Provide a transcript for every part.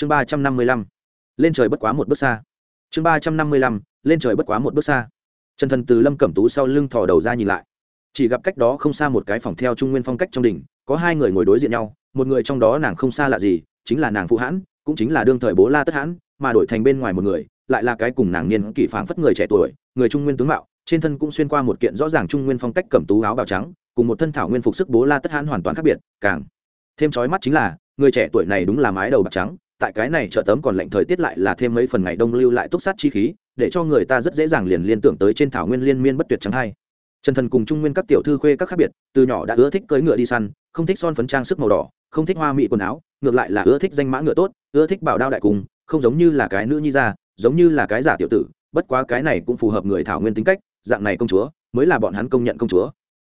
chương ba trăm năm mươi lăm. Lên trời bất quá một bước xa. Chương ba trăm năm mươi lăm, lên trời bất quá một bước xa. Trần thần từ lâm cẩm tú sau lưng thò đầu ra nhìn lại. Chỉ gặp cách đó không xa một cái phòng theo trung nguyên phong cách trong đỉnh, có hai người ngồi đối diện nhau, một người trong đó nàng không xa lạ gì, chính là nàng phụ hãn, cũng chính là đương thời bố la tất hãn, mà đổi thành bên ngoài một người, lại là cái cùng nàng niên kỷ phảng phất người trẻ tuổi, người trung nguyên tướng mạo, trên thân cũng xuyên qua một kiện rõ ràng trung nguyên phong cách cẩm tú áo bào trắng, cùng một thân thảo nguyên phục sức bố la tất hãn hoàn toàn khác biệt, càng thêm trói mắt chính là, người trẻ tuổi này đúng là mái đầu bạc trắng tại cái này chợ tấm còn lạnh thời tiết lại là thêm mấy phần ngày đông lưu lại túc sát chi khí, để cho người ta rất dễ dàng liền liên tưởng tới trên thảo nguyên liên miên bất tuyệt trắng hai. Trần thần cùng trung nguyên các tiểu thư khuê các khác biệt, từ nhỏ đã ưa thích cưỡi ngựa đi săn, không thích son phấn trang sức màu đỏ, không thích hoa mỹ quần áo, ngược lại là ưa thích danh mã ngựa tốt, ưa thích bảo đao đại cùng không giống như là cái nữ nhi ra giống như là cái giả tiểu tử, bất quá cái này cũng phù hợp người thảo nguyên tính cách, dạng này công chúa, mới là bọn hắn công nhận công chúa.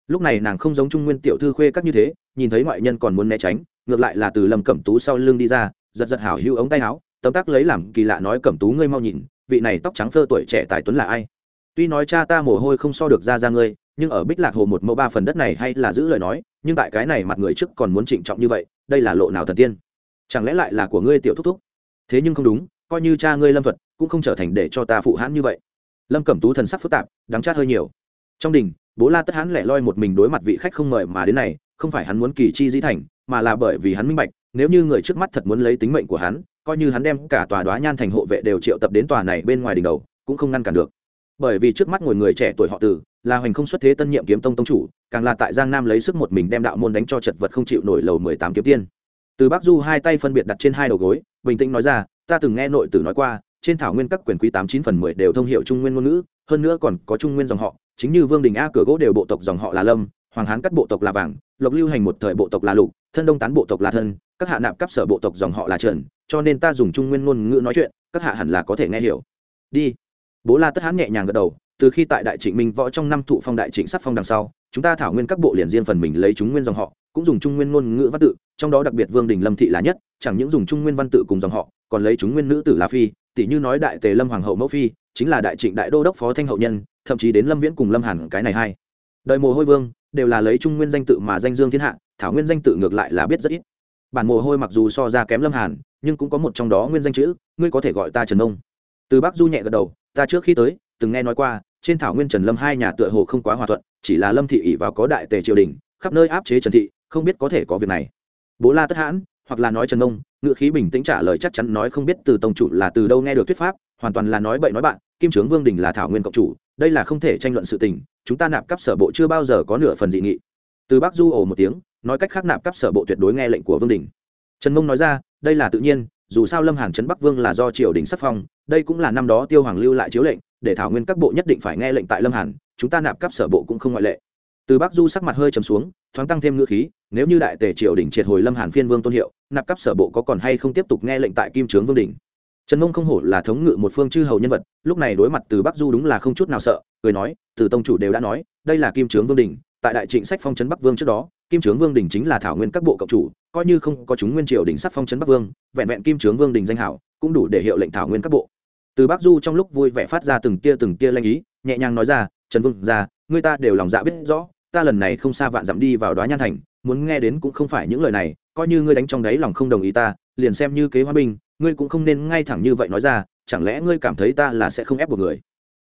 Lúc này nàng không giống trung nguyên tiểu thư khuê các như thế, nhìn thấy ngoại nhân còn muốn né tránh, ngược lại là từ lầm cẩm tú sau lưng đi ra giật giật hảo hữu ống tay áo, tấm tắc lấy làm kỳ lạ nói cẩm tú ngươi mau nhìn, vị này tóc trắng phơ tuổi trẻ tài tuấn là ai? Tuy nói cha ta mồ hôi không so được ra ra ngươi, nhưng ở bích lạc hồ một mẫu ba phần đất này hay là giữ lời nói, nhưng tại cái này mặt người trước còn muốn trịnh trọng như vậy, đây là lộ nào thần tiên? Chẳng lẽ lại là của ngươi tiểu thúc thúc? Thế nhưng không đúng, coi như cha ngươi lâm thuật, cũng không trở thành để cho ta phụ hãn như vậy. Lâm cẩm tú thần sắc phức tạp đáng chát hơi nhiều. Trong đình, bố la tất hãn lẻ loi một mình đối mặt vị khách không mời mà đến này, không phải hắn muốn kỳ chi di thành, mà là bởi vì hắn minh bạch nếu như người trước mắt thật muốn lấy tính mệnh của hắn, coi như hắn đem cả tòa đoá nhan thành hộ vệ đều triệu tập đến tòa này bên ngoài đỉnh đầu, cũng không ngăn cản được. Bởi vì trước mắt ngồi người trẻ tuổi họ tử là hoành không xuất thế tân nhiệm kiếm tông tông chủ, càng là tại giang nam lấy sức một mình đem đạo môn đánh cho chật vật không chịu nổi lầu mười tám kiếm tiên. Từ bắc du hai tay phân biệt đặt trên hai đầu gối, bình tĩnh nói ra, ta từng nghe nội tử nói qua, trên thảo nguyên các quyền quý tám chín phần mười đều thông hiệu trung nguyên ngôn ngữ, hơn nữa còn có trung nguyên dòng họ, chính như vương đình a cửa gỗ đều bộ tộc dòng họ là lâm, hoàng hán cắt bộ tộc là vàng, lộc lưu hành một thời bộ tộc là lục, thân đông tán bộ tộc là thân các hạ nạp cấp sở bộ tộc dòng họ là trần, cho nên ta dùng trung nguyên ngôn ngữ nói chuyện, các hạ hẳn là có thể nghe hiểu. Đi. Bố la tất hán nhẹ nhàng gật đầu, từ khi tại đại trịnh minh võ trong năm thụ phong đại trịnh sắc phong đằng sau, chúng ta thảo nguyên các bộ liền riêng phần mình lấy chúng nguyên dòng họ, cũng dùng trung nguyên ngôn ngữ văn tự, trong đó đặc biệt vương đình lâm thị là nhất, chẳng những dùng trung nguyên văn tự cùng dòng họ, còn lấy chúng nguyên nữ tử là phi tỷ như nói đại tề lâm hoàng hậu mẫu phi, chính là đại trịnh đại đô đốc phó thanh hậu nhân, thậm chí đến lâm viễn cùng lâm hàn cái này hai đời mồ hôi vương, đều là lấy trung nguyên danh tự mà danh dương thiên hạ, thảo nguyên danh tự ngược lại là biết rất ít bản mồ hôi mặc dù so ra kém lâm hàn, nhưng cũng có một trong đó nguyên danh chữ, ngươi có thể gọi ta trần nông từ bắc du nhẹ gật đầu, ta trước khi tới, từng nghe nói qua, trên thảo nguyên trần lâm hai nhà tựa hồ không quá hòa thuận, chỉ là lâm thị ỷ vào có đại tề triều đình, khắp nơi áp chế trần thị, không biết có thể có việc này. Bố la tất hãn, hoặc là nói trần nông ngự khí bình tĩnh trả lời chắc chắn nói không biết từ tông chủ là từ đâu nghe được thuyết pháp, hoàn toàn là nói bậy nói bạn, kim trướng vương đình là thảo nguyên cộng chủ, đây là không thể tranh luận sự tình, chúng ta nạp cấp sở bộ chưa bao giờ có nửa phần dị nghị. Từ bắc du ồ một tiếng nói cách khác nạp cấp sở bộ tuyệt đối nghe lệnh của vương đình. Trần mông nói ra, đây là tự nhiên, dù sao lâm hàn trấn bắc vương là do triều đình sắc phong, đây cũng là năm đó tiêu hoàng lưu lại chiếu lệnh, để thảo nguyên các bộ nhất định phải nghe lệnh tại lâm hàn, chúng ta nạp cấp sở bộ cũng không ngoại lệ. Từ bắc du sắc mặt hơi trầm xuống, thoáng tăng thêm ngữ khí, nếu như đại tề triều đình triệt hồi lâm hàn phiên vương tôn hiệu, nạp cấp sở bộ có còn hay không tiếp tục nghe lệnh tại kim trướng vương đình? Trần mông không hổ là thống ngự một phương chư hầu nhân vật, lúc này đối mặt từ bắc du đúng là không chút nào sợ, cười nói, từ tông chủ đều đã nói, đây là kim trướng vương đình, tại đại trịnh sách phong trấn bắc vương trước đó kim trướng vương đình chính là thảo nguyên các bộ cộng chủ, coi như không có chúng nguyên triều đình sắc phong trấn bắc vương, vẹn vẹn kim trướng vương đình danh hảo, cũng đủ để hiệu lệnh thảo nguyên các bộ. Từ bắc du trong lúc vui vẻ phát ra từng tia từng tia lanh ý, nhẹ nhàng nói ra, trần vương ra người ta đều lòng dạ biết rõ, ta lần này không xa vạn dặm đi vào đoá nhan thành, muốn nghe đến cũng không phải những lời này, coi như ngươi đánh trong đáy lòng không đồng ý ta, liền xem như kế hoa binh, ngươi cũng không nên ngay thẳng như vậy nói ra, chẳng lẽ ngươi cảm thấy ta là sẽ không ép buộc người?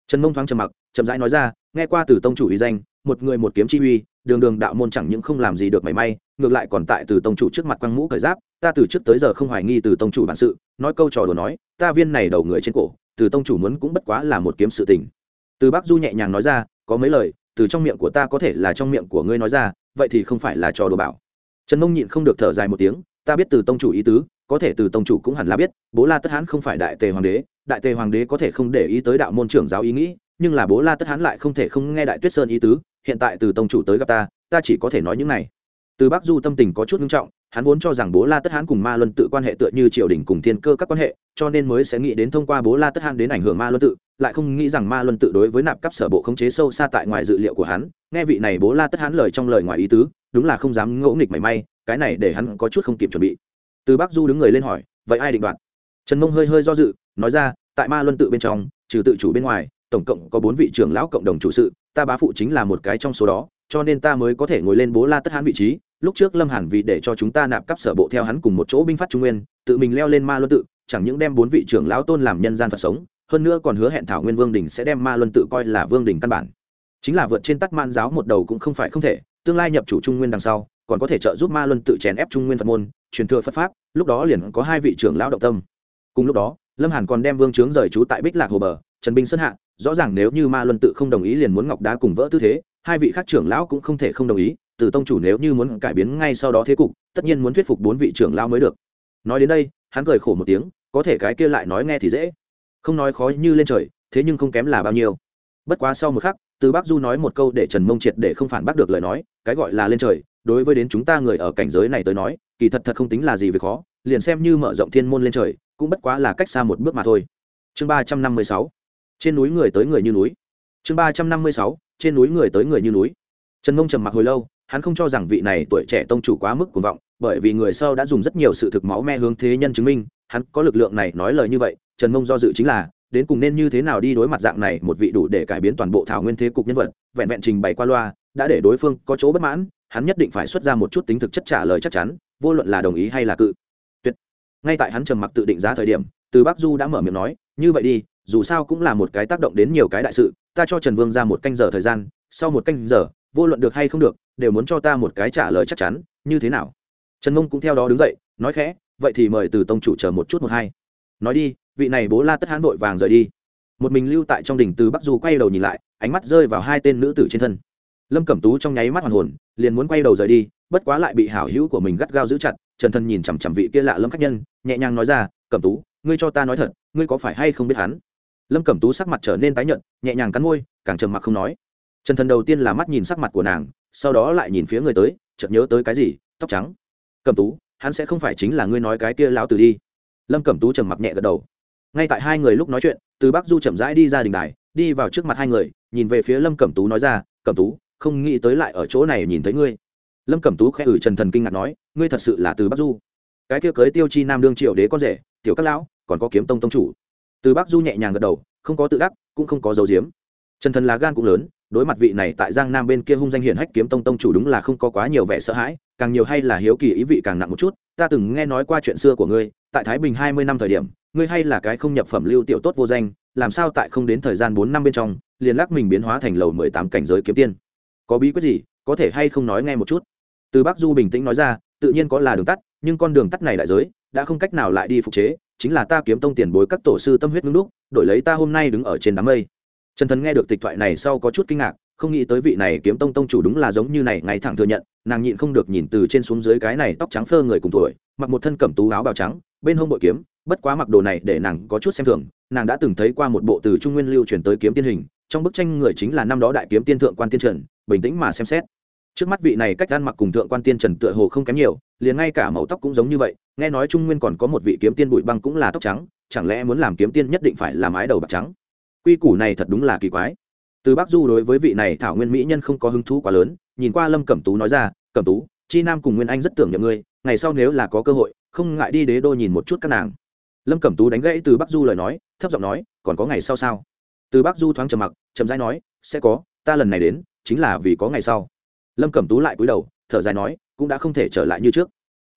Trần mông thoáng trầm mặc, chậm rãi nói ra, nghe qua từ tông chủ ý danh, một người một kiếm chi uy đường đường đạo môn chẳng những không làm gì được mảy may, ngược lại còn tại từ tông chủ trước mặt quăng mũ cởi giáp, ta từ trước tới giờ không hoài nghi từ tông chủ bản sự, nói câu trò đùa nói, ta viên này đầu người trên cổ, từ tông chủ muốn cũng bất quá là một kiếm sự tình. Từ bác du nhẹ nhàng nói ra, có mấy lời, từ trong miệng của ta có thể là trong miệng của ngươi nói ra, vậy thì không phải là trò đùa bảo. Trần mông nhịn không được thở dài một tiếng, ta biết từ tông chủ ý tứ, có thể từ tông chủ cũng hẳn là biết, bố la tất hãn không phải đại tề hoàng đế, đại tề hoàng đế có thể không để ý tới đạo môn trưởng giáo ý nghĩ, nhưng là bố la tất hãn lại không thể không nghe đại tuyết sơn ý tứ hiện tại từ tông chủ tới gặp ta ta chỉ có thể nói những này. Từ bắc du tâm tình có chút nghiêm trọng, hắn vốn cho rằng bố la tất hãn cùng ma luân tự quan hệ tựa như triều đình cùng thiên cơ các quan hệ, cho nên mới sẽ nghĩ đến thông qua bố la tất hãn đến ảnh hưởng ma luân tự, lại không nghĩ rằng ma luân tự đối với nạp cấp sở bộ khống chế sâu xa tại ngoài dự liệu của hắn. Nghe vị này bố la tất hãn lời trong lời ngoài ý tứ, đúng là không dám ngỗ nghịch mảy may, cái này để hắn có chút không kịp chuẩn bị. Từ bắc du đứng người lên hỏi, vậy ai định đoạt? Trần mông hơi hơi do dự, nói ra, tại ma luân tự bên trong, trừ tự chủ bên ngoài, tổng cộng có bốn vị trưởng lão cộng đồng chủ sự ta bá phụ chính là một cái trong số đó, cho nên ta mới có thể ngồi lên bố la tất hãn vị trí. Lúc trước lâm hàn vì để cho chúng ta nạp cấp sở bộ theo hắn cùng một chỗ binh phát trung nguyên, tự mình leo lên ma luân tự, chẳng những đem bốn vị trưởng lão tôn làm nhân gian phật sống, hơn nữa còn hứa hẹn thảo nguyên vương đình sẽ đem ma luân tự coi là vương đình căn bản. Chính là vượt trên tắt man giáo một đầu cũng không phải không thể, tương lai nhập chủ trung nguyên đằng sau, còn có thể trợ giúp ma luân tự chèn ép trung nguyên phật môn, truyền thừa phật pháp, lúc đó liền có hai vị trưởng lão động tâm. Cùng lúc đó, lâm hàn còn đem vương trướng rời trú tại bích lạc hồ bờ, trần binh sơn hạ rõ ràng nếu như ma luân tự không đồng ý liền muốn ngọc đá cùng vỡ tư thế, hai vị khác trưởng lão cũng không thể không đồng ý, từ tông chủ nếu như muốn cải biến ngay sau đó thế cục, tất nhiên muốn thuyết phục bốn vị trưởng lão mới được. Nói đến đây, hắn cười khổ một tiếng, có thể cái kia lại nói nghe thì dễ. Không nói khó như lên trời, thế nhưng không kém là bao nhiêu. Bất quá sau một khắc, từ bác du nói một câu để trần mông triệt để không phản bác được lời nói, cái gọi là lên trời, đối với đến chúng ta người ở cảnh giới này tới nói, kỳ thật thật không tính là gì về khó, liền xem như mở rộng thiên môn lên trời, cũng bất quá là cách xa một bước mà thôi. Chương ba trăm năm mươi sáu trên núi người tới người như núi. Chương ba trăm năm mươi sáu, trên núi người tới người như núi. Trần mông trầm mặc hồi lâu, hắn không cho rằng vị này tuổi trẻ tông chủ quá mức cuồng vọng, bởi vì người sau đã dùng rất nhiều sự thực máu me hướng thế nhân chứng minh, hắn có lực lượng này nói lời như vậy, trần mông do dự chính là, đến cùng nên như thế nào đi đối mặt dạng này một vị đủ để cải biến toàn bộ thảo nguyên thế cục nhân vật, vẹn vẹn trình bày qua loa, đã để đối phương có chỗ bất mãn, hắn nhất định phải xuất ra một chút tính thực chất trả lời chắc chắn, vô luận là đồng ý hay là cự. Tuyệt. Ngay tại hắn trầm mặc tự định giá thời điểm, từ bắc du đã mở miệng nói, như vậy đi dù sao cũng là một cái tác động đến nhiều cái đại sự, ta cho trần vương ra một canh giờ thời gian, sau một canh giờ, vô luận được hay không được, đều muốn cho ta một cái trả lời chắc chắn, như thế nào? Trần mông cũng theo đó đứng dậy, nói khẽ, vậy thì mời từ tông chủ chờ một chút một hai. Nói đi, vị này bố la tất hãn vội vàng rời đi. Một mình lưu tại trong đỉnh từ bắc du quay đầu nhìn lại, ánh mắt rơi vào hai tên nữ tử trên thân. Lâm cẩm tú trong nháy mắt hoàn hồn, liền muốn quay đầu rời đi, bất quá lại bị hảo hữu của mình gắt gao giữ chặt, trần thân nhìn chằm chằm vị kia lạ lâm khách nhân, nhẹ nhàng nói ra, cẩm tú, ngươi cho ta nói thật, ngươi có phải hay không biết hắn? Lâm cẩm tú sắc mặt trở nên tái nhợt, nhẹ nhàng cắn môi, càng trầm mặc không nói. Trần thần đầu tiên là mắt nhìn sắc mặt của nàng, sau đó lại nhìn phía người tới, chợt nhớ tới cái gì, tóc trắng. Cẩm tú, hắn sẽ không phải chính là ngươi nói cái kia lão từ đi. Lâm cẩm tú trầm mặc nhẹ gật đầu. Ngay tại hai người lúc nói chuyện, từ bắc du chậm rãi đi ra đình đài, đi vào trước mặt hai người, nhìn về phía lâm cẩm tú nói ra, cẩm tú, không nghĩ tới lại ở chỗ này nhìn thấy ngươi. Lâm cẩm tú khẽ ử trần thần kinh ngạc nói, ngươi thật sự là từ bắc du. Cái kia cưới tiêu chi nam đương triệu đế con rể, tiểu các lão, còn có kiếm tông tông chủ từ bắc du nhẹ nhàng gật đầu, không có tự đắc, cũng không có dấu diếm trần thần là gan cũng lớn, đối mặt vị này tại giang nam bên kia hung danh hiển hách kiếm tông tông chủ đúng là không có quá nhiều vẻ sợ hãi, càng nhiều hay là hiếu kỳ ý vị càng nặng một chút. Ta từng nghe nói qua chuyện xưa của ngươi, tại thái bình hai mươi năm thời điểm, ngươi hay là cái không nhập phẩm lưu tiểu tốt vô danh, làm sao tại không đến thời gian bốn năm bên trong, liền lắc mình biến hóa thành lầu mười tám cảnh giới kiếm tiên? Có bí quyết gì, có thể hay không nói nghe một chút? Từ bắc du bình tĩnh nói ra, tự nhiên có là đường tắt, nhưng con đường tắt này đại giới, đã không cách nào lại đi phục chế chính là ta kiếm tông tiền bối các tổ sư tâm huyết ngưng đúc, đổi lấy ta hôm nay đứng ở trên đám mây. Trần thần nghe được tịch thoại này sau có chút kinh ngạc, không nghĩ tới vị này kiếm tông tông chủ đúng là giống như này ngay thẳng thừa nhận, nàng nhịn không được nhìn từ trên xuống dưới cái này tóc trắng phơ người cùng tuổi, mặc một thân cẩm tú áo bào trắng, bên hông bội kiếm, bất quá mặc đồ này để nàng có chút xem thường, nàng đã từng thấy qua một bộ từ trung nguyên lưu chuyển tới kiếm tiên hình, trong bức tranh người chính là năm đó đại kiếm tiên thượng quan tiên trần, bình tĩnh mà xem xét trước mắt vị này cách ăn mặc cùng thượng quan tiên trần tựa hồ không kém nhiều, liền ngay cả màu tóc cũng giống như vậy, nghe nói trung nguyên còn có một vị kiếm tiên bụi băng cũng là tóc trắng, chẳng lẽ muốn làm kiếm tiên nhất định phải làm ái đầu bạc trắng? Quy củ này thật đúng là kỳ quái. Từ bắc du đối với vị này thảo nguyên mỹ nhân không có hứng thú quá lớn, nhìn qua lâm cẩm tú nói ra, cẩm tú, chi nam cùng nguyên anh rất tưởng nhậm ngươi, ngày sau nếu là có cơ hội, không ngại đi đế đô nhìn một chút các nàng. Lâm cẩm tú đánh gãy từ bắc du lời nói, thấp giọng nói, còn có ngày sau sao? Từ bắc du thoáng trầm mặc, chậm rãi nói, sẽ có, ta lần này đến, chính là vì có ngày sau lâm cẩm tú lại cúi đầu, thở dài nói, cũng đã không thể trở lại như trước.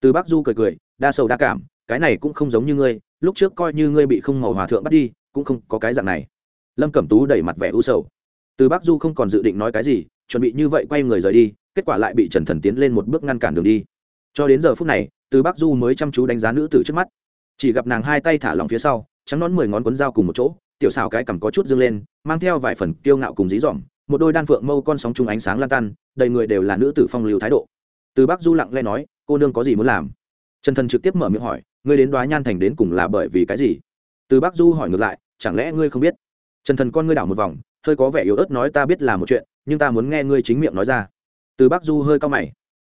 Từ Bác du cười cười, đa sầu đa cảm, cái này cũng không giống như ngươi, lúc trước coi như ngươi bị không màu hòa thượng bắt đi, cũng không có cái dạng này. Lâm cẩm tú đẩy mặt vẻ u sầu. Từ Bác du không còn dự định nói cái gì, chuẩn bị như vậy quay người rời đi, kết quả lại bị trần thần tiến lên một bước ngăn cản đường đi. Cho đến giờ phút này, từ Bác du mới chăm chú đánh giá nữ tử trước mắt. Chỉ gặp nàng hai tay thả lỏng phía sau, trắng nón mười ngón cuốn dao cùng một chỗ, tiểu xào cái cằm có chút dương lên, mang theo vài phần kiêu ngạo cùng dí dỏm một đôi đan phượng mâu con sóng chung ánh sáng lan tan, đầy người đều là nữ tử phong lưu thái độ. Từ bắc du lặng lẽ nói, cô nương có gì muốn làm? Trần thần trực tiếp mở miệng hỏi, ngươi đến đoá nhan thành đến cùng là bởi vì cái gì? Từ bắc du hỏi ngược lại, chẳng lẽ ngươi không biết? Trần thần con ngươi đảo một vòng, hơi có vẻ yếu ớt nói, ta biết là một chuyện, nhưng ta muốn nghe ngươi chính miệng nói ra. Từ bắc du hơi cao mày.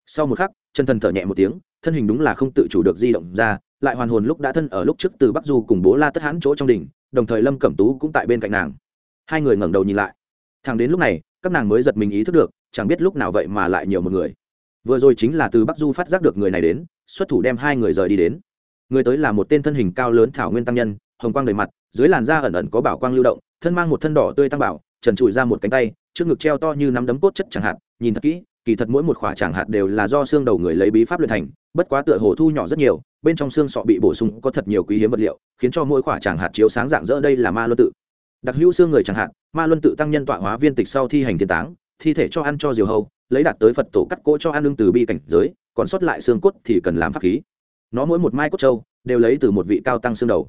Sau một khắc, trần thần thở nhẹ một tiếng, thân hình đúng là không tự chủ được di động ra, lại hoàn hồn lúc đã thân ở lúc trước từ bắc du cùng bố la tất hãn chỗ trong đỉnh, đồng thời lâm cẩm tú cũng tại bên cạnh nàng. Hai người ngẩng đầu nhìn lại thằng đến lúc này, các nàng mới giật mình ý thức được, chẳng biết lúc nào vậy mà lại nhiều một người. Vừa rồi chính là từ bắc du phát giác được người này đến, xuất thủ đem hai người rời đi đến. Người tới là một tên thân hình cao lớn thảo nguyên tăng nhân, hồng quang đầy mặt, dưới làn da ẩn ẩn có bảo quang lưu động, thân mang một thân đỏ tươi tăng bảo, trần trụi ra một cánh tay, trước ngực treo to như nắm đấm cốt chất chẳng hạn, nhìn thật kỹ, kỳ thật mỗi một khỏa tràng hạt đều là do xương đầu người lấy bí pháp luyện thành, bất quá tựa hồ thu nhỏ rất nhiều, bên trong xương sọ bị bổ sung có thật nhiều quý hiếm vật liệu, khiến cho mỗi khỏa tràng hạt chiếu sáng dạng dỡ đây là ma luân tự. Đặc hữu xương người chẳng hạn ma luân tự tăng nhân tọa hóa viên tịch sau thi hành thiên táng, thi thể cho ăn cho diều hầu lấy đạt tới phật tổ cắt cỗ cho ăn lương từ bi cảnh giới, còn sót lại xương cốt thì cần làm pháp khí. Nó mỗi một mai cốt trâu đều lấy từ một vị cao tăng xương đầu.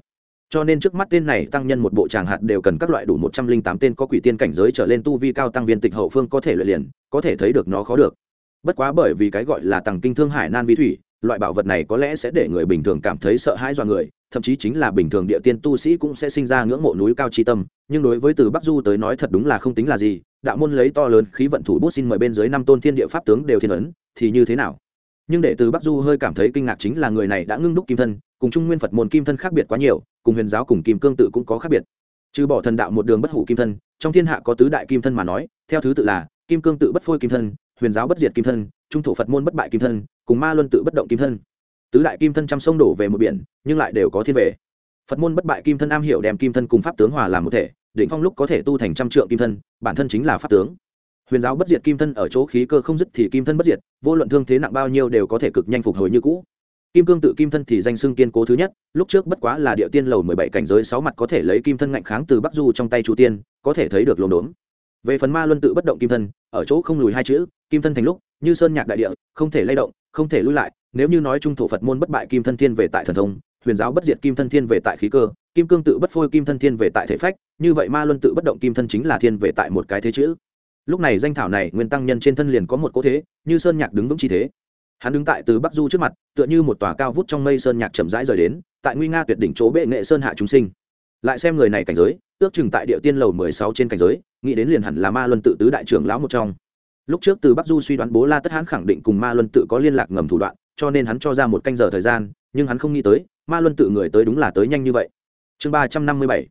Cho nên trước mắt tên này tăng nhân một bộ tràng hạt đều cần các loại đủ một trăm linh tám tên có quỷ tiên cảnh giới trở lên tu vi cao tăng viên tịch hậu phương có thể luyện liền, có thể thấy được nó khó được. Bất quá bởi vì cái gọi là tàng kinh thương hải nan vi thủy loại bảo vật này có lẽ sẽ để người bình thường cảm thấy sợ hãi do người, thậm chí chính là bình thường địa tiên tu sĩ cũng sẽ sinh ra ngưỡng mộ núi cao chi tâm, nhưng đối với từ bắc du tới nói thật đúng là không tính là gì, đạo môn lấy to lớn khí vận thủ bút xin mời bên dưới năm tôn thiên địa pháp tướng đều thiên ấn, thì như thế nào? Nhưng để từ bắc du hơi cảm thấy kinh ngạc chính là người này đã ngưng đúc kim thân, cùng trung nguyên phật môn kim thân khác biệt quá nhiều, cùng huyền giáo cùng kim cương tự cũng có khác biệt. Trừ bỏ thần đạo một đường bất hủ kim thân, trong thiên hạ có tứ đại kim thân mà nói, theo thứ tự là, kim cương tự bất phôi kim thân, huyền giáo bất diệt kim thân, trung thổ phật môn bất bại kim thân cùng ma luân tự bất động kim thân. Tứ đại kim thân trăm sông đổ về một biển, nhưng lại đều có thiên về. Phật môn bất bại kim thân am hiểu đem kim thân cùng pháp tướng hòa làm một thể định phong lúc có thể tu thành trăm trượng kim thân, bản thân chính là pháp tướng. Huyền giáo bất diệt kim thân ở chỗ khí cơ không dứt thì kim thân bất diệt, vô luận thương thế nặng bao nhiêu đều có thể cực nhanh phục hồi như cũ. Kim cương tự kim thân thì danh xưng kiên cố thứ nhất, lúc trước bất quá là địa tiên lầu mười bảy cảnh giới sáu mặt có thể lấy kim thân ngạnh kháng từ bắc du trong tay chu tiên, có thể thấy được lồn đốn. Về phần ma luân tự bất động kim thân, ở chỗ không lùi hai chữ, kim thân thành lúc, như sơn nhạc đại địa, không thể lay động không thể lui lại, nếu như nói trung thổ phật môn bất bại kim thân thiên về tại thần thông, huyền giáo bất diệt kim thân thiên về tại khí cơ, kim cương tự bất phôi kim thân thiên về tại thể phách, như vậy ma luân tự bất động kim thân chính là thiên về tại một cái thế chữ. Lúc này danh thảo này, nguyên tăng nhân trên thân liền có một cố thế, như sơn nhạc đứng vững chi thế. Hắn đứng tại từ bắc du trước mặt, tựa như một tòa cao vút trong mây sơn nhạc chậm rãi rời đến, tại nguy nga tuyệt đỉnh chỗ bệ nghệ sơn hạ chúng sinh. Lại xem người này cảnh giới, ước chừng tại địa tiên lầu mười sáu trên cảnh giới, nghĩ đến liền hẳn là ma luân tự tứ đại trưởng lão một trong lúc trước từ bắc du suy đoán bố la tất hãn khẳng định cùng ma luân tự có liên lạc ngầm thủ đoạn, cho nên hắn cho ra một canh giờ thời gian, nhưng hắn không nghĩ tới, ma luân tự người tới đúng là tới nhanh như vậy. Chương ba trăm năm mươi bảy,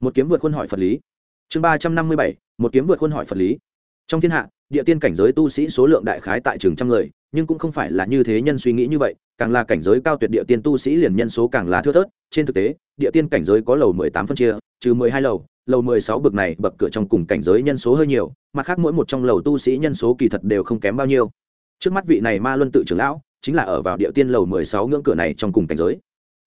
một kiếm vượt khuôn hỏi phật lý. Chương ba trăm năm mươi bảy, một kiếm vượt khuôn hỏi phật lý. Trong thiên hạ, địa tiên cảnh giới tu sĩ số lượng đại khái tại trường trăm người nhưng cũng không phải là như thế nhân suy nghĩ như vậy, càng là cảnh giới cao tuyệt địa tiên tu sĩ liền nhân số càng là thưa thớt. Trên thực tế, địa tiên cảnh giới có lầu mười tám phân chia, trừ mười hai lầu lầu mười sáu bậc này bậc cửa trong cùng cảnh giới nhân số hơi nhiều, mặt khác mỗi một trong lầu tu sĩ nhân số kỳ thật đều không kém bao nhiêu. Trước mắt vị này ma luân tự trưởng lão chính là ở vào địa tiên lầu mười sáu ngưỡng cửa này trong cùng cảnh giới.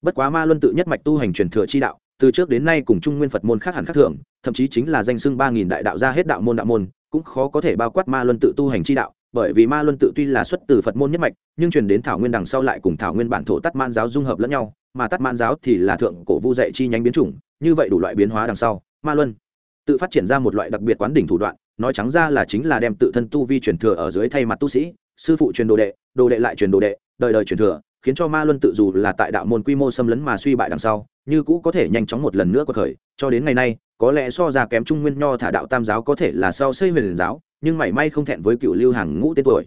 Bất quá ma luân tự nhất mạch tu hành truyền thừa chi đạo, từ trước đến nay cùng trung nguyên phật môn khác hẳn khác thường, thậm chí chính là danh xưng ba nghìn đại đạo ra hết đạo môn đạo môn, cũng khó có thể bao quát ma luân tự tu hành chi đạo bởi vì ma luân tự tuy là xuất từ phật môn nhất mạch, nhưng truyền đến thảo nguyên đằng sau lại cùng thảo nguyên bản thổ tắt man giáo dung hợp lẫn nhau, mà tắt man giáo thì là thượng cổ vu dạy chi nhánh biến chủng, như vậy đủ loại biến hóa đằng sau, ma luân tự phát triển ra một loại đặc biệt quán đỉnh thủ đoạn, nói trắng ra là chính là đem tự thân tu vi truyền thừa ở dưới thay mặt tu sĩ, sư phụ truyền đồ đệ đồ đệ lại truyền đồ đệ, đời đời truyền thừa, khiến cho ma luân tự dù là tại đạo môn quy mô xâm lấn mà suy bại đằng sau, như cũ có thể nhanh chóng một lần nữa cuộc khởi, cho đến ngày nay, có lẽ so ra kém trung nguyên nho thả đạo tam giáo có thể là sau xây huyền giáo nhưng mảy may không thẹn với cựu lưu hàng ngũ tên tuổi.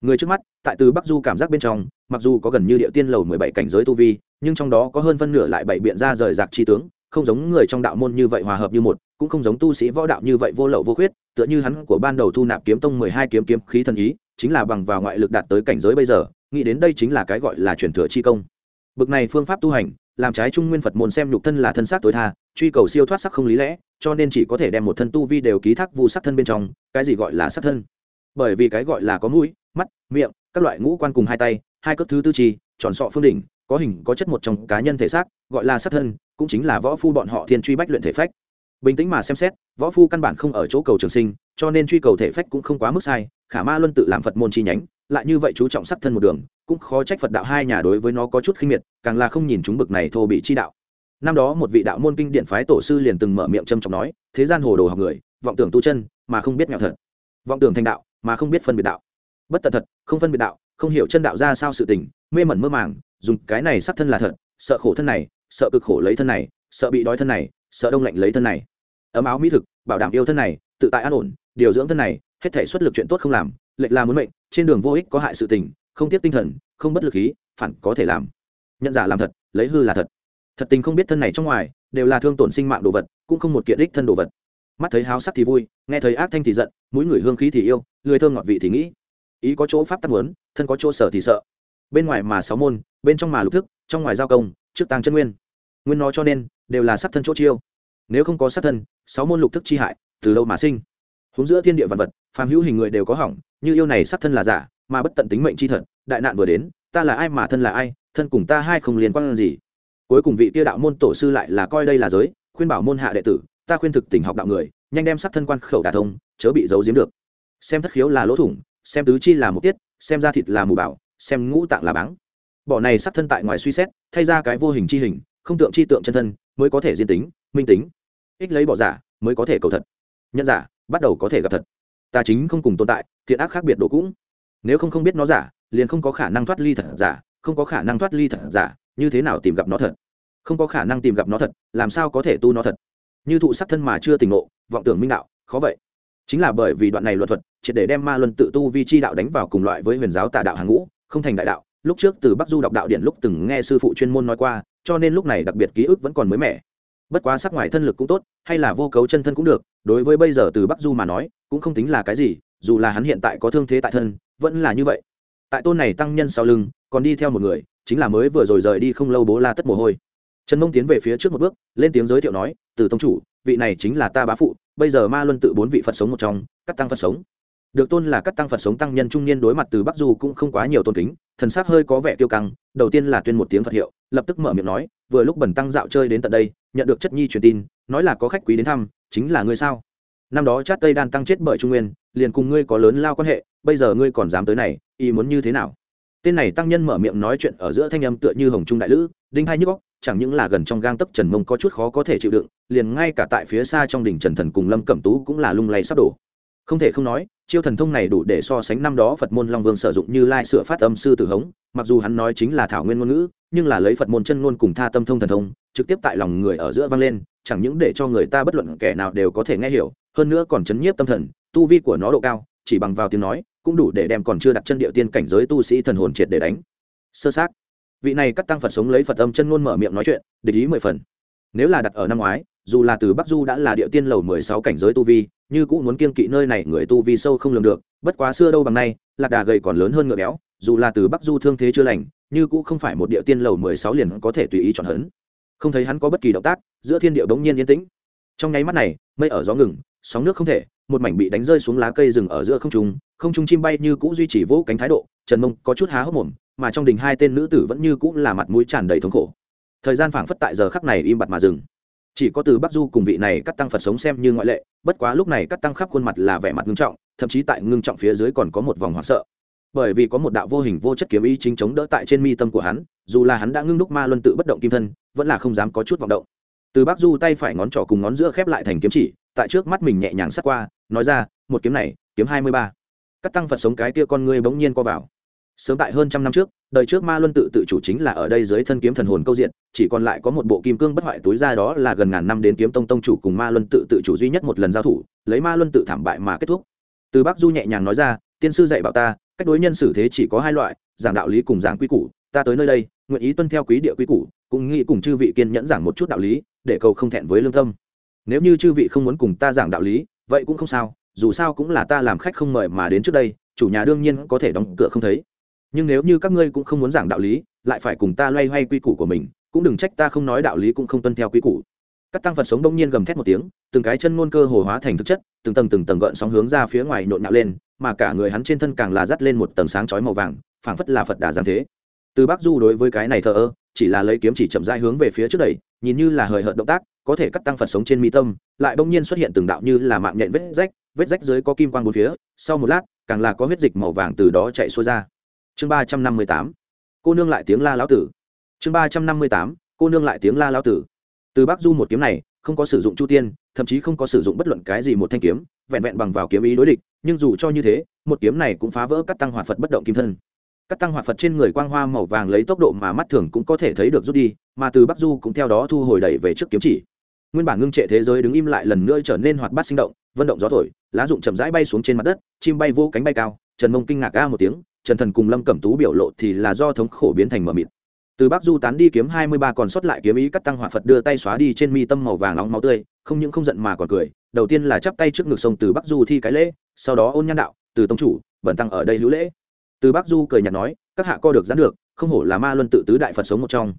Người trước mắt, tại từ bắc du cảm giác bên trong, mặc dù có gần như địa tiên lầu mười bảy cảnh giới tu vi, nhưng trong đó có hơn phân nửa lại bảy biện ra rời rạc chi tướng, không giống người trong đạo môn như vậy hòa hợp như một, cũng không giống tu sĩ võ đạo như vậy vô lậu vô khuyết, tựa như hắn của ban đầu thu nạp kiếm tông mười hai kiếm kiếm khí thần ý, chính là bằng vào ngoại lực đạt tới cảnh giới bây giờ, nghĩ đến đây chính là cái gọi là truyền thừa chi công. Bực này phương pháp tu hành, làm trái trung nguyên phật môn xem nhục thân là thân xác tối tha truy cầu siêu thoát sắc không lý lẽ, cho nên chỉ có thể đem một thân tu vi đều ký thác vu sắc thân bên trong, cái gì gọi là sắc thân? Bởi vì cái gọi là có mũi, mắt, miệng, các loại ngũ quan cùng hai tay, hai cất thứ tư chi tròn sọ phương đỉnh, có hình, có chất một trong cá nhân thể xác, gọi là sắc thân, cũng chính là võ phu bọn họ thiên truy bách luyện thể phách. Bình tĩnh mà xem xét, võ phu căn bản không ở chỗ cầu trường sinh, cho nên truy cầu thể phách cũng không quá mức sai, khả ma luân tự làm phật môn chi nhánh, lại như vậy chú trọng sắc thân một đường, cũng khó trách phật đạo hai nhà đối với nó có chút khinh miệt, càng là không nhìn chúng bực này thô bị chi đạo năm đó một vị đạo môn kinh điện phái tổ sư liền từng mở miệng trầm trọng nói, thế gian hồ đồ học người, vọng tưởng tu chân, mà không biết nghèo thật. Vọng tưởng thành đạo, mà không biết phân biệt đạo. Bất tật thật, không phân biệt đạo, không hiểu chân đạo ra sao sự tình, mê mẩn mơ màng, dùng cái này sắc thân là thật, sợ khổ thân này, sợ cực khổ lấy thân này, sợ bị đói thân này, sợ đông lạnh lấy thân này. Ấm áo mỹ thực, bảo đảm yêu thân này, tự tại an ổn, điều dưỡng thân này, hết thể xuất lực chuyện tốt không làm, lệch là muốn mệnh, trên đường vô ích có hại sự tình, không tiếp tinh thần, không bất lực khí phản có thể làm. Nhận giả làm thật, lấy hư là thật thật tình không biết thân này trong ngoài, đều là thương tổn sinh mạng đồ vật, cũng không một kiện đích thân đồ vật. Mắt thấy háo sắc thì vui, nghe thấy ác thanh thì giận, mũi người hương khí thì yêu, lười thơm ngọt vị thì nghĩ. Ý có chỗ pháp tắc muốn, thân có chỗ sở thì sợ. Bên ngoài mà sáu môn, bên trong mà lục thức, trong ngoài giao công, trước tăng chân nguyên. Nguyên nó cho nên, đều là sắc thân chỗ chiêu. Nếu không có sắc thân, sáu môn lục thức chi hại, từ đâu mà sinh? Huống giữa thiên địa vật vật, phàm hữu hình người đều có hỏng, như yêu này sắc thân là giả, mà bất tận tính mệnh chi thật, đại nạn vừa đến, ta là ai mà thân là ai, thân cùng ta hai không liên quan gì cuối cùng vị kia đạo môn tổ sư lại là coi đây là giới, khuyên bảo môn hạ đệ tử, ta khuyên thực tình học đạo người, nhanh đem sắc thân quan khẩu đả thông, chớ bị giấu giếm được. Xem thất khiếu là lỗ thủng, xem tứ chi là một tiết, xem da thịt là mù bảo, xem ngũ tạng là báng. Bỏ này sắc thân tại ngoài suy xét, thay ra cái vô hình chi hình, không tượng chi tượng chân thân, mới có thể diên tính, minh tính. Ích lấy bỏ giả, mới có thể cầu thật. Nhân giả, bắt đầu có thể gặp thật. Ta chính không cùng tồn tại, thiện ác khác biệt đồ cũng. Nếu không không biết nó giả, liền không có khả năng thoát ly thật giả, không có khả năng thoát ly thật giả như thế nào tìm gặp nó thật? Không có khả năng tìm gặp nó thật, làm sao có thể tu nó thật? Như thụ sắc thân mà chưa tỉnh ngộ, vọng tưởng minh đạo, khó vậy. Chính là bởi vì đoạn này luật thuật, triệt để đem ma luân tự tu vi chi đạo đánh vào cùng loại với huyền giáo tà đạo hàng ngũ, không thành đại đạo. Lúc trước từ bắc du đọc đạo điện lúc từng nghe sư phụ chuyên môn nói qua, cho nên lúc này đặc biệt ký ức vẫn còn mới mẻ. Bất quá sắc ngoài thân lực cũng tốt, hay là vô cấu chân thân cũng được, đối với bây giờ từ bắc du mà nói, cũng không tính là cái gì, dù là hắn hiện tại có thương thế tại thân, vẫn là như vậy. Tại tôn này tăng nhân sau lưng, còn đi theo một người chính là mới vừa rồi rời đi không lâu bố la tất mồ hôi. Trần mông tiến về phía trước một bước, lên tiếng giới thiệu nói, từ tông chủ, vị này chính là ta bá phụ, bây giờ ma luân tự bốn vị phật sống một trong, cắt tăng phật sống. Được tôn là cắt tăng phật sống tăng nhân trung niên đối mặt từ bắc du cũng không quá nhiều tôn kính, thần sắc hơi có vẻ tiêu căng, đầu tiên là tuyên một tiếng phật hiệu, lập tức mở miệng nói, vừa lúc bẩn tăng dạo chơi đến tận đây, nhận được chất nhi truyền tin, nói là có khách quý đến thăm, chính là ngươi sao? Năm đó chát tây đan tăng chết bởi trung nguyên, liền cùng ngươi có lớn lao quan hệ, bây giờ ngươi còn dám tới này, ý muốn như thế nào? Tên này tăng nhân mở miệng nói chuyện ở giữa thanh âm tựa như hồng trung đại lữ, đinh hai nhức góc chẳng những là gần trong gang tấc trần mông có chút khó có thể chịu đựng, liền ngay cả tại phía xa trong đỉnh trần thần cùng lâm cẩm tú cũng là lung lay sắp đổ. Không thể không nói, chiêu thần thông này đủ để so sánh năm đó phật môn long vương sử dụng như lai sửa phát âm sư tử hống, mặc dù hắn nói chính là thảo nguyên ngôn ngữ, nhưng là lấy phật môn chân ngôn cùng tha tâm thông thần thông, trực tiếp tại lòng người ở giữa vang lên, chẳng những để cho người ta bất luận kẻ nào đều có thể nghe hiểu, hơn nữa còn chấn nhiếp tâm thần, tu vi của nó độ cao, chỉ bằng vào tiếng nói cũng đủ để đem còn chưa đặt chân địa tiên cảnh giới tu sĩ thần hồn triệt để đánh. Sơ sát vị này cắt tăng phật sống lấy phật âm chân ngôn mở miệng nói chuyện, địch ý mười phần. Nếu là đặt ở năm ngoái, dù là từ bắc du đã là địa tiên lầu mười sáu cảnh giới tu vi, như cũng muốn kiên kỵ nơi này người tu vi sâu không lường được, bất quá xưa đâu bằng nay, lạc đà gầy còn lớn hơn ngựa béo, dù là từ bắc du thương thế chưa lành, như cũng không phải một địa tiên lầu mười sáu liền có thể tùy ý chọn hấn. Không thấy hắn có bất kỳ động tác, giữa thiên điệu đống nhiên yên tĩnh. Trong nháy mắt này, mây ở gió ngừng, sóng nước không thể một mảnh bị đánh rơi xuống lá cây rừng ở giữa không trung không trung chim bay như cũ duy trì vỗ cánh thái độ, trần mông có chút há hốc mồm, mà trong đình hai tên nữ tử vẫn như cũ là mặt mũi tràn đầy thống khổ. Thời gian phảng phất tại giờ khắc này im bặt mà dừng. Chỉ có từ bắc du cùng vị này cắt tăng phật sống xem như ngoại lệ, bất quá lúc này cắt tăng khắp khuôn mặt là vẻ mặt ngưng trọng, thậm chí tại ngưng trọng phía dưới còn có một vòng hoảng sợ. Bởi vì có một đạo vô hình vô chất kiếm ý chính chống đỡ tại trên mi tâm của hắn, dù là hắn đã ngưng đúc ma luân tự bất động kim thân, vẫn là không dám có chút vọng động. Từ bắc du tay phải ngón trỏ cùng ngón giữa khép lại thành kiếm chỉ, tại trước mắt mình nhẹ nhàng sát qua nói ra, một kiếm này, kiếm hai mươi ba. Các tăng phật sống cái kia con ngươi bỗng nhiên co vào. Sớm tại hơn trăm năm trước, đời trước ma luân tự tự chủ chính là ở đây dưới thân kiếm thần hồn câu diện, chỉ còn lại có một bộ kim cương bất hoại túi ra đó là gần ngàn năm đến kiếm tông tông chủ cùng ma luân tự tự chủ duy nhất một lần giao thủ, lấy ma luân tự thảm bại mà kết thúc. Từ bác du nhẹ nhàng nói ra, tiên sư dạy bảo ta, cách đối nhân xử thế chỉ có hai loại, giảng đạo lý cùng giảng quy củ, ta tới nơi đây, nguyện ý tuân theo quý địa quy củ, cũng nghĩ cùng chư vị kiên nhẫn giảng một chút đạo lý, để cầu không thẹn với lương tâm. Nếu như chư vị không muốn cùng ta giảng đạo lý vậy cũng không sao, dù sao cũng là ta làm khách không mời mà đến trước đây, chủ nhà đương nhiên có thể đóng cửa không thấy. Nhưng nếu như các ngươi cũng không muốn giảng đạo lý, lại phải cùng ta loay hoay quy củ của mình, cũng đừng trách ta không nói đạo lý cũng không tuân theo quy củ. Các tăng phật sống đông nhiên gầm thét một tiếng, từng cái chân ngôn cơ hồ hóa thành thực chất, từng tầng từng tầng gợn sóng hướng ra phía ngoài nhộn nhạo lên, mà cả người hắn trên thân càng là dắt lên một tầng sáng chói màu vàng, phảng phất là phật đà giáng thế. Từ bắc du đối với cái này thờ ơ, chỉ là lấy kiếm chỉ chậm rãi hướng về phía trước đẩy, nhìn như là hời hợt động tác có thể cắt tăng phật sống trên mi tâm, lại bỗng nhiên xuất hiện từng đạo như là mạng nhện vết rách vết rách dưới có kim quang bốn phía, sau một lát, càng là có huyết dịch màu vàng từ đó chạy xuôi ra. Chương ba trăm năm mươi tám, cô nương lại tiếng la lão tử. Chương ba trăm năm mươi tám, cô nương lại tiếng la lão tử. Từ bắc du một kiếm này, không có sử dụng chu tiên, thậm chí không có sử dụng bất luận cái gì một thanh kiếm, vẹn vẹn bằng vào kiếm ý đối địch, nhưng dù cho như thế, một kiếm này cũng phá vỡ các tăng hoạt phật bất động kim thân. Các tăng hoạt phật trên người quang hoa màu vàng lấy tốc độ mà mắt thường cũng có thể thấy được rút đi, mà từ bắc du cũng theo đó thu hồi đẩy về trước kiếm chỉ nguyên bản ngưng trệ thế giới đứng im lại lần nữa trở nên hoạt bát sinh động, vận động gió thổi, lá rụng chậm rãi bay xuống trên mặt đất, chim bay vô cánh bay cao, trần mông kinh ngạc ca một tiếng, trần thần cùng lâm cẩm tú biểu lộ thì là do thống khổ biến thành mờ mịt. Từ bắc du tán đi kiếm hai mươi ba còn sót lại kiếm ý cắt tăng hỏa phật đưa tay xóa đi trên mi tâm màu vàng nóng máu tươi, không những không giận mà còn cười, đầu tiên là chắp tay trước ngực sông từ bắc du thi cái lễ, sau đó ôn nhan đạo, từ tông chủ bẩn tăng ở đây hữu lễ. Từ bắc du cười nhạt nói, các hạ co được gián được, không hổ là ma luân tự tứ đại phật sống một trong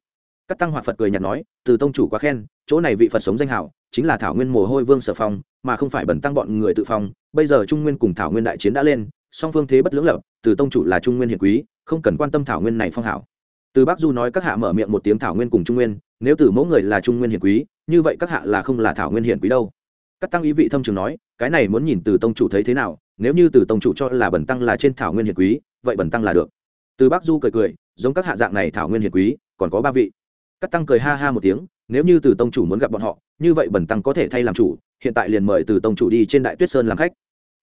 các tăng hoạt phật cười nhạt nói, từ tông chủ quá khen, chỗ này vị phật sống danh hảo, chính là thảo nguyên mồ hôi vương sở phong, mà không phải bẩn tăng bọn người tự phong. Bây giờ trung nguyên cùng thảo nguyên đại chiến đã lên, song phương thế bất lưỡng lập, từ tông chủ là trung nguyên hiền quý, không cần quan tâm thảo nguyên này phong hảo. Từ bắc du nói các hạ mở miệng một tiếng thảo nguyên cùng trung nguyên, nếu từ mẫu người là trung nguyên hiền quý, như vậy các hạ là không là thảo nguyên hiền quý đâu. Các tăng ý vị thâm trường nói, cái này muốn nhìn từ tông chủ thấy thế nào, nếu như từ tông chủ cho là bẩn tăng là trên thảo nguyên hiền quý, vậy bẩn tăng là được. Từ bắc du cười cười, giống các hạ dạng này thảo nguyên hiền quý, còn có ba vị cắt tăng cười ha ha một tiếng, nếu như từ tông chủ muốn gặp bọn họ, như vậy bẩn tăng có thể thay làm chủ, hiện tại liền mời từ tông chủ đi trên đại tuyết sơn làm khách.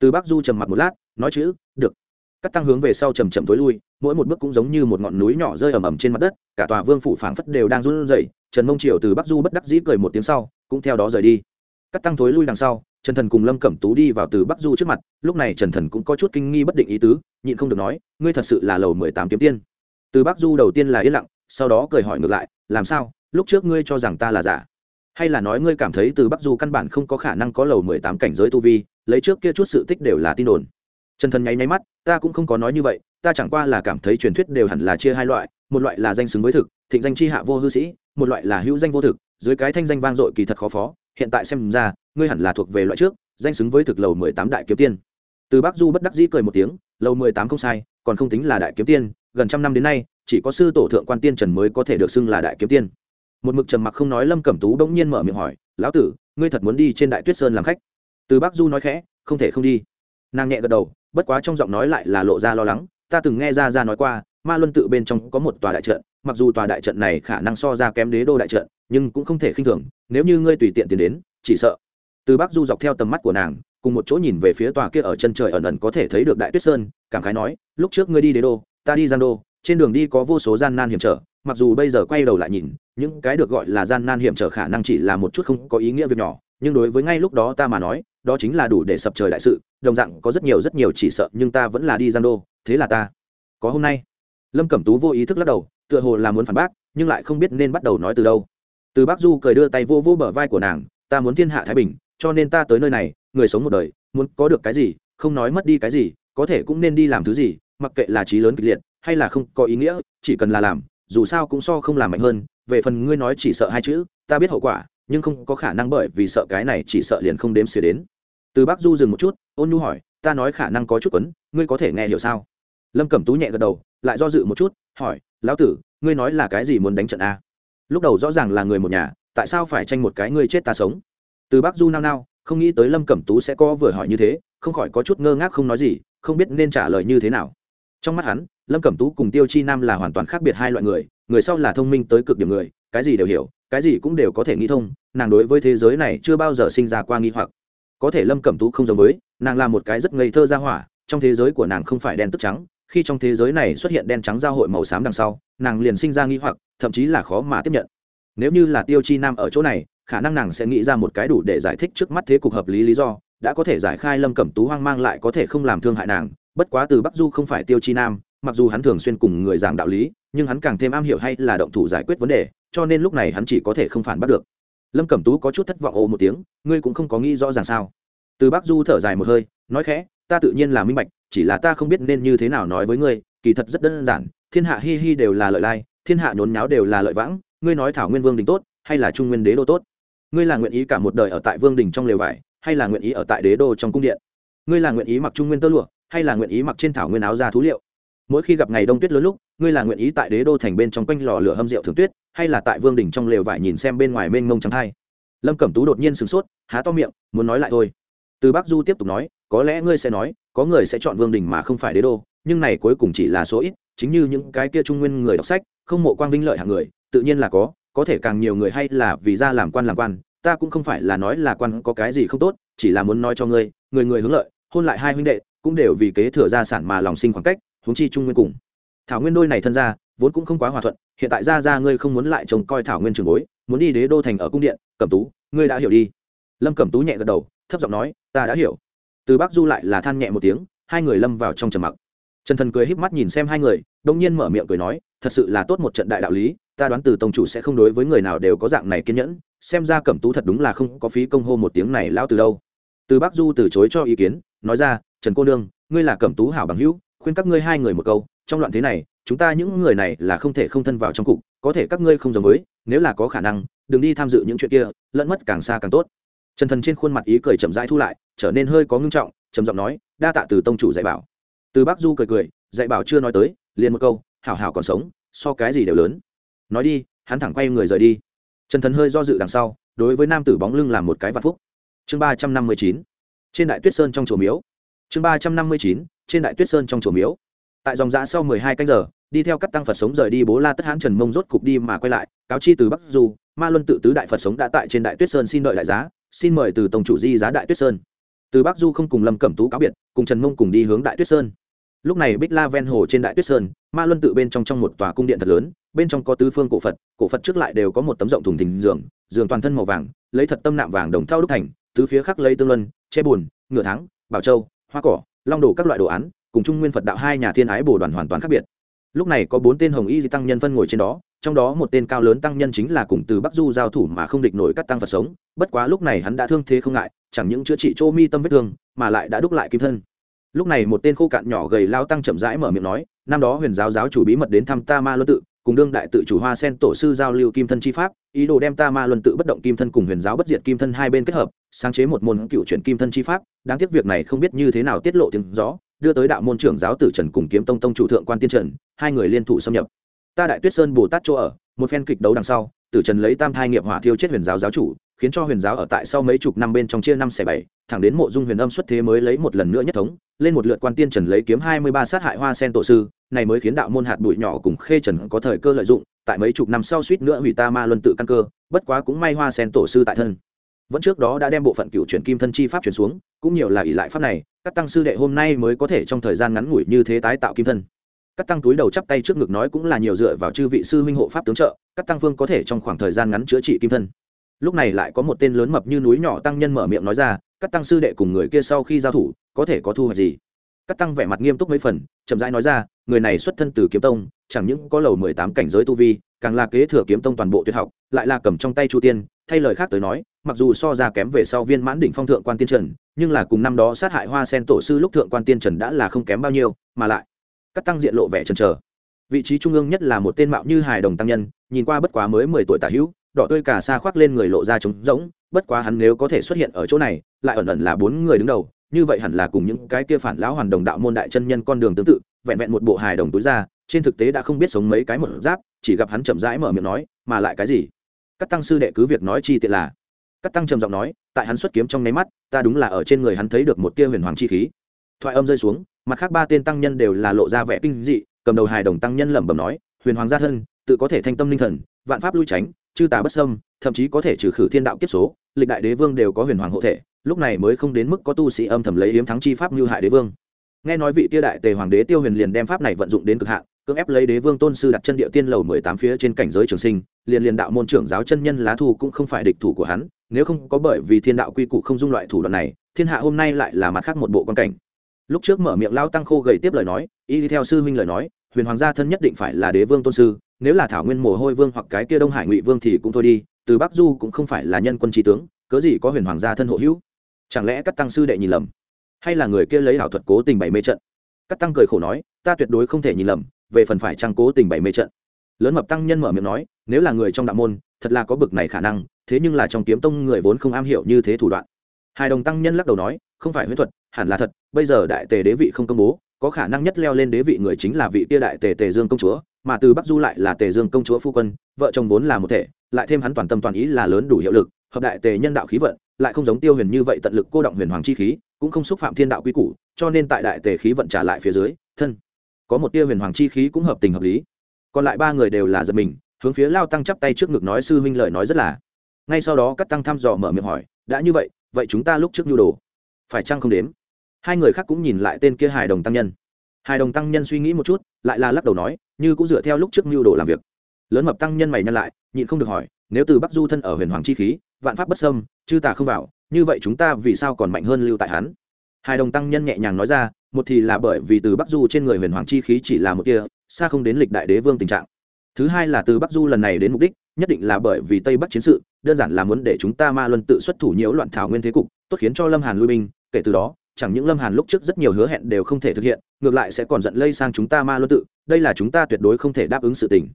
Từ bắc du trầm mặc một lát, nói chữ, được. Cắt tăng hướng về sau chầm chậm tối lui, mỗi một bước cũng giống như một ngọn núi nhỏ rơi ầm ầm trên mặt đất, cả tòa vương phủ phảng phất đều đang run rẩy. Trần mông triều từ bắc du bất đắc dĩ cười một tiếng sau, cũng theo đó rời đi. Cắt tăng thối lui đằng sau, trần thần cùng lâm cẩm tú đi vào từ bắc du trước mặt, lúc này trần thần cũng có chút kinh nghi bất định ý tứ, nhịn không được nói, ngươi thật sự là lầu mười tám kiếm tiên. Từ bắc du đầu tiên là yên lặng sau đó cười hỏi ngược lại, làm sao? Lúc trước ngươi cho rằng ta là giả? Hay là nói ngươi cảm thấy từ bắc du căn bản không có khả năng có lầu mười tám cảnh giới tu vi, lấy trước kia chút sự tích đều là tin đồn? Trần thần nháy nháy mắt, ta cũng không có nói như vậy, ta chẳng qua là cảm thấy truyền thuyết đều hẳn là chia hai loại, một loại là danh xứng với thực, thịnh danh c h i hạ vô hư sĩ, một loại là hữu danh vô thực, dưới cái thanh danh vang dội kỳ thật khó phó, hiện tại xem ra, ngươi hẳn là thuộc về loại trước, danh xứng với thực lầu mười tám đại kiếm tiên. Từ bắc du bất đắc dĩ cười một tiếng, lầu mười tám không sai, còn không tính là đại kiếm tiên, gần trăm năm đến nay chỉ có sư tổ thượng quan tiên trần mới có thể được xưng là đại kiếm tiên. Một mực trầm mặc không nói, lâm cẩm tú bỗng nhiên mở miệng hỏi, lão tử, ngươi thật muốn đi trên đại tuyết sơn làm khách? Từ bắc du nói khẽ, không thể không đi. Nàng nhẹ gật đầu, bất quá trong giọng nói lại là lộ ra lo lắng, ta từng nghe ra ra nói qua, ma luân tự bên trong có một tòa đại trận, mặc dù tòa đại trận này khả năng so ra kém đế đô đại trận, nhưng cũng không thể khinh thường, nếu như ngươi tùy tiện tiến đến, chỉ sợ. Từ bắc du dọc theo tầm mắt của nàng, cùng một chỗ nhìn về phía tòa kia ở chân trời ẩn ẩn có thể thấy được đại tuyết sơn, cảm khái nói, lúc trước ngươi đi đế đô, ta đi giang đô trên đường đi có vô số gian nan hiểm trở, mặc dù bây giờ quay đầu lại nhìn, những cái được gọi là gian nan hiểm trở khả năng chỉ là một chút không có ý nghĩa việc nhỏ, nhưng đối với ngay lúc đó ta mà nói, đó chính là đủ để sập trời đại sự, đồng dạng có rất nhiều rất nhiều chỉ sợ, nhưng ta vẫn là đi gian đô thế là ta. Có hôm nay, lâm cẩm tú vô ý thức lắc đầu, tựa hồ là muốn phản bác, nhưng lại không biết nên bắt đầu nói từ đâu. Từ bác du cười đưa tay vô vô bờ vai của nàng, ta muốn thiên hạ thái bình, cho nên ta tới nơi này, người sống một đời, muốn có được cái gì, không nói mất đi cái gì, có thể cũng nên đi làm thứ gì, mặc kệ là trí lớn kịch liệt hay là không có ý nghĩa, chỉ cần là làm, dù sao cũng so không làm mạnh hơn, về phần ngươi nói chỉ sợ hai chữ, ta biết hậu quả, nhưng không có khả năng bởi vì sợ cái này chỉ sợ liền không đếm xỉa đến. Từ bác du dừng một chút, ôn nhu hỏi, ta nói khả năng có chút quấn, ngươi có thể nghe hiểu sao? Lâm cẩm tú nhẹ gật đầu, lại do dự một chút, hỏi, lão tử, ngươi nói là cái gì muốn đánh trận a? Lúc đầu rõ ràng là người một nhà, tại sao phải tranh một cái ngươi chết ta sống? Từ bác du nao nao, không nghĩ tới lâm cẩm tú sẽ có vừa hỏi như thế, không khỏi có chút ngơ ngác không nói gì, không biết nên trả lời như thế nào trong mắt hắn, lâm cẩm tú cùng tiêu chi nam là hoàn toàn khác biệt hai loại người người sau là thông minh tới cực điểm người, cái gì đều hiểu, cái gì cũng đều có thể nghĩ thông, nàng đối với thế giới này chưa bao giờ sinh ra qua nghi hoặc. Có thể lâm cẩm tú không giống với, nàng là một cái rất ngây thơ ra hỏa, trong thế giới của nàng không phải đen tức trắng, khi trong thế giới này xuất hiện đen trắng giao hội màu xám đằng sau, nàng liền sinh ra nghi hoặc, thậm chí là khó mà tiếp nhận. Nếu như là tiêu chi nam ở chỗ này, khả năng nàng sẽ nghĩ ra một cái đủ để giải thích trước mắt thế cục hợp lý lý do, đã có thể giải khai lâm cẩm tú hoang mang lại có thể không làm thương hại nàng bất quá từ bắc du không phải tiêu chi nam, mặc dù hắn thường xuyên cùng người giảng đạo lý, nhưng hắn càng thêm am hiểu hay là động thủ giải quyết vấn đề, cho nên lúc này hắn chỉ có thể không phản bắt được. Lâm cẩm tú có chút thất vọng ồ một tiếng, ngươi cũng không có nghĩ rõ ràng sao? Từ bắc du thở dài một hơi, nói khẽ, ta tự nhiên là minh bạch, chỉ là ta không biết nên như thế nào nói với ngươi, kỳ thật rất đơn giản, thiên hạ hi hi đều là lợi lai, thiên hạ nhốn nháo đều là lợi vãng, ngươi nói thảo nguyên vương đình tốt, hay là trung nguyên đế đô tốt? Ngươi là nguyện ý cả một đời ở tại vương đình trong lều vải, hay là nguyện ý ở tại đế đô trong cung điện? Ngươi là nguyện ý mặc trung nguyên tơ lụa hay là nguyện ý mặc trên thảo nguyên áo ra thú liệu? Mỗi khi gặp ngày đông tuyết lớn lúc, ngươi là nguyện ý tại đế đô thành bên trong quanh lò lửa hâm rượu thường tuyết, hay là tại vương đỉnh trong lều vải nhìn xem bên ngoài mênh mông trắng thai? Lâm cẩm tú đột nhiên sửng sốt, há to miệng, muốn nói lại thôi. Từ bắc du tiếp tục nói, có lẽ ngươi sẽ nói, có người sẽ chọn vương đình mà không phải đế đô, nhưng này cuối cùng chỉ là số ít, chính như những cái kia trung nguyên người đọc sách, không mộ quang vinh lợi hạng người, tự nhiên là có có thể càng nhiều người hay là vì ra làm quan làm quan, ta cũng không phải là nói là quan có cái gì không tốt, chỉ là muốn nói cho ngươi, người người hướng lợi, hôn lại hai huynh đệ cũng đều vì kế thừa gia sản mà lòng sinh khoảng cách, huống chi trung nguyên cùng. Thảo nguyên đôi này thân ra vốn cũng không quá hòa thuận, hiện tại ra ra ngươi không muốn lại trông coi thảo nguyên trường bối, muốn đi đế đô thành ở cung điện, cẩm tú, ngươi đã hiểu đi. Lâm cẩm tú nhẹ gật đầu, thấp giọng nói, ta đã hiểu. Từ bắc du lại là than nhẹ một tiếng, hai người lâm vào trong trầm mặc. Trần thần cười híp mắt nhìn xem hai người, đông nhiên mở miệng cười nói, thật sự là tốt một trận đại đạo lý, ta đoán từ tông chủ sẽ không đối với người nào đều có dạng này kiên nhẫn, xem ra cẩm tú thật đúng là không có phí công hô một tiếng này lao từ đâu. Từ bắc du từ chối cho ý kiến nói ra, trần cô nương, ngươi là cẩm tú hảo bằng hữu, khuyên các ngươi hai người một câu, trong loạn thế này, chúng ta những người này là không thể không thân vào trong cục, có thể các ngươi không giống với, nếu là có khả năng, đừng đi tham dự những chuyện kia, lẫn mất càng xa càng tốt. Trần thần trên khuôn mặt ý cười chậm rãi thu lại, trở nên hơi có ngưng trọng, trầm giọng nói, đa tạ từ tông chủ dạy bảo. Từ bác du cười cười, dạy bảo chưa nói tới, liền một câu, hảo hảo còn sống, so cái gì đều lớn. Nói đi, hắn thẳng quay người rời đi. Trần thần hơi do dự đằng sau, đối với nam tử bóng lưng làm một cái vạn phúc. Chương ba trăm năm mươi chín trên đại tuyết sơn trong chùa miếu. Chương ba trăm năm mươi chín, trên đại tuyết sơn trong chùa miếu. Tại dòng giã sau mười hai canh giờ, đi theo các tăng phật sống rời đi bố la tất hãn trần mông rốt cục đi mà quay lại, cáo chi từ bắc du, ma luân tự tứ đại phật sống đã tại trên đại tuyết sơn xin đợi đại giá, xin mời từ tổng chủ di giá đại tuyết sơn. Từ bắc du không cùng lâm cẩm tú cáo biệt, cùng trần mông cùng đi hướng đại tuyết sơn. Lúc này bích la ven hồ trên đại tuyết sơn, ma luân tự bên trong trong một tòa cung điện thật lớn, bên trong có tứ phương cổ phật cổ phật trước lại đều có một tấm rộng thùng thình giường giường toàn thân màu vàng, lấy thật tâm nạm vàng đồng theo đúc thành, tứ phía khắc lấy tương luân che bùn ngựa thắng, bảo châu, hoa cỏ, long đồ các loại đồ án, cùng trung nguyên phật đạo hai nhà thiên ái bồ đoàn hoàn toàn khác biệt. Lúc này có bốn tên hồng y di tăng nhân phân ngồi trên đó, trong đó một tên cao lớn tăng nhân chính là cùng từ bắc du giao thủ mà không địch nổi các tăng phật sống. Bất quá lúc này hắn đã thương thế không ngại, chẳng những chữa trị chỗ mi tâm vết thương, mà lại đã đúc lại kim thân. Lúc này một tên khô cạn nhỏ gầy lao tăng chậm rãi mở miệng nói, năm đó huyền giáo giáo chủ bí mật đến thăm ta ma luân tự cùng đương đại tự chủ hoa sen tổ sư giao lưu kim thân chi pháp, ý đồ đem ta ma luân tự bất động kim thân cùng huyền giáo bất diệt kim thân hai bên kết hợp, sáng chế một môn cựu chuyển kim thân chi pháp. Đáng tiếc việc này không biết như thế nào tiết lộ tiếng rõ đưa tới đạo môn trưởng giáo tử trần cùng kiếm tông tông chủ thượng quan tiên trần, hai người liên thủ xâm nhập. Ta đại tuyết sơn bồ tát chỗ ở, một phen kịch đấu đằng sau, tử trần lấy tam thai nghiệp hỏa thiêu chết huyền giáo giáo chủ khiến cho huyền giáo ở tại sau mấy chục năm bên trong chia năm xẻ bảy, thẳng đến mộ dung huyền âm xuất thế mới lấy một lần nữa nhất thống, lên một lượt quan tiên trần lấy kiếm hai mươi ba sát hại hoa sen tổ sư, này mới khiến đạo môn hạt bụi nhỏ cùng khê trần có thời cơ lợi dụng, tại mấy chục năm sau suýt nữa hủy ta ma luân tự căn cơ, bất quá cũng may hoa sen tổ sư tại thân. Vẫn trước đó đã đem bộ phận cựu chuyển kim thân chi pháp chuyển xuống, cũng nhiều là ỷ lại pháp này, các tăng sư đệ hôm nay mới có thể trong thời gian ngắn ngủi như thế tái tạo kim thân. Các tăng túi đầu chắp tay trước ngực nói cũng là nhiều dựa vào chư vị sư huynh hộ pháp tướng trợ, các tăng phương có thể trong khoảng thời gian ngắn chữa trị kim thân lúc này lại có một tên lớn mập như núi nhỏ tăng nhân mở miệng nói ra các tăng sư đệ cùng người kia sau khi giao thủ, có thể có thu hoạch gì? Các tăng vẻ mặt nghiêm túc mấy phần, chậm rãi nói ra, người này xuất thân từ kiếm tông, chẳng những có lầu mười tám cảnh giới tu vi, càng là kế thừa kiếm tông toàn bộ tuyệt học, lại là cầm trong tay chu tiên, thay lời khác tới nói, mặc dù so ra kém về sau viên mãn đỉnh phong thượng quan tiên trần, nhưng là cùng năm đó sát hại hoa sen tổ sư lúc thượng quan tiên trần đã là không kém bao nhiêu, mà lại các tăng diện lộ vẻ trần trờ vị trí trung ương nhất là một tên mạo như hài đồng tăng nhân, nhìn qua bất quá mới mười tuổi tả hữu đỏ tươi cả xa khoác lên người lộ ra trống rỗng, bất quá hắn nếu có thể xuất hiện ở chỗ này, lại ẩn ẩn là bốn người đứng đầu, như vậy hẳn là cùng những cái kia phản lão hoàn đồng đạo môn đại chân nhân con đường tương tự, vẹn vẹn một bộ hài đồng túi ra, trên thực tế đã không biết sống mấy cái một giáp, chỉ gặp hắn chậm rãi mở miệng nói, mà lại cái gì? Các tăng sư đệ cứ việc nói chi tiện là. Các tăng trầm giọng nói, tại hắn xuất kiếm trong nháy mắt, ta đúng là ở trên người hắn thấy được một tia huyền hoàng chi khí. Thoại âm rơi xuống, mặt khác ba tên tăng nhân đều là lộ ra vẻ kinh dị, cầm đầu hài đồng tăng nhân lẩm bẩm nói, huyền hoàng gia thân, tự có thể thanh tâm linh thần, vạn pháp lui tránh chư tà bất sâm thậm chí có thể trừ khử thiên đạo kiếp số, lịch đại đế vương đều có huyền hoàng hộ thể, lúc này mới không đến mức có tu sĩ âm thầm lấy hiếm thắng chi pháp như hại đế vương. Nghe nói vị tia đại tề hoàng đế tiêu huyền liền đem pháp này vận dụng đến cực hạn, cưỡng ép lấy đế vương tôn sư đặt chân địa tiên lầu mười tám phía trên cảnh giới trường sinh, liền liền đạo môn trưởng giáo chân nhân lá thu cũng không phải địch thủ của hắn, nếu không có bởi vì thiên đạo quy củ không dung loại thủ đoạn này, thiên hạ hôm nay lại là mặt khác một bộ quan cảnh. Lúc trước mở miệng lao tăng khô gầy tiếp lời nói, y theo sư huynh lời nói, huyền hoàng gia thân nhất định phải là đế vương tôn sư nếu là thảo nguyên mồ hôi vương hoặc cái kia đông hải ngụy vương thì cũng thôi đi, từ bắc du cũng không phải là nhân quân trí tướng, cớ gì có huyền hoàng gia thân hộ hữu? Chẳng lẽ các tăng sư đệ nhìn lầm? Hay là người kia lấy ảo thuật cố tình bày mê trận? Các tăng cười khổ nói, ta tuyệt đối không thể nhìn lầm, về phần phải trang cố tình bày mê trận? Lớn mập tăng nhân mở miệng nói, nếu là người trong đạo môn, thật là có bực này khả năng, thế nhưng là trong kiếm tông người vốn không am hiểu như thế thủ đoạn. Hai đồng tăng nhân lắc đầu nói, không phải huyết thuật, hẳn là thật, bây giờ đại tề đế vị không công bố, có khả năng nhất leo lên đế vị người chính là vị tia đại tề tề dương công chúa mà từ bắc du lại là tề dương công chúa phu quân, vợ chồng vốn là một thể, lại thêm hắn toàn tâm toàn ý là lớn đủ hiệu lực, hợp đại tề nhân đạo khí vận, lại không giống tiêu huyền như vậy tận lực cô động huyền hoàng chi khí, cũng không xúc phạm thiên đạo quy củ, cho nên tại đại tề khí vận trả lại phía dưới, thân, có một tia huyền hoàng chi khí cũng hợp tình hợp lý. Còn lại ba người đều là giật mình, hướng phía lao tăng chắp tay trước ngực nói sư huynh lời nói rất là. Ngay sau đó các tăng thăm dò mở miệng hỏi, đã như vậy vậy chúng ta lúc trước nhu đồ, phải chăng không đếm? Hai người khác cũng nhìn lại tên kia hài đồng tăng nhân. Hài đồng tăng nhân suy nghĩ một chút, lại là lắc đầu nói như cũng dựa theo lúc trước mưu đồ làm việc. Lớn mập tăng nhân mày nhân lại, nhịn không được hỏi, nếu từ bắc du thân ở huyền hoàng chi khí, vạn pháp bất sâm chư tà không vào, như vậy chúng ta vì sao còn mạnh hơn lưu tại hắn? Hai đồng tăng nhân nhẹ nhàng nói ra, một thì là bởi vì từ bắc du trên người huyền hoàng chi khí chỉ là một kia xa không đến lịch đại đế vương tình trạng. Thứ hai là từ bắc du lần này đến mục đích, nhất định là bởi vì tây bắc chiến sự, đơn giản là muốn để chúng ta ma luân tự xuất thủ nhiễu loạn thảo nguyên thế cục, tốt khiến cho lâm hàn lui binh, kể từ đó, chẳng những lâm hàn lúc trước rất nhiều hứa hẹn đều không thể thực hiện, ngược lại sẽ còn giận lây sang chúng ta ma luân tự đây là chúng ta tuyệt đối không thể đáp ứng sự tình.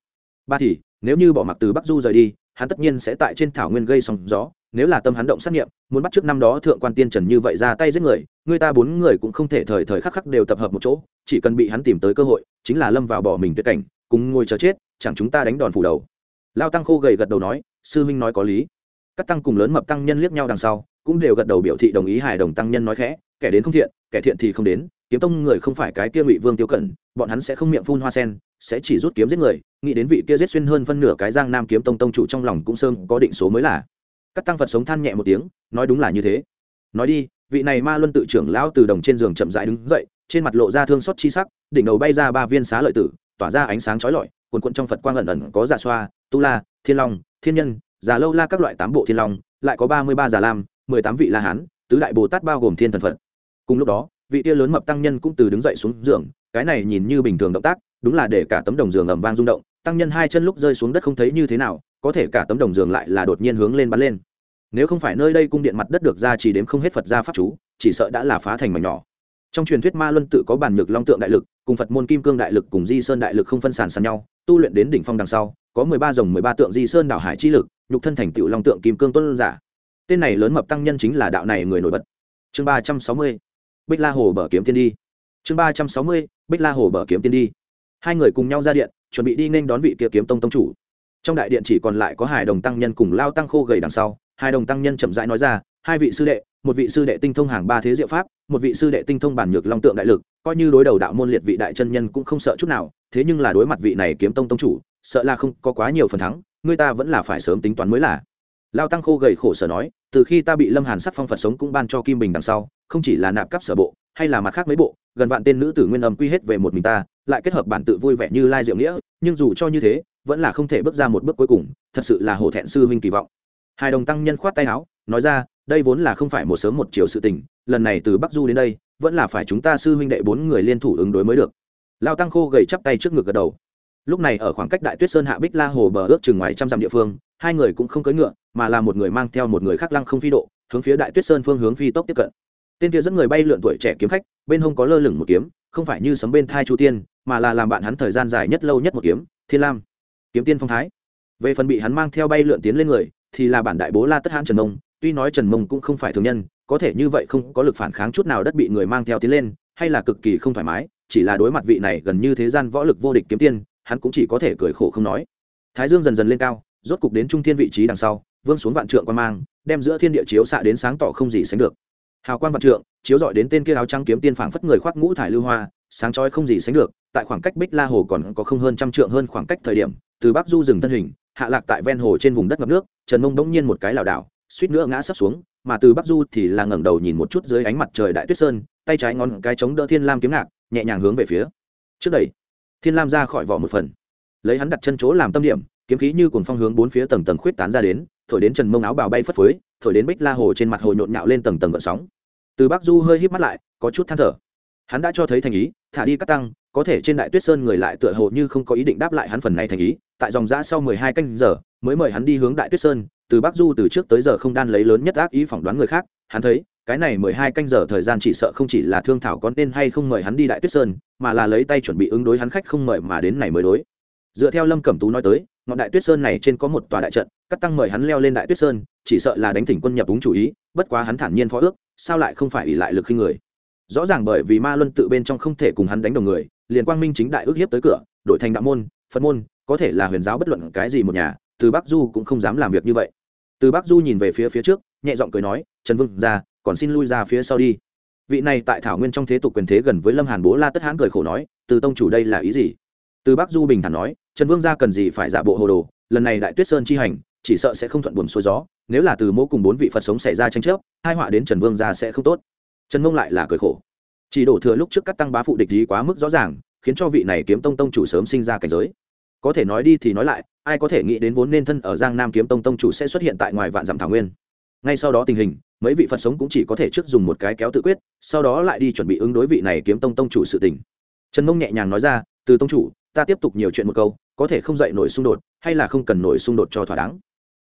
Ba thì, nếu như bỏ mặc từ bắc du rời đi, hắn tất nhiên sẽ tại trên thảo nguyên gây sóng gió. Nếu là tâm hắn động sát nghiệm, muốn bắt trước năm đó thượng quan tiên trần như vậy ra tay giết người người ta bốn người cũng không thể thời thời khắc khắc đều tập hợp một chỗ, chỉ cần bị hắn tìm tới cơ hội, chính là lâm vào bỏ mình tuyệt cảnh, cùng ngồi chờ chết, chẳng chúng ta đánh đòn phủ đầu. Lao tăng khô gầy gật đầu nói, sư huynh nói có lý. Các tăng cùng lớn mập tăng nhân liếc nhau đằng sau, cũng đều gật đầu biểu thị đồng ý hài đồng tăng nhân nói khẽ, kẻ đến không thiện, kẻ thiện thì không đến kiếm tông người không phải cái kia ngụy vương tiêu cẩn, bọn hắn sẽ không miệng phun hoa sen, sẽ chỉ rút kiếm giết người, nghĩ đến vị kia giết xuyên hơn phân nửa cái giang nam kiếm tông tông chủ trong lòng cũng sơn có định số mới là. Các tăng phật sống than nhẹ một tiếng, nói đúng là như thế. Nói đi, vị này ma luân tự trưởng lão từ đồng trên giường chậm rãi đứng dậy, trên mặt lộ ra thương xót chi sắc, đỉnh đầu bay ra ba viên xá lợi tử, tỏa ra ánh sáng chói lọi, cuồn cuộn trong phật quang ẩn ẩn có giả xoa, tu la, thiên long, thiên nhân, già lâu la các loại tám bộ thiên long, lại có ba mươi ba già lam, mười tám vị la hán, tứ đại bồ tát bao gồm thiên thần phật. Cùng lúc đó vị tia lớn mập tăng nhân cũng từ đứng dậy xuống giường, cái này nhìn như bình thường động tác, đúng là để cả tấm đồng giường ầm vang rung động, tăng nhân hai chân lúc rơi xuống đất không thấy như thế nào, có thể cả tấm đồng giường lại là đột nhiên hướng lên bắn lên. Nếu không phải nơi đây cung điện mặt đất được ra chỉ đếm không hết phật gia pháp chú, chỉ sợ đã là phá thành mảnh nhỏ. Trong truyền thuyết ma luân tự có bản nhược long tượng đại lực, cùng phật môn kim cương đại lực cùng di sơn đại lực không phân sản sàn nhau, tu luyện đến đỉnh phong đằng sau, có mười ba dòng mười ba tượng di sơn đạo hải chi lực, nhục thân thành tựu long tượng kim cương tuân giả. Tên này lớn mập tăng nhân chính là đạo này người nổi bật. Chương ba trăm sáu mươi bích la hồ bờ kiếm tiên đi. Chương ba trăm sáu mươi, bích la hồ bờ kiếm tiên đi. Hai người cùng nhau ra điện, chuẩn bị đi nên đón vị kia kiếm tông tông chủ. Trong đại điện chỉ còn lại có hai đồng tăng nhân cùng lao tăng khô gầy đằng sau. Hai đồng tăng nhân chậm rãi nói ra, hai vị sư đệ, một vị sư đệ tinh thông hàng ba thế diệu pháp, một vị sư đệ tinh thông bản nhược long tượng đại lực, coi như đối đầu đạo môn liệt vị đại chân nhân cũng không sợ chút nào, thế nhưng là đối mặt vị này kiếm tông tông chủ, sợ là không có quá nhiều phần thắng, người ta vẫn là phải sớm tính toán mới là. Lao tăng khô gầy khổ sở nói, từ khi ta bị lâm hàn sắc phong phật sống cũng ban cho kim bình đằng sau không chỉ là nạp cấp sở bộ, hay là mặt khác mấy bộ, gần vạn tên nữ tử nguyên âm quy hết về một mình ta, lại kết hợp bản tự vui vẻ như lai diệu nghĩa, nhưng dù cho như thế, vẫn là không thể bước ra một bước cuối cùng, thật sự là hổ thẹn sư huynh kỳ vọng. Hai đồng tăng nhân khoát tay áo, nói ra, đây vốn là không phải một sớm một chiều sự tình, lần này từ bắc du đến đây, vẫn là phải chúng ta sư huynh đệ bốn người liên thủ ứng đối mới được. Lao tăng khô gầy chắp tay trước ngực gật đầu. Lúc này ở khoảng cách đại tuyết sơn hạ bích la hồ bờ ước chừng ngoài trăm dặm địa phương, hai người cũng không cưỡi ngựa, mà là một người mang theo một người khác lăng không phi độ, hướng phía đại tuyết sơn phương hướng phi tốc tiếp cận tên kia dẫn người bay lượn tuổi trẻ kiếm khách, bên hông có lơ lửng một kiếm, không phải như sấm bên thai chu tiên, mà là làm bạn hắn thời gian dài nhất lâu nhất một kiếm, thiên lam. Kiếm tiên phong thái. Về phần bị hắn mang theo bay lượn tiến lên người, thì là bản đại bố la tất hãn trần mông. Tuy nói trần mông cũng không phải thường nhân, có thể như vậy không có lực phản kháng chút nào đất bị người mang theo tiến lên, hay là cực kỳ không thoải mái, chỉ là đối mặt vị này gần như thế gian võ lực vô địch kiếm tiên, hắn cũng chỉ có thể cười khổ không nói. Thái dương dần dần lên cao, rốt cục đến trung thiên vị trí đằng sau, vương xuống vạn trượng quan mang, đem giữa thiên địa chiếu xạ đến sáng tỏ không gì sánh được hào quang vạn trượng, chiếu dọi đến tên kia áo trắng kiếm tiên phảng phất người khoác ngũ thải lưu hoa, sáng chói không gì sánh được, tại khoảng cách bích la hồ còn có không hơn trăm trượng hơn khoảng cách thời điểm, từ bắc du rừng thân hình, hạ lạc tại ven hồ trên vùng đất ngập nước, trần mông bỗng nhiên một cái lảo đảo, suýt nữa ngã sấp xuống, mà từ bắc du thì là ngẩng đầu nhìn một chút dưới ánh mặt trời đại tuyết sơn, tay trái ngón cái chống đỡ thiên lam kiếm ngạc, nhẹ nhàng hướng về phía. Trước đẩy thiên lam ra khỏi vỏ một phần, lấy hắn đặt chân chỗ làm tâm điểm, kiếm khí như cùng phong hướng bốn phía tầng tầng khuyết tán ra đến, thổi đến trần mông áo bào bay phất phới thổi đến bích la hồ trên mặt hồ nhộn nhạo lên tầng tầng gợn sóng. Từ bắc du hơi híp mắt lại, có chút than thở. Hắn đã cho thấy thành ý, thả đi các tăng, có thể trên đại tuyết sơn người lại tựa hồ như không có ý định đáp lại hắn phần này thành ý, tại dòng giã sau mười hai canh giờ, mới mời hắn đi hướng đại tuyết sơn, từ bắc du từ trước tới giờ không đan lấy lớn nhất ác ý phỏng đoán người khác, hắn thấy, cái này mười hai canh giờ thời gian chỉ sợ không chỉ là thương thảo có nên hay không mời hắn đi đại tuyết sơn, mà là lấy tay chuẩn bị ứng đối hắn khách không mời mà đến này mới đối. Dựa theo lâm cẩm tú nói tới, ngọn đại tuyết sơn này trên có một tòa đại trận cắt tăng mời hắn leo lên đại tuyết sơn chỉ sợ là đánh thỉnh quân nhập đúng chủ ý, bất quá hắn thản nhiên phó ước, sao lại không phải ỷ lại lực khi người? Rõ ràng bởi vì ma luân tự bên trong không thể cùng hắn đánh đồng người, liền quang minh chính đại ước hiếp tới cửa, đổi thành đạo môn, phật môn, có thể là huyền giáo bất luận cái gì một nhà, từ bắc du cũng không dám làm việc như vậy. Từ bắc du nhìn về phía phía trước, nhẹ giọng cười nói, trần vương ra, còn xin lui ra phía sau đi. Vị này tại thảo nguyên trong thế tục quyền thế gần với lâm hàn bố la tất hãn cười khổ nói, từ tông chủ đây là ý gì? Từ bắc du bình thản nói, trần vương gia cần gì phải giả bộ hồ đồ, lần này đại tuyết sơn chi hành chỉ sợ sẽ không thuận buồm xuôi gió, nếu là từ mỗ cùng bốn vị phật sống xảy ra tranh chấp, hai họa đến trần vương gia sẽ không tốt. Trần mông lại là cười khổ. Chỉ đổ thừa lúc trước các tăng bá phụ địch ý quá mức rõ ràng, khiến cho vị này kiếm tông tông chủ sớm sinh ra cảnh giới. Có thể nói đi thì nói lại, ai có thể nghĩ đến vốn nên thân ở giang nam kiếm tông tông chủ sẽ xuất hiện tại ngoài vạn dặm thảo nguyên. Ngay sau đó tình hình, mấy vị phật sống cũng chỉ có thể trước dùng một cái kéo tự quyết, sau đó lại đi chuẩn bị ứng đối vị này kiếm tông tông chủ sự tình. Trần mông nhẹ nhàng nói ra, từ tông chủ, ta tiếp tục nhiều chuyện một câu, có thể không dậy nổi xung đột, hay là không cần nổi xung đột cho thỏa đáng?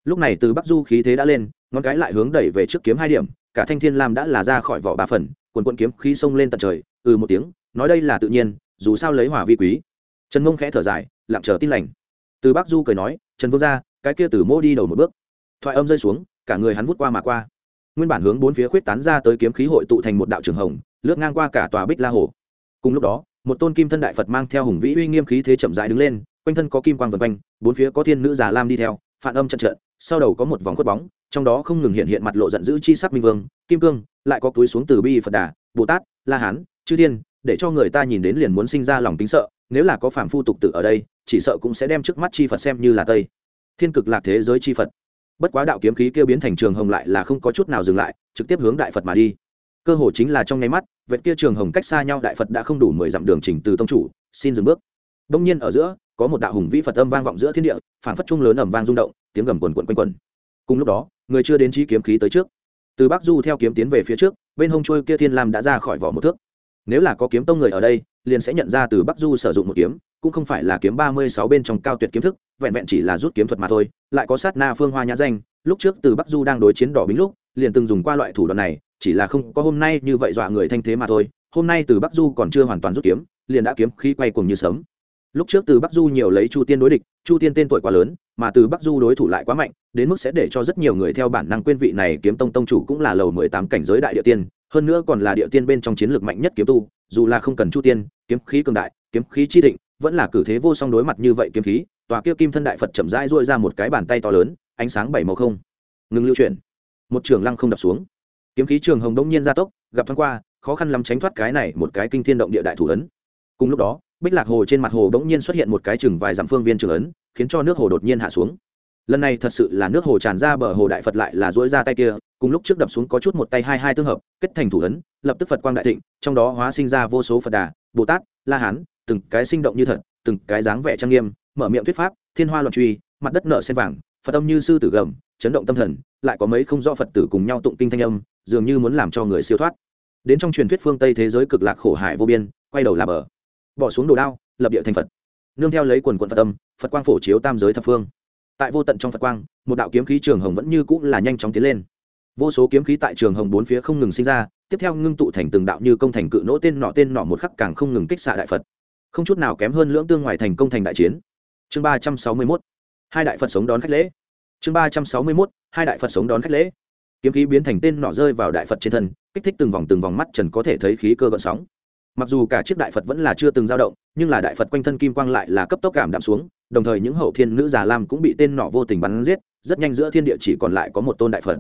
Lúc này từ bắc du khí thế đã lên, ngón cái lại hướng đẩy về trước kiếm hai điểm, cả thanh thiên lam đã là ra khỏi vỏ ba phần quần quận kiếm khí xông lên tận trời ừ một tiếng, nói đây là tự nhiên, dù sao lấy hỏa vi quý. Trần mông khẽ thở dài, lặng chờ tin lành. Từ bắc du cười nói, trần vương ra cái kia từ mô đi đầu một bước. Thoại âm rơi xuống, cả người hắn vút qua mà qua. Nguyên bản hướng bốn phía khuyết tán ra tới kiếm khí hội tụ thành một đạo trường hồng, lướt ngang qua cả tòa bích la hồ. Cùng lúc đó, một tôn kim thân đại phật mang theo hùng vĩ uy nghiêm khí thế chậm rãi đứng lên, quanh thân có kim quang vần quanh, bốn phía có thiên nữ già lam đi theo, phản âm trận trận sau đầu có một vòng khuất bóng, trong đó không ngừng hiện hiện mặt lộ giận dữ chi sắc minh vương, kim cương, lại có túi xuống từ bi phật đà, bồ tát, la hán, chư thiên, để cho người ta nhìn đến liền muốn sinh ra lòng tính sợ, nếu là có phàm phu tục tử ở đây, chỉ sợ cũng sẽ đem trước mắt chi phật xem như là tây. Thiên cực lạc thế giới chi phật. Bất quá đạo kiếm khí kêu biến thành trường hồng lại là không có chút nào dừng lại, trực tiếp hướng đại phật mà đi. Cơ hồ chính là trong nháy mắt, vệt kia trường hồng cách xa nhau đại phật đã không đủ mười dặm đường trình từ tông chủ, xin dừng bước. Đông nhiên ở giữa có một đạo hùng vĩ phật âm vang vọng giữa thiên địa phản phất trung lớn ẩm vang rung động, tiếng gầm quần quận quanh quần cùng lúc đó, người chưa đến trí kiếm khí tới trước. Từ bắc du theo kiếm tiến về phía trước, bên hông trôi kia thiên lam đã ra khỏi vỏ một thước. Nếu là có kiếm tông người ở đây, liền sẽ nhận ra từ bắc du sử dụng một kiếm, cũng không phải là kiếm ba mươi sáu bên trong cao tuyệt kiếm thức, vẹn vẹn chỉ là rút kiếm thuật mà thôi, lại có sát na phương hoa nhã danh. Lúc trước từ bắc du đang đối chiến đỏ bính lúc, liền từng dùng qua loại thủ đoạn này, chỉ là không có hôm nay như vậy dọa người thanh thế mà thôi. Hôm nay từ bắc du còn chưa hoàn toàn rút kiếm, liền đã kiếm khí quay cùng như sớm lúc trước từ bắc du nhiều lấy chu tiên đối địch, chu tiên tên tuổi quá lớn, mà từ bắc du đối thủ lại quá mạnh, đến mức sẽ để cho rất nhiều người theo bản năng quên vị này kiếm tông tông chủ cũng là lầu mười tám cảnh giới đại địa tiên, hơn nữa còn là địa tiên bên trong chiến lược mạnh nhất kiếm tu, dù là không cần chu tiên, kiếm khí cường đại, kiếm khí chi thịnh, vẫn là cử thế vô song đối mặt như vậy kiếm khí, tòa kia kim thân đại phật chậm rãi dội ra một cái bàn tay to lớn, ánh sáng bảy màu không ngừng lưu chuyển. Một trường lăng không đập xuống. Kiếm khí trường hồng đông nhiên gia tốc, gặp thoáng qua, khó khăn lắm tránh thoát cái này một cái kinh thiên động địa đại thủ ấn. Cùng lúc đó bích lạc hồ trên mặt hồ bỗng nhiên xuất hiện một cái chừng vài dặm phương viên trường ấn khiến cho nước hồ đột nhiên hạ xuống. Lần này thật sự là nước hồ tràn ra bờ hồ đại phật lại là dỗi ra tay kia, cùng lúc trước đập xuống có chút một tay hai hai tương hợp, kết thành thủ ấn, lập tức phật quang đại thịnh, trong đó hóa sinh ra vô số phật đà, bồ tát, la hán, từng cái sinh động như thật, từng cái dáng vẻ trang nghiêm, mở miệng thuyết pháp, thiên hoa loạn truy, mặt đất nở sen vàng, phật âm như sư tử gầm, chấn động tâm thần, lại có mấy không rõ phật tử cùng nhau tụng kinh thanh âm, dường như muốn làm cho người siêu thoát. Đến trong truyền thuyết phương tây thế giới cực lạc khổ hải vô biên, quay đầu là bờ bỏ xuống đồ đao, lập địa thành phật. Nương theo lấy quần quận phật âm, phật quang phổ chiếu tam giới thập phương. Tại vô tận trong phật quang, một đạo kiếm khí trường hồng vẫn như cũng là nhanh chóng tiến lên. Vô số kiếm khí tại trường hồng bốn phía không ngừng sinh ra, tiếp theo ngưng tụ thành từng đạo như công thành cự nỗ tên nọ tên nọ một khắc càng không ngừng kích xạ đại phật. Không chút nào kém hơn lưỡng tương ngoài thành công thành đại chiến. Chương ba trăm sáu mươi mốt. Hai đại phật sống đón khách lễ. Chương ba trăm sáu mươi mốt. Hai đại phật sống đón khách lễ. Kiếm khí biến thành tên nọ rơi vào đại phật trên thân, kích thích từng vòng từng vòng mắt trần có thể thấy khí cơ gợn sóng mặc dù cả chiếc đại phật vẫn là chưa từng dao động, nhưng là đại phật quanh thân kim quang lại là cấp tốc cảm đạm xuống, đồng thời những hậu thiên nữ già lam cũng bị tên nọ vô tình bắn giết, rất nhanh giữa thiên địa chỉ còn lại có một tôn đại phật.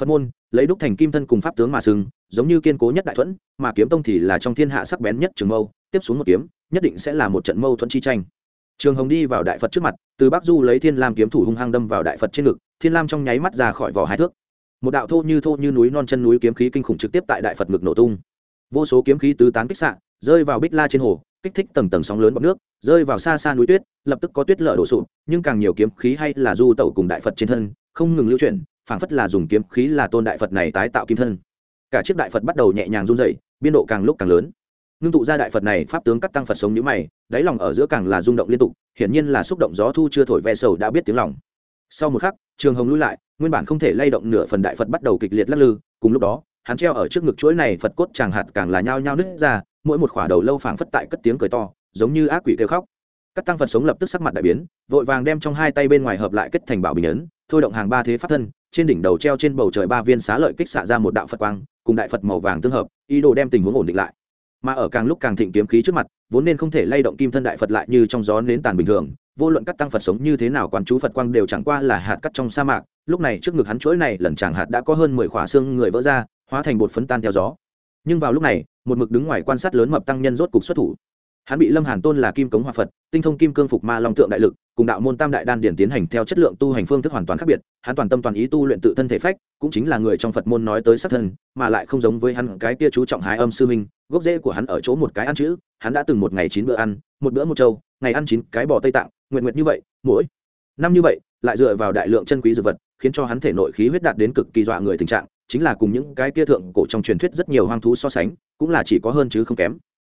Phật môn, lấy đúc thành kim thân cùng pháp tướng mà sừng giống như kiên cố nhất đại thuẫn, mà kiếm tông thì là trong thiên hạ sắc bén nhất trường mâu, tiếp xuống một kiếm, nhất định sẽ là một trận mâu thuẫn chi tranh. Trường hồng đi vào đại phật trước mặt, từ bắc du lấy thiên lam kiếm thủ hung hăng đâm vào đại phật trên ngực, thiên lam trong nháy mắt ra khỏi vỏ hai thước. Một đạo thô như thô như núi non chân núi kiếm khí kinh khủng trực tiếp tại đại phật ngực nổ tung vô số kiếm khí tứ tán kích xạ, rơi vào bích la trên hồ, kích thích tầng tầng sóng lớn bọc nước, rơi vào xa xa núi tuyết, lập tức có tuyết lở đổ sụp, nhưng càng nhiều kiếm khí hay là du tẩu cùng đại phật trên thân, không ngừng lưu chuyển, phảng phất là dùng kiếm khí là tôn đại phật này tái tạo kim thân. Cả chiếc đại phật bắt đầu nhẹ nhàng run dậy biên độ càng lúc càng lớn. Ngưng tụ ra đại phật này, pháp tướng cắt tăng phật sống nhữ mày, đáy lòng ở giữa càng là rung động liên tục, hiển nhiên là xúc động gió thu chưa thổi ve sầu đã biết tiếng lòng. Sau một khắc, trường hồng lui lại, nguyên bản không thể lay động nửa phần đại phật bắt đầu kịch liệt lắc lư, cùng lúc đó hắn treo ở trước ngực chuỗi này phật cốt tràng hạt càng là nhao nhao nứt ra, mỗi một khỏa đầu lâu phảng phất tại cất tiếng cười to, giống như ác quỷ kêu khóc. Các tăng phật sống lập tức sắc mặt đại biến, vội vàng đem trong hai tay bên ngoài hợp lại kết thành bảo bình ấn, thôi động hàng ba thế pháp thân, trên đỉnh đầu treo trên bầu trời ba viên xá lợi kích xạ ra một đạo phật quang, cùng đại phật màu vàng tương hợp, ý đồ đem tình huống ổn định lại. Mà ở càng lúc càng thịnh kiếm khí trước mặt, vốn nên không thể lay động kim thân đại phật lại như trong gió nến tàn bình thường, vô luận các tăng phật sống như thế nào quán chú phật quang đều chẳng qua là hạt cắt trong sa mạc, lúc này trước ngực hắn chuỗi này lần chàng hạt đã có hơn mười khỏa xương người vỡ ra hóa thành bột phấn tan theo gió. Nhưng vào lúc này, một mực đứng ngoài quan sát lớn mập tăng nhân rốt cục xuất thủ. Hắn bị lâm hàn tôn là kim cống hòa phật, tinh thông kim cương phục ma long tượng đại lực, cùng đạo môn tam đại đan điển tiến hành theo chất lượng tu hành phương thức hoàn toàn khác biệt. Hắn toàn tâm toàn ý tu luyện tự thân thể phách, cũng chính là người trong phật môn nói tới sát thân, mà lại không giống với hắn cái kia chú trọng hái âm sư minh gốc rễ của hắn ở chỗ một cái ăn chữ, hắn đã từng một ngày chín bữa ăn, một bữa một trâu, ngày ăn chín cái bò tây tạng, nguyện nguyện như vậy, mỗi năm như vậy, lại dựa vào đại lượng chân quý dược vật, khiến cho hắn thể nội khí huyết đạt đến cực kỳ dọa người tình trạng chính là cùng những cái kia thượng cổ trong truyền thuyết rất nhiều hoang thú so sánh, cũng là chỉ có hơn chứ không kém.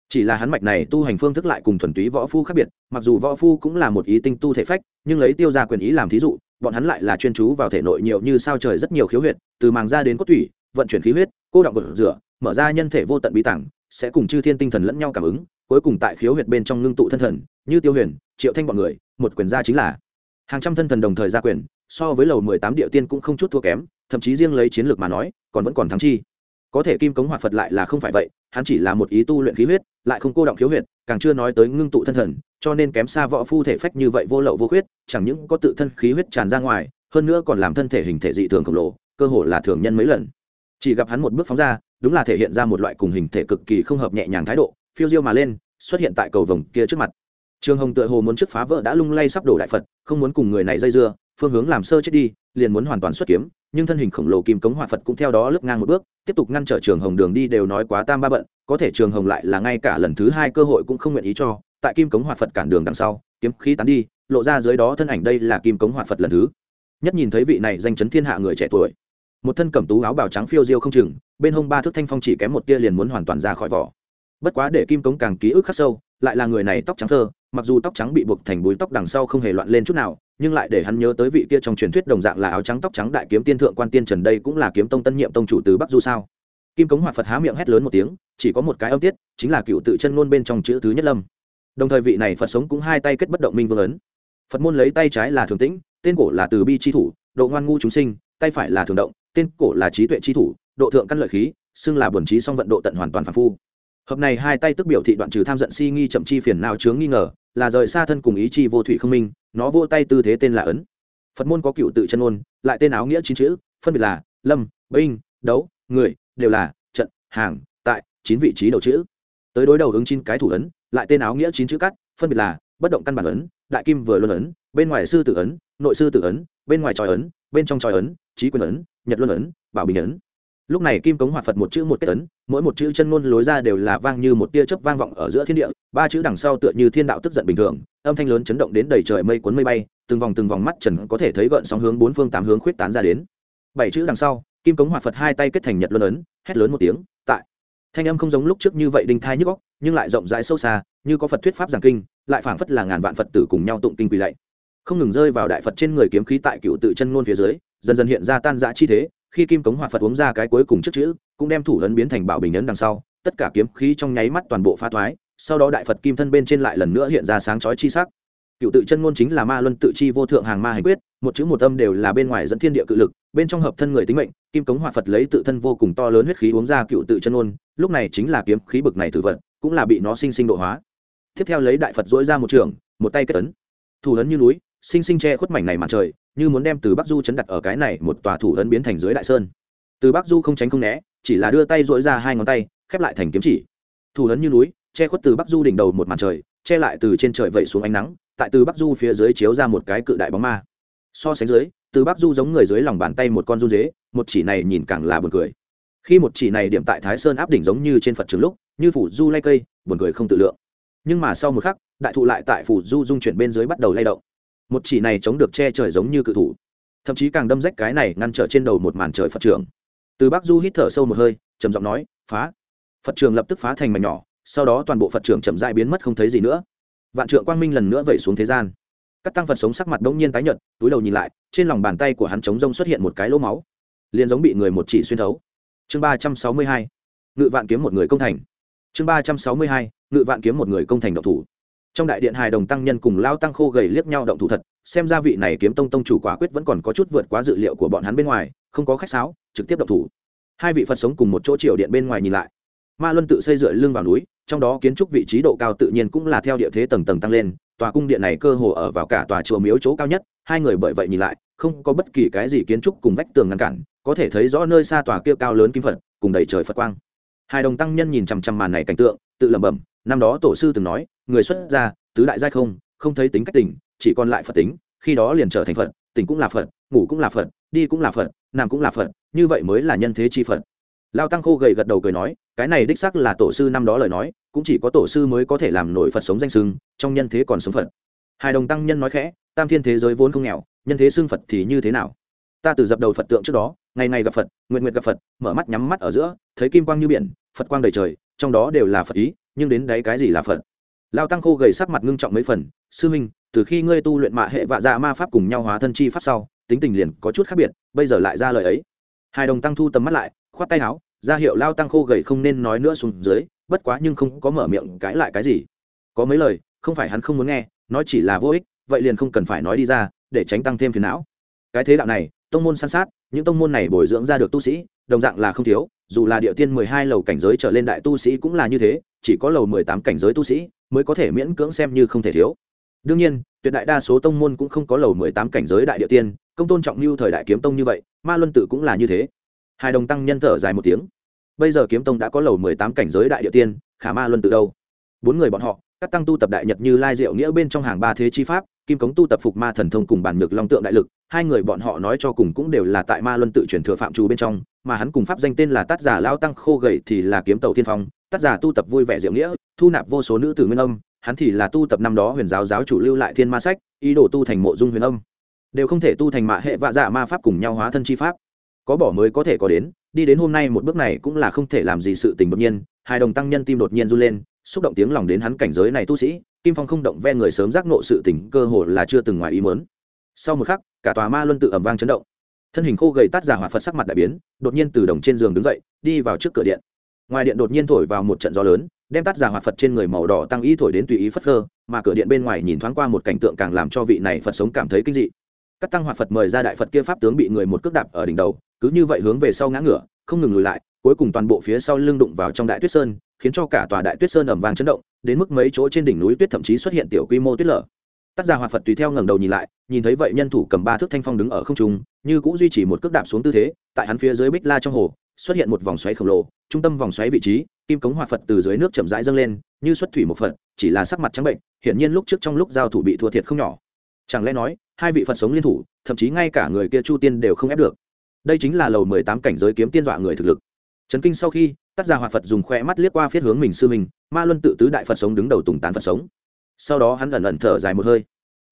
Chỉ là hắn mạch này tu hành phương thức lại cùng thuần túy võ phu khác biệt, mặc dù võ phu cũng là một ý tinh tu thể phách, nhưng lấy tiêu ra quyền ý làm thí dụ, bọn hắn lại là chuyên chú vào thể nội nhiều như sao trời rất nhiều khiếu huyệt, từ màng ra đến cốt thủy vận chuyển khí huyết, cô động gột rửa, mở ra nhân thể vô tận bí tảng, sẽ cùng chư thiên tinh thần lẫn nhau cảm ứng, cuối cùng tại khiếu huyệt bên trong ngưng tụ thân thần, như tiêu huyền, triệu thanh bọn người, một quyền gia chính là. Hàng trăm thân thần đồng thời gia quyền, so với lầu mười tám địa tiên cũng không chút thua kém thậm chí riêng lấy chiến lược mà nói, còn vẫn còn thắng chi. Có thể kim cống hoạt phật lại là không phải vậy, hắn chỉ là một ý tu luyện khí huyết, lại không cô động khiếu huyệt, càng chưa nói tới ngưng tụ thân thần, cho nên kém xa võ phu thể phách như vậy vô lậu vô khuyết, chẳng những có tự thân khí huyết tràn ra ngoài, hơn nữa còn làm thân thể hình thể dị thường khổng lồ, cơ hồ là thường nhân mấy lần. Chỉ gặp hắn một bước phóng ra, đúng là thể hiện ra một loại cùng hình thể cực kỳ không hợp nhẹ nhàng thái độ, phiêu diêu mà lên, xuất hiện tại cầu vồng kia trước mặt. Trường hồng tựa hồ muốn trước phá vỡ đã lung lay sắp đổ đại phật, không muốn cùng người này dây dưa phương hướng làm sơ chết đi, liền muốn hoàn toàn xuất kiếm, nhưng thân hình khổng lồ kim cống hòa phật cũng theo đó lướt ngang một bước, tiếp tục ngăn trở trường hồng đường đi đều nói quá tam ba bận, có thể trường hồng lại là ngay cả lần thứ hai cơ hội cũng không nguyện ý cho, tại kim cống hòa phật cản đường đằng sau, kiếm khí tán đi, lộ ra dưới đó thân ảnh đây là kim cống hòa phật lần thứ. Nhất nhìn thấy vị này danh chấn thiên hạ người trẻ tuổi, một thân cẩm tú áo bào trắng phiêu diêu không chừng, bên hông ba thước thanh phong chỉ kém một tia liền muốn hoàn toàn ra khỏi vỏ. Bất quá để kim cống càng ký ức khắc sâu, lại là người này tóc trắng thơ mặc dù tóc trắng bị buộc thành búi tóc đằng sau không hề loạn lên chút nào, nhưng lại để hắn nhớ tới vị kia trong truyền thuyết đồng dạng là áo trắng tóc trắng đại kiếm tiên thượng quan tiên trần đây cũng là kiếm tông tân nhiệm tông chủ từ bắc du sao. Kim cống hoạt phật há miệng hét lớn một tiếng, chỉ có một cái âm tiết, chính là cựu tự chân ngôn bên trong chữ thứ nhất lâm. Đồng thời vị này phật sống cũng hai tay kết bất động minh vương ấn. Phật môn lấy tay trái là thường tĩnh, tên cổ là từ bi chi thủ, độ ngoan ngu chúng sinh, tay phải là thường động, tên cổ là trí tuệ chi thủ, độ thượng căn lợi khí, xưng là buồn trí song vận độ tận hoàn toàn phản phu. Hợp này hai tay tức biểu thị đoạn trừ tham giận si nghi chậm chi phiền nào chướng nghi ngờ là rời xa thân cùng ý chi vô thủy không minh, nó vô tay tư thế tên là ấn. Phật môn có cựu tự chân ôn, lại tên áo nghĩa chín chữ, phân biệt là lâm, binh, đấu, người, đều là trận, hàng, tại, chín vị trí đầu chữ. Tới đối đầu ứng chín cái thủ ấn, lại tên áo nghĩa chín chữ cắt, phân biệt là bất động căn bản ấn, đại kim vừa luân ấn, bên ngoài sư tử ấn, nội sư tử ấn, bên ngoài tròi ấn, bên trong tròi ấn, trí quyền ấn, nhật luân ấn, bảo bình ấn lúc này kim cống hoạt phật một chữ một kết tấn mỗi một chữ chân ngôn lối ra đều là vang như một tia chớp vang vọng ở giữa thiên địa, ba chữ đằng sau tựa như thiên đạo tức giận bình thường, âm thanh lớn chấn động đến đầy trời mây cuốn mây bay, từng vòng từng vòng mắt trần có thể thấy gợn sóng hướng bốn phương tám hướng khuyết tán ra đến. Bảy chữ đằng sau, kim cống hoạt phật hai tay kết thành nhật luân ấn, hét lớn một tiếng, tại. Thanh âm không giống lúc trước như vậy đinh thai nhức góc nhưng lại rộng rãi sâu xa, như có phật thuyết pháp giảng kinh, lại phảng phất là ngàn vạn phật tử cùng nhau tụng kinh quỳ lạy. Không ngừng rơi vào đại phật trên người kiếm khí tại cựu tự chân ngôn phía dưới, dần dần hiện ra tan dã chi thế khi kim cống hòa phật uống ra cái cuối cùng trước chữ cũng đem thủ ấn biến thành bảo bình ấn đằng sau tất cả kiếm khí trong nháy mắt toàn bộ phá thoái sau đó đại phật kim thân bên trên lại lần nữa hiện ra sáng chói chi sắc. Cựu tự chân ngôn chính là ma luân tự chi vô thượng hàng ma hành quyết một chữ một âm đều là bên ngoài dẫn thiên địa cự lực bên trong hợp thân người tính mệnh kim cống hoạt phật lấy tự thân vô cùng to lớn huyết khí uống ra cựu tự chân ngôn lúc này chính là kiếm khí bực này tử vật cũng là bị nó sinh sinh độ hóa. Tiếp theo lấy đại phật dỗi ra một trường một tay kết tấn, thủ ấn như núi sinh sinh che khuất mảnh này mặt trời như muốn đem từ bắc du chấn đặt ở cái này một tòa thủ ấn biến thành dưới đại sơn. Từ bắc du không tránh không né, chỉ là đưa tay dỗi ra hai ngón tay, khép lại thành kiếm chỉ. Thủ ấn như núi, che khuất từ bắc du đỉnh đầu một màn trời, che lại từ trên trời vẩy xuống ánh nắng, tại từ bắc du phía dưới chiếu ra một cái cự đại bóng ma. So sánh dưới, từ bắc du giống người dưới lòng bàn tay một con run dế, một chỉ này nhìn càng là buồn cười. Khi một chỉ này điểm tại thái sơn áp đỉnh giống như trên phật trường lúc, như phủ du lay cây, buồn cười không tự lượng. Nhưng mà sau một khắc, đại thụ lại tại phủ du dung chuyển bên dưới bắt đầu lay động một chỉ này chống được che trời giống như cự thủ. Thậm chí càng đâm rách cái này ngăn trở trên đầu một màn trời phật trường. Từ bắc du hít thở sâu một hơi, trầm giọng nói, phá. Phật trường lập tức phá thành mảnh nhỏ, sau đó toàn bộ phật trường chậm dại biến mất không thấy gì nữa. Vạn trượng quang minh lần nữa vẩy xuống thế gian. Các tăng phật sống sắc mặt đ ỗ n g nhiên tái nhợt, túi đầu nhìn lại, trên lòng bàn tay của hắn chống rông xuất hiện một cái lỗ máu. Liền giống bị người một chỉ xuyên thấu. Chương ba trăm sáu mươi hai, ngự vạn kiếm một người công thành. Chương ba trăm sáu mươi hai, ngự vạn kiếm một người công thành độc thủ trong đại điện hài đồng tăng nhân cùng lao tăng khô gầy liếc nhau động thủ thật, xem ra vị này kiếm tông tông chủ quả quyết vẫn còn có chút vượt quá dự liệu của bọn hắn bên ngoài, không có khách sáo, trực tiếp động thủ. Hai vị phật sống cùng một chỗ triều điện bên ngoài nhìn lại. Ma luân tự xây dựa lưng vào núi, trong đó kiến trúc vị trí độ cao tự nhiên cũng là theo địa thế tầng tầng tăng lên, tòa cung điện này cơ hồ ở vào cả tòa chùa miếu chỗ cao nhất, hai người bởi vậy nhìn lại, không có bất kỳ cái gì kiến trúc cùng vách tường ngăn cản, có thể thấy rõ nơi xa tòa kia cao lớn kim phật, cùng đầy trời phật quang. Hai đồng tăng nhân nhìn chằm chằm màn này cảnh tượng, tự lẩm bẩm, năm đó tổ sư từng nói người xuất gia, tứ đại giai không không thấy tính cách tỉnh, chỉ còn lại phật tính, khi đó liền trở thành phật, tỉnh cũng là phật, ngủ cũng là phật, đi cũng là phật, nằm cũng là phật, như vậy mới là nhân thế chi phật. Lao tăng khô gầy gật đầu cười nói, cái này đích sắc là tổ sư năm đó lời nói, cũng chỉ có tổ sư mới có thể làm nổi phật sống danh sưng trong nhân thế còn sống phật. Hai đồng tăng nhân nói khẽ, tam thiên thế giới vốn không nghèo, nhân thế xưng phật thì như thế nào? Ta từ dập đầu phật tượng trước đó, ngày ngày gặp phật, nguyện nguyện gặp phật, mở mắt nhắm mắt ở giữa, thấy kim quang như biển, phật quang đầy trời, trong đó đều là phật ý, nhưng đến đấy cái gì là phật? Lao tăng khô gầy sắc mặt ngưng trọng mấy phần, sư minh, từ khi ngươi tu luyện mạ hệ vạ dạ ma pháp cùng nhau hóa thân chi pháp sau, tính tình liền có chút khác biệt, bây giờ lại ra lời ấy. Hai đồng tăng thu tầm mắt lại, khoát tay áo, ra hiệu lao tăng khô gầy không nên nói nữa xuống dưới, bất quá nhưng không có mở miệng cãi lại cái gì. Có mấy lời, không phải hắn không muốn nghe, nói chỉ là vô ích, vậy liền không cần phải nói đi ra, để tránh tăng thêm phiền não. Cái thế đạo này, tông môn san sát, những tông môn này bồi dưỡng ra được tu sĩ, đồng dạng là không thiếu, dù là địa tiên mười hai lầu cảnh giới trở lên đại tu sĩ cũng là như thế chỉ có lầu mười tám cảnh giới tu sĩ mới có thể miễn cưỡng xem như không thể thiếu. Đương nhiên, tuyệt đại đa số tông môn cũng không có lầu mười tám cảnh giới đại địa tiên, công tôn trọng lưu thời đại kiếm tông như vậy, ma luân tự cũng là như thế. Hai đồng tăng nhân thở dài một tiếng. Bây giờ kiếm tông đã có lầu mười tám cảnh giới đại địa tiên, khả ma luân tự đâu? Bốn người bọn họ, các tăng tu tập đại nhật như lai diệu nghĩa bên trong hàng ba thế chi pháp, kim cống tu tập phục ma thần thông cùng bản nhược long tượng đại lực, hai người bọn họ nói cho cùng cũng đều là tại ma luân tự truyền thừa phạm trù bên trong, mà hắn cùng pháp danh tên là tác giả lao tăng khô gậy thì là kiếm tàu thiên phong tác giả tu tập vui vẻ diệu nghĩa, thu nạp vô số nữ tử nguyên âm, hắn thì là tu tập năm đó huyền giáo giáo chủ lưu lại thiên ma sách, ý đồ tu thành mộ dung huyền âm. Đều không thể tu thành mạ hệ vạ dạ ma pháp cùng nhau hóa thân chi pháp. Có bỏ mới có thể có đến, đi đến hôm nay một bước này cũng là không thể làm gì sự tình đột nhiên, hai đồng tăng nhân tim đột nhiên run lên, xúc động tiếng lòng đến hắn cảnh giới này tu sĩ, kim phong không động ve người sớm giác nộ sự tình cơ hồ là chưa từng ngoài ý mớn sau một khắc, cả tòa ma luân tự ẩm vang chấn động. Thân hình khô gầy tát giả hỏa phật sắc mặt đại biến, đột nhiên từ đồng trên giường đứng dậy, đi vào trước cửa điện ngoài điện đột nhiên thổi vào một trận gió lớn, đem tát giả hoạt phật trên người màu đỏ tăng y thổi đến tùy ý phất phơ, mà cửa điện bên ngoài nhìn thoáng qua một cảnh tượng càng làm cho vị này phật sống cảm thấy kinh dị. Các tăng hoạt phật mời ra đại phật kia pháp tướng bị người một cước đạp ở đỉnh đầu, cứ như vậy hướng về sau ngã ngửa, không ngừng lùi lại, cuối cùng toàn bộ phía sau lưng đụng vào trong đại tuyết sơn, khiến cho cả tòa đại tuyết sơn ẩm vàng chấn động, đến mức mấy chỗ trên đỉnh núi tuyết thậm chí xuất hiện tiểu quy mô tuyết lở. Tác giả hòa phật tùy theo ngẩng đầu nhìn lại, nhìn thấy vậy nhân thủ cầm ba thước thanh phong đứng ở không trung, như cũng duy trì một cước đạp xuống tư thế, tại hắn phía dưới bích la trong hồ xuất hiện một vòng xoáy khổng lồ, trung tâm vòng xoáy vị trí, kim cống hòa phật từ dưới nước chậm rãi dâng lên, như xuất thủy một phật, chỉ là sắc mặt trắng bệnh, hiển nhiên lúc trước trong lúc giao thủ bị thua thiệt không nhỏ. Chẳng lẽ nói, hai vị phật sống liên thủ, thậm chí ngay cả người kia chu tiên đều không ép được? Đây chính là lầu mười tám cảnh giới kiếm tiên dọa người thực lực. Trấn kinh sau khi, tác giả hòa phật dùng khoe mắt liếc qua phiết hướng mình sư mình, ma luân tự tứ đại phật sống đứng đầu tùng tán phật sống. Sau đó hắn ẩn ẩn thở dài một hơi.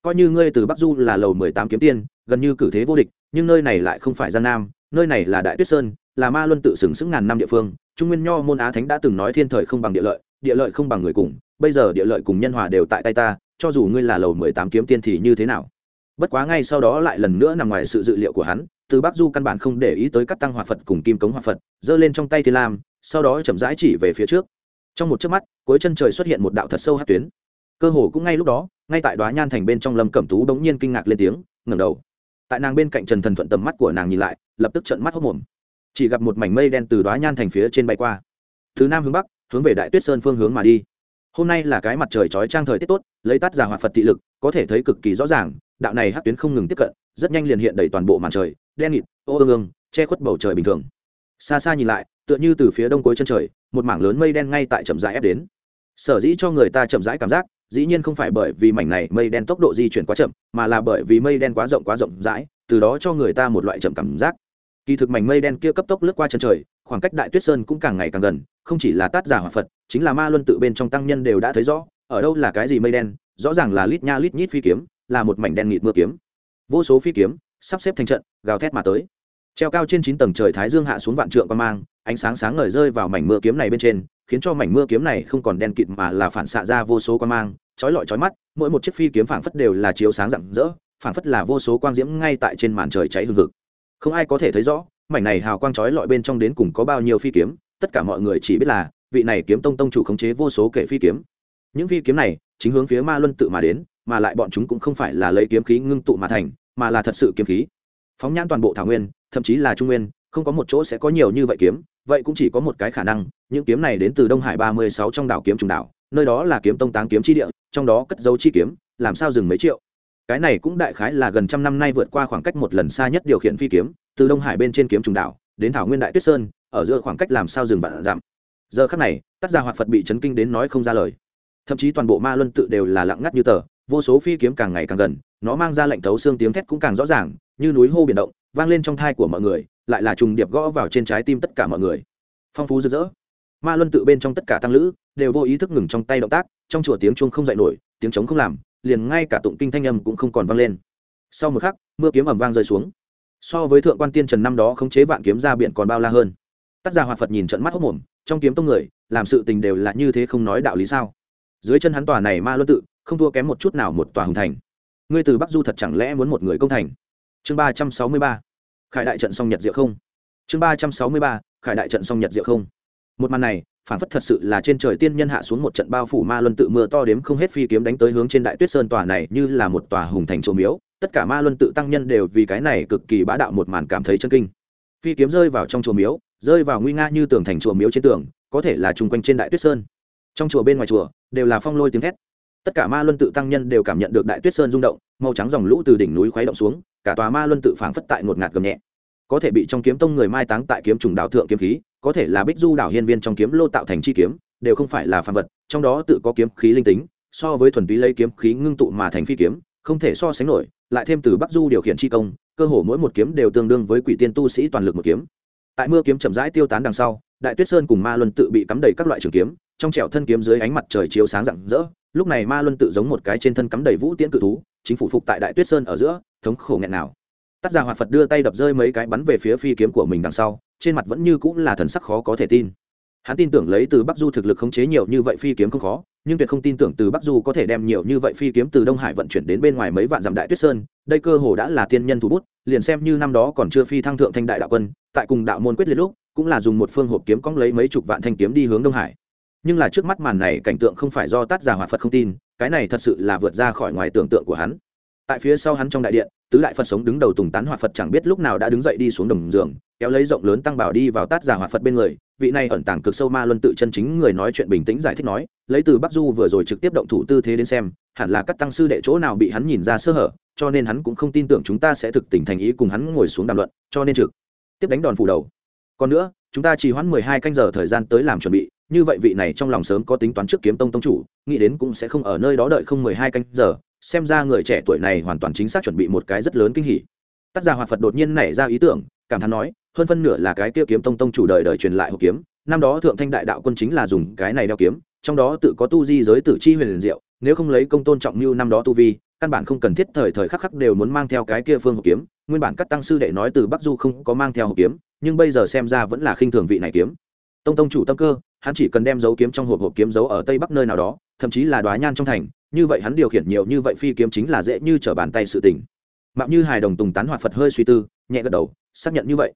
Coi như ngươi từ bắc du là lầu mười tám kiếm tiên, gần như cử thế vô địch, nhưng nơi này lại không phải gian nam, nơi này là đại tuyết sơn là ma luân tự sừng sững ngàn năm địa phương, trung nguyên nho môn á thánh đã từng nói thiên thời không bằng địa lợi địa lợi không bằng người cùng, bây giờ địa lợi cùng nhân hòa đều tại tay ta, cho dù ngươi là lầu mười tám kiếm tiên thì như thế nào? Bất quá ngay sau đó lại lần nữa nằm ngoài sự dự liệu của hắn, từ bắc du căn bản không để ý tới các tăng hòa phật cùng kim cống hòa phật, giơ lên trong tay thiên lam, sau đó chậm rãi chỉ về phía trước. Trong một chớp mắt, cuối chân trời xuất hiện một đạo thật sâu hát tuyến. Cơ hồ cũng ngay lúc đó, ngay tại đoá nhan thành bên trong lâm cẩm tú bỗng nhiên kinh ngạc lên tiếng, ngẩng đầu. Tại nàng bên cạnh trần thần thuận tầm mắt của nàng nhìn lại, lập tức trận mắt hốc mồm chỉ gặp một mảnh mây đen từ đoá nhan thành phía trên bay qua. Từ nam hướng bắc, hướng về đại tuyết sơn phương hướng mà đi. Hôm nay là cái mặt trời trói trang thời tiết tốt, lấy tắt giả hoạt phật thị lực, có thể thấy cực kỳ rõ ràng, đạo này hát tuyến không ngừng tiếp cận, rất nhanh liền hiện đầy toàn bộ màn trời, đen nghịt, ô ương ương, che khuất bầu trời bình thường. Xa xa nhìn lại, tựa như từ phía đông cuối chân trời, một mảng lớn mây đen ngay tại chậm rãi ép đến. Sở dĩ cho người ta chậm rãi cảm giác, dĩ nhiên không phải bởi vì mảnh này mây đen tốc độ di chuyển quá chậm, mà là bởi vì mây đen quá rộng quá rộng rãi, từ đó cho người ta một loại chậm cảm giác kỳ thực mảnh mây đen kia cấp tốc lướt qua chân trời, khoảng cách đại tuyết sơn cũng càng ngày càng gần, không chỉ là tát giả hòa phật, chính là ma luân tự bên trong tăng nhân đều đã thấy rõ, ở đâu là cái gì mây đen, rõ ràng là lít nha lít nhít phi kiếm, là một mảnh đen nghịt mưa kiếm. Vô số phi kiếm sắp xếp thành trận, gào thét mà tới. Treo cao trên chín tầng trời thái dương hạ xuống vạn trượng quan mang, ánh sáng sáng ngời rơi vào mảnh mưa kiếm này bên trên, khiến cho mảnh mưa kiếm này không còn đen kịt mà là phản xạ ra vô số quan mang, chói lọi chói mắt, mỗi một chiếc phi kiếm phảng phất đều là chiếu sáng rạng rỡ, phảng phất là vô số quang diễm ngay tại trên màn trời cháy hừng hực không ai có thể thấy rõ, mảnh này hào quang chói lọi bên trong đến cùng có bao nhiêu phi kiếm, tất cả mọi người chỉ biết là, vị này kiếm tông tông chủ khống chế vô số kệ phi kiếm. Những phi kiếm này, chính hướng phía ma luân tự mà đến, mà lại bọn chúng cũng không phải là lấy kiếm khí ngưng tụ mà thành, mà là thật sự kiếm khí. Phóng nhãn toàn bộ thảo nguyên, thậm chí là trung nguyên, không có một chỗ sẽ có nhiều như vậy kiếm, vậy cũng chỉ có một cái khả năng, những kiếm này đến từ đông hải ba mươi sáu trong đảo kiếm trùng đảo, nơi đó là kiếm tông táng kiếm chi địa, trong đó cất dấu chi kiếm, làm sao dừng mấy triệu? Cái này cũng đại khái là gần trăm năm nay vượt qua khoảng cách một lần xa nhất điều khiển phi kiếm, từ đông hải bên trên kiếm trùng đảo, đến thảo nguyên đại tuyết sơn, ở giữa khoảng cách làm sao dừng vạn giảm giờ khắc này, tác gia hoạt phật bị chấn kinh đến nói không ra lời. Thậm chí toàn bộ ma luân tự đều là lặng ngắt như tờ, vô số phi kiếm càng ngày càng gần, nó mang ra lệnh thấu xương tiếng thét cũng càng rõ ràng, như núi hô biển động, vang lên trong thai của mọi người, lại là trùng điệp gõ vào trên trái tim tất cả mọi người. Phong phú rực rỡ. Ma luân tự bên trong tất cả tăng lữ, đều vô ý thức ngừng trong tay động tác, trong chùa tiếng chuông không dạy nổi, tiếng trống không làm liền ngay cả tụng kinh thanh âm cũng không còn vang lên. Sau một khắc, mưa kiếm ẩm vang rơi xuống. So với thượng quan tiên trần năm đó khống chế vạn kiếm ra biển còn bao la hơn. Tác giả hòa phật nhìn trận mắt hốc mồm, trong kiếm tông người, làm sự tình đều là như thế không nói đạo lý sao? Dưới chân hắn tòa này ma luân tự, không thua kém một chút nào một tòa hùng thành. Ngươi từ bắc du thật chẳng lẽ muốn một người công thành? Chương ba trăm sáu mươi ba, khải đại trận song nhật diệu không. Chương ba trăm sáu mươi ba, khải đại trận song nhật diệu không. Một màn này phản phất thật sự là trên trời tiên nhân hạ xuống một trận bao phủ ma luân tự mưa to đếm không hết phi kiếm đánh tới hướng trên đại tuyết sơn tòa này như là một tòa hùng thành trộm miếu. Tất cả ma luân tự tăng nhân đều vì cái này cực kỳ bá đạo một màn cảm thấy chân kinh. Phi kiếm rơi vào trong chùa miếu, rơi vào nguy nga như tường thành chùa miếu trên tường, có thể là chung quanh trên đại tuyết sơn. Trong chùa bên ngoài chùa, đều là phong lôi tiếng thét. Tất cả ma luân tự tăng nhân đều cảm nhận được đại tuyết sơn rung động, màu trắng dòng lũ từ đỉnh núi khuấy động xuống, cả tòa ma luân tự phảng phất tại ngột ngạt gầm nhẹ. Có thể bị trong kiếm tông người mai táng tại kiếm trùng đào thượng kiếm khí có thể là bích du đảo hiên viên trong kiếm lô tạo thành chi kiếm, đều không phải là phàm vật, trong đó tự có kiếm khí linh tính, so với thuần túy lấy kiếm khí ngưng tụ mà thành phi kiếm, không thể so sánh nổi, lại thêm từ bắc du điều khiển chi công, cơ hồ mỗi một kiếm đều tương đương với quỷ tiên tu sĩ toàn lực một kiếm. Tại mưa kiếm chậm rãi tiêu tán đằng sau, đại tuyết sơn cùng ma luân tự bị cắm đầy các loại trường kiếm, trong trẻo thân kiếm dưới ánh mặt trời chiếu sáng rạng rỡ, lúc này ma luân tự giống một cái trên thân cắm đầy vũ tiễn cự thú, chính phủ phục tại đại tuyết sơn ở giữa, thống khổ nghẹn nào. Tác giả hoạt phật đưa tay đập rơi mấy cái bắn về phía phi kiếm của mình đằng sau trên mặt vẫn như cũng là thần sắc khó có thể tin. Hắn tin tưởng lấy từ bắc du thực lực khống chế nhiều như vậy phi kiếm không khó, nhưng tuyệt không tin tưởng từ bắc du có thể đem nhiều như vậy phi kiếm từ đông hải vận chuyển đến bên ngoài mấy vạn dặm đại tuyết sơn. Đây cơ hồ đã là tiên nhân thủ bút, liền xem như năm đó còn chưa phi thăng thượng thanh đại đạo quân, tại cùng đạo môn quyết liệt lúc, cũng là dùng một phương hộp kiếm cóng lấy mấy chục vạn thanh kiếm đi hướng đông hải. Nhưng là trước mắt màn này cảnh tượng không phải do tác giả hoạt phật không tin, cái này thật sự là vượt ra khỏi ngoài tưởng tượng của hắn. Tại phía sau hắn trong đại điện tứ đại phật sống đứng đầu tùng tán hòa phật chẳng biết lúc nào đã đứng dậy đi xuống đồng giường, kéo lấy rộng lớn tăng bảo đi vào tát giả hòa phật bên người. Vị này ẩn tàng cực sâu ma luân tự chân chính người nói chuyện bình tĩnh giải thích nói, lấy từ bắc du vừa rồi trực tiếp động thủ tư thế đến xem, hẳn là các tăng sư đệ chỗ nào bị hắn nhìn ra sơ hở, cho nên hắn cũng không tin tưởng chúng ta sẽ thực tình thành ý cùng hắn ngồi xuống đàm luận, cho nên trực tiếp đánh đòn phủ đầu. Còn nữa, chúng ta chỉ hoãn mười hai canh giờ thời gian tới làm chuẩn bị, như vậy vị này trong lòng sớm có tính toán trước kiếm tông tông chủ, nghĩ đến cũng sẽ không ở nơi đó đợi không mười hai canh giờ xem ra người trẻ tuổi này hoàn toàn chính xác chuẩn bị một cái rất lớn kinh hỉ. Tác giả hoạt phật đột nhiên nảy ra ý tưởng, cảm thán nói, hơn phân nửa là cái kia kiếm tông tông chủ đời đời truyền lại hộp kiếm, năm đó thượng thanh đại đạo quân chính là dùng cái này đeo kiếm, trong đó tự có tu di giới tử chi huyền liền diệu, nếu không lấy công tôn trọng mưu năm đó tu vi, căn bản không cần thiết thời thời khắc khắc đều muốn mang theo cái kia phương hộp kiếm, nguyên bản các tăng sư đệ nói từ bắc du không có mang theo hộp kiếm, nhưng bây giờ xem ra vẫn là khinh thường vị này kiếm. Tông tông chủ tâm cơ, hắn chỉ cần đem dấu kiếm trong hộp hộp kiếm giấu ở tây bắc nơi nào đó, thậm chí là đoá nhan trong thành như vậy hắn điều khiển nhiều như vậy phi kiếm chính là dễ như trở bàn tay sự tình. Mạo như hài đồng tùng tán hoạt phật hơi suy tư, nhẹ gật đầu, xác nhận như vậy.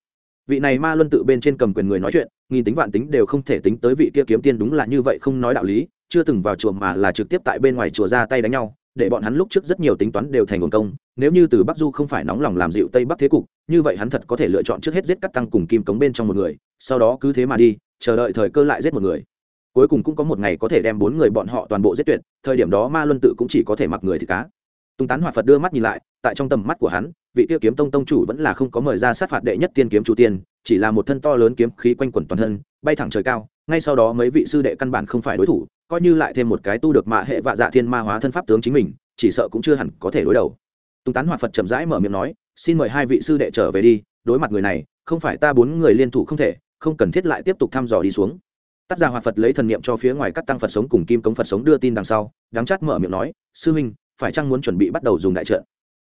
Vị này ma luân tự bên trên cầm quyền người nói chuyện, nghìn tính vạn tính đều không thể tính tới vị kia kiếm tiên đúng là như vậy không nói đạo lý, chưa từng vào chùa mà là trực tiếp tại bên ngoài chùa ra tay đánh nhau, để bọn hắn lúc trước rất nhiều tính toán đều thành nguồn công, nếu như từ bắc du không phải nóng lòng làm dịu tây bắc thế cục, như vậy hắn thật có thể lựa chọn trước hết giết cắt tăng cùng kim cống bên trong một người, sau đó cứ thế mà đi, chờ đợi thời cơ lại giết một người cuối cùng cũng có một ngày có thể đem bốn người bọn họ toàn bộ giết tuyệt, thời điểm đó ma luân tự cũng chỉ có thể mặc người thì cá. Tùng tán hoạt phật đưa mắt nhìn lại, tại trong tầm mắt của hắn, vị tiêu kiếm tông tông chủ vẫn là không có mời ra sát phạt đệ nhất tiên kiếm chủ tiên, chỉ là một thân to lớn kiếm khí quanh quẩn toàn thân, bay thẳng trời cao, ngay sau đó mấy vị sư đệ căn bản không phải đối thủ, coi như lại thêm một cái tu được mạ hệ vạ dạ thiên ma hóa thân pháp tướng chính mình, chỉ sợ cũng chưa hẳn có thể đối đầu. Tùng tán hoạt phật chậm rãi mở miệng nói, xin mời hai vị sư đệ trở về đi, đối mặt người này, không phải ta bốn người liên thủ không thể, không cần thiết lại tiếp tục thăm dò đi xuống tác giả hoạt phật lấy thần niệm cho phía ngoài các tăng phật sống cùng kim cống phật sống đưa tin đằng sau đáng chát mở miệng nói sư huynh phải chăng muốn chuẩn bị bắt đầu dùng đại trợ,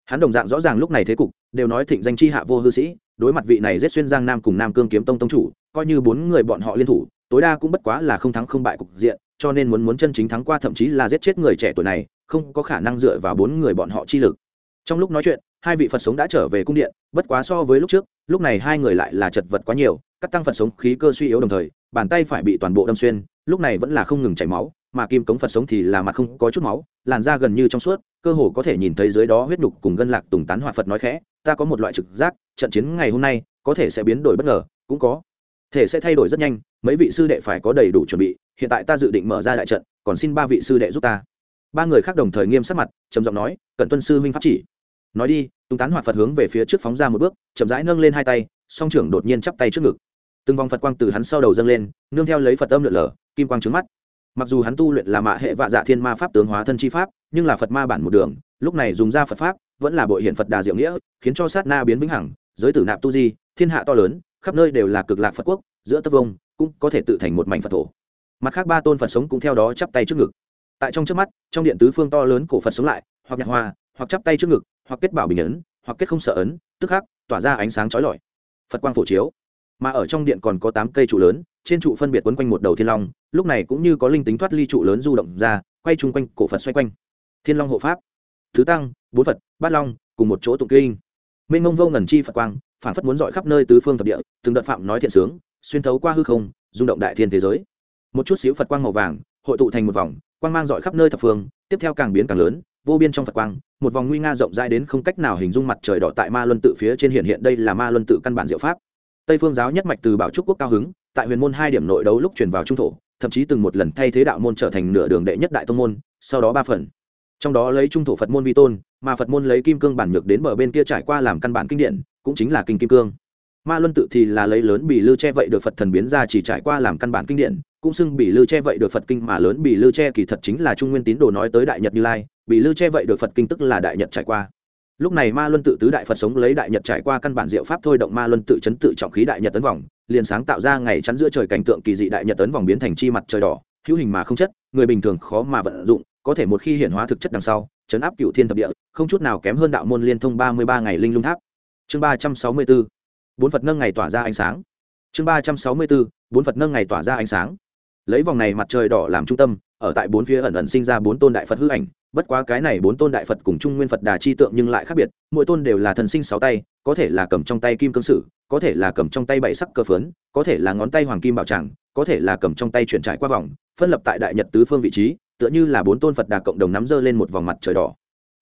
hắn đồng dạng rõ ràng lúc này thế cục đều nói thịnh danh chi hạ vô hư sĩ đối mặt vị này giết xuyên giang nam cùng nam cương kiếm tông tông chủ coi như bốn người bọn họ liên thủ tối đa cũng bất quá là không thắng không bại cục diện cho nên muốn muốn chân chính thắng qua thậm chí là giết chết người trẻ tuổi này không có khả năng dựa vào bốn người bọn họ chi lực. Trong lúc nói chuyện hai vị phật sống đã trở về cung điện bất quá so với lúc trước lúc này hai người lại là chật vật quá nhiều các tăng phật sống khí cơ suy yếu đồng thời bàn tay phải bị toàn bộ đâm xuyên, lúc này vẫn là không ngừng chảy máu, mà kim cống phật sống thì là mặt không có chút máu, làn da gần như trong suốt, cơ hồ có thể nhìn thấy dưới đó huyết nhục cùng gân lạc tùng tán hòa phật nói khẽ, ta có một loại trực giác, trận chiến ngày hôm nay có thể sẽ biến đổi bất ngờ, cũng có thể sẽ thay đổi rất nhanh, mấy vị sư đệ phải có đầy đủ chuẩn bị, hiện tại ta dự định mở ra đại trận, còn xin ba vị sư đệ giúp ta. Ba người khác đồng thời nghiêm sắc mặt, trầm giọng nói cận tuân sư huynh pháp chỉ. Nói đi, tùng tán hoạt phật hướng về phía trước phóng ra một bước, chậm rãi nâng lên hai tay, song trưởng đột nhiên chắp tay trước ngực từng vòng phật quang từ hắn sau đầu dâng lên, nương theo lấy phật âm lượn lờ, kim quang trứng mắt. Mặc dù hắn tu luyện là mạ hệ vạ dạ thiên ma pháp tướng hóa thân chi pháp, nhưng là phật ma bản một đường, lúc này dùng ra phật pháp, vẫn là bội hiện phật đà diệu nghĩa, khiến cho sát na biến vĩnh hằng, giới tử nạp tu di, thiên hạ to lớn, khắp nơi đều là cực lạc phật quốc, giữa tấp vông, cũng có thể tự thành một mảnh phật thổ. Mặt khác ba tôn phật sống cũng theo đó chắp tay trước ngực. Tại trong trước mắt, trong điện tứ phương to lớn cổ phật sống lại, hoặc nhạc hoa, hoặc chắp tay trước ngực, hoặc kết bảo bình ấn, hoặc kết không sợ ấn, tức khắc, tỏa ra ánh sáng chói lọi. Phật quang phổ chiếu mà ở trong điện còn có tám cây trụ lớn, trên trụ phân biệt quấn quanh một đầu thiên long, lúc này cũng như có linh tính thoát ly trụ lớn du động ra, quay chung quanh cổ phật xoay quanh. Thiên long hộ pháp, thứ tăng, bốn phật, bát long, cùng một chỗ tụng kinh. Mênh mông vô ngần chi phật quang phản phất muốn dọi khắp nơi tứ phương thập địa, từng đợt phạm nói thiện sướng, xuyên thấu qua hư không, rung động đại thiên thế giới. Một chút xíu phật quang màu vàng, hội tụ thành một vòng, quang mang dọi khắp nơi thập phương, tiếp theo càng biến càng lớn, vô biên trong phật quang, một vòng nguy nga rộng rãi đến không cách nào hình dung mặt trời đỏ tại ma luân tự phía trên hiện hiện, đây là ma luân tự căn bản diệu pháp tây phương giáo nhất mạch từ bảo trúc quốc cao hứng, tại huyền môn hai điểm nội đấu lúc chuyển vào trung thổ, thậm chí từng một lần thay thế đạo môn trở thành nửa đường đệ nhất đại tông môn, sau đó ba phần. Trong đó lấy trung thổ phật môn vi tôn, mà phật môn lấy kim cương bản nhược đến bờ bên kia trải qua làm căn bản kinh điển, cũng chính là kinh kim cương. Ma luân tự thì là lấy lớn bị lư che vậy được phật thần biến ra chỉ trải qua làm căn bản kinh điển, cũng xưng bị lư che vậy được phật kinh mà lớn bị lư che kỳ thật chính là trung nguyên tín đồ nói tới đại nhật như lai bị lư che vậy được phật kinh tức là đại nhật trải qua lúc này ma luân tự tứ đại phật sống lấy đại nhật trải qua căn bản diệu pháp thôi động ma luân tự chấn tự trọng khí đại nhật tấn vòng, liền sáng tạo ra ngày chắn giữa trời cảnh tượng kỳ dị đại nhật tấn vòng biến thành chi mặt trời đỏ, hữu hình mà không chất, người bình thường khó mà vận dụng, có thể một khi hiện hóa thực chất đằng sau, chấn áp cựu thiên thập địa, không chút nào kém hơn đạo môn liên thông ba mươi ba ngày linh lung tháp. Chương ba trăm sáu mươi b ố bốn phật nâng ngày tỏa ra ánh sáng. Chương ba trăm sáu mươi b ố bốn phật nâng ngày tỏa ra ánh sáng. Lấy vòng này mặt trời đỏ làm trung tâm ở tại bốn phía ẩn ẩn sinh ra bốn tôn đại phật hư ảnh. Bất quá cái này bốn tôn đại phật cùng trung nguyên phật đà chi tượng nhưng lại khác biệt. Mỗi tôn đều là thần sinh sáu tay, có thể là cầm trong tay kim cương sử, có thể là cầm trong tay bảy sắc cơ phớn có thể là ngón tay hoàng kim bảo tràng, có thể là cầm trong tay chuyển trải qua vòng, phân lập tại đại nhật tứ phương vị trí, tựa như là bốn tôn phật đà cộng đồng nắm dơ lên một vòng mặt trời đỏ.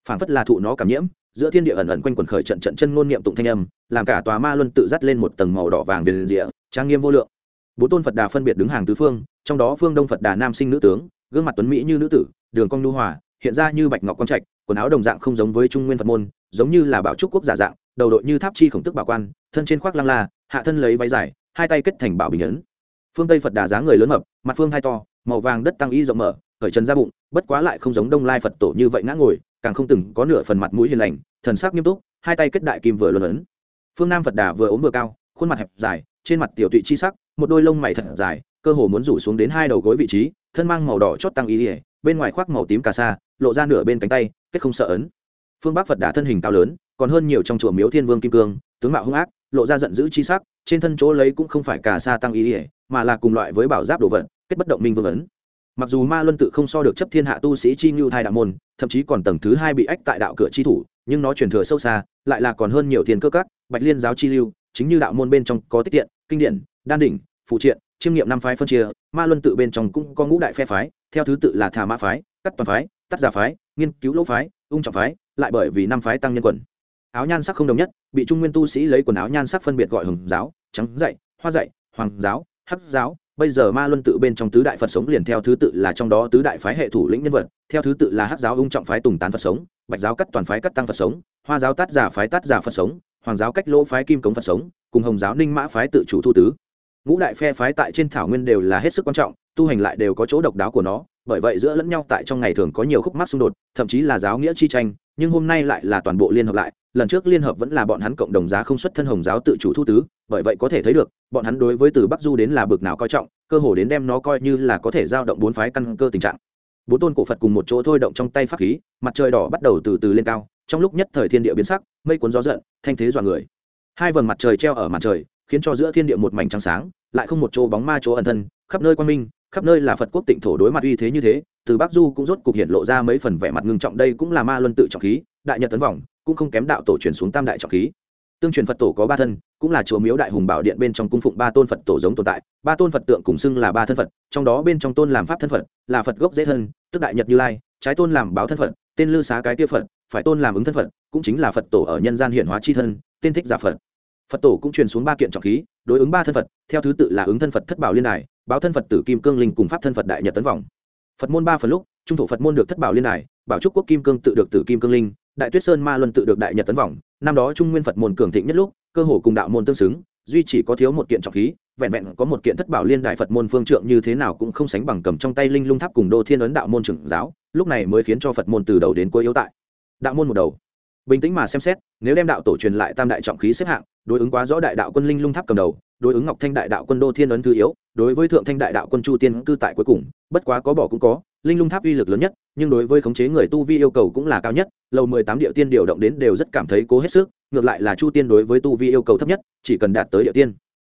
Phảng phất là thụ nó cảm nhiễm, giữa thiên địa ẩn ẩn quanh quần khởi trận trận chân ngôn niệm tụng thanh âm, làm cả tòa ma luân tự dắt lên một tầng màu đỏ vàng viền rìa trang nghiêm vô lượng. Bốn tôn phật đà phân biệt đứng hàng tứ phương, trong đó phương đông phật đà nam sinh nữ tướng gương mặt tuấn mỹ như nữ tử, đường cong nhu hòa, hiện ra như bạch ngọc quang trạch, quần áo đồng dạng không giống với trung nguyên phật môn, giống như là bảo trúc quốc giả dạng, đầu đội như tháp chi khổng tức bảo quan, thân trên khoác lăng la, hạ thân lấy váy dài, hai tay kết thành bảo bình ấn. Phương tây phật đà dáng người lớn mập, mặt phương hai to, màu vàng đất tăng y rộng mở khởi trần ra bụng, bất quá lại không giống đông lai phật tổ như vậy ngã ngồi, càng không từng có nửa phần mặt mũi hiền lành, thần sắc nghiêm túc, hai tay kết đại kim vừa luân ấn. Phương nam phật đà vừa ốm vừa cao, khuôn mặt hẹp dài, trên mặt tiểu tụy chi sắc, một đôi lông mày thật dài, cơ hồ muốn rủ xuống đến hai đầu gối vị trí thân mang màu đỏ chót tăng ý ỉa, bên ngoài khoác màu tím cà sa, lộ ra nửa bên cánh tay, kết không sợ ấn. Phương bắc phật đà thân hình cao lớn, còn hơn nhiều trong chùa miếu thiên vương kim cương, tướng mạo hung ác, lộ ra giận dữ chi sắc, trên thân chỗ lấy cũng không phải cà sa tăng ý ỉa, mà là cùng loại với bảo giáp đồ vật, kết bất động minh vương ấn. Mặc dù ma luân tự không so được chấp thiên hạ tu sĩ chi ngưu thai đạo môn, thậm chí còn tầng thứ hai bị ách tại đạo cửa chi thủ, nhưng nó truyền thừa sâu xa, lại là còn hơn nhiều thiên cơ các, bạch liên giáo chi lưu, chính như đạo môn bên trong có tiết tiện, kinh điển, đan đỉnh phụ triện chiêm nghiệm năm phái phân chia, ma luân tự bên trong cũng có ngũ đại phe phái, theo thứ tự là thà mã phái, cắt toàn phái, tắt giả phái, nghiên cứu lỗ phái, ung trọng phái, lại bởi vì năm phái tăng nhân quần. Áo nhan sắc không đồng nhất, bị trung nguyên tu sĩ lấy quần áo nhan sắc phân biệt gọi hồng giáo, trắng dạy, hoa dạy, hoàng giáo, hắc giáo. Bây giờ ma luân tự bên trong tứ đại phật sống liền theo thứ tự là trong đó tứ đại phái hệ thủ lĩnh nhân vật, theo thứ tự là hắc giáo ung trọng phái tùng tán phật sống, bạch giáo cắt toàn phái cắt tăng phật sống, hoa giáo tát giả phái tát giả phật sống, hoàng giáo cách lỗ phái kim cống phật sống, cùng hồng giáo ninh mã phái tự chủ thu tứ ngũ đại phe phái tại trên thảo nguyên đều là hết sức quan trọng, tu hành lại đều có chỗ độc đáo của nó, bởi vậy giữa lẫn nhau tại trong ngày thường có nhiều khúc mắc xung đột, thậm chí là giáo nghĩa chi tranh, nhưng hôm nay lại là toàn bộ liên hợp lại, lần trước liên hợp vẫn là bọn hắn cộng đồng giá không xuất thân hồng giáo tự chủ thu tứ, bởi vậy có thể thấy được, bọn hắn đối với từ bắc du đến là bực nào coi trọng, cơ hồ đến đem nó coi như là có thể giao động bốn phái căn cơ tình trạng. Bốn tôn cổ phật cùng một chỗ thôi động trong tay pháp khí, mặt trời đỏ bắt đầu từ từ lên cao, trong lúc nhất thời thiên địa biến sắc, mây cuốn gió giận, thanh thế dọa người. Hai vầng mặt trời treo ở mặt trời khiến cho giữa thiên địa một mảnh trắng sáng, lại không một chỗ bóng ma chỗ ẩn thân, khắp nơi quan minh, khắp nơi là phật quốc tịnh thổ đối mặt uy thế như thế, từ bắc du cũng rốt cục hiện lộ ra mấy phần vẻ mặt ngưng trọng đây cũng là ma luân tự trọng khí, đại nhật tấn vọng, cũng không kém đạo tổ truyền xuống tam đại trọng khí. Tương truyền phật tổ có ba thân, cũng là chùa miếu đại hùng bảo điện bên trong cung phụng ba tôn phật tổ giống tồn tại, ba tôn phật tượng cùng xưng là ba thân phật, trong đó bên trong tôn làm pháp thân phật, là phật gốc dễ thân, tức đại nhật như lai, trái tôn làm báo thân phật, tên lư xá cái tiêu phật, phải tôn làm ứng thân phật, cũng chính là phật tổ ở nhân gian hiển hóa c h i thân, tên thích giả phật phật tổ cũng truyền xuống ba kiện trọng khí, đối ứng ba thân phật, theo thứ tự là ứng thân phật thất bảo liên đài, báo thân phật tử kim cương linh cùng pháp thân phật đại nhật tấn vọng phật môn ba phần lúc, trung thổ phật môn được thất bảo liên đài, bảo trúc quốc kim cương tự được tử kim cương linh, đại tuyết sơn ma luân tự được đại nhật tấn vọng năm đó trung nguyên phật môn cường thịnh nhất lúc, cơ hồ cùng đạo môn tương xứng, duy chỉ có thiếu một kiện trọng khí, vẹn vẹn có một kiện thất bảo liên đài phật môn phương trượng như thế nào cũng không sánh bằng cầm trong tay linh lung tháp cùng đô thiên ấn đạo môn trưởng giáo, lúc này mới khiến cho phật môn từ đầu đến cuối yếu tại. Đạo môn một đầu. Bình tĩnh mà xem xét, nếu đem đạo tổ truyền lại tam đại trọng khí xếp hạng đối ứng quá rõ đại đạo quân linh lung tháp cầm đầu, đối ứng ngọc thanh đại đạo quân đô thiên ấn thứ yếu, đối với thượng thanh đại đạo quân chu tiên cư tại cuối cùng, bất quá có bỏ cũng có, linh lung tháp uy lực lớn nhất, nhưng đối với khống chế người tu vi yêu cầu cũng là cao nhất, lầu mười tám địa tiên điều động đến đều rất cảm thấy cố hết sức, ngược lại là chu tiên đối với tu vi yêu cầu thấp nhất, chỉ cần đạt tới địa tiên.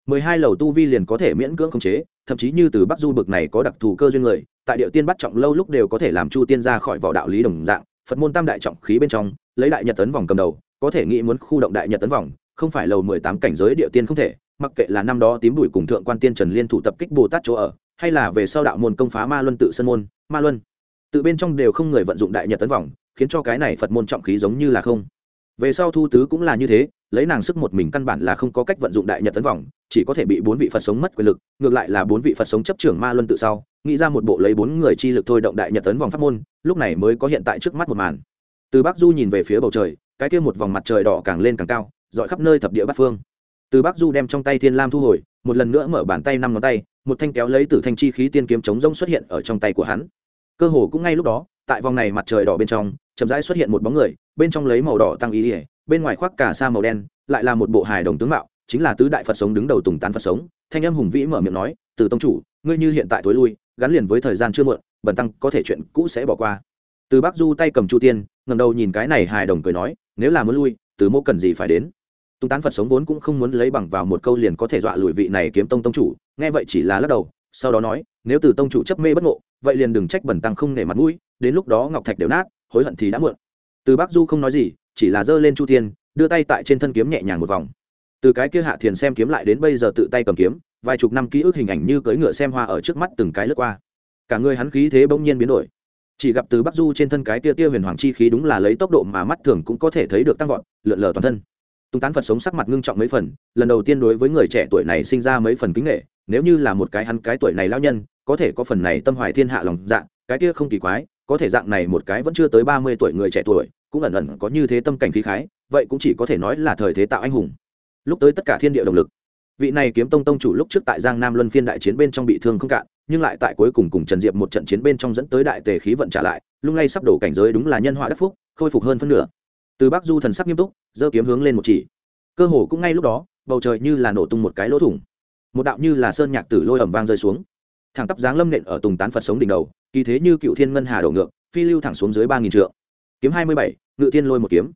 Mười hai lầu tu vi liền có thể miễn cưỡng khống chế, thậm chí như từ bắc du bực này có đặc thù cơ duyên người, tại địa tiên bắt trọng lâu lúc đều có thể làm chu tiên ra khỏi vỏ đạo lý đồng dạng, phật môn tam đại trọng khí bên trong, lấy đại nhật tấn vòng cầm đầu, có thể nghĩ muốn khu động đại nhật tấn vòng không phải lầu mười tám cảnh giới địa tiên không thể, mặc kệ là năm đó tím bùi cùng thượng quan tiên trần liên thủ tập kích bồ tát chỗ ở, hay là về sau đạo môn công phá ma luân tự sân môn, ma luân, tự bên trong đều không người vận dụng đại nhật tấn vòng, khiến cho cái này phật môn trọng khí giống như là không. Về sau thu tứ cũng là như thế, lấy nàng sức một mình căn bản là không có cách vận dụng đại nhật tấn vòng, chỉ có thể bị bốn vị phật sống mất quyền lực, ngược lại là bốn vị phật sống chấp trưởng ma luân tự sau, nghĩ ra một bộ lấy bốn người chi lực thôi động đại nhật tấn vòng pháp môn, lúc này mới có hiện tại trước mắt một màn. Từ bắc du nhìn về phía bầu trời, cái kia một vòng mặt trời đỏ càng lên càng cao dọi khắp nơi thập địa bát phương. Từ bắc du đem trong tay thiên lam thu hồi, một lần nữa mở bàn tay năm ngón tay, một thanh kéo lấy từ thanh chi khí tiên kiếm chống rông xuất hiện ở trong tay của hắn. Cơ hồ cũng ngay lúc đó, tại vòng này mặt trời đỏ bên trong, chậm rãi xuất hiện một bóng người, bên trong lấy màu đỏ tăng ý ỉa bên ngoài khoác cả sa màu đen, lại là một bộ hài đồng tướng mạo, chính là tứ đại phật sống đứng đầu tùng tán phật sống. Thanh âm hùng vĩ mở miệng nói, từ tông chủ, ngươi như hiện tại tối lui, gắn liền với thời gian chưa muộn, bần tăng có thể chuyện cũ sẽ bỏ qua. Từ bắc du tay cầm chu tiên ngầm đầu nhìn cái này hài đồng cười nói, nếu là muốn lui, từ mô cần gì phải đến? Tùng tán phật sống vốn cũng không muốn lấy bằng vào một câu liền có thể dọa lùi vị này kiếm tông tông chủ, nghe vậy chỉ là lắc đầu, sau đó nói, nếu từ tông chủ chấp mê bất ngộ, vậy liền đừng trách bẩn tăng không nể mặt mũi, đến lúc đó ngọc thạch đều nát, hối hận thì đã muộn. Từ bắc du không nói gì, chỉ là giơ lên chu tiên đưa tay tại trên thân kiếm nhẹ nhàng một vòng. Từ cái kia hạ thiền xem kiếm lại đến bây giờ tự tay cầm kiếm, vài chục năm ký ức hình ảnh như cưỡi ngựa xem hoa ở trước mắt từng cái lướt qua. Cả người hắn khí thế bỗng nhiên biến đổi. Chỉ gặp từ bắc du trên thân cái tia tia huyền hoàng chi khí đúng là lấy tốc độ mà mắt thường cũng có thể thấy được tăng vọt, lượn lờ toàn thân tung tán phật sống sắc mặt ngưng trọng mấy phần, lần đầu tiên đối với người trẻ tuổi này sinh ra mấy phần kính nghệ nếu như là một cái hắn cái tuổi này lao nhân, có thể có phần này tâm hoài thiên hạ lòng dạ cái kia không kỳ quái, có thể dạng này một cái vẫn chưa tới ba mươi tuổi người trẻ tuổi, cũng ẩn ẩn có như thế tâm cảnh khí khái, vậy cũng chỉ có thể nói là thời thế tạo anh hùng. Lúc tới tất cả thiên địa động lực, vị này kiếm tông tông chủ lúc trước tại giang nam luân phiên đại chiến bên trong bị thương không cạn, nhưng lại tại cuối cùng cùng trần diệp một trận chiến bên trong dẫn tới đại tề khí vận trả lại, lung lay sắp đổ cảnh giới đúng là nhân họa đắc phúc, khôi phục hơn phân nửa từ bắc du thần sắc nghiêm túc, giơ kiếm hướng lên một chỉ. Cơ hồ cũng ngay lúc đó, bầu trời như là nổ tung một cái lỗ thủng. Một đạo như là sơn nhạc tử lôi ẩm vang rơi xuống. Thẳng tắp dáng lâm nện ở tùng tán phật sống đỉnh đầu, kỳ thế như cựu thiên ngân hà đổ ngược, phi lưu thẳng xuống dưới ba nghìn trượng. Kiếm hai mươi bảy, ngự thiên lôi một kiếm.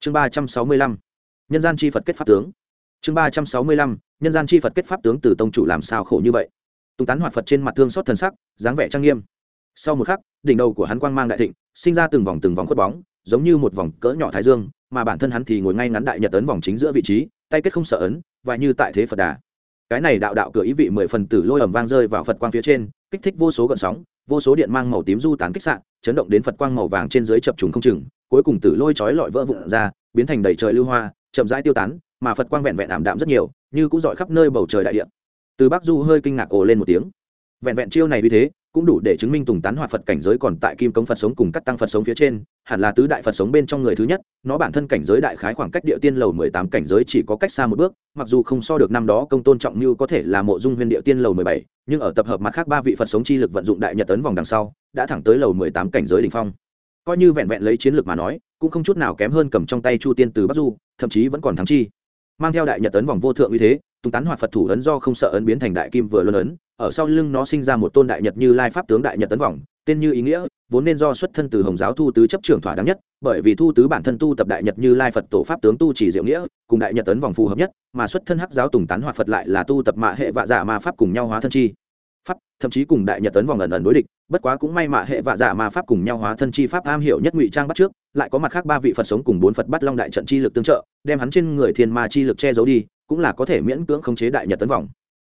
Chương ba trăm sáu mươi lăm, nhân gian chi phật kết pháp tướng. Chương ba trăm sáu mươi lăm, nhân gian chi phật kết pháp tướng từ tông chủ làm sao khổ như vậy? Tùng tán hoạt phật trên mặt thương xót thần sắc, dáng vẻ trang nghiêm. Sau một khắc, đỉnh đầu của hắn quang mang đại thịnh, sinh ra từng vòng từng vòng khuất bóng giống như một vòng cỡ nhỏ thái dương, mà bản thân hắn thì ngồi ngay ngắn đại nhật tấn vòng chính giữa vị trí, tay kết không sợ ấn, và như tại thế phật đà. Cái này đạo đạo cửa ý vị mười phần tử lôi ẩm vang rơi vào phật quang phía trên, kích thích vô số gợn sóng, vô số điện mang màu tím du tán kích sạn chấn động đến phật quang màu vàng trên dưới chập trùng không chừng, cuối cùng tử lôi chói lọi vỡ vụn ra, biến thành đầy trời lưu hoa, chậm rãi tiêu tán, mà phật quang vẹn vẹn ảm đạm rất nhiều, như cũng dọi khắp nơi bầu trời đại địa. Từ bắc du hơi kinh ngạc ồ lên một tiếng. Vẹn vẹn chiêu này như thế cũng đủ để chứng minh tùng tán hoạt phật cảnh giới còn tại kim cống phật sống cùng cắt tăng phật sống phía trên, hẳn là tứ đại phật sống bên trong người thứ nhất, nó bản thân cảnh giới đại khái khoảng cách địa tiên lầu mười tám cảnh giới chỉ có cách xa một bước, mặc dù không so được năm đó công tôn trọng như có thể là mộ dung huyền địa tiên lầu mười bảy, nhưng ở tập hợp mặt khác ba vị phật sống chi lực vận dụng đại nhật tấn vòng đằng sau, đã thẳng tới lầu mười tám cảnh giới đ ỉ n h phong. Coi như vẹn vẹn lấy chiến lược mà nói, cũng không chút nào kém hơn cầm trong tay chu tiên từ bắc du, thậm chí vẫn còn thắng chi. Mang theo đại nhật tấn vòng vô thượng như thế, tùng tán hoạt phật thủ ấn do không sợ ấn biến thành đại kim vừa luân ấn ở sau lưng nó sinh ra một tôn đại nhật như lai pháp tướng đại nhật tấn vòng tên như ý nghĩa, vốn nên do xuất thân từ hồng giáo thu tứ chấp trưởng thỏa đáng nhất, bởi vì thu tứ bản thân tu tập đại nhật như lai phật tổ pháp tướng tu chỉ diệu nghĩa, cùng đại nhật tấn vòng phù hợp nhất, mà xuất thân hắc giáo tùng tán hoạt phật lại là tu tập mạ hệ vạ giả ma pháp cùng nhau hóa thân chi pháp, thậm chí cùng đại nhật tấn vòng ẩn ẩn đối địch, bất quá cũng may mạ hệ vạ giả ma pháp cùng nhau hóa thân chi pháp am hiểu nhất ngụy trang bắt trước, lại có mặt khác ba vị phật sống cùng bốn phật bắt long đại trận chi lực tương trợ, đem hắn trên người thiên ma chi lực che giấu đi, cũng là có thể miễn cưỡng khống chế đại nhật tấn vòng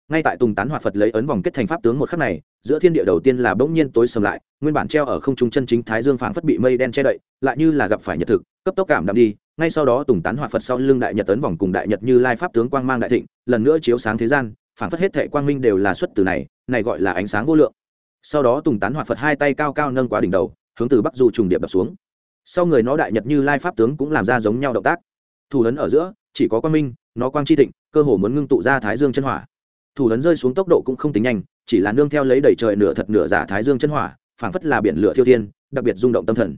ngay tại tùng tán hoạt phật lấy ấn vòng kết thành pháp tướng một khắc này, giữa thiên địa đầu tiên là bỗng nhiên tối sầm lại, nguyên bản treo ở không trung chân chính thái dương phảng phất bị mây đen che đậy, lại như là gặp phải nhật thực, cấp tốc cảm đạm đi. Ngay sau đó tùng tán hoạt phật sau lưng đại nhật tấn vòng cùng đại nhật như lai pháp tướng quang mang đại thịnh, lần nữa chiếu sáng thế gian, phảng phất hết thệ quang minh đều là xuất từ này này gọi là ánh sáng vô lượng. Sau đó tùng tán hoạt phật hai tay cao cao nâng quá đỉnh đầu, hướng từ bắc du trùng điệp đập xuống. Sau người nó đại nhật như lai pháp tướng cũng làm ra giống nhau động tác. Thủ ấn ở giữa, chỉ có quang minh, nó quang chi thịnh, cơ hồ muốn ngưng tụ ra thái dương chân hỏa thủ ấn rơi xuống tốc độ cũng không tính nhanh, chỉ là nương theo lấy đầy trời nửa thật nửa giả thái dương chân hỏa, phảng phất là biển lửa thiêu thiên, đặc biệt rung động tâm thần.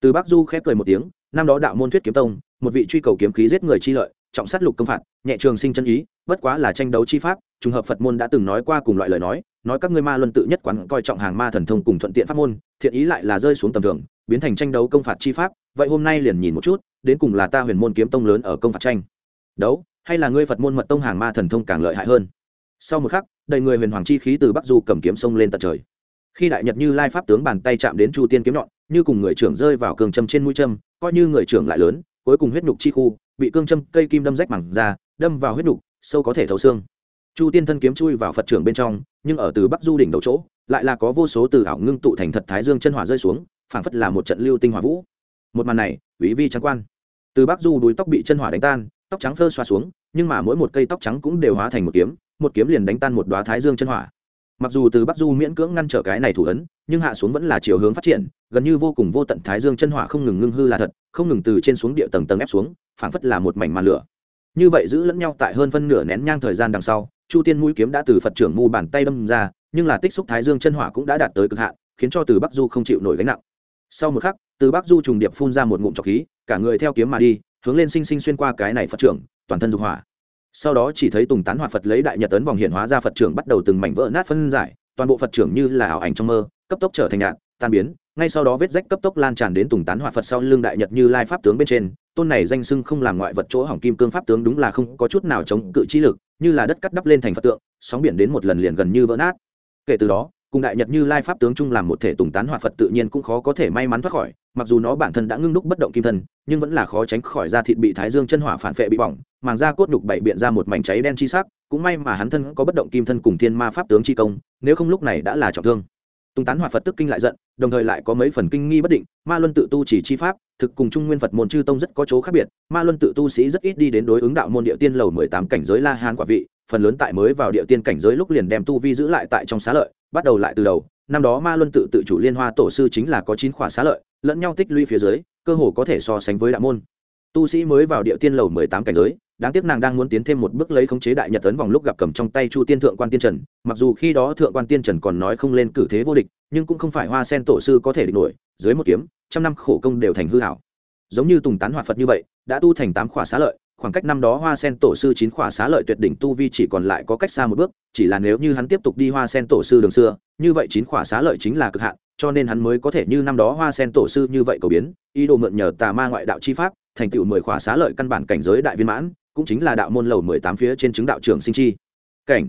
Từ bắc du khép cười một tiếng, năm đó đạo môn thuyết kiếm tông, một vị truy cầu kiếm khí giết người chi lợi, trọng sát lục công phạt, nhẹ trường sinh chân ý, bất quá là tranh đấu chi pháp, trùng hợp phật môn đã từng nói qua cùng loại lời nói nói các ngươi ma luân tự nhất quán coi trọng hàng ma thần thông cùng thuận tiện pháp môn, thiện ý lại là rơi xuống tầm thường, biến thành tranh đấu công phạt chi pháp, vậy hôm nay liền nhìn một chút, đến cùng là ta huyền môn kiếm tông lớn ở công phạt tranh. Đấu, hay là ngươi phật môn mật tông hàng ma thần thông càng lợi hại hơn? Sau một khắc, đầy người huyền hoàng chi khí từ bắc du cầm kiếm sông lên tận trời. Khi đại nhật như lai pháp tướng bàn tay chạm đến chu tiên kiếm nhọn, như cùng người trưởng rơi vào cường châm trên mũi châm, coi như người trưởng lại lớn, cuối cùng huyết nhục chi khu, bị cương châm cây kim đâm rách mẳng ra, đâm vào huyết nhục, sâu có thể thấu xương. Chu tiên thân kiếm chui vào phật trưởng bên trong, nhưng ở từ bắc du đỉnh đầu chỗ, lại là có vô số từ ảo ngưng tụ thành thật thái dương chân hỏa rơi xuống, phảng phất là một trận lưu tinh hỏa vũ. Một màn này ủy vi trắng quan. Từ bắc du đuôi tóc bị chân hỏa đánh tan, tóc trắng phơ xoa xuống, nhưng mà mỗi một cây tóc trắng cũng đều hóa thành một kiếm một kiếm liền đánh tan một đoá thái dương chân hỏa. Mặc dù từ bắc du miễn cưỡng ngăn trở cái này thủ ấn, nhưng hạ xuống vẫn là chiều hướng phát triển, gần như vô cùng vô tận thái dương chân hỏa không ngừng ngưng hư là thật, không ngừng từ trên xuống địa tầng tầng ép xuống, phảng phất là một mảnh màn lửa. Như vậy giữ lẫn nhau tại hơn phân nửa nén nhang thời gian đằng sau, chu tiên mũi kiếm đã từ phật trưởng mu bàn tay đâm ra, nhưng là tích xúc thái dương chân hỏa cũng đã đạt tới cực hạn, khiến cho từ bắc du không chịu nổi gánh nặng. Sau một khắc, từ bắc du trùng điệp phun ra một ngụm trọc khí, cả người theo kiếm mà đi, hướng lên sinh sinh xuyên qua cái này phật trưởng, toàn thân dục hỏa sau đó chỉ thấy tùng tán hoạt phật lấy đại nhật tấn vòng hiện hóa ra phật trưởng bắt đầu từng mảnh vỡ nát phân giải, toàn bộ phật trưởng như là ảo ảnh trong mơ, cấp tốc trở thành nhạt, tan biến. Ngay sau đó vết rách cấp tốc lan tràn đến tùng tán hoạt phật sau lưng đại nhật như lai pháp tướng bên trên. Tôn này danh sưng không làm ngoại vật chỗ hỏng kim cương pháp tướng đúng là không có chút nào chống cự chi lực, như là đất cắt đắp lên thành phật tượng, sóng biển đến một lần liền gần như vỡ nát. Kể từ đó, cùng đại nhật như lai pháp tướng chung làm một thể tùng tán hoạt phật tự nhiên cũng khó có thể may mắn thoát khỏi mặc dù nó bản thân đã ngưng đúc bất động kim thân, nhưng vẫn là khó tránh khỏi da thịt bị thái dương chân hỏa phản phệ bị bỏng, màng da cốt nhục bảy biện ra một mảnh cháy đen chi sắc, cũng may mà hắn thân có bất động kim thân cùng thiên ma pháp tướng chi công, nếu không lúc này đã là trọng thương. Tung tán hoạt phật tức kinh lại giận, đồng thời lại có mấy phần kinh nghi bất định, ma luân tự tu chỉ chi pháp, thực cùng trung nguyên phật môn chư tông rất có chỗ khác biệt, ma luân tự tu sĩ rất ít đi đến đối ứng đạo môn địa tiên lầu mười tám cảnh giới la hán quả vị, phần lớn tại mới vào địa tiên cảnh giới lúc liền đem tu vi giữ lại tại trong xá lợi, bắt đầu lại từ đầu. Năm đó ma luân tự tự chủ liên hoa tổ sư chính là có chín khỏa xá lợi lẫn nhau tích lũy phía dưới, cơ hồ có thể so sánh với đạo môn. Tu sĩ mới vào địa tiên lầu mười tám cảnh giới, đáng tiếc nàng đang muốn tiến thêm một bước lấy khống chế đại nhật tấn vòng lúc gặp cầm trong tay chu tiên thượng quan tiên trần. Mặc dù khi đó thượng quan tiên trần còn nói không lên cử thế vô địch, nhưng cũng không phải hoa sen tổ sư có thể địch nổi, dưới một kiếm, trăm năm khổ công đều thành hư hảo. Giống như tùng tán hoạt phật như vậy, đã tu thành tám khỏa xá lợi, khoảng cách năm đó hoa sen tổ sư chín khỏa xá lợi tuyệt đỉnh tu vi chỉ còn lại có cách xa một bước, chỉ là nếu như hắn tiếp tục đi hoa sen tổ sư đường xưa, như vậy chín khỏa xá lợi chính là cực hạn cho nên hắn mới có thể như năm đó hoa sen tổ sư như vậy cầu biến, ý đồ mượn nhờ tà ma ngoại đạo chi pháp, thành tựu mười khỏa xá lợi căn bản cảnh giới đại viên mãn, cũng chính là đạo môn lầu mười tám phía trên chứng đạo trường sinh chi. Cảnh.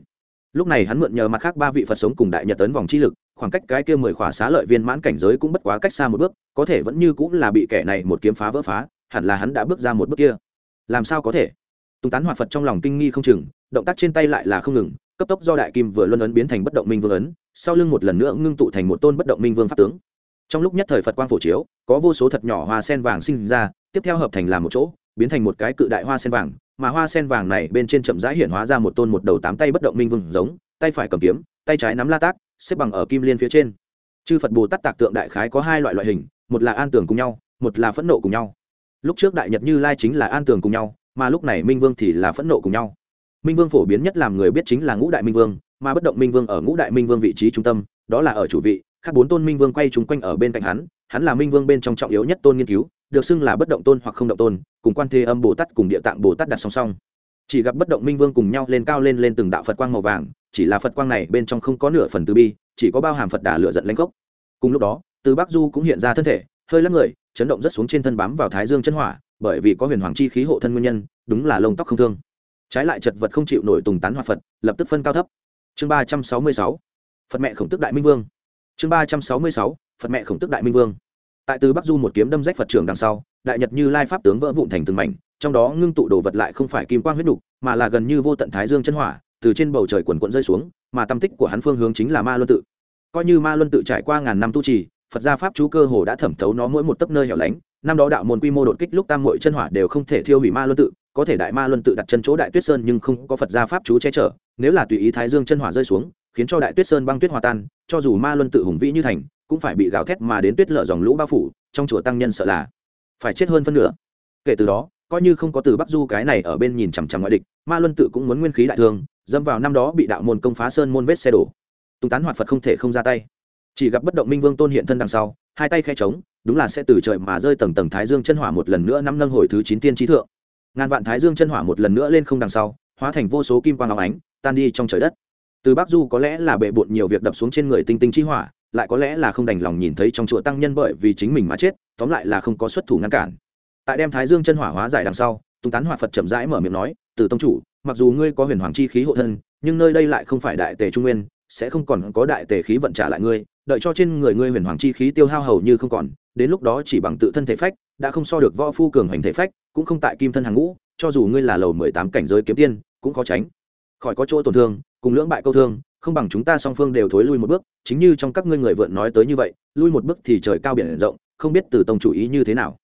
Lúc này hắn mượn nhờ mặt khác ba vị phật sống cùng đại nhật tấn vòng chi lực, khoảng cách cái kia mười khỏa xá lợi viên mãn cảnh giới cũng bất quá cách xa một bước, có thể vẫn như cũng là bị kẻ này một kiếm phá vỡ phá, hẳn là hắn đã bước ra một bước kia. Làm sao có thể? Tùng tán hoạt phật trong lòng kinh nghi không chừng, động tác trên tay lại là không ngừng, cấp tốc do đại kim vừa luân ấn biến thành bất động minh vương ấn sau lưng một lần nữa ngưng tụ thành một tôn bất động minh vương pháp tướng. Trong lúc nhất thời phật quang phổ chiếu, có vô số thật nhỏ hoa sen vàng sinh ra, tiếp theo hợp thành làm một chỗ, biến thành một cái cự đại hoa sen vàng, mà hoa sen vàng này bên trên chậm rãi hiện hóa ra một tôn một đầu tám tay bất động minh vương giống, tay phải cầm kiếm, tay trái nắm la tác, xếp bằng ở kim liên phía trên. Chư phật bồ tát tạc tượng đại khái có hai loại loại hình, một là an tường cùng nhau, một là phẫn nộ cùng nhau. Lúc trước đại nhật như lai chính là an tường cùng nhau, mà lúc này minh vương thì là phẫn nộ cùng nhau. Minh vương phổ biến nhất làm người biết chính là ngũ đại minh vương mà bất động minh vương ở ngũ đại minh vương vị trí trung tâm, đó là ở chủ vị, khác bốn tôn minh vương quay chúng quanh ở bên cạnh hắn hắn là minh vương bên trong trọng yếu nhất tôn nghiên cứu, được xưng là bất động tôn hoặc không động tôn, cùng quan thế âm bồ tát cùng địa tạng bồ tát đặt song song. Chỉ gặp bất động minh vương cùng nhau lên cao lên lên từng đạo phật quang màu vàng, chỉ là phật quang này bên trong không có nửa phần từ bi, chỉ có bao hàm phật đà lựa giận lãnh gốc. Cùng lúc đó, từ bắc du cũng hiện ra thân thể, hơi lắc người, chấn động rất xuống trên thân bám vào thái dương chân hỏa, bởi vì có huyền hoàng chi khí hộ thân nguyên nhân, đúng là lông tóc không thương. Trái lại chật vật không chịu nổi tùng tán hoạt phật, lập tức phân cao thấp chương ba trăm sáu mươi sáu, phật mẹ khổng tức đại minh vương. Chương ba trăm sáu mươi sáu, phật mẹ khổng tức đại minh vương. Tại từ bắc du một kiếm đâm rách phật trưởng đằng sau, đại nhật như lai pháp tướng vỡ vụn thành từng mảnh, trong đó ngưng tụ đồ vật lại không phải kim quang huyết đục mà là gần như vô tận thái dương chân hỏa, từ trên bầu trời quần quận rơi xuống, mà tâm tích của hắn phương hướng chính là ma luân tự. Coi như ma luân tự trải qua ngàn năm tu trì, phật gia pháp chú cơ hồ đã thẩm thấu nó mỗi một tấc nơi hẻo lánh, năm đó đạo môn quy mô đột kích lúc tam mội chân hỏa đều không thể thiêu hủy ma luân tự có thể đại ma luân tự đặt chân chỗ đại tuyết sơn nhưng không có phật gia pháp chú che chở, nếu là tùy ý thái dương chân hỏa rơi xuống, khiến cho đại tuyết sơn băng tuyết hòa tan, cho dù ma luân tự hùng vĩ như thành, cũng phải bị gào thét mà đến tuyết lở dòng lũ bao phủ, trong chùa tăng nhân sợ là phải chết hơn phân nửa. Kể từ đó, coi như không có từ bắc du cái này ở bên nhìn chằm chằm ngoại địch, ma luân tự cũng muốn nguyên khí đại thương dâm vào năm đó bị đạo môn công phá sơn môn vết xe đổ. Tùng tán hoạt phật không thể không ra tay. Chỉ gặp bất động minh vương tôn hiện thân đằng sau, hai tay khe trống đúng là sẽ từ trời mà rơi tầng tầng thái dương chân hỏa một lần nữa năm nâng hồi thứ chín tiên trí thượng ngàn vạn thái dương chân hỏa một lần nữa lên không đằng sau, hóa thành vô số kim quang áo ánh, tan đi trong trời đất. Từ bắc du có lẽ là bệ bộn nhiều việc đập xuống trên người tinh tinh chi hỏa, lại có lẽ là không đành lòng nhìn thấy trong chùa tăng nhân bởi vì chính mình mà chết, tóm lại là không có xuất thủ ngăn cản. Tại đem thái dương chân hỏa hóa giải đằng sau tung tán hòa phật chậm rãi mở miệng nói, từ tông chủ, mặc dù ngươi có huyền hoàng chi khí hộ thân, nhưng nơi đây lại không phải đại tề trung nguyên sẽ không còn có đại tề khí vận trả lại ngươi, đợi cho trên người ngươi huyền hoàng chi khí tiêu hao hầu như không còn, đến lúc đó chỉ bằng tự thân thể phách, đã không so được võ phu cường hoành thể phách, cũng không tại kim thân hàng ngũ, cho dù ngươi là lầu mười tám cảnh giới kiếm tiên, cũng khó tránh. Khỏi có chỗ tổn thương, cùng lưỡng bại câu thương, không bằng chúng ta song phương đều thối lui một bước, chính như trong các ngươi người vượn nói tới như vậy, lui một bước thì trời cao biển rộng, không biết từ tông chủ ý như thế nào.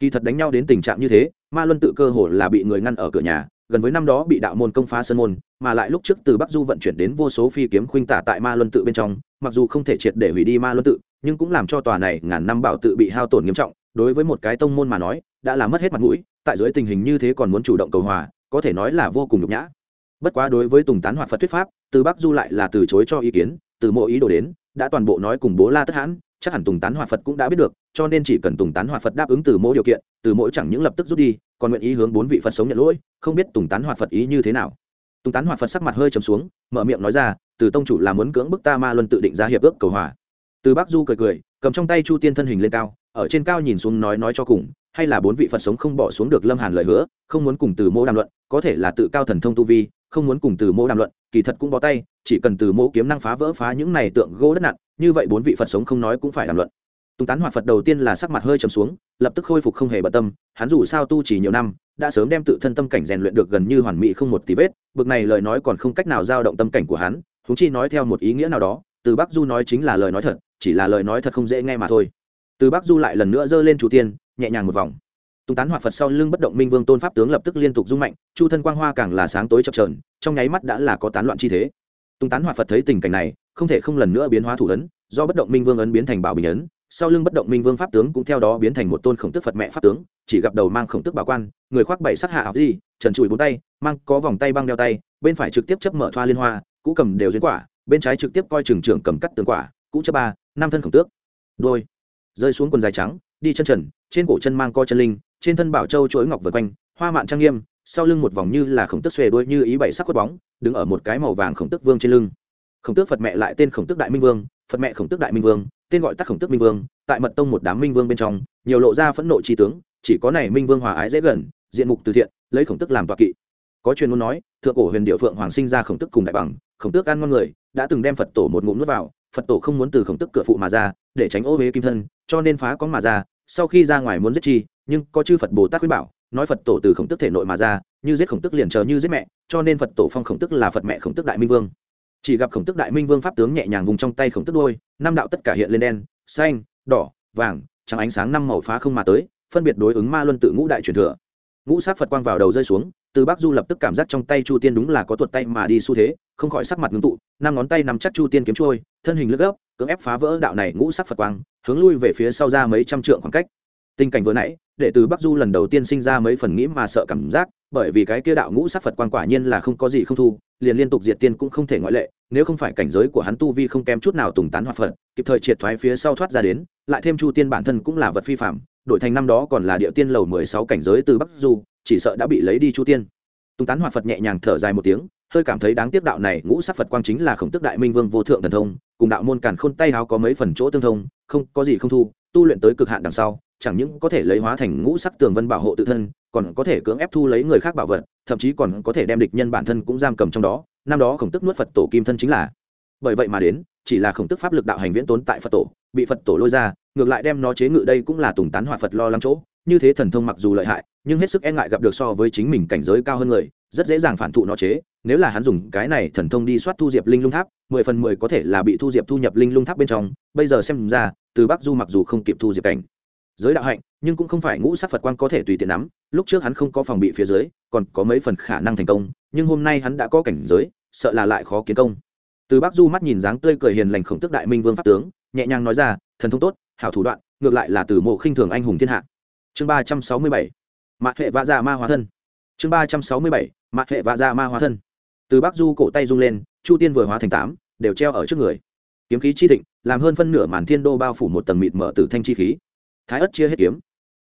Kỳ thật đánh nhau đến tình trạng như thế, ma luân tự cơ hồ là bị người ngăn ở cửa nhà gần với năm đó bị đạo môn công phá sơn môn, mà lại lúc trước từ bắc du vận chuyển đến vô số phi kiếm khuynh tả tại ma luân tự bên trong, mặc dù không thể triệt để hủy đi ma luân tự, nhưng cũng làm cho tòa này ngàn năm bảo tự bị hao tổn nghiêm trọng, đối với một cái tông môn mà nói, đã là mất hết mặt mũi, tại dưới tình hình như thế còn muốn chủ động cầu hòa, có thể nói là vô cùng nhục nhã. Bất quá đối với tùng tán hoạt phật thuyết pháp, từ bắc du lại là từ chối cho ý kiến, từ mộ ý đồ đến, đã toàn bộ nói cùng bố la tất hãn chắc hẳn tùng tán hoạt phật cũng đã biết được, cho nên chỉ cần tùng tán hoạt phật đáp ứng từ mỗi điều kiện, từ mỗi chẳng những lập tức rút đi, còn nguyện ý hướng bốn vị phật sống nhận lỗi, không biết tùng tán hoạt phật ý như thế nào. Tùng tán hoạt phật sắc mặt hơi trầm xuống, mở miệng nói ra, từ tông chủ là muốn cưỡng bức ta ma luân tự định ra hiệp ước cầu hòa. Từ bác du cười cười, cầm trong tay chu tiên thân hình lên cao, ở trên cao nhìn xuống nói nói cho cùng, hay là bốn vị phật sống không bỏ xuống được lâm hàn lời hứa, không muốn cùng từ mô đàm luận, có thể là tự cao thần thông tu vi không muốn cùng từ mô đàm luận, kỳ thật cũng bó tay, chỉ cần từ mô kiếm năng phá vỡ phá những này tượng gỗ đất nặng như vậy bốn vị phật sống không nói cũng phải đàm luận. Tùng tán hoạt phật đầu tiên là sắc mặt hơi trầm xuống, lập tức khôi phục không hề bận tâm, hắn dù sao tu chỉ nhiều năm, đã sớm đem tự thân tâm cảnh rèn luyện được gần như hoàn mỹ không một tí vết, bực này lời nói còn không cách nào giao động tâm cảnh của hắn thúng chi nói theo một ý nghĩa nào đó, từ bắc du nói chính là lời nói thật, chỉ là lời nói thật không dễ nghe mà thôi. Từ bắc du lại lần nữa giơ lên chủ tiên, nhẹ nhàng một vòng tùng tán hỏa phật sau lưng bất động minh vương tôn pháp tướng lập tức liên tục rung mạnh, chu thân quang hoa càng là sáng tối chập trờn trong nháy mắt đã là có tán loạn chi thế. Tùng tán hỏa phật thấy tình cảnh này, không thể không lần nữa biến hóa thủ ấn, do bất động minh vương ấn biến thành bảo bình ấn, sau lưng bất động minh vương pháp tướng cũng theo đó biến thành một tôn khổng tức phật mẹ pháp tướng, chỉ gặp đầu mang khổng tức bảo quan, người khoác bảy sắc hạ áo gì, trần trụi bốn tay, mang có vòng tay băng đeo tay, bên phải trực tiếp chấp mở thoa liên hoa, cũ cầm đều duyên quả, bên trái trực tiếp coi trường trưởng cầm cắt tường quả, cũ chấp ba, năm thân khổng tước. Đôi, rơi xuống quần dài trắng, đi chân trần, trên cổ chân mang co chân linh trên thân bảo châu chuỗi ngọc vượt quanh, hoa mạn trang nghiêm, sau lưng một vòng như là khổng tức xuề đuôi như ý bảy sắc quất bóng, đứng ở một cái màu vàng khổng tức vương trên lưng. Khổng tước phật mẹ lại tên khổng tước đại minh vương, phật mẹ khổng tước đại minh vương, tên gọi tắt khổng tước minh vương, tại mật tông một đám minh vương bên trong, nhiều lộ ra phẫn nộ trí tướng, chỉ có này minh vương hòa ái dễ gần, diện mục từ thiện, lấy khổng tức làm tọa kỵ. Có truyền muốn nói, thượng cổ huyền địa phượng hoàng sinh ra khổng tức cùng đại bằng, khổng tước ăn ngon người, đã từng đem phật tổ một ngụm nuốt vào, phật tổ không muốn từ khổng tức cửa phụ mà ra, để tránh ô huế kim thân, cho nên phá có mà ra, sau khi ra ngoài muốn giết chi nhưng có chư phật bồ tát khuyên bảo, nói phật tổ từ khổng tức thể nội mà ra, như giết khổng tức liền chờ như giết mẹ, cho nên phật tổ phong khổng tức là phật mẹ khổng tức đại minh vương. Chỉ gặp khổng tức đại minh vương pháp tướng nhẹ nhàng vùng trong tay khổng tức đôi, năm đạo tất cả hiện lên đen, xanh, đỏ, vàng, trắng ánh sáng năm màu phá không mà tới, phân biệt đối ứng ma luân tự ngũ đại truyền thừa. Ngũ sát phật quang vào đầu rơi xuống, từ bắc du lập tức cảm giác trong tay chu tiên đúng là có tuột tay mà đi xu thế, không khỏi sắc mặt ngưng tụ, năm ngón tay nắm chắc chu tiên kiếm trôi thân hình lướt gốc cưỡng ép phá vỡ đạo này ngũ sắc phật quang, hướng lui về phía sau ra mấy trăm trượng khoảng cách tình cảnh vừa nãy, để từ bắc du lần đầu tiên sinh ra mấy phần nghĩ mà sợ cảm giác, bởi vì cái kia đạo ngũ sắc phật quang quả nhiên là không có gì không thu, liền liên tục diệt tiên cũng không thể ngoại lệ, nếu không phải cảnh giới của hắn tu vi không kém chút nào tùng tán hoạt phật, kịp thời triệt thoái phía sau thoát ra đến, lại thêm chu tiên bản thân cũng là vật phi phạm, đổi thành năm đó còn là địa tiên lầu mười sáu cảnh giới từ bắc du, chỉ sợ đã bị lấy đi chu tiên. Tùng tán hoạt phật nhẹ nhàng thở dài một tiếng, hơi cảm thấy đáng tiếc đạo này ngũ sắc phật quang chính là khổng tức đại minh vương vô thượng thần thông, cùng đạo môn càn khôn tay háo có mấy phần chỗ tương thông, không có gì không thu, tu luyện tới cực hạn đằng sau chẳng những có thể lấy hóa thành ngũ sắc tường vân bảo hộ tự thân, còn có thể cưỡng ép thu lấy người khác bảo vật, thậm chí còn có thể đem địch nhân bản thân cũng giam cầm trong đó. Năm đó khổng tức nuốt phật tổ kim thân chính là. Bởi vậy mà đến, chỉ là khổng tức pháp lực đạo hành viễn tốn tại phật tổ, bị phật tổ lôi ra, ngược lại đem nó chế ngự đây cũng là tùng tán hòa phật lo lắng chỗ. Như thế thần thông mặc dù lợi hại, nhưng hết sức e ngại gặp được so với chính mình cảnh giới cao hơn người, rất dễ dàng phản thụ nó chế. Nếu là hắn dùng cái này thần thông đi soát thu diệp linh lung tháp, mười phần mười có thể là bị thu diệp thu nhập linh lung tháp bên trong. Bây giờ xem ra, từ bắc du mặc dù không kịp thu diệp cảnh giới đạo hạnh, nhưng cũng không phải ngũ sắc phật quan có thể tùy tiện nắm. Lúc trước hắn không có phòng bị phía dưới, còn có mấy phần khả năng thành công, nhưng hôm nay hắn đã có cảnh giới, sợ là lại khó kiến công. Từ bắc du mắt nhìn dáng tươi cười hiền lành khổng tức đại minh vương pháp tướng, nhẹ nhàng nói ra, thần thông tốt, hảo thủ đoạn, ngược lại là từ mộ khinh thường anh hùng thiên hạ. Chương ba trăm sáu mươi bảy, mạc hệ vạ dạ ma hóa thân. Chương ba trăm sáu mươi bảy, mạc hệ vạ dạ ma hóa thân. Từ bắc du cổ tay rung lên, chu tiên vừa hóa thành tám, đều treo ở trước người. Kiếm khí chi thịnh, làm hơn phân nửa màn thiên đô bao phủ một tầng mịt mở từ thanh chi khí thái ất chia hết kiếm.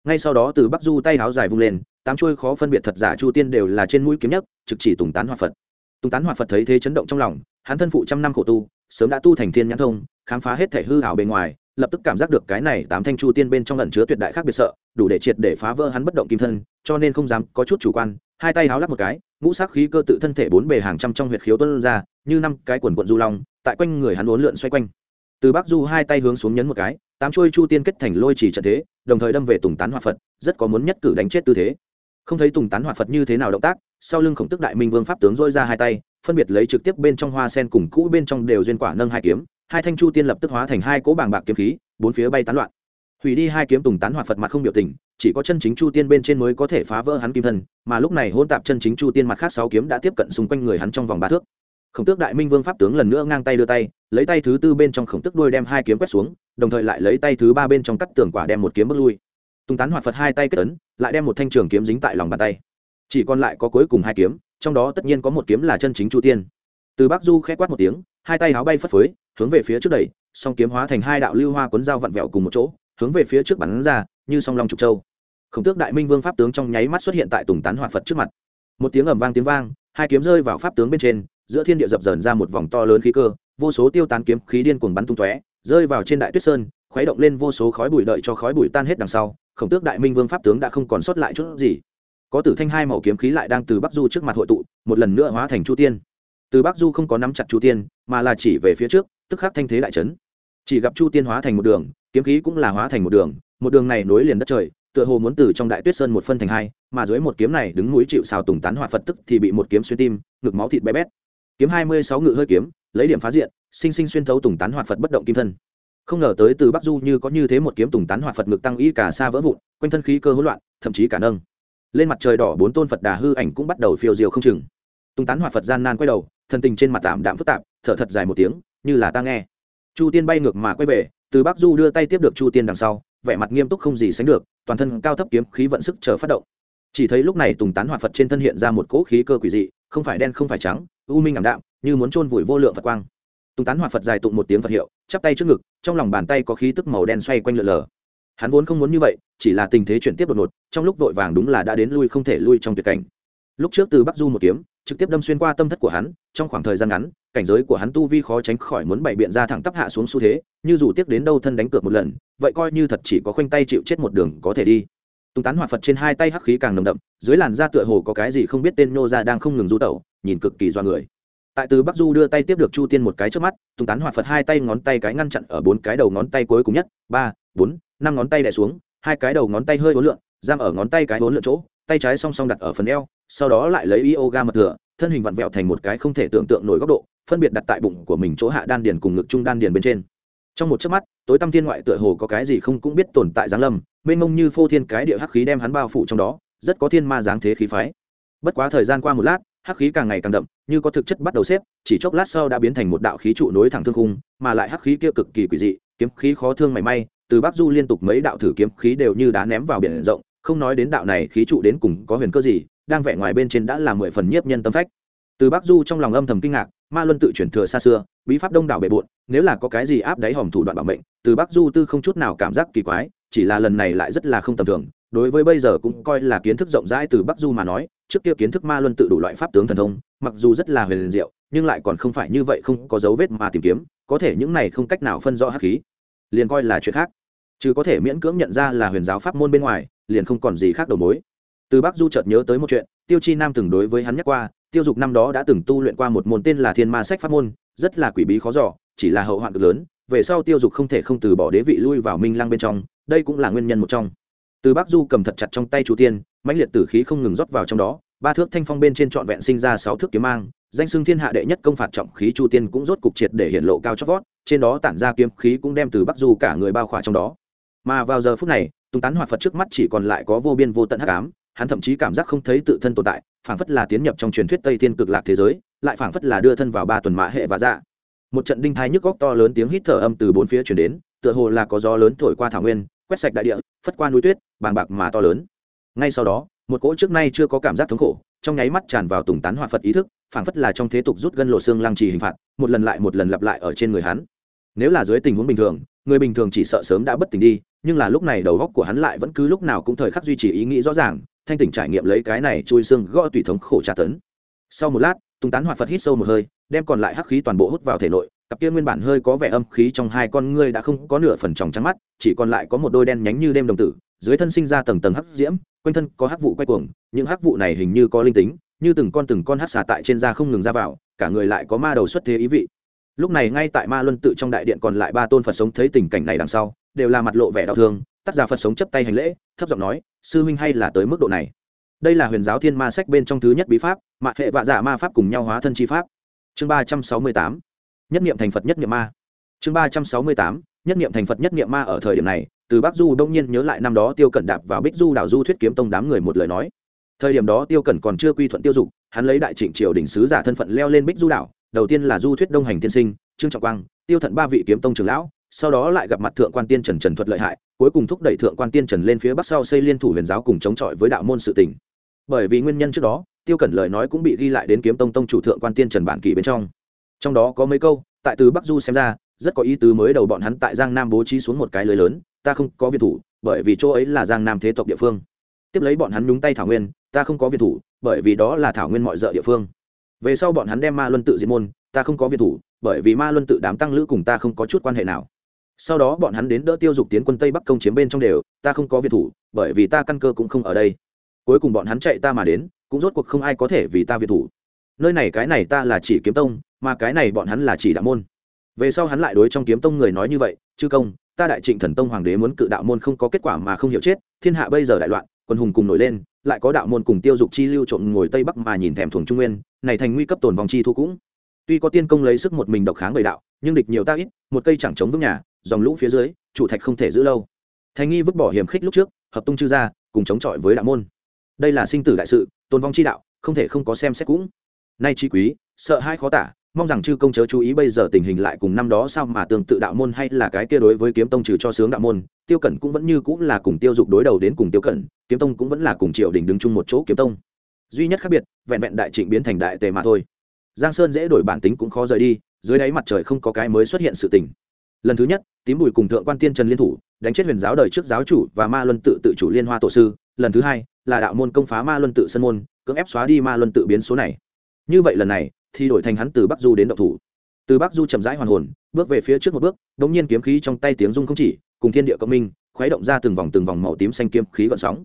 Ngay sau đó từ bắc du tay háo dài vung lên, tám chuôi khó phân biệt thật giả chu tiên đều là trên mũi kiếm nhất trực chỉ tùng tán hoa phật. Tùng tán hoa phật thấy thế chấn động trong lòng, hắn thân phụ trăm năm khổ tu, sớm đã tu thành thiên nhãn thông, khám phá hết thể hư hảo bề ngoài, lập tức cảm giác được cái này tám thanh chu tiên bên trong lần chứa tuyệt đại khác biệt sợ, đủ để triệt để phá vỡ hắn bất động kim thân, cho nên không dám có chút chủ quan, hai tay háo lắp một cái, ngũ sắc khí cơ tự thân thể bốn bề hàng trăm trong huyệt khiếu tuân ra, như năm cái quần quận du long, tại quanh người hắn uốn lượn xoay quanh. Từ bắc du hai tay hướng xuống nhấn một cái tám chuôi chu tiên kết thành lôi chỉ trận thế, đồng thời đâm về tùng tán hòa phật, rất có muốn nhất cử đánh chết tư thế. Không thấy tùng tán hòa phật như thế nào động tác, sau lưng khổng tức đại minh vương pháp tướng dôi ra hai tay, phân biệt lấy trực tiếp bên trong hoa sen cùng cũ bên trong đều duyên quả nâng hai kiếm, hai thanh chu tiên lập tức hóa thành hai cỗ bàng bạc kiếm khí, bốn phía bay tán loạn. Hủy đi hai kiếm tùng tán hoạt phật mặt không biểu tình, chỉ có chân chính chu tiên bên trên mới có thể phá vỡ hắn kim thân, mà lúc này hôn tạp chân chính chu tiên mặt khác sáu kiếm đã tiếp cận xung quanh người hắn trong vòng ba thước. Khổng tước đại minh vương pháp tướng lần nữa ngang tay đưa tay, lấy tay thứ tư bên trong khổng tước đuôi đem hai kiếm quét xuống đồng thời lại lấy tay thứ ba bên trong cắt tường quả đem một kiếm bước lui. Tùng tán hoạt phật hai tay kết ấn, lại đem một thanh trường kiếm dính tại lòng bàn tay. Chỉ còn lại có cuối cùng hai kiếm, trong đó tất nhiên có một kiếm là chân chính chu tiên. Từ bắc du khẽ quát một tiếng, hai tay áo bay phất phới, hướng về phía trước đẩy, song kiếm hóa thành hai đạo lưu hoa cuốn dao vặn vẹo cùng một chỗ, hướng về phía trước bắn ra, như song long trục châu. Khổng tước đại minh vương pháp tướng trong nháy mắt xuất hiện tại tùng tán hoạt phật trước mặt. Một tiếng ầm vang tiếng vang, hai kiếm rơi vào pháp tướng bên trên, giữa thiên địa dập dờn ra một vòng to lớn khí cơ, vô số tiêu tán kiếm khí điên cuồng bắn tung tóe rơi vào trên đại tuyết sơn, khuấy động lên vô số khói bụi đợi cho khói bụi tan hết đằng sau, khổng tước đại minh vương pháp tướng đã không còn sót lại chút gì. Có tử thanh hai màu kiếm khí lại đang từ bắc du trước mặt hội tụ, một lần nữa hóa thành chu tiên. Từ bắc du không có nắm chặt chu tiên, mà là chỉ về phía trước, tức khắc thanh thế đại trấn chỉ gặp chu tiên hóa thành một đường, kiếm khí cũng là hóa thành một đường một đường này nối liền đất trời, tựa hồ muốn từ trong đại tuyết sơn một phân thành hai, mà dưới một kiếm này đứng núi chịu xào tùng tán hoạt phật tức thì bị một kiếm xuyên tim, ngực máu thịt bé bét kiếm hai mươi sáu ngự hơi kiếm, lấy điểm phá diện, sinh sinh xuyên thấu tùng tán hoạt phật bất động kim thân. Không ngờ tới từ bắc du như có như thế một kiếm tùng tán hoạt phật ngực tăng y cả xa vỡ vụn, quanh thân khí cơ hỗn loạn, thậm chí cả nâng. Lên mặt trời đỏ bốn tôn phật đà hư ảnh cũng bắt đầu phiêu diều không chừng. Tùng tán hoạt phật gian nan quay đầu, thần tình trên mặt tạm đạm phức tạp, thở thật dài một tiếng, như là ta nghe. Chu tiên bay ngược mà quay về, từ bắc du đưa tay tiếp được chu tiên đằng sau, vẻ mặt nghiêm túc không gì sánh được, toàn thân cao thấp kiếm khí vận sức chờ phát động. Chỉ thấy lúc này tùng tán hoạt phật trên thân hiện ra một cỗ khí cơ quỷ dị, không phải đen không phải trắng u minh ảm đạm, như muốn chôn vùi vô lượng phật quang. Tùng tán hoạt phật dài tụng một tiếng phật hiệu, chắp tay trước ngực, trong lòng bàn tay có khí tức màu đen xoay quanh lượn lờ. Hắn vốn không muốn như vậy, chỉ là tình thế chuyển tiếp đột ngột, trong lúc vội vàng đúng là đã đến lui không thể lui trong tuyệt cảnh. Lúc trước từ bắc du một kiếm, trực tiếp đâm xuyên qua tâm thất của hắn, trong khoảng thời gian ngắn, cảnh giới của hắn tu vi khó tránh khỏi muốn bày biện ra thẳng tắp hạ xuống xu thế, như dù tiếc đến đâu thân đánh cược một lần, vậy coi như thật chỉ có khoanh tay chịu chết một đường có thể đi. Tùng tán hoạt phật trên hai tay hắc khí càng nồng đậm, dưới làn da tựa hồ có cái gì không biết tên nô ra đang không ngừng du tẩu nhìn cực kỳ do người. Tại từ bắc du đưa tay tiếp được chu tiên một cái trước mắt, tùng tán hoạt phật hai tay ngón tay cái ngăn chặn ở bốn cái đầu ngón tay cuối cùng nhất, ba, bốn, năm ngón tay đẻ xuống, hai cái đầu ngón tay hơi hối lượng giam ở ngón tay cái hối lượng chỗ, tay trái song song đặt ở phần eo, sau đó lại lấy yoga mật thừa, thân hình vặn vẹo thành một cái không thể tưởng tượng nổi góc độ, phân biệt đặt tại bụng của mình chỗ hạ đan điền cùng ngực trung đan điền bên trên. Trong một chớp mắt, tối tăm thiên ngoại tựa hồ có cái gì không cũng biết tồn tại giáng lâm, mênh mông như phô thiên cái địa hắc khí đem hắn bao phủ trong đó, rất có thiên ma dáng thế khí phái. Bất quá thời gian qua một lát hắc khí càng ngày càng đậm, như có thực chất bắt đầu xếp, chỉ chốc lát sau đã biến thành một đạo khí trụ nối thẳng thương khung, mà lại hắc khí kia cực kỳ quỷ dị, kiếm khí khó thương mảy may, từ bắc du liên tục mấy đạo thử kiếm khí đều như đá ném vào biển rộng, không nói đến đạo này khí trụ đến cùng có huyền cơ gì, đang vẽ ngoài bên trên đã là mười phần nhiếp nhân tâm phách. Từ bắc du trong lòng âm thầm kinh ngạc, ma luân tự chuyển thừa xa xưa, bí pháp đông đảo bề bộn, nếu là có cái gì áp đáy hòm thủ đoạn bảo mệnh, từ bắc du tư không chút nào cảm giác kỳ quái, chỉ là lần này lại rất là không tầm thường đối với bây giờ cũng coi là kiến thức rộng rãi từ bắc du mà nói, trước kia kiến thức ma luân tự đủ loại pháp tướng thần thông, mặc dù rất là huyền diệu, nhưng lại còn không phải như vậy không có dấu vết mà tìm kiếm, có thể những này không cách nào phân rõ hắc khí, liền coi là chuyện khác. Chứ có thể miễn cưỡng nhận ra là huyền giáo pháp môn bên ngoài, liền không còn gì khác đầu mối. Từ bắc du chợt nhớ tới một chuyện, tiêu chi nam từng đối với hắn nhắc qua, tiêu dục năm đó đã từng tu luyện qua một môn tên là thiên ma sách pháp môn, rất là quỷ bí khó giỏ chỉ là hậu hoạn cực lớn, về sau tiêu dục không thể không từ bỏ đế vị lui vào minh lăng bên trong, đây cũng là nguyên nhân một trong từ bắc du cầm thật chặt trong tay Chu tiên, mãnh liệt tử khí không ngừng rót vào trong đó, ba thước thanh phong bên trên trọn vẹn sinh ra sáu thước kiếm mang, danh xưng thiên hạ đệ nhất công phạt trọng khí chu tiên cũng rốt cục triệt để hiện lộ cao chót vót, trên đó tản ra kiếm khí cũng đem từ bắc du cả người bao khỏa trong đó. Mà vào giờ phút này tung tán hoạt phật trước mắt chỉ còn lại có vô biên vô tận hắc ám, hắn thậm chí cảm giác không thấy tự thân tồn tại, phảng phất là tiến nhập trong truyền thuyết tây thiên cực lạc thế giới, lại phảng phất là đưa thân vào ba tuần mã hệ và dạ. Một trận đinh thái nhức góc to lớn tiếng hít thở âm từ bốn phía chuyển đến, tựa hồ là có gió lớn thổi qua thảo nguyên quét sạch đại địa, phất qua núi tuyết, bàng bạc mà to lớn. Ngay sau đó, một cỗ trước nay chưa có cảm giác thống khổ, trong nháy mắt tràn vào tùng tán hòa phật ý thức, phảng phất là trong thế tục rút gân lộ xương lăng trì hình phạt, một lần lại một lần lặp lại ở trên người hắn. Nếu là dưới tình huống bình thường, người bình thường chỉ sợ sớm đã bất tỉnh đi, nhưng là lúc này đầu góc của hắn lại vẫn cứ lúc nào cũng thời khắc duy trì ý nghĩ rõ ràng, thanh tỉnh trải nghiệm lấy cái này chui xương gõ tùy thống khổ tra tấn. Sau một lát, tùng tán hoạt phật hít sâu một hơi, đem còn lại hắc khí toàn bộ hút vào thể nội cặp kia nguyên bản hơi có vẻ âm khí trong hai con ngươi đã không có nửa phần tròng trắng mắt, chỉ còn lại có một đôi đen nhánh như đêm đồng tử, dưới thân sinh ra tầng tầng hắc diễm, quanh thân có hắc vụ quay cuồng, những hắc vụ này hình như có linh tính, như từng con từng con hắc xà tại trên da không ngừng ra vào, cả người lại có ma đầu xuất thế ý vị. Lúc này ngay tại ma luân tự trong đại điện còn lại ba tôn phật sống thấy tình cảnh này đằng sau, đều là mặt lộ vẻ đau thương, tác giả phật sống chấp tay hành lễ, thấp giọng nói, sư huynh hay là tới mức độ này? Đây là huyền giáo thiên ma sách bên trong thứ nhất bí pháp mạ hệ vạ giả ma pháp cùng nhau hóa thân chi pháp. Chương ba trăm sáu mươi tám nhất niệm thành phật nhất niệm ma. Chương ba trăm sáu mươi tám, nhất niệm thành phật nhất niệm ma ở thời điểm này, từ bắc du đông nhiên nhớ lại năm đó tiêu cẩn đạp vào bích du đảo du thuyết kiếm tông đám người một lời nói. Thời điểm đó tiêu cẩn còn chưa quy thuận tiêu dục, hắn lấy đại trịnh triều đỉnh sứ giả thân phận leo lên bích du đảo, đầu tiên là du thuyết đông hành tiên sinh, trương trọng quang, tiêu thận ba vị kiếm tông trưởng lão, sau đó lại gặp mặt thượng quan tiên trần trần thuật lợi hại, cuối cùng thúc đẩy thượng quan tiên trần lên phía bắc sau xây liên thủ huyền giáo cùng chống chọi với đạo môn sự tỉnh bởi vì nguyên nhân trước đó, tiêu cẩn lời nói cũng bị ghi lại đến kiếm tông tông chủ thượng quan tiên trần bản kỳ bên trong trong đó có mấy câu, tại từ bắc du xem ra, rất có ý tứ mới đầu bọn hắn tại giang nam bố trí xuống một cái lưới lớn, ta không có viện thủ, bởi vì chỗ ấy là giang nam thế tộc địa phương. Tiếp lấy bọn hắn nhúng tay thảo nguyên, ta không có viện thủ, bởi vì đó là thảo nguyên mọi d địa phương. Về sau bọn hắn đem ma luân tự diệt môn, ta không có viện thủ, bởi vì ma luân tự đám tăng lữ cùng ta không có chút quan hệ nào. Sau đó bọn hắn đến đỡ tiêu dục tiến quân tây bắc công chiếm bên trong đều, ta không có viện thủ, bởi vì ta căn cơ cũng không ở đây. Cuối cùng bọn hắn chạy ta mà đến, cũng rốt cuộc không ai có thể vì ta viện thủ. Nơi này cái này ta là chỉ kiếm tông mà cái này bọn hắn là chỉ đạo môn. Về sau hắn lại đối trong kiếm tông người nói như vậy, chư công, ta đại trịnh thần tông hoàng đế muốn cự đạo môn không có kết quả mà không hiểu chết, thiên hạ bây giờ đại loạn, quân hùng cùng nổi lên, lại có đạo môn cùng tiêu dục chi lưu trộm ngồi tây bắc mà nhìn thèm thuồng trung nguyên, này thành nguy cấp tồn vòng chi thu cũng. Tuy có tiên công lấy sức một mình độc kháng bầy đạo, nhưng địch nhiều ta ít, một cây chẳng chống vững nhà, dòng lũ phía dưới, chủ thạch không thể giữ lâu. Thành nghi vứt bỏ hiểm khích lúc trước, hợp tung chư ra cùng chống chọi với đạo môn. Đây là sinh tử đại sự tôn vong chi đạo, không thể không có xem xét cũng. Nay chi quý, sợ hai khó tả mong rằng chư công chớ chú ý bây giờ tình hình lại cùng năm đó sao mà tương tự đạo môn hay là cái kia đối với kiếm tông trừ cho sướng đạo môn, tiêu cẩn cũng vẫn như cũng là cùng tiêu dục đối đầu đến cùng tiêu cẩn, kiếm tông cũng vẫn là cùng triều đình đứng chung một chỗ kiếm tông. Duy nhất khác biệt, vẹn vẹn đại trịnh biến thành đại tề mà thôi. Giang sơn dễ đổi bản tính cũng khó rời đi, dưới đáy mặt trời không có cái mới xuất hiện sự tình. Lần thứ nhất, tím bùi cùng thượng quan tiên trần liên thủ, đánh chết huyền giáo đời trước giáo chủ và ma luân tự tự chủ liên hoa tổ sư. Lần thứ hai, là đạo môn công phá ma luân tự sân môn, cưỡng ép xóa đi ma luân tự biến số này. Như vậy lần này thì đổi thành hắn từ bắc du đến độc thủ. Từ bắc du chậm rãi hoàn hồn, bước về phía trước một bước đ ỗ n g nhiên kiếm khí trong tay tiếng rung không chỉ, cùng thiên địa cộng minh, khuấy động ra từng vòng từng vòng màu tím xanh kiếm khí gọn sóng.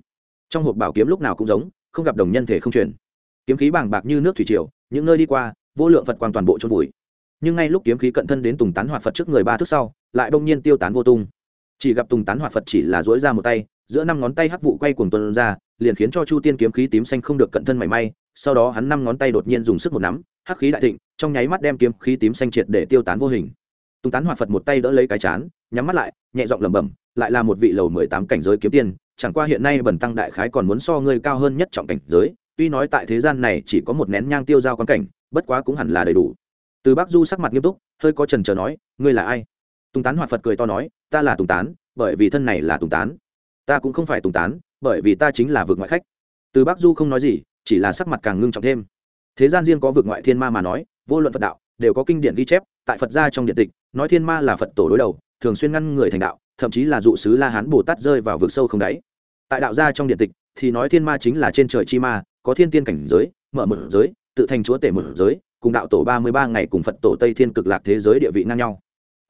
Trong hộp bảo kiếm lúc nào cũng giống, không gặp đồng nhân thể không truyền. Kiếm khí bàng bạc như nước thủy triều, những nơi đi qua, vô lượng phật quang toàn bộ trôn vùi. Nhưng ngay lúc kiếm khí cận thân đến tùng tán hoạt phật trước người ba thước sau, lại bỗng nhiên tiêu tán vô tung. Chỉ gặp tùng tán hoạt phật chỉ là dối ra một tay, giữa năm ngón tay hắc vụ quay cuồng tuần ra liền khiến cho chu tiên kiếm khí tím xanh không được cận thân mảy may, sau đó hắn năm ngón tay đột nhiên dùng sức một nắm, hắc khí đại thịnh, trong nháy mắt đem kiếm khí tím xanh triệt để tiêu tán vô hình. Tùng tán hoạt phật một tay đỡ lấy cái chán, nhắm mắt lại, nhẹ giọng lẩm bẩm, lại là một vị lầu mười tám cảnh giới kiếm tiên, chẳng qua hiện nay bẩn tăng đại khái còn muốn so ngươi cao hơn nhất trọng cảnh giới, tuy nói tại thế gian này chỉ có một nén nhang tiêu giao quan cảnh, bất quá cũng hẳn là đầy đủ. Từ bác du sắc mặt nghiêm túc, hơi có trần trờ nói, ngươi là ai? Tùng tán hoạt phật cười to nói, ta là tùng tán, bởi vì thân này là tùng tán. Ta cũng không phải tùng tán bởi vì ta chính là vượt ngoại khách. Từ Bắc du không nói gì, chỉ là sắc mặt càng ngưng trọng thêm. Thế gian riêng có vượt ngoại thiên ma mà nói, vô luận phật đạo, đều có kinh điển ghi chép, tại phật gia trong điện tịch, nói thiên ma là phật tổ đối đầu, thường xuyên ngăn người thành đạo, thậm chí là dụ sứ la hán bồ tát rơi vào vực sâu không đáy. Tại đạo gia trong điện tịch, thì nói thiên ma chính là trên trời chi ma, có thiên tiên cảnh giới, mở mở giới, tự thành chúa tể mở giới, cùng đạo tổ ba mươi ba ngày cùng phật tổ tây thiên cực lạc thế giới địa vị ngang nhau.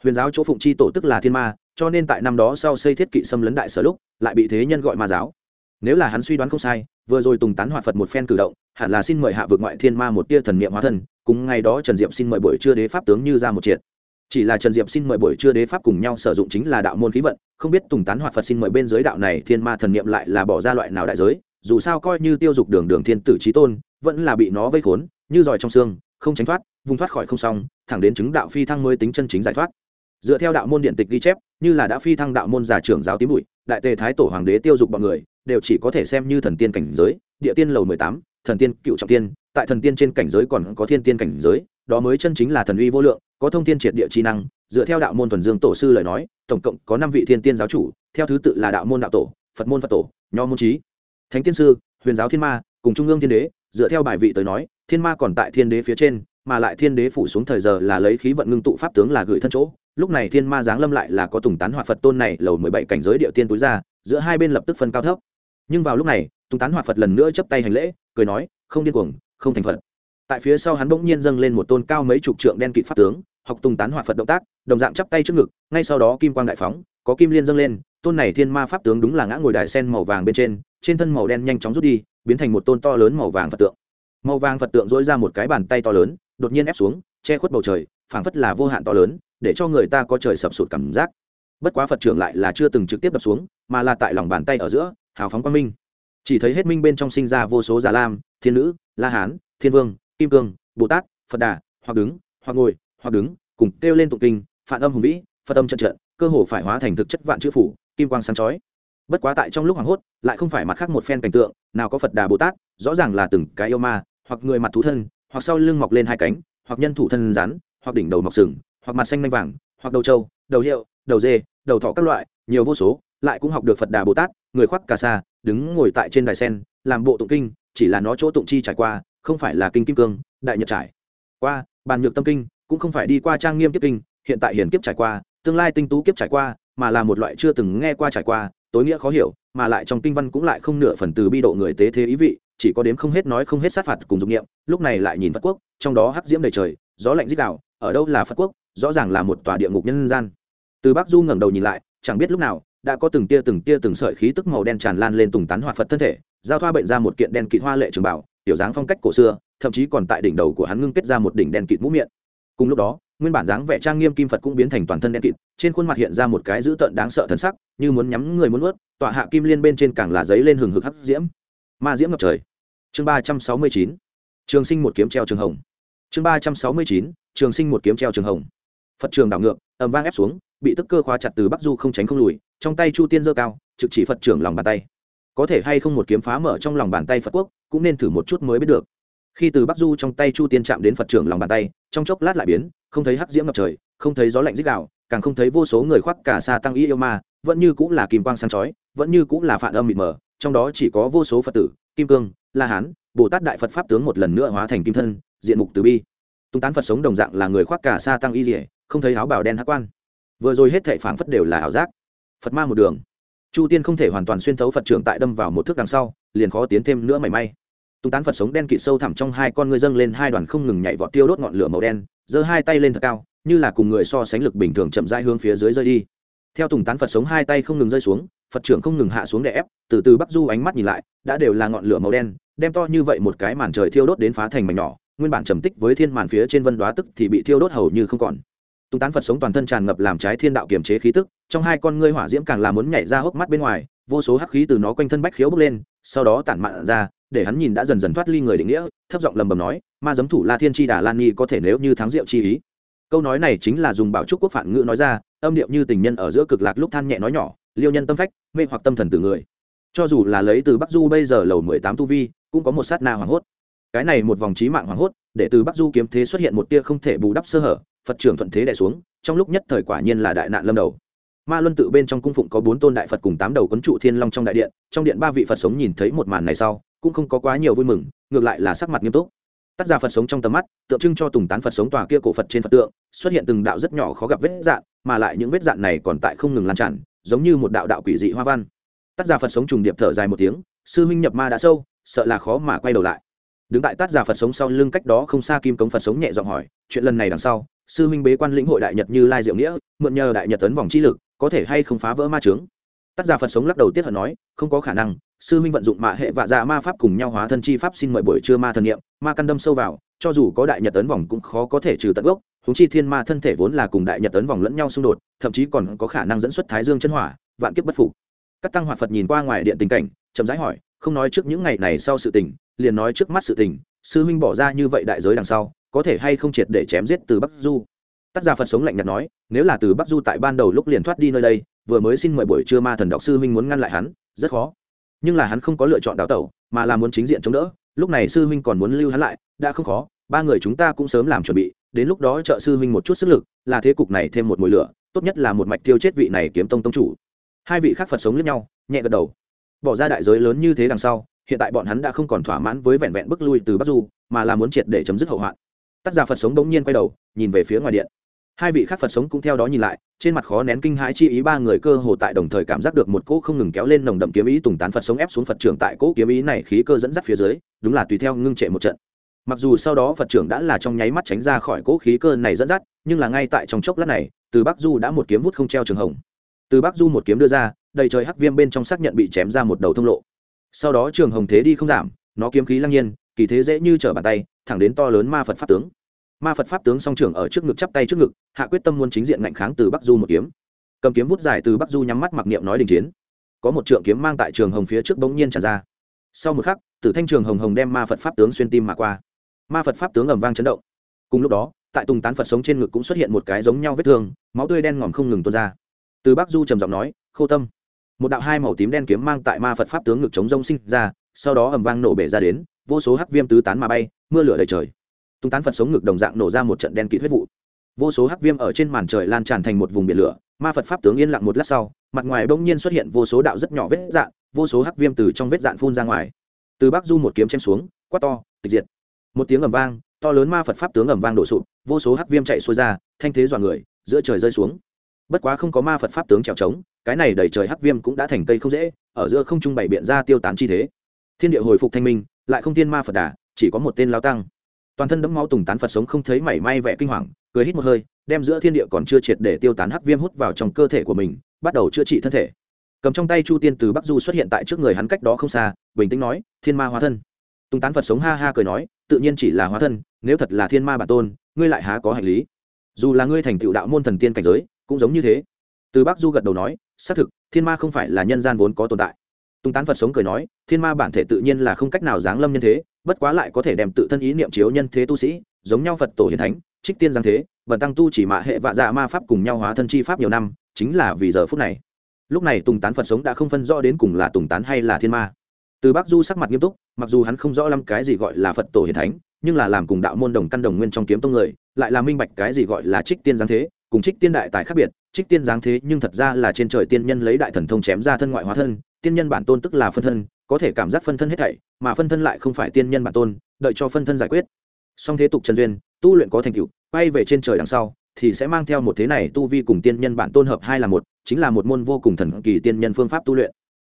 Huyền giáo chỗ phụng chi tổ tức là thiên ma, cho nên tại năm đó sau xây thiết kỵ xâm lấn đại sở lúc, lại bị thế nhân gọi ma giáo nếu là hắn suy đoán không sai, vừa rồi tùng tán hoạt phật một phen cử động, hẳn là xin mời hạ vượt ngoại thiên ma một tia thần niệm hóa thân, cùng ngày đó trần diệp xin mời buổi trưa đế pháp tướng như ra một triệt. Chỉ là trần diệp xin mời buổi trưa đế pháp cùng nhau sử dụng chính là đạo môn khí vận, không biết tùng tán hoạt phật xin mời bên giới đạo này thiên ma thần niệm lại là bỏ ra loại nào đại giới, dù sao coi như tiêu dục đường đường thiên tử trí tôn, vẫn là bị nó vây khốn, như giỏi trong xương, không tránh thoát, vùng thoát khỏi không xong, thẳng đến chứng đạo phi thăng mới tính chân chính giải thoát. Dựa theo đạo môn điện tịch ghi chép, như là đã phi thăng đạo môn giả trưởng giáo tím bụi, đại tề thái tổ hoàng đế tiêu dục bọn người đều chỉ có thể xem như thần tiên cảnh giới, địa tiên lầu mười tám, thần tiên cựu trọng tiên, tại thần tiên trên cảnh giới còn có thiên tiên cảnh giới, đó mới chân chính là thần uy vô lượng, có thông tiên triệt địa trí năng, dựa theo đạo môn thuần dương tổ sư lời nói, tổng cộng có năm vị thiên tiên giáo chủ, theo thứ tự là đạo môn đạo tổ, phật môn phật tổ, nho môn trí thánh tiên sư, huyền giáo thiên ma, cùng trung ương thiên đế, dựa theo bài vị tới nói, thiên ma còn tại thiên đế phía trên, mà lại thiên đế phủ xuống thời giờ là lấy khí vận ngưng tụ pháp tướng là gửi thân chỗ, lúc này thiên ma giáng lâm lại là có tùng tán hoạt phật tôn này lầu mười bảy cảnh giới địa tiên túi ra, giữa hai bên lập tức phân cao thấp nhưng vào lúc này, tùng tán hoạt phật lần nữa chấp tay hành lễ, cười nói, không điên cuồng, không thành phật. Tại phía sau hắn bỗng nhiên dâng lên một tôn cao mấy chục trượng đen kịt pháp tướng, học tùng tán hoạt phật động tác, đồng dạng chắp tay trước ngực, ngay sau đó kim quang đại phóng, có kim liên dâng lên, tôn này thiên ma pháp tướng đúng là ngã ngồi đại sen màu vàng bên trên trên thân màu đen nhanh chóng rút đi, biến thành một tôn to lớn màu vàng phật tượng. Màu vàng phật tượng dỗi ra một cái bàn tay to lớn, đột nhiên ép xuống, che khuất bầu trời, phảng phất là vô hạn to lớn, để cho người ta có trời sập sụt cảm giác. Bất quá phật trưởng lại là chưa từng trực tiếp đập xuống, mà là tại lòng bàn tay ở giữa hào phóng quang minh. Chỉ thấy hết minh bên trong sinh ra vô số già lam, thiên nữ, la hán, thiên vương, kim cương, bồ tát, phật đà, hoặc đứng, hoặc ngồi, hoặc đứng, cùng kêu lên tụng kinh phản âm hùng vĩ, phật âm trận trận cơ hồ phải hóa thành thực chất vạn chữ phủ, kim quang sáng chói. Bất quá tại trong lúc hoảng hốt, lại không phải mặt khác một phen cảnh tượng, nào có phật đà bồ tát, rõ ràng là từng cái yêu ma, hoặc người mặt thú thân, hoặc sau lưng mọc lên hai cánh, hoặc nhân thủ thân rắn, hoặc đỉnh đầu mọc sừng, hoặc mặt xanh nanh vàng, hoặc đầu trâu, đầu hiệu, đầu dê, đầu thỏ các loại, nhiều vô số lại cũng học được phật đà bồ tát, người khoác cà sa, đứng ngồi tại trên đài sen, làm bộ tụng kinh, chỉ là nó chỗ tụng chi trải qua, không phải là kinh kim cương, đại nhật trải. Qua, bàn nhược tâm kinh, cũng không phải đi qua trang nghiêm kiếp kinh, hiện tại hiển kiếp trải qua, tương lai tinh tú kiếp trải qua, mà là một loại chưa từng nghe qua trải qua, tối nghĩa khó hiểu, mà lại trong kinh văn cũng lại không nửa phần từ bi độ người tế thế ý vị, chỉ có đếm không hết nói không hết sát phạt cùng dục nghiệm lúc này lại nhìn phật quốc, trong đó hắc diễm đầy trời, gió lạnh dích đạo ở đâu là phật quốc, rõ ràng là một tòa địa ngục nhân gian. Từ bắc du ngẩng đầu nhìn lại, chẳng biết lúc nào đã có từng tia từng tia từng sợi khí tức màu đen tràn lan lên tùng tán hoạt phật thân thể, giao thoa bệnh ra một kiện đen kịt hoa lệ trường bảo tiểu dáng phong cách cổ xưa, thậm chí còn tại đỉnh đầu của hắn ngưng kết ra một đỉnh đen kịt mũ miệng. Cùng lúc đó, nguyên bản dáng vẻ trang nghiêm kim phật cũng biến thành toàn thân đen kịt, trên khuôn mặt hiện ra một cái dữ tợn đáng sợ thần sắc, như muốn nhắm người muốn ướt tọa hạ kim liên bên trên càng là giấy lên hừng hực hắc diễm. Ma diễm ngập trời. Chương ba trăm sáu mươi chín, trường sinh một kiếm treo trường hồng. Chương ba trăm sáu mươi chín, trường sinh một kiếm treo trường hồng. Phật trường đảo ngược, ầm vang ép xuống, bị tức cơ khóa chặt từ bắc du không tránh không lùi trong tay chu tiên dơ cao, trực chỉ phật trưởng lòng bàn tay. Có thể hay không một kiếm phá mở trong lòng bàn tay phật quốc, cũng nên thử một chút mới biết được. Khi từ bắc du trong tay chu tiên chạm đến phật trưởng lòng bàn tay, trong chốc lát lại biến, không thấy hắc diễm ngập trời, không thấy gió lạnh dích đạo càng không thấy vô số người khoác cả xa tăng y yêu ma, vẫn như cũng là kim quang sáng chói, vẫn như cũng là phản âm mịt mờ, trong đó chỉ có vô số phật tử, kim cương, la hán, bồ tát đại phật pháp tướng một lần nữa hóa thành kim thân, diện mục từ bi. Tung tán phật sống đồng dạng là người khoác cả xa tăng y dỉa không thấy áo bào đen hắc quan. Vừa rồi hết thệ phảng phất đều là ảo giác phật ma một đường. Chu tiên không thể hoàn toàn xuyên thấu phật trưởng tại đâm vào một thước đằng sau, liền khó tiến thêm nữa mảy may. Tung tán phật sống đen kịt sâu thẳm trong hai con ngươi dâng lên hai đoàn không ngừng nhảy vọt tiêu đốt ngọn lửa màu đen, giơ hai tay lên thật cao, như là cùng người so sánh lực bình thường chậm rãi hướng phía dưới rơi đi. Theo tùng tán phật sống hai tay không ngừng rơi xuống, phật trưởng không ngừng hạ xuống để ép, từ từ bắc du ánh mắt nhìn lại, đã đều là ngọn lửa màu đen, đem to như vậy một cái màn trời thiêu đốt đến phá thành mảnh nhỏ, nguyên bản trầm tích với thiên màn phía trên vân đoá tức thì bị thiêu đốt hầu như không còn. Tùng tán phật sống toàn thân tràn ngập làm trái thiên đạo kiềm chế khí tức trong hai con ngươi hỏa diễm càng làm muốn nhảy ra hốc mắt bên ngoài, vô số hắc khí từ nó quanh thân bách khiếu bốc lên, sau đó tản mạn ra, để hắn nhìn đã dần dần thoát ly người định nghĩa, thấp giọng lầm bầm nói, ma giấm thủ la thiên tri đà lan nhi có thể nếu như thắng rượu chi ý. Câu nói này chính là dùng bảo trúc quốc phản ngữ nói ra, âm điệu như tình nhân ở giữa cực lạc lúc than nhẹ nói nhỏ, liêu nhân tâm phách, mê hoặc tâm thần từ người. Cho dù là lấy từ bắc du bây giờ lầu mười tám tu vi, cũng có một sát na hoảng hốt. Cái này một vòng trí mạng hoảng hốt, để từ bắc du kiếm thế xuất hiện một tia không thể bù đắp sơ hở, phật trưởng thuận thế đẻ xuống, trong lúc nhất thời quả nhiên là đại nạn lâm đầu ma luân tự bên trong cung phụng có bốn tôn đại phật cùng tám đầu quấn trụ thiên long trong đại điện, trong điện ba vị phật sống nhìn thấy một màn này sau, cũng không có quá nhiều vui mừng, ngược lại là sắc mặt nghiêm túc. Tắt ra phật sống trong tầm mắt, tượng trưng cho tùng tán phật sống tòa kia cổ phật trên phật tượng, xuất hiện từng đạo rất nhỏ khó gặp vết dạn mà lại những vết dạn này còn tại không ngừng lan tràn, giống như một đạo đạo quỷ dị hoa văn. Tắt ra phật sống trùng điệp thở dài một tiếng, sư huynh nhập ma đã sâu, sợ là khó mà quay đầu lại. Đứng tại tát giả phật sống sau lưng cách đó không xa kim cống phật sống nhẹ giọng hỏi, chuyện lần này đằng sau, sư huynh bế quan lĩnh hội đại nhật như lai diệu nghĩa, mượn nhờ đại nhật tấn vòng chi lực có thể hay không phá vỡ ma trướng Tác giả phật sống lắc đầu tiết hận nói, không có khả năng, sư Minh vận dụng mạ hệ vạ dạ ma pháp cùng nhau hóa thân chi pháp xin mời buổi trưa ma thần nghiệm ma căn đâm sâu vào, cho dù có đại nhật tấn vòng cũng khó có thể trừ tận gốc húng chi thiên ma thân thể vốn là cùng đại nhật tấn vòng lẫn nhau xung đột, thậm chí còn có khả năng dẫn xuất thái dương chân hỏa, vạn kiếp bất phục. Các tăng hoạt phật nhìn qua ngoài điện tình cảnh, chậm rãi hỏi, không nói trước những ngày này sau sự tình, liền nói trước mắt sự tình, sư huynh bỏ ra như vậy đại giới đằng sau, có thể hay không triệt để chém giết từ bắc du? Tác giả phật sống lạnh nhạt nói, nếu là từ bắc du tại ban đầu lúc liền thoát đi nơi đây, vừa mới xin mời buổi trưa ma thần đọc sư huynh muốn ngăn lại hắn, rất khó. Nhưng là hắn không có lựa chọn đào tẩu, mà là muốn chính diện chống đỡ, lúc này sư huynh còn muốn lưu hắn lại, đã không khó, ba người chúng ta cũng sớm làm chuẩn bị, đến lúc đó trợ sư huynh một chút sức lực, là thế cục này thêm một mùi lửa, tốt nhất là một mạch tiêu chết vị này kiếm tông tông chủ. Hai vị khác phật sống lẫn nhau, nhẹ gật đầu. Bỏ ra đại giới lớn như thế đằng sau, hiện tại bọn hắn đã không còn thỏa mãn với vẹn vẹn bức lui từ bắc du, mà là muốn triệt để chấm dứt hậu hoạn. Tác giả phật sống bỗng nhiên quay đầu, nhìn về phía ngoài điện hai vị khác phật sống cũng theo đó nhìn lại, trên mặt khó nén kinh hãi chi ý, ba người cơ hồ tại đồng thời cảm giác được một cỗ không ngừng kéo lên nồng đậm kiếm ý tùng tán phật sống ép xuống phật trưởng tại cỗ kiếm ý này khí cơ dẫn dắt phía dưới, đúng là tùy theo ngưng trệ một trận. Mặc dù sau đó phật trưởng đã là trong nháy mắt tránh ra khỏi cỗ khí cơ này dẫn dắt, nhưng là ngay tại trong chốc lát này, từ bắc du đã một kiếm vút không treo trường hồng. Từ bắc du một kiếm đưa ra, đầy trời hắc viêm bên trong xác nhận bị chém ra một đầu thông lộ. Sau đó trường hồng thế đi không giảm, nó kiếm khí lăng nhiên, kỳ thế dễ như trở bàn tay, thẳng đến to lớn ma phật pháp tướng ma phật pháp tướng song trưởng ở trước ngực chắp tay trước ngực, hạ quyết tâm muốn chính diện ngạnh kháng từ bắc du một kiếm. Cầm kiếm vút dài từ bắc du nhắm mắt mặc niệm nói đình chiến. Có một trượng kiếm mang tại trường hồng phía trước bỗng nhiên tràn ra. Sau một khắc tử thanh trường hồng hồng đem ma phật pháp tướng xuyên tim mà qua. Ma phật pháp tướng ầm vang chấn động. Cùng lúc đó, tại tùng tán phật sống trên ngực cũng xuất hiện một cái giống nhau vết thương, máu tươi đen ngòm không ngừng tuôn ra. Từ bắc du trầm giọng nói, khô tâm. Một đạo hai màu tím đen kiếm mang tại ma phật pháp tướng ngực chống rông sinh ra, sau đó ầm vang nổ bể ra đến, vô số hắc viêm tứ tán mà bay, mưa lửa đầy trời tung tán phật sống ngực đồng dạng nổ ra một trận đen kịt huyết vụ vô số hắc viêm ở trên màn trời lan tràn thành một vùng biển lửa ma phật pháp tướng yên lặng một lát sau mặt ngoài bỗng nhiên xuất hiện vô số đạo rất nhỏ vết dạn vô số hắc viêm từ trong vết dạn phun ra ngoài từ bắc du một kiếm chém xuống quát to tịch diệt một tiếng ầm vang to lớn ma phật pháp tướng ầm vang đổ sụp vô số hắc viêm chạy xuôi ra thanh thế dọa người giữa trời rơi xuống bất quá không có ma phật pháp tướng trèo trống cái này đầy trời hắc viêm cũng đã thành cây không dễ ở giữa không trung bày biện ra tiêu tán chi thế thiên địa hồi phục thanh minh lại không thiên ma phật đà chỉ có một tên lao tăng toàn thân đẫm máu tùng tán phật sống không thấy mảy may vẻ kinh hoàng, cười hít một hơi, đem giữa thiên địa còn chưa triệt để tiêu tán hắc viêm hút vào trong cơ thể của mình, bắt đầu chữa trị thân thể. Cầm trong tay chu tiên từ bắc du xuất hiện tại trước người hắn cách đó không xa, bình tĩnh nói, thiên ma hóa thân. Tùng tán phật sống ha ha cười nói, tự nhiên chỉ là hóa thân, nếu thật là thiên ma bản tôn, ngươi lại há có hành lý? Dù là ngươi thành tựu đạo môn thần tiên cảnh giới, cũng giống như thế. Từ bắc du gật đầu nói, xác thực, thiên ma không phải là nhân gian vốn có tồn tại tùng tán phật sống cười nói, thiên ma bản thể tự nhiên là không cách nào giáng lâm nhân thế, bất quá lại có thể đem tự thân ý niệm chiếu nhân thế tu sĩ, giống nhau phật tổ hiền thánh, trích tiên giang thế vần tăng tu chỉ mạ hệ vạ dạ ma pháp cùng nhau hóa thân chi pháp nhiều năm, chính là vì giờ phút này. Lúc này tùng tán phật sống đã không phân rõ đến cùng là tùng tán hay là thiên ma. Từ bắc du sắc mặt nghiêm túc, mặc dù hắn không rõ lắm cái gì gọi là phật tổ hiền thánh, nhưng là làm cùng đạo môn đồng căn đồng nguyên trong kiếm tông người, lại là minh bạch cái gì gọi là trích tiên giáng thế, cùng trích tiên đại tài khác biệt, trích tiên giáng thế nhưng thật ra là trên trời tiên nhân lấy đại thần thông chém ra thân ngoại hóa thân tiên nhân bản tôn tức là phân thân, có thể cảm giác phân thân hết thảy, mà phân thân lại không phải tiên nhân bản tôn, đợi cho phân thân giải quyết. Song thế tục trần duyên, tu luyện có thành tựu bay về trên trời đằng sau, thì sẽ mang theo một thế này tu vi cùng tiên nhân bản tôn hợp hai là một, chính là một môn vô cùng thần kỳ tiên nhân phương pháp tu luyện.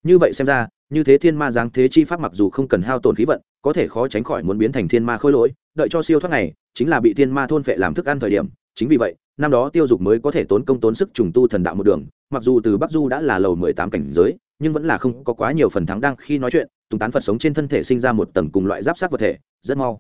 Như vậy xem ra, như thế thiên ma giáng thế chi pháp mặc dù không cần hao tổn khí vận, có thể khó tránh khỏi muốn biến thành thiên ma khôi lỗi, đợi cho siêu thoát này, chính là bị thiên ma thôn phệ làm thức ăn thời điểm. Chính vì vậy, năm đó tiêu dục mới có thể tốn công tốn sức trùng tu thần đạo một đường, mặc dù từ bắc du đã là lầu mười tám cảnh giới nhưng vẫn là không có quá nhiều phần thắng đang khi nói chuyện, tùng tán phật sống trên thân thể sinh ra một tầng cùng loại giáp sát vật thể, rất mau.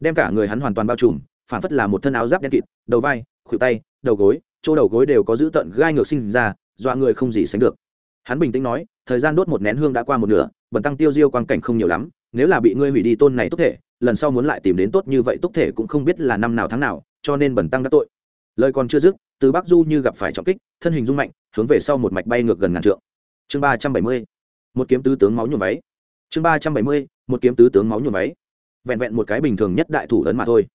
Đem cả người hắn hoàn toàn bao trùm, phản phất là một thân áo giáp đen kịt, đầu vai, khuỷu tay, đầu gối, chỗ đầu gối đều có giữ tận gai ngược sinh ra, dọa người không gì sánh được. Hắn bình tĩnh nói, thời gian đốt một nén hương đã qua một nửa, bần tăng tiêu diêu quang cảnh không nhiều lắm, nếu là bị ngươi hủy đi tôn này tốt thể, lần sau muốn lại tìm đến tốt như vậy tốt thể cũng không biết là năm nào tháng nào, cho nên bần tăng đã tội. Lời còn chưa dứt, từ bắc du như gặp phải trọng kích, thân hình rung mạnh, hướng về sau một mạch bay ngược gần ngàn trượng chương ba trăm bảy mươi, một kiếm tứ tướng máu nhuộm váy. Chương ba trăm bảy mươi, một kiếm tứ tướng máu nhuộm váy. Vẹn vẹn một cái bình thường nhất đại thủ ấn mà thôi.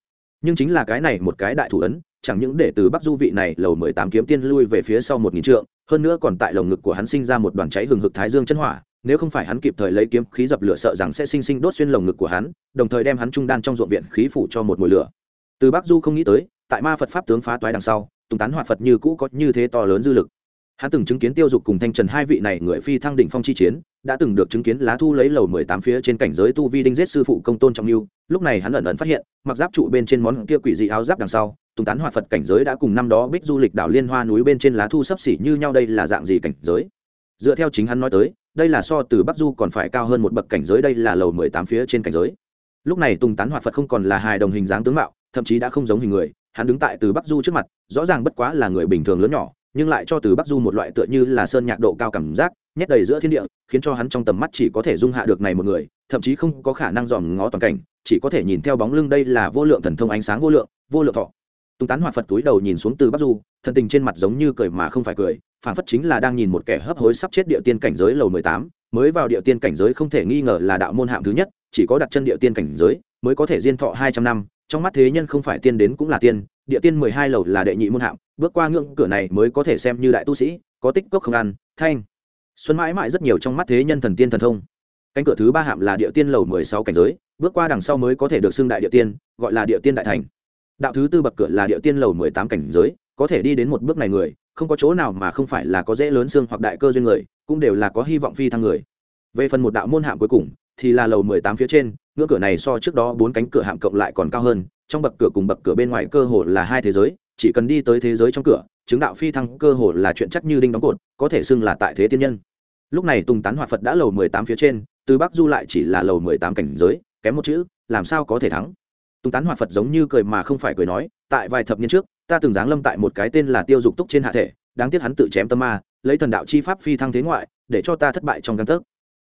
Nhưng chính là cái này một cái đại thủ ấn, chẳng những để từ bắc du vị này lầu mười tám kiếm tiên lui về phía sau một nghìn trượng, hơn nữa còn tại lồng ngực của hắn sinh ra một đoàn cháy hừng hực thái dương chân hỏa, nếu không phải hắn kịp thời lấy kiếm khí dập lửa sợ rằng sẽ sinh sinh đốt xuyên lồng ngực của hắn, đồng thời đem hắn trung đan trong ruộng viện khí phủ cho một mùi lửa. Từ bắc du không nghĩ tới, tại ma phật pháp tướng phá toái đằng sau, tùng tán hoạt phật như cũ có như thế to lớn dư lực hắn từng chứng kiến tiêu dục cùng thanh trần hai vị này người phi thăng đỉnh phong chi chiến, đã từng được chứng kiến lá thu lấy lầu mười tám phía trên cảnh giới tu vi đinh giết sư phụ công tôn trọng lưu lúc này hắn ẩn ẩn phát hiện, mặc giáp trụ bên trên món kia quỷ dị áo giáp đằng sau, tùng tán hoạt phật cảnh giới đã cùng năm đó bích du lịch đảo liên hoa núi bên trên lá thu sấp xỉ như nhau, đây là dạng gì cảnh giới? Dựa theo chính hắn nói tới, đây là so từ bắc du còn phải cao hơn một bậc cảnh giới, đây là lầu mười tám phía trên cảnh giới. Lúc này tùng tán hoạt phật không còn là hài đồng hình dáng tướng mạo, thậm chí đã không giống hình người, hắn đứng tại từ bắc du trước mặt, rõ ràng bất quá là người bình thường lớn nhỏ nhưng lại cho từ bắc du một loại tựa như là sơn nhạc độ cao cảm giác, nhét đầy giữa thiên địa, khiến cho hắn trong tầm mắt chỉ có thể dung hạ được này một người, thậm chí không có khả năng dòm ngó toàn cảnh, chỉ có thể nhìn theo bóng lưng đây là vô lượng thần thông ánh sáng vô lượng vô lượng thọ. Tùng tán hoạt phật túi đầu nhìn xuống từ bắc du, thần tình trên mặt giống như cười mà không phải cười phản phất chính là đang nhìn một kẻ hấp hối sắp chết địa tiên cảnh giới lầu mười tám, mới vào địa tiên cảnh giới không thể nghi ngờ là đạo môn hạng thứ nhất, chỉ có đặt chân địa tiên cảnh giới mới có thể diên thọ hai trăm năm, trong mắt thế nhân không phải tiên đến cũng là tiên địa tiên mười hai lầu là đệ nhị môn hạng bước qua ngưỡng cửa này mới có thể xem như đại tu sĩ, có tích cốc không ăn, thanh. Xuân mãi mãi rất nhiều trong mắt thế nhân thần tiên thần thông. Cánh cửa thứ ba hạm là địa tiên lầu mười sáu cảnh giới, bước qua đằng sau mới có thể được xưng đại địa tiên, gọi là địa tiên đại thành. Đạo thứ tư bậc cửa là địa tiên lầu mười tám cảnh giới, có thể đi đến một bước này người, không có chỗ nào mà không phải là có dễ lớn xương hoặc đại cơ duyên người, cũng đều là có hy vọng phi thăng người. Về phần một đạo môn hạm cuối cùng, thì là lầu mười tám phía trên, ngưỡng cửa này so trước đó bốn cánh cửa hạm cộng lại còn cao hơn trong bậc cửa cùng bậc cửa bên ngoài cơ hồ là hai thế giới, chỉ cần đi tới thế giới trong cửa, chứng đạo phi thăng cơ hồ là chuyện chắc như đinh đóng cột, có thể xưng là tại thế tiên nhân. Lúc này tùng tán hoạt phật đã lầu mười tám phía trên, từ bắc du lại chỉ là lầu mười tám cảnh giới, kém một chữ, làm sao có thể thắng? Tùng tán hoạt phật giống như cười mà không phải cười nói, tại vài thập niên trước, ta từng giáng lâm tại một cái tên là tiêu dục túc trên hạ thể, đáng tiếc hắn tự chém tâm ma, lấy thần đạo chi pháp phi thăng thế ngoại, để cho ta thất bại trong căn tấc.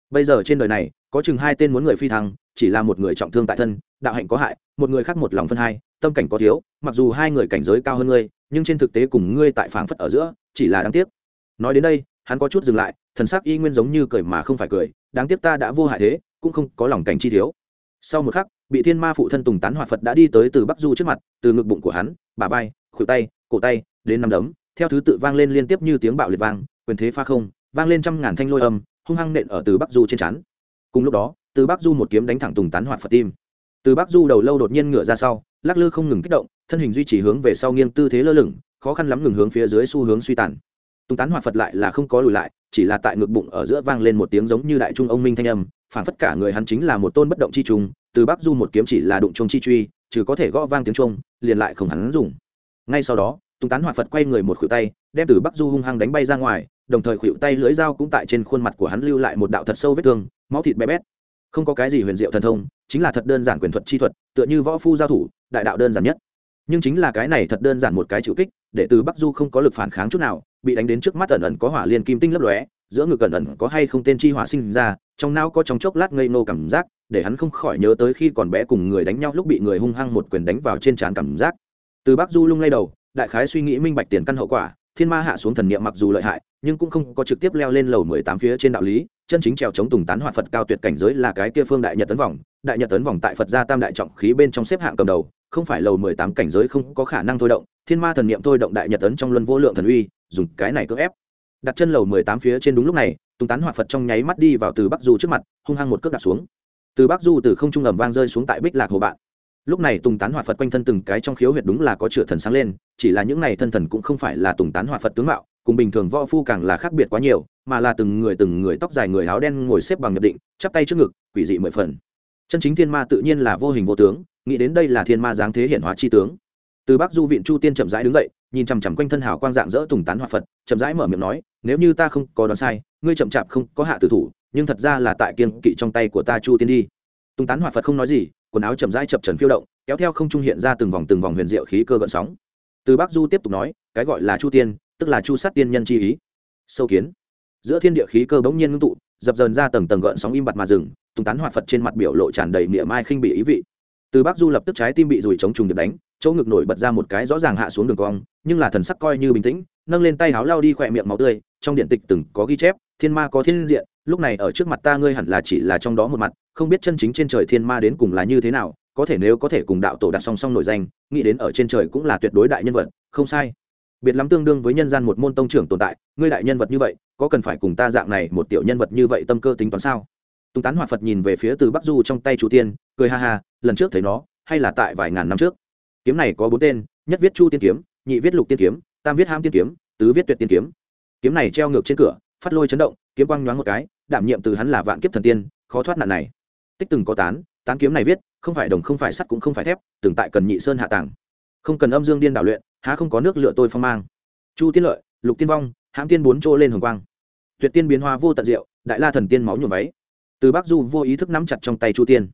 Bây giờ trên đời này, có chừng hai tên muốn người phi thăng chỉ là một người trọng thương tại thân, đạo hạnh có hại, một người khác một lòng phân hai, tâm cảnh có thiếu, mặc dù hai người cảnh giới cao hơn ngươi, nhưng trên thực tế cùng ngươi tại phảng phất ở giữa, chỉ là đáng tiếc. Nói đến đây, hắn có chút dừng lại, thần sắc y nguyên giống như cười mà không phải cười, đáng tiếc ta đã vô hại thế, cũng không có lòng cảnh chi thiếu. Sau một khắc, bị thiên ma phụ thân tùng tán hoạt phật đã đi tới từ bắc du trước mặt, từ ngực bụng của hắn bà vai, khuỷu tay, cổ tay, đến nằm đấm, theo thứ tự vang lên liên tiếp như tiếng bạo liệt vang, quyền thế pha không, vang lên trăm ngàn thanh lôi âm, hung hăng nện ở từ bắc du trên chắn cùng lúc đó từ bắc du một kiếm đánh thẳng tùng tán hoạt phật tim. Từ bắc du đầu lâu đột nhiên ngửa ra sau, lắc lư không ngừng kích động, thân hình duy trì hướng về sau nghiêng tư thế lơ lửng, khó khăn lắm ngừng hướng phía dưới xu hướng suy tàn. Tùng tán hoạt phật lại là không có lùi lại, chỉ là tại ngực bụng ở giữa vang lên một tiếng giống như đại trung ông minh thanh âm phản phất cả người hắn chính là một tôn bất động chi trùng, từ bắc du một kiếm chỉ là đụng trung chi truy, trừ có thể gõ vang tiếng trung liền lại không hắn dùng. Ngay sau đó, tùng tán hoạt phật quay người một khuỷu tay, đem từ bắc du hung hăng đánh bay ra ngoài, đồng thời khuỷu tay lưỡi dao cũng tại trên khuôn mặt của hắn lưu lại một đạo thật sâu vết thương, máu thịt bé bét không có cái gì huyền diệu thần thông, chính là thật đơn giản quyền thuật chi thuật, tựa như võ phu giao thủ, đại đạo đơn giản nhất. Nhưng chính là cái này thật đơn giản một cái chịu kích, để từ bắc du không có lực phản kháng chút nào, bị đánh đến trước mắt ẩn ẩn có hỏa liên kim tinh lấp lóe, giữa ngực ẩn ẩn có hay không tên chi hỏa sinh ra, trong não có trong chốc lát ngây nô cảm giác, để hắn không khỏi nhớ tới khi còn bé cùng người đánh nhau lúc bị người hung hăng một quyền đánh vào trên trán cảm giác. Từ bắc du lung lay đầu, đại khái suy nghĩ minh bạch tiền căn hậu quả, thiên ma hạ xuống thần niệm mặc dù lợi hại nhưng cũng không có trực tiếp leo lên lầu mười tám phía trên đạo lý, chân chính trèo chống tùng tán hoạt phật cao tuyệt cảnh giới là cái kia phương đại nhật tấn vòng, đại nhật tấn vòng tại phật gia tam đại trọng khí bên trong xếp hạng cầm đầu, không phải lầu mười tám cảnh giới không có khả năng thôi động, thiên ma thần niệm thôi động đại nhật tấn trong luân vô lượng thần uy, dùng cái này cưỡng ép. Đặt chân lầu mười tám phía trên đúng lúc này, tùng tán hoạt phật trong nháy mắt đi vào từ bắc du trước mặt, hung hăng một cước đạp xuống. Từ bắc du từ không trung ầm vang rơi xuống tại bích lạc hồ bạn. Lúc này tùng tán hoạt phật quanh thân từng cái trong khiếu huyệt đúng là có chửa thần sáng lên, chỉ là những này thân thần cũng không phải là tùng tán hoạt phật tướng mạo cùng bình thường võ phu càng là khác biệt quá nhiều, mà là từng người từng người tóc dài người áo đen ngồi xếp bằng nhập định, chắp tay trước ngực, quỷ dị mười phần. Chân chính thiên ma tự nhiên là vô hình vô tướng, nghĩ đến đây là thiên ma giáng thế hiển hóa chi tướng. Từ bắc du viện chu tiên chậm rãi đứng dậy, nhìn chằm chằm quanh thân hào quang dạng dỡ tùng tán hoạt phật, chậm rãi mở miệng nói, nếu như ta không có đoán sai, ngươi chậm chạp không có hạ tử thủ, nhưng thật ra là tại kiên kỵ trong tay của ta chu tiên đi. Tùng tán hoạt phật không nói gì, quần áo chậm rãi chập trần phiêu động, kéo theo không trung hiện ra từng vòng từng vòng huyền diệu khí cơ gợn sóng. Từ bắc du tiếp tục nói, cái gọi là chu tiên tức là chu sát tiên nhân chi ý. Sâu kiến. Giữa thiên địa khí cơ bỗng nhiên ngưng tụ, dập dờn ra tầng tầng gợn sóng im bặt mà dừng tùng tán hoạt phật trên mặt biểu lộ tràn đầy miệng mai khinh bị ý vị. Từ bắc du lập tức trái tim bị rùi chống trùng được đánh, chỗ ngực nổi bật ra một cái rõ ràng hạ xuống đường cong, nhưng là thần sắc coi như bình tĩnh, nâng lên tay háo lao đi khỏe miệng máu tươi, trong điện tịch từng có ghi chép, thiên ma có thiên diện, lúc này ở trước mặt ta ngươi hẳn là chỉ là trong đó một mặt, không biết chân chính trên trời thiên ma đến cùng là như thế nào, có thể nếu có thể cùng đạo tổ đặt song song nổi danh, nghĩ đến ở trên trời cũng là tuyệt đối đại nhân vật, không sai biệt lắm tương đương với nhân gian một môn tông trưởng tồn tại, ngươi đại nhân vật như vậy, có cần phải cùng ta dạng này một tiểu nhân vật như vậy tâm cơ tính toán sao? Tùng tán hoạt phật nhìn về phía từ bắc du trong tay Chu tiên, cười ha ha, lần trước thấy nó, hay là tại vài ngàn năm trước. Kiếm này có bốn tên, nhất viết chu tiên kiếm, nhị viết lục tiên kiếm, tam viết ham tiên kiếm, tứ viết tuyệt tiên kiếm. Kiếm này treo ngược trên cửa, phát lôi chấn động, kiếm quang nhoáng một cái, đảm nhiệm từ hắn là vạn kiếp thần tiên, khó thoát nạn này. Tích từng có tán tán kiếm này viết, không phải đồng không phải sắt cũng không phải thép, từng tại cần nhị sơn hạ tàng không cần âm dương điên đảo luyện, há không có nước lựa tôi phong mang. Chu tiên lợi, lục tiên vong, hãm tiên bốn chỗ lên hồng quang. Tuyệt tiên biến hóa vô tận diệu, đại la thần tiên máu nhuộm váy. Từ bắc du vô ý thức nắm chặt trong tay chu tiên.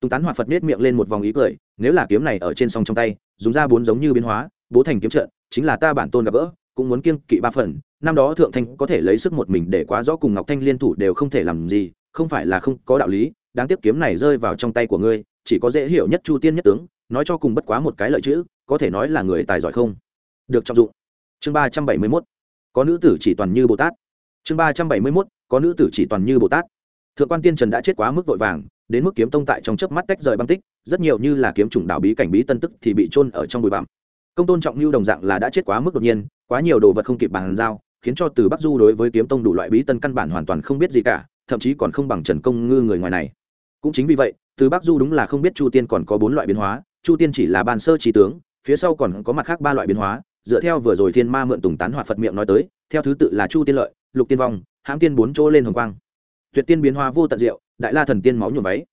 Tùng tán hoạt phật nết miệng lên một vòng ý cười, nếu là kiếm này ở trên sông trong tay, dùng ra bốn giống như biến hóa, bố thành kiếm trận, chính là ta bản tôn gặp gỡ, cũng muốn kiêng kỵ ba phần, năm đó thượng thanh có thể lấy sức một mình để quá rõ cùng ngọc thanh liên thủ đều không thể làm gì, không phải là không có đạo lý, đáng tiếc kiếm này rơi vào trong tay của ngươi, chỉ có dễ hiểu nhất chu tiên nhất tướng, nói cho cùng bất quá một cái lợi chữ có thể nói là người tài giỏi không? Được trọng dụng. Chương ba trăm bảy mươi mốt. Có nữ tử chỉ toàn như bồ tát. Chương ba trăm bảy mươi mốt. Có nữ tử chỉ toàn như bồ tát. Thượng quan tiên trần đã chết quá mức vội vàng, đến mức kiếm tông tại trong chớp mắt tách rời băng tích, rất nhiều như là kiếm chủng đạo bí cảnh bí tân tức thì bị trôn ở trong bụi bặm. Công tôn trọng lưu đồng dạng là đã chết quá mức đột nhiên, quá nhiều đồ vật không kịp bàn giao, khiến cho từ bắc du đối với kiếm tông đủ loại bí tân căn bản hoàn toàn không biết gì cả, thậm chí còn không bằng trần công ngư người ngoài này. Cũng chính vì vậy, từ bắc du đúng là không biết chu tiên còn có bốn loại biến hóa, chu tiên chỉ là ban sơ trí tướng phía sau còn có mặt khác ba loại biến hóa, dựa theo vừa rồi thiên ma mượn tùng tán hoạt phật miệng nói tới, theo thứ tự là chu tiên lợi, lục tiên vong, hãm tiên bốn chỗ lên hồng quang. Tuyệt tiên biến hóa vô tận diệu, đại la thần tiên máu nhuộm váy.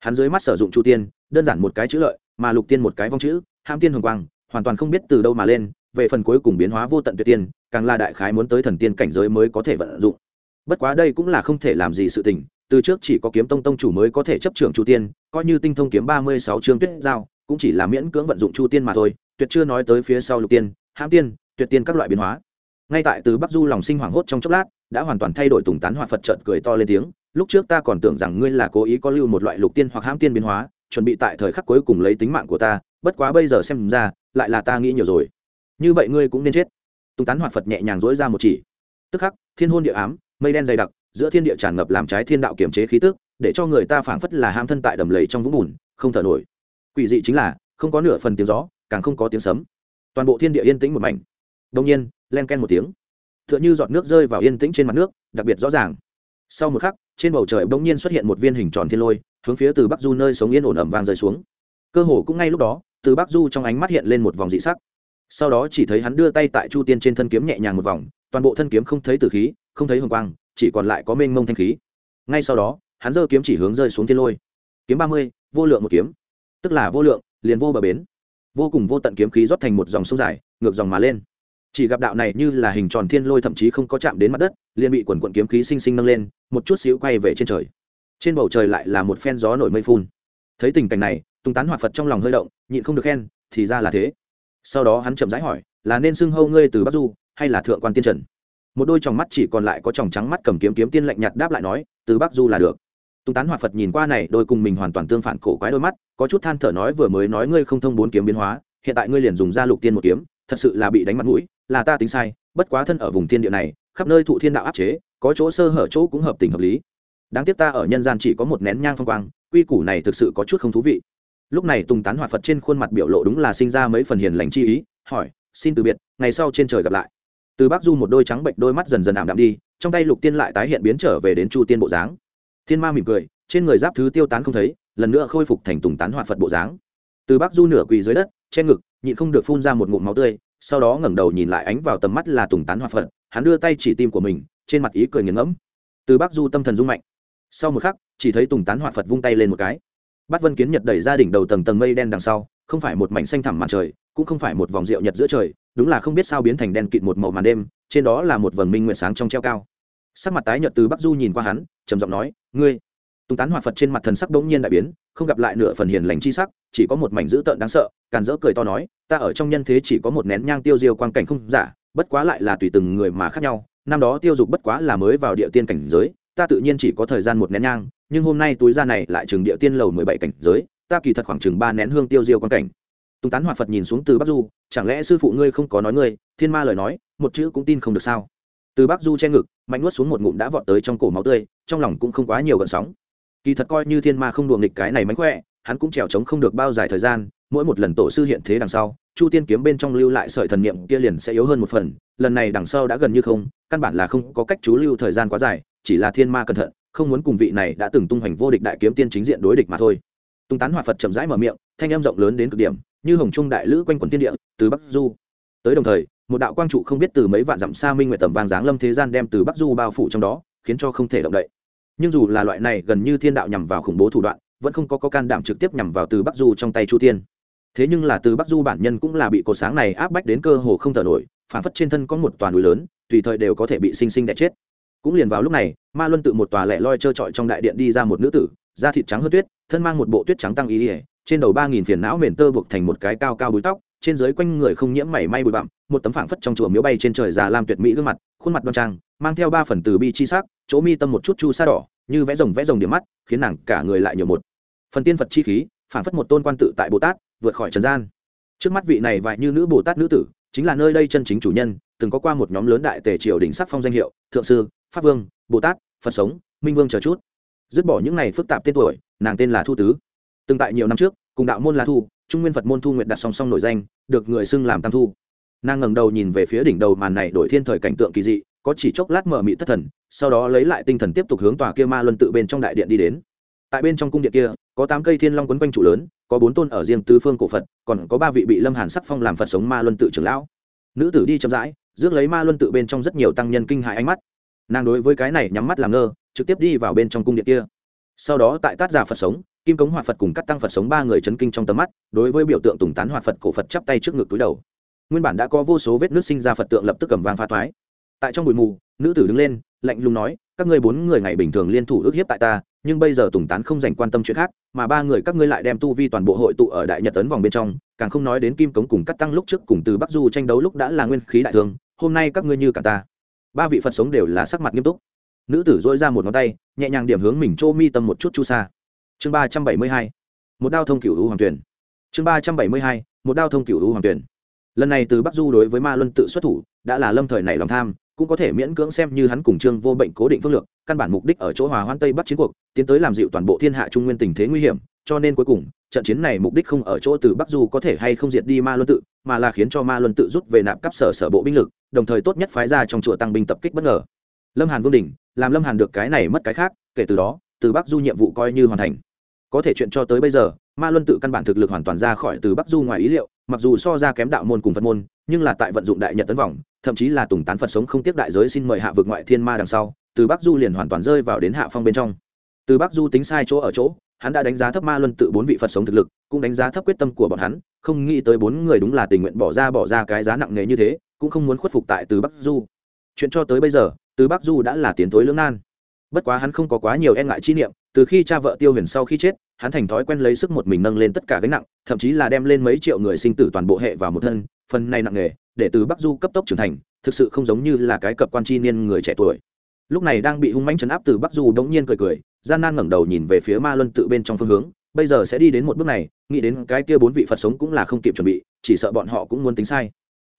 Hắn dưới mắt sử dụng chu tiên, đơn giản một cái chữ lợi, mà lục tiên một cái vong chữ, hãm tiên hồng quang, hoàn toàn không biết từ đâu mà lên, về phần cuối cùng biến hóa vô tận tuyệt tiên, càng là đại khái muốn tới thần tiên cảnh giới mới có thể vận dụng. Bất quá đây cũng là không thể làm gì sự tình, từ trước chỉ có kiếm tông tông chủ mới có thể chấp trưởng chu tiên, coi như tinh thông kiếm ba mươi sáu chương tuyết giao, cũng chỉ là miễn cưỡng vận dụng chu tiên mà thôi tuyệt chưa nói tới phía sau lục tiên, hãm tiên, tuyệt tiên các loại biến hóa. Ngay tại từ bắc du lòng sinh hoảng hốt trong chốc lát, đã hoàn toàn thay đổi tùng tán hoạt phật trợt cười to lên tiếng, lúc trước ta còn tưởng rằng ngươi là cố ý có lưu một loại lục tiên hoặc hãm tiên biến hóa, chuẩn bị tại thời khắc cuối cùng lấy tính mạng của ta, bất quá bây giờ xem ra, lại là ta nghĩ nhiều rồi. Như vậy ngươi cũng nên chết. Tùng tán hoạt phật nhẹ nhàng dỗi ra một chỉ. Tức khắc, thiên hôn địa ám, mây đen dày đặc, giữa thiên địa tràn ngập làm trái thiên đạo kiểm chế khí tức, để cho người ta phảng phất là ham thân tại đầm lầy trong vũng bùn, không thở nổi. Quỷ dị chính là, không có nửa phần tiếng gió càng không có tiếng sấm. Toàn bộ thiên địa yên tĩnh một mảnh. Đông nhiên, len ken một tiếng. T h ư ợ n h ư giọt nước rơi vào yên tĩnh trên mặt nước, đặc biệt rõ ràng. Sau một khắc, trên bầu trời bỗng nhiên xuất hiện một viên hình tròn thiên lôi, hướng phía từ bắc du nơi sống yên ổn ẩm vang rơi xuống. Cơ hồ cũng ngay lúc đó, từ bắc du trong ánh mắt hiện lên một vòng dị sắc. Sau đó chỉ thấy hắn đưa tay tại chu tiên trên thân kiếm nhẹ nhàng một vòng, toàn bộ thân kiếm không thấy từ khí, không thấy hồng quang, chỉ còn lại có mênh mông thanh khí. Ngay sau đó, hắn giơ kiếm chỉ hướng rơi xuống thiên lôi. Kiếm ba mươi, vô lượng một kiếm. Tức là vô lượng, liền vô bờ bến vô cùng vô tận kiếm khí rót thành một dòng sông dài, ngược dòng mà lên. Chỉ gặp đạo này như là hình tròn thiên lôi thậm chí không có chạm đến mặt đất, liền bị quần quận kiếm khí sinh sinh nâng lên, một chút xíu quay về trên trời. Trên bầu trời lại là một phen gió nổi mây phun. Thấy tình cảnh này tung tán hoạt phật trong lòng hơi động, nhịn không được khen, thì ra là thế. Sau đó hắn chậm rãi hỏi, là nên xưng hâu ngươi từ bắc du, hay là thượng quan tiên trần? Một đôi tròng mắt chỉ còn lại có tròng trắng mắt cầm kiếm kiếm tiên lạnh nhạt đáp lại nói, từ bắc du là được tung tán hoạt phật nhìn qua này, đôi cùng mình hoàn toàn tương phản cổ quái đôi mắt, có chút than thở nói vừa mới nói ngươi không thông bốn kiếm biến hóa, hiện tại ngươi liền dùng ra lục tiên một kiếm, thật sự là bị đánh mặt mũi, là ta tính sai, bất quá thân ở vùng thiên địa này, khắp nơi thụ thiên đạo áp chế, có chỗ sơ hở chỗ cũng hợp tình hợp lý. Đáng tiếc ta ở nhân gian chỉ có một nén nhang phong quang, quy củ này thực sự có chút không thú vị. Lúc này tùng tán hoạt phật trên khuôn mặt biểu lộ đúng là sinh ra mấy phần hiền lành chi ý, hỏi, xin từ biệt, ngày sau trên trời gặp lại. Từ bắc du một đôi trắng bệnh đôi mắt dần dần ảm đạm đi, trong tay lục tiên lại tái hiện biến trở về đến chu tiên bộ dáng thiên ma mỉm cười, trên người giáp thứ tiêu tán không thấy, lần nữa khôi phục thành tùng tán hoạt phật bộ dáng. Từ bắc du nửa quỳ dưới đất, che ngực, nhịn không được phun ra một ngụm máu tươi, sau đó ngẩng đầu nhìn lại ánh vào tầm mắt là tùng tán hoạt phật, hắn đưa tay chỉ tim của mình, trên mặt ý cười nghiền ngẫm. Từ bắc du tâm thần rung mạnh. Sau một khắc, chỉ thấy tùng tán hoạt phật vung tay lên một cái. Bắt vân kiến nhật đẩy ra đỉnh đầu tầng tầng mây đen đằng sau, không phải một mảnh xanh thẳm mặt trời, cũng không phải một vòng rượu nhật giữa trời, đúng là không biết sao biến thành đen kịt một màu màn đêm, trên đó là một vầng minh nguyện sáng trong treo cao sắc mặt tái nhợt từ bắc du nhìn qua hắn, trầm giọng nói, ngươi. Tùng tán hoạt phật trên mặt thần sắc bỗng nhiên đại biến, không gặp lại nửa phần hiền lành chi sắc, chỉ có một mảnh dữ tợn đáng sợ, càn dỡ cười to nói, ta ở trong nhân thế chỉ có một nén nhang tiêu diêu quang cảnh không giả, bất quá lại là tùy từng người mà khác nhau, năm đó tiêu dục bất quá là mới vào địa tiên cảnh giới, ta tự nhiên chỉ có thời gian một nén nhang, nhưng hôm nay túi ra này lại chừng địa tiên lầu mười bảy cảnh giới, ta kỳ thật khoảng chừng ba nén hương tiêu diêu quang cảnh. Tùng tán hoạt phật nhìn xuống từ bắc du, chẳng lẽ sư phụ ngươi không có nói ngươi, thiên ma lời nói, một chữ cũng tin không được sao? Từ bắc du che ngực, mạnh nuốt xuống một ngụm đã vọt tới trong cổ máu tươi, trong lòng cũng không quá nhiều gợn sóng. Kỳ thật coi như thiên ma không đùa nghịch cái này mánh khỏe, hắn cũng trèo trống không được bao dài thời gian, mỗi một lần tổ sư hiện thế đằng sau, chu tiên kiếm bên trong lưu lại sợi thần niệm kia liền sẽ yếu hơn một phần, lần này đằng sau đã gần như không, căn bản là không có cách chú lưu thời gian quá dài, chỉ là thiên ma cẩn thận, không muốn cùng vị này đã từng tung hoành vô địch đại kiếm tiên chính diện đối địch mà thôi. Tung tán hoạt phật chậm rãi mở miệng, thanh âm rộng lớn đến cực điểm, như hồng trung đại lữ quanh quần tiên địa, từ bắc du. Tới đồng thời một đạo quang trụ không biết từ mấy vạn dặm xa minh nguyệt tầm vàng giáng lâm thế gian đem từ bắc du bao phủ trong đó khiến cho không thể động đậy. Nhưng dù là loại này gần như thiên đạo nhằm vào khủng bố thủ đoạn vẫn không có, có can đảm trực tiếp nhằm vào từ bắc du trong tay chu tiên. Thế nhưng là từ bắc du bản nhân cũng là bị cột sáng này áp bách đến cơ hồ không thở nổi phản phất trên thân có một toàn núi lớn tùy thời đều có thể bị sinh sinh đẻ chết. Cũng liền vào lúc này ma luân tự một tòa lẻ loi trơ trọi trong đại điện đi ra một nữ tử da thịt trắng hơn tuyết thân mang một bộ tuyết trắng tăng ý ỉa trên đầu ba nghìn phiền não mền tơ buộc thành một cái cao cao búi tóc trên dưới quanh người không nhiễm mảy may bụi bặm, một tấm phảng phất trong chùa miếu bay trên trời già làm tuyệt mỹ gương mặt, khuôn mặt đoan trang, mang theo ba phần từ bi chi sắc, chỗ mi tâm một chút chu sa đỏ, như vẽ rồng vẽ rồng điểm mắt, khiến nàng cả người lại nhiều một phần tiên phật chi khí, phảng phất một tôn quan tự tại bồ tát, vượt khỏi trần gian. Trước mắt vị này vài như nữ bồ tát nữ tử, chính là nơi đây chân chính chủ nhân, từng có qua một nhóm lớn đại tề triều đỉnh sắc phong danh hiệu, thượng sư, pháp vương, bồ tát, phật sống, minh vương chờ chút. Dứt bỏ những này phức tạp tên tuổi, nàng tên là thu tứ. Từng tại nhiều năm trước, cùng đạo môn là thu trung nguyên phật môn thu nguyện đặt song song nổi danh, được người xưng làm tam thu. Nàng ngẩng đầu nhìn về phía đỉnh đầu màn này đổi thiên thời cảnh tượng kỳ dị, có chỉ chốc lát mở mị thất thần, sau đó lấy lại tinh thần tiếp tục hướng tòa kia ma luân tự bên trong đại điện đi đến. Tại bên trong cung điện kia, có tám cây thiên long quấn quanh trụ lớn, có bốn tôn ở riêng tứ phương cổ phật, còn có ba vị bị lâm hàn sắc phong làm phật sống ma luân tự trưởng lão. Nữ tử đi chậm rãi, rước lấy ma luân tự bên trong rất nhiều tăng nhân kinh hại ánh mắt. Nàng đối với cái này nhắm mắt làm ngơ, trực tiếp đi vào bên trong cung điện kia. Sau đó tại tát giả phật sống kim cống hoạt phật cùng các tăng phật sống ba người chấn kinh trong tầm mắt, đối với biểu tượng tùng tán hoạt phật, cổ phật chắp tay trước ngực túi đầu. Nguyên bản đã có vô số vết nước sinh ra phật tượng lập tức cầm vang pha thoái tại trong bụi mù, nữ tử đứng lên, lạnh lùng nói, các ngươi bốn người ngày bình thường liên thủ ước hiếp tại ta, nhưng bây giờ tùng tán không dành quan tâm chuyện khác, mà ba người các ngươi lại đem tu vi toàn bộ hội tụ ở đại nhật tấn vòng bên trong, càng không nói đến kim cống cùng cắt tăng lúc trước cùng từ bắc du tranh đấu lúc đã là nguyên khí đại thương, hôm nay các ngươi như cả ta. Ba vị phật sống đều là sắc mặt nghiêm túc. Nữ tử dỗi ra một ngón tay, nhẹ nhàng điểm hướng mình chô mi tâm một chút chu xa chương ba trăm bảy mươi hai, một đao thông cửu u hoàng tuyển. Chương ba trăm bảy mươi hai, một đao thông cửu u hoàng tuyển. Lần này từ bắc du đối với ma luân tự xuất thủ, đã là lâm thời nảy lòng tham, cũng có thể miễn cưỡng xem như hắn cùng trương vô bệnh cố định phương lược, căn bản mục đích ở chỗ hòa hoan tây bắc chiến cuộc, tiến tới làm dịu toàn bộ thiên hạ trung nguyên tình thế nguy hiểm, cho nên cuối cùng, trận chiến này mục đích không ở chỗ từ bắc du có thể hay không diệt đi ma luân tự, mà là khiến cho ma luân tự rút về nạp cấp sở sở bộ binh lực, đồng thời tốt nhất phái ra trong chùa tăng binh tập kích bất ngờ. Lâm hàn vương đình, làm lâm hàn được cái này mất cái khác, kể từ đó, từ bắc du nhiệm vụ coi như hoàn thành có thể chuyện cho tới bây giờ, ma luân tự căn bản thực lực hoàn toàn ra khỏi từ bắc du ngoài ý liệu, mặc dù so ra kém đạo môn cùng phật môn, nhưng là tại vận dụng đại nhật tấn vòng, thậm chí là tùng tán phật sống không tiếp đại giới xin mời hạ vực ngoại thiên ma đằng sau, từ bắc du liền hoàn toàn rơi vào đến hạ phong bên trong. Từ bắc du tính sai chỗ ở chỗ, hắn đã đánh giá thấp ma luân tự bốn vị phật sống thực lực, cũng đánh giá thấp quyết tâm của bọn hắn, không nghĩ tới bốn người đúng là tình nguyện bỏ ra bỏ ra cái giá nặng nề như thế, cũng không muốn khuất phục tại từ bắc du. Chuyện cho tới bây giờ, từ bắc du đã là tiến tối lưỡng nan. Bất quá hắn không có quá nhiều e ngại chi niệm từ khi cha vợ tiêu huyền sau khi chết, hắn thành thói quen lấy sức một mình nâng lên tất cả gánh nặng, thậm chí là đem lên mấy triệu người sinh tử toàn bộ hệ vào một thân, phần này nặng nề để từ bắc du cấp tốc trưởng thành, thực sự không giống như là cái cập quan chi niên người trẻ tuổi. Lúc này đang bị hung mãnh chấn áp từ bắc du đống nhiên cười cười, gian nan ngẩng đầu nhìn về phía ma luân tự bên trong phương hướng, bây giờ sẽ đi đến một bước này, nghĩ đến cái kia bốn vị phật sống cũng là không kịp chuẩn bị, chỉ sợ bọn họ cũng muốn tính sai.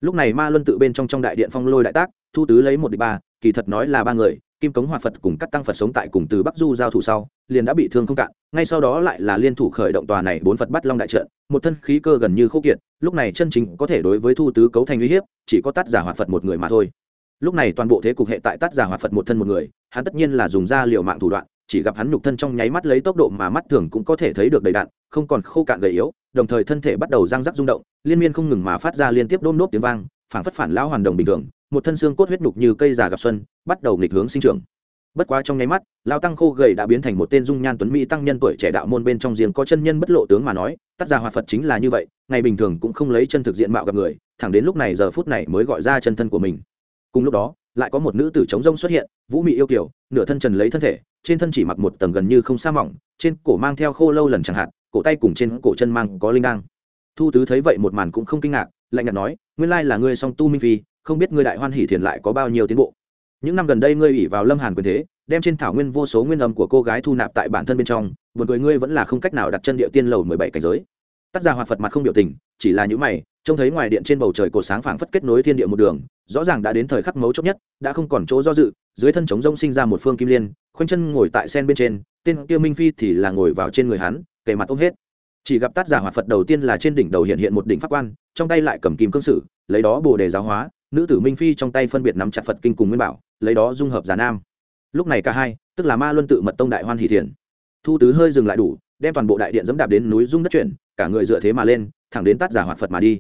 Lúc này ma luân tự bên trong trong đại điện phong lôi đại tác, thu tứ lấy một đ ba, kỳ thật nói là ba người kim cống hòa phật cùng các tăng phật sống tại cùng từ bắc du giao thủ sau, liền đã bị thương không cạn. Ngay sau đó lại là liên thủ khởi động tòa này bốn phật bắt long đại trận, một thân khí cơ gần như khô kiệt, lúc này chân chính có thể đối với thu tứ cấu thành uy hiếp, chỉ có tát giả hoạt phật một người mà thôi. Lúc này toàn bộ thế cục hệ tại tát giả hoạt phật một thân một người, hắn tất nhiên là dùng ra liệu mạng thủ đoạn, chỉ gặp hắn nhục thân trong nháy mắt lấy tốc độ mà mắt thường cũng có thể thấy được đầy đạn không còn khô cạn gầy yếu, đồng thời thân thể bắt đầu răng rắc rung động, liên miên không ngừng mà phát ra liên tiếp đôm đốp tiếng vang phảng phất phản lão hoàn đồng bình thường một thân xương cốt huyết nhục như cây già gặp xuân bắt đầu nghịch hướng sinh trưởng. Bất quá trong nháy mắt lao tăng khô gầy đã biến thành một tên dung nhan tuấn mỹ tăng nhân tuổi trẻ đạo môn bên trong riêng có chân nhân bất lộ tướng mà nói tác giả hòa phật chính là như vậy ngày bình thường cũng không lấy chân thực diện mạo gặp người thẳng đến lúc này giờ phút này mới gọi ra chân thân của mình. Cùng lúc đó lại có một nữ tử chống rông xuất hiện vũ mị yêu kiều, nửa thân trần lấy thân thể trên thân chỉ mặc một tầng gần như không sa mỏng trên cổ mang theo khô lâu lần chẳng hạn cổ tay cùng trên cổ chân mang có linh đăng thu tứ thấy vậy một màn cũng không kinh ngạc, lạnh nhạt nói, nguyên lai là ngươi song tu minh phi, không biết ngươi đại hoan hỷ thiền lại có bao nhiêu tiến bộ. Những năm gần đây ngươi ủy vào lâm hàn quyền thế, đem trên thảo nguyên vô số nguyên âm của cô gái thu nạp tại bản thân bên trong, buồn cười ngươi vẫn là không cách nào đặt chân địa tiên lầu mười bảy cảnh giới. Tác giả hoạt phật mặt không biểu tình, chỉ là những mày, trông thấy ngoài điện trên bầu trời cột sáng phảng phất kết nối thiên địa một đường, rõ ràng đã đến thời khắc mấu chốt nhất, đã không còn chỗ do dự, dưới thân trống rông sinh ra một phương kim liên, khoanh chân ngồi tại sen bên trên, tên kia minh phi thì là ngồi vào trên người hắn, kề mặt ôm hết chỉ gặp tác giả hoạt phật đầu tiên là trên đỉnh đầu hiện hiện một đỉnh pháp quan, trong tay lại cầm kim cương sử, lấy đó bồ đề giáo hóa, nữ tử minh phi trong tay phân biệt nắm chặt phật kinh cùng nguyên bảo, lấy đó dung hợp giả nam. Lúc này cả hai, tức là ma luân tự mật tông đại hoan hỷ thiền. Thu tứ hơi dừng lại đủ, đem toàn bộ đại điện dẫm đạp đến núi dung đất chuyển, cả người dựa thế mà lên, thẳng đến tác giả hoạt phật mà đi.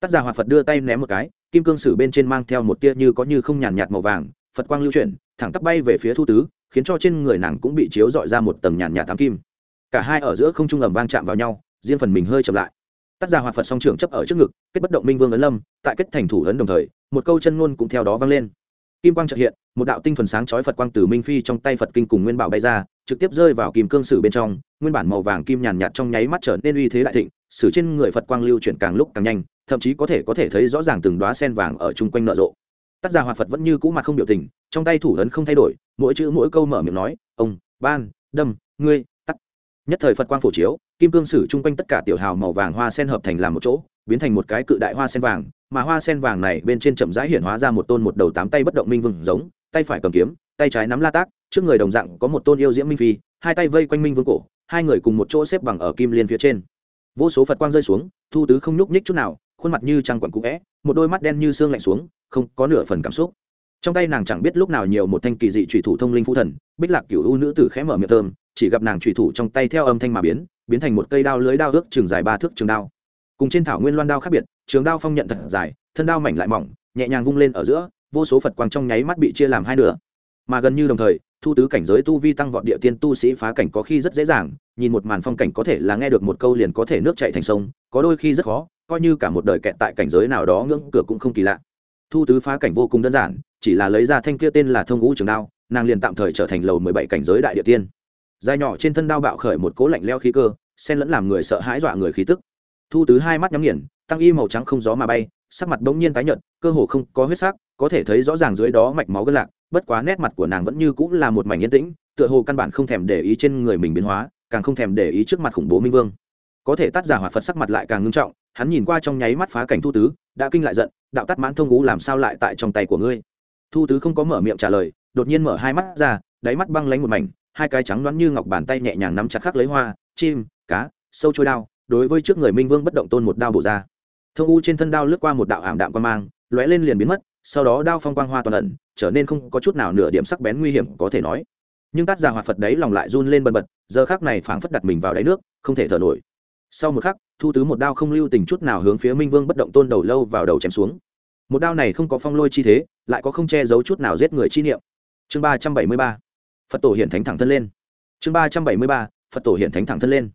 Tác giả hoạt phật đưa tay ném một cái, kim cương sử bên trên mang theo một tia như có như không nhàn nhạt màu vàng, phật quang lưu chuyển, thẳng tắp bay về phía thu tứ, khiến cho trên người nàng cũng bị chiếu dọi ra một tầng nhàn nhạt thám kim cả hai ở giữa không trung ầm vang chạm vào nhau, riêng phần mình hơi chậm lại. Tác giả hoạt phật song trưởng chấp ở trước ngực, kết bất động minh vương ấn lâm, tại kết thành thủ ấn đồng thời, một câu chân ngôn cũng theo đó vang lên. Kim quang trợ hiện, một đạo tinh thuần sáng chói phật quang từ minh phi trong tay phật kinh cùng nguyên bảo bay ra, trực tiếp rơi vào kim cương sử bên trong, nguyên bản màu vàng kim nhàn nhạt trong nháy mắt trở nên uy thế đại thịnh, sử trên người phật quang lưu chuyển càng lúc càng nhanh, thậm chí có thể có thể thấy rõ ràng từng đóa sen vàng ở chung quanh nở rộ. Tác giả hoạt phật vẫn như cũ mặt không biểu tình, trong tay thủ ấn không thay đổi, mỗi chữ mỗi câu mở miệng nói, ông, ban, đâm, ngươi nhất thời phật quang phổ chiếu, kim cương sử chung quanh tất cả tiểu hào màu vàng hoa sen hợp thành làm một chỗ, biến thành một cái cự đại hoa sen vàng, mà hoa sen vàng này bên trên chậm rãi hiện hóa ra một tôn một đầu tám tay bất động minh vương giống, tay phải cầm kiếm, tay trái nắm la tác, trước người đồng dạng có một tôn yêu diễm minh phi, hai tay vây quanh minh vương cổ, hai người cùng một chỗ xếp bằng ở kim liên phía trên. Vô số phật quang rơi xuống, thu tứ không nhúc nhích chút nào, khuôn mặt như trăng quặn cũ vẽ một đôi mắt đen như xương lạnh xuống, không có nửa phần cảm xúc. Trong tay nàng chẳng biết lúc nào nhiều một thanh kỳ dị trùy thủ thông linh phu thần, bích lạc cửu u nữ tử khẽ mở miệng thơm chỉ gặp nàng trùy thủ trong tay theo âm thanh mà biến biến thành một cây đao lưới đao ước trường dài ba thước trường đao. Cùng trên thảo nguyên loan đao khác biệt, trường đao phong nhận thật dài, thân đao mảnh lại mỏng, nhẹ nhàng vung lên ở giữa, vô số phật quang trong nháy mắt bị chia làm hai nửa. Mà gần như đồng thời, thu tứ cảnh giới tu vi tăng vọt địa tiên tu sĩ phá cảnh có khi rất dễ dàng, nhìn một màn phong cảnh có thể là nghe được một câu liền có thể nước chạy thành sông, có đôi khi rất khó, coi như cả một đời kẹt tại cảnh giới nào đó ngưỡng cửa cũng không kỳ lạ. Thu tứ phá cảnh vô cùng đơn giản, chỉ là lấy ra thanh kia tên là thông ngũ trường đao, nàng liền tạm thời trở thành lầu mười bảy cảnh giới đại địa tiên dài nhỏ trên thân đao bạo khởi một cố lạnh leo khí cơ sen lẫn làm người sợ hãi dọa người khí tức. Thu tứ hai mắt nhắm nghiền, tăng y màu trắng không gió mà bay, sắc mặt bỗng nhiên tái nhợt, cơ hồ không có huyết sắc, có thể thấy rõ ràng dưới đó mạch máu gân lạc, bất quá nét mặt của nàng vẫn như cũng là một mảnh yên tĩnh, tựa hồ căn bản không thèm để ý trên người mình biến hóa, càng không thèm để ý trước mặt khủng bố minh vương. Có thể tắt giả hỏa phật sắc mặt lại càng ngưng trọng, hắn nhìn qua trong nháy mắt phá cảnh thu tứ, đã kinh lại giận, đạo tắt mãn thông ngũ làm sao lại tại trong tay của ngươi? Thu tứ không có mở miệng trả lời, đột nhiên mở hai mắt ra, đáy mắt băng lánh một mảnh hai cái trắng loáng như ngọc bàn tay nhẹ nhàng nắm chặt khắc lấy hoa, chim, cá, sâu trôi đao, đối với trước người minh vương bất động tôn một đao bổ ra. Thông u trên thân đao lướt qua một đạo ảm đạm quan mang, lóe lên liền biến mất, sau đó đao phong quang hoa toàn ẩn, trở nên không có chút nào nửa điểm sắc bén nguy hiểm có thể nói. Nhưng tát giả hoạt phật đấy lòng lại run lên bần bật, giờ khác này phảng phất đặt mình vào đáy nước, không thể thở nổi. Sau một khắc, thu tứ một đao không lưu tình chút nào hướng phía minh vương bất động tôn đầu lâu vào đầu chém xuống. Một đao này không có phong lôi chi thế, lại có không che giấu chút nào giết người chi niệm. Chương ba trăm bảy mươi ba phật tổ hiện thánh thẳng thân lên. Chương ba trăm bảy mươi ba, phật tổ hiện thánh thẳng thân lên.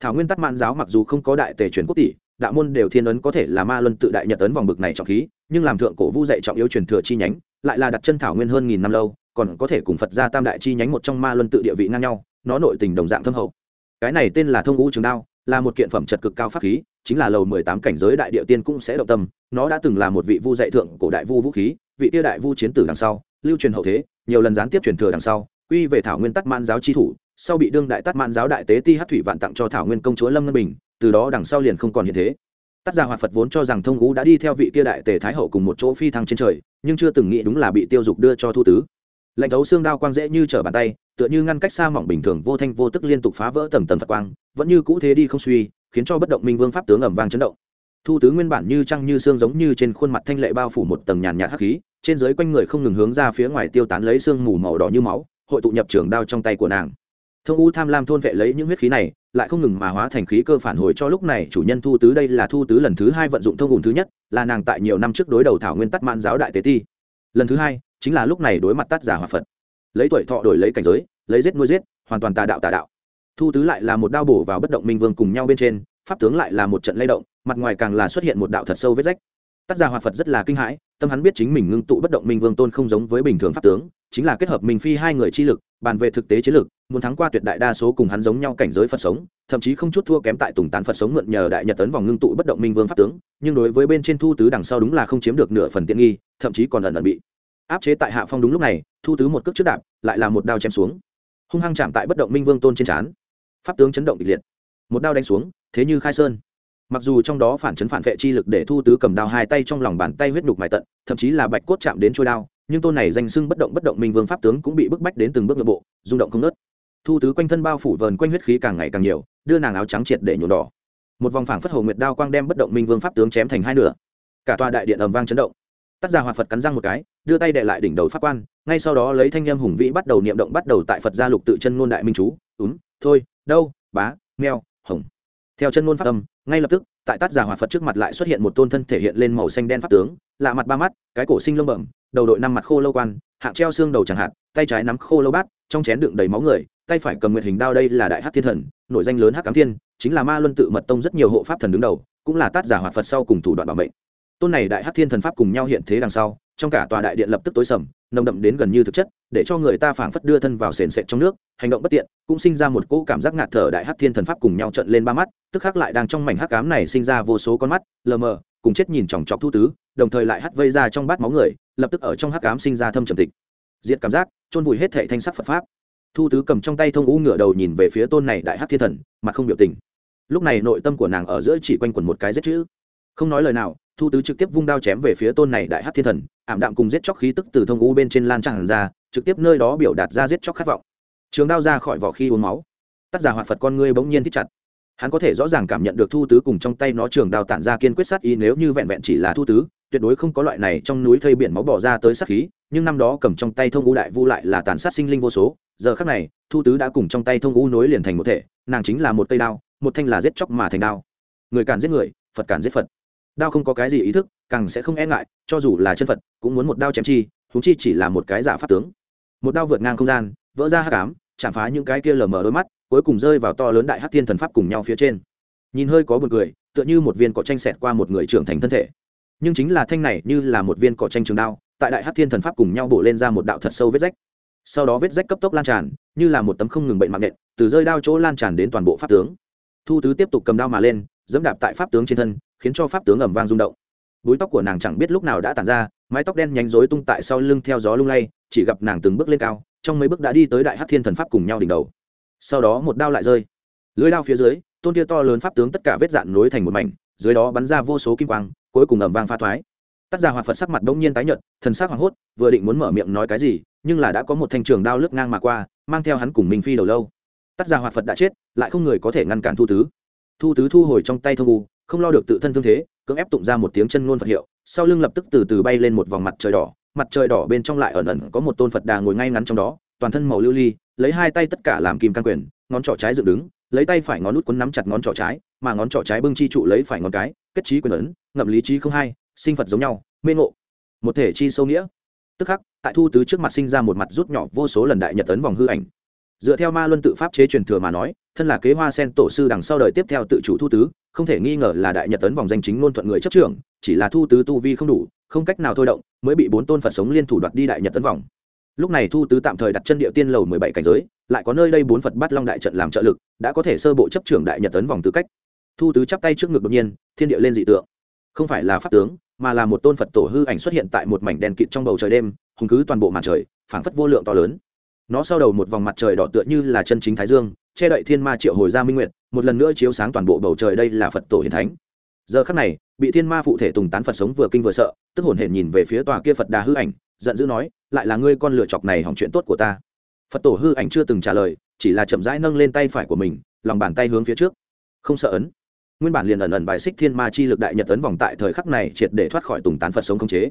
Thảo nguyên tắc mãn giáo mặc dù không có đại tề truyền quốc tỷ, đạo môn đều thiên ấn có thể là ma luân tự đại nhật ấn vòng bực này trọng khí, nhưng làm thượng cổ vu dạy trọng yếu truyền thừa chi nhánh, lại là đặt chân thảo nguyên hơn nghìn năm lâu, còn có thể cùng phật gia tam đại chi nhánh một trong ma luân tự địa vị ngang nhau, nó nội tình đồng dạng thâm hậu. Cái này tên là thông ngũ trường đao, là một kiện phẩm trật cực cao pháp khí, chính là lầu mười tám cảnh giới đại địa tiên cũng sẽ động tâm, nó đã từng là một vị vu dạy thượng cổ đại vu vũ khí, vị tiêu đại vu chiến tử đằng sau, lưu truyền hậu thế, nhiều lần gián tiếp truyền thừa đằng sau quy về thảo nguyên tắt man giáo chi thủ, sau bị đương đại tắt man giáo đại tế ti hát thủy vạn tặng cho thảo nguyên công chúa lâm ngân bình, từ đó đằng sau liền không còn hiện thế. Tác giả hoạt phật vốn cho rằng thông ngũ đã đi theo vị kia đại tề thái hậu cùng một chỗ phi thăng trên trời, nhưng chưa từng nghĩ đúng là bị tiêu dục đưa cho thu tứ. Lệnh thấu xương đao quang dễ như trở bàn tay, tựa như ngăn cách xa mỏng bình thường vô thanh vô tức liên tục phá vỡ tầng tầng phật quang, vẫn như cũ thế đi không suy, khiến cho bất động minh vương pháp tướng ẩm vang chấn động. Thu tứ nguyên bản như trăng như xương giống như trên khuôn mặt thanh lệ bao phủ một tầng nhàn nhạt hắc khí, trên dưới quanh người không ngừng hướng ra phía ngoài tiêu tán lấy xương mù màu đỏ như máu hội tụ nhập trường đao trong tay của nàng. Thông u tham lam thôn vệ lấy những huyết khí này, lại không ngừng mà hóa thành khí cơ phản hồi cho lúc này chủ nhân thu tứ đây là thu tứ lần thứ hai vận dụng thông ùn thứ nhất, là nàng tại nhiều năm trước đối đầu thảo nguyên tắt mạn giáo đại tế ti. Lần thứ hai, chính là lúc này đối mặt tắt giả hòa phật. Lấy tuổi thọ đổi lấy cảnh giới, lấy giết nuôi giết, hoàn toàn tà đạo tà đạo. Thu tứ lại là một đao bổ vào bất động minh vương cùng nhau bên trên, pháp tướng lại là một trận lay động, mặt ngoài càng là xuất hiện một đạo thật sâu vết rách. Tác giả hòa phật rất là kinh hãi, tâm hắn biết chính mình ngưng tụ bất động minh vương tôn không giống với bình thường pháp tướng chính là kết hợp minh phi hai người chi lực, bàn về thực tế chiến lực, muốn thắng qua tuyệt đại đa số cùng hắn giống nhau cảnh giới phật sống, thậm chí không chút thua kém tại tùng tán phật sống mượn nhờ đại nhật tấn vòng ngưng tụ bất động minh vương pháp tướng, nhưng đối với bên trên thu tứ đằng sau đúng là không chiếm được nửa phần tiện nghi, thậm chí còn ẩn ẩn bị áp chế tại hạ phong đúng lúc này, thu tứ một cước trước đạp, lại là một đao chém xuống. Hung hăng chạm tại bất động minh vương tôn trên trán. Pháp tướng chấn động kịch liệt. Một đao đánh xuống, thế như khai sơn. Mặc dù trong đó phản chấn phản vệ chi lực để thu tứ cầm đao hai tay trong lòng bàn tay huyết nhục mài tận, thậm chí là bạch cốt chạm đến trôi đao nhưng tôn này danh sưng bất động bất động minh vương pháp tướng cũng bị bức bách đến từng bước nội bộ, rung động không nớt thu tứ quanh thân bao phủ vờn quanh huyết khí càng ngày càng nhiều, đưa nàng áo trắng triệt để nhuộm đỏ. Một vòng phảng phất hồ nguyệt đao quang đem bất động minh vương pháp tướng chém thành hai nửa. Cả tòa đại điện ầm vang chấn động. Tác giả hòa phật cắn răng một cái, đưa tay đệ lại đỉnh đầu pháp quan, ngay sau đó lấy thanh em hùng vĩ bắt đầu niệm động bắt đầu tại phật gia lục tự chân ngôn đại minh chú, úm, thôi, đâu, bá, meo, hồng. Theo chân ngôn pháp âm, ngay lập tức, tại tát giả hòa phật trước mặt lại xuất hiện một tôn thân thể hiện lên màu xanh đen pháp tướng, lạ mặt ba mắt, cái cổ sinh lông bẩm đầu đội năm mặt khô lâu quan, hạng treo xương đầu chẳng hạn, tay trái nắm khô lâu bát, trong chén đựng đầy máu người, tay phải cầm nguyệt hình đao đây là đại hát thiên thần nội danh lớn hát cám thiên, chính là ma luân tự mật tông rất nhiều hộ pháp thần đứng đầu, cũng là tác giả hoạt phật sau cùng thủ đoạn bảo mệnh. Tôn này đại hát thiên thần pháp cùng nhau hiện thế đằng sau, trong cả tòa đại điện lập tức tối sầm, nồng đậm đến gần như thực chất, để cho người ta phảng phất đưa thân vào sền sệt trong nước, hành động bất tiện, cũng sinh ra một cỗ cảm giác ngạt thở đại hát thiên thần pháp cùng nhau trận lên ba mắt, tức khắc lại đang trong mảnh hắc cám này sinh ra vô số con mắt, lờ mờ, cùng chết nhìn chòng chọc thu tứ đồng thời lại hắt vây ra trong bát máu người, lập tức ở trong hắc cám sinh ra thâm trầm tịch. Diệt cảm giác, chôn vùi hết thệ thanh sắc phật pháp. Thu tứ cầm trong tay thông u ngửa đầu nhìn về phía tôn này đại hắc thiên thần, mà không biểu tình. Lúc này nội tâm của nàng ở giữa chỉ quanh quẩn một cái giết chữ. Không nói lời nào, thu tứ trực tiếp vung đao chém về phía tôn này đại hắc thiên thần, ảm đạm cùng giết chóc khí tức từ thông u bên trên lan tràn ra, trực tiếp nơi đó biểu đạt ra giết chóc khát vọng. Trường đao ra khỏi vỏ khi uống máu. Tác giả hoạt phật con ngươi bỗng nhiên thích chặt. Hắn có thể rõ ràng cảm nhận được thu tứ cùng trong tay nó trường đao tản ra kiên quyết sát ý, nếu như vẹn vẹn chỉ là thu tứ tuyệt đối không có loại này trong núi thây biển máu bỏ ra tới sát khí, nhưng năm đó cầm trong tay thông u đại vu lại là tàn sát sinh linh vô số, giờ khác này, thu tứ đã cùng trong tay thông u nối liền thành một thể, nàng chính là một cây đao, một thanh là giết chóc mà thành đao. Người càn giết người, phật càn giết phật. Đao không có cái gì ý thức, càng sẽ không e ngại, cho dù là chân phật, cũng muốn một đao chém chi húng chi chỉ là một cái giả pháp tướng. Một đao vượt ngang không gian, vỡ ra hát cám chạm phá những cái kia lờ mờ đôi mắt, cuối cùng rơi vào to lớn đại hát thiên thần pháp cùng nhau phía trên. Nhìn hơi có một người tựa như một viên cỏ tranh xẹt qua một người trưởng thành thân thể nhưng chính là thanh này như là một viên cỏ tranh trường đao, tại đại hát thiên thần pháp cùng nhau bổ lên ra một đạo thật sâu vết rách. Sau đó vết rách cấp tốc lan tràn, như là một tấm không ngừng bệnh mạng nện, từ rơi đao chỗ lan tràn đến toàn bộ pháp tướng. Thu tứ tiếp tục cầm đao mà lên, dẫm đạp tại pháp tướng trên thân, khiến cho pháp tướng ẩm vang rung động. Búi tóc của nàng chẳng biết lúc nào đã tàn ra, mái tóc đen nhánh rối tung tại sau lưng theo gió lung lay, chỉ gặp nàng từng bước lên cao, trong mấy bước đã đi tới đại hát thiên thần pháp cùng nhau đỉnh đầu. Sau đó một đao lại rơi. Lưới đao phía dưới, tôn kia to lớn pháp tướng tất cả vết dạn nối thành một mảnh, dưới đó bắn ra vô số kim quang cuối cùng ẩm vang pha thoái. Tác giả hoạt phật sắc mặt bỗng nhiên tái nhợt, thần sắc hoảng hốt, vừa định muốn mở miệng nói cái gì, nhưng là đã có một thanh trường đao lướt ngang mà qua, mang theo hắn cùng minh phi đầu lâu. Tác giả hoạt phật đã chết, lại không người có thể ngăn cản thu tứ. Thu tứ thu hồi trong tay thông u, không lo được tự thân thương thế, cưỡng ép tụng ra một tiếng chân ngôn phật hiệu, sau lưng lập tức từ từ bay lên một vòng mặt trời đỏ, mặt trời đỏ bên trong lại ẩn ẩn có một tôn phật đà ngồi ngay ngắn trong đó, toàn thân màu lưu ly, lấy hai tay tất cả làm kim căn quyền, ngón trỏ trái dựng đứng, lấy tay phải ngón nút quấn nắm chặt ngón trỏ trái mà ngón trỏ trái bưng chi trụ lấy phải ngón cái, kết trí quyền ấn, ngậm lý trí không hai, sinh phật giống nhau, mê ngộ. Một thể chi sâu nghĩa. Tức khắc, tại thu tứ trước mặt sinh ra một mặt rút nhỏ vô số lần đại nhật tấn vòng hư ảnh. Dựa theo ma luân tự pháp chế truyền thừa mà nói, thân là kế hoa sen tổ sư đằng sau đời tiếp theo tự chủ thu tứ, không thể nghi ngờ là đại nhật tấn vòng danh chính ngôn thuận người chấp trưởng, chỉ là thu tứ tu vi không đủ, không cách nào thôi động, mới bị bốn tôn phật sống liên thủ đoạt đi đại nhật tấn vòng. Lúc này thu tứ tạm thời đặt chân địa tiên lầu mười bảy cảnh giới, lại có nơi đây bốn phật bắt long đại trận làm trợ lực, đã có thể sơ bộ chấp trưởng đại nhật tấn vòng tư cách thu tứ chắp tay trước ngực đột nhiên, thiên địa lên dị tượng. Không phải là pháp tướng, mà là một tôn phật tổ hư ảnh xuất hiện tại một mảnh đèn kịt trong bầu trời đêm, hùng cứ toàn bộ mặt trời, phảng phất vô lượng to lớn. Nó sau đầu một vòng mặt trời đỏ tựa như là chân chính thái dương, che đậy thiên ma triệu hồi ra minh nguyệt, một lần nữa chiếu sáng toàn bộ bầu trời đây là phật tổ hiền thánh. Giờ khắc này, bị thiên ma phụ thể tùng tán phật sống vừa kinh vừa sợ, tức hồn hển nhìn về phía tòa kia phật đà hư ảnh, giận dữ nói, lại là ngươi con lựa chọc này hỏng chuyện tốt của ta. Phật tổ hư ảnh chưa từng trả lời, chỉ là chậm rãi nâng lên tay phải của mình, lòng bàn tay hướng phía trước. Không sợ ấn nguyên bản liền ẩn ẩn bài xích thiên ma chi lực đại nhật tấn vòng tại thời khắc này triệt để thoát khỏi tùng tán phật sống không chế.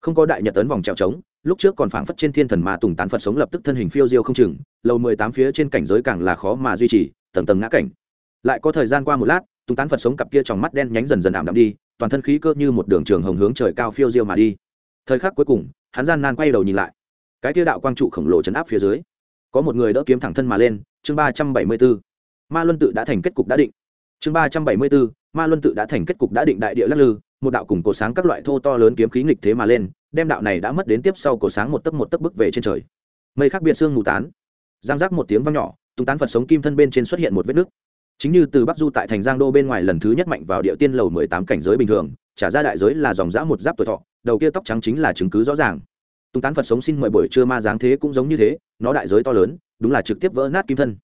Không có đại nhật tấn vòng trèo trống, lúc trước còn phảng phất trên thiên thần ma tùng tán phật sống lập tức thân hình phiêu diêu không chừng, lầu mười tám phía trên cảnh giới càng là khó mà duy trì, tầng tầng ngã cảnh. Lại có thời gian qua một lát, tùng tán phật sống cặp kia trong mắt đen nhánh dần dần ảm đạm đi, toàn thân khí cơ như một đường trường hồng hướng trời cao phiêu diêu mà đi. Thời khắc cuối cùng, hắn gian nan quay đầu nhìn lại. Cái kia đạo quang trụ khổng lồ chấn áp phía dưới, có một người đỡ kiếm thẳng thân mà lên, chương ba trăm bảy mươi bốn ma luân tự đã thành kết cục đã định chương ba trăm bảy mươi b ố ma luân tự đã thành kết cục đã định đại địa lắc lư, một đạo cùng cổ sáng các loại thô to lớn kiếm khí nghịch thế mà lên, đem đạo này đã mất đến tiếp sau cổ sáng một tấc một tấc bước về trên trời. Mây khác biệt xương mù tán. Giang giác một tiếng vang nhỏ, tung tán phật sống kim thân bên trên xuất hiện một vết nứt. Chính như từ bắc du tại thành giang đô bên ngoài lần thứ nhất mạnh vào địa tiên lầu mười tám cảnh giới bình thường, trả ra đại giới là dòng dã một giáp tuổi thọ, đầu kia tóc trắng chính là chứng cứ rõ ràng. Tung tán phật sống xin mời buổi trưa ma dáng thế cũng giống như thế, nó đại giới to lớn, đúng là trực tiếp vỡ nát kim thân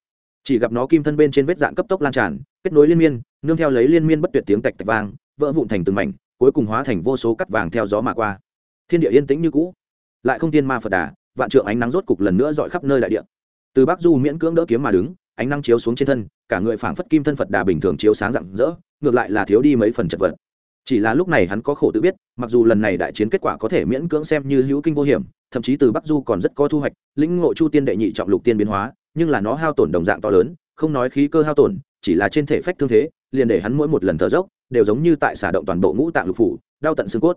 chỉ gặp nó kim thân bên trên vết dạng cấp tốc lan tràn, kết nối liên miên, nương theo lấy liên miên bất tuyệt tiếng tạch tạch vang, vỡ vụn thành từng mảnh, cuối cùng hóa thành vô số cắt vàng theo gió mà qua. Thiên địa yên tĩnh như cũ, lại không tiên ma phật đà, vạn trượng ánh nắng rốt cục lần nữa dọi khắp nơi đại địa. Từ bắc du miễn cưỡng đỡ kiếm mà đứng, ánh nắng chiếu xuống trên thân, cả người phảng phất kim thân phật đà bình thường chiếu sáng rạng rỡ, ngược lại là thiếu đi mấy phần chật vật. Chỉ là lúc này hắn có khổ tự biết, mặc dù lần này đại chiến kết quả có thể miễn cưỡng xem như hữu kinh vô hiểm, thậm chí từ bắc du còn rất có thu hoạch, lĩnh ngộ chu tiên đệ nhị trọng lục tiên biến hóa nhưng là nó hao tổn đồng dạng to lớn, không nói khí cơ hao tổn, chỉ là trên thể phách thương thế, liền để hắn mỗi một lần thở dốc, đều giống như tại xả động toàn bộ ngũ tạng lục phủ, đau tận xương cốt.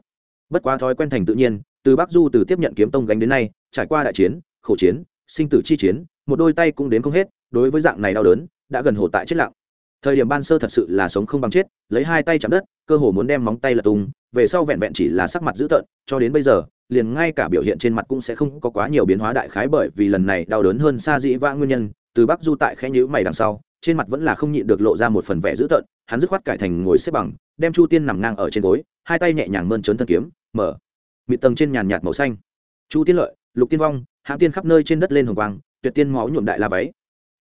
Bất quá thói quen thành tự nhiên, từ bắc du từ tiếp nhận kiếm tông gánh đến nay, trải qua đại chiến khẩu chiến, sinh tử chi chiến, một đôi tay cũng đến không hết, đối với dạng này đau đớn, đã gần hồ tại chết lặng. Thời điểm ban sơ thật sự là sống không bằng chết, lấy hai tay chạm đất, cơ hồ muốn đem móng tay lật tung, về sau vẹn vẹn chỉ là sắc mặt dữ tợn, cho đến bây giờ liền ngay cả biểu hiện trên mặt cũng sẽ không có quá nhiều biến hóa đại khái bởi vì lần này đau đớn hơn xa dĩ vãng nguyên nhân, từ bắc du tại khẽ nhữ mày đằng sau, trên mặt vẫn là không nhịn được lộ ra một phần vẻ dữ tợn, hắn dứt khoát cải thành ngồi xếp bằng, đem chu tiên nằm ngang ở trên gối, hai tay nhẹ nhàng mơn trớn thân kiếm, mở mịt tầng trên nhàn nhạt màu xanh. Chu tiên lợi, lục tiên vong, hãng tiên khắp nơi trên đất lên hồng quang, tuyệt tiên máu nhuộm đại la váy.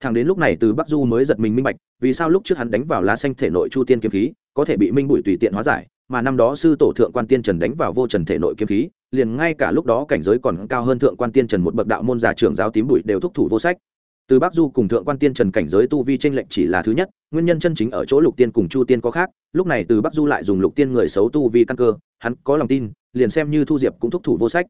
Thằng đến lúc này từ bắc du mới giật mình minh bạch, vì sao lúc trước hắn đánh vào lá xanh thể nội chu tiên kiếm khí, có thể bị minh bụi tùy tiện hóa giải, mà năm đó sư tổ thượng quan tiên trần đánh vào vô trần thể nội kiếm khí liền ngay cả lúc đó cảnh giới còn cao hơn thượng quan tiên trần một bậc đạo môn giả trưởng giáo tím bụi đều thúc thủ vô sách. Từ bắc du cùng thượng quan tiên trần cảnh giới tu vi tranh lệnh chỉ là thứ nhất, nguyên nhân chân chính ở chỗ lục tiên cùng chu tiên có khác, lúc này từ bắc du lại dùng lục tiên người xấu tu vi căn cơ, hắn có lòng tin, liền xem như thu diệp cũng thúc thủ vô sách.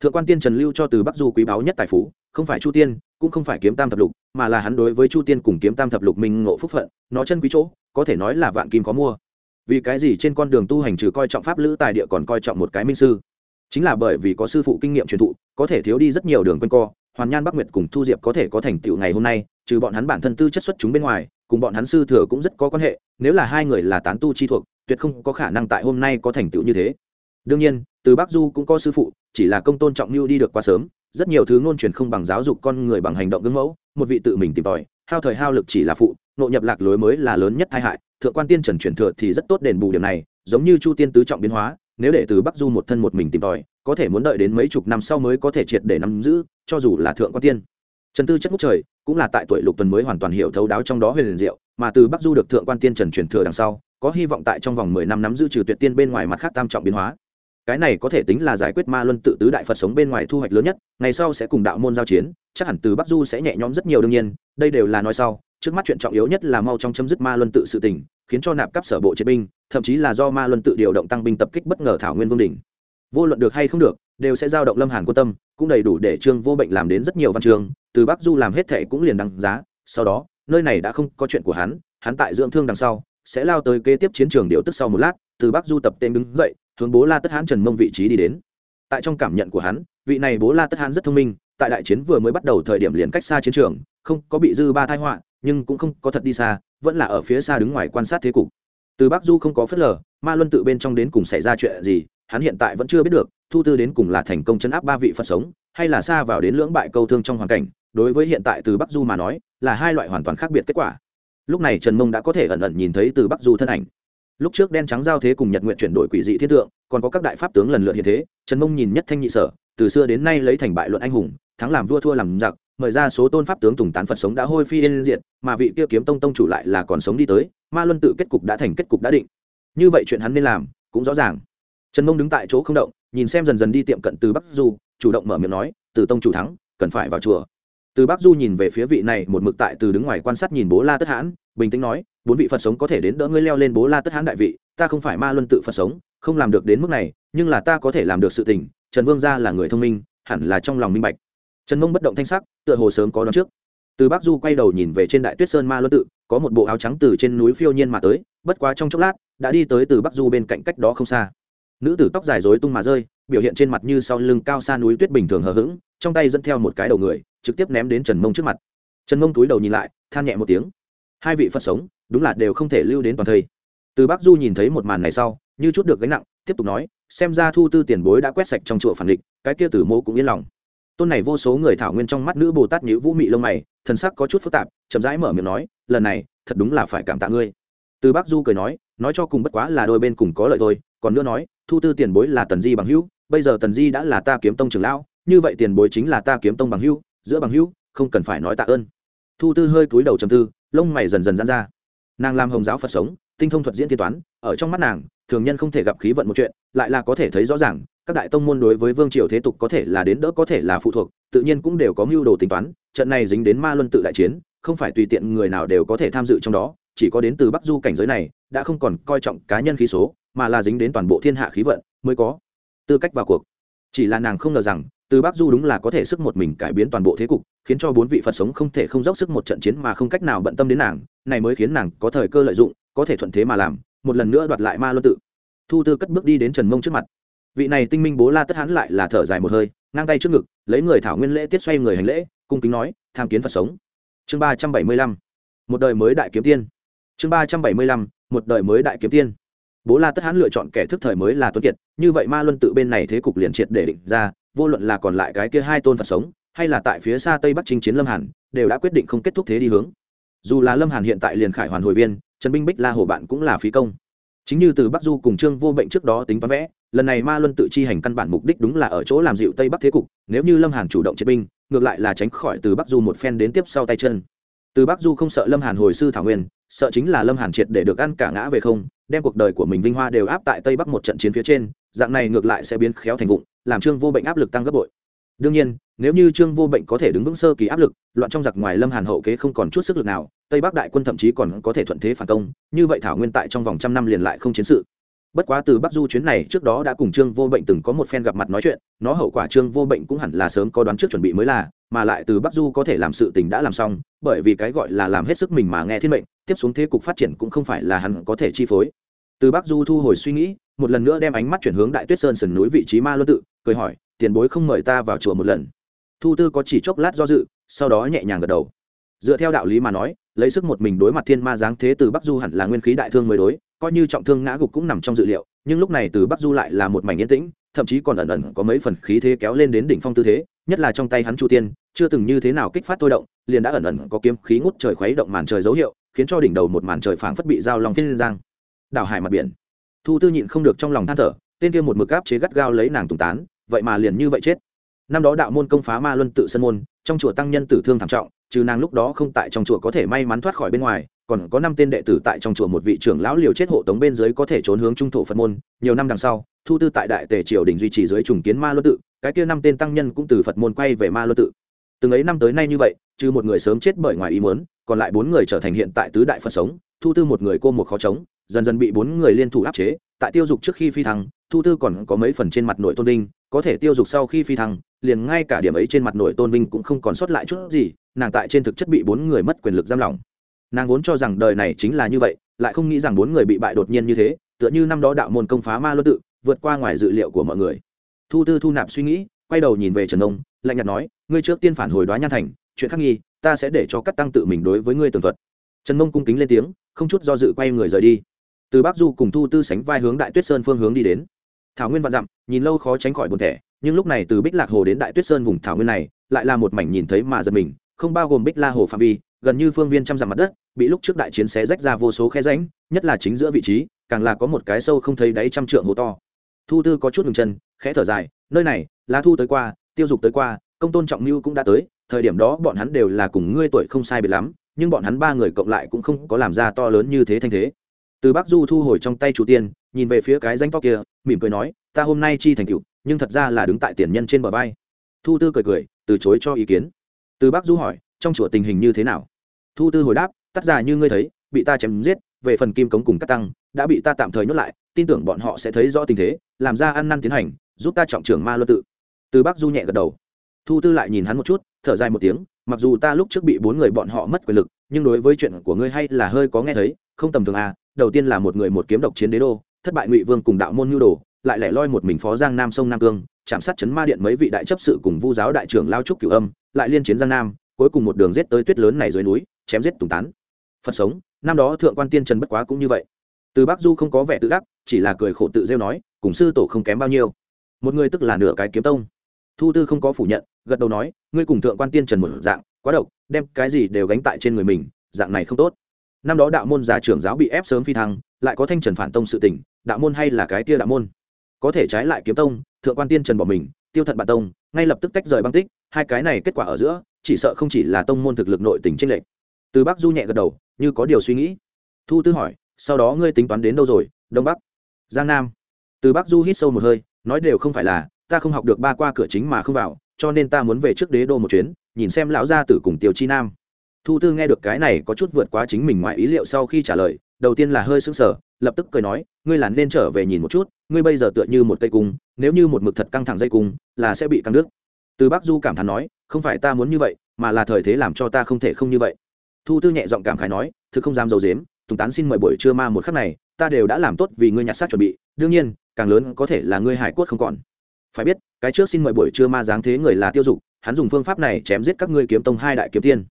Thượng quan tiên trần lưu cho từ bắc du quý báu nhất tài phú, không phải chu tiên, cũng không phải kiếm tam thập lục, mà là hắn đối với chu tiên cùng kiếm tam thập lục minh ngộ phúc phận, nó chân quý chỗ, có thể nói là vạn kim có mua. Vì cái gì trên con đường tu hành trừ coi trọng pháp lữ tài địa còn coi trọng một cái minh sư? Chính là bởi vì có sư phụ kinh nghiệm truyền thụ, có thể thiếu đi rất nhiều đường quanh co, hoàn nhan bắc nguyệt cùng thu diệp có thể có thành tựu ngày hôm nay, trừ bọn hắn bản thân tư chất xuất chúng bên ngoài, cùng bọn hắn sư thừa cũng rất có quan hệ, nếu là hai người là tán tu chi thuộc, tuyệt không có khả năng tại hôm nay có thành tựu như thế. Đương nhiên, từ bắc du cũng có sư phụ, chỉ là công tôn trọng mưu đi được quá sớm, rất nhiều thứ ngôn truyền không bằng giáo dục con người bằng hành động gương mẫu, một vị tự mình tìm tòi, hao thời hao lực chỉ là phụ, nội nhập lạc lối mới là lớn nhất tai hại, thượng quan tiên trần truyền thừa thì rất tốt đền bù điểm này, giống như chu tiên tứ trọng biến hóa nếu để từ bắc du một thân một mình tìm tòi, có thể muốn đợi đến mấy chục năm sau mới có thể triệt để nắm giữ, cho dù là thượng quan tiên. Trần tư chất ngốc trời, cũng là tại tuổi lục tuần mới hoàn toàn hiểu thấu đáo trong đó huyền liền diệu, mà từ bắc du được thượng quan tiên trần truyền thừa đằng sau, có hy vọng tại trong vòng mười năm nắm giữ trừ tuyệt tiên bên ngoài mặt khác tam trọng biến hóa. Cái này có thể tính là giải quyết ma luân tự tứ đại phật sống bên ngoài thu hoạch lớn nhất, ngày sau sẽ cùng đạo môn giao chiến, chắc hẳn từ bắc du sẽ nhẹ nhõm rất nhiều đương nhiên, đây đều là nói sau, trước mắt chuyện trọng yếu nhất là mau trong chấm dứt ma luân tự sự tình khiến cho nạp cấp sở bộ chiến binh thậm chí là do ma luân tự điều động tăng binh tập kích bất ngờ thảo nguyên vương đỉnh, vô luận được hay không được đều sẽ giao động lâm hàn quan tâm cũng đầy đủ để trương vô bệnh làm đến rất nhiều văn trường từ bắc du làm hết thệ cũng liền đăng giá sau đó nơi này đã không có chuyện của hắn hắn tại dưỡng thương đằng sau sẽ lao tới kế tiếp chiến trường điều tức sau một lát từ bắc du tập tên đứng dậy hướng bố la tất hãn trần mông vị trí đi đến. Tại trong cảm nhận của hắn vị này bố la tất hãn rất thông minh tại đại chiến vừa mới bắt đầu thời điểm liền cách xa chiến trường không có bị dư ba tai họa nhưng cũng không có thật đi xa, vẫn là ở phía xa đứng ngoài quan sát thế cục. Từ bắc du không có phớt lờ, ma luân tự bên trong đến cùng xảy ra chuyện gì, hắn hiện tại vẫn chưa biết được, thu tư đến cùng là thành công chấn áp ba vị phật sống, hay là xa vào đến lưỡng bại câu thương trong hoàn cảnh, đối với hiện tại từ bắc du mà nói, là hai loại hoàn toàn khác biệt kết quả. Lúc này trần mông đã có thể ẩn ẩn nhìn thấy từ bắc du thân ảnh. Lúc trước đen trắng giao thế cùng nhật nguyện chuyển đổi quỷ dị thiên tượng, còn có các đại pháp tướng lần lượt hiện thế, trần mông nhìn nhất thanh nhị sở, từ xưa đến nay lấy thành bại luận anh hùng, thắng làm vua thua làm giặc mời ra số tôn pháp tướng tùng tán phật sống đã hôi phi yên diện mà vị kia kiếm tông tông chủ lại là còn sống đi tới, ma luân tự kết cục đã thành kết cục đã định. Như vậy chuyện hắn nên làm, cũng rõ ràng. Trần mông đứng tại chỗ không động, nhìn xem dần dần đi tiệm cận từ bắc du, chủ động mở miệng nói, từ tông chủ thắng, cần phải vào chùa. Từ bắc du nhìn về phía vị này, một mực tại từ đứng ngoài quan sát nhìn bố la tất hãn, bình tĩnh nói, bốn vị phật sống có thể đến đỡ ngươi leo lên bố la tất hãn đại vị, ta không phải ma luân tự phật sống, không làm được đến mức này, nhưng là ta có thể làm được sự tình, trần vương gia là người thông minh, hẳn là trong lòng minh bạch trần mông bất động thanh sắc, tựa hồ sớm có đón trước. Từ bắc du quay đầu nhìn về trên đại tuyết sơn ma luân tự, có một bộ áo trắng từ trên núi phiêu nhiên mà tới, bất quá trong chốc lát, đã đi tới từ bắc du bên cạnh cách đó không xa. Nữ tử tóc dài rối tung mà rơi, biểu hiện trên mặt như sau lưng cao xa núi tuyết bình thường hờ hững, trong tay dẫn theo một cái đầu người, trực tiếp ném đến trần mông trước mặt. Trần mông túi đầu nhìn lại, than nhẹ một tiếng. Hai vị phật sống, đúng là đều không thể lưu đến toàn thây từ bắc du nhìn thấy một màn này sau, như chút được gánh nặng, tiếp tục nói, xem ra thu tư tiền bối đã quét sạch trong chùa phản địch, cái kia tử mô cũng yên lòng tôn này vô số người thảo nguyên trong mắt nữ bồ tát nhữ vũ mị lông mày, thần sắc có chút phức tạp, chậm rãi mở miệng nói, lần này, thật đúng là phải cảm tạ ngươi. Từ bắc du cười nói nói cho cùng bất quá là đôi bên cùng có lợi thôi, còn nữa nói, thu tư tiền bối là tần di bằng hữu, bây giờ tần di đã là ta kiếm tông trưởng lão, như vậy tiền bối chính là ta kiếm tông bằng hữu, giữa bằng hữu, không cần phải nói tạ ơn. Thu tư hơi cúi đầu trầm tư, lông mày dần dần dán ra. Nàng làm hồng giáo phật sống, tinh thông thuật diễn tiên toán, ở trong mắt nàng, thường nhân không thể gặp khí vận một chuyện, lại là có thể thấy rõ ràng các đại tông môn đối với vương triều thế tục có thể là đến đỡ, có thể là phụ thuộc, tự nhiên cũng đều có mưu đồ tính toán, trận này dính đến ma luân tự đại chiến, không phải tùy tiện người nào đều có thể tham dự trong đó, chỉ có đến từ bắc du cảnh giới này, đã không còn coi trọng cá nhân khí số, mà là dính đến toàn bộ thiên hạ khí vận, mới có tư cách vào cuộc. Chỉ là nàng không ngờ rằng, từ bắc du đúng là có thể sức một mình cải biến toàn bộ thế cục, khiến cho bốn vị phật sống không thể không dốc sức một trận chiến mà không cách nào bận tâm đến nàng, này mới khiến nàng có thời cơ lợi dụng, có thể thuận thế mà làm, một lần nữa đoạt lại ma luân tự. Thu tư cất bước đi đến trần mông trước mặt vị này tinh minh bố la tất hãn lại là thở dài một hơi, ngang tay trước ngực, lấy người thảo nguyên lễ tiết xoay người hành lễ, cung kính nói, tham kiến phật sống. Chương ba trăm bảy mươi lăm, một đời mới đại kiếm tiên. Chương ba trăm bảy mươi lăm, một đời mới đại kiếm tiên. Bố la tất hãn lựa chọn kẻ thức thời mới là tuấn kiệt, như vậy ma luân tự bên này thế cục liền triệt để định ra, vô luận là còn lại cái kia hai tôn phật sống, hay là tại phía xa tây bắc chinh chiến lâm hàn, đều đã quyết định không kết thúc thế đi hướng. Dù là lâm hàn hiện tại liền khải hoàn hồi viên, trần binh bích la hồ bạn cũng là phí công. Chính như từ bắc du cùng trương vô bệnh trước đó tính toán vẽ lần này ma luân tự chi hành căn bản mục đích đúng là ở chỗ làm dịu tây bắc thế cục, nếu như lâm hàn chủ động chiến binh, ngược lại là tránh khỏi từ bắc du một phen đến tiếp sau tay chân. Từ bắc du không sợ lâm hàn hồi sư thảo nguyên, sợ chính là lâm hàn triệt để được ăn cả ngã về không, đem cuộc đời của mình vinh hoa đều áp tại tây bắc một trận chiến phía trên, dạng này ngược lại sẽ biến khéo thành vụng, làm trương vô bệnh áp lực tăng gấp bội. Đương nhiên, nếu như trương vô bệnh có thể đứng vững sơ kỳ áp lực, loạn trong giặc ngoài lâm hàn hậu kế không còn chút sức lực nào, tây bắc đại quân thậm chí còn có thể thuận thế phản công, như vậy thảo nguyên tại trong vòng trăm năm liền lại không chiến sự bất quá từ bắc du chuyến này trước đó đã cùng trương vô bệnh từng có một phen gặp mặt nói chuyện, nó hậu quả trương vô bệnh cũng hẳn là sớm có đoán trước chuẩn bị mới là, mà lại từ bắc du có thể làm sự tình đã làm xong, bởi vì cái gọi là làm hết sức mình mà nghe thiên mệnh, tiếp xuống thế cục phát triển cũng không phải là hắn có thể chi phối. Từ bắc du thu hồi suy nghĩ, một lần nữa đem ánh mắt chuyển hướng đại tuyết sơn sườn núi vị trí ma luân tự, cười hỏi, tiền bối không mời ta vào chùa một lần? Thu tư có chỉ chốc lát do dự, sau đó nhẹ nhàng gật đầu. Dựa theo đạo lý mà nói, lấy sức một mình đối mặt thiên ma giáng thế từ bắc du hẳn là nguyên khí đại thương mới đối coi như trọng thương ngã gục cũng nằm trong dự liệu, nhưng lúc này từ bắc du lại là một mảnh yên tĩnh, thậm chí còn ẩn ẩn có mấy phần khí thế kéo lên đến đỉnh phong tư thế, nhất là trong tay hắn chu tiên, chưa từng như thế nào kích phát thôi động, liền đã ẩn ẩn có kiếm khí ngút trời khuấy động màn trời dấu hiệu, khiến cho đỉnh đầu một màn trời phảng phất bị giao long phiên giang. Đảo hải mặt biển. Thu tư nhịn không được trong lòng than thở, tên kia một mực áp chế gắt gao lấy nàng tùng tán, vậy mà liền như vậy chết. Năm đó đạo môn công phá ma luân tự sân môn, trong chùa tăng nhân tử thương thảm trọng trừ nàng lúc đó không tại trong chùa có thể may mắn thoát khỏi bên ngoài, còn có năm tên đệ tử tại trong chùa một vị trưởng lão liều chết hộ tống bên dưới có thể trốn hướng trung thổ phật môn. Nhiều năm đằng sau, thu tư tại đại tề triều đình duy trì dưới trùng kiến ma luân tự, cái kia năm tên tăng nhân cũng từ phật môn quay về ma luân tự. Từng ấy năm tới nay như vậy, trừ một người sớm chết bởi ngoài ý muốn, còn lại bốn người trở thành hiện tại tứ đại phật sống, thu tư một người cô một khó chống, dần dần bị bốn người liên thủ áp chế. Tại tiêu dục trước khi phi thăng, thu tư còn có mấy phần trên mặt nội tôn vinh, có thể tiêu dục sau khi phi thăng, liền ngay cả điểm ấy trên mặt nội tôn vinh cũng không còn sót lại chút gì nàng tại trên thực chất bị bốn người mất quyền lực giam lỏng. Nàng vốn cho rằng đời này chính là như vậy, lại không nghĩ rằng bốn người bị bại đột nhiên như thế, tựa như năm đó đạo môn công phá ma luân tự, vượt qua ngoài dự liệu của mọi người. Thu tư thu nạp suy nghĩ, quay đầu nhìn về trần nông lạnh nhạt nói, ngươi trước tiên phản hồi đoá nhan thành, chuyện khắc nghi, ta sẽ để cho cắt tăng tự mình đối với ngươi tường thuật. Trần nông cung kính lên tiếng, không chút do dự quay người rời đi. Từ bắc du cùng thu tư sánh vai hướng đại tuyết sơn phương hướng đi đến. Thảo nguyên vạn dặm, nhìn lâu khó tránh khỏi buồn thẻ, nhưng lúc này từ bích lạc hồ đến đại tuyết sơn vùng thảo nguyên này, lại là một mảnh nhìn thấy mà giật mình không bao gồm bích la hồ phạm vi, gần như phương viên trăm dặm mặt đất, bị lúc trước đại chiến xé rách ra vô số khe ránh nhất là chính giữa vị trí, càng là có một cái sâu không thấy đáy trăm trượng hồ to. Thu tư có chút ngừng chân, khẽ thở dài, nơi này, lá thu tới qua, tiêu dục tới qua, công tôn trọng mưu cũng đã tới, thời điểm đó bọn hắn đều là cùng ngươi tuổi không sai biệt lắm, nhưng bọn hắn ba người cộng lại cũng không có làm ra to lớn như thế thanh thế. Từ bắc du thu hồi trong tay chủ tiên, nhìn về phía cái danh to kia, mỉm cười nói, ta hôm nay chi thành cựu nhưng thật ra là đứng tại tiền nhân trên bờ vai. Thu tư cười cười, từ chối cho ý kiến từ Bác du hỏi, trong chùa tình hình như thế nào? Thu tư hồi đáp, tắt ra như ngươi thấy, bị ta chém giết, về phần kim cống cùng các tăng, đã bị ta tạm thời nhốt lại, tin tưởng bọn họ sẽ thấy rõ tình thế, làm ra ăn năn tiến hành, giúp ta trọng trưởng ma luân tự. Từ Bác du nhẹ gật đầu. Thu tư lại nhìn hắn một chút, thở dài một tiếng, mặc dù ta lúc trước bị bốn người bọn họ mất quyền lực, nhưng đối với chuyện của ngươi hay là hơi có nghe thấy, không tầm thường à đầu tiên là một người một kiếm độc chiến đế đô, thất bại ngụy vương cùng đạo môn nhu đồ, lại lẻ loi một mình phó giang nam sông nam cương chạm sát chấn ma điện mấy vị đại chấp sự cùng vu giáo đại trưởng lao trúc cửu âm, lại liên chiến giang nam, cuối cùng một đường rết tới tuyết lớn này dưới núi, chém giết tùng tán. Phật sống, năm đó thượng quan tiên trần bất quá cũng như vậy. Từ bắc du không có vẻ tự đắc, chỉ là cười khổ tự rêu nói, cùng sư tổ không kém bao nhiêu. Một người tức là nửa cái kiếm tông. Thu tư không có phủ nhận, gật đầu nói, ngươi cùng thượng quan tiên trần một dạng, quá độc, đem cái gì đều gánh tại trên người mình, dạng này không tốt. Năm đó đạo môn già trưởng giáo bị ép sớm phi thăng, lại có thanh trần phản tông sự tỉnh đạo môn hay là cái tia đạo môn? Có thể trái lại kiếm tông thượng quan tiên trần bỏ mình, tiêu thận bạn tông, ngay lập tức tách rời băng tích, hai cái này kết quả ở giữa, chỉ sợ không chỉ là tông môn thực lực nội tình tranh lệch. Từ bắc du nhẹ gật đầu, như có điều suy nghĩ. Thu tư hỏi, sau đó ngươi tính toán đến đâu rồi, đông bắc? Giang nam. Từ bắc du hít sâu một hơi, nói đều không phải là, ta không học được ba qua cửa chính mà không vào, cho nên ta muốn về trước đế đô một chuyến, nhìn xem lão gia tử cùng tiêu chi nam. Thu tư nghe được cái này có chút vượt quá chính mình ngoài ý liệu sau khi trả lời, đầu tiên là hơi sững sờ, lập tức cười nói, ngươi là nên trở về nhìn một chút ngươi bây giờ tựa như một cây cung, nếu như một mực thật căng thẳng dây cung, là sẽ bị căng đứt. Từ bắc du cảm thán nói, không phải ta muốn như vậy, mà là thời thế làm cho ta không thể không như vậy. Thu tư nhẹ giọng cảm khái nói thực không dám dầu dếm tùng tán xin mời buổi trưa ma một khắc này, ta đều đã làm tốt vì ngươi nhặt xác chuẩn bị, đương nhiên, càng lớn có thể là ngươi hải cốt không còn. Phải biết, cái trước xin mời buổi trưa ma dáng thế người là tiêu dục, hắn dùng phương pháp này chém giết các ngươi kiếm tông hai đại kiếm tiên.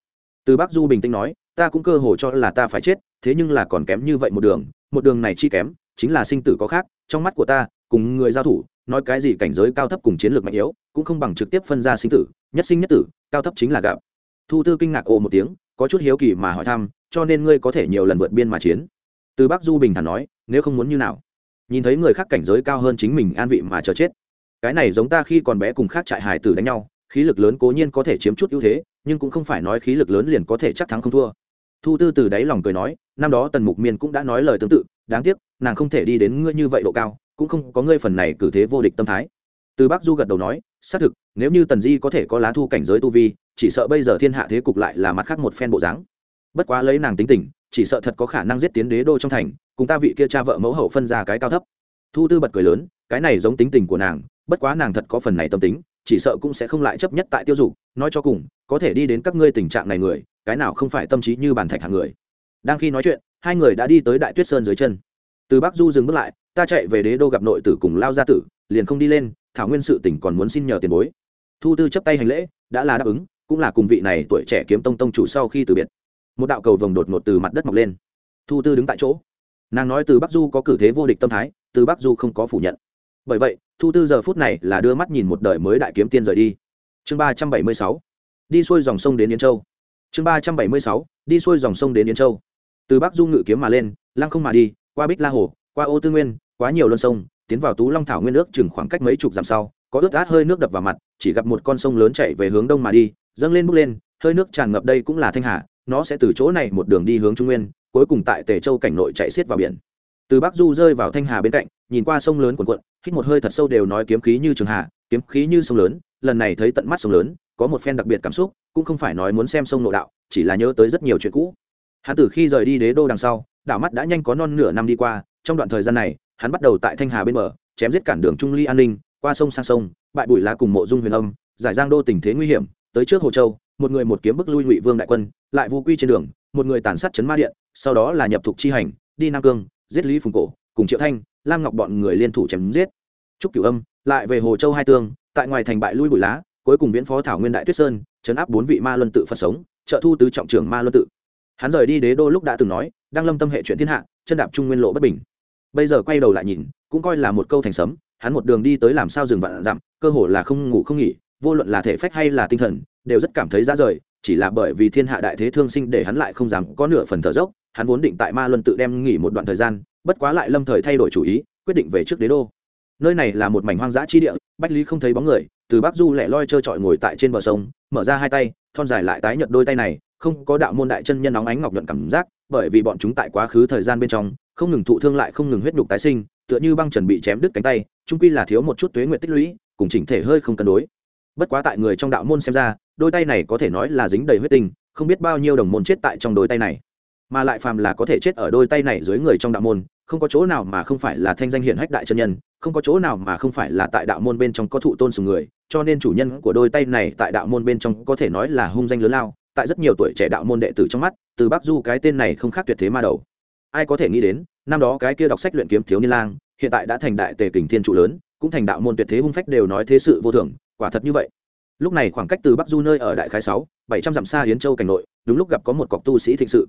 Từ bắc du bình tĩnh nói, ta cũng cơ hồ cho là ta phải chết, thế nhưng là còn kém như vậy một đường một đường này chi kém chính là sinh tử có khác, trong mắt của ta, cùng người giao thủ, nói cái gì cảnh giới cao thấp cùng chiến lược mạnh yếu, cũng không bằng trực tiếp phân ra sinh tử, nhất sinh nhất tử, cao thấp chính là gặp. Thu tư kinh ngạc ồ một tiếng, có chút hiếu kỳ mà hỏi thăm, cho nên ngươi có thể nhiều lần vượt biên mà chiến. Từ bắc du bình thản nói, nếu không muốn như nào? Nhìn thấy người khác cảnh giới cao hơn chính mình an vị mà chờ chết. Cái này giống ta khi còn bé cùng khác trại hải tử đánh nhau, khí lực lớn cố nhiên có thể chiếm chút ưu thế, nhưng cũng không phải nói khí lực lớn liền có thể chắc thắng không thua. Thu tư từ đáy lòng cười nói, năm đó tần mục miên cũng đã nói lời tương tự, đáng tiếc nàng không thể đi đến ngươi như vậy độ cao, cũng không có ngươi phần này cử thế vô địch tâm thái. Từ bắc du gật đầu nói, xác thực, nếu như tần di có thể có lá thu cảnh giới tu vi, chỉ sợ bây giờ thiên hạ thế cục lại là mặt khác một phen bộ dáng. Bất quá lấy nàng tính tình, chỉ sợ thật có khả năng giết tiến đế đô trong thành, cùng ta vị kia cha vợ mẫu hậu phân ra cái cao thấp. Thu tư bật cười lớn, cái này giống tính tình của nàng, bất quá nàng thật có phần này tâm tính, chỉ sợ cũng sẽ không lại chấp nhất tại tiêu dục, nói cho cùng, có thể đi đến các ngươi tình trạng này người, cái nào không phải tâm trí như bàn thạch hàng người. Đang khi nói chuyện, hai người đã đi tới đại tuyết sơn dưới chân từ bắc du dừng bước lại, ta chạy về đế đô gặp nội tử cùng lao gia tử, liền không đi lên, thảo nguyên sự tỉnh còn muốn xin nhờ tiền bối. Thu tư chấp tay hành lễ, đã là đáp ứng, cũng là cùng vị này tuổi trẻ kiếm tông tông chủ sau khi từ biệt. Một đạo cầu vồng đột ngột từ mặt đất mọc lên. Thu tư đứng tại chỗ. Nàng nói từ bắc du có cử thế vô địch tâm thái, từ bắc du không có phủ nhận. Bởi vậy, thu tư giờ phút này là đưa mắt nhìn một đời mới đại kiếm tiên rời đi. Chương ba trăm bảy mươi sáu. Đi xuôi dòng sông đến yên châu. Chương ba trăm bảy mươi sáu. Đi xuôi dòng sông đến yên châu. Từ bắc du ngự kiếm mà lên, lăng không mà đi qua bích la hồ, qua ô tư nguyên, quá nhiều luân sông, tiến vào tú long thảo nguyên nước chừng khoảng cách mấy chục dặm sau, có ướt át hơi nước đập vào mặt, chỉ gặp một con sông lớn chạy về hướng đông mà đi, dâng lên bước lên, hơi nước tràn ngập đây cũng là thanh hà, nó sẽ từ chỗ này một đường đi hướng trung nguyên, cuối cùng tại tề châu cảnh nội chạy xiết vào biển. Từ bắc du rơi vào thanh hà bên cạnh, nhìn qua sông lớn quần quận hít một hơi thật sâu đều nói kiếm khí như trường hà, kiếm khí như sông lớn, lần này thấy tận mắt sông lớn, có một phen đặc biệt cảm xúc, cũng không phải nói muốn xem sông nội đạo, chỉ là nhớ tới rất nhiều chuyện cũ hắn từ khi rời đi đế đô đằng sau, đảo mắt đã nhanh có non nửa năm đi qua, trong đoạn thời gian này, hắn bắt đầu tại thanh hà bên bờ, chém giết cản đường trung ly an ninh, qua sông sang sông, bại bụi lá cùng mộ dung huyền âm, giải giang đô tình thế nguy hiểm, tới trước hồ châu, một người một kiếm bức lui ngụy vương đại quân, lại vu quy trên đường, một người tàn sát chấn ma điện, sau đó là nhập thục chi hành, đi nam cương, giết lý phùng cổ, cùng triệu thanh, lam ngọc bọn người liên thủ chém giết. Trúc cửu âm, lại về hồ châu hai tương, tại ngoài thành bại lui bụi lá, cuối cùng viễn phó thảo nguyên đại tuyết sơn chấn áp bốn vị ma luân tự phật sống, trợ thu tứ trọng trưởng ma luân tự hắn rời đi đế đô lúc đã từng nói, đang lâm tâm hệ chuyện thiên hạ, chân đạp trung nguyên lộ bất bình. Bây giờ quay đầu lại nhìn, cũng coi là một câu thành sấm, hắn một đường đi tới làm sao dừng vạn dặm, cơ hồ là không ngủ không nghỉ, vô luận là thể phách hay là tinh thần, đều rất cảm thấy ra rời, chỉ là bởi vì thiên hạ đại thế thương sinh để hắn lại không dám có nửa phần thở dốc, hắn vốn định tại ma luân tự đem nghỉ một đoạn thời gian, bất quá lại lâm thời thay đổi chủ ý, quyết định về trước đế đô. Nơi này là một mảnh hoang dã chi địa, bách lý không thấy bóng người, từ bắc du lẻ loi trơ trọi ngồi tại trên bờ sông, mở ra hai tay, thon dài lại tái nhợt đôi tay này không có đạo môn đại chân nhân nóng ánh ngọc nhuận cảm giác, bởi vì bọn chúng tại quá khứ thời gian bên trong, không ngừng thụ thương lại không ngừng huyết nhục tái sinh, tựa như băng trần bị chém đứt cánh tay trung quy là thiếu một chút tuế nguyện tích lũy, cùng chỉnh thể hơi không cân đối. Bất quá tại người trong đạo môn xem ra, đôi tay này có thể nói là dính đầy huyết tinh, không biết bao nhiêu đồng môn chết tại trong đôi tay này. Mà lại phàm là có thể chết ở đôi tay này dưới người trong đạo môn, không có chỗ nào mà không phải là thanh danh hiển hách đại chân nhân, không có chỗ nào mà không phải là tại đạo môn bên trong có thụ tôn sùng người, cho nên chủ nhân của đôi tay này tại đạo môn bên trong có thể nói là hung danh lớn lao tại rất nhiều tuổi trẻ đạo môn đệ tử trong mắt, từ bắc du cái tên này không khác tuyệt thế ma đầu. Ai có thể nghĩ đến, năm đó cái kia đọc sách luyện kiếm thiếu niên lang, hiện tại đã thành đại tề kình thiên trụ lớn, cũng thành đạo môn tuyệt thế hung phách đều nói thế sự vô thường, quả thật như vậy. Lúc này khoảng cách từ bắc du nơi ở đại khái sáu, bảy trăm dặm xa yến châu cảnh nội, đúng lúc gặp có một cọc tu sĩ thịnh sự.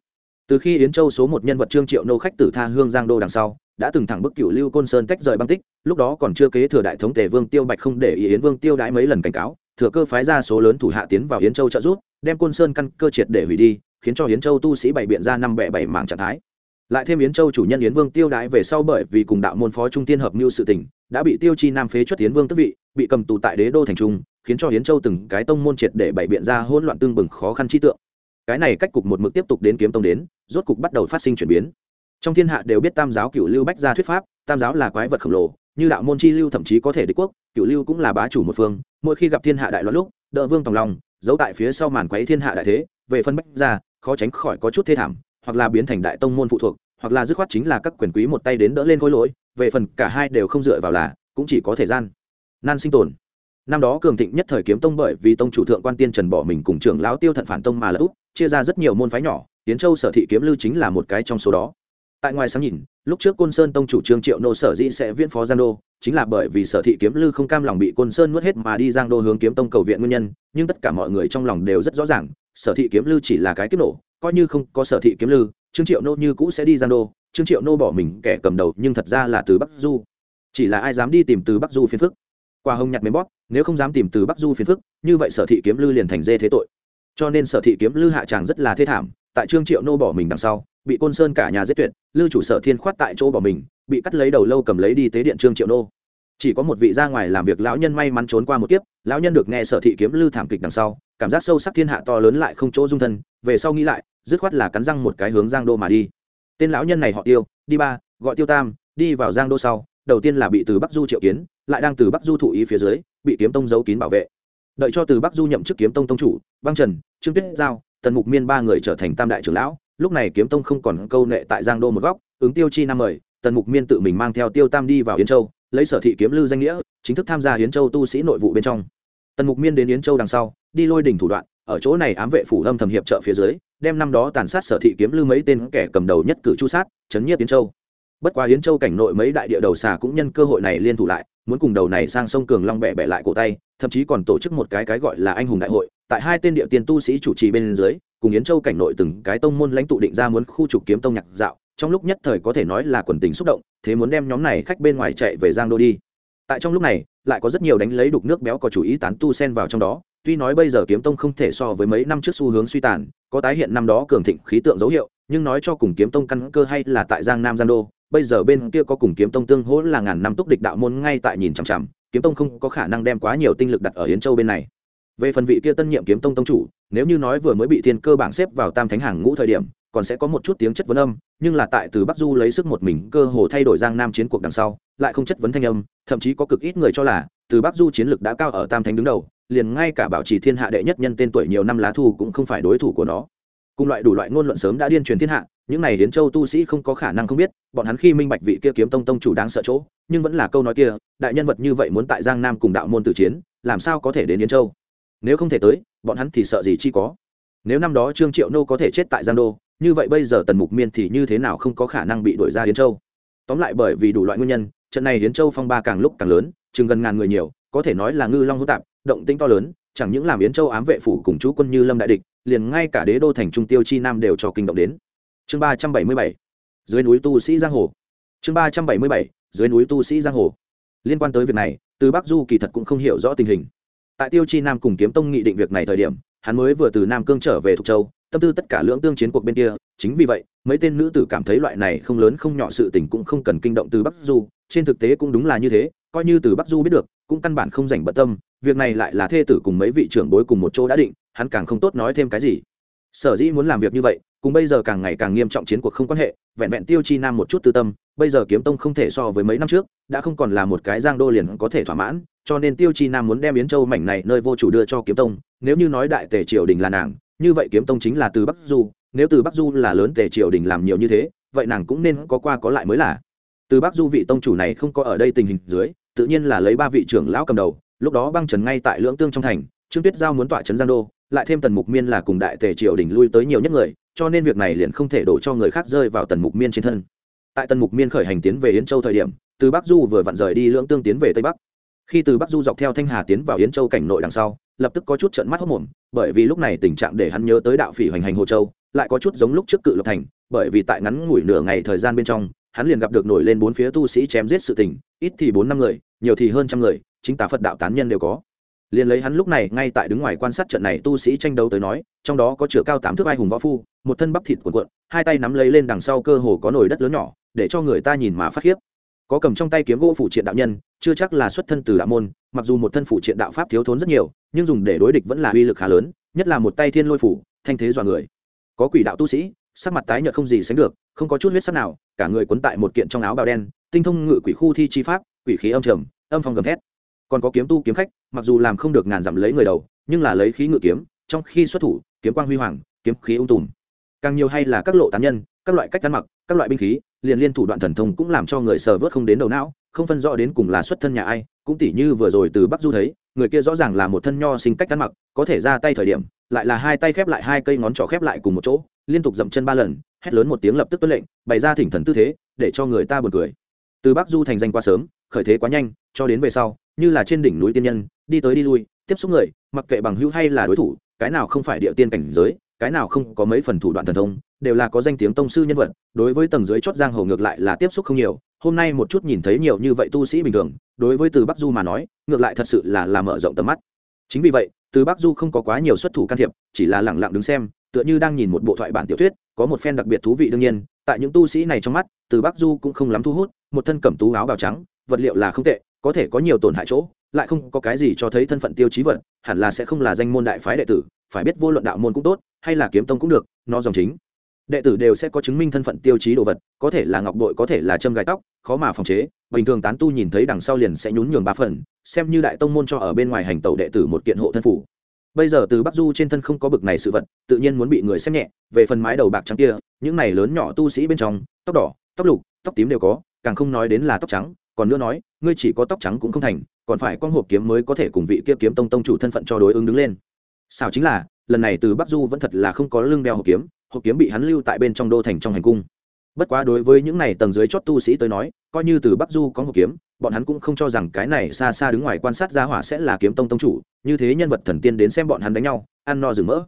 Từ khi yến châu số một nhân vật trương triệu nô khách tử tha hương giang đô đằng sau, đã từng thẳng bức cựu lưu côn sơn tách rời băng tích, lúc đó còn chưa kế thừa đại thống tề vương tiêu bạch không để ý yến vương tiêu đãi mấy lần cảnh cáo thừa cơ phái ra số lớn thủ hạ tiến vào yến châu trợ giúp, đem côn sơn căn cơ triệt để hủy đi, khiến cho yến châu tu sĩ bày biện ra năm bẻ bảy mảng trạng thái. Lại thêm yến châu chủ nhân yến vương tiêu đãi về sau bởi vì cùng đạo môn phó trung tiên hợp mưu sự tình, đã bị tiêu chi nam phế chuất yến vương tức vị, bị cầm tù tại đế đô thành trung, khiến cho yến châu từng cái tông môn triệt để bày biện ra hỗn loạn tương bừng khó khăn chi tượng. Cái này cách cục một mực tiếp tục đến kiếm tông đến, rốt cục bắt đầu phát sinh chuyển biến. Trong thiên hạ đều biết tam giáo cựu lưu bách gia thuyết pháp, tam giáo là quái vật khổng lồ, như đạo môn chi lưu thậm chí có thể đế quốc cựu lưu cũng là bá chủ một phương, mỗi khi gặp thiên hạ đại loạn lúc, đỡ vương tòng lòng, giấu tại phía sau màn quấy thiên hạ đại thế, về phân bách ra, khó tránh khỏi có chút thê thảm, hoặc là biến thành đại tông môn phụ thuộc, hoặc là dứt khoát chính là các quyền quý một tay đến đỡ lên khối lỗi, về phần cả hai đều không dựa vào là, cũng chỉ có thời gian, nan sinh tồn. Năm đó cường thịnh nhất thời kiếm tông bởi vì tông chủ thượng quan tiên trần bỏ mình cùng trưởng lão tiêu thận phản tông mà lỡ úp chia ra rất nhiều môn phái nhỏ tiến châu sở thị kiếm lưu chính là một cái trong số đó tại ngoài sáng nhìn, lúc trước côn sơn tông chủ trương triệu nô sở dĩ sẽ viễn phó giang đô, chính là bởi vì sở thị kiếm lư không cam lòng bị côn sơn nuốt hết mà đi giang đô hướng kiếm tông cầu viện nguyên nhân, nhưng tất cả mọi người trong lòng đều rất rõ ràng, sở thị kiếm lư chỉ là cái kiếp nổ, coi như không có sở thị kiếm lư, trương triệu nô như cũ sẽ đi giang đô, trương triệu nô bỏ mình kẻ cầm đầu nhưng thật ra là từ bắc du. Chỉ là ai dám đi tìm từ bắc du phiền phức? Qua hông nhặt mềm bóp, nếu không dám tìm từ bắc du phiền phức, như vậy sở thị kiếm lư liền thành dê thế tội. Cho nên sở thị kiếm lư hạ tràng rất là thê thảm, tại trương triệu nô bỏ mình đằng sau bị côn sơn cả nhà giết tuyệt, lưu chủ sở thiên khoát tại chỗ bỏ mình, bị cắt lấy đầu lâu cầm lấy đi tế điện trương triệu nô. Chỉ có một vị ra ngoài làm việc lão nhân may mắn trốn qua một kiếp, lão nhân được nghe sở thị kiếm lư thảm kịch đằng sau, cảm giác sâu sắc thiên hạ to lớn lại không chỗ dung thân, về sau nghĩ lại, dứt khoát là cắn răng một cái hướng giang đô mà đi. Tên lão nhân này họ tiêu, đi ba, gọi tiêu tam, đi vào giang đô sau, đầu tiên là bị từ bắc du triệu kiến, lại đang từ bắc du thụ ý phía dưới, bị kiếm tông giấu kín bảo vệ. Đợi cho từ bắc du nhậm chức kiếm tông tông chủ, băng trần, trương tuyết giao, tần mục miên ba người trở thành tam đại trưởng lão lúc này kiếm tông không còn câu nệ tại giang đô một góc, ứng tiêu chi năm mời, tần mục miên tự mình mang theo tiêu tam đi vào yến châu, lấy sở thị kiếm lư danh nghĩa, chính thức tham gia yến châu tu sĩ nội vụ bên trong. Tần mục miên đến yến châu đằng sau, đi lôi đỉnh thủ đoạn, ở chỗ này ám vệ phủ lâm thầm hiệp trợ phía dưới, đem năm đó tàn sát sở thị kiếm lư mấy tên kẻ cầm đầu nhất cử chu sát, chấn nhiếp yến châu. Bất quá yến châu cảnh nội mấy đại địa đầu xà cũng nhân cơ hội này liên thủ lại, muốn cùng đầu này sang sông cường long bẻ bẻ lại cổ tay, thậm chí còn tổ chức một cái cái gọi là anh hùng đại hội tại hai tên địa tiền tu sĩ chủ trì bên dưới, cùng yến châu cảnh nội từng cái tông môn lãnh tụ định ra muốn khu trục kiếm tông nhạc dạo, trong lúc nhất thời có thể nói là quần tình xúc động, thế muốn đem nhóm này khách bên ngoài chạy về giang đô đi. Tại trong lúc này, lại có rất nhiều đánh lấy đục nước béo có chủ ý tán tu sen vào trong đó, tuy nói bây giờ kiếm tông không thể so với mấy năm trước xu hướng suy tàn, có tái hiện năm đó cường thịnh khí tượng dấu hiệu, nhưng nói cho cùng kiếm tông căn cơ hay là tại giang nam giang đô, bây giờ bên kia có cùng kiếm tông tương hỗ là ngàn năm túc địch đạo môn ngay tại nhìn chằm chằm, kiếm tông không có khả năng đem quá nhiều tinh lực đặt ở yến châu bên này về phần vị kia tân nhiệm kiếm tông tông chủ, nếu như nói vừa mới bị thiên cơ bảng xếp vào tam thánh hàng ngũ thời điểm, còn sẽ có một chút tiếng chất vấn âm, nhưng là tại từ bắc du lấy sức một mình cơ hồ thay đổi giang nam chiến cuộc đằng sau, lại không chất vấn thanh âm, thậm chí có cực ít người cho là, từ bắc du chiến lực đã cao ở tam thánh đứng đầu, liền ngay cả bảo trì thiên hạ đệ nhất nhân tên tuổi nhiều năm lá thu cũng không phải đối thủ của nó. Cùng loại đủ loại ngôn luận sớm đã điên truyền thiên hạ, những này đến châu tu sĩ không có khả năng không biết, bọn hắn khi minh bạch vị kia kiếm tông tông chủ đáng sợ chỗ, nhưng vẫn là câu nói kia, đại nhân vật như vậy muốn tại giang nam cùng đạo môn tử chiến, làm sao có thể đến yến châu? Nếu không thể tới, bọn hắn thì sợ gì chi có? Nếu năm đó trương triệu nô có thể chết tại giang đô, như vậy bây giờ tần mục miên thì như thế nào không có khả năng bị đuổi ra yến châu? Tóm lại bởi vì đủ loại nguyên nhân, trận này yến châu phong ba càng lúc càng lớn, chừng gần ngàn người nhiều, có thể nói là ngư long hữu tạp, động tĩnh to lớn, chẳng những làm yến châu ám vệ phủ cùng chú quân như lâm đại địch, liền ngay cả đế đô thành trung tiêu chi nam đều cho kinh động đến. Chương ba trăm bảy mươi bảy, dưới núi tu sĩ giang hồ. Chương ba trăm bảy mươi bảy, dưới núi tu sĩ giang hồ. Liên quan tới việc này, từ bắc du kỳ thật cũng không hiểu rõ tình hình tại tiêu chi nam cùng kiếm tông nghị định việc này thời điểm, hắn mới vừa từ nam cương trở về thục châu, tâm tư tất cả lưỡng tương chiến cuộc bên kia. Chính vì vậy, mấy tên nữ tử cảm thấy loại này không lớn không nhỏ sự tình cũng không cần kinh động từ bắc du. Trên thực tế cũng đúng là như thế, coi như từ bắc du biết được, cũng căn bản không dành bận tâm. Việc này lại là thê tử cùng mấy vị trưởng bối cùng một chỗ đã định, hắn càng không tốt nói thêm cái gì. Sở dĩ muốn làm việc như vậy, cùng bây giờ càng ngày càng nghiêm trọng chiến cuộc không quan hệ, vẹn vẹn tiêu chi nam một chút tư tâm bây giờ kiếm tông không thể so với mấy năm trước, đã không còn là một cái giang đô liền có thể thỏa mãn, cho nên tiêu chi nam muốn đem yến châu mảnh này nơi vô chủ đưa cho kiếm tông, nếu như nói đại tề triều đình là nàng, như vậy kiếm tông chính là từ bắc du, nếu từ bắc du là lớn tề triều đình làm nhiều như thế, vậy nàng cũng nên có qua có lại mới là. Từ bắc du vị tông chủ này không có ở đây tình hình dưới, tự nhiên là lấy ba vị trưởng lão cầm đầu, lúc đó băng trần ngay tại lưỡng tương trong thành, trương tuyết giao muốn tọa trấn giang đô, lại thêm tần mục miên là cùng đại tề triều đình lui tới nhiều nhất người, cho nên việc này liền không thể đổ cho người khác rơi vào tần mục miên trên thân tại tần mục miên khởi hành tiến về yến châu thời điểm, từ bắc du vừa vặn rời đi lưỡng tương tiến về tây bắc. Khi từ bắc du dọc theo thanh hà tiến vào yến châu cảnh nội đằng sau, lập tức có chút trận mắt hốc mồm bởi vì lúc này tình trạng để hắn nhớ tới đạo phỉ hoành hành hồ châu, lại có chút giống lúc trước cự lộc thành, bởi vì tại ngắn ngủi nửa ngày thời gian bên trong, hắn liền gặp được nổi lên bốn phía tu sĩ chém giết sự tình, ít thì bốn năm người, nhiều thì hơn trăm người, chính tà phật đạo tán nhân đều có. Liền lấy hắn lúc này ngay tại đứng ngoài quan sát trận này tu sĩ tranh đấu tới nói, trong đó có chửa cao tám thước ai hùng võ phu, một thân bắp thịt cuộn cuộn, hai tay nắm lấy lên đằng sau cơ hồ có nồi đất lớn nhỏ để cho người ta nhìn mà phát khiếp. Có cầm trong tay kiếm gỗ phụ triện đạo nhân, chưa chắc là xuất thân từ đạo môn, mặc dù một thân phụ triện đạo pháp thiếu thốn rất nhiều, nhưng dùng để đối địch vẫn là uy lực khá lớn, nhất là một tay thiên lôi phủ, thanh thế dọa người. Có quỷ đạo tu sĩ, sắc mặt tái nhợt không gì sánh được, không có chút huyết sắc nào, cả người quấn tại một kiện trong áo bào đen, tinh thông ngự quỷ khu thi chi pháp, quỷ khí âm trầm, âm phong gầm thét. Còn có kiếm tu kiếm khách, mặc dù làm không được ngàn dặm lấy người đầu, nhưng là lấy khí ngự kiếm, trong khi xuất thủ, kiếm quang huy hoàng, kiếm khí ung tùm. Càng nhiều hay là các lộ tán nhân, các loại cách tán mặc các loại binh khí, liền liên thủ đoạn thần thông cũng làm cho người sờ vớt không đến đầu não, không phân rõ đến cùng là xuất thân nhà ai, cũng tỉ như vừa rồi từ bắc du thấy, người kia rõ ràng là một thân nho sinh cách ăn mặc, có thể ra tay thời điểm, lại là hai tay khép lại hai cây ngón trỏ khép lại cùng một chỗ, liên tục dậm chân ba lần, hét lớn một tiếng lập tức tuân lệnh, bày ra thỉnh thần tư thế, để cho người ta buồn cười. Từ bắc du thành danh quá sớm, khởi thế quá nhanh, cho đến về sau, như là trên đỉnh núi tiên nhân, đi tới đi lui, tiếp xúc người, mặc kệ bằng hữu hay là đối thủ, cái nào không phải địa tiên cảnh giới, cái nào không có mấy phần thủ đoạn thần thông đều là có danh tiếng tông sư nhân vật, đối với tầng dưới chót giang hồ ngược lại là tiếp xúc không nhiều, hôm nay một chút nhìn thấy nhiều như vậy tu sĩ bình thường, đối với từ bắc du mà nói, ngược lại thật sự là làm mở rộng tầm mắt. Chính vì vậy, từ bắc du không có quá nhiều xuất thủ can thiệp, chỉ là lẳng lặng đứng xem, tựa như đang nhìn một bộ thoại bản tiểu thuyết, có một phen đặc biệt thú vị đương nhiên, tại những tu sĩ này trong mắt, từ bắc du cũng không lắm thu hút, một thân cẩm tú áo bào trắng, vật liệu là không tệ, có thể có nhiều tổn hại chỗ, lại không có cái gì cho thấy thân phận tiêu chí vật, hẳn là sẽ không là danh môn đại phái đệ tử, phải biết vô luận đạo môn cũng tốt, hay là kiếm tông cũng được, nó dòng chính đệ tử đều sẽ có chứng minh thân phận tiêu chí đồ vật, có thể là ngọc bội, có thể là châm gai tóc, khó mà phòng chế. Bình thường tán tu nhìn thấy đằng sau liền sẽ nhún nhường ba phần, xem như đại tông môn cho ở bên ngoài hành tàu đệ tử một kiện hộ thân phủ. Bây giờ từ bắc du trên thân không có bực này sự vật, tự nhiên muốn bị người xem nhẹ, về phần mái đầu bạc trắng kia, những này lớn nhỏ tu sĩ bên trong, tóc đỏ, tóc lục, tóc tím đều có, càng không nói đến là tóc trắng, còn nữa nói, ngươi chỉ có tóc trắng cũng không thành, còn phải con hộp kiếm mới có thể cùng vị kia kiếm tông tông chủ thân phận cho đối ứng đứng lên. Sao chính là, lần này từ bắc du vẫn thật là không có lưng đeo hộp kiếm hộp kiếm bị hắn lưu tại bên trong đô thành trong hành cung. Bất quá đối với những này tầng dưới chót tu sĩ tới nói, coi như từ bắc du có hộp kiếm, bọn hắn cũng không cho rằng cái này xa xa đứng ngoài quan sát gia hỏa sẽ là kiếm tông tông chủ, như thế nhân vật thần tiên đến xem bọn hắn đánh nhau, ăn no rừng mỡ.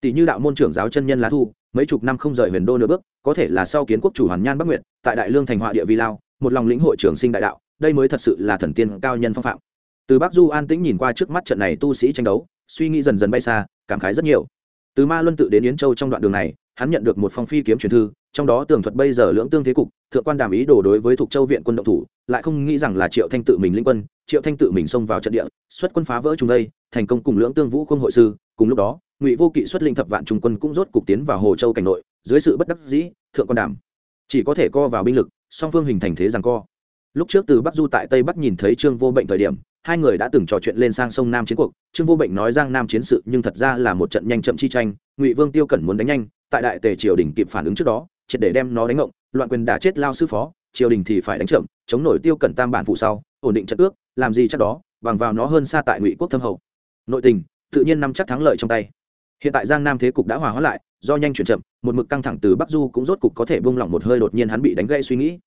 Tỷ như đạo môn trưởng giáo chân nhân lá thu, mấy chục năm không rời huyền đô nửa bước, có thể là sau kiến quốc chủ hoàn nhan bắc nguyệt, tại đại lương thành họa địa vi lao, một lòng lĩnh hội trưởng sinh đại đạo, đây mới thật sự là thần tiên cao nhân phong phạm. Từ bắc du an tĩnh nhìn qua trước mắt trận này tu sĩ tranh đấu, suy nghĩ dần dần bay xa, cảm khái rất nhiều. Từ ma luân tự đến yến châu trong đoạn đường này hắn nhận được một phong phi kiếm truyền thư, trong đó tường thuật bây giờ lưỡng tương thế cục, thượng quan đàm ý đồ đối với thuộc châu viện quân động thủ, lại không nghĩ rằng là triệu thanh tự mình linh quân, triệu thanh tự mình xông vào trận địa, xuất quân phá vỡ chúng đây, thành công cùng lưỡng tương vũ không hội sư. Cùng lúc đó, ngụy vô kỵ xuất linh thập vạn trung quân cũng rốt cục tiến vào hồ châu cảnh nội, dưới sự bất đắc dĩ, thượng quan đàm chỉ có thể co vào binh lực, song phương hình thành thế rằng co. Lúc trước từ bắc du tại tây bắc nhìn thấy trương vô bệnh thời điểm, hai người đã từng trò chuyện lên sang sông nam chiến cuộc. Trương vô bệnh nói giang nam chiến sự nhưng thật ra là một trận nhanh chậm chi tranh, ngụy vương tiêu cẩn muốn đánh nhanh tại đại tề triều đình kịp phản ứng trước đó, triệt để đem nó đánh ngộng, loạn quyền đã chết lao sư phó, triều đình thì phải đánh chậm, chống nổi tiêu cẩn tam bản phụ sau, ổn định trận ước, làm gì chắc đó, bằng vào nó hơn xa tại ngụy quốc thâm hậu. Nội tình, tự nhiên nắm chắc thắng lợi trong tay. Hiện tại giang nam thế cục đã hòa hóa lại, do nhanh chuyển chậm, một mực căng thẳng từ bắc du cũng rốt cục có thể bung lỏng một hơi đột nhiên hắn bị đánh gãy suy nghĩ.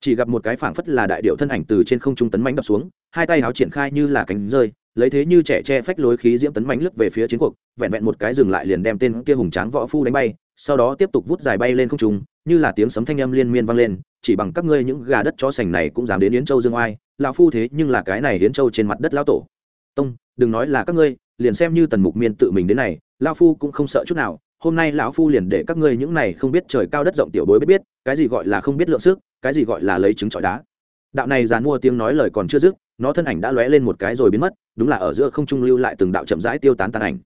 Chỉ gặp một cái phảng phất là đại điệu thân ảnh từ trên không trung tấn mánh đập xuống, hai tay háo triển khai như là cánh rơi, lấy thế như trẻ che phách lối khí diễm tấn mánh lướt về phía chiến cuộc, vẹn vẹn một cái dừng lại liền đem tên kia hùng tráng võ phu đánh bay sau đó tiếp tục vút dài bay lên không trung, như là tiếng sấm thanh âm liên miên vang lên, chỉ bằng các ngươi những gà đất cho sành này cũng dám đến yến châu dương oai, lão phu thế nhưng là cái này yến châu trên mặt đất lão tổ. Tông, đừng nói là các ngươi, liền xem như tần mục miên tự mình đến này, lão phu cũng không sợ chút nào, hôm nay lão phu liền để các ngươi những này không biết trời cao đất rộng tiểu bối biết biết, cái gì gọi là không biết lượng sức, cái gì gọi là lấy trứng trọi đá. Đạo này dàn mua tiếng nói lời còn chưa dứt, nó thân ảnh đã lóe lên một cái rồi biến mất, đúng là ở giữa không trung lưu lại từng đạo chậm rãi tiêu tán tàn ảnh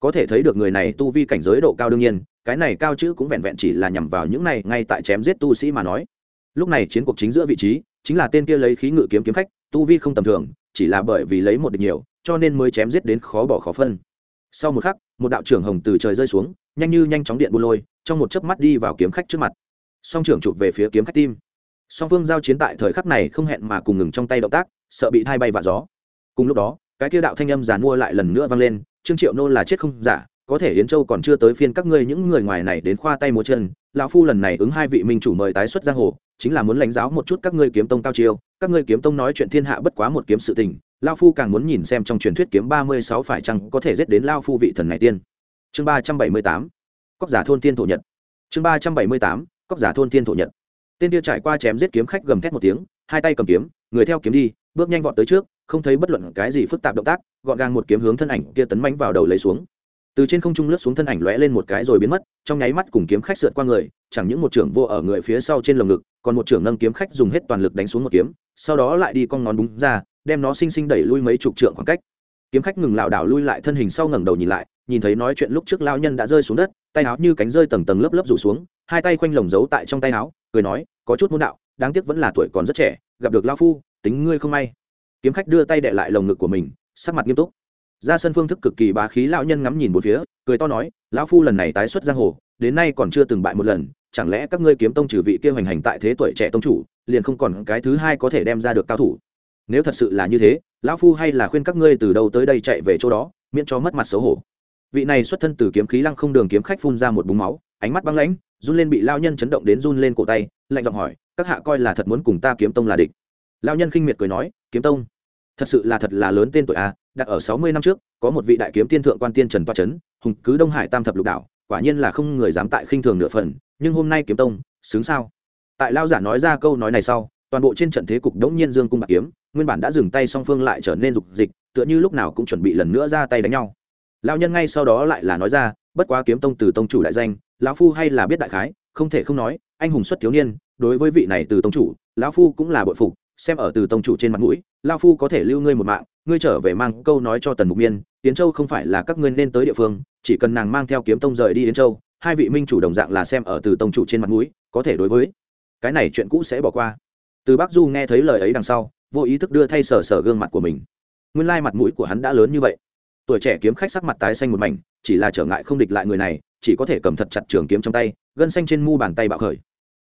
có thể thấy được người này tu vi cảnh giới độ cao đương nhiên, cái này cao chữ cũng vẹn vẹn chỉ là nhằm vào những này ngay tại chém giết tu sĩ mà nói. Lúc này chiến cuộc chính giữa vị trí, chính là tên kia lấy khí ngự kiếm kiếm khách, tu vi không tầm thường, chỉ là bởi vì lấy một địch nhiều, cho nên mới chém giết đến khó bỏ khó phân. Sau một khắc, một đạo trưởng hồng từ trời rơi xuống, nhanh như nhanh chóng điện buôn lôi, trong một chớp mắt đi vào kiếm khách trước mặt. Song trưởng chụp về phía kiếm khách tim. Song phương giao chiến tại thời khắc này không hẹn mà cùng ngừng trong tay động tác, sợ bị thay bay vạ gió. Cùng lúc đó, cái kia đạo thanh âm giàn mua lại lần nữa vang lên trương triệu nô là chết không giả, có thể yến châu còn chưa tới phiên các ngươi những người ngoài này đến khoa tay múa chân. Lão phu lần này ứng hai vị minh chủ mời tái xuất giang hồ, chính là muốn lãnh giáo một chút các ngươi kiếm tông cao chiêu. Các ngươi kiếm tông nói chuyện thiên hạ bất quá một kiếm sự tình, lão phu càng muốn nhìn xem trong truyền thuyết kiếm ba mươi sáu phải chăng có thể giết đến lão phu vị thần này tiên. Chương ba trăm bảy mươi tám, cóc giả thôn tiên thổ nhật. Chương ba trăm bảy mươi tám, cóc giả thôn tiên thổ nhật. Tên tiêu trải qua chém giết kiếm khách gầm thét một tiếng, hai tay cầm kiếm, người theo kiếm đi, bước nhanh vọt tới trước không thấy bất luận cái gì phức tạp động tác, gọn gàng một kiếm hướng thân ảnh kia tấn mánh vào đầu lấy xuống. Từ trên không trung lướt xuống thân ảnh lóe lên một cái rồi biến mất, trong nháy mắt cùng kiếm khách sượt qua người, chẳng những một trưởng vô ở người phía sau trên lồng ngực, còn một trưởng nâng kiếm khách dùng hết toàn lực đánh xuống một kiếm, sau đó lại đi con ngón búng ra, đem nó xinh xinh đẩy lui mấy chục trượng khoảng cách. Kiếm khách ngừng lảo đảo lui lại thân hình sau ngẩng đầu nhìn lại, nhìn thấy nói chuyện lúc trước lao nhân đã rơi xuống đất, tay áo như cánh rơi tầng tầng lớp lớp rủ xuống, hai tay khoanh lồng giấu tại trong tay áo, cười nói, có chút môn đạo, đáng tiếc vẫn là tuổi còn rất trẻ, gặp được lao phu, tính ngươi không may kiếm khách đưa tay đệ lại lồng ngực của mình, sắc mặt nghiêm túc. Ra sân phương thức cực kỳ bá khí, lão nhân ngắm nhìn một phía, cười to nói, lão phu lần này tái xuất giang hồ, đến nay còn chưa từng bại một lần, chẳng lẽ các ngươi kiếm tông trừ vị kia hoành hành tại thế tuổi trẻ tông chủ, liền không còn cái thứ hai có thể đem ra được cao thủ? Nếu thật sự là như thế, lão phu hay là khuyên các ngươi từ đâu tới đây chạy về chỗ đó, miễn cho mất mặt xấu hổ. Vị này xuất thân từ kiếm khí lăng không đường kiếm khách phun ra một búng máu, ánh mắt băng lãnh, run lên bị lao nhân chấn động đến run lên cổ tay, lạnh giọng hỏi, các hạ coi là thật muốn cùng ta kiếm tông là địch? Lao nhân khinh miệt cười nói kiếm tông. Thật sự là thật là lớn tên tuổi a, đặt ở sáu mươi năm trước, có một vị đại kiếm tiên thượng quan tiên trần toa trấn hùng cứ đông hải tam thập lục đảo, quả nhiên là không người dám tại khinh thường nửa phần, nhưng hôm nay kiếm tông, xứng sao? Tại lao giả nói ra câu nói này sau, toàn bộ trên trận thế cục đống nhiên dương cung bạc kiếm, nguyên bản đã dừng tay song phương lại trở nên dục dịch, tựa như lúc nào cũng chuẩn bị lần nữa ra tay đánh nhau. Lao nhân ngay sau đó lại là nói ra, bất quá kiếm tông từ tông chủ đại danh, lão phu hay là biết đại khái, không thể không nói, anh hùng xuất thiếu niên, đối với vị này từ tông chủ, lão phu cũng là bội phục xem ở từ tông chủ trên mặt mũi, lao phu có thể lưu ngươi một mạng, ngươi trở về mang câu nói cho tần mục miên, yến châu không phải là các ngươi nên tới địa phương, chỉ cần nàng mang theo kiếm tông rời đi yến châu, hai vị minh chủ đồng dạng là xem ở từ tông chủ trên mặt mũi, có thể đối với cái này chuyện cũ sẽ bỏ qua. Từ bắc du nghe thấy lời ấy đằng sau, vô ý thức đưa thay sở sở gương mặt của mình. Nguyên lai mặt mũi của hắn đã lớn như vậy. Tuổi trẻ kiếm khách sắc mặt tái xanh một mảnh, chỉ là trở ngại không địch lại người này, chỉ có thể cầm thật chặt trường kiếm trong tay, gân xanh trên mu bàn tay bạo khởi.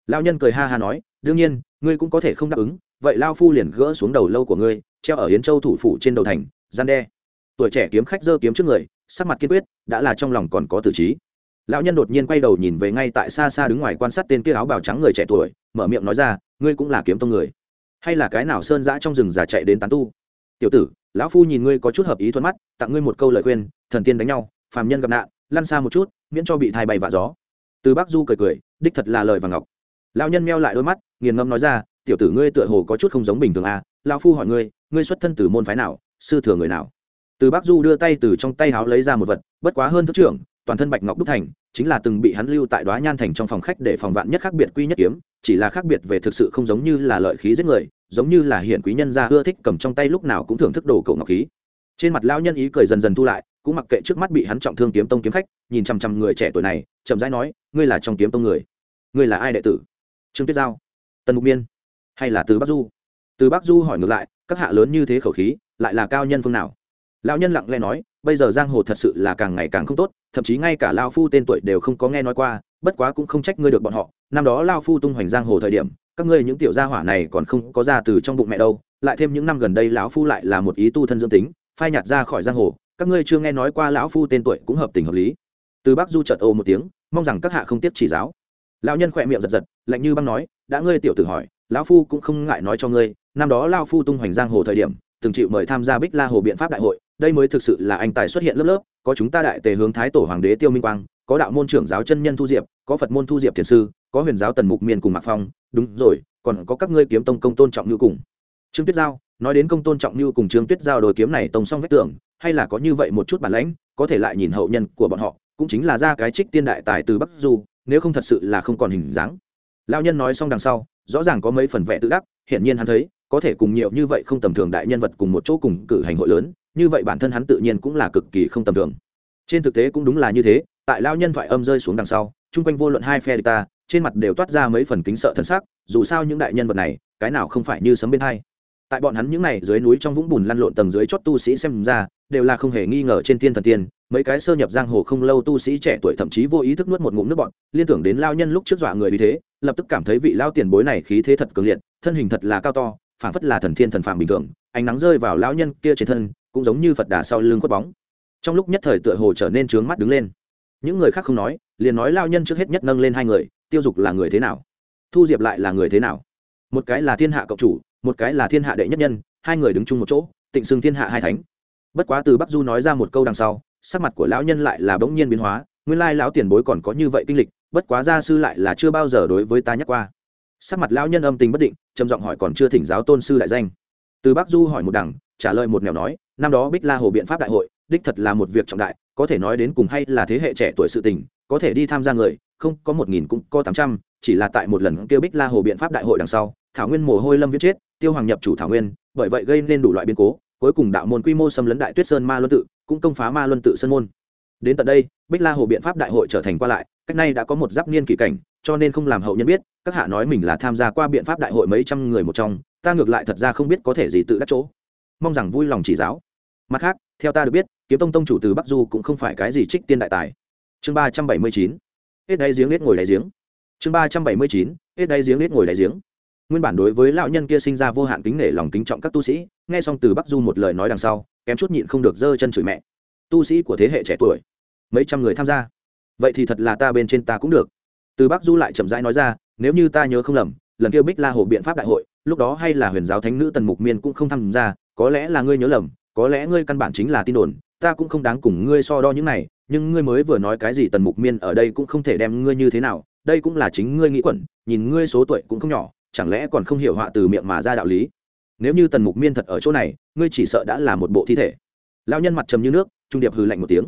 Lao nhân cười ha ha nói, đương nhiên, ngươi cũng có thể không đáp ứng vậy lao phu liền gỡ xuống đầu lâu của ngươi, treo ở yến châu thủ phủ trên đầu thành, gian đe. Tuổi trẻ kiếm khách giơ kiếm trước người, sắc mặt kiên quyết, đã là trong lòng còn có tử trí. Lão nhân đột nhiên quay đầu nhìn về ngay tại xa xa đứng ngoài quan sát tên kia áo bào trắng người trẻ tuổi, mở miệng nói ra, ngươi cũng là kiếm tông người? Hay là cái nào sơn giã trong rừng già chạy đến tán tu? Tiểu tử, lão phu nhìn ngươi có chút hợp ý thuận mắt, tặng ngươi một câu lời khuyên, thần tiên đánh nhau, phàm nhân gặp nạn, lăn xa một chút, miễn cho bị thai bay vạ gió. Từ bác du cười cười, đích thật là lời và ngọc. Lão nhân meo lại đôi mắt, nghiền ngâm nói ra tiểu tử ngươi tựa hồ có chút không giống bình thường à lão phu hỏi ngươi ngươi xuất thân từ môn phái nào, sư thừa người nào? Từ bác du đưa tay từ trong tay háo lấy ra một vật, bất quá hơn thức trưởng, toàn thân bạch ngọc đúc thành, chính là từng bị hắn lưu tại đoá nhan thành trong phòng khách để phòng vạn nhất khác biệt quy nhất kiếm, chỉ là khác biệt về thực sự không giống như là lợi khí giết người, giống như là hiện quý nhân gia ưa thích cầm trong tay lúc nào cũng thưởng thức đồ cổ ngọc khí. Trên mặt lão nhân ý cười dần dần thu lại, cũng mặc kệ trước mắt bị hắn trọng thương kiếm tông kiếm khách, nhìn chằm chằm người trẻ tuổi này, chậm rãi nói, ngươi là trong kiếm tông người? Ngươi là ai đệ tử? Trương tuyết giao. Tần mục miên hay là từ bắc du? Từ bắc du hỏi ngược lại, các hạ lớn như thế khẩu khí, lại là cao nhân phương nào? Lão nhân lặng lẽ nói, bây giờ giang hồ thật sự là càng ngày càng không tốt, thậm chí ngay cả lao phu tên tuổi đều không có nghe nói qua, bất quá cũng không trách ngươi được bọn họ. Năm đó lao phu tung hoành giang hồ thời điểm, các ngươi những tiểu gia hỏa này còn không có ra từ trong bụng mẹ đâu, lại thêm những năm gần đây lão phu lại là một ý tu thân dưỡng tính, phai nhạt ra khỏi giang hồ, các ngươi chưa nghe nói qua lão phu tên tuổi cũng hợp tình hợp lý. Từ bắc du chợt ô một tiếng, mong rằng các hạ không tiếp chỉ giáo. Lão nhân khỏe miệng giật giật, lạnh như băng nói, đã ngươi tiểu tử hỏi lão phu cũng không ngại nói cho ngươi, năm đó lao phu tung hoành giang hồ thời điểm, từng chịu mời tham gia bích la hồ biện pháp đại hội, đây mới thực sự là anh tài xuất hiện lớp lớp, có chúng ta đại tề hướng thái tổ hoàng đế tiêu minh quang, có đạo môn trưởng giáo chân nhân thu diệp, có phật môn thu diệp thiền sư, có huyền giáo tần mục miền cùng mạc phong, đúng rồi, còn có các ngươi kiếm tông công tôn trọng như cùng. Trương tuyết giao, nói đến công tôn trọng như cùng trương tuyết giao đồi kiếm này tông song vách tưởng hay là có như vậy một chút bản lãnh, có thể lại nhìn hậu nhân của bọn họ, cũng chính là ra cái trích tiên đại tài từ bắc du, nếu không thật sự là không còn hình dáng. Lao nhân nói xong đằng sau rõ ràng có mấy phần vẽ tự đắc, hiển nhiên hắn thấy, có thể cùng nhiều như vậy không tầm thường đại nhân vật cùng một chỗ cùng cử hành hội lớn, như vậy bản thân hắn tự nhiên cũng là cực kỳ không tầm thường. Trên thực tế cũng đúng là như thế, tại lao nhân thoại âm rơi xuống đằng sau, chung quanh vô luận hai phe địch ta, trên mặt đều toát ra mấy phần kính sợ thân xác dù sao những đại nhân vật này, cái nào không phải như sấm bên hai. Tại bọn hắn những n à y dưới núi trong vũng bùn lăn lộn tầng dưới chót tu sĩ xem ra, đều là không hề nghi ngờ trên thiên thần tiên, mấy cái sơ nhập giang hồ không lâu tu sĩ trẻ tuổi thậm chí vô ý thức nuốt một ngụm nước bọn liên tưởng đến lao nhân lúc trước dọa người vì thế lập tức cảm thấy vị lao tiền bối này khí thế thật cường liệt, thân hình thật là cao to, phảng phất là thần thiên thần phạm bình thường, ánh nắng rơi vào lão nhân kia trên thân, cũng giống như phật đà sau lưng khuất bóng. Trong lúc nhất thời tựa hồ trở nên trướng mắt đứng lên. Những người khác không nói, liền nói lao nhân trước hết nhất nâng lên hai người, tiêu dục là người thế nào, thu diệp lại là người thế nào. Một cái là thiên hạ cộng chủ, một cái là thiên hạ đệ nhất nhân, hai người đứng chung một chỗ, tịnh xưng thiên hạ hai thánh. Bất quá từ bắc du nói ra một câu đằng sau, sắc mặt của lão nhân lại là bỗng nhiên biến hóa, nguyên lai lão tiền bối còn có như vậy kinh lịch bất quá gia sư lại là chưa bao giờ đối với ta nhắc qua. Sắc mặt lão nhân âm tình bất định, trầm giọng hỏi còn chưa thỉnh giáo tôn sư đại danh. Từ bắc du hỏi một đằng, trả lời một nẻo nói, năm đó bích la hồ biện pháp đại hội, đích thật là một việc trọng đại, có thể nói đến cùng hay là thế hệ trẻ tuổi sự tình, có thể đi tham gia người, không, có một nghìn cũng có tám trăm, chỉ là tại một lần kêu bích la hồ biện pháp đại hội đằng sau, thảo nguyên mồ hôi lâm viết chết, tiêu hoàng nhập chủ thảo nguyên, bởi vậy gây nên đủ loại biến cố, cuối cùng đạo môn quy mô xâm lấn đại tuyết sơn ma luân tự, cũng công phá ma luân tự sơn môn đến tận đây, bích la hồ biện pháp đại hội trở thành qua lại, cách nay đã có một giáp niên kỳ cảnh, cho nên không làm hậu nhân biết, các hạ nói mình là tham gia qua biện pháp đại hội mấy trăm người một trong, ta ngược lại thật ra không biết có thể gì tự đắc chỗ. Mong rằng vui lòng chỉ giáo. Mặt khác, theo ta được biết, kiếm tông tông chủ từ bắc du cũng không phải cái gì trích tiên đại tài. Chương ba trăm bảy mươi chín. Hết đáy giếng, hết ngồi đáy giếng. Chương ba trăm bảy mươi chín. Hết đáy giếng, hết ngồi đáy giếng. Nguyên bản đối với lão nhân kia sinh ra vô hạn kính nể lòng kính trọng các tu sĩ, nghe xong từ bắc du một lời nói đằng sau, kém chút nhịn không được giơ chân chửi mẹ. Tu sĩ của thế hệ trẻ tuổi mấy trăm người tham gia. Vậy thì thật là ta bên trên ta cũng được. Từ bắc du lại chậm rãi nói ra, nếu như ta nhớ không lầm, lần kia bích la hồ biện pháp đại hội, lúc đó hay là huyền giáo thánh nữ tần mục miên cũng không tham gia, có lẽ là ngươi nhớ lầm, có lẽ ngươi căn bản chính là tin đồn, ta cũng không đáng cùng ngươi so đo những này, nhưng ngươi mới vừa nói cái gì tần mục miên ở đây cũng không thể đem ngươi như thế nào, đây cũng là chính ngươi nghĩ quẩn, nhìn ngươi số tuổi cũng không nhỏ, chẳng lẽ còn không hiểu họa từ miệng mà ra đạo lý. Nếu như tần mục miên thật ở chỗ này, ngươi chỉ sợ đã là một bộ thi thể. Lao nhân mặt trầm như nước, trung điệp hừ lạnh một tiếng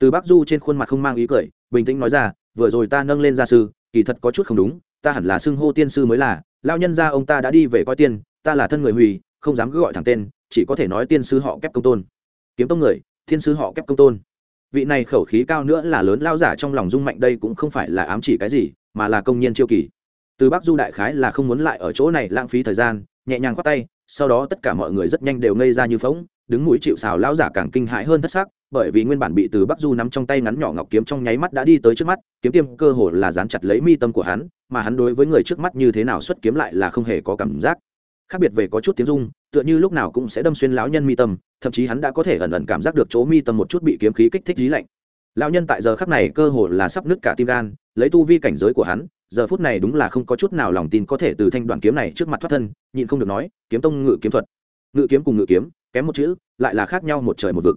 từ bắc du trên khuôn mặt không mang ý cười, bình tĩnh nói ra, vừa rồi ta nâng lên gia sư, kỳ thật có chút không đúng, ta hẳn là xưng hô tiên sư mới là lao nhân ra ông ta đã đi về coi tiên, ta là thân người hùy không dám cứ gọi thẳng tên, chỉ có thể nói tiên sư họ kép công tôn. Kiếm tông người, thiên sư họ kép công tôn. Vị này khẩu khí cao nữa là lớn lao giả trong lòng dung mạnh, đây cũng không phải là ám chỉ cái gì, mà là công nhân chiêu kỳ. Từ bắc du đại khái là không muốn lại ở chỗ này lãng phí thời gian, nhẹ nhàng khoát tay, sau đó tất cả mọi người rất nhanh đều ngây ra như phóng đứng mũi chịu xào lão giả càng kinh hãi hơn thất sắc bởi vì nguyên bản bị từ bắc du nắm trong tay ngắn nhỏ ngọc kiếm trong nháy mắt đã đi tới trước mắt, kiếm tiêm cơ hồ là dán chặt lấy mi tâm của hắn, mà hắn đối với người trước mắt như thế nào xuất kiếm lại là không hề có cảm giác. Khác biệt về có chút tiếng dung tựa như lúc nào cũng sẽ đâm xuyên lão nhân mi tâm, thậm chí hắn đã có thể ẩn ẩn cảm giác được chỗ mi tâm một chút bị kiếm khí kích thích dí lạnh. Lão nhân tại giờ khắc này cơ hồ là sắp nứt cả tim gan, lấy tu vi cảnh giới của hắn, giờ phút này đúng là không có chút nào lòng tin có thể từ thanh đoạn kiếm này trước mặt thoát thân, nhịn không được nói, kiếm tông ngự kiếm thuật. Ngự kiếm cùng ngự kiếm, kém một chữ, lại là khác nhau một trời một vực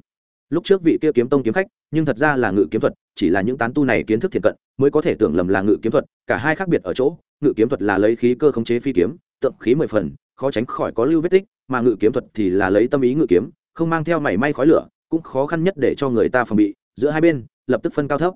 lúc trước vị kia kiếm tông kiếm khách, nhưng thật ra là ngự kiếm thuật, chỉ là những tán tu này kiến thức thiện cận, mới có thể tưởng lầm là ngự kiếm thuật, cả hai khác biệt ở chỗ, ngự kiếm thuật là lấy khí cơ khống chế phi kiếm, tượng khí mười phần, khó tránh khỏi có lưu vết tích, mà ngự kiếm thuật thì là lấy tâm ý ngự kiếm, không mang theo mảy may khói lửa, cũng khó khăn nhất để cho người ta phòng bị, giữa hai bên, lập tức phân cao thấp.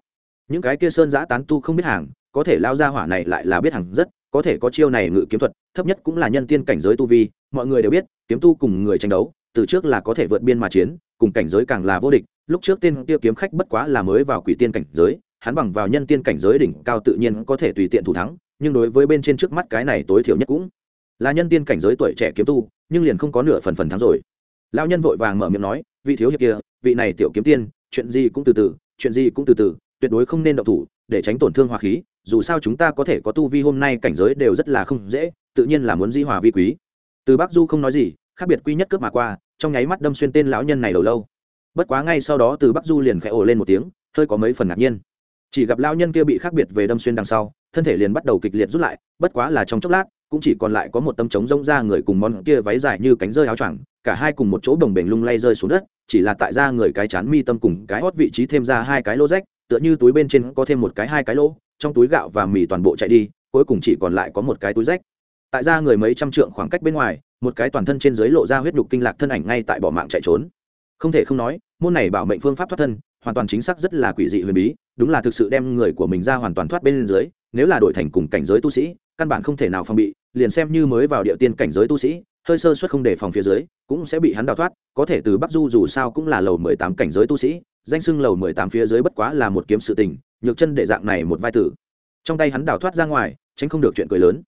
Những cái kia sơn giã tán tu không biết hàng, có thể lao ra hỏa này lại là biết hàng rất, có thể có chiêu này ngự kiếm thuật, thấp nhất cũng là nhân tiên cảnh giới tu vi, mọi người đều biết, kiếm tu cùng người tranh đấu từ trước là có thể vượt biên mà chiến, cùng cảnh giới càng là vô địch, lúc trước tên kia kiếm khách bất quá là mới vào quỷ tiên cảnh giới, hắn bằng vào nhân tiên cảnh giới đỉnh cao tự nhiên có thể tùy tiện thủ thắng, nhưng đối với bên trên trước mắt cái này tối thiểu nhất cũng là nhân tiên cảnh giới tuổi trẻ kiếm tu, nhưng liền không có nửa phần phần thắng rồi. Lão nhân vội vàng mở miệng nói, vị thiếu hiệp kia, vị này tiểu kiếm tiên, chuyện gì cũng từ từ, chuyện gì cũng từ từ, tuyệt đối không nên động thủ, để tránh tổn thương hòa khí, dù sao chúng ta có thể có tu vi hôm nay cảnh giới đều rất là không dễ, tự nhiên là muốn di hòa vi quý. Từ bắc du không nói gì, khác biệt quy nhất cướp mà qua trong nháy mắt đâm xuyên tên lão nhân này đầu lâu. Bất quá ngay sau đó từ bắc du liền khẽ ồ lên một tiếng, hơi có mấy phần ngạc nhiên. Chỉ gặp lão nhân kia bị khác biệt về đâm xuyên đằng sau, thân thể liền bắt đầu kịch liệt rút lại, bất quá là trong chốc lát, cũng chỉ còn lại có một tấm trống rông ra người cùng món kia váy dài như cánh rơi áo choàng, cả hai cùng một chỗ đồng bềnh lung lay rơi xuống đất, chỉ là tại ra người cái chán mi tâm cùng cái hót vị trí thêm ra hai cái lỗ rách, tựa như túi bên trên có thêm một cái hai cái lỗ trong túi gạo và mì toàn bộ chạy đi, cuối cùng chỉ còn lại có một cái túi rách. Tại ra người mấy trăm trượng khoảng cách bên ngoài một cái toàn thân trên dưới lộ ra huyết nhục kinh lạc thân ảnh ngay tại bỏ mạng chạy trốn. Không thể không nói, môn này bảo mệnh phương pháp thoát thân, hoàn toàn chính xác rất là quỷ dị huyền bí, đúng là thực sự đem người của mình ra hoàn toàn thoát bên dưới, nếu là đổi thành cùng cảnh giới tu sĩ, căn bản không thể nào phòng bị, liền xem như mới vào địa tiên cảnh giới tu sĩ, hơi sơ suất không đề phòng phía dưới, cũng sẽ bị hắn đào thoát, có thể từ bắc du dù sao cũng là lầu mười tám cảnh giới tu sĩ, danh sưng lầu mười tám phía dưới bất quá là một kiếm sự tình, nhược chân để dạng này một vai tử. Trong tay hắn đào thoát ra ngoài, tránh không được chuyện cười lớn.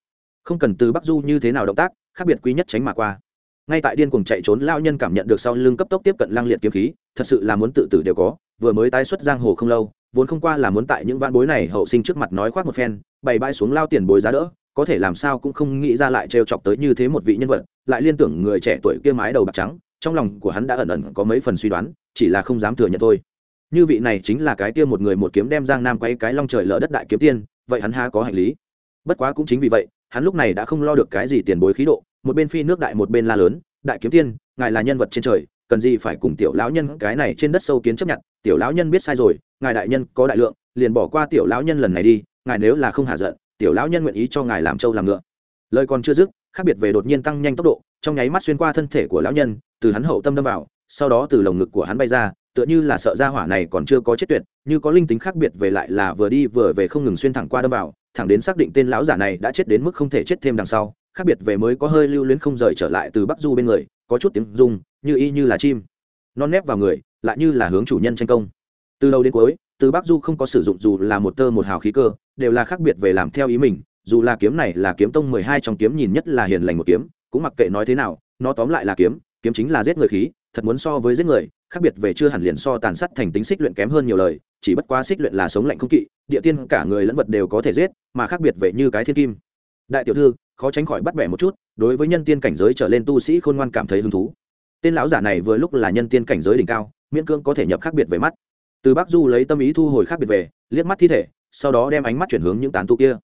Không cần từ bắc du như thế nào động tác khác biệt quý nhất tránh mà qua. Ngay tại điên cuồng chạy trốn lao nhân cảm nhận được sau lưng cấp tốc tiếp cận lang liệt kiếm khí, thật sự là muốn tự tử đều có, vừa mới tái xuất giang hồ không lâu, vốn không qua là muốn tại những vãn bối này hậu sinh trước mặt nói khoác một phen, bày bãi xuống lao tiền bối giá đỡ, có thể làm sao cũng không nghĩ ra lại trêu chọc tới như thế một vị nhân vật, lại liên tưởng người trẻ tuổi kia mái đầu bạc trắng, trong lòng của hắn đã ẩn ẩn có mấy phần suy đoán, chỉ là không dám thừa nhận thôi. Như vị này chính là cái kia một người một kiếm đem giang nam quay cái long trời lở đất đại kiếm tiên, vậy hắn há có hành lý? Bất quá cũng chính vì vậy hắn lúc này đã không lo được cái gì tiền bối khí độ, một bên phi nước đại một bên la lớn, đại kiếm tiên, ngài là nhân vật trên trời, cần gì phải cùng tiểu lão nhân cái này trên đất sâu kiến chấp nhận, tiểu lão nhân biết sai rồi, ngài đại nhân có đại lượng, liền bỏ qua tiểu lão nhân lần này đi, ngài nếu là không hạ giận, tiểu lão nhân nguyện ý cho ngài làm trâu làm ngựa. Lời còn chưa dứt, khác biệt về đột nhiên tăng nhanh tốc độ, trong nháy mắt xuyên qua thân thể của lão nhân, từ hắn hậu tâm đâm vào, sau đó từ lồng ngực của hắn bay ra, tựa như là sợ ra hỏa này còn chưa có chết tuyệt, như có linh tính khác biệt về lại là vừa đi vừa về không ngừng xuyên thẳng qua đâm vào thẳng đến xác định tên lão giả này đã chết đến mức không thể chết thêm đằng sau, khác biệt về mới có hơi lưu luyến không rời trở lại từ bắc du bên người, có chút tiếng rung, như y như là chim. Non nép vào người, lại như là hướng chủ nhân tranh công. Từ đầu đến cuối, từ bắc du không có sử dụng dù là một tơ một hào khí cơ, đều là khác biệt về làm theo ý mình, dù là kiếm này là kiếm tông mười hai trong kiếm nhìn nhất là hiền lành một kiếm, cũng mặc kệ nói thế nào, nó tóm lại là kiếm kiếm chính là giết người khí, thật muốn so với giết người, khác biệt về chưa hẳn liền so tàn sát thành tính xích luyện kém hơn nhiều lời chỉ bất quá xích luyện là sống lạnh không kỵ, địa tiên cả người lẫn vật đều có thể giết, mà khác biệt về như cái thiên kim. Đại tiểu thư, khó tránh khỏi bắt bẻ một chút, đối với nhân tiên cảnh giới trở lên tu sĩ khôn ngoan cảm thấy hứng thú. Tên lão giả này vừa lúc là nhân tiên cảnh giới đỉnh cao, miễn cưỡng có thể nhập khác biệt về mắt. Từ bắc du lấy tâm ý thu hồi khác biệt về, liếc mắt thi thể, sau đó đem ánh mắt chuyển hướng những tán tu kia.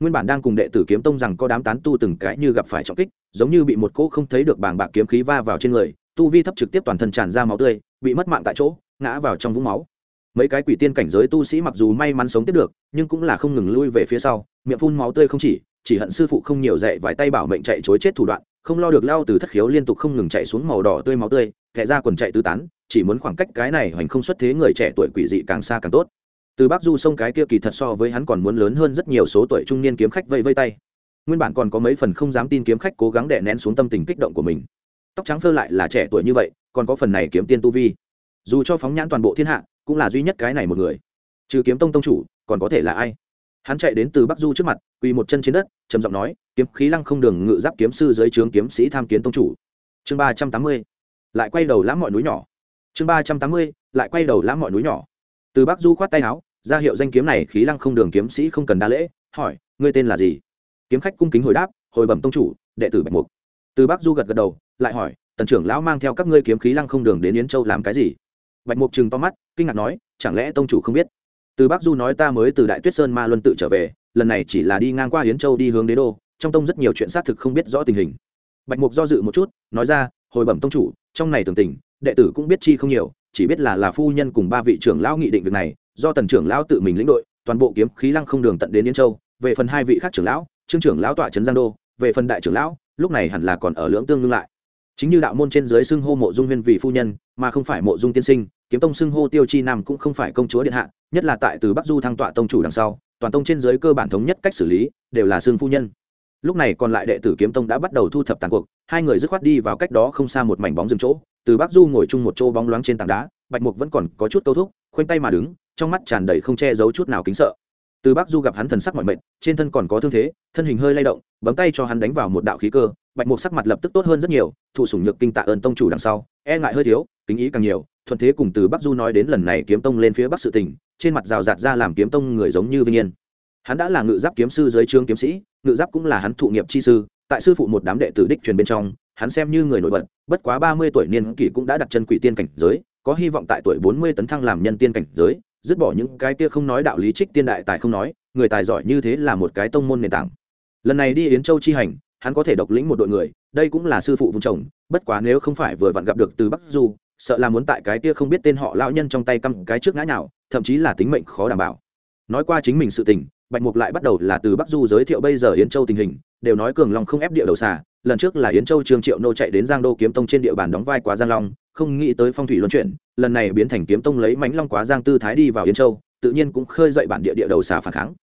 Nguyên bản đang cùng đệ tử kiếm tông rằng có đám tán tu từng cái như gặp phải trọng kích, giống như bị một cỗ không thấy được bàng bạc kiếm khí va vào trên người, tu vi thấp trực tiếp toàn thân tràn ra máu tươi, bị mất mạng tại chỗ, ngã vào trong vũng máu mấy cái quỷ tiên cảnh giới tu sĩ mặc dù may mắn sống tiếp được, nhưng cũng là không ngừng lui về phía sau, miệng phun máu tươi không chỉ chỉ hận sư phụ không nhiều dạy vài tay bảo mệnh chạy chối chết thủ đoạn, không lo được lao từ thất khiếu liên tục không ngừng chạy xuống màu đỏ tươi máu tươi, kẻ ra quần chạy tứ tán, chỉ muốn khoảng cách cái này hoành không xuất thế người trẻ tuổi quỷ dị càng xa càng tốt. Từ bắc du sông cái kia kỳ thật so với hắn còn muốn lớn hơn rất nhiều số tuổi trung niên kiếm khách vây vây tay. Nguyên bản còn có mấy phần không dám tin kiếm khách cố gắng đè nén xuống tâm tình kích động của mình. Tóc trắng phơ lại là trẻ tuổi như vậy, còn có phần này kiếm tiên tu vi. Dù cho phóng nhãn toàn bộ thiên hạ cũng là duy nhất cái này một người. Trừ kiếm tông tông chủ, còn có thể là ai? Hắn chạy đến từ bắc du trước mặt, quỳ một chân trên đất, trầm giọng nói, kiếm khí lăng không đường ngự giáp kiếm sư dưới trướng kiếm sĩ tham kiến tông chủ. Chương ba trăm tám mươi, lại quay đầu lãm mọi núi nhỏ. Chương ba trăm tám mươi, lại quay đầu lãm mọi núi nhỏ. Từ bắc du khoát tay áo, ra hiệu danh kiếm này khí lăng không đường kiếm sĩ không cần đa lễ, hỏi, ngươi tên là gì? Kiếm khách cung kính hồi đáp, hồi bẩm tông chủ, đệ tử bạch mục. Từ bắc du gật gật đầu, lại hỏi, tần trưởng lão mang theo các ngươi kiếm khí lăng không đường đến yến châu làm cái gì? Bạch mục chừng to mắt, kinh ngạc nói, chẳng lẽ tông chủ không biết? Từ bắc du nói ta mới từ đại tuyết sơn ma luân tự trở về, lần này chỉ là đi ngang qua yến châu đi hướng đế đô, trong tông rất nhiều chuyện xác thực không biết rõ tình hình. Bạch mục do dự một chút, nói ra, hồi bẩm tông chủ, trong này tưởng tình, đệ tử cũng biết chi không nhiều, chỉ biết là là phu nhân cùng ba vị trưởng lão nghị định việc này, do tần trưởng lão tự mình lĩnh đội, toàn bộ kiếm khí lăng không đường tận đến yến châu, về phần hai vị khác trưởng lão, trương trưởng lão tọa trấn giang đô, về phần đại trưởng lão, lúc này hẳn là còn ở lưỡng tương ngưng lại chính như đạo môn trên dưới xưng hô mộ dung huyên vị phu nhân, mà không phải mộ dung tiên sinh, kiếm tông xưng hô tiêu chi nam cũng không phải công chúa điện hạ, nhất là tại từ bắc du thăng tọa tông chủ đằng sau, toàn tông trên dưới cơ bản thống nhất cách xử lý, đều là xưng phu nhân. Lúc này còn lại đệ tử kiếm tông đã bắt đầu thu thập tàn cuộc, hai người dứt khoát đi vào cách đó không xa một mảnh bóng rừng chỗ, từ bắc du ngồi chung một chỗ bóng loáng trên tảng đá, bạch mục vẫn còn có chút câu thúc, khoanh tay mà đứng, trong mắt tràn đầy không che giấu chút nào kính sợ. Từ bắc du gặp hắn thần sắc mọi mệnh trên thân còn có thương thế, thân hình hơi lay động, bấm tay cho hắn đánh vào một đạo khí cơ bạch mục sắc mặt lập tức tốt hơn rất nhiều, thụ sủng nhược kinh tạ ơn tông chủ đằng sau e ngại hơi thiếu, kính ý càng nhiều, thuận thế cùng từ bắc du nói đến lần này kiếm tông lên phía bắc sự tỉnh trên mặt rào rạt ra làm kiếm tông người giống như vinh yên. Hắn đã là ngự giáp kiếm sư dưới trương kiếm sĩ, ngự giáp cũng là hắn thụ nghiệp chi sư, tại sư phụ một đám đệ tử đích truyền bên trong, hắn xem như người nổi bật, bất quá ba mươi tuổi niên kỷ cũng đã đặt chân quỷ tiên cảnh giới, có hy vọng tại tuổi bốn mươi tấn thăng làm nhân tiên cảnh giới, dứt bỏ những cái kia không nói đạo lý trích tiên đại tài không nói, người tài giỏi như thế là một cái tông môn nền tảng. Lần này đi yến châu chi hành hắn có thể độc lĩnh một đội người, đây cũng là sư phụ vùng chồng, bất quá nếu không phải vừa vặn gặp được từ bắc du, sợ là muốn tại cái kia không biết tên họ lão nhân trong tay căm cái trước ngã nào thậm chí là tính mệnh khó đảm bảo. Nói qua chính mình sự tình, bạch mục lại bắt đầu là từ bắc du giới thiệu bây giờ yến châu tình hình, đều nói cường long không ép địa đầu xà, lần trước là yến châu trương triệu nô chạy đến giang đô kiếm tông trên địa bàn đóng vai quá giang long, không nghĩ tới phong thủy luân chuyển, lần này biến thành kiếm tông lấy mánh long quá giang tư thái đi vào yến châu, tự nhiên cũng khơi dậy bản địa địa đầu xà phản kháng.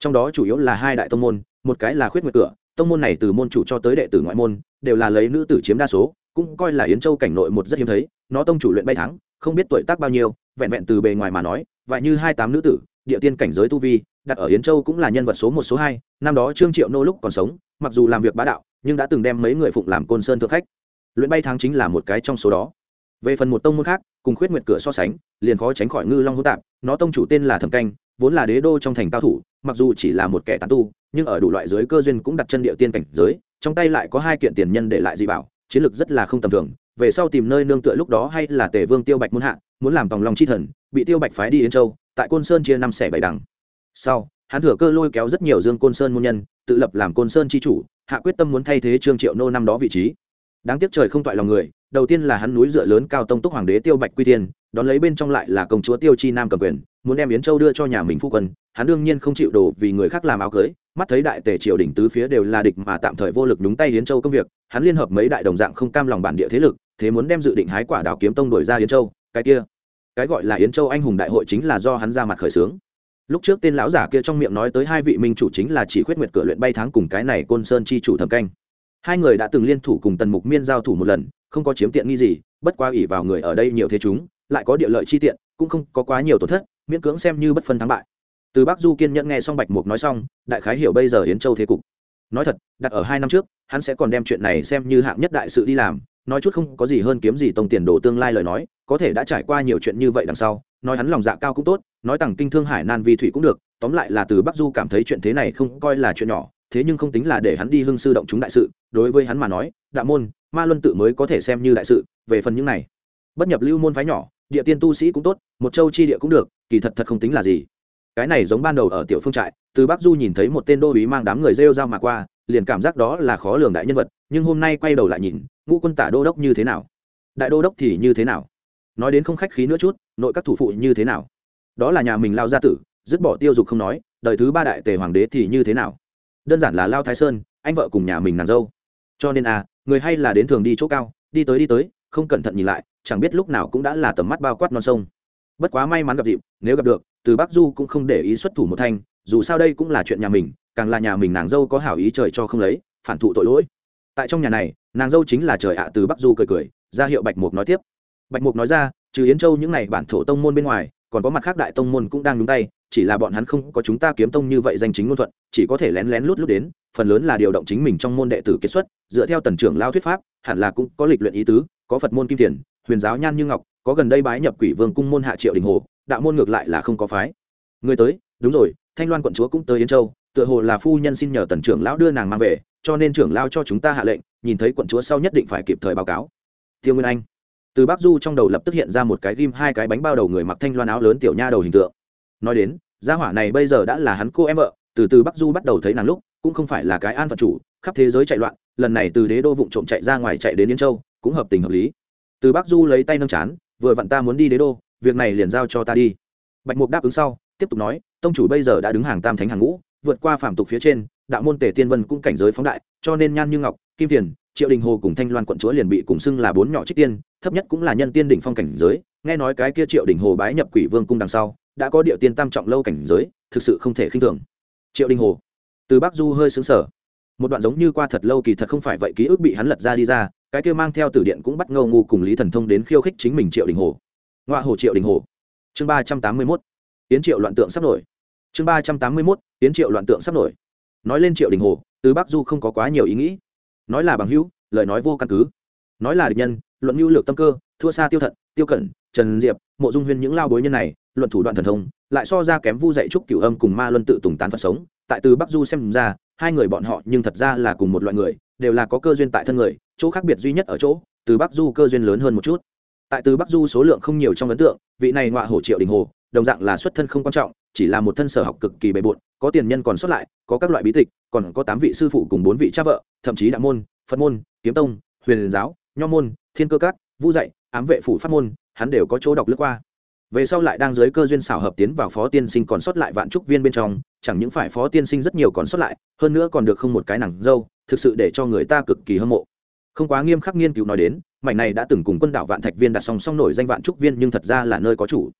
Trong đó chủ yếu là hai đại tông môn, một cái là khuyết nguyệt cửa tông môn này từ môn chủ cho tới đệ tử ngoại môn, đều là lấy nữ tử chiếm đa số, cũng coi là yến châu cảnh nội một rất hiếm thấy, nó tông chủ luyện bay thắng, không biết tuổi tác bao nhiêu, vẹn vẹn từ bề ngoài mà nói vậy như hai tám nữ tử, địa tiên cảnh giới tu vi, đặt ở yến châu cũng là nhân vật số một số hai, năm đó trương triệu nô lúc còn sống, mặc dù làm việc bá đạo, nhưng đã từng đem mấy người phụng làm côn sơn thượng khách. Luyện bay thắng chính là một cái trong số đó. Về phần một tông môn khác, cùng khuyết nguyệt cửa so sánh, liền khó tránh khỏi ngư long hỗn tạp, nó tông chủ tên là thẩm canh, vốn là đế đô trong thành cao thủ mặc dù chỉ là một kẻ tán tu, nhưng ở đủ loại giới cơ duyên cũng đặt chân địa tiên cảnh giới, trong tay lại có hai kiện tiền nhân để lại dị bảo, chiến lược rất là không tầm thường, về sau tìm nơi nương tựa lúc đó hay là tề vương tiêu bạch muốn hạ, muốn làm tòng lòng chi thần, bị tiêu bạch phái đi Yên châu, tại côn sơn chia năm xẻ bảy đằng sau, hắn thừa cơ lôi kéo rất nhiều dương côn sơn môn nhân, tự lập làm côn sơn chi chủ, hạ quyết tâm muốn thay thế trương triệu nô năm đó vị trí. Đáng tiếc trời không toại lòng người, đầu tiên là hắn núi dựa lớn cao tông túc hoàng đế tiêu bạch quy tiên đón lấy bên trong lại là công chúa tiêu chi nam cầm quyền, muốn đem yến châu đưa cho nhà mình phu quân hắn đương nhiên không chịu đổ vì người khác làm áo cưới, mắt thấy đại tề triều đỉnh tứ phía đều là địch mà tạm thời vô lực đúng tay yến châu công việc, hắn liên hợp mấy đại đồng dạng không cam lòng bản địa thế lực, thế muốn đem dự định hái quả đào kiếm tông đổi ra yến châu, cái kia, cái gọi là yến châu anh hùng đại hội chính là do hắn ra mặt khởi xướng. Lúc trước tên lão giả kia trong miệng nói tới hai vị minh chủ chính là chỉ khuyết nguyệt cửa luyện bay thắng cùng cái này côn sơn chi chủ thẩm canh. Hai người đã từng liên thủ cùng tần mục miên giao thủ một lần, không có chiếm tiện nghi gì, bất qua ỉ vào người ở đây nhiều thế chúng, lại có địa lợi chi tiện, cũng không có quá nhiều tổn thất, miễn cưỡng xem như bất phân thắng bại từ bắc du kiên nhẫn nghe xong bạch mục nói xong, đại khái hiểu bây giờ yến châu thế cục. Nói thật, đặt ở hai năm trước, hắn sẽ còn đem chuyện này xem như hạng nhất đại sự đi làm, nói chút không có gì hơn kiếm gì tông tiền đồ tương lai lời nói, có thể đã trải qua nhiều chuyện như vậy đằng sau, nói hắn lòng dạ cao cũng tốt, nói tằng kinh thương hải nan vi thủy cũng được, tóm lại là từ bắc du cảm thấy chuyện thế này không coi là chuyện nhỏ, thế nhưng không tính là để hắn đi hưng sư động chúng đại sự, đối với hắn mà nói, đạo môn, ma luân tự mới có thể xem như đại sự, về phần những này. Bất nhập lưu môn phái nhỏ, địa tiên tu sĩ cũng tốt, một châu chi địa cũng được, kỳ thật thật không tính là gì cái này giống ban đầu ở tiểu phương trại, từ bắc du nhìn thấy một tên đô uý mang đám người rêu rao mà qua, liền cảm giác đó là khó lường đại nhân vật, nhưng hôm nay quay đầu lại nhìn, ngũ quân tả đô đốc như thế nào? Đại đô đốc thì như thế nào? Nói đến không khách khí nữa chút, nội các thủ phụ như thế nào? Đó là nhà mình lao gia tử, dứt bỏ tiêu dục không nói, đời thứ ba đại tề hoàng đế thì như thế nào? Đơn giản là lao thái sơn, anh vợ cùng nhà mình nàng dâu. Cho nên à người hay là đến thường đi chỗ cao, đi tới đi tới, không cẩn thận nhìn lại, chẳng biết lúc nào cũng đã là tầm mắt bao quát non sông. Bất quá may mắn gặp dịp, nếu gặp được từ bắc du cũng không để ý xuất thủ một thanh, dù sao đây cũng là chuyện nhà mình, càng là nhà mình nàng dâu có hảo ý trời cho không lấy, phản thụ tội lỗi. Tại trong nhà này, nàng dâu chính là trời ạ, từ bắc du cười cười, ra hiệu bạch mục nói tiếp. Bạch mục nói ra, trừ yến châu những n à y bản thổ tông môn bên ngoài, còn có mặt khác đại tông môn cũng đang nhúng tay, chỉ là bọn hắn không có chúng ta kiếm tông như vậy danh chính ngôn thuận, chỉ có thể lén lén lút lút đến, phần lớn là điều động chính mình trong môn đệ tử kết xuất, dựa theo tần trưởng lao thuyết pháp, hẳn là cũng có lịch luyện ý tứ, có phật môn kim tiền, huyền giáo nhan như ngọc, có gần đây bái nhập quỷ vương cung môn hạ triệu đình hồ đạo môn ngược lại là không có phái. Người tới, đúng rồi, thanh loan quận chúa cũng tới yến châu, tựa hồ là phu nhân xin nhờ tần trưởng lão đưa nàng mang về, cho nên trưởng lao cho chúng ta hạ lệnh, nhìn thấy quận chúa sau nhất định phải kịp thời báo cáo. Tiêu nguyên anh. Từ bắc du trong đầu lập tức hiện ra một cái ghim, hai cái bánh bao đầu người mặc thanh loan áo lớn tiểu nha đầu hình tượng. Nói đến, gia hỏa này bây giờ đã là hắn cô em vợ, từ từ bắc du bắt đầu thấy nàng lúc, cũng không phải là cái an phận chủ, khắp thế giới chạy loạn, lần này từ đế đô vụng trộm chạy ra ngoài chạy đến yên châu, cũng hợp tình hợp lý. Từ bắc du lấy tay nâng chán, vừa vặn ta muốn đi đế đô việc này liền giao cho ta đi. Bạch mục đáp ứng sau, tiếp tục nói, tông chủ bây giờ đã đứng hàng tam thánh hàng ngũ, vượt qua phạm tục phía trên, đạo môn tề tiên vân cũng cảnh giới phóng đại, cho nên nhan như ngọc, kim tiền, triệu đình hồ cùng thanh loan quận chúa liền bị cùng xưng là bốn nhỏ trích tiên, thấp nhất cũng là nhân tiên đỉnh phong cảnh giới. Nghe nói cái kia triệu đình hồ bái nhập quỷ vương cung đằng sau, đã có địa tiên tam trọng lâu cảnh giới, thực sự không thể khinh thường. Triệu đình hồ, từ bắc du hơi xứng sở một đoạn giống như qua thật lâu kỳ thật không phải vậy, ký ức bị hắn lật ra đi ra, cái kia mang theo từ điện cũng bắt ngâu ngu cùng lý thần thông đến khiêu khích chính mình triệu đình hồ ngoại hồ triệu đình hồ. Chương ba trăm tám mươi mốt. Tiến triệu loạn tượng sắp nổi. Chương ba trăm tám mươi mốt tiến triệu loạn tượng sắp nổi. Nói lên triệu đình hồ, từ bắc du không có quá nhiều ý nghĩ. Nói là bằng hữu, lời nói vô căn cứ. Nói là địch nhân, luận mưu lược tâm cơ, thua xa tiêu thận, tiêu cẩn, trần diệp, mộ dung huyên những lao bối nhân này, luận thủ đoạn thần thông, lại so ra kém vu dạy trúc cửu âm cùng ma luân tự tùng tán phật sống. Tại từ bắc du xem ra, hai người bọn họ nhưng thật ra là cùng một loại người, đều là có cơ duyên tại thân người, chỗ khác biệt duy nhất ở chỗ, từ bắc du cơ duyên lớn hơn một chút tại từ bắc du số lượng không nhiều trong ấn tượng, vị này ngoại hổ triệu đình hồ, đồng dạng là xuất thân không quan trọng, chỉ là một thân sở học cực kỳ bề bộn, có tiền nhân còn xuất lại, có các loại bí tịch, còn có tám vị sư phụ cùng bốn vị cha vợ, thậm chí đạo môn, phật môn, kiếm tông, huyền giáo, nho môn, thiên cơ cát vu dạy, ám vệ phủ pháp môn, hắn đều có chỗ đọc lướt qua. Về sau lại đang dưới cơ duyên xảo hợp tiến vào phó tiên sinh còn sót lại vạn trúc viên bên trong, chẳng những phải phó tiên sinh rất nhiều còn sót lại, hơn nữa còn được không một cái nàng dâu, thực sự để cho người ta cực kỳ hâm mộ. Không quá nghiêm khắc nghiên cứu nói đến mảnh này đã từng cùng quân đảo vạn thạch viên đặt song song nổi danh vạn trúc viên nhưng thật ra là nơi có chủ.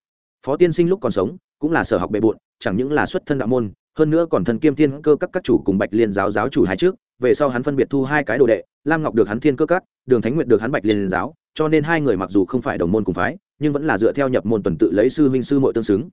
Phó tiên sinh lúc còn sống, cũng là sở học bề bộn, chẳng những là xuất thân đạo môn, hơn nữa còn thân kiêm thiên cơ các các chủ cùng bạch liên giáo giáo chủ hai trước, về sau hắn phân biệt thu hai cái đồ đệ, lam ngọc được hắn thiên cơ các, đường thánh nguyện được hắn bạch liên giáo, cho nên hai người mặc dù không phải đồng môn cùng phái, nhưng vẫn là dựa theo nhập môn tuần tự lấy sư huynh sư mội tương xứng.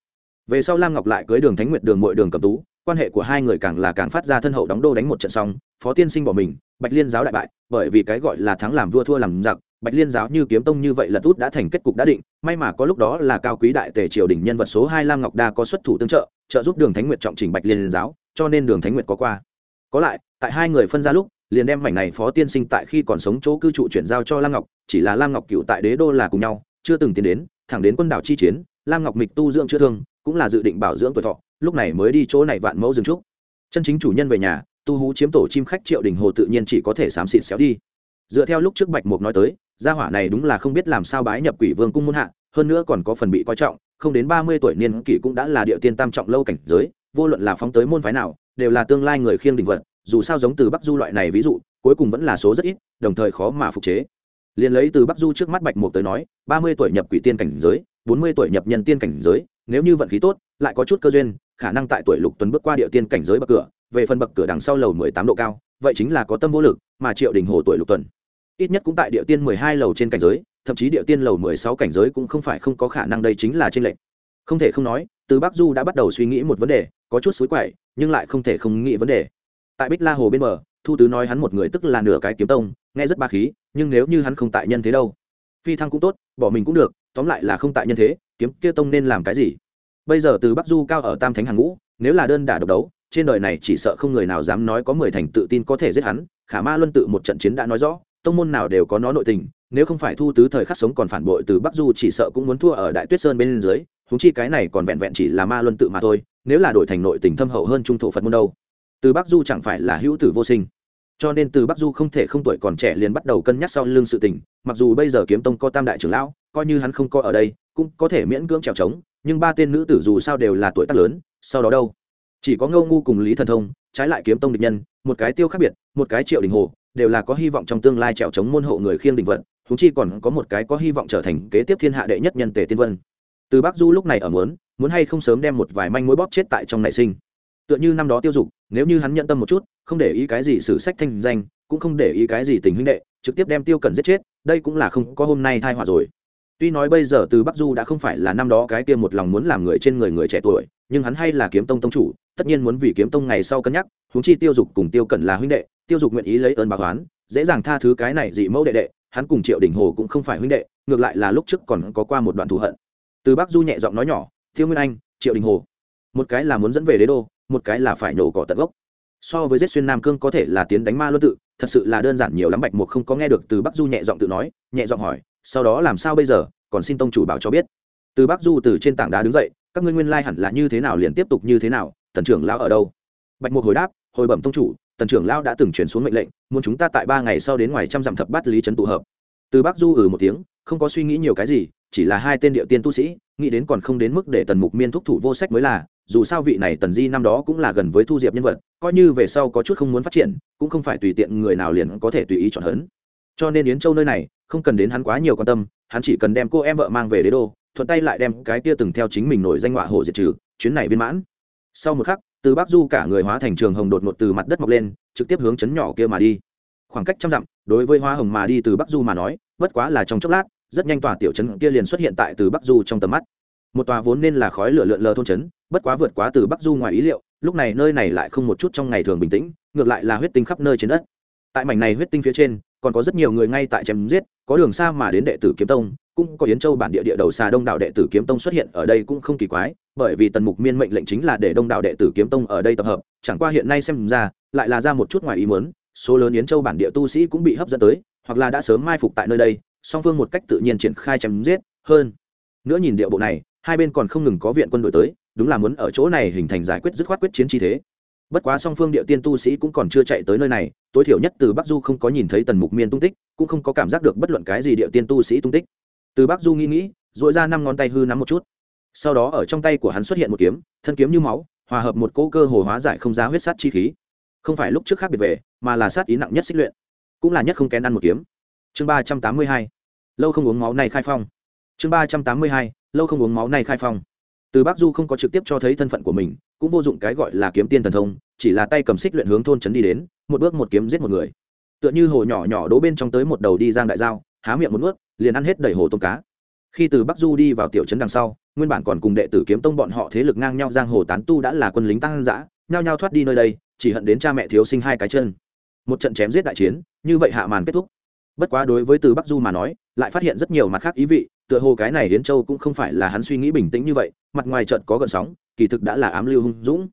Về sau lam ngọc lại cưới đường thánh nguyệt, đường mội đường cầm tú, quan hệ của hai người càng là càng phát ra thân hậu đóng đô đánh một trận xong, phó tiên sinh bỏ mình, bạch liên giáo đại bại, bởi vì cái gọi là thắng làm vua thua làm giặc bạch liên giáo như kiếm tông như vậy lật út đã thành kết cục đã định, may mà có lúc đó là cao quý đại tề triều đình nhân vật số hai lam ngọc đa có xuất thủ tương trợ trợ giúp đường thánh nguyệt trọng trình bạch liên giáo, cho nên đường thánh nguyệt có qua. Có lại, tại hai người phân ra lúc, liền đem mảnh này phó tiên sinh tại khi còn sống chỗ cư trụ chuyển giao cho lam ngọc, chỉ là lam ngọc cựu tại đế đô là cùng nhau, chưa từng tiến đến, thẳng đến quân đảo chi chiến, lam ngọc mịch tu dưỡng chữa thương, cũng là dự định bảo dưỡng tuổi thọ, lúc này mới đi chỗ này vạn mẫu dừng trúc. Chân chính chủ nhân về nhà, tu hú chiếm tổ chim khách triệu đình hồ tự nhiên chỉ có thể xám xịt xéo đi. Dựa theo lúc trước bạch mục nói tới gia hỏa này đúng là không biết làm sao bái nhập quỷ vương cung muôn hạ, hơn nữa còn có phần bị coi trọng, không đến ba mươi tuổi niên kỷ cũng đã là địa tiên tam trọng lâu cảnh giới, vô luận là phóng tới môn phái nào, đều là tương lai người khiêng đình vật, dù sao giống từ bắc du loại này ví dụ, cuối cùng vẫn là số rất ít, đồng thời khó mà phục chế. Liền lấy từ bắc du trước mắt bạch mục tới nói, ba mươi tuổi nhập quỷ tiên cảnh giới, bốn mươi tuổi nhập nhân tiên cảnh giới, nếu như vận khí tốt, lại có chút cơ duyên, khả năng tại tuổi lục tuần bước qua địa tiên cảnh giới bậc cửa, về phần bậc cửa đằng sau lầu mười tám độ cao, vậy chính là có tâm vô lực, mà triệu đình hồ tuổi lục tuần ít nhất cũng tại địa tiên mười hai lầu trên cảnh giới, thậm chí địa tiên lầu mười sáu cảnh giới cũng không phải không có khả năng đây chính là trên lệnh không thể không nói, từ bắc du đã bắt đầu suy nghĩ một vấn đề, có chút xối quậy, nhưng lại không thể không nghĩ vấn đề. Tại bích la hồ bên bờ, thu tứ nói hắn một người tức là nửa cái kiếm tông, nghe rất ba khí, nhưng nếu như hắn không tại nhân thế đâu. Phi thăng cũng tốt, bỏ mình cũng được, tóm lại là không tại nhân thế, kiếm kia tông nên làm cái gì? Bây giờ từ bắc du cao ở tam thánh hàng ngũ, nếu là đơn đả độc đấu, trên đời này chỉ sợ không người nào dám nói có mười thành tự tin có thể giết hắn, khả ma luân tự một trận chiến đã nói rõ tông môn nào đều có nó nội tình, nếu không phải thu tứ thời khắc sống còn phản bội từ bắc du chỉ sợ cũng muốn thua ở đại tuyết sơn bên dưới húng chi cái này còn vẹn vẹn chỉ là ma luân tự mà thôi, nếu là đổi thành nội tình thâm hậu hơn trung thổ phật môn đâu. Từ bắc du chẳng phải là hữu tử vô sinh. Cho nên từ bắc du không thể không tuổi còn trẻ liền bắt đầu cân nhắc sau lưng sự tình, mặc dù bây giờ kiếm tông có tam đại trưởng lão, coi như hắn không có ở đây, cũng có thể miễn cưỡng trèo trống, nhưng ba tên nữ tử dù sao đều là tuổi tác lớn, sau đó đâu? Chỉ có ngâu ngu cùng lý thần thông, trái lại kiếm tông địch nhân, một cái tiêu khác biệt, một cái triệu đình hồ đều là có hy vọng trong tương lai trèo trống môn hộ người khiêng định vận thú chi còn có một cái có hy vọng trở thành kế tiếp thiên hạ đệ nhất nhân tề tiên vân. Từ bắc du lúc này ở muốn muốn hay không sớm đem một vài manh mối bóp chết tại trong nảy sinh. Tựa như năm đó tiêu dục, nếu như hắn nhận tâm một chút, không để ý cái gì sử sách thanh danh, cũng không để ý cái gì tình huynh đệ, trực tiếp đem tiêu cần giết chết, đây cũng là không có hôm nay thai họa rồi. Tuy nói bây giờ từ bắc du đã không phải là năm đó cái kia một lòng muốn làm người trên người người trẻ tuổi, nhưng hắn hay là kiếm tông tông chủ, tất nhiên muốn vì kiếm tông ngày sau cân nhắc, huống chi tiêu dục cùng tiêu cần là huynh đệ tiêu dục nguyện ý lấy ơn báo toán dễ dàng tha thứ cái này dị mẫu đệ đệ, hắn cùng triệu đình hồ cũng không phải huynh đệ, ngược lại là lúc trước còn có qua một đoạn thù hận. Từ bắc du nhẹ giọng nói nhỏ, tiêu nguyên anh, triệu đình hồ, một cái là muốn dẫn về đế đô, một cái là phải nổ cỏ tận gốc. So với giết xuyên nam cương có thể là tiến đánh ma luân tự, thật sự là đơn giản nhiều lắm bạch mục không có nghe được từ bắc du nhẹ giọng tự nói, nhẹ giọng hỏi, sau đó làm sao bây giờ, còn xin tông chủ bảo cho biết. Từ bắc du từ trên tảng đá đứng dậy, các ngươi nguyên lai hẳn là như thế nào liền tiếp tục như thế nào tần trưởng lão ở đâu? Bạch mục hồi đáp, hồi bẩm tông chủ tần trưởng lão đã từng chuyển xuống mệnh lệnh, muốn chúng ta tại ba ngày sau đến ngoài trăm dặm thập bát lý trấn tụ hợp. Từ bắc du ừ một tiếng, không có suy nghĩ nhiều cái gì, chỉ là hai tên địa tiên tu sĩ, nghĩ đến còn không đến mức để tần mục miên thúc thủ vô sách mới là, dù sao vị này tần di năm đó cũng là gần với thu diệp nhân vật, coi như về sau có chút không muốn phát triển, cũng không phải tùy tiện người nào liền có thể tùy ý chọn hấn. Cho nên yến châu nơi này, không cần đến hắn quá nhiều quan tâm, hắn chỉ cần đem cô em vợ mang về đế đô, thuận tay lại đem cái kia từng theo chính mình nổi danh họa hồ diệt trừ, chuyến này viên mãn. Sau một khắc từ bắc du cả người hóa thành trường hồng đột ngột từ mặt đất mọc lên, trực tiếp hướng chấn nhỏ kia mà đi. Khoảng cách trăm dặm, đối với hoa hồng mà đi từ bắc du mà nói, bất quá là trong chốc lát, rất nhanh tòa tiểu trấn kia liền xuất hiện tại từ bắc du trong tầm mắt. Một tòa vốn nên là khói lửa lượn lờ thôn trấn, bất quá vượt quá từ bắc du ngoài ý liệu, lúc này nơi này lại không một chút trong ngày thường bình tĩnh, ngược lại là huyết tinh khắp nơi trên đất. Tại mảnh này huyết tinh phía trên, còn có rất nhiều người ngay tại chém giết, có đường xa mà đến đệ tử kiếm tông cũng có yến châu bản địa địa đầu xà đông đảo đệ tử kiếm tông xuất hiện ở đây cũng không kỳ quái, bởi vì tần mục miên mệnh lệnh chính là để đông đảo đệ tử kiếm tông ở đây tập hợp, chẳng qua hiện nay xem ra, lại là ra một chút ngoài ý muốn, số lớn yến châu bản địa tu sĩ cũng bị hấp dẫn tới, hoặc là đã sớm mai phục tại nơi đây, song phương một cách tự nhiên triển khai chém giết, hơn. Nữa nhìn địa bộ này, hai bên còn không ngừng có viện quân đội tới, đúng là muốn ở chỗ này hình thành giải quyết dứt khoát quyết chiến chi thế. Bất quá song phương địa tiên tu sĩ cũng còn chưa chạy tới nơi này, tối thiểu nhất từ bắc du không có nhìn thấy tần mục miên tung tích, cũng không có cảm giác được bất luận cái gì địa tiên tu sĩ tung tích từ bắc du nghĩ nghĩ dội ra năm ngón tay hư nắm một chút. Sau đó ở trong tay của hắn xuất hiện một kiếm, thân kiếm như máu, hòa hợp một cỗ cơ hồ hóa giải không giá huyết sát chi khí. Không phải lúc trước khác biệt về, mà là sát ý nặng nhất xích luyện, cũng là nhất không kén ăn một kiếm. Chương ba trăm tám mươi hai, lâu không uống máu này khai phong. Chương ba trăm tám mươi hai, lâu không uống máu này khai phong. Từ bắc du không có trực tiếp cho thấy thân phận của mình, cũng vô dụng cái gọi là kiếm tiên thần thông, chỉ là tay cầm xích luyện hướng thôn trấn đi đến, một bước một kiếm giết một người. Tựa như hồ nhỏ nhỏ đố bên trong tới một đầu đi giang đại giao há miệng một nuốt, liền ăn hết đầy hồ tôm cá. Khi từ bắc du đi vào tiểu trấn đằng sau, nguyên bản còn cùng đệ tử kiếm tông bọn họ thế lực ngang nhau giang hồ tán tu đã là quân lính tăng dã, nhao nhao thoát đi nơi đây, chỉ hận đến cha mẹ thiếu sinh hai cái chân. Một trận chém giết đại chiến, như vậy hạ màn kết thúc. Bất quá đối với từ bắc du mà nói, lại phát hiện rất nhiều mặt khác ý vị, tựa hồ cái này hiến châu cũng không phải là hắn suy nghĩ bình tĩnh như vậy, mặt ngoài trận có gợn sóng, kỳ thực đã là ám lưu hung dũng.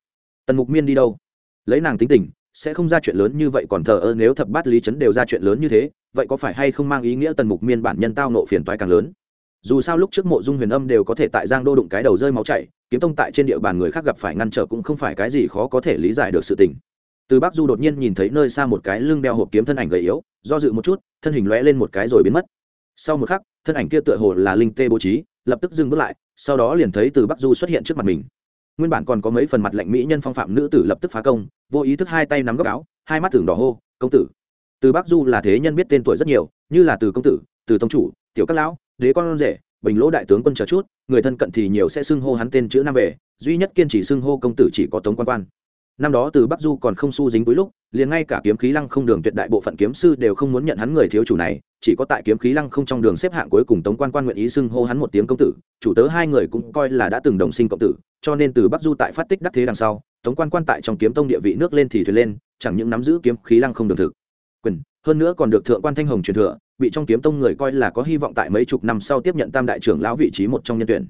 Tần mục miên đi đâu? Lấy nàng tính tình sẽ không ra chuyện lớn như vậy còn thờ ơ nếu thập bát lý trấn đều ra chuyện lớn như thế, vậy có phải hay không mang ý nghĩa tần mục miên bản nhân tao nộ phiền toái càng lớn? Dù sao lúc trước mộ dung huyền âm đều có thể tại giang đô đụng cái đầu rơi máu chảy, kiếm tông tại trên địa bàn người khác gặp phải ngăn trở cũng không phải cái gì khó có thể lý giải được sự tình. Từ bắc du đột nhiên nhìn thấy nơi xa một cái lưng đeo hộp kiếm thân ảnh gầy yếu, do dự một chút, thân hình lóe lên một cái rồi biến mất. Sau một khắc, thân ảnh kia tựa hồ là linh tê bố trí, lập tức dừng bước lại, sau đó liền thấy từ bắc du xuất hiện trước mặt mình nguyên bản còn có mấy phần mặt lạnh mỹ nhân phong phạm nữ tử lập tức phá công, vô ý thức hai tay nắm góc áo, hai mắt thường đỏ hô, công tử. Từ bắc du là thế nhân biết tên tuổi rất nhiều, như là từ công tử, từ tông chủ, tiểu các lão, đế con rể, bình lỗ đại tướng quân chờ chút, người thân cận thì nhiều sẽ xưng hô hắn tên chữ nam về, duy nhất kiên trì xưng hô công tử chỉ có tống quan quan năm đó từ bắc du còn không su dính với lúc, liền ngay cả kiếm khí lăng không đường tuyệt đại bộ phận kiếm sư đều không muốn nhận hắn người thiếu chủ này, chỉ có tại kiếm khí lăng không trong đường xếp hạng cuối cùng tống quan quan nguyện ý xưng hô hắn một tiếng công tử, chủ tớ hai người cũng coi là đã từng đồng sinh cộng tử, cho nên từ bắc du tại phát tích đắc thế đằng sau, tống quan quan tại trong kiếm tông địa vị nước lên thì thuyền lên, chẳng những nắm giữ kiếm khí lăng không đường thực. Quyền, hơn nữa còn được thượng quan thanh hồng truyền thừa, bị trong kiếm tông người coi là có hy vọng tại mấy chục năm sau tiếp nhận tam đại trưởng lão vị trí một trong nhân tuyển.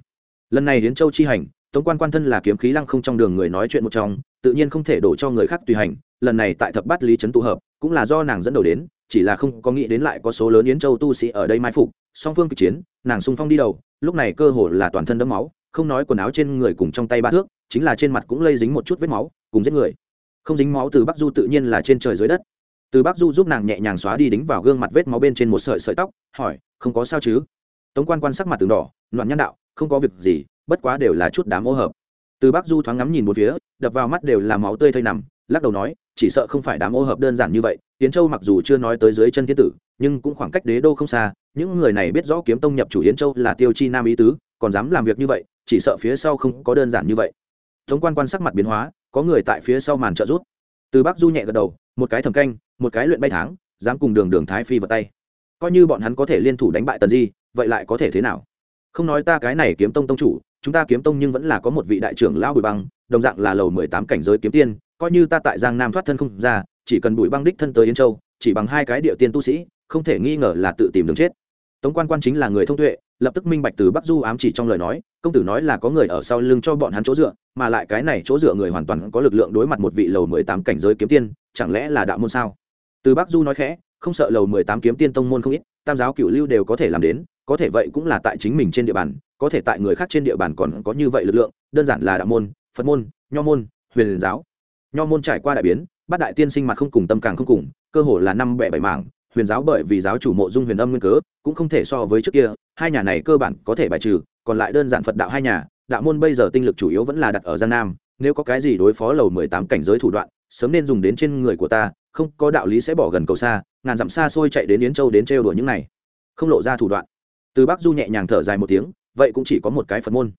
Lần này đến châu chi hành, tống quan quan thân là kiếm khí lăng không trong đường người nói chuyện một trong tự nhiên không thể đổ cho người khác tùy hành, lần này tại thập bát lý trấn tụ hợp, cũng là do nàng dẫn đầu đến, chỉ là không có nghĩ đến lại có số lớn yến châu tu sĩ ở đây mai phục, song phương kịch chiến, nàng sung phong đi đầu, lúc này cơ hồ là toàn thân đẫm máu, không nói quần áo trên người cùng trong tay ba thước, chính là trên mặt cũng lây dính một chút vết máu, cùng giết người. Không dính máu từ bắc du tự nhiên là trên trời dưới đất. Từ bắc du giúp nàng nhẹ nhàng xóa đi đính vào gương mặt vết máu bên trên một sợi sợi tóc, hỏi, không có sao chứ? Tống quan quan sắc mặt từng đỏ, loạn nhăn đạo, không có việc gì, bất quá đều là chút đám ô hợp từ bắc du thoáng ngắm nhìn một phía, đập vào mắt đều là máu tươi thây nằm, lắc đầu nói, chỉ sợ không phải đám ô hợp đơn giản như vậy tiến châu mặc dù chưa nói tới dưới chân thiên tử, nhưng cũng khoảng cách đế đô không xa, những người này biết rõ kiếm tông nhập chủ yến châu là tiêu chi nam ý tứ, còn dám làm việc như vậy, chỉ sợ phía sau không có đơn giản như vậy. Tống quan quan sắc mặt biến hóa, có người tại phía sau màn trợ rút từ bắc du nhẹ gật đầu, một cái thầm canh, một cái luyện bay tháng, dám cùng đường đường thái phi vào tay. Coi như bọn hắn có thể liên thủ đánh bại tần di, vậy lại có thể thế nào? Không nói ta cái này kiếm tông tông chủ chúng ta kiếm tông nhưng vẫn là có một vị đại trưởng lão bùi băng, đồng dạng là lầu mười tám cảnh giới kiếm tiên, coi như ta tại giang nam thoát thân không ra, chỉ cần bùi băng đích thân tới yên châu, chỉ bằng hai cái địa tiên tu sĩ, không thể nghi ngờ là tự tìm đường chết. Tống quan quan chính là người thông tuệ, lập tức minh bạch từ bắc du ám chỉ trong lời nói, công tử nói là có người ở sau lưng cho bọn hắn chỗ dựa, mà lại cái này chỗ dựa người hoàn toàn có lực lượng đối mặt một vị lầu mười tám cảnh giới kiếm tiên, chẳng lẽ là đạo môn sao? Từ bắc du nói khẽ, không sợ lầu mười tám kiếm tiên tông môn không ít, tam giáo cửu lưu đều có thể làm đến có thể vậy cũng là tại chính mình trên địa bàn, có thể tại người khác trên địa bàn còn có như vậy lực lượng, đơn giản là đạo môn, phật môn, nho môn, huyền giáo. Nho môn trải qua đại biến, bát đại tiên sinh mặt không cùng tâm càng không cùng, cơ hồ là năm bẻ bảy mảng, huyền giáo bởi vì giáo chủ mộ dung huyền âm nguyên cớ, cũng không thể so với trước kia, hai nhà này cơ bản có thể bài trừ, còn lại đơn giản phật đạo hai nhà, đạo môn bây giờ tinh lực chủ yếu vẫn là đặt ở giang nam, nếu có cái gì đối phó lầu mười tám cảnh giới thủ đoạn, sớm nên dùng đến trên người của ta, không có đạo lý sẽ bỏ gần cầu xa, ngàn dặm xa xôi chạy đến yến châu đến trêu đùa những này. Không lộ ra thủ đoạn từ bắc du nhẹ nhàng thở dài một tiếng, vậy cũng chỉ có một cái phật môn.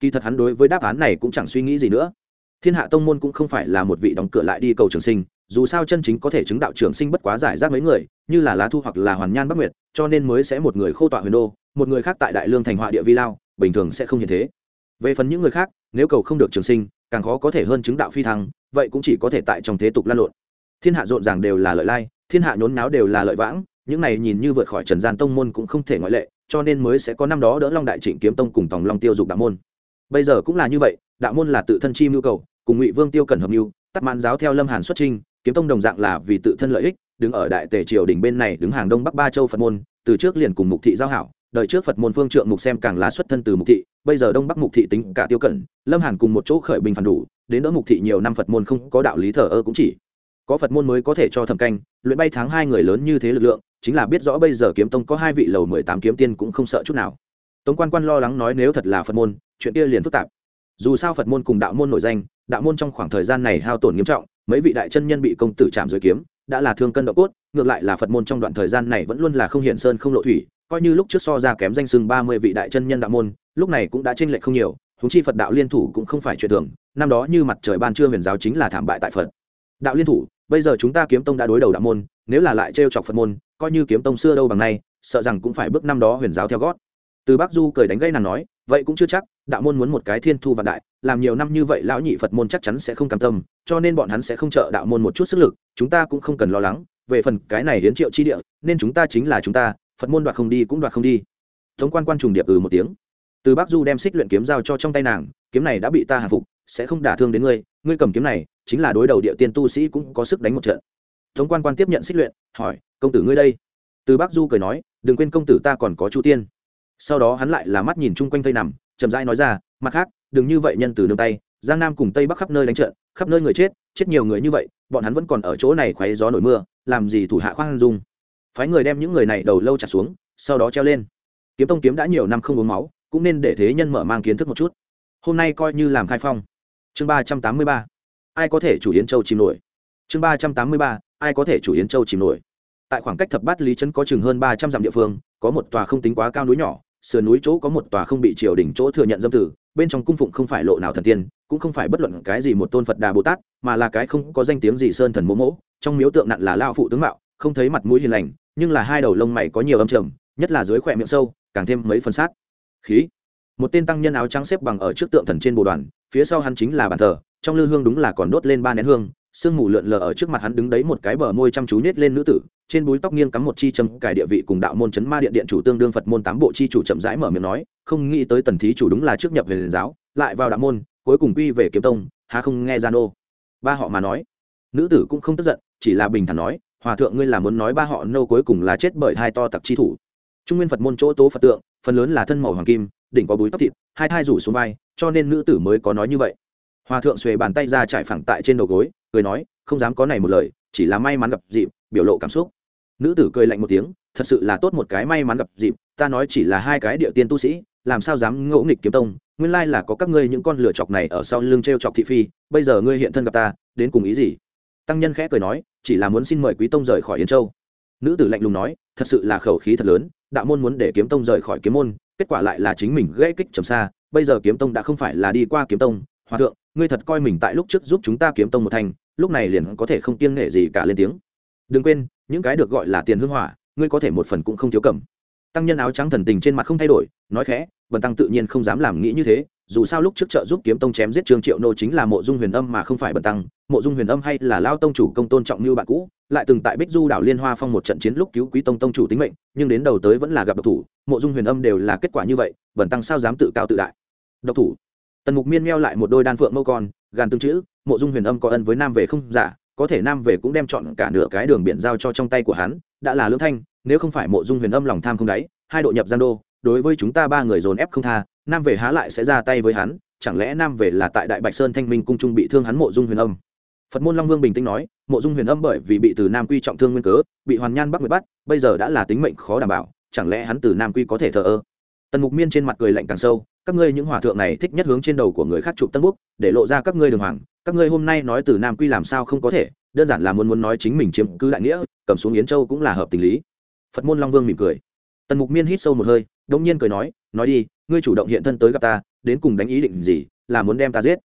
Kỳ thật hắn đối với đáp án này cũng chẳng suy nghĩ gì nữa. Thiên hạ tông môn cũng không phải là một vị đóng cửa lại đi cầu trường sinh, dù sao chân chính có thể chứng đạo trường sinh bất quá giải rác mấy người, như là lá thu hoặc là hoàn nhan bắc nguyệt, cho nên mới sẽ một người khô tọa huyền đô, một người khác tại đại lương thành họa địa vi lao, bình thường sẽ không như thế. Về phần những người khác, nếu cầu không được trường sinh, càng khó có thể hơn chứng đạo phi thăng, vậy cũng chỉ có thể tại trong thế tục lan lộn. Thiên hạ rộn ràng đều là lợi lai, thiên hạ nhốn náo đều là lợi vãng, những này nhìn như vượt khỏi trần gian tông môn cũng không thể ngoại lệ cho nên mới sẽ có năm đó đỡ long đại trịnh kiếm tông cùng tòng long tiêu dục đạo môn. Bây giờ cũng là như vậy, đạo môn là tự thân chi mưu cầu, cùng ngụy vương tiêu cần hợp mưu tắt mãn giáo theo lâm hàn xuất trinh kiếm tông đồng dạng là vì tự thân lợi ích, đứng ở đại tề triều đỉnh bên này, đứng hàng đông bắc ba châu phật môn, từ trước liền cùng mục thị giao hảo, đời trước phật môn phương trượng mục xem càng lá xuất thân từ mục thị, bây giờ đông bắc mục thị tính cả tiêu cẩn, lâm hàn cùng một chỗ khởi bình phản đủ, đến đỡ mục thị nhiều năm phật môn không có đạo lý thờ ơ cũng chỉ. Có phật môn mới có thể cho thẩm canh, luyện bay tháng hai người lớn như thế lực lượng chính là biết rõ bây giờ kiếm tông có hai vị lầu mười tám kiếm tiên cũng không sợ chút nào. Tống quan quan lo lắng nói nếu thật là phật môn, chuyện kia liền phức tạp. Dù sao phật môn cùng đạo môn nổi danh, đạo môn trong khoảng thời gian này hao tổn nghiêm trọng, mấy vị đại chân nhân bị công tử chạm dưới kiếm, đã là thương cân độ cốt, ngược lại là phật môn trong đoạn thời gian này vẫn luôn là không hiện sơn không lộ thủy, coi như lúc trước so ra kém danh sưng ba mươi vị đại chân nhân đạo môn, lúc này cũng đã chênh lệch không nhiều húng chi phật đạo liên thủ cũng không phải chuyện thường, năm đó như mặt trời ban trưa huyền giáo chính là thảm bại tại phật. Đạo liên thủ bây giờ chúng ta kiếm tông đã đối đầu đạo môn, nếu là lại trêu chọc phật môn, coi như kiếm tông xưa đâu bằng nay, sợ rằng cũng phải bước năm đó huyền giáo theo gót. Từ bắc du cười đánh gây nàng nói, vậy cũng chưa chắc, đạo môn muốn một cái thiên thu vạn đại, làm nhiều năm như vậy lão nhị phật môn chắc chắn sẽ không cam tâm, cho nên bọn hắn sẽ không trợ đạo môn một chút sức lực, chúng ta cũng không cần lo lắng, về phần cái này hiến triệu chi địa, nên chúng ta chính là chúng ta, phật môn đoạt không đi cũng đoạt không đi. Thống quan quan trùng điệp ừ một tiếng. Từ bắc du đem xích luyện kiếm giao cho trong tay nàng, kiếm này đã bị ta hạ phục, sẽ không đả thương đến ngươi ngươi cầm kiếm này chính là đối đầu địa tiên tu sĩ cũng có sức đánh một trận. Tống quan quan tiếp nhận xích luyện, hỏi, công tử ngươi đây? Từ bắc du cười nói, đừng quên công tử ta còn có chu tiên. Sau đó hắn lại là mắt nhìn chung quanh tây nằm, chậm rãi nói ra, mặt khác, đừng như vậy nhân từ nương tay, giang nam cùng tây bắc khắp nơi đánh trận, khắp nơi người chết chết nhiều người như vậy, bọn hắn vẫn còn ở chỗ này khoáy gió nổi mưa, làm gì thủ hạ khoan dung? Phái người đem những người này đầu lâu chặt xuống, sau đó treo lên. Kiếm tông kiếm đã nhiều năm không uống máu, cũng nên để thế nhân mở mang kiến thức một chút. Hôm nay coi như làm khai phong. Chương ba trăm tám mươi ba ai có thể chủ yến châu chìm nổi? Chương ba trăm tám mươi ba, ai có thể chủ yến châu chìm nổi? Tại khoảng cách thập bát lý trấn có chừng hơn ba trăm dặm địa phương, có một tòa không tính quá cao núi nhỏ, sườn núi chỗ có một tòa không bị triều đình chỗ thừa nhận dâm tử, bên trong cung phụng không phải lộ nào thần tiên, cũng không phải bất luận cái gì một tôn phật đà bồ tát, mà là cái không có danh tiếng gì sơn thần mỗ mỗ trong miếu tượng nặn là lao phụ tướng mạo, không thấy mặt mũi hiền lành, nhưng là hai đầu lông mày có nhiều âm trầm, nhất là dưới khỏe miệng sâu, càng thêm mấy phần sát. Khí. Một tên tăng nhân áo trắng xếp bằng ở trước tượng thần trên bồ đoàn, phía sau hắn chính là bàn thờ trong lư hương đúng là còn đốt lên ba nén hương, sương mù lượn lờ ở trước mặt hắn đứng đấy một cái bờ môi chăm chú nhét lên nữ tử, trên búi tóc nghiêng cắm một chi châm, cải địa vị cùng đạo môn chấn ma điện điện chủ tương đương phật môn tám bộ chi chủ chậm rãi mở miệng nói, không nghĩ tới tần thí chủ đúng là trước nhập về liền giáo, lại vào đạo môn, cuối cùng quy về kiếm tông, há không nghe ra nô. Ba họ mà nói. Nữ tử cũng không tức giận, chỉ là bình thản nói, hòa thượng ngươi là muốn nói ba họ nô cuối cùng là chết bởi hai to tặc chi thủ. Trung nguyên phật môn chỗ tố phật tượng, phần lớn là thân màu hoàng kim, đỉnh có búi tóc thịt, hai thai rủ xuống vai, cho nên nữ tử mới có nói như vậy hòa thượng xuề bàn tay ra trải phẳng tại trên đầu gối, cười nói, không dám có này một lời, chỉ là may mắn gặp dịp, biểu lộ cảm xúc. Nữ tử cười lạnh một tiếng, thật sự là tốt một cái may mắn gặp dịp, ta nói chỉ là hai cái địa tiên tu sĩ, làm sao dám ngỗ nghịch kiếm tông, nguyên lai là có các ngươi những con lửa chọc này ở sau lưng t r e o chọc thị phi, bây giờ ngươi hiện thân gặp ta, đến cùng ý gì? Tăng nhân khẽ cười nói, chỉ là muốn xin mời quý tông rời khỏi yên châu. Nữ tử lạnh lùng nói, thật sự là khẩu khí thật lớn, đạo môn muốn để kiếm tông rời khỏi kiếm môn, kết quả lại là chính mình gây kích trầm xa, bây giờ kiếm tông đã không phải là đi qua kiếm tông, hòa thượng ngươi thật coi mình tại lúc trước giúp chúng ta kiếm tông một thành, lúc này liền có thể không kiêng nghệ gì cả lên tiếng. Đừng quên, những cái được gọi là tiền hương hỏa, ngươi có thể một phần cũng không thiếu cầm. Tăng nhân áo trắng thần tình trên mặt không thay đổi, nói khẽ, bần tăng tự nhiên không dám làm nghĩ như thế, dù sao lúc trước trợ giúp kiếm tông chém giết trương triệu nô chính là mộ dung huyền âm mà không phải bần tăng, mộ dung huyền âm hay là lao tông chủ công tôn trọng như bạn cũ, lại từng tại bích du đảo liên hoa phong một trận chiến lúc cứu quý tông tông chủ tính mệnh, nhưng đến đầu tới vẫn là gặp độc thủ, mộ dung huyền âm đều là kết quả như vậy, bần tăng sao dám tự cao tự đại. Độc thủ tần mục miên meo lại một đôi đan phượng mâu con, gàn tương chữ, mộ dung huyền âm có ân với nam về không? Giả có thể nam về cũng đem chọn cả nửa cái đường biển giao cho trong tay của hắn, đã là lưỡng thanh, nếu không phải mộ dung huyền âm lòng tham không đáy, hai độ nhập gian đô, đối với chúng ta ba người dồn ép không tha, nam về há lại sẽ ra tay với hắn, chẳng lẽ nam về là tại đại bạch sơn thanh minh cung trung bị thương hắn mộ dung huyền âm? Phật môn long vương bình tĩnh nói, mộ dung huyền âm bởi vì bị từ nam quy trọng thương nguyên cớ, bị hoàn nhan bắc nguyệt bắt, bây giờ đã là tính mệnh khó đảm bảo, chẳng lẽ hắn từ nam quy có thể thờ ơ? Tần mục miên trên mặt cười lạnh càng sâu các ngươi những hòa thượng này thích nhất hướng trên đầu của người khác chụp tân búc để lộ ra các ngươi đường hoàng. Các ngươi hôm nay nói từ nam quy làm sao không có thể, đơn giản là muốn muốn nói chính mình chiếm cứ đại nghĩa, cầm xuống yến châu cũng là hợp tình lý. Phật môn long vương mỉm cười. Tần mục miên hít sâu một hơi đông nhiên cười nói nói đi, ngươi chủ động hiện thân tới gặp ta, đến cùng đánh ý định gì, là muốn đem ta giết?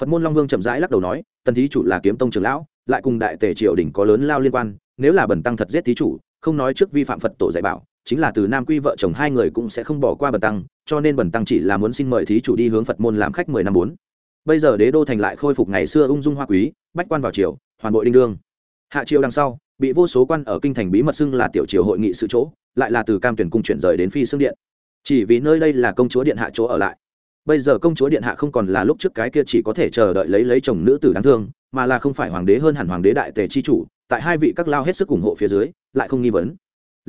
Phật môn long vương chậm rãi lắc đầu nói, tần thí chủ là kiếm tông trường lão, lại cùng đại tề triều đình có lớn lao liên quan, nếu là bẩn tăng thật giết thí chủ, không nói trước vi phạm phật tổ dạy bảo chính là từ nam quy vợ chồng hai người cũng sẽ không bỏ qua bần tăng, cho nên bần tăng chỉ là muốn xin mời thí chủ đi hướng phật môn làm khách mười năm bốn. Bây giờ đế đô thành lại khôi phục ngày xưa ung dung hoa quý, bách quan vào triều, hoàn bội đinh đương. Hạ triều đằng sau, bị vô số quan ở kinh thành bí mật xưng là tiểu triều hội nghị sự chỗ, lại là từ cam tuyển cung chuyển rời đến phi xương điện. Chỉ vì nơi đây là công chúa điện hạ chỗ ở lại. Bây giờ công chúa điện hạ không còn là lúc trước cái kia chỉ có thể chờ đợi lấy lấy chồng nữ tử đáng thương, mà là không phải hoàng đế hơn hẳn hoàng đế đại tề chi chủ, tại hai vị các lao hết sức ủng hộ phía dưới, lại không nghi vấn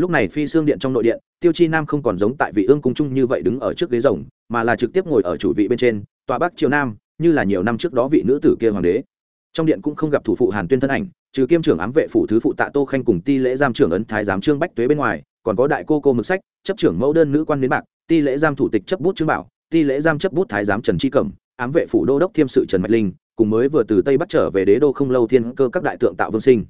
lúc này phi xương điện trong nội điện, tiêu chi nam không còn giống tại vị ương cung trung như vậy đứng ở trước ghế rồng, mà là trực tiếp ngồi ở chủ vị bên trên tòa bắc triều nam, như là nhiều năm trước đó vị nữ tử kia hoàng đế. Trong điện cũng không gặp thủ phụ hàn tuyên thân ảnh, trừ kiêm trưởng ám vệ phủ thứ phụ tạ tô khanh cùng ti lễ giam trưởng ấn thái giám trương bách tuế bên ngoài, còn có đại cô cô mực sách, chấp trưởng mẫu đơn nữ quan đến bạc, ti lễ giam thủ tịch chấp bút trương bảo, ti lễ giam chấp bút thái giám trần tri cẩm, ám vệ phủ đô đốc thiêm sự trần mạch linh, cùng mới vừa từ tây bắc trở về đế đô không lâu thiên cơ các đại tượng tạo vương sinh.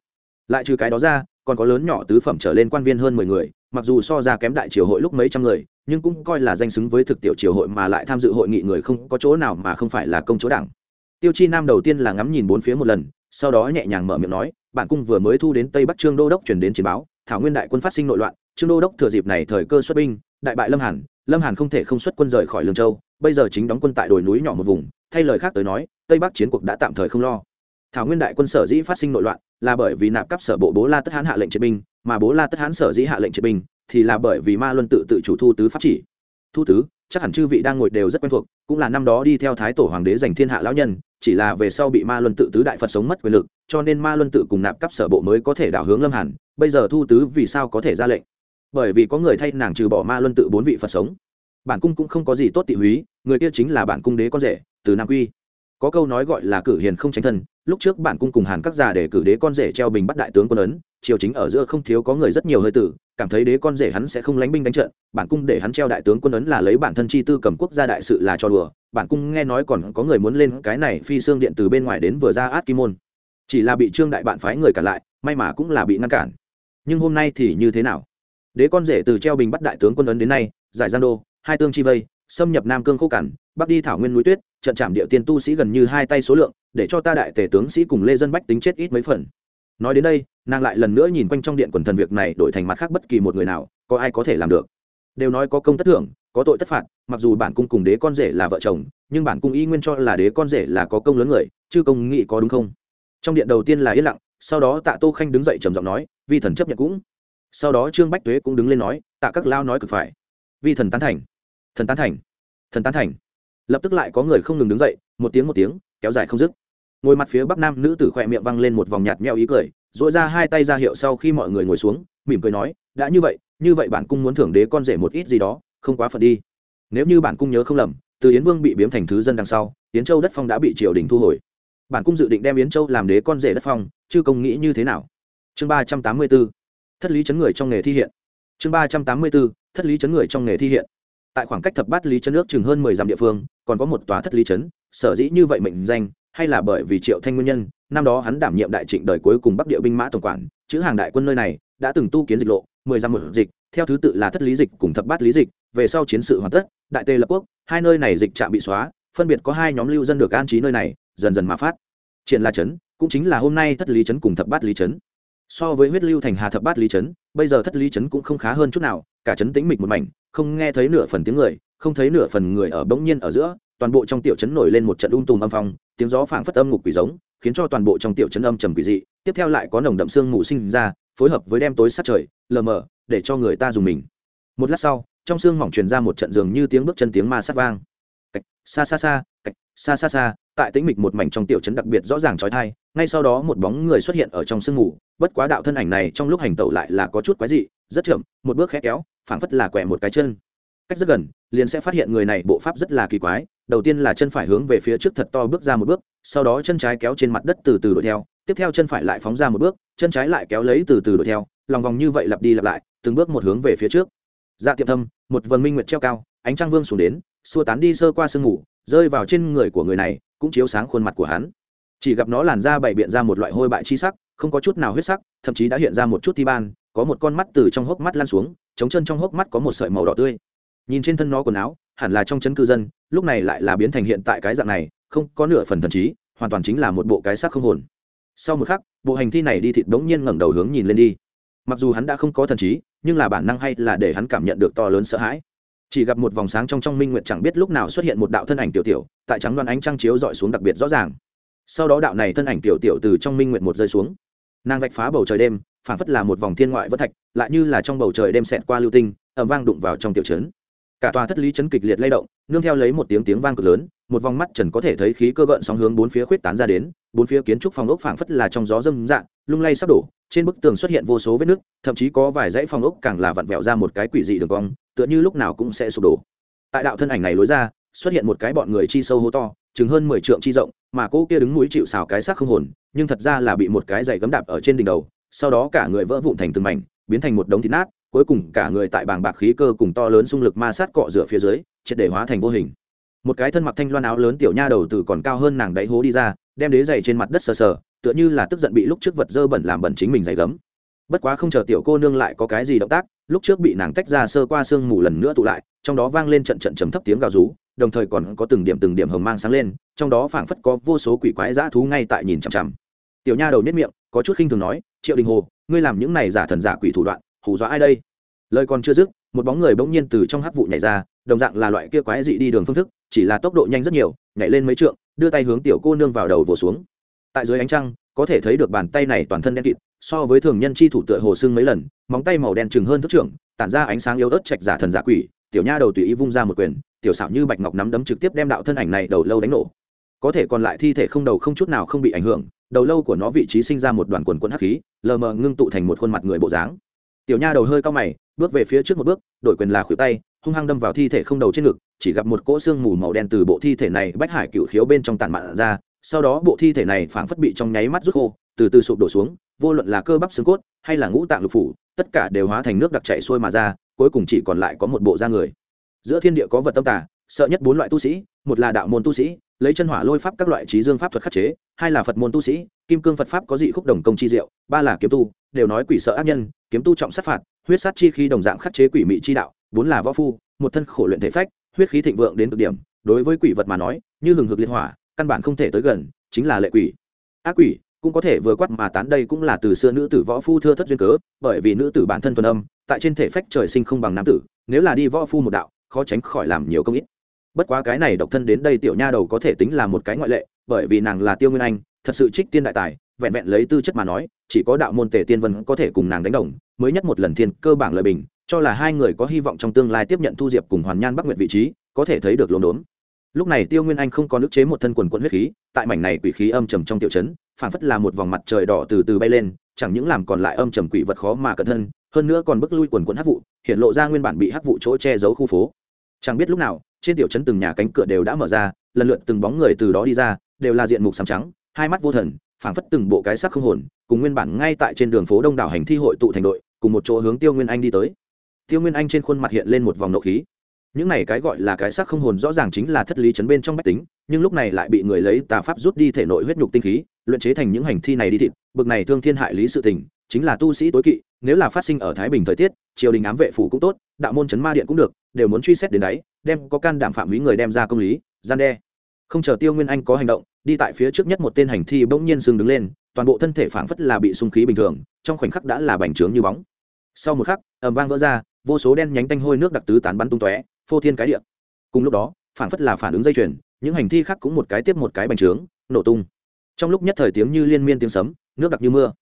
Lại trừ cái đó ra còn có lớn nhỏ tứ phẩm trở lên quan viên hơn mười người, mặc dù so ra kém đại triều hội lúc mấy trăm người, nhưng cũng coi là danh xứng với thực tiểu triều hội mà lại tham dự hội nghị người không có chỗ nào mà không phải là công chúa đảng. Tiêu chi nam đầu tiên là ngắm nhìn bốn phía một lần, sau đó nhẹ nhàng mở miệng nói, bản cung vừa mới thu đến tây bắc trương đô đốc truyền đến chiến báo, thảo nguyên đại quân phát sinh nội loạn, trương đô đốc thừa dịp này thời cơ xuất binh, đại bại lâm hàn lâm hàn không thể không xuất quân rời khỏi lương châu, bây giờ chính đóng quân tại đồi núi nhỏ một vùng, thay lời khác tới nói, tây bắc chiến cuộc đã tạm thời không lo. Thảo nguyên đại quân sở dĩ phát sinh nội loạn là bởi vì nạp cấp sở bộ bố la tất hãn hạ lệnh triệt binh, mà bố la tất hãn sở dĩ hạ lệnh triệt binh thì là bởi vì ma luân tự tự chủ thu tứ pháp chỉ. Thu tứ, chắc hẳn chư vị đang ngồi đều rất quen thuộc, cũng là năm đó đi theo thái tổ hoàng đế giành thiên hạ lão nhân, chỉ là về sau bị ma luân tự tứ đại phật sống mất quyền lực, cho nên ma luân tự cùng nạp cấp sở bộ mới có thể đảo hướng lâm hàn, bây giờ thu tứ vì sao có thể ra lệnh? Bởi vì có người thay nàng trừ bỏ ma luân tự bốn vị phật sống. Bản cung cũng không có gì tốt tị húy, người kia chính là bản cung đế con rể, từ nam quy. Có câu nói gọi là cử hiền không tránh thân lúc trước bản cung cùng hàn các già để cử đế con rể treo bình bắt đại tướng quân ấn, triều chính ở giữa không thiếu có người rất nhiều hơi tử, cảm thấy đế con rể hắn sẽ không lánh binh đánh trận, bản cung để hắn treo đại tướng quân ấn là lấy bản thân chi tư cầm quốc gia đại sự là cho đùa, bản cung nghe nói còn có người muốn lên cái này phi xương điện từ bên ngoài đến vừa ra át kim môn. Chỉ là bị trương đại bạn phái người cản lại, may mà cũng là bị ngăn cản. Nhưng hôm nay thì như thế nào? Đế con rể từ treo bình bắt đại tướng quân ấn đến nay, giải giang đô, hai tương chi vây xâm nhập nam cương khô cằn, bắc đi thảo nguyên núi tuyết, trận trạm địa tiên tu sĩ gần như hai tay số lượng, để cho ta đại tể tướng sĩ cùng lê dân bách tính chết ít mấy phần. Nói đến đây, nàng lại lần nữa nhìn quanh trong điện quần thần việc này đổi thành mặt khác bất kỳ một người nào, có ai có thể làm được? Đều nói có công tất thưởng, có tội tất phạt, mặc dù bản cung cùng đế con rể là vợ chồng, nhưng bản cung y nguyên cho là đế con rể là có công lớn người, chứ công nghị có đúng không? Trong điện đầu tiên là yên lặng, sau đó tạ tô khanh đứng dậy trầm giọng nói, vi thần chấp nhận cũng. Sau đó trương bách tuế cũng đứng lên nói, tạ các lao nói cực phải. Vi thần tán thành thần tán thành. Thần tán thành. Lập tức lại có người không ngừng đứng dậy, một tiếng một tiếng, kéo dài không dứt. Ngồi mặt phía bắc nam nữ tử khỏe miệng văng lên một vòng nhạt meo ý cười dội ra hai tay ra hiệu sau khi mọi người ngồi xuống, mỉm cười nói, đã như vậy như vậy bản cung muốn thưởng đế con rể một ít gì đó, không quá phận đi. Nếu như bản cung nhớ không lầm, từ yến vương bị biếm thành thứ dân đằng sau, yến châu đất phong đã bị triều đình thu hồi. Bản cung dự định đem yến châu làm đế con rể đất phong, chứ công nghĩ như thế nào? Chương ba trăm tám mươi b ố thất lý chấn người trong nghề thi hiện. Chương ba trăm tám mươi b ố thất lý chấn người trong nghề thi hiện tại khoảng cách thập bát lý chấn nước chừng hơn mười dặm địa phương, còn có một tòa thất lý chấn sở dĩ như vậy mệnh danh, hay là bởi vì triệu thanh nguyên nhân, năm đó hắn đảm nhiệm đại trịnh đời cuối cùng bắc địa binh mã tổng quản, chữ hàng đại quân nơi này đã từng tu kiến dịch lộ, mười dặm một dịch, theo thứ tự là thất lý dịch cùng thập bát lý dịch, về sau chiến sự hoàn tất, đại tề lập quốc, hai nơi này dịch trạm bị xóa, phân biệt có hai nhóm lưu dân được an trí nơi này, dần dần mà phát. Triển la trấn cũng chính là hôm nay thất lý trấn cùng thập bát lý trấn. So với huyết lưu thành hà thập bát lý trấn, bây giờ thất lý trấn cũng không khá hơn chút nào cả trấn tĩnh mịch một mảnh không nghe thấy nửa phần tiếng người không thấy nửa phần người ở bỗng nhiên ở giữa toàn bộ trong tiểu trấn nổi lên một trận um tùm âm phong tiếng gió phảng phất âm ngục quỷ giống khiến cho toàn bộ trong tiểu trấn âm trầm quỷ dị tiếp theo lại có nồng đậm sương mù sinh ra phối hợp với đêm tối sát trời lờ mờ để cho người ta dùng mình. Một lát sau trong sương mỏng truyền ra một trận dường như tiếng bước chân tiếng ma sát vang. Cách, xa xa xa cách, xa xa xa tại tĩnh mịch một mảnh trong tiểu trấn đặc biệt rõ ràng trói thai ngay sau đó một bóng người xuất hiện ở trong sương mù bất quá đạo thân ảnh này trong lúc hành tẩu lại là có chút quái dị rất chậm, một bước khẽ kéo, phảng phất là quẹ một cái chân. Cách rất gần, liền sẽ phát hiện người này bộ pháp rất là kỳ quái, đầu tiên là chân phải hướng về phía trước thật to bước ra một bước, sau đó chân trái kéo trên mặt đất từ từ đuổi theo, tiếp theo chân phải lại phóng ra một bước, chân trái lại kéo lấy từ từ đuổi theo, lòng vòng như vậy lặp đi lặp lại, từng bước một hướng về phía trước. Dạ tiệm thâm, một vần minh nguyệt treo cao, ánh trăng vương xuống đến, xua tán đi sơ qua sương ngủ rơi vào trên người của người này, cũng chiếu sáng khuôn mặt của hắn. Chỉ gặp nó làn da bày biện ra một loại hôi bại chi sắc, không có chút nào huyết sắc, thậm chí đã hiện ra một chút thi ban có một con mắt từ trong hốc mắt lan xuống chống chân trong hốc mắt có một sợi màu đỏ tươi. Nhìn trên thân nó quần áo, hẳn là trong chân cư dân, lúc này lại là biến thành hiện tại cái dạng này, không có nửa phần thần trí, hoàn toàn chính là một bộ cái xác không hồn. Sau một khắc, bộ hành thi này đi thịt đống nhiên ngẩng đầu hướng nhìn lên đi. Mặc dù hắn đã không có thần trí, nhưng là bản năng hay là để hắn cảm nhận được to lớn sợ hãi. Chỉ gặp một vòng sáng trong trong minh nguyệt chẳng biết lúc nào xuất hiện một đạo thân ảnh tiểu tiểu, tại trắng đoan ánh trăng chiếu dọi xuống đặc biệt rõ ràng. Sau đó đạo này thân ảnh tiểu tiểu từ trong minh nguyệt một rơi xuống. Nàng vạch phá bầu trời đêm phản phất là một vòng thiên ngoại vỡ thạch, lại như là trong bầu trời đêm xẹt qua lưu tinh ẩm vang đụng vào trong tiểu trấn. Cả tòa thất lý chấn kịch liệt lay động, nương theo lấy một tiếng tiếng vang cực lớn, một vòng mắt trần có thể thấy khí cơ gợn sóng hướng bốn phía khuyết tán ra đến, bốn phía kiến trúc phòng ốc phảng phất là trong gió dâm dạng, lung lay sắp đổ, trên bức tường xuất hiện vô số vết nứt, thậm chí có vài dãy phòng ốc càng là vặn vẹo ra một cái quỷ dị đường cong, tựa như lúc nào cũng sẽ sụp đổ. Tại đạo thân ảnh này lối ra, xuất hiện một cái bọn người chi sâu hô to, chừng hơn mười trượng chi rộng, mà cô kia đứng mũi chịu xào cái xác không hồn, nhưng thật ra là bị một cái giày gấm đạp ở trên đỉnh đầu sau đó cả người vỡ vụn thành từng mảnh, biến thành một đống thịt nát, cuối cùng cả người tại bàng bạc khí cơ cùng to lớn xung lực ma sát cọ rửa phía dưới, triệt để hóa thành vô hình. Một cái thân mặc thanh loan áo lớn tiểu nha đầu từ còn cao hơn nàng đáy hố đi ra, đem đế giày trên mặt đất sờ sờ, tựa như là tức giận bị lúc trước vật dơ bẩn làm bẩn chính mình giày gấm. Bất quá không chờ tiểu cô nương lại có cái gì động tác, lúc trước bị nàng tách ra sơ qua sương mù lần nữa tụ lại, trong đó vang lên trận trận trầm thấp tiếng gào rú, đồng thời còn có từng điểm từng điểm hồng mang sáng lên, trong đó phảng phất có vô số quỷ quái dã thú ngay tại nhìn chằm chằm. Tiểu nha đầu nhất miệng, có chút khinh thường nói triệu đình hồ, ngươi làm những này giả thần giả quỷ thủ đoạn, hù dọa ai đây? Lời còn chưa dứt, một bóng người bỗng nhiên từ trong hắc vụ nhảy ra, đồng dạng là loại kia quái dị đi đường phương thức, chỉ là tốc độ nhanh rất nhiều, nhảy lên mấy trượng, đưa tay hướng tiểu cô nương vào đầu vồ xuống. Tại dưới ánh trăng, có thể thấy được bàn tay này toàn thân đen kịt, so với thường nhân chi thủ tựa hồ xương mấy lần, móng tay màu đen chừng hơn thức trưởng, tản ra ánh sáng yếu ớt chạch giả thần giả quỷ, tiểu nha đầu tùy ý vung ra một quyền, tiểu xảo như bạch ngọc nắm đấm trực tiếp đem đạo thân ảnh này đầu lâu đánh nổ có thể còn lại thi thể không đầu không chút nào không bị ảnh hưởng, đầu lâu của nó vị trí sinh ra một đoàn quần quần hắc khí, lờ mờ ngưng tụ thành một khuôn mặt người bộ dáng. Tiểu nha đầu hơi cao mày, bước về phía trước một bước, đổi quyền là khuỷu tay, hung hăng đâm vào thi thể không đầu trên ngực, chỉ gặp một cỗ xương mù màu đen từ bộ thi thể này bách hải cựu khiếu bên trong tàn mạn ra, sau đó bộ thi thể này phảng phất bị trong nháy mắt rút khô, từ từ sụp đổ xuống, vô luận là cơ bắp xương cốt hay là ngũ tạng lục phủ, tất cả đều hóa thành nước đặc chảy xuôi mà ra, cuối cùng chỉ còn lại có một bộ da người. Giữa thiên địa có vật tâm tả sợ nhất bốn loại tu sĩ, một là đạo môn tu sĩ lấy chân hỏa lôi pháp các loại trí dương pháp thuật khắc chế, hai là phật môn tu sĩ, kim cương phật pháp có dị khúc đồng công chi diệu, ba là kiếm tu, đều nói quỷ sợ ác nhân, kiếm tu trọng sát phạt, huyết sát chi khi đồng dạng khắc chế quỷ mị chi đạo, bốn là võ phu, một thân khổ luyện thể phách, huyết khí thịnh vượng đến cực điểm, đối với quỷ vật mà nói, như hừng hực liên hỏa, căn bản không thể tới gần, chính là lệ quỷ. Ác quỷ cũng có thể vừa quát mà tán đây cũng là từ xưa nữ tử võ phu thưa thất duyên cớ, bởi vì nữ tử bản thân thuần âm, tại trên thể phách trời sinh không bằng nam tử, nếu là đi võ phu một đạo, khó tránh khỏi làm nhiều công ít bất quá cái này độc thân đến đây tiểu nha đầu có thể tính là một cái ngoại lệ, bởi vì nàng là tiêu nguyên anh, thật sự trích tiên đại tài, vẹn vẹn lấy tư chất mà nói, chỉ có đạo môn tề tiên vân có thể cùng nàng đánh đồng, mới nhất một lần thiên cơ bảng lợi bình, cho là hai người có hy vọng trong tương lai tiếp nhận thu diệp cùng hoàn nhan bắc nguyện vị trí, có thể thấy được lốm đốm. Lúc này tiêu nguyên anh không có nước chế một thân quần quận huyết khí, tại mảnh này quỷ khí âm trầm trong tiểu trấn phản phất là một vòng mặt trời đỏ từ từ bay lên, chẳng những làm còn lại âm trầm quỷ vật khó mà cẩn thân, hơn nữa còn bức lui quần quận hắc vụ, hiện lộ ra nguyên bản bị hắc vụ chỗ che giấu khu phố. Chẳng biết lúc nào trên tiểu trấn từng nhà cánh cửa đều đã mở ra, lần lượt từng bóng người từ đó đi ra, đều là diện mục sàm trắng, hai mắt vô thần, phảng phất từng bộ cái sắc không hồn, cùng nguyên bản ngay tại trên đường phố đông đảo hành thi hội tụ thành đội, cùng một chỗ hướng tiêu nguyên anh đi tới. Tiêu nguyên anh trên khuôn mặt hiện lên một vòng nộ khí. Những này cái gọi là cái sắc không hồn rõ ràng chính là thất lý chấn bên trong bách tính, nhưng lúc này lại bị người lấy tà pháp rút đi thể nội huyết nhục tinh khí, luyện chế thành những hành thi này đi thịt, bực này thương thiên hại lý sự tình, chính là tu sĩ tối kỵ nếu là phát sinh ở thái bình thời tiết, triều đình ám vệ phủ cũng tốt, đạo môn chấn ma điện cũng được, đều muốn truy xét đến đấy, đem có can đảm phạm lý người đem ra công lý, gian đe. Không chờ tiêu nguyên anh có hành động, đi tại phía trước nhất một tên hành thi bỗng nhiên sừng đứng lên, toàn bộ thân thể phảng phất là bị sung khí bình thường, trong khoảnh khắc đã là bành trướng như bóng. Sau một khắc, ầm vang vỡ ra, vô số đen nhánh tanh hôi nước đặc tứ tán bắn tung tóe, phô thiên cái địa. Cùng lúc đó, phảng phất là phản ứng dây chuyền, những hành thi khác cũng một cái tiếp một cái bành trướng, nổ tung. Trong lúc nhất thời tiếng như liên miên tiếng sấm, nước đặc như mưa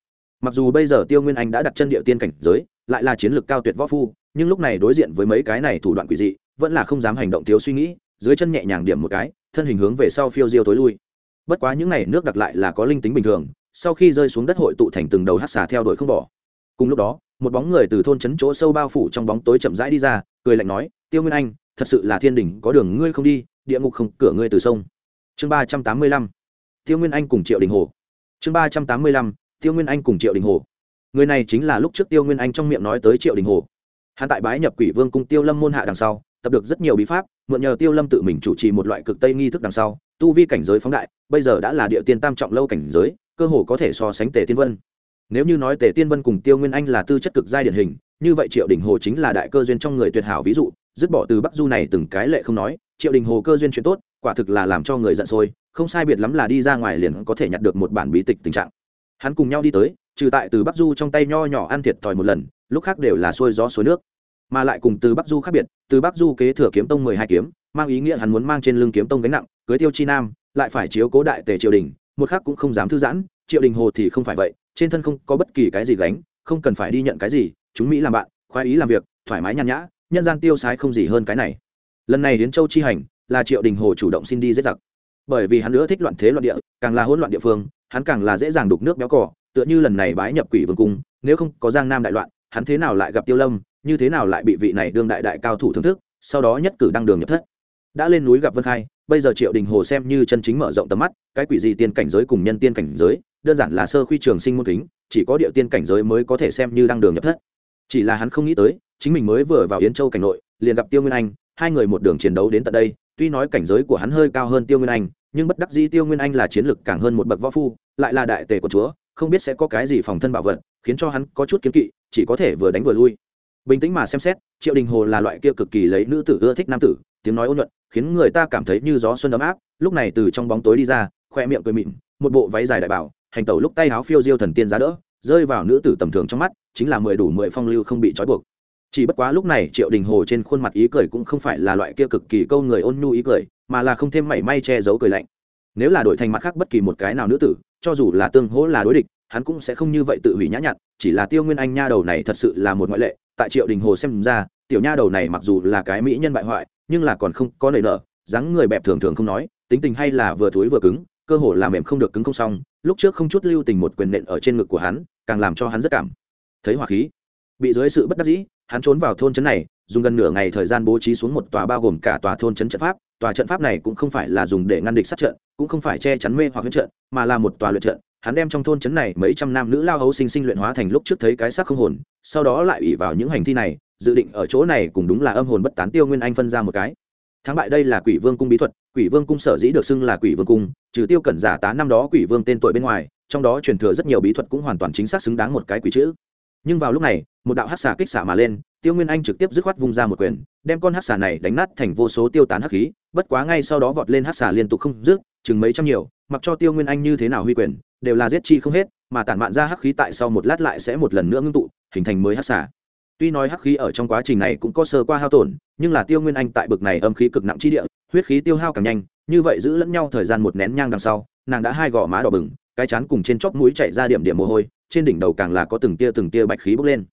mặc dù bây giờ tiêu nguyên anh đã đặt chân địa tiên cảnh giới, lại là chiến lược cao tuyệt võ phu, nhưng lúc này đối diện với mấy cái này thủ đoạn quỷ dị, vẫn là không dám hành động thiếu suy nghĩ, dưới chân nhẹ nhàng điểm một cái, thân hình hướng về sau phiêu diêu tối lui. Bất quá những n à y nước đặc lại là có linh tính bình thường, sau khi rơi xuống đất hội tụ thành từng đầu hát xà theo đuổi không bỏ. Cùng lúc đó, một bóng người từ thôn trấn chỗ sâu bao phủ trong bóng tối chậm rãi đi ra, cười lạnh nói, tiêu nguyên anh, thật sự là thiên đình có đường ngươi không đi, địa ngục không, cửa ngươi từ sông. Chương ba trăm tám mươi lăm. Tiêu nguyên anh cùng triệu đình hồ. Chương ba trăm tám mươi lăm tiêu nguyên anh cùng triệu đình hồ. Người này chính là lúc trước tiêu nguyên anh trong miệng nói tới triệu đình hồ. Hắn tại bái nhập quỷ vương cung tiêu lâm môn hạ đằng sau, tập được rất nhiều bí pháp, mượn nhờ tiêu lâm tự mình chủ trì một loại cực tây nghi thức đằng sau, tu vi cảnh giới phóng đại, bây giờ đã là địa tiên tam trọng lâu cảnh giới, cơ hồ có thể so sánh tề tiên vân. Nếu như nói tề tiên vân cùng tiêu nguyên anh là tư chất cực giai điển hình, như vậy triệu đình hồ chính là đại cơ duyên trong người tuyệt hảo ví dụ, dứt bỏ từ bắc du này từng cái lệ không nói, triệu đình hồ cơ duyên chuyện tốt, quả thực là làm cho người giận sôi, không sai biệt lắm là đi ra ngoài liền có thể nhặt được một bản bí tịch tình trạng hắn cùng nhau đi tới, trừ tại từ bắc du trong tay nho nhỏ ăn thiệt thòi một lần, lúc khác đều là xuôi gió suối nước. Mà lại cùng từ bắc du khác biệt, từ bắc du kế thừa kiếm tông mười hai kiếm, mang ý nghĩa hắn muốn mang trên lưng kiếm tông gánh nặng, cưới tiêu chi nam, lại phải chiếu cố đại tề triều đình, một khác cũng không dám thư giãn triệu đình hồ thì không phải vậy, trên thân không có bất kỳ cái gì gánh, không cần phải đi nhận cái gì, chúng mỹ làm bạn, khoái ý làm việc, thoải mái nhàn nhã, nhân gian tiêu sái không gì hơn cái này. Lần này đến châu chi hành, là triệu đình hồ chủ động xin đi giết giặc. Bởi vì hắn nữa thích loạn thế loạn địa, càng là hỗn loạn địa phương hắn càng là dễ dàng đục nước béo cỏ tựa như lần này bái nhập quỷ vương cung, nếu không có giang nam đại loạn, hắn thế nào lại gặp tiêu lâm, như thế nào lại bị vị này đương đại đại cao thủ thưởng thức, sau đó nhất cử đăng đường nhập thất. Đã lên núi gặp vân khai, bây giờ triệu đình hồ xem như chân chính mở rộng tầm mắt, cái quỷ gì tiên cảnh giới cùng nhân tiên cảnh giới, đơn giản là sơ khuy trường sinh môn kính, chỉ có địa tiên cảnh giới mới có thể xem như đăng đường nhập thất. Chỉ là hắn không nghĩ tới, chính mình mới vừa vào yến châu cảnh nội, liền gặp tiêu nguyên anh, hai người một đường chiến đấu đến tận đây, tuy nói cảnh giới của hắn hơi cao hơn tiêu nguyên anh nhưng bất đắc dĩ tiêu nguyên anh là chiến lực càng hơn một bậc võ phu, lại là đại tề của chúa, không biết sẽ có cái gì phòng thân bảo vật, khiến cho hắn có chút kiến kỵ, chỉ có thể vừa đánh vừa lui. Bình tĩnh mà xem xét, triệu đình hồ là loại kia cực kỳ lấy nữ tử ưa thích nam tử, tiếng nói ôn nhuận, khiến người ta cảm thấy như gió xuân ấm áp, lúc này từ trong bóng tối đi ra, khoe miệng cười mịn, một bộ váy dài đại bảo, hành tẩu lúc tay áo phiêu diêu thần tiên giá đỡ, rơi vào nữ tử tầm thường trong mắt, chính là mười đủ mười phong lưu không bị trói buộc. Chỉ bất quá lúc này triệu đình hồ trên khuôn mặt ý cười cũng không phải là loại kia cực kỳ câu người ôn nhu ý cười mà là không thêm mảy may che giấu cười lạnh. Nếu là đổi thành mặt khác bất kỳ một cái nào nữ tử, cho dù là tương hỗ là đối địch, hắn cũng sẽ không như vậy tự hủy nhã nhặn, chỉ là tiêu nguyên anh nha đầu này thật sự là một ngoại lệ, tại triệu đình hồ xem ra, tiểu nha đầu này mặc dù là cái mỹ nhân bại hoại, nhưng là còn không có nảy nở, dáng người bẹp thường thường không nói, tính tình hay là vừa thối vừa cứng, cơ hồ là mềm không được cứng không xong, lúc trước không chút lưu tình một quyền nện ở trên ngực của hắn, càng làm cho hắn rất cảm. Thấy hỏa khí, bị dưới sự bất đắc dĩ, hắn trốn vào thôn trấn này dùng gần nửa ngày thời gian bố trí xuống một tòa bao gồm cả tòa thôn trấn trận pháp. Tòa trận pháp này cũng không phải là dùng để ngăn địch sát trận, cũng không phải che chắn mê hoặc huyết trận, mà là một tòa luyện trận. Hắn đem trong thôn trấn này mấy trăm nam nữ lao hấu sinh sinh luyện hóa thành lúc trước thấy cái xác không hồn, sau đó lại ủy vào những hành thi này, dự định ở chỗ này cũng đúng là âm hồn bất tán tiêu nguyên anh phân ra một cái. Thắng bại đây là quỷ vương cung bí thuật, quỷ vương cung sở dĩ được xưng là quỷ vương cung, trừ tiêu cẩn giả tá năm đó quỷ vương tên tuổi bên ngoài, trong đó truyền thừa rất nhiều bí thuật cũng hoàn toàn chính xác xứng đáng một cái quỷ chữ. Nhưng vào lúc này, một đạo hát xà kích xả mà lên tiêu nguyên anh trực tiếp dứt khoát vung ra một quyền, đem con hát xà này đánh nát thành vô số tiêu tán hắc khí, bất quá ngay sau đó vọt lên hát xà liên tục không dứt, chừng mấy trăm nhiều, mặc cho tiêu nguyên anh như thế nào huy quyền, đều là giết chi không hết, mà tản mạn ra hắc khí tại sau một lát lại sẽ một lần nữa ngưng tụ, hình thành mới hắc xà. Tuy nói hắc khí ở trong quá trình này cũng có sơ qua hao tổn, nhưng là tiêu nguyên anh tại bực này âm khí cực nặng chi địa, huyết khí tiêu hao càng nhanh, như vậy giữ lẫn nhau thời gian một nén nhang đằng sau, nàng đã hai gò má đỏ bừng, cái chán cùng trên chóp mũi chạy ra điểm điểm mồ hôi, trên đỉnh đầu càng là có từng tia từng tia bạch khí bốc lên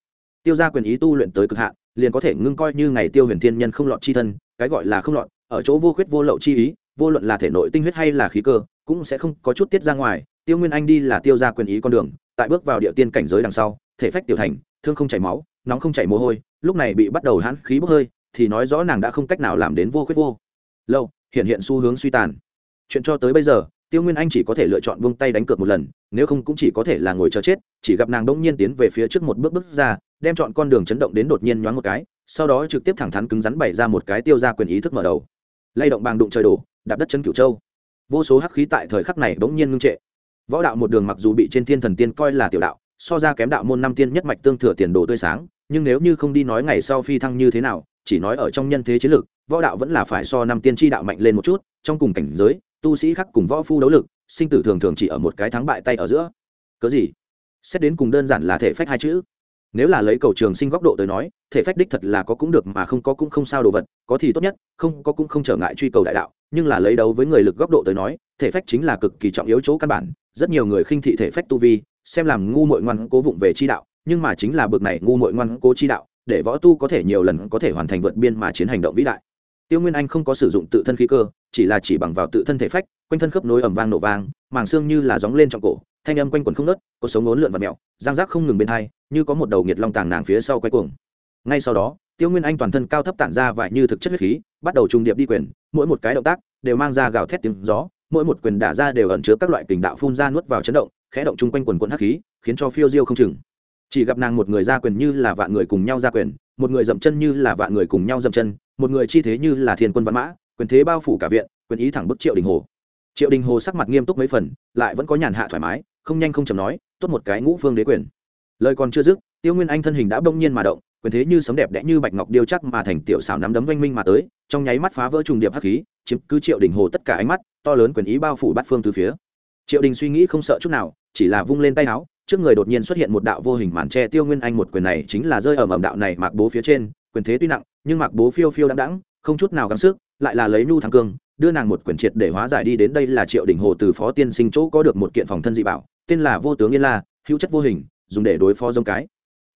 tiêu ra quyền ý tu luyện tới cực hạn, liền có thể ngưng coi như ngày tiêu huyền thiên nhân không lọt chi thân, cái gọi là không lọt, ở chỗ vô khuyết vô lậu chi ý, vô luận là thể nội tinh huyết hay là khí cơ, cũng sẽ không có chút tiết ra ngoài. Tiêu nguyên anh đi là tiêu ra quyền ý con đường, tại bước vào địa tiên cảnh giới đằng sau, thể phách tiểu thành, thương không chảy máu, nóng không chảy mồ hôi, lúc này bị bắt đầu hãn khí bốc hơi, thì nói rõ nàng đã không cách nào làm đến vô khuyết vô. Lâu, hiện hiện xu hướng suy tàn. Chuyện cho tới bây giờ tiêu nguyên anh chỉ có thể lựa chọn buông tay đánh cược một lần, nếu không cũng chỉ có thể là ngồi chờ chết, chỉ gặp nàng đông nhiên tiến về phía trước một bước bước ra, đem chọn con đường chấn động đến đột nhiên nhoáng một cái, sau đó trực tiếp thẳng thắn cứng rắn bày ra một cái tiêu ra quyền ý thức mở đầu. Lay động bàng đụng trời đổ, đạp đất chân cửu châu. Vô số hắc khí tại thời khắc này bỗng nhiên ngưng trệ. Võ đạo một đường mặc dù bị trên thiên thần tiên coi là tiểu đạo, so ra kém đạo môn năm tiên nhất mạch tương thừa tiền đồ tươi sáng, nhưng nếu như không đi nói ngày sau phi thăng như thế nào, chỉ nói ở trong nhân thế chiến lược, võ đạo vẫn là phải so năm tiên tri đạo mạnh lên một chút, trong cùng cảnh giới tu sĩ khác cùng võ phu đấu lực, sinh tử thường thường chỉ ở một cái thắng bại tay ở giữa. Cớ gì? Xét đến cùng đơn giản là thể phách hai chữ. Nếu là lấy cầu trường sinh góc độ tới nói, thể phách đích thật là có cũng được mà không có cũng không sao đồ vật, có thì tốt nhất, không có cũng không trở ngại truy cầu đại đạo, nhưng là lấy đấu với người lực góc độ tới nói, thể phách chính là cực kỳ trọng yếu chỗ căn bản, rất nhiều người khinh thị thể phách tu vi, xem làm ngu mội ngoan cố vụng về chi đạo, nhưng mà chính là bực này ngu mội ngoan cố chi đạo, để võ tu có thể nhiều lần có thể hoàn thành vượt biên mà chiến hành động vĩ đại tiêu nguyên anh không có sử dụng tự thân khí cơ, chỉ là chỉ bằng vào tự thân thể phách, quanh thân khớp nối ẩm vang nổ vang, màng xương như là gióng lên trong cổ, thanh âm quanh quần không nớt có sống ốn lượn và mẹo giang giác không ngừng bên hai, như có một đầu nghiệt long tàng nàng phía sau quay cuồng. Ngay sau đó, tiêu nguyên anh toàn thân cao thấp tản ra vải như thực chất huyết khí, bắt đầu trùng điệp đi quyền, mỗi một cái động tác đều mang ra gào thét tiếng gió, mỗi một quyền đả ra đều ẩn chứa các loại kình đạo phun ra nuốt vào chấn động, khẽ động chung quanh quần quần hắc khí, khiến cho phiêu diêu không chừng. Chỉ gặp nàng một người ra quyền như là vạn người cùng nhau ra quyền, một người dậm chân như là vạn người cùng nhau dậm chân một người chi thế như là thiên quân văn mã, quyền thế bao phủ cả viện, quyền ý thẳng bức triệu đình hồ. Triệu đình hồ sắc mặt nghiêm túc mấy phần, lại vẫn có nhàn hạ thoải mái, không nhanh không chầm nói, tốt một cái ngũ phương đế quyền. Lời còn chưa dứt, tiêu nguyên anh thân hình đã bỗng nhiên mà động, quyền thế như sấm đẹp đẽ như bạch ngọc điêu chắc mà thành tiểu xảo nắm đấm oanh minh mà tới, trong nháy mắt phá vỡ trùng điệp hắc khí, chiếm cứ triệu đình hồ tất cả ánh mắt, to lớn quyền ý bao phủ bát phương từ phía. Triệu đình suy nghĩ không sợ chút nào, chỉ là vung lên tay áo, trước người đột nhiên xuất hiện một đạo vô hình màn tre tiêu nguyên anh một quyền này chính là rơi ở mầm đạo này mạc bố phía trên, quyền thế tuy nặng nhưng mặc bố phiêu phiêu đãng đãng, không chút nào gắng sức, lại là lấy nhu thắng cương, đưa nàng một quyển triệt để hóa giải đi đến đây là triệu đình hồ từ phó tiên sinh chỗ có được một kiện phòng thân dị bảo, tên là vô tướng yên la, hữu chất vô hình, dùng để đối phó giống cái.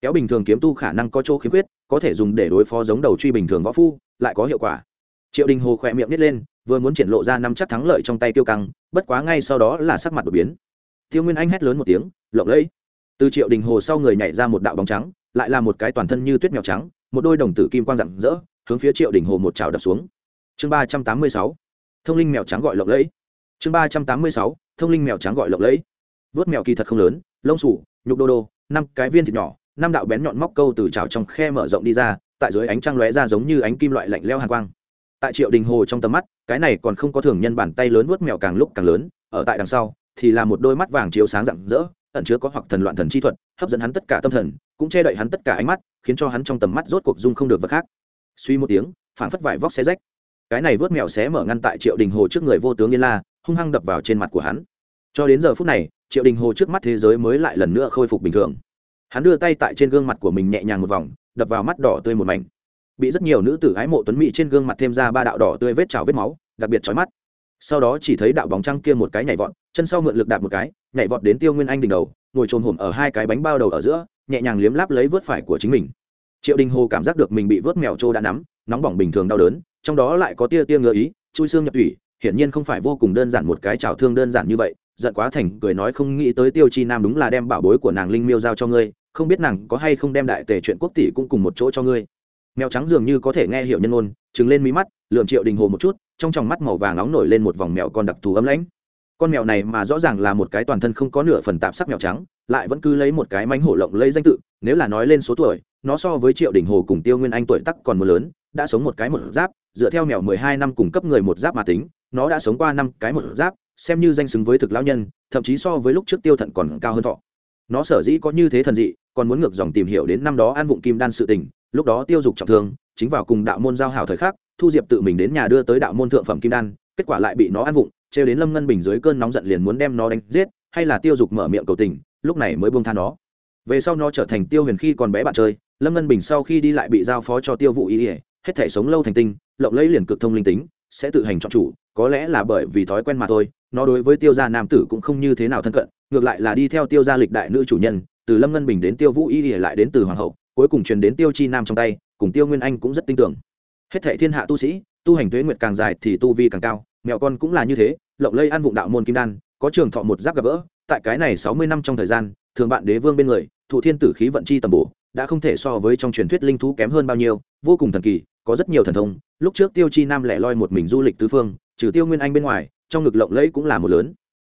Kéo bình thường kiếm tu khả năng có chỗ khiếm khuyết, có thể dùng để đối phó giống đầu truy bình thường võ phu, lại có hiệu quả. Triệu đình hồ khỏe miệng nít lên, vừa muốn triển lộ ra năm chắc thắng lợi trong tay tiêu căng, bất quá ngay sau đó là sắc mặt đột biến. Tiêu nguyên anh hét lớn một tiếng, lộng lẫy! Từ triệu đình hồ sau người nhảy ra một đạo bóng trắng, lại là một cái toàn thân như tuyết mèo trắng một đôi đồng tử kim quang rạng rỡ, hướng phía triệu đình hồ một trào đập xuống. Chương ba trăm tám mươi sáu, thông linh mèo trắng gọi lộng lẫy. Chương ba trăm tám mươi sáu, thông linh mèo trắng gọi lộng lẫy. Vớt mèo kỳ thật không lớn, lông sủ nhục đô đô, năm cái viên thịt nhỏ, năm đạo bén nhọn móc câu từ trào trong khe mở rộng đi ra, tại dưới ánh trăng lóe ra giống như ánh kim loại lạnh leo hàn quang. Tại triệu đình hồ trong tầm mắt, cái này còn không có thường nhân bàn tay lớn vớt mèo càng lúc càng lớn, ở tại đằng sau thì là một đôi mắt vàng chiếu sáng rạng rỡ, ẩn chứa có hoặc thần loạn thần chi thuật, hấp dẫn hắn tất cả tâm thần, cũng che đậy hắn tất cả ánh mắt, khiến cho hắn trong tầm mắt rốt cuộc dung không được vật khác. Suy một tiếng phản phất vải vóc xé rách. Cái này vớt mèo xé mở ngăn tại triệu đình hồ trước người vô tướng yên la, hung hăng đập vào trên mặt của hắn. Cho đến giờ phút này, triệu đình hồ trước mắt thế giới mới lại lần nữa khôi phục bình thường. Hắn đưa tay tại trên gương mặt của mình nhẹ nhàng một vòng, đập vào mắt đỏ tươi một mảnh. Bị rất nhiều nữ tử ái mộ tuấn mỹ trên gương mặt thêm ra ba đạo đỏ tươi vết trào vết máu, đặc biệt trói mắt. Sau đó chỉ thấy đạo bóng trăng kia một cái nhảy vọt chân sau mượn lực đạp một cái, nhảy vọt đến tiêu nguyên anh đỉnh đầu, ngồi trồm hổm ở hai cái bánh bao đầu ở giữa, nhẹ nhàng liếm láp lấy vớt phải của chính mình. Triệu đình hồ cảm giác được mình bị vớt mèo trô đã nắm, nóng bỏng bình thường đau đớn, trong đó lại có tia tia ngựa ý, chui xương nhập thủy hiển nhiên không phải vô cùng đơn giản một cái trào thương đơn giản như vậy, giận quá thành cười nói không nghĩ tới tiêu chi nam đúng là đem bảo bối của nàng linh miêu giao cho ngươi, không biết nàng có hay không đem đại tề chuyện quốc tỷ cũng cùng một chỗ cho ngươi. Mèo trắng dường như có thể nghe hiểu nhân ôn trừng lên mí mắt lượm triệu đình hồ một chút, trong tròng mắt màu vàng nóng nổi lên một vòng mèo con đặc thù ấm lãnh con mèo này mà rõ ràng là một cái toàn thân không có nửa phần tạp sắc mèo trắng, lại vẫn cứ lấy một cái mánh hổ lộng lấy danh tự, nếu là nói lên số tuổi, nó so với triệu đình hồ cùng tiêu nguyên anh tuổi tắc còn mưa lớn, đã sống một cái một giáp, dựa theo mèo mười hai năm cung cấp người một giáp mà tính, nó đã sống qua năm cái một giáp, xem như danh xứng với thực lão nhân, thậm chí so với lúc trước tiêu thận còn cao hơn thọ. Nó sở dĩ có như thế thần dị, còn muốn ngược dòng tìm hiểu đến năm đó an vụng kim đan sự tình, lúc đó tiêu dục trọng thương, chính vào cùng đạo môn giao hảo thời khắc, thu diệp tự mình đến nhà đưa tới đạo môn thượng phẩm kim đan, kết quả lại bị nó ăn vụng trêu đến lâm ngân bình dưới cơn nóng giận liền muốn đem nó đánh giết, hay là tiêu dục mở miệng cầu tình, lúc này mới buông tha nó. Về sau nó trở thành tiêu huyền khi còn bé bạn chơi, lâm ngân bình sau khi đi lại bị giao phó cho tiêu vụ ý ỉa hết thể sống lâu thành tinh, lộng lấy liền cực thông linh tính, sẽ tự hành chọn chủ, có lẽ là bởi vì thói quen mà thôi, nó đối với tiêu gia nam tử cũng không như thế nào thân cận, ngược lại là đi theo tiêu gia lịch đại nữ chủ nhân, từ lâm ngân bình đến tiêu vũ y ỉa lại đến từ hoàng hậu, cuối cùng truyền đến tiêu chi nam trong tay, cùng tiêu nguyên anh cũng rất tin tưởng. Hết thệ thiên hạ tu sĩ, tu hành tuế nguyệt càng dài thì tu vi càng cao mèo con cũng là như thế, lộng lây ăn vụng đạo môn kim đan, có trường thọ một giáp gặp gỡ, tại cái này sáu mươi năm trong thời gian, thường bạn đế vương bên người thụ thiên tử khí vận chi tầm bổ, đã không thể so với trong truyền thuyết linh thú kém hơn bao nhiêu, vô cùng thần kỳ, có rất nhiều thần thông, lúc trước tiêu chi nam lẻ loi một mình du lịch tứ phương, trừ tiêu nguyên anh bên ngoài, trong ngực lộng lẫy cũng là một lớn.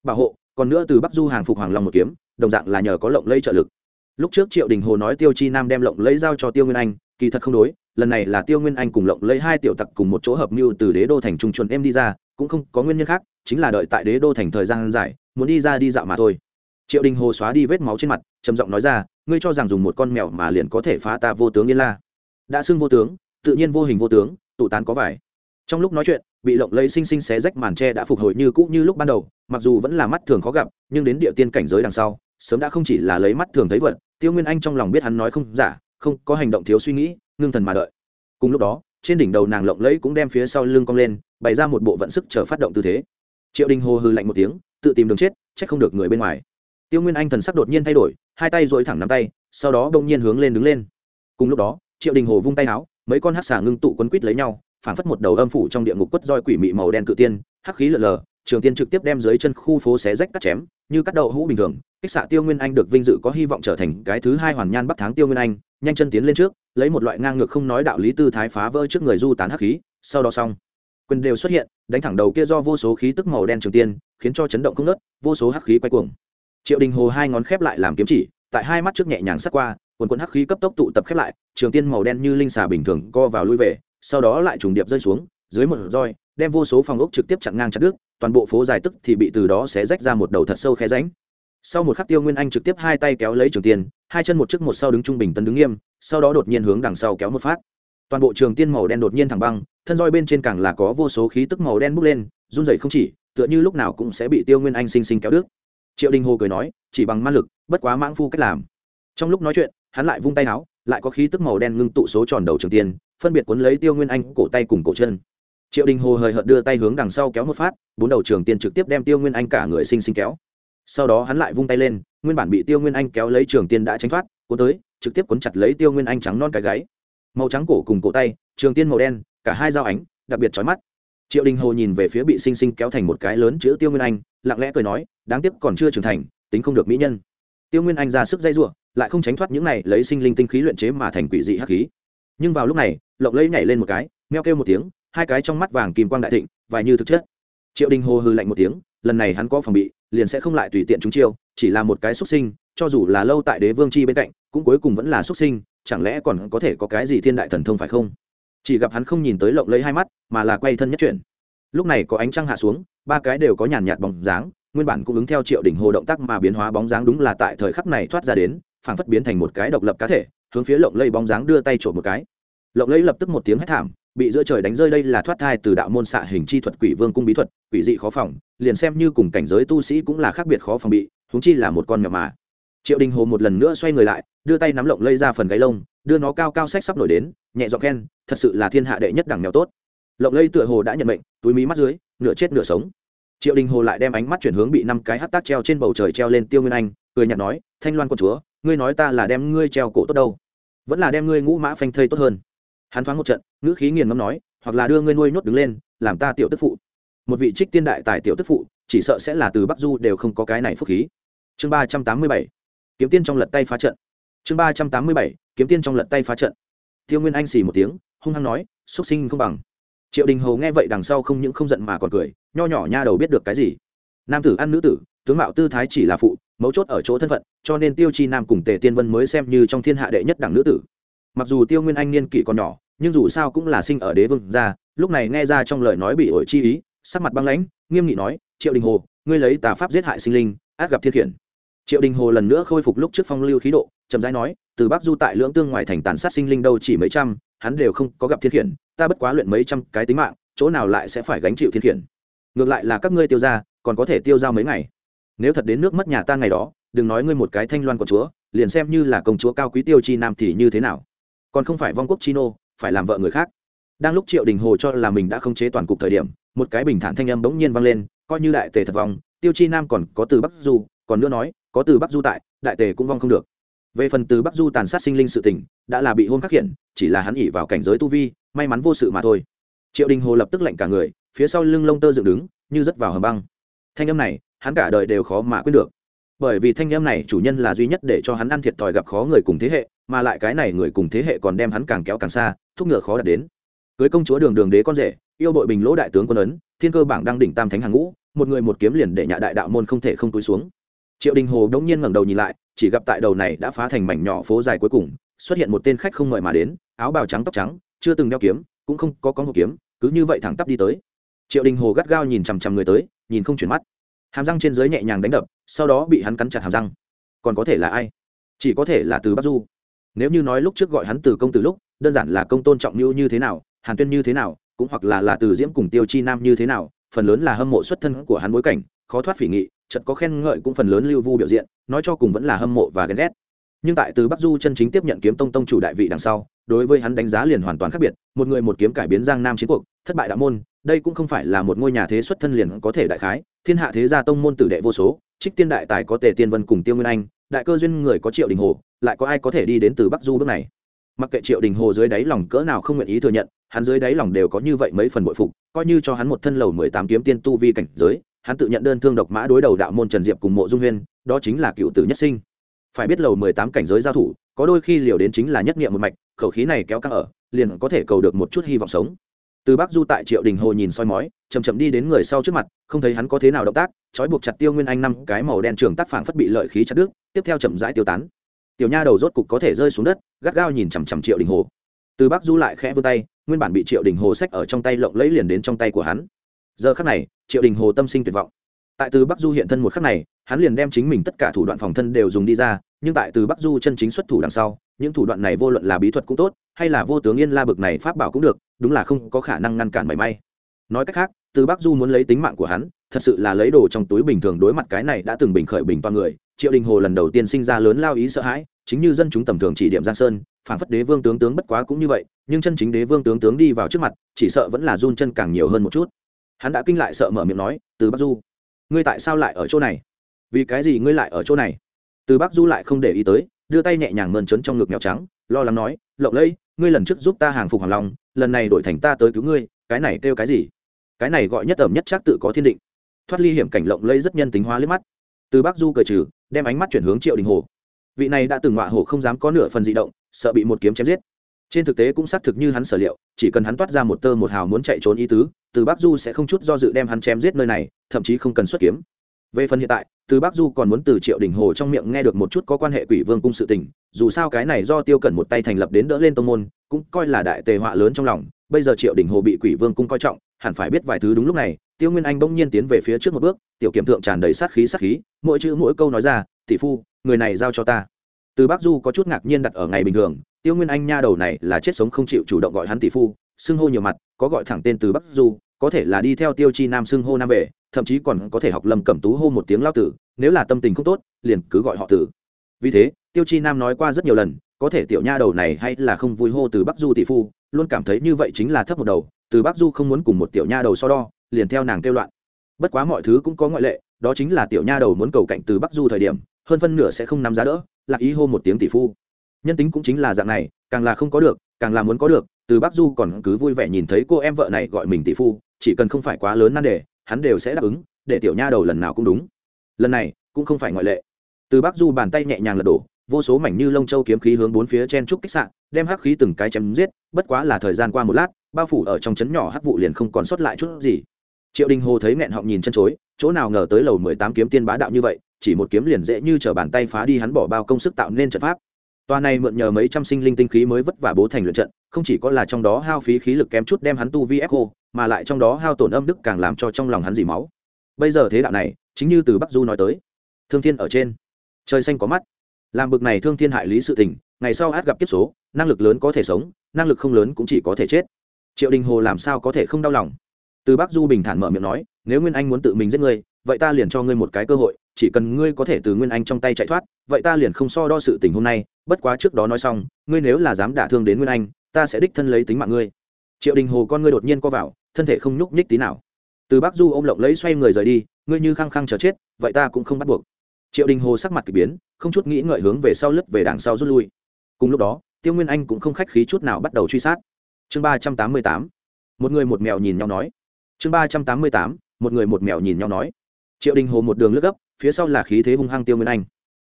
Bảo hộ, còn nữa từ bắc du hàng phục hoàng long một kiếm, đồng dạng là nhờ có lộng lẫy trợ lực. Lúc trước triệu đình hồ nói tiêu chi nam đem lộng lẫy giao cho tiêu nguyên anh, kỳ thật không đối, lần này là tiêu nguyên anh cùng lộng lấy hai tiểu tặc cùng một chỗ hợp mưu từ đế đô thành trung chuẩn em đi ra cũng không có nguyên nhân khác, chính là đợi tại đế đô thành thời gian dài, muốn đi ra đi dạo mà thôi. Triệu đình hồ xóa đi vết máu trên mặt, trầm giọng nói ra, ngươi cho rằng dùng một con mèo mà liền có thể phá ta vô tướng yên la? Đã xưng vô tướng, tự nhiên vô hình vô tướng, tụ tán có vải trong lúc nói chuyện, bị lộng lấy xinh xinh xé rách màn tre đã phục hồi như cũ như lúc ban đầu, mặc dù vẫn là mắt thường khó gặp, nhưng đến địa tiên cảnh giới đằng sau, sớm đã không chỉ là lấy mắt thường thấy vật, tiêu nguyên anh trong lòng biết hắn nói không giả, không có hành động thiếu suy nghĩ, ngưng thần mà đợi. Cùng lúc đó, trên đỉnh đầu nàng lộng lẫy cũng đem phía sau lưng cong lên bày ra một bộ vận sức chờ phát động tư thế. Triệu đình hồ hư lạnh một tiếng, tự tìm đường chết, trách không được người bên ngoài. Tiêu nguyên anh thần sắc đột nhiên thay đổi, hai tay dội thẳng nắm tay, sau đó đông nhiên hướng lên đứng lên. Cùng lúc đó, triệu đình hồ vung tay áo, mấy con hát xà ngưng tụ quấn quít lấy nhau, phảng phất một đầu âm phủ trong địa ngục quất roi quỷ mị màu đen cự tiên, hắc khí lờ lờ, trường tiên trực tiếp đem dưới chân khu phố xé rách cắt chém, như cắt đậu hũ bình thường, kích xạ tiêu nguyên anh được vinh dự có hy vọng trở thành cái thứ hai hoàn nhan bắc tháng tiêu nguyên anh, nhanh chân tiến lên trước, lấy một loại ngang ngược không nói đạo lý tư thái phá vỡ trước người du tán hắc khí, sau đó xong quyền đều xuất hiện, đánh thẳng đầu kia do vô số khí tức màu đen trường tiên, khiến cho chấn động không nớt vô số hắc khí quay cuồng. Triệu đình hồ hai ngón khép lại làm kiếm chỉ, tại hai mắt trước nhẹ nhàng sắc qua, quần quần hắc khí cấp tốc tụ tập khép lại, trường tiên màu đen như linh xà bình thường co vào lui về, sau đó lại trùng điệp rơi xuống, dưới một roi, đem vô số phòng ốc trực tiếp chặn ngang chặt đứt, toàn bộ phố dài tức thì bị từ đó xé rách ra một đầu thật sâu khe ránh sau một khắc tiêu nguyên anh trực tiếp hai tay kéo lấy trường tiên, hai chân một trước một sau đứng trung bình tân đứng nghiêm, sau đó đột nhiên hướng đằng sau kéo một phát toàn bộ trường tiên màu đen đột nhiên thẳng băng, thân roi bên trên càng là có vô số khí tức màu đen bốc lên, run dày không chỉ, tựa như lúc nào cũng sẽ bị tiêu nguyên anh sinh sinh kéo đứt. Triệu đình hồ cười nói, chỉ bằng ma lực, bất quá mãng phu cách làm. Trong lúc nói chuyện, hắn lại vung tay áo, lại có khí tức màu đen ngưng tụ số tròn đầu trường tiên, phân biệt cuốn lấy tiêu nguyên anh cổ tay cùng cổ chân. Triệu đình hồ hời hợt đưa tay hướng đằng sau kéo một phát, bốn đầu trường tiên trực tiếp đem tiêu nguyên anh cả người sinh sinh kéo. Sau đó hắn lại vung tay lên, nguyên bản bị tiêu nguyên anh kéo lấy trường tiên đã tránh thoát, cuốn tới, trực tiếp cuốn chặt lấy tiêu nguyên anh trắng non cái gáy màu trắng cổ cùng cổ tay, trường tiên màu đen, cả hai dao ánh, đặc biệt trói mắt. Triệu đình hồ nhìn về phía bị sinh sinh kéo thành một cái lớn chữ tiêu nguyên anh, lặng lẽ cười nói, đáng tiếc còn chưa trưởng thành, tính không được mỹ nhân. Tiêu nguyên anh ra sức dây giụa, lại không tránh thoát những này lấy sinh linh tinh khí luyện chế mà thành quỷ dị hắc khí. Nhưng vào lúc này lộng lấy nhảy lên một cái, meo kêu một tiếng, hai cái trong mắt vàng kim quang đại thịnh, vài như thực chất. Triệu đình hồ hư lạnh một tiếng, lần này hắn có phòng bị, liền sẽ không lại tùy tiện chúng chiêu, chỉ là một cái xuất sinh, cho dù là lâu tại đế vương chi bên cạnh, cũng cuối cùng vẫn là xuất sinh chẳng lẽ còn có thể có cái gì thiên đại thần thông phải không? Chỉ gặp hắn không nhìn tới lộng lấy hai mắt, mà là quay thân nhất chuyển. Lúc này có ánh trăng hạ xuống, ba cái đều có nhàn nhạt bóng dáng, nguyên bản cũng ứng theo triệu đỉnh hồ động tác mà biến hóa bóng dáng đúng là tại thời khắc này thoát ra đến, phảng phất biến thành một cái độc lập cá thể, hướng phía lộng lây bóng dáng đưa tay trộm một cái. Lộng lây lập tức một tiếng hét thảm, bị giữa trời đánh rơi đây là thoát thai từ đạo môn xạ hình chi thuật quỷ vương cung bí thuật, quỷ dị khó phòng, liền xem như cùng cảnh giới tu sĩ cũng là khác biệt khó phòng bị húng chi là một con mèo mà. Triệu đình hồ một lần nữa xoay người lại đưa tay nắm lộng lây ra phần gáy lông, đưa nó cao cao sách sắp nổi đến, nhẹ dọn khen, thật sự là thiên hạ đệ nhất đẳng nghèo tốt. Lộng lây tựa hồ đã nhận mệnh, túi mí mắt dưới, nửa chết nửa sống. Triệu đình hồ lại đem ánh mắt chuyển hướng bị năm cái hát tác treo trên bầu trời treo lên tiêu nguyên anh, cười nhạt nói, thanh loan con chúa, ngươi nói ta là đem ngươi treo cổ tốt đâu? Vẫn là đem ngươi ngũ mã phanh thây tốt hơn. Hắn thoáng một trận, ngữ khí nghiền ngâm nói, hoặc là đưa ngươi nuôi nhốt đứng lên, làm ta tiểu tức phụ. Một vị trích tiên đại tài tiểu tức phụ, chỉ sợ sẽ là từ bắc du đều không có cái này phúc khí. Chương ba trăm tám mươi bảy, kiếm tiên trong lật tay phá trận chương ba trăm tám mươi bảy, kiếm tiên trong lật tay phá trận. Tiêu nguyên anh xì một tiếng, hung hăng nói xuất sinh không bằng. Triệu đình hầu nghe vậy đằng sau không những không giận mà còn cười, nho nhỏ nha đầu biết được cái gì. Nam tử ăn nữ tử, tướng mạo tư thái chỉ là phụ, mấu chốt ở chỗ thân phận, cho nên tiêu chi nam cùng tề tiên vân mới xem như trong thiên hạ đệ nhất đẳng nữ tử. Mặc dù tiêu nguyên anh niên kỷ còn nhỏ, nhưng dù sao cũng là sinh ở đế vương gia, lúc này nghe ra trong lời nói bị ổi chi ý, sắc mặt băng lãnh, nghiêm nghị nói, triệu đình hồ, ngươi lấy tà pháp giết hại sinh linh, át gặp thiên khiển. Triệu đình hồ lần nữa khôi phục lúc trước phong lưu khí độ chậm rãi nói, từ bắc du tại lưỡng tương ngoài thành tàn sát sinh linh đâu chỉ mấy trăm, hắn đều không có gặp thiên khiển, ta bất quá luyện mấy trăm cái tính mạng, chỗ nào lại sẽ phải gánh chịu thiên khiển? Ngược lại là các ngươi tiêu ra còn có thể tiêu dao mấy ngày. Nếu thật đến nước mất nhà ta ngày đó, đừng nói ngươi một cái thanh loan của chúa, liền xem như là công chúa cao quý tiêu chi nam thì như thế nào? Còn không phải vong quốc chi nô, phải làm vợ người khác. Đang lúc triệu đình hồ cho là mình đã không chế toàn cục thời điểm, một cái bình thản thanh âm bỗng nhiên vang lên, coi như đại tề thật vong, tiêu chi nam còn có từ bắc du, còn nữa nói, có từ bắc du tại, đại tề cũng vong không được về phần từ bắc du tàn sát sinh linh sự tình, đã là bị hôn khắc hiện chỉ là hắn ỉ vào cảnh giới tu vi, may mắn vô sự mà thôi. Triệu đình hồ lập tức lạnh cả người, phía sau lưng lông tơ dựng đứng, như rất vào hầm băng. Thanh âm này, hắn cả đời đều khó mà quyết được. Bởi vì thanh âm này chủ nhân là duy nhất để cho hắn ăn thiệt thòi gặp khó người cùng thế hệ, mà lại cái này người cùng thế hệ còn đem hắn càng kéo càng xa, thúc ngựa khó đạt đến. Cưới công chúa đường đường đế con rể, yêu đội bình lỗ đại tướng quân ấn, thiên cơ bảng đang đỉnh tam thánh hàng ngũ, một người một kiếm liền để nhạ đại đạo môn không thể không túi xuống triệu đình hồ đống nhiên ngẩng đầu nhìn lại, chỉ gặp tại đầu này đã phá thành mảnh nhỏ phố dài cuối cùng, xuất hiện một tên khách không mời mà đến, áo bào trắng tóc trắng, chưa từng đeo kiếm, cũng không có con hộp kiếm, cứ như vậy thẳng tắp đi tới. Triệu đình hồ gắt gao nhìn chằm chằm người tới, nhìn không chuyển mắt. Hàm răng trên dưới nhẹ nhàng đánh đập, sau đó bị hắn cắn chặt hàm răng. Còn có thể là ai? Chỉ có thể là từ bắc du. Nếu như nói lúc trước gọi hắn từ công từ lúc, đơn giản là công tôn trọng như như thế nào, hàn tuyên như thế nào, cũng hoặc là là từ diễm cùng tiêu chi nam như thế nào, phần lớn là hâm mộ xuất thân của hắn bối cảnh, khó thoát phỉ nghị chật có khen ngợi cũng phần lớn lưu vu biểu diện, nói cho cùng vẫn là hâm mộ và ghen ghét. Nhưng tại từ bắc du chân chính tiếp nhận kiếm tông tông chủ đại vị đằng sau, đối với hắn đánh giá liền hoàn toàn khác biệt, một người một kiếm cải biến giang nam chiến cuộc, thất bại đạo môn, đây cũng không phải là một ngôi nhà thế xuất thân liền có thể đại khái, thiên hạ thế gia tông môn tử đệ vô số, trích tiên đại tài có tề tiên vân cùng tiêu nguyên anh, đại cơ duyên người có triệu đình hồ, lại có ai có thể đi đến từ bắc du bước này? Mặc kệ triệu đình hồ dưới đáy lòng cỡ nào không nguyện ý thừa nhận, hắn dưới đáy lòng đều có như vậy mấy phần bội phục, coi như cho hắn một thân lầu mười tám kiếm tiên tu vi cảnh giới hắn tự nhận đơn thương độc mã đối đầu đạo môn trần diệp cùng mộ dung huyên, đó chính là cựu tử nhất sinh. Phải biết lầu mười tám cảnh giới giao thủ, có đôi khi liều đến chính là nhất nghiệm một mạch, khẩu khí này kéo căng ở, liền có thể cầu được một chút hy vọng sống. Từ bắc du tại triệu đình hồ nhìn soi mói chầm chậm đi đến người sau trước mặt, không thấy hắn có thế nào động tác, trói buộc chặt tiêu nguyên anh năm cái màu đen trường tác phản phất bị lợi khí chặt đứt, tiếp theo chậm rãi tiêu tán. Tiểu nha đầu rốt cục có thể rơi xuống đất, gắt gao nhìn chằm chằm triệu đình hồ. Từ bắc du lại khẽ vươn tay, nguyên bản bị triệu đình hồ sách ở trong tay lộng lấy liền đến trong tay của hắn giờ khắc này, triệu đình hồ tâm sinh tuyệt vọng. Tại từ bắc du hiện thân một khắc này, hắn liền đem chính mình tất cả thủ đoạn phòng thân đều dùng đi ra, nhưng tại từ bắc du chân chính xuất thủ đằng sau, những thủ đoạn này vô luận là bí thuật cũng tốt, hay là vô tướng yên la bực này pháp bảo cũng được, đúng là không có khả năng ngăn cản mảy may. Nói cách khác, từ bắc du muốn lấy tính mạng của hắn, thật sự là lấy đồ trong túi bình thường đối mặt cái này đã từng bình khởi bình toàn người. Triệu đình hồ lần đầu tiên sinh ra lớn lao ý sợ hãi, chính như dân chúng tầm thường chỉ điểm giang sơn, phảng phất đế vương tướng tướng bất quá cũng như vậy, nhưng chân chính đế vương tướng tướng đi vào trước mặt, chỉ sợ vẫn là run chân càng nhiều hơn một chút hắn đã kinh lại sợ mở miệng nói, từ bắc du, ngươi tại sao lại ở chỗ này? Vì cái gì ngươi lại ở chỗ này? Từ bắc du lại không để ý tới, đưa tay nhẹ nhàng mơn trớn trong ngực mèo trắng, lo lắng nói, lộng lẫy ngươi lần trước giúp ta hàng phục hoàng long, lần này đổi thành ta tới cứu ngươi, cái này kêu cái gì? Cái này gọi nhất ẩm nhất chắc tự có thiên định. Thoát ly hiểm cảnh lộng lẫy rất nhân tính hóa liếc mắt. Từ bắc du cởi trừ, đem ánh mắt chuyển hướng triệu đình hồ. Vị này đã từng ngọa hổ không dám có nửa phần di động, sợ bị một kiếm chém giết. Trên thực tế cũng xác thực như hắn sở liệu, chỉ cần hắn toát ra một tơ một hào muốn chạy trốn ý tứ từ bắc du sẽ không chút do dự đem hắn chém giết nơi này, thậm chí không cần xuất kiếm. Về phần hiện tại, từ bắc du còn muốn từ triệu đình hồ trong miệng nghe được một chút có quan hệ quỷ vương cung sự tình, dù sao cái này do tiêu cẩn một tay thành lập đến đỡ lên tông môn, cũng coi là đại tề họa lớn trong lòng, bây giờ triệu đình hồ bị quỷ vương cung coi trọng, hẳn phải biết vài thứ đúng lúc này, tiêu nguyên anh bỗng nhiên tiến về phía trước một bước, tiểu kiểm thượng tràn đầy sát khí sát khí, mỗi chữ mỗi câu nói ra, tỷ phu, người này giao cho ta. Từ bắc du có chút ngạc nhiên đặt ở ngày bình thường, tiêu nguyên anh nha đầu này là chết sống không chịu chủ động gọi hắn tỷ phu xưng hô nhiều mặt, có gọi thẳng tên từ bắc du, có thể là đi theo tiêu chi nam xưng hô nam về, thậm chí còn có thể học lâm cẩm tú hô một tiếng lao tử, nếu là tâm tình không tốt, liền cứ gọi họ tử. Vì thế, tiêu chi nam nói qua rất nhiều lần, có thể tiểu nha đầu này hay là không vui hô từ bắc du tỷ phu, luôn cảm thấy như vậy chính là thấp một đầu, từ bắc du không muốn cùng một tiểu nha đầu so đo, liền theo nàng kêu loạn. Bất quá mọi thứ cũng có ngoại lệ, đó chính là tiểu nha đầu muốn cầu cạnh từ bắc du thời điểm, hơn phân nửa sẽ không nắm giá đỡ, lạc ý hô một tiếng tỷ phu. Nhân tính cũng chính là dạng này, càng là không có được, càng là muốn có được từ bắc du còn cứ vui vẻ nhìn thấy cô em vợ này gọi mình tỷ phu, chỉ cần không phải quá lớn nan đề, hắn đều sẽ đáp ứng, để tiểu nha đầu lần nào cũng đúng. Lần này, cũng không phải ngoại lệ. Từ bắc du bàn tay nhẹ nhàng lật đổ, vô số mảnh như lông châu kiếm khí hướng bốn phía chen trúc kích sạn đem hắc khí từng cái chém giết, bất quá là thời gian qua một lát, bao phủ ở trong chấn nhỏ hắc vụ liền không còn sót lại chút gì. Triệu đình hồ thấy nghẹn họng nhìn chân chối, chỗ nào ngờ tới lầu mười tám kiếm tiên bá đạo như vậy, chỉ một kiếm liền dễ như t bàn tay phá đi hắn bỏ bao công sức tạo nên trận pháp. Toa này mượn nhờ mấy trăm sinh linh tinh khí mới vất vả bố thành luyện trận, không chỉ có là trong đó hao phí khí lực kém chút đem hắn tu vi echo, mà lại trong đó hao tổn âm đức càng làm cho trong lòng hắn dỉ máu. Bây giờ thế đạo này, chính như từ Bắc Du nói tới, thương thiên ở trên, trời xanh có mắt. Làm bực này thương thiên hại lý sự tình, ngày sau át gặp kiếp số, năng lực lớn có thể sống, năng lực không lớn cũng chỉ có thể chết. Triệu Đình Hồ làm sao có thể không đau lòng? Từ Bắc Du bình thản mở miệng nói, nếu Nguyên Anh muốn tự mình giết ngươi, vậy ta liền cho ngươi một cái cơ hội, chỉ cần ngươi có thể từ Nguyên Anh trong tay chạy thoát, vậy ta liền không so đo sự tình hôm nay, bất quá trước đó nói xong ngươi nếu là dám đả thương đến nguyên anh ta sẽ đích thân lấy tính mạng ngươi. Triệu đình hồ con ngươi đột nhiên co vào thân thể không nhúc nhích tí nào. Từ bắc du ô m lộng lấy xoay người rời đi ngươi như khăng khăng chờ chết vậy ta cũng không bắt buộc. Triệu đình hồ sắc mặt k ỳ biến không chút nghĩ ngợi hướng về sau lướt về đằng sau rút lui. Cùng lúc đó tiêu nguyên anh cũng không khách khí chút nào bắt đầu truy sát. Chương ba trăm tám mươi tám một người một mèo nhìn nhau nói. Chương ba trăm tám mươi tám một người một mèo nhìn nhau nói. Triệu đình hồ một đường lướt gấp phía sau là khí thế hung hăng tiêu nguyên anh.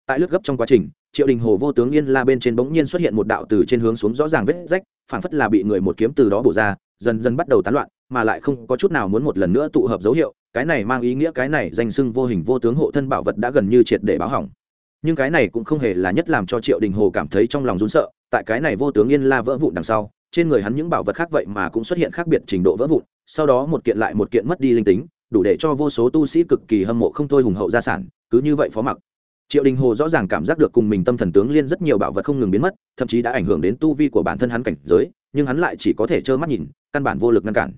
Tại lướt gấp trong quá trình, triệu đình hồ vô tướng yên la bên trên bỗng nhiên xuất hiện một đạo từ trên hướng xuống rõ ràng vết rách, phảng phất là bị người một kiếm từ đó bổ ra, dần dần bắt đầu tán loạn, mà lại không có chút nào muốn một lần nữa tụ hợp dấu hiệu, cái này mang ý nghĩa cái này danh sưng vô hình vô tướng hộ thân bảo vật đã gần như triệt để báo hỏng. Nhưng cái này cũng không hề là nhất làm cho triệu đình hồ cảm thấy trong lòng run sợ, tại cái này vô tướng yên la vỡ vụn đằng sau, trên người hắn những bảo vật khác vậy mà cũng xuất hiện khác biệt trình độ vỡ vụn, sau đó một kiện lại một kiện mất đi linh tính đủ để cho vô số tu sĩ cực kỳ hâm mộ không thôi hùng hậu gia sản, cứ như vậy phó mặc. Triệu đình hồ rõ ràng cảm giác được cùng mình tâm thần tướng liên rất nhiều bảo vật không ngừng biến mất, thậm chí đã ảnh hưởng đến tu vi của bản thân hắn cảnh giới, nhưng hắn lại chỉ có thể trơ mắt nhìn, căn bản vô lực ngăn cản.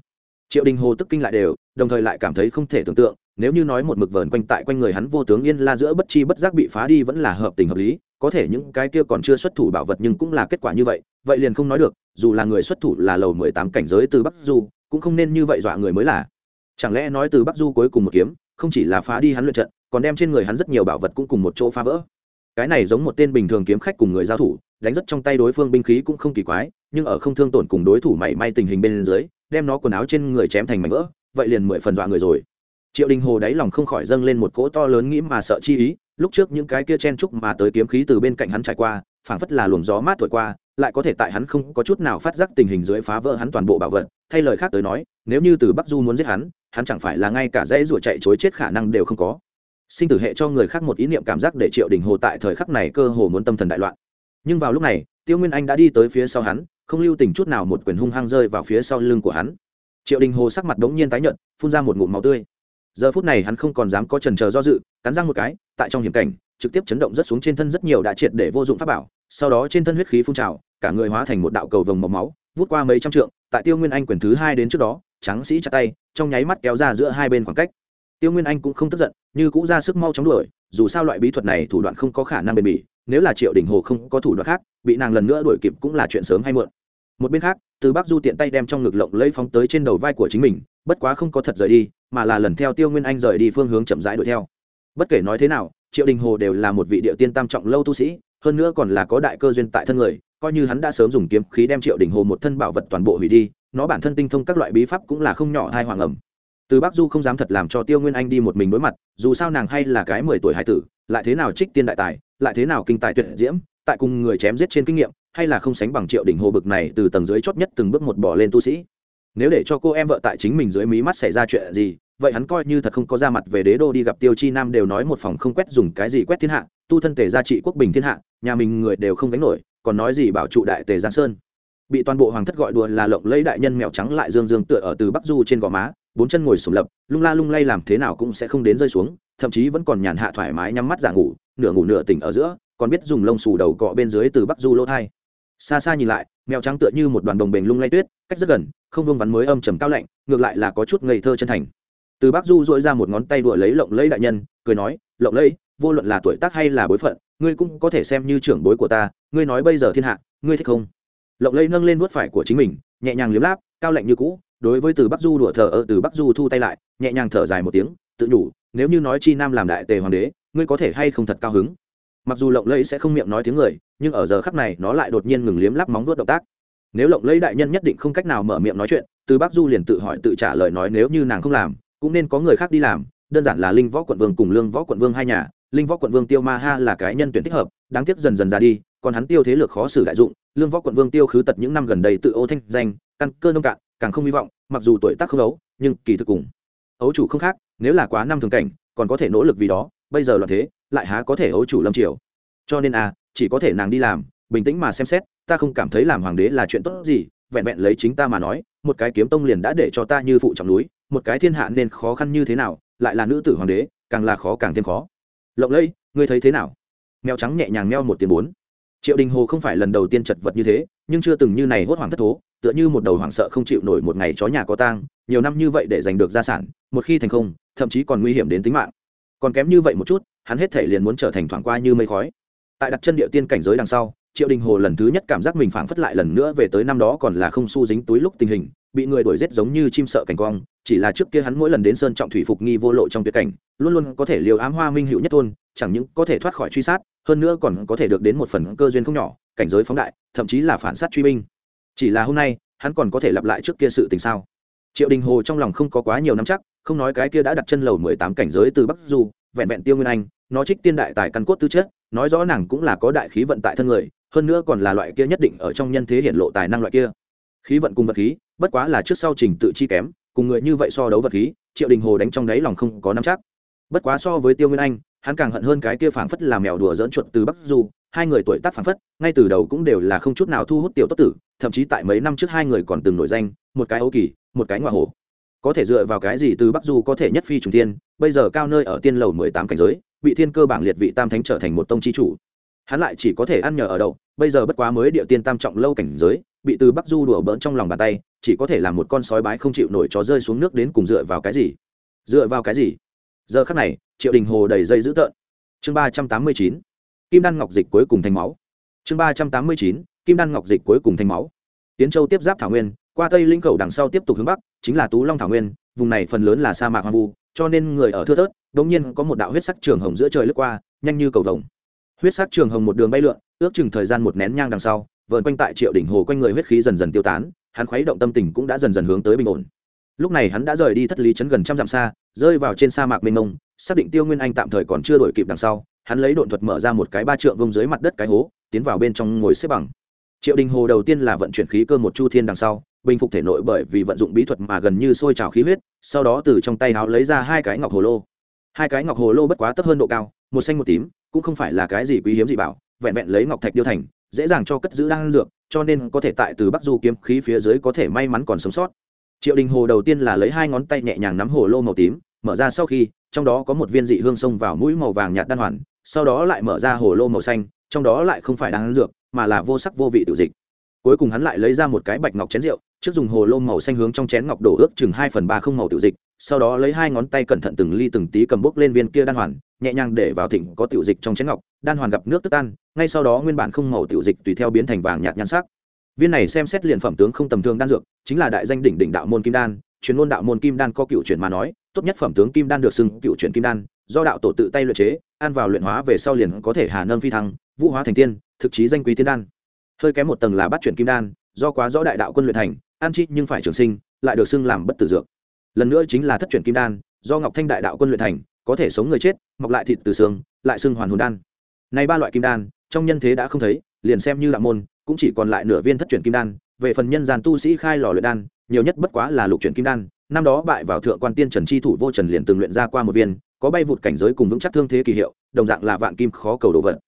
Triệu đình hồ tức kinh lại đều, đồng thời lại cảm thấy không thể tưởng tượng, nếu như nói một mực vờn quanh tại quanh người hắn vô tướng yên la giữa bất chi bất giác bị phá đi vẫn là hợp tình hợp lý, có thể những cái kia còn chưa xuất thủ bảo vật nhưng cũng là kết quả như vậy vậy liền không nói được, dù là người xuất thủ là lầu mười tám cảnh giới từ bắc du, cũng không nên như vậy dọa người mới là chẳng lẽ nói từ bắc du cuối cùng một kiếm, không chỉ là phá đi hắn luyện trận, còn đem trên người hắn rất nhiều bảo vật cũng cùng một chỗ phá vỡ? Cái này giống một tên bình thường kiếm khách cùng người giao thủ, đánh rất trong tay đối phương binh khí cũng không kỳ quái, nhưng ở không thương tổn cùng đối thủ mảy may tình hình bên dưới, đem nó quần áo trên người chém thành mảnh vỡ, vậy liền mười phần dọa người rồi. Triệu đình hồ đáy lòng không khỏi dâng lên một cỗ to lớn nghĩ mà sợ chi ý, lúc trước những cái kia chen trúc mà tới kiếm khí từ bên cạnh hắn trải qua, phảng phất là luồng gió mát thổi qua lại có thể tại hắn không có chút nào phát giác tình hình dưới phá vỡ hắn toàn bộ bảo vật, thay lời khác tới nói, nếu như từ bắc du muốn giết hắn hắn chẳng phải là ngay cả dãy ruột chạy chối chết khả năng đều không có. Sinh tử hệ cho người khác một ý niệm cảm giác để triệu đình hồ tại thời khắc này cơ hồ muốn tâm thần đại loạn. Nhưng vào lúc này, tiêu nguyên anh đã đi tới phía sau hắn, không lưu tình chút nào một quyền hung hăng rơi vào phía sau lưng của hắn. Triệu đình hồ sắc mặt đống nhiên tái nhợt, phun ra một ngụm máu tươi. Giờ phút này hắn không còn dám có trần chờ do dự, cắn răng một cái, tại trong hiểm cảnh, trực tiếp chấn động rất xuống trên thân rất nhiều đã triệt để vô dụng pháp bảo sau đó trên thân huyết khí phun trào, cả người hóa thành một đạo cầu vồng màu máu, vút qua mấy trăm trượng, tại tiêu nguyên anh quyền thứ hai đến trước đó, tráng sĩ chặt tay, trong nháy mắt kéo ra giữa hai bên khoảng cách. Tiêu nguyên anh cũng không tức giận, như cũng ra sức mau chóng đuổi, dù sao loại bí thuật này thủ đoạn không có khả năng bền bỉ, nếu là triệu đình hồ không có thủ đoạn khác, bị nàng lần nữa đuổi kịp cũng là chuyện sớm hay muộn. Một bên khác, từ bắc du tiện tay đem trong ngực lộng lấy phóng tới trên đầu vai của chính mình, bất quá không có thật rời đi, mà là lần theo tiêu nguyên anh rời đi phương hướng chậm rãi đuổi theo. Bất kể nói thế nào, triệu đình hồ đều là một vị địa tiên tam trọng lâu tu sĩ hơn nữa còn là có đại cơ duyên tại thân người, coi như hắn đã sớm dùng kiếm khí đem triệu đình hồ một thân bảo vật toàn bộ hủy đi, nó bản thân tinh thông các loại bí pháp cũng là không nhỏ hai hoàng ẩm. Từ bắc du không dám thật làm cho tiêu nguyên anh đi một mình đối mặt, dù sao nàng hay là cái mười tuổi hải tử, lại thế nào trích tiên đại tài, lại thế nào kinh tài tuyệt diễm, tại cùng người chém giết trên kinh nghiệm, hay là không sánh bằng triệu đỉnh hồ bực này từ tầng dưới chót nhất từng bước một bỏ lên tu sĩ. Nếu để cho cô em vợ tại chính mình dưới mí mắt xảy ra chuyện gì vậy hắn coi như thật không có ra mặt về đế đô đi gặp tiêu chi nam đều nói một phòng không quét dùng cái gì quét thiên hạ, tu thân tề gia trị quốc bình thiên hạ, nhà mình người đều không gánh nổi, còn nói gì bảo trụ đại tề giang sơn. Bị toàn bộ hoàng thất gọi đùa là lộng lấy đại nhân mèo trắng lại dương dương tựa ở từ bắc du trên gò má, bốn chân ngồi sùng lập, lung la lung lay làm thế nào cũng sẽ không đến rơi xuống, thậm chí vẫn còn nhàn hạ thoải mái nhắm mắt giả ngủ, nửa ngủ nửa tỉnh ở giữa, còn biết dùng lông xù đầu cọ bên dưới từ bắc du lỗ thai. Xa xa nhìn lại, mèo trắng tựa như một đoàn đồng bình lung lay tuyết, cách rất gần, không vương vắn mới âm trầm cao lạnh, ngược lại là có chút ngây thơ chân thành từ bắc du dội ra một ngón tay đùa lấy lộng lấy đại nhân, cười nói, lộng lấy vô luận là tuổi tác hay là bối phận, ngươi cũng có thể xem như trưởng bối của ta, ngươi nói bây giờ thiên hạ, ngươi thích không? Lộng lấy nâng lên vuốt phải của chính mình, nhẹ nhàng liếm láp, cao lạnh như cũ, đối với từ bắc du đùa thờ ở từ bắc du thu tay lại, nhẹ nhàng thở dài một tiếng, tự nhủ, nếu như nói chi nam làm đại tề hoàng đế, ngươi có thể hay không thật cao hứng? Mặc dù lộng lẫy sẽ không miệng nói tiếng người, nhưng ở giờ khắc này, nó lại đột nhiên ngừng liếm lắp móng vuốt động tác. Nếu lộng lẫy đại nhân nhất định không cách nào mở miệng nói chuyện, từ bắc du liền tự hỏi tự trả lời nói, nếu như nàng không làm cũng nên có người khác đi làm, đơn giản là linh võ quận vương cùng lương võ quận vương hai nhà, linh võ quận vương tiêu ma ha là cái nhân tuyển thích hợp, đáng tiếc dần dần ra đi, còn hắn tiêu thế lược khó xử đại dụng, lương võ quận vương tiêu khứ tật những năm gần đây tự ô thanh danh, căn cơ nông cạn, càng không hy vọng, mặc dù tuổi tác không ấu, nhưng kỳ thực cùng ấu chủ không khác, nếu là quá năm thường cảnh, còn có thể nỗ lực vì đó, bây giờ loạn thế, lại há có thể ấu chủ lâm triều. Cho nên à chỉ có thể nàng đi làm, bình tĩnh mà xem xét, ta không cảm thấy làm hoàng đế là chuyện tốt gì, vẹn vẹn lấy chính ta mà nói, một cái kiếm tông liền đã để cho ta như phụ trọng núi một cái thiên hạ nên khó khăn như thế nào, lại là nữ tử hoàng đế, càng là khó càng thêm khó. Lộng lẫy, ngươi thấy thế nào? Mèo trắng nhẹ nhàng meo một tiếng bốn. Triệu đình hồ không phải lần đầu tiên chật vật như thế, nhưng chưa từng như này hốt hoảng thất thố, tựa như một đầu hoảng sợ không chịu nổi một ngày chó nhà có tang, nhiều năm như vậy để giành được gia sản, một khi thành không, thậm chí còn nguy hiểm đến tính mạng. Còn kém như vậy một chút, hắn hết thể liền muốn trở thành thoảng qua như mây khói. Tại đặt chân địa tiên cảnh giới đằng sau, triệu đình hồ lần thứ nhất cảm giác mình phảng phất lại lần nữa về tới năm đó còn là không su dính túi lúc tình hình bị người đuổi giết giống như chim sợ cảnh quang chỉ là trước kia hắn mỗi lần đến sơn trọng thủy phục nghi vô lộ trong tuyệt cảnh, luôn luôn có thể liều ám hoa minh hữu nhất thôn, chẳng những có thể thoát khỏi truy sát, hơn nữa còn có thể được đến một phần cơ duyên không nhỏ, cảnh giới phóng đại, thậm chí là phản sát truy binh. Chỉ là hôm nay, hắn còn có thể lặp lại trước kia sự tình sao? Triệu đình hồ trong lòng không có quá nhiều nắm chắc, không nói cái kia đã đặt chân lầu mười tám cảnh giới từ bắc du, vẹn vẹn tiêu nguyên anh, nó trích tiên đại tài căn cốt tư chất, nói rõ nàng cũng là có đại khí vận tại thân người, hơn nữa còn là loại kia nhất định ở trong nhân thế hiện lộ tài năng loại kia khí vận cùng vật khí, bất quá là trước sau trình tự chi kém, cùng người như vậy so đấu vật khí, triệu đình hồ đánh trong đáy lòng không có nắm chắc. Bất quá so với tiêu nguyên anh, hắn càng hận hơn cái kia phảng phất làm mèo đùa dỡn chuột từ bắc du, hai người tuổi tác phảng phất, ngay từ đầu cũng đều là không chút nào thu hút tiểu tốt tử, thậm chí tại mấy năm trước hai người còn từng nổi danh, một cái ấu kỳ, một cái ngoa hồ có thể dựa vào cái gì từ bắc du có thể nhất phi trùng tiên bây giờ cao nơi ở tiên lầu mười tám cảnh giới bị thiên cơ bảng liệt vị tam thánh trở thành một tông chi chủ. Hắn lại chỉ có thể ăn nhờ ở đậu, bây giờ bất quá mới địa tiên tam trọng lâu cảnh giới bị từ bắc du đùa bỡn trong lòng bàn tay, chỉ có thể làm một con sói bái không chịu nổi chó rơi xuống nước đến cùng dựa vào cái gì? Dựa vào cái gì? Giờ khắc này, triệu đình hồ đầy dây dữ tợn. Chương ba trăm tám mươi chín, kim đan ngọc dịch cuối cùng thành máu. Chương ba trăm tám mươi chín, kim đan ngọc dịch cuối cùng thành máu. Tiến châu tiếp giáp thảo nguyên, qua tây linh khẩu đằng sau tiếp tục hướng bắc, chính là tú long thảo nguyên, vùng này phần lớn là sa mạc hoang vu, cho nên người ở thưa thớt đ ỗ n g nhiên có một đạo huyết sắc trường hồng giữa trời lướt qua, nhanh như cầu vồng. Huyết sắc trường hồng một đường bay lượn, ước chừng thời gian một nén nhang đằng sau vờn quanh tại triệu đỉnh hồ quanh người huyết khí dần dần tiêu tán, hắn khuấy động tâm tình cũng đã dần dần hướng tới bình ổn. Lúc này hắn đã rời đi thất lý chấn gần trăm dặm xa, rơi vào trên sa mạc mênh mông, xác định tiêu nguyên anh tạm thời còn chưa đổi kịp đằng sau, hắn lấy độn thuật mở ra một cái ba trượng vông dưới mặt đất cái hố, tiến vào bên trong ngồi xếp bằng. Triệu đình hồ đầu tiên là vận chuyển khí cơ một chu thiên đằng sau, bình phục thể nội bởi vì vận dụng bí thuật mà gần như sôi trào khí huyết, sau đó từ trong tay háo lấy ra hai cái ngọc hồ lô. Hai cái ngọc hồ lô bất quá thấp hơn độ cao, một xanh một tím, cũng không phải là cái gì quý hiếm gì bảo, vẹn vẹn lấy ngọc thạch điêu thành dễ dàng cho cất giữ đan dược, cho nên có thể tại từ bắc du kiếm khí phía dưới có thể may mắn còn sống sót. Triệu đình hồ đầu tiên là lấy hai ngón tay nhẹ nhàng nắm hồ lô màu tím, mở ra sau khi, trong đó có một viên dị hương xông vào mũi màu vàng nhạt đan hoàn, sau đó lại mở ra hồ lô màu xanh, trong đó lại không phải đan dược, mà là vô sắc vô vị tự dịch. Cuối cùng hắn lại lấy ra một cái bạch ngọc chén rượu, trước dùng hồ lô màu xanh hướng trong chén ngọc đổ ước chừng hai phần ba không màu tự dịch sau đó lấy hai ngón tay cẩn thận từng ly từng tí cầm bốc lên viên kia đan hoàn, nhẹ nhàng để vào thịnh có tiểu dịch trong chén ngọc, đan hoàn gặp nước tức tan, ngay sau đó nguyên bản không màu tiểu dịch tùy theo biến thành vàng nhạt nhan sắc. Viên này xem xét liền phẩm tướng không tầm thường đan dược, chính là đại danh đỉnh đỉnh đạo môn kim đan, chuyên môn đạo môn kim đan có cựu chuyển mà nói, tốt nhất phẩm tướng kim đan được xưng cựu chuyển kim đan, do đạo tổ tự tay luyện chế ăn vào luyện hóa về sau liền có thể hà nâng phi thăng, vũ hóa thành tiên, thực chí danh quý tiên đan. Hơi kém một tầng là bắt chuyển kim đan, do quá rõ đại đạo quân luyện thành, an chi nhưng phải trường sinh, lại được xưng làm bất tử dược lần nữa chính là thất truyền kim đan, do ngọc thanh đại đạo quân luyện thành, có thể sống người chết, mọc lại thịt từ xương, lại xương hoàn hồn đan. Nay ba loại kim đan, trong nhân thế đã không thấy, liền xem như đạo môn, cũng chỉ còn lại nửa viên thất truyền kim đan, về phần nhân gian tu sĩ khai lò luyện đan, nhiều nhất bất quá là lục truyền kim đan, năm đó bại vào thượng quan tiên trần chi thủ vô trần liền từng luyện ra qua một viên, có bay vụt cảnh giới cùng vững chắc thương thế kỳ hiệu, đồng dạng là vạn kim khó cầu đồ vật.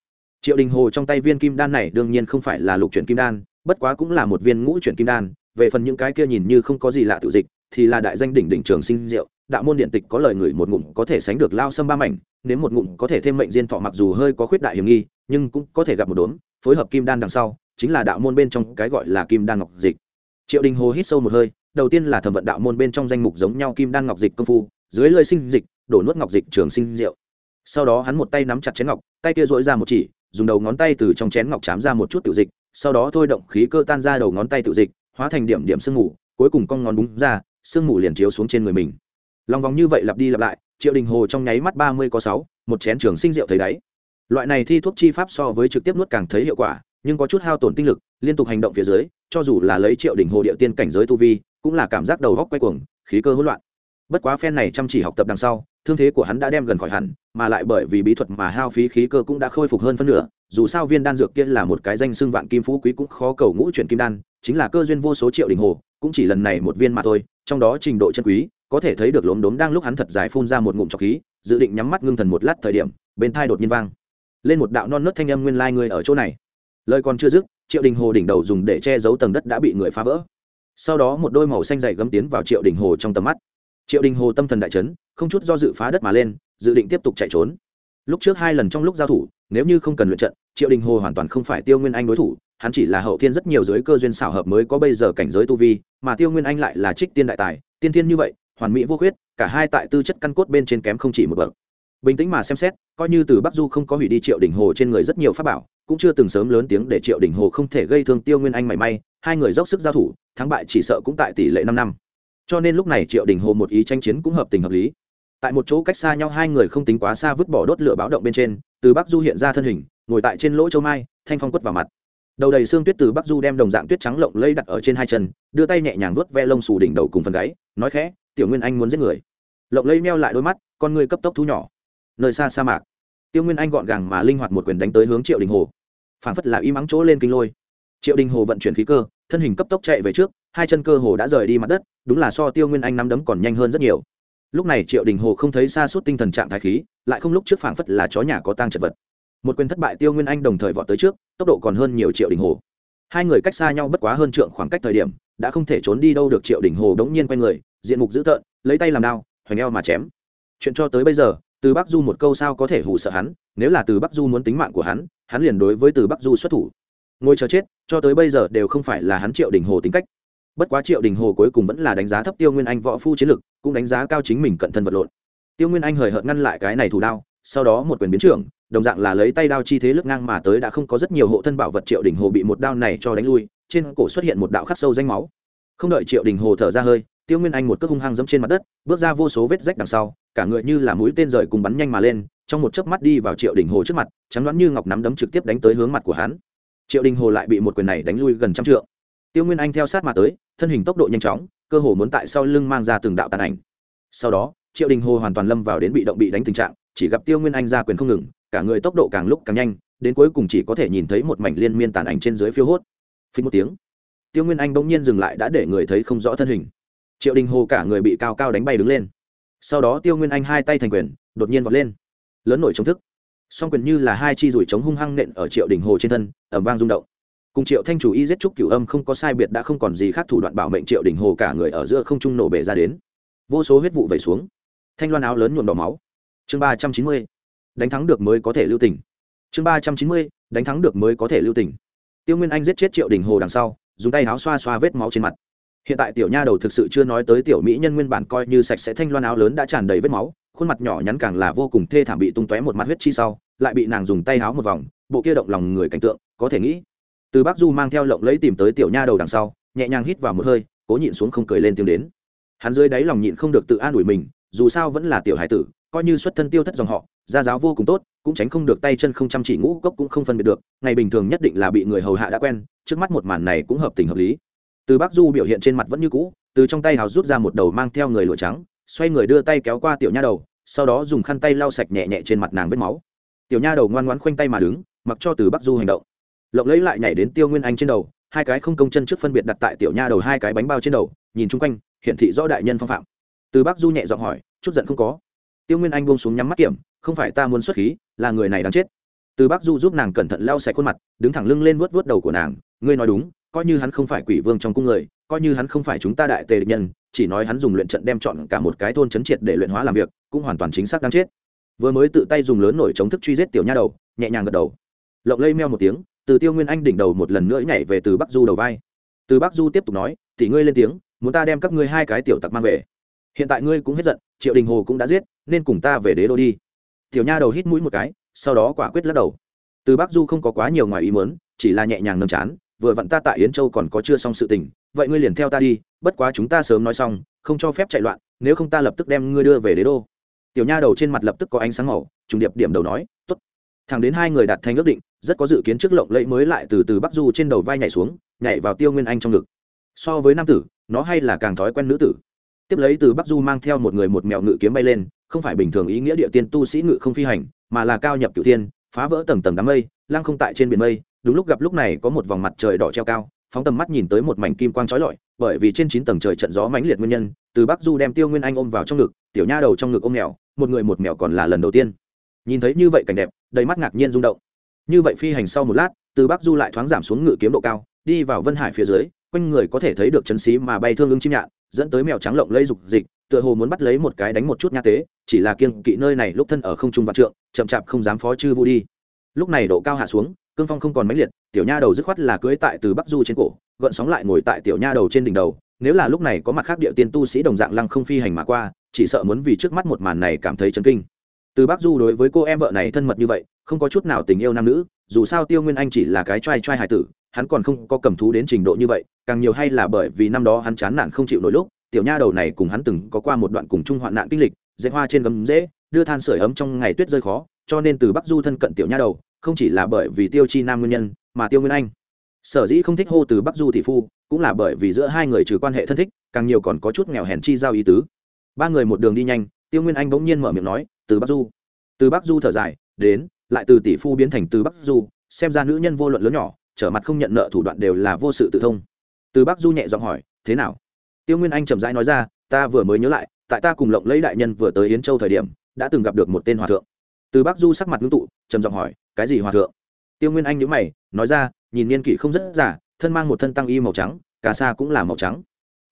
Triệu đình hồ trong tay viên kim đan này đương nhiên không phải là lục truyền kim đan, bất quá cũng là một viên ngũ truyền kim đan, về phần những cái kia nhìn như không có gì lạ tự dịch thì là đại danh đỉnh đỉnh trường sinh diệu, đạo môn điện tịch có lời người một ngụm có thể sánh được lao sâm ba mảnh nếu một ngụm có thể thêm mệnh diên thọ mặc dù hơi có khuyết đại hiểm nghi, nhưng cũng có thể gặp một đốm, phối hợp kim đan đằng sau, chính là đạo môn bên trong cái gọi là kim đan ngọc dịch. Triệu đình hồ hít sâu một hơi, đầu tiên là thẩm vận đạo môn bên trong danh mục giống nhau kim đan ngọc dịch công phu, dưới lơi sinh dịch, đổ nuốt ngọc dịch trường sinh rượu sau đó hắn một tay nắm chặt chén ngọc, tay kia dội ra một chỉ, dùng đầu ngón tay từ trong chén ngọc chám ra một chút tiểu dịch, sau đó thôi động khí cơ tan ra đầu ngón tay tiểu dịch, hóa thành điểm điểm sương mù, cuối cùng con ngón búng ra sương mù liền chiếu xuống trên người mình. Lòng vòng như vậy lặp đi lặp lại, triệu đình hồ trong nháy mắt ba mươi có sáu, một chén trường sinh rượu thấy đáy. Loại này thi thuốc chi pháp so với trực tiếp nuốt càng thấy hiệu quả, nhưng có chút hao tổn tinh lực, liên tục hành động phía dưới, cho dù là lấy triệu đình hồ địa tiên cảnh giới tu vi, cũng là cảm giác đầu góc quay cuồng, khí cơ hỗn loạn. Bất quá phen này chăm chỉ học tập đằng sau, thương thế của hắn đã đem gần khỏi hẳn, mà lại bởi vì bí thuật mà hao phí khí cơ cũng đã khôi phục hơn phân nửa dù sao viên đan dược kia là một cái danh xưng vạn kim phú quý cũng khó cầu ngũ chuyển kim đan, chính là cơ duyên vô số triệu đình hồ, cũng chỉ lần này một viên mà thôi, trong đó trình độ chân quý, có thể thấy được lốm đốm đang lúc hắn thật dài phun ra một ngụm trọc khí, dự định nhắm mắt ngưng thần một lát thời điểm, bên thai đột nhiên vang lên một đạo non nớt thanh âm nguyên lai người ở chỗ này. Lời còn chưa dứt, triệu đình hồ đỉnh đầu dùng để che giấu tầng đất đã bị người phá vỡ. Sau đó một đôi màu xanh dày gấm tiến vào triệu đình hồ trong tầm mắt. Triệu đình hồ tâm thần đại chấn, không chút do dự phá đất mà lên, dự định tiếp tục chạy trốn. Lúc trước hai lần trong lúc giao thủ nếu như không cần luyện trận, triệu đình hồ hoàn toàn không phải tiêu nguyên anh đối thủ, hắn chỉ là hậu thiên rất nhiều giới cơ duyên xảo hợp mới có bây giờ cảnh giới tu vi, mà tiêu nguyên anh lại là trích tiên đại tài, tiên thiên như vậy, hoàn mỹ vô khuyết, cả hai tại tư chất căn cốt bên trên kém không chỉ một bậc. Bình tĩnh mà xem xét, coi như từ bắc du không có hủy đi triệu đình hồ trên người rất nhiều pháp bảo, cũng chưa từng sớm lớn tiếng để triệu đình hồ không thể gây thương tiêu nguyên anh mảy may, hai người dốc sức giao thủ, thắng bại chỉ sợ cũng tại tỷ lệ năm năm. Cho nên lúc này triệu đình hồ một ý tranh chiến cũng hợp tình hợp lý tại một chỗ cách xa nhau hai người không tính quá xa vứt bỏ đốt lửa báo động bên trên, từ bắc du hiện ra thân hình, ngồi tại trên lỗ châu mai, thanh phong quất vào mặt. Đầu đầy xương tuyết từ bắc du đem đồng dạng tuyết trắng lộng lây đặt ở trên hai chân, đưa tay nhẹ nhàng vuốt ve lông xù đỉnh đầu cùng phần gáy, nói khẽ, tiểu nguyên anh muốn giết người. Lộng lây meo lại đôi mắt, con người cấp tốc thu nhỏ. Nơi xa sa mạc, tiêu nguyên anh gọn gàng mà linh hoạt một quyền đánh tới hướng triệu đình hồ. Phảng phất là y mắng chỗ lên kinh lôi. Triệu đình hồ vận chuyển khí cơ, thân hình cấp tốc chạy về trước, hai chân cơ hồ đã rời đi mặt đất, đúng là so tiêu nguyên anh nắm đấm còn nhanh hơn rất nhiều lúc này triệu đình hồ không thấy xa suốt tinh thần trạng thái khí, lại không lúc trước phảng phất là chó nhà có tang chật vật. Một quyền thất bại tiêu nguyên anh đồng thời vọt tới trước, tốc độ còn hơn nhiều triệu đình hồ. Hai người cách xa nhau bất quá hơn trượng khoảng cách thời điểm, đã không thể trốn đi đâu được triệu đình hồ đống nhiên quay người, diện mục dữ tợn, lấy tay làm đao, hoành eo mà chém. Chuyện cho tới bây giờ, từ bắc du một câu sao có thể hù sợ hắn, nếu là từ bắc du muốn tính mạng của hắn hắn liền đối với từ bắc du xuất thủ. Ngồi chờ chết, cho tới bây giờ đều không phải là hắn triệu đình hồ tính cách bất quá triệu đình hồ cuối cùng vẫn là đánh giá thấp tiêu nguyên anh võ phu chiến lực, cũng đánh giá cao chính mình cận thân vật lộn. Tiêu nguyên anh hời hợt ngăn lại cái này thủ đao, sau đó một quyền biến trưởng, đồng dạng là lấy tay đao chi thế lướt ngang mà tới đã không có rất nhiều hộ thân bảo vật triệu đình hồ bị một đao này cho đánh lui, trên cổ xuất hiện một đạo khắc sâu danh máu. Không đợi triệu đình hồ thở ra hơi, tiêu nguyên anh một cước hung hăng dẫm trên mặt đất, bước ra vô số vết rách đằng sau, cả người như là mũi tên rời cùng bắn nhanh mà lên, trong một chớp mắt đi vào triệu đình hồ trước mặt, trắng đoán như ngọc nắm đấm trực tiếp đánh tới hướng mặt của hắn. Triệu đình hồ lại bị một quyền này đánh lui gần trăm trượng tiêu nguyên anh theo sát mà tới, thân hình tốc độ nhanh chóng, cơ hồ muốn tại sau lưng mang ra từng đạo tàn ảnh. Sau đó, triệu đình hồ hoàn toàn lâm vào đến bị động bị đánh tình trạng, chỉ gặp tiêu nguyên anh ra quyền không ngừng, cả người tốc độ càng lúc càng nhanh, đến cuối cùng chỉ có thể nhìn thấy một mảnh liên miên tàn ảnh trên dưới phiêu hốt. Phí một tiếng, tiêu nguyên anh bỗng nhiên dừng lại đã để người thấy không rõ thân hình. Triệu đình hồ cả người bị cao cao đánh bay đứng lên. Sau đó tiêu nguyên anh hai tay thành quyền, đột nhiên vọt lên. Lớn nổi chống thức. Song quyền như là hai chi rủi chống hung hăng nện ở triệu đình hồ trên thân ẩm vang rung động cùng triệu thanh chủ y giết trúc cửu âm không có sai biệt đã không còn gì khác thủ đoạn bảo mệnh triệu đình hồ cả người ở giữa không trung nổ bể ra đến. Vô số huyết vụ vẩy xuống. Thanh loan áo lớn nhuộm đỏ máu. Chương ba trăm chín mươi, đánh thắng được mới có thể lưu tỉnh chương ba trăm chín mươi, đánh thắng được mới có thể lưu tỉnh tiêu nguyên anh giết chết triệu đình hồ đằng sau, dùng tay áo xoa xoa vết máu trên mặt. Hiện tại tiểu nha đầu thực sự chưa nói tới tiểu mỹ nhân nguyên bản coi như sạch sẽ thanh loan áo lớn đã tràn đầy vết máu, khuôn mặt nhỏ nhắn càng là vô cùng thê thảm bị tung tóe một mặt huyết chi sau, lại bị nàng dùng tay áo một vòng, bộ kia động lòng người cảnh tượng, có thể nghĩ từ bắc du mang theo lộng lấy tìm tới tiểu nha đầu đằng sau, nhẹ nhàng hít vào một hơi, cố nhịn xuống không cười lên tiếng đến. Hắn dưới đáy lòng nhịn không được tự an ủi mình, dù sao vẫn là tiểu hải tử, coi như xuất thân tiêu thất dòng họ, gia giáo vô cùng tốt, cũng tránh không được tay chân không chăm chỉ ngũ cốc cũng không phân biệt được, ngày bình thường nhất định là bị người hầu hạ đã quen, trước mắt một màn này cũng hợp tình hợp lý. Từ bắc du biểu hiện trên mặt vẫn như cũ, từ trong tay hào rút ra một đầu mang theo người lụa trắng, xoay người đưa tay kéo qua tiểu nha đầu, sau đó dùng khăn tay lau sạch nhẹ nhẹ trên mặt nàng vết máu. Tiểu nha đầu ngoan ngoãn khoanh tay mà đứng, mặc cho từ bắc du hành động lộng lấy lại nhảy đến tiêu nguyên anh trên đầu, hai cái không công chân trước phân biệt đặt tại tiểu nha đầu hai cái bánh bao trên đầu, nhìn chung quanh hiện thị rõ đại nhân phong phạm. Từ bắc du nhẹ giọng hỏi, chút giận không có. Tiêu nguyên anh buông xuống nhắm mắt kiểm, không phải ta muốn xuất khí, là người này đáng chết. Từ bắc du giúp nàng cẩn thận lau sạch khuôn mặt, đứng thẳng lưng lên vuốt vuốt đầu của nàng, ngươi nói đúng, coi như hắn không phải quỷ vương trong cung người, coi như hắn không phải chúng ta đại tề địch nhân, chỉ nói hắn dùng luyện trận đem chọn cả một cái thôn chấn triệt để luyện hóa làm việc, cũng hoàn toàn chính xác đáng chết. Vừa mới tự tay dùng lớn nổi chống thức truy giết tiểu nha đầu, nhẹ nhàng gật đầu. Lộng lây meo một tiếng từ tiêu nguyên anh đỉnh đầu một lần nữa nhảy về từ bắc du đầu vai. Từ bắc du tiếp tục nói, tỷ ngươi lên tiếng, muốn ta đem các ngươi hai cái tiểu tặc mang về. Hiện tại ngươi cũng hết giận, triệu đình hồ cũng đã giết, nên cùng ta về đế đô đi. Tiểu nha đầu hít mũi một cái, sau đó quả quyết lắc đầu. Từ bắc du không có quá nhiều ngoài ý mớn chỉ là nhẹ nhàng nâng chán, vừa vặn ta tại yến châu còn có chưa xong sự tình, vậy ngươi liền theo ta đi, bất quá chúng ta sớm nói xong, không cho phép chạy loạn, nếu không ta lập tức đem ngươi đưa về đế đô. Tiểu nha đầu trên mặt lập tức có ánh sáng màu, trùng điệp điểm đầu nói t ố t thẳng đến hai người đạt thành ước định, rất có dự kiến trước lộng lẫy mới lại từ từ bắc du trên đầu vai nhảy xuống, nhảy vào tiêu nguyên anh trong ngực. So với nam tử, nó hay là càng thói quen nữ tử. Tiếp lấy từ bắc du mang theo một người một mèo ngự kiếm bay lên, không phải bình thường ý nghĩa địa tiên tu sĩ ngự không phi hành, mà là cao nhập cựu tiên phá vỡ tầng tầng đám mây, lăng không tại trên biển mây. Đúng lúc gặp lúc này có một vòng mặt trời đỏ treo cao, phóng tầm mắt nhìn tới một mảnh kim quang trói lọi, bởi vì trên chín tầng trời trận gió mãnh liệt nguyên nhân, từ bắc du đem tiêu nguyên anh ôm vào trong ngực, tiểu nha đầu trong ngực ôm mèo một người một mèo còn là lần đầu tiên nhìn thấy như vậy cảnh đẹp, đầy mắt ngạc nhiên rung động. Như vậy phi hành sau một lát, từ bắc du lại thoáng giảm xuống ngự kiếm độ cao, đi vào vân hải phía dưới, quanh người có thể thấy được chân xí mà bay thương ưng chim nhạn, dẫn tới mèo trắng lộng lây dục dịch, tựa hồ muốn bắt lấy một cái đánh một chút nha tế, chỉ là kiêng kỵ nơi này lúc thân ở không trung vạn trượng, chậm chạp không dám phó chư vu đi. Lúc này độ cao hạ xuống, cương phong không còn mãnh liệt, tiểu nha đầu dứt khoát là cưới tại từ bắc du trên cổ, gợn sóng lại ngồi tại tiểu nha đầu trên đỉnh đầu, nếu là lúc này có mặt khác địa tiên tu sĩ đồng dạng lăng không phi hành mà qua, chỉ sợ muốn vì trước mắt một màn này cảm thấy chấn kinh từ bác du đối với cô em vợ này thân mật như vậy, không có chút nào tình yêu nam nữ, dù sao tiêu nguyên anh chỉ là cái trai trai hải tử, hắn còn không có cầm thú đến trình độ như vậy, càng nhiều hay là bởi vì năm đó hắn chán nản không chịu nổi lúc, tiểu nha đầu này cùng hắn từng có qua một đoạn cùng chung hoạn nạn kinh lịch, dệt hoa trên gấm dễ, đưa than sửa ấm trong ngày tuyết rơi khó, cho nên từ bắc du thân cận tiểu nha đầu, không chỉ là bởi vì tiêu chi nam nguyên nhân, mà tiêu nguyên anh. Sở dĩ không thích hô từ bắc du thị phu, cũng là bởi vì giữa hai người trừ quan hệ thân thích, càng nhiều còn có chút nghèo hèn chi giao ý tứ. Ba người một đường đi nhanh tiêu nguyên anh bỗng nhiên mở miệng nói, từ bắc du. Từ bắc du thở dài, đến, lại từ tỷ phu biến thành từ bắc du, xem ra nữ nhân vô luận lớn nhỏ, trở mặt không nhận nợ thủ đoạn đều là vô sự tự thông. Từ bắc du nhẹ giọng hỏi, thế nào? Tiêu nguyên anh chậm rãi nói ra, ta vừa mới nhớ lại, tại ta cùng lộng lấy đại nhân vừa tới yến châu thời điểm, đã từng gặp được một tên hòa thượng. Từ bắc du sắc mặt ngưng tụ, trầm giọng hỏi, cái gì hòa thượng? Tiêu nguyên anh nhớ mày, nói ra, nhìn niên kỷ không rất giả thân mang một thân tăng y màu trắng, cà sa cũng là màu trắng.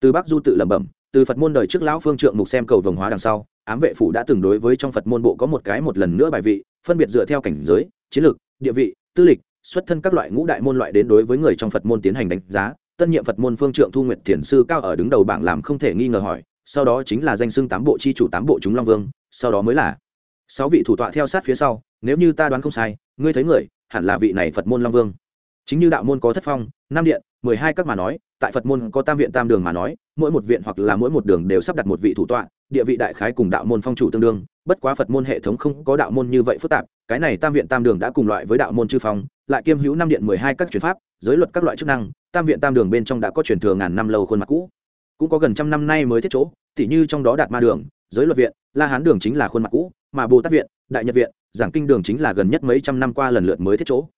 Từ bắc du tự lẩm bẩm, từ phật môn đời trước lão phương trượng mục xem cầu vồng hóa đằng sau ám vệ phủ đã từng đối với trong phật môn bộ có một cái một lần nữa bài vị, phân biệt dựa theo cảnh giới, chiến lược, địa vị, tư lịch, xuất thân các loại ngũ đại môn loại đến đối với người trong phật môn tiến hành đánh giá. Tân nhiệm phật môn phương trượng thu nguyệt thiền sư cao ở đứng đầu bảng làm không thể nghi ngờ hỏi, sau đó chính là danh xưng tám bộ chi chủ tám bộ chúng long vương, sau đó mới là sáu vị thủ tọa theo sát phía sau, nếu như ta đoán không sai, ngươi thấy người, hẳn là vị này phật môn long vương. Chính như đạo môn có thất phong, nam điện mười hai các mà nói, tại phật môn có tam viện tam đường mà nói, mỗi một viện hoặc là mỗi một đường đều sắp đặt một vị thủ tọa, địa vị đại khái cùng đạo môn phong chủ tương đương, bất quá phật môn hệ thống không có đạo môn như vậy phức tạp, cái này tam viện tam đường đã cùng loại với đạo môn chư phong, lại kiêm hữu năm điện mười hai các truyền pháp, giới luật các loại chức năng, tam viện tam đường bên trong đã có truyền thừa ngàn năm lâu khuôn mặt cũ. Cũng có gần trăm năm nay mới thiết chỗ, tỉ như trong đó đạt ma đường, giới luật viện, la hán đường chính là khuôn mặt cũ, mà bồ tát viện, đại nhật viện, giảng kinh đường chính là gần nhất mấy trăm năm qua lần lượt mới thiết chỗ.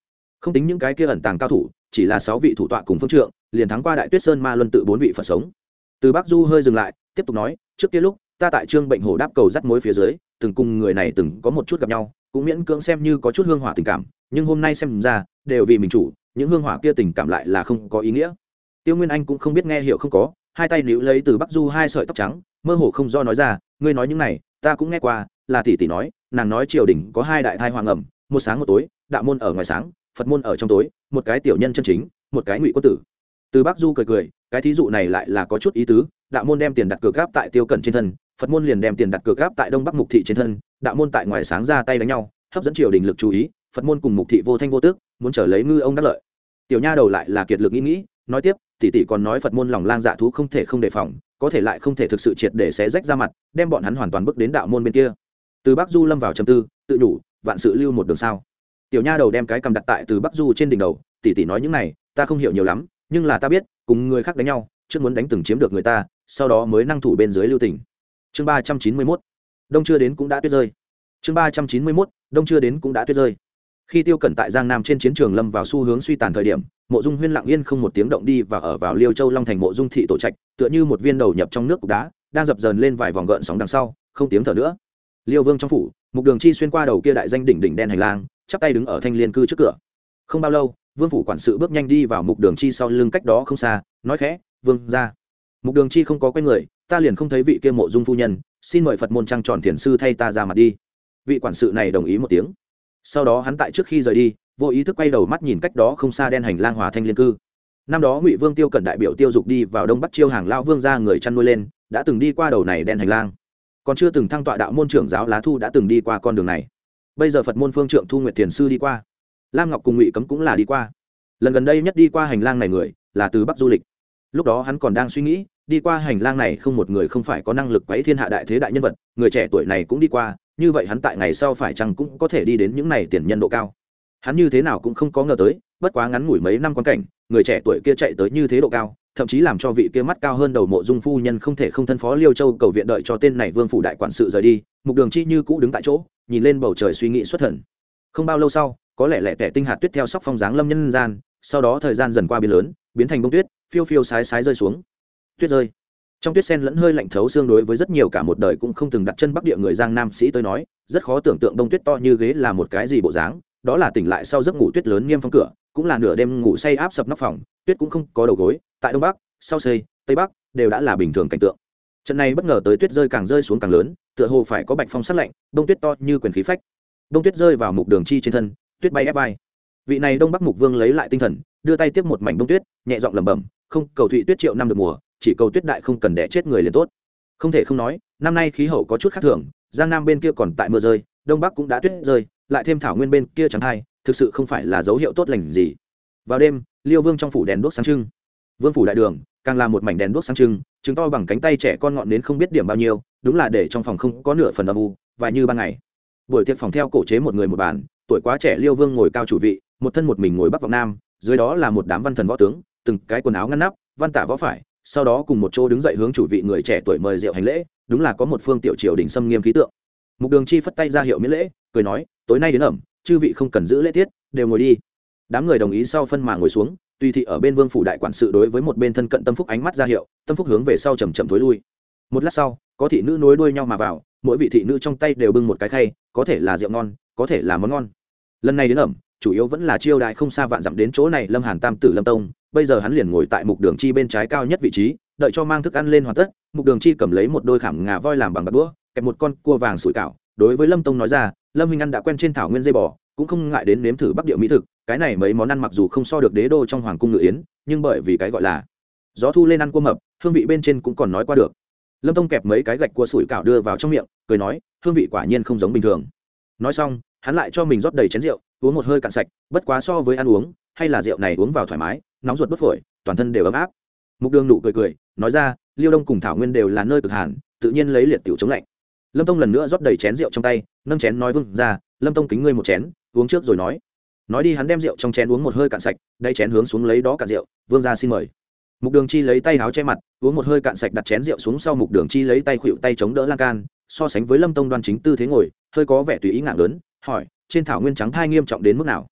Không tính những cái kia ẩn tàng cao thủ chỉ là sáu vị thủ tọa cùng phương trượng, liền thắng qua đại tuyết sơn ma luân tự bốn vị phật sống. Từ bắc du hơi dừng lại, tiếp tục nói, trước kia lúc, ta tại trương bệnh hồ đáp cầu dắt mối phía dưới, từng cùng người này từng có một chút gặp nhau, cũng miễn cưỡng xem như có chút hương hỏa tình cảm, nhưng hôm nay xem ra, đều vì mình chủ, những hương hỏa kia tình cảm lại là không có ý nghĩa. Tiêu nguyên anh cũng không biết nghe hiểu không có, hai tay níu lấy từ bắc du hai sợi tóc trắng, mơ hồ không do nói ra, ngươi nói những này, ta cũng nghe qua, là tỷ tỷ nói, nàng nói triều đình có hai đại thai hoàng ẩm, một sáng một tối, đạo môn ở ngoài sáng phật môn ở trong tối, một cái tiểu nhân chân chính, một cái ngụy quân tử. Từ bắc du cười cười, cái thí dụ này lại là có chút ý tứ, đạo môn đem tiền đặt cược gáp tại tiêu cẩn trên thân, phật môn liền đem tiền đặt cược gáp tại đông bắc mục thị trên thân, đạo môn tại ngoài sáng ra tay đánh nhau, hấp dẫn triều đình lực chú ý, phật môn cùng mục thị vô thanh vô tước, muốn trở lấy ngư ông đắc lợi. Tiểu nha đầu lại là kiệt lực nghĩ nghĩ, nói tiếp, tỷ tỷ còn nói phật môn lòng lang dạ thú không thể không đề phòng, có thể lại không thể thực sự triệt để xé rách ra mặt, đem bọn hắn hoàn toàn bước đến đạo môn bên kia. Từ bắc du lâm vào trầm tư, tự nhủ, vạn sự lưu một đường sao? Tiểu nha đầu đem cái cầm đặt tại từ bắc du trên đỉnh đầu tỷ tỷ nói những này, ta không hiểu nhiều lắm, nhưng là ta biết, cùng người khác đánh nhau, trước muốn đánh từng chiếm được người ta, sau đó mới năng thủ bên dưới lưu tỉnh chương ba trăm chín mươi mốt. Đông chưa đến cũng đã tuyết rơi. Chương ba trăm chín mươi mốt, đông chưa đến cũng đã tuyết rơi. Khi tiêu cẩn tại giang nam trên chiến trường lâm vào xu hướng suy tàn thời điểm, mộ dung huyên lặng yên không một tiếng động đi và ở vào liêu châu long thành mộ dung thị tổ trạch, tựa như một viên đầu nhập trong nước cục đá, đang dập dờn lên vài vòng gợn sóng đằng sau, không tiếng thở nữa. Liêu vương trong phủ, mục đường chi xuyên qua đầu kia đại danh đỉnh đỉnh đen hành lang chắp tay đứng ở thanh liên cư trước cửa. Không bao lâu, vương phủ quản sự bước nhanh đi vào mục đường chi sau lưng cách đó không xa, nói khẽ, vương ra mục đường chi không có quen người, ta liền không thấy vị kia mộ dung phu nhân, xin mời phật môn trăng tròn thiền sư thay ta ra mặt đi. Vị quản sự này đồng ý một tiếng. Sau đó hắn tại trước khi rời đi, vô ý thức quay đầu mắt nhìn cách đó không xa đen hành lang hòa thanh liên cư. Năm đó ngụy vương tiêu cẩn đại biểu tiêu dục đi vào đông bắc chiêu hàng lao vương ra người chăn nuôi lên, đã từng đi qua đầu này đen hành lang. Còn chưa từng thăng tọa đạo môn trưởng giáo lá thu đã từng đi qua con đường này bây giờ phật môn phương trượng thu nguyện thiền sư đi qua lam ngọc cùng ngụy cấm cũng là đi qua lần gần đây nhất đi qua hành lang này người là từ bắc du lịch lúc đó hắn còn đang suy nghĩ đi qua hành lang này không một người không phải có năng lực quấy thiên hạ đại thế đại nhân vật người trẻ tuổi này cũng đi qua như vậy hắn tại ngày sau phải chăng cũng có thể đi đến những này tiền nhân độ cao hắn như thế nào cũng không có ngờ tới bất quá ngắn ngủi mấy năm quan cảnh người trẻ tuổi kia chạy tới như thế độ cao thậm chí làm cho vị kia mắt cao hơn đầu mộ dung phu nhân không thể không thân phó liêu châu cầu viện đợi cho tên này vương phủ đại quản sự rời đi mục đường chi như cũ đứng tại chỗ nhìn lên bầu trời suy nghĩ xuất thần. Không bao lâu sau, có lẽ lẻ tẻ tinh hạt tuyết theo sóc phong dáng lâm nhân gian, sau đó thời gian dần qua biến lớn, biến thành bông tuyết, phiêu phiêu sái sái rơi xuống. Tuyết rơi. Trong tuyết sen lẫn hơi lạnh thấu xương đối với rất nhiều cả một đời cũng không từng đặt chân bắc địa người giang nam sĩ tới nói, rất khó tưởng tượng đông tuyết to như ghế là một cái gì bộ dáng, đó là tỉnh lại sau giấc ngủ tuyết lớn nghiêm phong cửa, cũng là nửa đêm ngủ say áp sập nóc phòng, tuyết cũng không có đầu gối, tại đông bắc, sau xây, tây bắc, đều đã là bình thường cảnh tượng trận này bất ngờ tới tuyết rơi càng rơi xuống càng lớn, tựa hồ phải có bạch phong sát lạnh, đông tuyết to như quyền khí phách. Đông tuyết rơi vào mục đường chi trên thân, tuyết bay ép vai. Vị này đông bắc mục vương lấy lại tinh thần, đưa tay tiếp một mảnh đông tuyết, nhẹ giọng lẩm bẩm, không, cầu thụy tuyết triệu năm được mùa, chỉ cầu tuyết đại không cần đẻ chết người liền tốt. Không thể không nói, năm nay khí hậu có chút khác thường, giang nam bên kia còn tại mưa rơi, đông bắc cũng đã tuyết rơi, lại thêm thảo nguyên bên kia chẳng hay thực sự không phải là dấu hiệu tốt lành gì. Vào đêm, liêu vương trong phủ đèn đuốc sáng trưng. Vương phủ đại đường, càng là một mảnh đèn đuốc sáng trưng chứng to bằng cánh tay trẻ con ngọn đến không biết điểm bao nhiêu, đúng là để trong phòng không có nửa phần âm u và như ban ngày. Buổi tiệc phòng theo cổ chế một người một bàn, tuổi quá trẻ liêu vương ngồi cao chủ vị, một thân một mình ngồi bắc vọng nam, dưới đó là một đám văn thần võ tướng, từng cái quần áo ngăn nắp, văn tả võ phải, sau đó cùng một chỗ đứng dậy hướng chủ vị người trẻ tuổi mời rượu hành lễ, đúng là có một phương tiểu triều đình xâm nghiêm khí tượng. Mục đường chi phất tay ra hiệu miễn lễ, cười nói, tối nay đến ẩm, chư vị không cần giữ lễ tiết, đều ngồi đi. Đám người đồng ý sau phân mà ngồi xuống tùy thị ở bên vương phủ đại quản sự đối với một bên thân cận tâm phúc ánh mắt ra hiệu, tâm phúc hướng về sau chầm chậm thối lui. Một lát sau, có thị nữ nối đuôi nhau mà vào, mỗi vị thị nữ trong tay đều bưng một cái khay, có thể là rượu ngon, có thể là món ngon. Lần này đến ẩm, chủ yếu vẫn là chiêu đại không xa vạn dặm đến chỗ này lâm hàn tam tử lâm tông, bây giờ hắn liền ngồi tại mục đường chi bên trái cao nhất vị trí, đợi cho mang thức ăn lên hoàn tất, mục đường chi cầm lấy một đôi khảm ngà voi làm bằng bạc đũa, kẹp một con cua vàng sủi cảo. Đối với lâm tông nói ra, lâm huynh ăn đã quen trên thảo nguyên dây bò cũng không ngại đến nếm thử bắc địa mỹ thực, cái này mấy món ăn mặc dù không so được đế đô trong hoàng cung ngự yến, nhưng bởi vì cái gọi là gió thu lên ăn cua mập, hương vị bên trên cũng còn nói qua được. Lâm tông kẹp mấy cái gạch cua sủi cảo đưa vào trong miệng, cười nói, hương vị quả nhiên không giống bình thường. Nói xong, hắn lại cho mình rót đầy chén rượu, uống một hơi cạn sạch, bất quá so với ăn uống, hay là rượu này uống vào thoải mái, nóng ruột bất phổi, toàn thân đều ấm áp. Mục đường nụ cười cười, nói ra, liêu đông cùng thảo nguyên đều là nơi cực hàn, tự nhiên lấy liệt tiểu chống lạnh. Lâm tông lần nữa rót đầy chén rượu trong tay, nâng chén nói vâng ra, lâm tông kính ngươi một chén uống trước rồi nói. Nói đi hắn đem rượu trong chén uống một hơi cạn sạch đây chén hướng xuống lấy đó cạn rượu, vương ra xin mời. Mục đường chi lấy tay áo che mặt, uống một hơi cạn sạch đặt chén rượu xuống sau mục đường chi lấy tay khuỵu tay chống đỡ lan can, so sánh với lâm tông đoan chính tư thế ngồi, hơi có vẻ tùy ý ngạng lớn, hỏi, trên thảo nguyên trắng thai nghiêm trọng đến mức nào?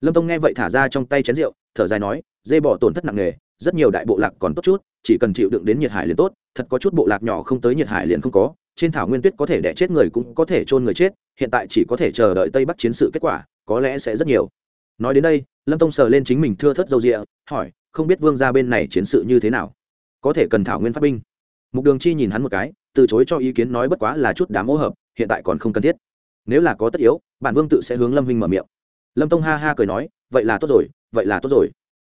Lâm tông nghe vậy thả ra trong tay chén rượu, thở dài nói, dê bỏ tổn thất nặng nề, rất nhiều đại bộ lạc còn tốt chút, chỉ cần chịu đựng đến nhiệt hải liền tốt, thật có chút bộ lạc nhỏ không tới nhiệt hải liền không có trên thảo nguyên tuyết có thể đẻ chết người cũng có thể chôn người chết, hiện tại chỉ có thể chờ đợi tây bắc chiến sự kết quả, có lẽ sẽ rất nhiều. Nói đến đây, lâm tông sờ lên chính mình thưa thất dầu rịa, hỏi, không biết vương ra bên này chiến sự như thế nào? Có thể cần thảo nguyên phát binh. Mục đường chi nhìn hắn một cái, từ chối cho ý kiến nói bất quá là chút đám hỗ hợp, hiện tại còn không cần thiết. Nếu là có tất yếu, bản vương tự sẽ hướng lâm huynh mở miệng. Lâm tông ha ha cười nói, vậy là tốt rồi, vậy là tốt rồi.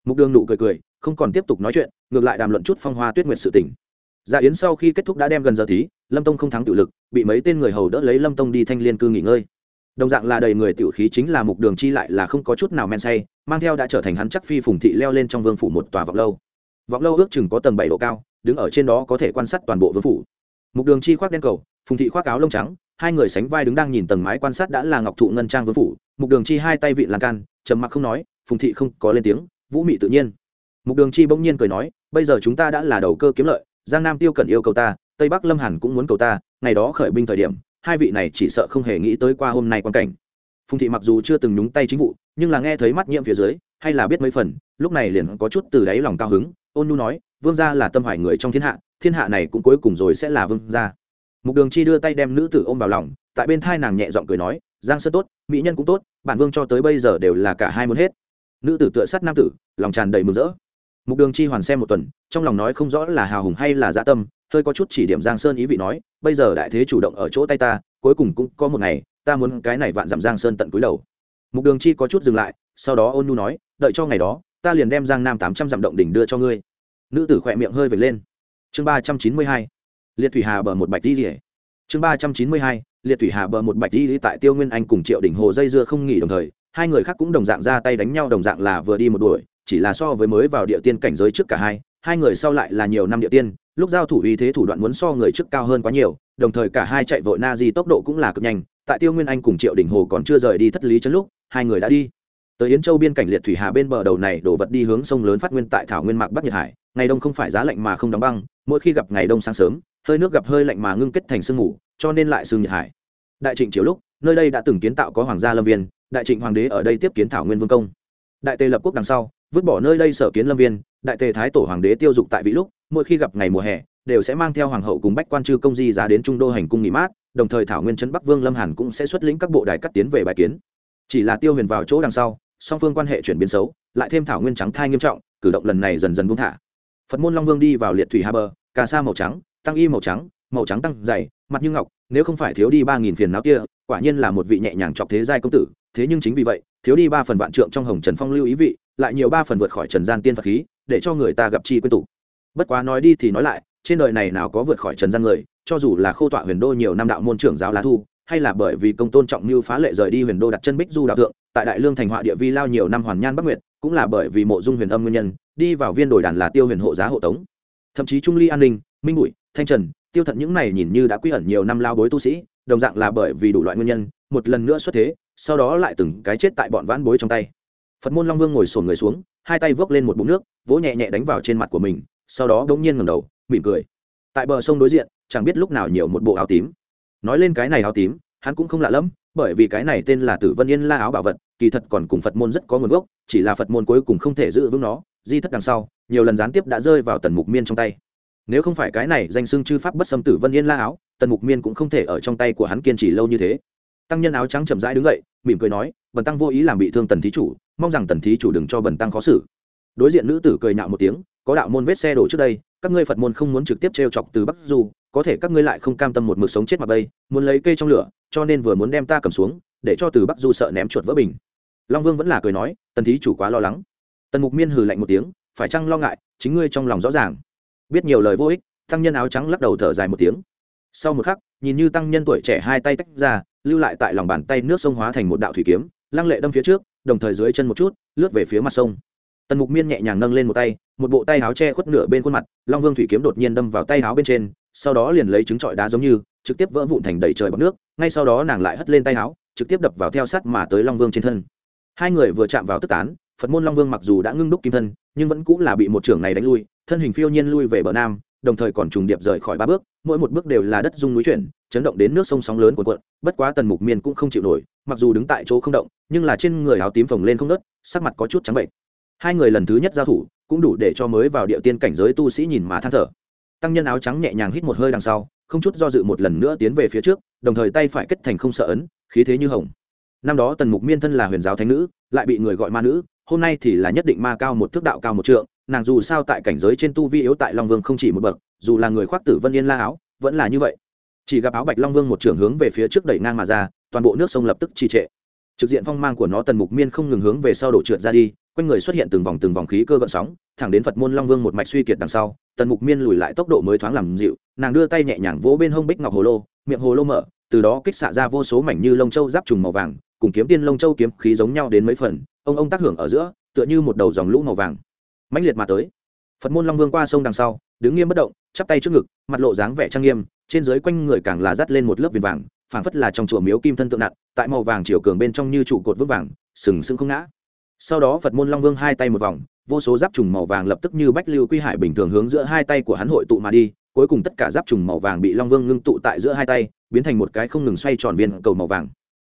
Mục đường nụ cười cười, không còn tiếp tục nói chuyện, ngược lại đàm luận chút phong hoa tuyết nguyệt sự tình dạ yến sau khi kết thúc đã đem gần giờ tí lâm tông không thắng tự lực, bị mấy tên người hầu đỡ lấy lâm tông đi thanh liên cư nghỉ ngơi. Đồng dạng là đầy người tiểu khí chính là mục đường chi lại là không có chút nào men say, mang theo đã trở thành hắn chắc phi phùng thị leo lên trong vương phủ một tòa vọng lâu. Vọng lâu ước chừng có tầng bảy độ cao, đứng ở trên đó có thể quan sát toàn bộ vương phủ. Mục đường chi khoác đen cầu, phùng thị khoác áo lông trắng, hai người sánh vai đứng đang nhìn tầng mái quan sát đã là ngọc thụ ngân trang vương phủ. Mục đường chi hai tay vị lan can, trầm mặc không nói, phùng thị không có lên tiếng, vũ mị tự nhiên. Mục đường chi bỗng nhiên cười nói, bây giờ chúng ta đã là đầu cơ kiếm lợi giang nam tiêu cần yêu cầu ta, tây bắc lâm hàn cũng muốn cầu ta, ngày đó khởi binh thời điểm, hai vị này chỉ sợ không hề nghĩ tới qua hôm nay quan cảnh. Phùng thị mặc dù chưa từng nhúng tay chính vụ, nhưng là nghe thấy mắt nhiễm phía dưới, hay là biết mấy phần, lúc này liền có chút từ đáy lòng cao hứng, ôn nhu nói, vương gia là tâm hoài người trong thiên hạ thiên hạ này cũng cuối cùng rồi sẽ là vương gia. Mục đường chi đưa tay đem nữ tử ôm vào lòng, tại bên thai nàng nhẹ giọng cười nói, giang sơn tốt, mỹ nhân cũng tốt, bản vương cho tới bây giờ đều là cả hai muốn hết. Nữ tử tựa sát nam tử, lòng tràn đầy mừng rỡ mục đường chi hoàn xem một tuần, trong lòng nói không rõ là hào hùng hay là dạ tâm, hơi có chút chỉ điểm giang sơn ý vị nói, bây giờ đại thế chủ động ở chỗ tay ta, cuối cùng cũng có một ngày, ta muốn cái này vạn dặm giang sơn tận cuối đầu. Mục đường chi có chút dừng lại, sau đó ôn nhu nói, đợi cho ngày đó, ta liền đem giang nam tám trăm dặm động đỉnh đưa cho ngươi. Nữ tử khỏe miệng hơi vệt lên. Chương ba trăm chín mươi hai, liệt thủy hà bờ một bạch đi rỉa chương ba trăm chín mươi hai, liệt thủy hà bờ một bạch đi tại tiêu nguyên anh cùng triệu đỉnh hồ dây dưa không nghỉ đồng thời, hai người khác cũng đồng dạng ra tay đánh nhau, đồng dạng là vừa đi một đuổi chỉ là so với mới vào địa tiên cảnh giới trước cả hai hai người sau lại là nhiều năm địa tiên, lúc giao thủ uy thế thủ đoạn muốn so người trước cao hơn quá nhiều, đồng thời cả hai chạy vội na di tốc độ cũng là cực nhanh, tại tiêu nguyên anh cùng triệu đỉnh hồ còn chưa rời đi thất lý chân lúc, hai người đã đi. Tới yến châu biên cảnh liệt thủy hà bên bờ đầu này, đổ vật đi hướng sông lớn phát nguyên tại thảo nguyên mạc bắc nhật hải, ngày đông không phải giá lạnh mà không đóng băng, mỗi khi gặp ngày đông sáng sớm, hơi nước gặp hơi lạnh mà ngưng kết thành sương mù, cho nên lại sương nhật hải. Đại trịnh chiếu lúc, nơi đây đã từng kiến tạo có hoàng gia lâm viên, đại trịnh hoàng đế ở đây tiếp kiến thảo nguyên vương công. Đại tề lập quốc đằng sau vứt bỏ nơi đây sở kiến lâm viên, đại tề thái tổ hoàng đế tiêu dục tại vị lúc, mỗi khi gặp ngày mùa hè, đều sẽ mang theo hoàng hậu cùng bách quan chư công di giá đến trung đô hành cung nghỉ mát, đồng thời thảo nguyên trấn bắc vương lâm hàn cũng sẽ xuất lĩnh các bộ đài cắt tiến về bài kiến. Chỉ là tiêu huyền vào chỗ đằng sau, song phương quan hệ chuyển biến xấu, lại thêm thảo nguyên trắng thai nghiêm trọng, cử động lần này dần dần buông thả. Phật môn long vương đi vào liệt thủy hà bờ, cà sa màu trắng, tăng y màu trắng màu trắng tăng dày, mặt như ngọc, nếu không phải thiếu đi ba nghìn phiền não kia, quả nhiên là một vị nhẹ nhàng chọc thế giai công tử, thế nhưng chính vì vậy, thiếu đi ba phần vạn trượng trong hồng trần phong lưu ý vị lại nhiều ba phần vượt khỏi trần gian tiên phật khí, để cho người ta gặp chi quên tụ. Bất quá nói đi thì nói lại, trên đời này nào có vượt khỏi trần gian người, cho dù là khô tọa huyền đô nhiều năm đạo môn trưởng giáo lá thu, hay là bởi vì công tôn trọng mưu phá lệ rời đi huyền đô đặt chân bích du đạo thượng, tại đại lương thành họa địa vi lao nhiều năm hoàn nhan bắc nguyệt, cũng là bởi vì mộ dung huyền âm nguyên nhân, đi vào viên đồi đàn là tiêu huyền hộ giá hộ tống. Thậm chí trung ly an ninh, minh bụi, thanh trần, tiêu thận những này nhìn như đã quy ẩn nhiều năm lao bối tu sĩ, đồng dạng là bởi vì đủ loại nguyên nhân, một lần nữa xuất thế, sau đó lại từng cái chết tại bọn vãn bối trong tay phật môn long vương ngồi sồn người xuống, hai tay vốc lên một bụng nước, vỗ nhẹ nhẹ đánh vào trên mặt của mình, sau đó đ nhiên ngầm đầu, mỉm cười. Tại bờ sông đối diện, chẳng biết lúc nào nhiều một bộ áo tím. Nói lên cái này áo tím, hắn cũng không lạ lẫm, bởi vì cái này tên là tử vân yên la áo bảo vật, kỳ thật còn cùng phật môn rất có nguồn gốc, chỉ là phật môn cuối cùng không thể giữ vững nó, di thất đằng sau, nhiều lần gián tiếp đã rơi vào tần mục miên trong tay. Nếu không phải cái này danh xưng chư pháp bất xâm tử vân yên la áo, tần mục miên cũng không thể ở trong tay của hắn kiên trì lâu như thế. Tăng nhân áo trắng chậm rãi đứng dậy mỉm cười nói, bần tăng vô ý làm bị thương tần thí chủ, mong rằng tần thí chủ đừng cho bần tăng khó xử. Đối diện nữ tử cười nhạo một tiếng, có đạo môn vết xe đổ trước đây, các ngươi phật môn không muốn trực tiếp t chọc từ bắc du, có thể các ngươi lại không cam tâm một mực sống chết mà bây, muốn lấy cây trong lửa, cho nên vừa muốn đem ta cầm xuống, để cho từ bắc du sợ ném chuột vỡ bình. Long vương vẫn là cười nói, tần thí chủ quá lo lắng. Tần mục miên hừ lạnh một tiếng, phải chăng lo ngại, chính ngươi trong lòng rõ ràng. Biết nhiều lời vô ích, tăng nhân áo trắng lắc đầu thở dài một tiếng. Sau một khắc, nhìn như tăng nhân tuổi trẻ hai tay tách ra lưu lại tại lòng bàn tay nước sông hóa thành một đạo thủy kiếm, lăng lệ đâm phía trước, đồng thời dưới chân một chút, lướt về phía mặt sông. Tần mục miên nhẹ nhàng nâng lên một tay, một bộ tay áo che khuất nửa bên khuôn mặt, long vương thủy kiếm đột nhiên đâm vào tay áo bên trên, sau đó liền lấy trứng trọi đá giống như, trực tiếp vỡ vụn thành đầy trời bọc nước, ngay sau đó nàng lại hất lên tay áo, trực tiếp đập vào theo sắt mà tới long vương trên thân. Hai người vừa chạm vào tức tán, phật môn long vương mặc dù đã ngưng đúc kim thân, nhưng vẫn cũng là bị một trưởng này đánh lui, thân hình phiêu nhiên lui về bờ nam đồng thời còn trùng điệp rời khỏi ba bước, mỗi một bước đều là đất dung núi chuyển, chấn động đến nước sông sóng lớn của quận bất quá tần mục miên cũng không chịu nổi, mặc dù đứng tại chỗ không động, nhưng là trên người áo tím phồng lên không đất sắc mặt có chút trắng bệnh. Hai người lần thứ nhất giao thủ, cũng đủ để cho mới vào địa tiên cảnh giới tu sĩ nhìn mà than thở. Tăng nhân áo trắng nhẹ nhàng hít một hơi đằng sau, không chút do dự một lần nữa tiến về phía trước, đồng thời tay phải kết thành không sợ ấn, khí thế như hồng. Năm đó tần mục miên thân là huyền giáo thánh nữ, lại bị người gọi ma nữ, hôm nay thì là nhất định ma cao một thước, đạo cao một trượng nàng dù sao tại cảnh giới trên tu vi yếu tại long vương không chỉ một bậc, dù là người khoác tử vân yên la áo, vẫn là như vậy. Chỉ gặp áo bạch long vương một trưởng hướng về phía trước đẩy ngang mà ra, toàn bộ nước sông lập tức trì trệ. Trực diện phong mang của nó tần mục miên không ngừng hướng về sau đổ trượt ra đi, quanh người xuất hiện từng vòng từng vòng khí cơ gợn sóng, thẳng đến phật môn long vương một mạch suy kiệt đằng sau, tần mục miên lùi lại tốc độ mới thoáng làm dịu, nàng đưa tay nhẹ nhàng vỗ bên hông bích ngọc hồ lô, miệng hồ lô mở, từ đó kích xạ ra vô số mảnh như lông châu giáp trùng màu vàng, cùng kiếm tiên lông châu kiếm khí giống nhau đến mấy phần, ông ông tác hưởng ở giữa, tựa như một đầu dòng lũ màu vàng mãnh liệt mà tới. Phật môn long vương qua sông đằng sau, đứng nghiêm bất động, chắp tay trước ngực, mặt lộ dáng vẻ trang nghiêm, trên dưới quanh người càng là dắt lên một lớp viền vàng, phảng phất là trong chùa miếu kim thân tượng nặng, tại màu vàng chiều cường bên trong như trụ cột vững vàng, sừng sững không ngã. Sau đó phật môn long vương hai tay một vòng, vô số giáp trùng màu vàng lập tức như bách lưu quy hải bình thường hướng giữa hai tay của hắn hội tụ mà đi, cuối cùng tất cả giáp trùng màu vàng bị long vương ngưng tụ tại giữa hai tay, biến thành một cái không ngừng xoay tròn viên cầu màu vàng.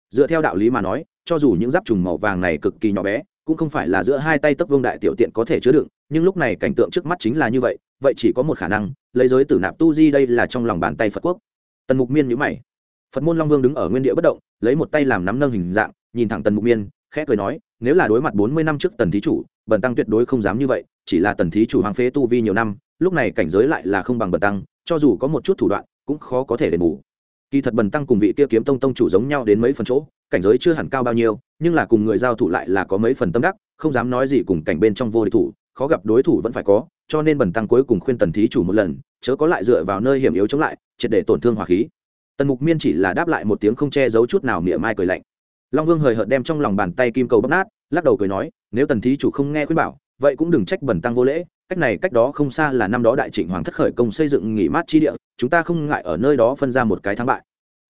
Dựa theo đạo lý mà nói, cho dù những giáp trùng màu vàng này cực kỳ nhỏ bé cũng không phải là giữa hai tay tấc vương đại tiểu tiện có thể chứa đựng, nhưng lúc này cảnh tượng trước mắt chính là như vậy vậy chỉ có một khả năng, lấy giới tử nạp tu di đây là trong lòng bàn tay phật quốc. Tần mục miên nhữ mày. Phật môn long vương đứng ở nguyên địa bất động, lấy một tay làm nắm nâng hình dạng, nhìn thẳng tần mục miên, khẽ cười nói, nếu là đối mặt bốn mươi năm trước tần thí chủ, bần tăng tuyệt đối không dám như vậy, chỉ là tần thí chủ hoàng phế tu vi nhiều năm, lúc này cảnh giới lại là không bằng bần tăng, cho dù có một chút thủ đoạn, cũng khó có thể đền bù. Kỳ thật bần tăng cùng vị kia kiếm tông tông chủ giống nhau đến mấy phần chỗ cảnh giới chưa hẳn cao bao nhiêu, nhưng là cùng người giao thủ lại là có mấy phần tâm đắc, không dám nói gì cùng cảnh bên trong vô địch thủ, khó gặp đối thủ vẫn phải có, cho nên bần tăng cuối cùng khuyên tần thí chủ một lần, chớ có lại dựa vào nơi hiểm yếu chống lại, triệt để tổn thương hỏa khí. Tần mục miên chỉ là đáp lại một tiếng không che giấu chút nào mỉa mai cười lạnh. Long vương hời hợt đem trong lòng bàn tay kim cầu bóp nát, lắc đầu cười nói, nếu tần thí chủ không nghe khuyên bảo, vậy cũng đừng trách bần tăng vô lễ, cách này cách đó không xa là năm đó đại trịnh hoàng thất khởi công xây dựng nghỉ mát chi địa, chúng ta không ngại ở nơi đó phân ra một cái thắng bại.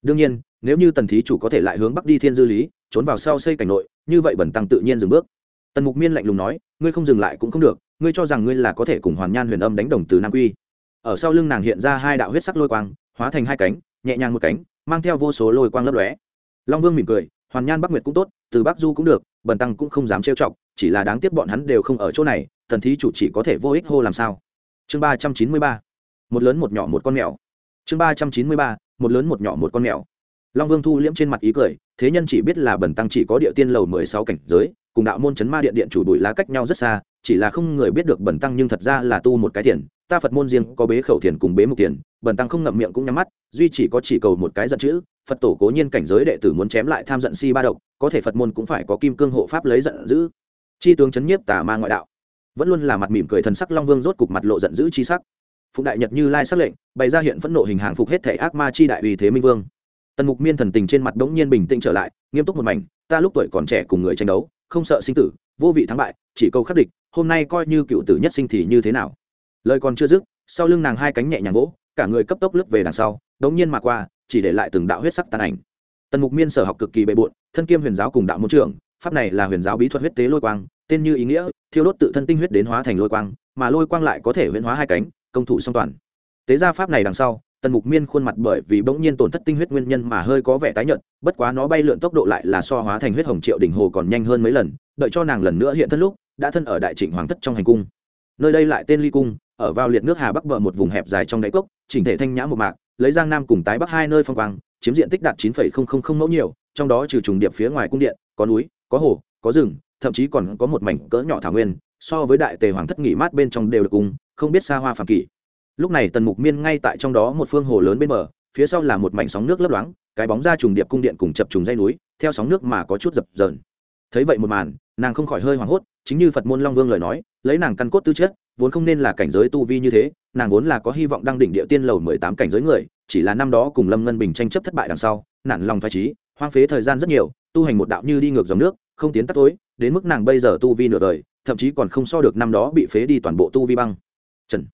Đương nhiên nếu như tần thí chủ có thể lại hướng bắc đi thiên dư lý, trốn vào sau xây cảnh nội, như vậy bần tăng tự nhiên dừng bước. Tần mục miên lạnh lùng nói, ngươi không dừng lại cũng không được, ngươi cho rằng ngươi là có thể cùng hoàn nhan huyền âm đánh đồng từ nam quy. Ở sau lưng nàng hiện ra hai đạo huyết sắc lôi quang, hóa thành hai cánh, nhẹ nhàng một cánh, mang theo vô số lôi quang lấp lóe. Long vương mỉm cười, hoàn nhan bắc nguyệt cũng tốt, từ bắc du cũng được bần tăng cũng không dám trêu chọc, chỉ là đáng tiếc bọn hắn đều không ở chỗ này, tần thí chủ chỉ có thể vô ích hô làm sao. Chương ba trăm chín mươi ba, một lớn một nhỏ một con mèo. Chương ba trăm chín mươi ba, một lớn một nhỏ một con mèo long vương thu liễm trên mặt ý cười thế nhân chỉ biết là bần tăng chỉ có địa tiên lầu mười sáu cảnh giới cùng đạo môn chấn ma điện điện chủ đuổi lá cách nhau rất xa chỉ là không người biết được bần tăng nhưng thật ra là tu một cái thiền. ta phật môn riêng có bế khẩu thiền cùng bế mục thiền, bần tăng không ngậm miệng cũng nhắm mắt duy chỉ có chỉ cầu một cái giận chữ phật tổ cố nhiên cảnh giới đệ tử muốn chém lại tham giận si ba độc có thể phật môn cũng phải có kim cương hộ pháp lấy giận dữ. Chi tướng chấn nhiếp tà ma ngoại đạo. Vẫn luôn là mặt mỉm cười thần sắc long vương rốt cục mặt lộ giận dữ chi sắc. Phụng đại nhật như lai sắc lệnh bày ra hiện phẫn nộ hình hàng phục hết thể ác ma chi đại uy thế minh vương tần mục miên thần tình trên mặt đống nhiên bình tĩnh trở lại, nghiêm túc một mảnh, ta lúc tuổi còn trẻ cùng người tranh đấu, không sợ sinh tử, vô vị thắng bại, chỉ câu khắc địch, hôm nay coi như cựu tử nhất sinh thì như thế nào? Lời còn chưa dứt, sau lưng nàng hai cánh nhẹ nhàng vỗ, cả người cấp tốc lướt về đằng sau, đống nhiên mà qua, chỉ để lại từng đạo huyết sắc tàn ảnh. Tần mục miên sở học cực kỳ bề bộn, thân kiêm huyền giáo cùng đạo môn trưởng, pháp này là huyền giáo bí thuật huyết tế lôi quang, tên như ý nghĩa, thiêu đốt tự thân tinh huyết đến hóa thành lôi quang, mà lôi quang lại có thể huyễn hóa hai cánh, công thủ song toàn. Tế gia pháp này đằng sau tần mục miên khuôn mặt bởi vì bỗng nhiên tổn thất tinh huyết nguyên nhân mà hơi có vẻ tái nhợt, bất quá nó bay lượn tốc độ lại là so hóa thành huyết hồng triệu đỉnh hồ còn nhanh hơn mấy lần, đợi cho nàng lần nữa hiện thân lúc, đã thân ở đại trịnh hoàng thất trong hành cung. Nơi đây lại tên ly cung, ở vào liệt nước hà bắc bờ một vùng hẹp dài trong đáy cốc, chỉnh thể thanh nhã một mạc, lấy giang nam cùng tái bắc hai nơi phong quang, chiếm diện tích đạt chín mẫu nhiều, trong đó trừ trùng điệp phía ngoài cung điện, có núi, có hồ, có rừng, thậm chí còn có một mảnh cỡ nhỏ thảo nguyên, so với đại tề hoàng thất nghỉ mát bên trong đều được cùng không biết xa hoa phàm kỷ lúc này tần mục miên ngay tại trong đó một phương hồ lớn bên bờ, phía sau là một mảnh sóng nước lấp loáng, cái bóng ra trùng điệp cung điện cùng chập trùng dây núi, theo sóng nước mà có chút dập dờn. Thấy vậy một màn, nàng không khỏi hơi hoảng hốt, chính như phật môn long vương lời nói, lấy nàng căn cốt tư chất, vốn không nên là cảnh giới tu vi như thế, nàng vốn là có hy vọng đăng đỉnh địa tiên lầu mười tám cảnh giới người, chỉ là năm đó cùng lâm ngân bình tranh chấp thất bại đằng sau, nản lòng thoải trí hoang phế thời gian rất nhiều, tu hành một đạo như đi ngược dòng nước, không tiến tắt tối, đến mức nàng bây giờ tu vi nửa đời, thậm chí còn không so được năm đó bị phế đi toàn bộ tu vi băng. Trần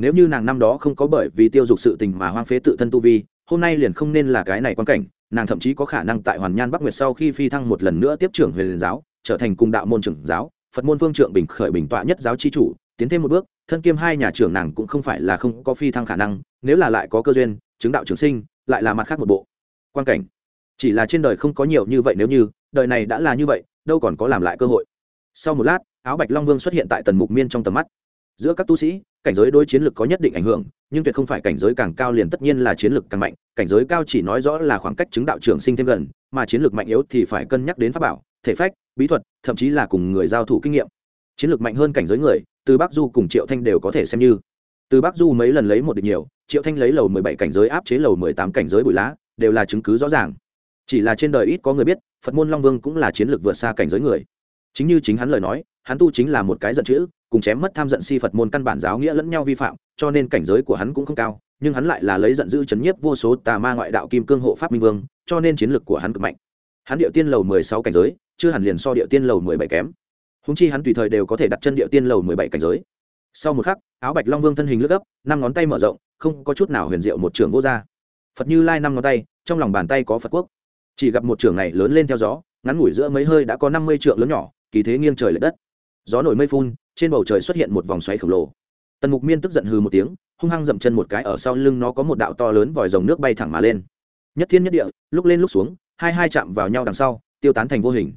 nếu như nàng năm đó không có bởi vì tiêu dục sự tình mà hoang phế tự thân tu vi, hôm nay liền không nên là cái này quan cảnh, nàng thậm chí có khả năng tại hoàn nhan bắc nguyệt sau khi phi thăng một lần nữa tiếp trưởng huyền giáo, trở thành cung đạo môn trưởng giáo, phật môn vương trượng bình khởi bình tọa nhất giáo chi chủ, tiến thêm một bước, thân kiêm hai nhà trưởng nàng cũng không phải là không có phi thăng khả năng, nếu là lại có cơ duyên, chứng đạo trường sinh, lại là mặt khác một bộ. Quan cảnh. Chỉ là trên đời không có nhiều như vậy nếu như, đời này đã là như vậy, đâu còn có làm lại cơ hội. Sau một lát, áo bạch long vương xuất hiện tại tần mục miên trong tầm mắt. Giữa các tu sĩ cảnh giới đối chiến lược có nhất định ảnh hưởng, nhưng tuyệt không phải cảnh giới càng cao liền tất nhiên là chiến lược càng mạnh, cảnh giới cao chỉ nói rõ là khoảng cách chứng đạo trưởng sinh thêm gần, mà chiến lược mạnh yếu thì phải cân nhắc đến pháp bảo, thể phách, bí thuật, thậm chí là cùng người giao thủ kinh nghiệm. Chiến lược mạnh hơn cảnh giới người, từ bắc du cùng triệu thanh đều có thể xem như. Từ bắc du mấy lần lấy một địch nhiều, triệu thanh lấy lầu mười bảy cảnh giới áp chế lầu mười tám cảnh giới bụi lá, đều là chứng cứ rõ ràng. Chỉ là trên đời ít có người biết, phật môn long vương cũng là chiến lược vượt xa cảnh giới người. Chính như chính hắn lời nói hắn tu chính là một cái giận chữ, cùng chém mất tham giận si phật môn căn bản giáo nghĩa lẫn nhau vi phạm, cho nên cảnh giới của hắn cũng không cao, nhưng hắn lại là lấy giận dữ chấn nhiếp vô số tà ma ngoại đạo kim cương hộ pháp minh vương, cho nên chiến lược của hắn cực mạnh. Hắn điệu tiên lầu mười sáu cảnh giới, chưa hẳn liền so điệu tiên lầu mười bảy kém. Húng chi hắn tùy thời đều có thể đặt chân điệu tiên lầu mười bảy cảnh giới. Sau một khắc, áo bạch long vương thân hình lướt gấp, năm ngón tay mở rộng, không có chút nào huyền diệu một trường vô gia phật như lai năm ngón tay, trong lòng bàn tay có phật quốc. Chỉ gặp một trường này lớn lên theo gió, ngắn ngủi giữa mấy hơi đã có năm mươi trượng lớn nhỏ, kỳ thế nghiêng trời l ệ đất gió nổi mây phun, trên bầu trời xuất hiện một vòng xoáy khổng lồ. Tần mục miên tức giận hừ một tiếng, hung hăng dậm chân một cái ở sau lưng nó có một đạo to lớn vòi rồng nước bay thẳng mà lên. Nhất thiên nhất địa, lúc lên lúc xuống, hai hai chạm vào nhau đằng sau, tiêu tán thành vô hình.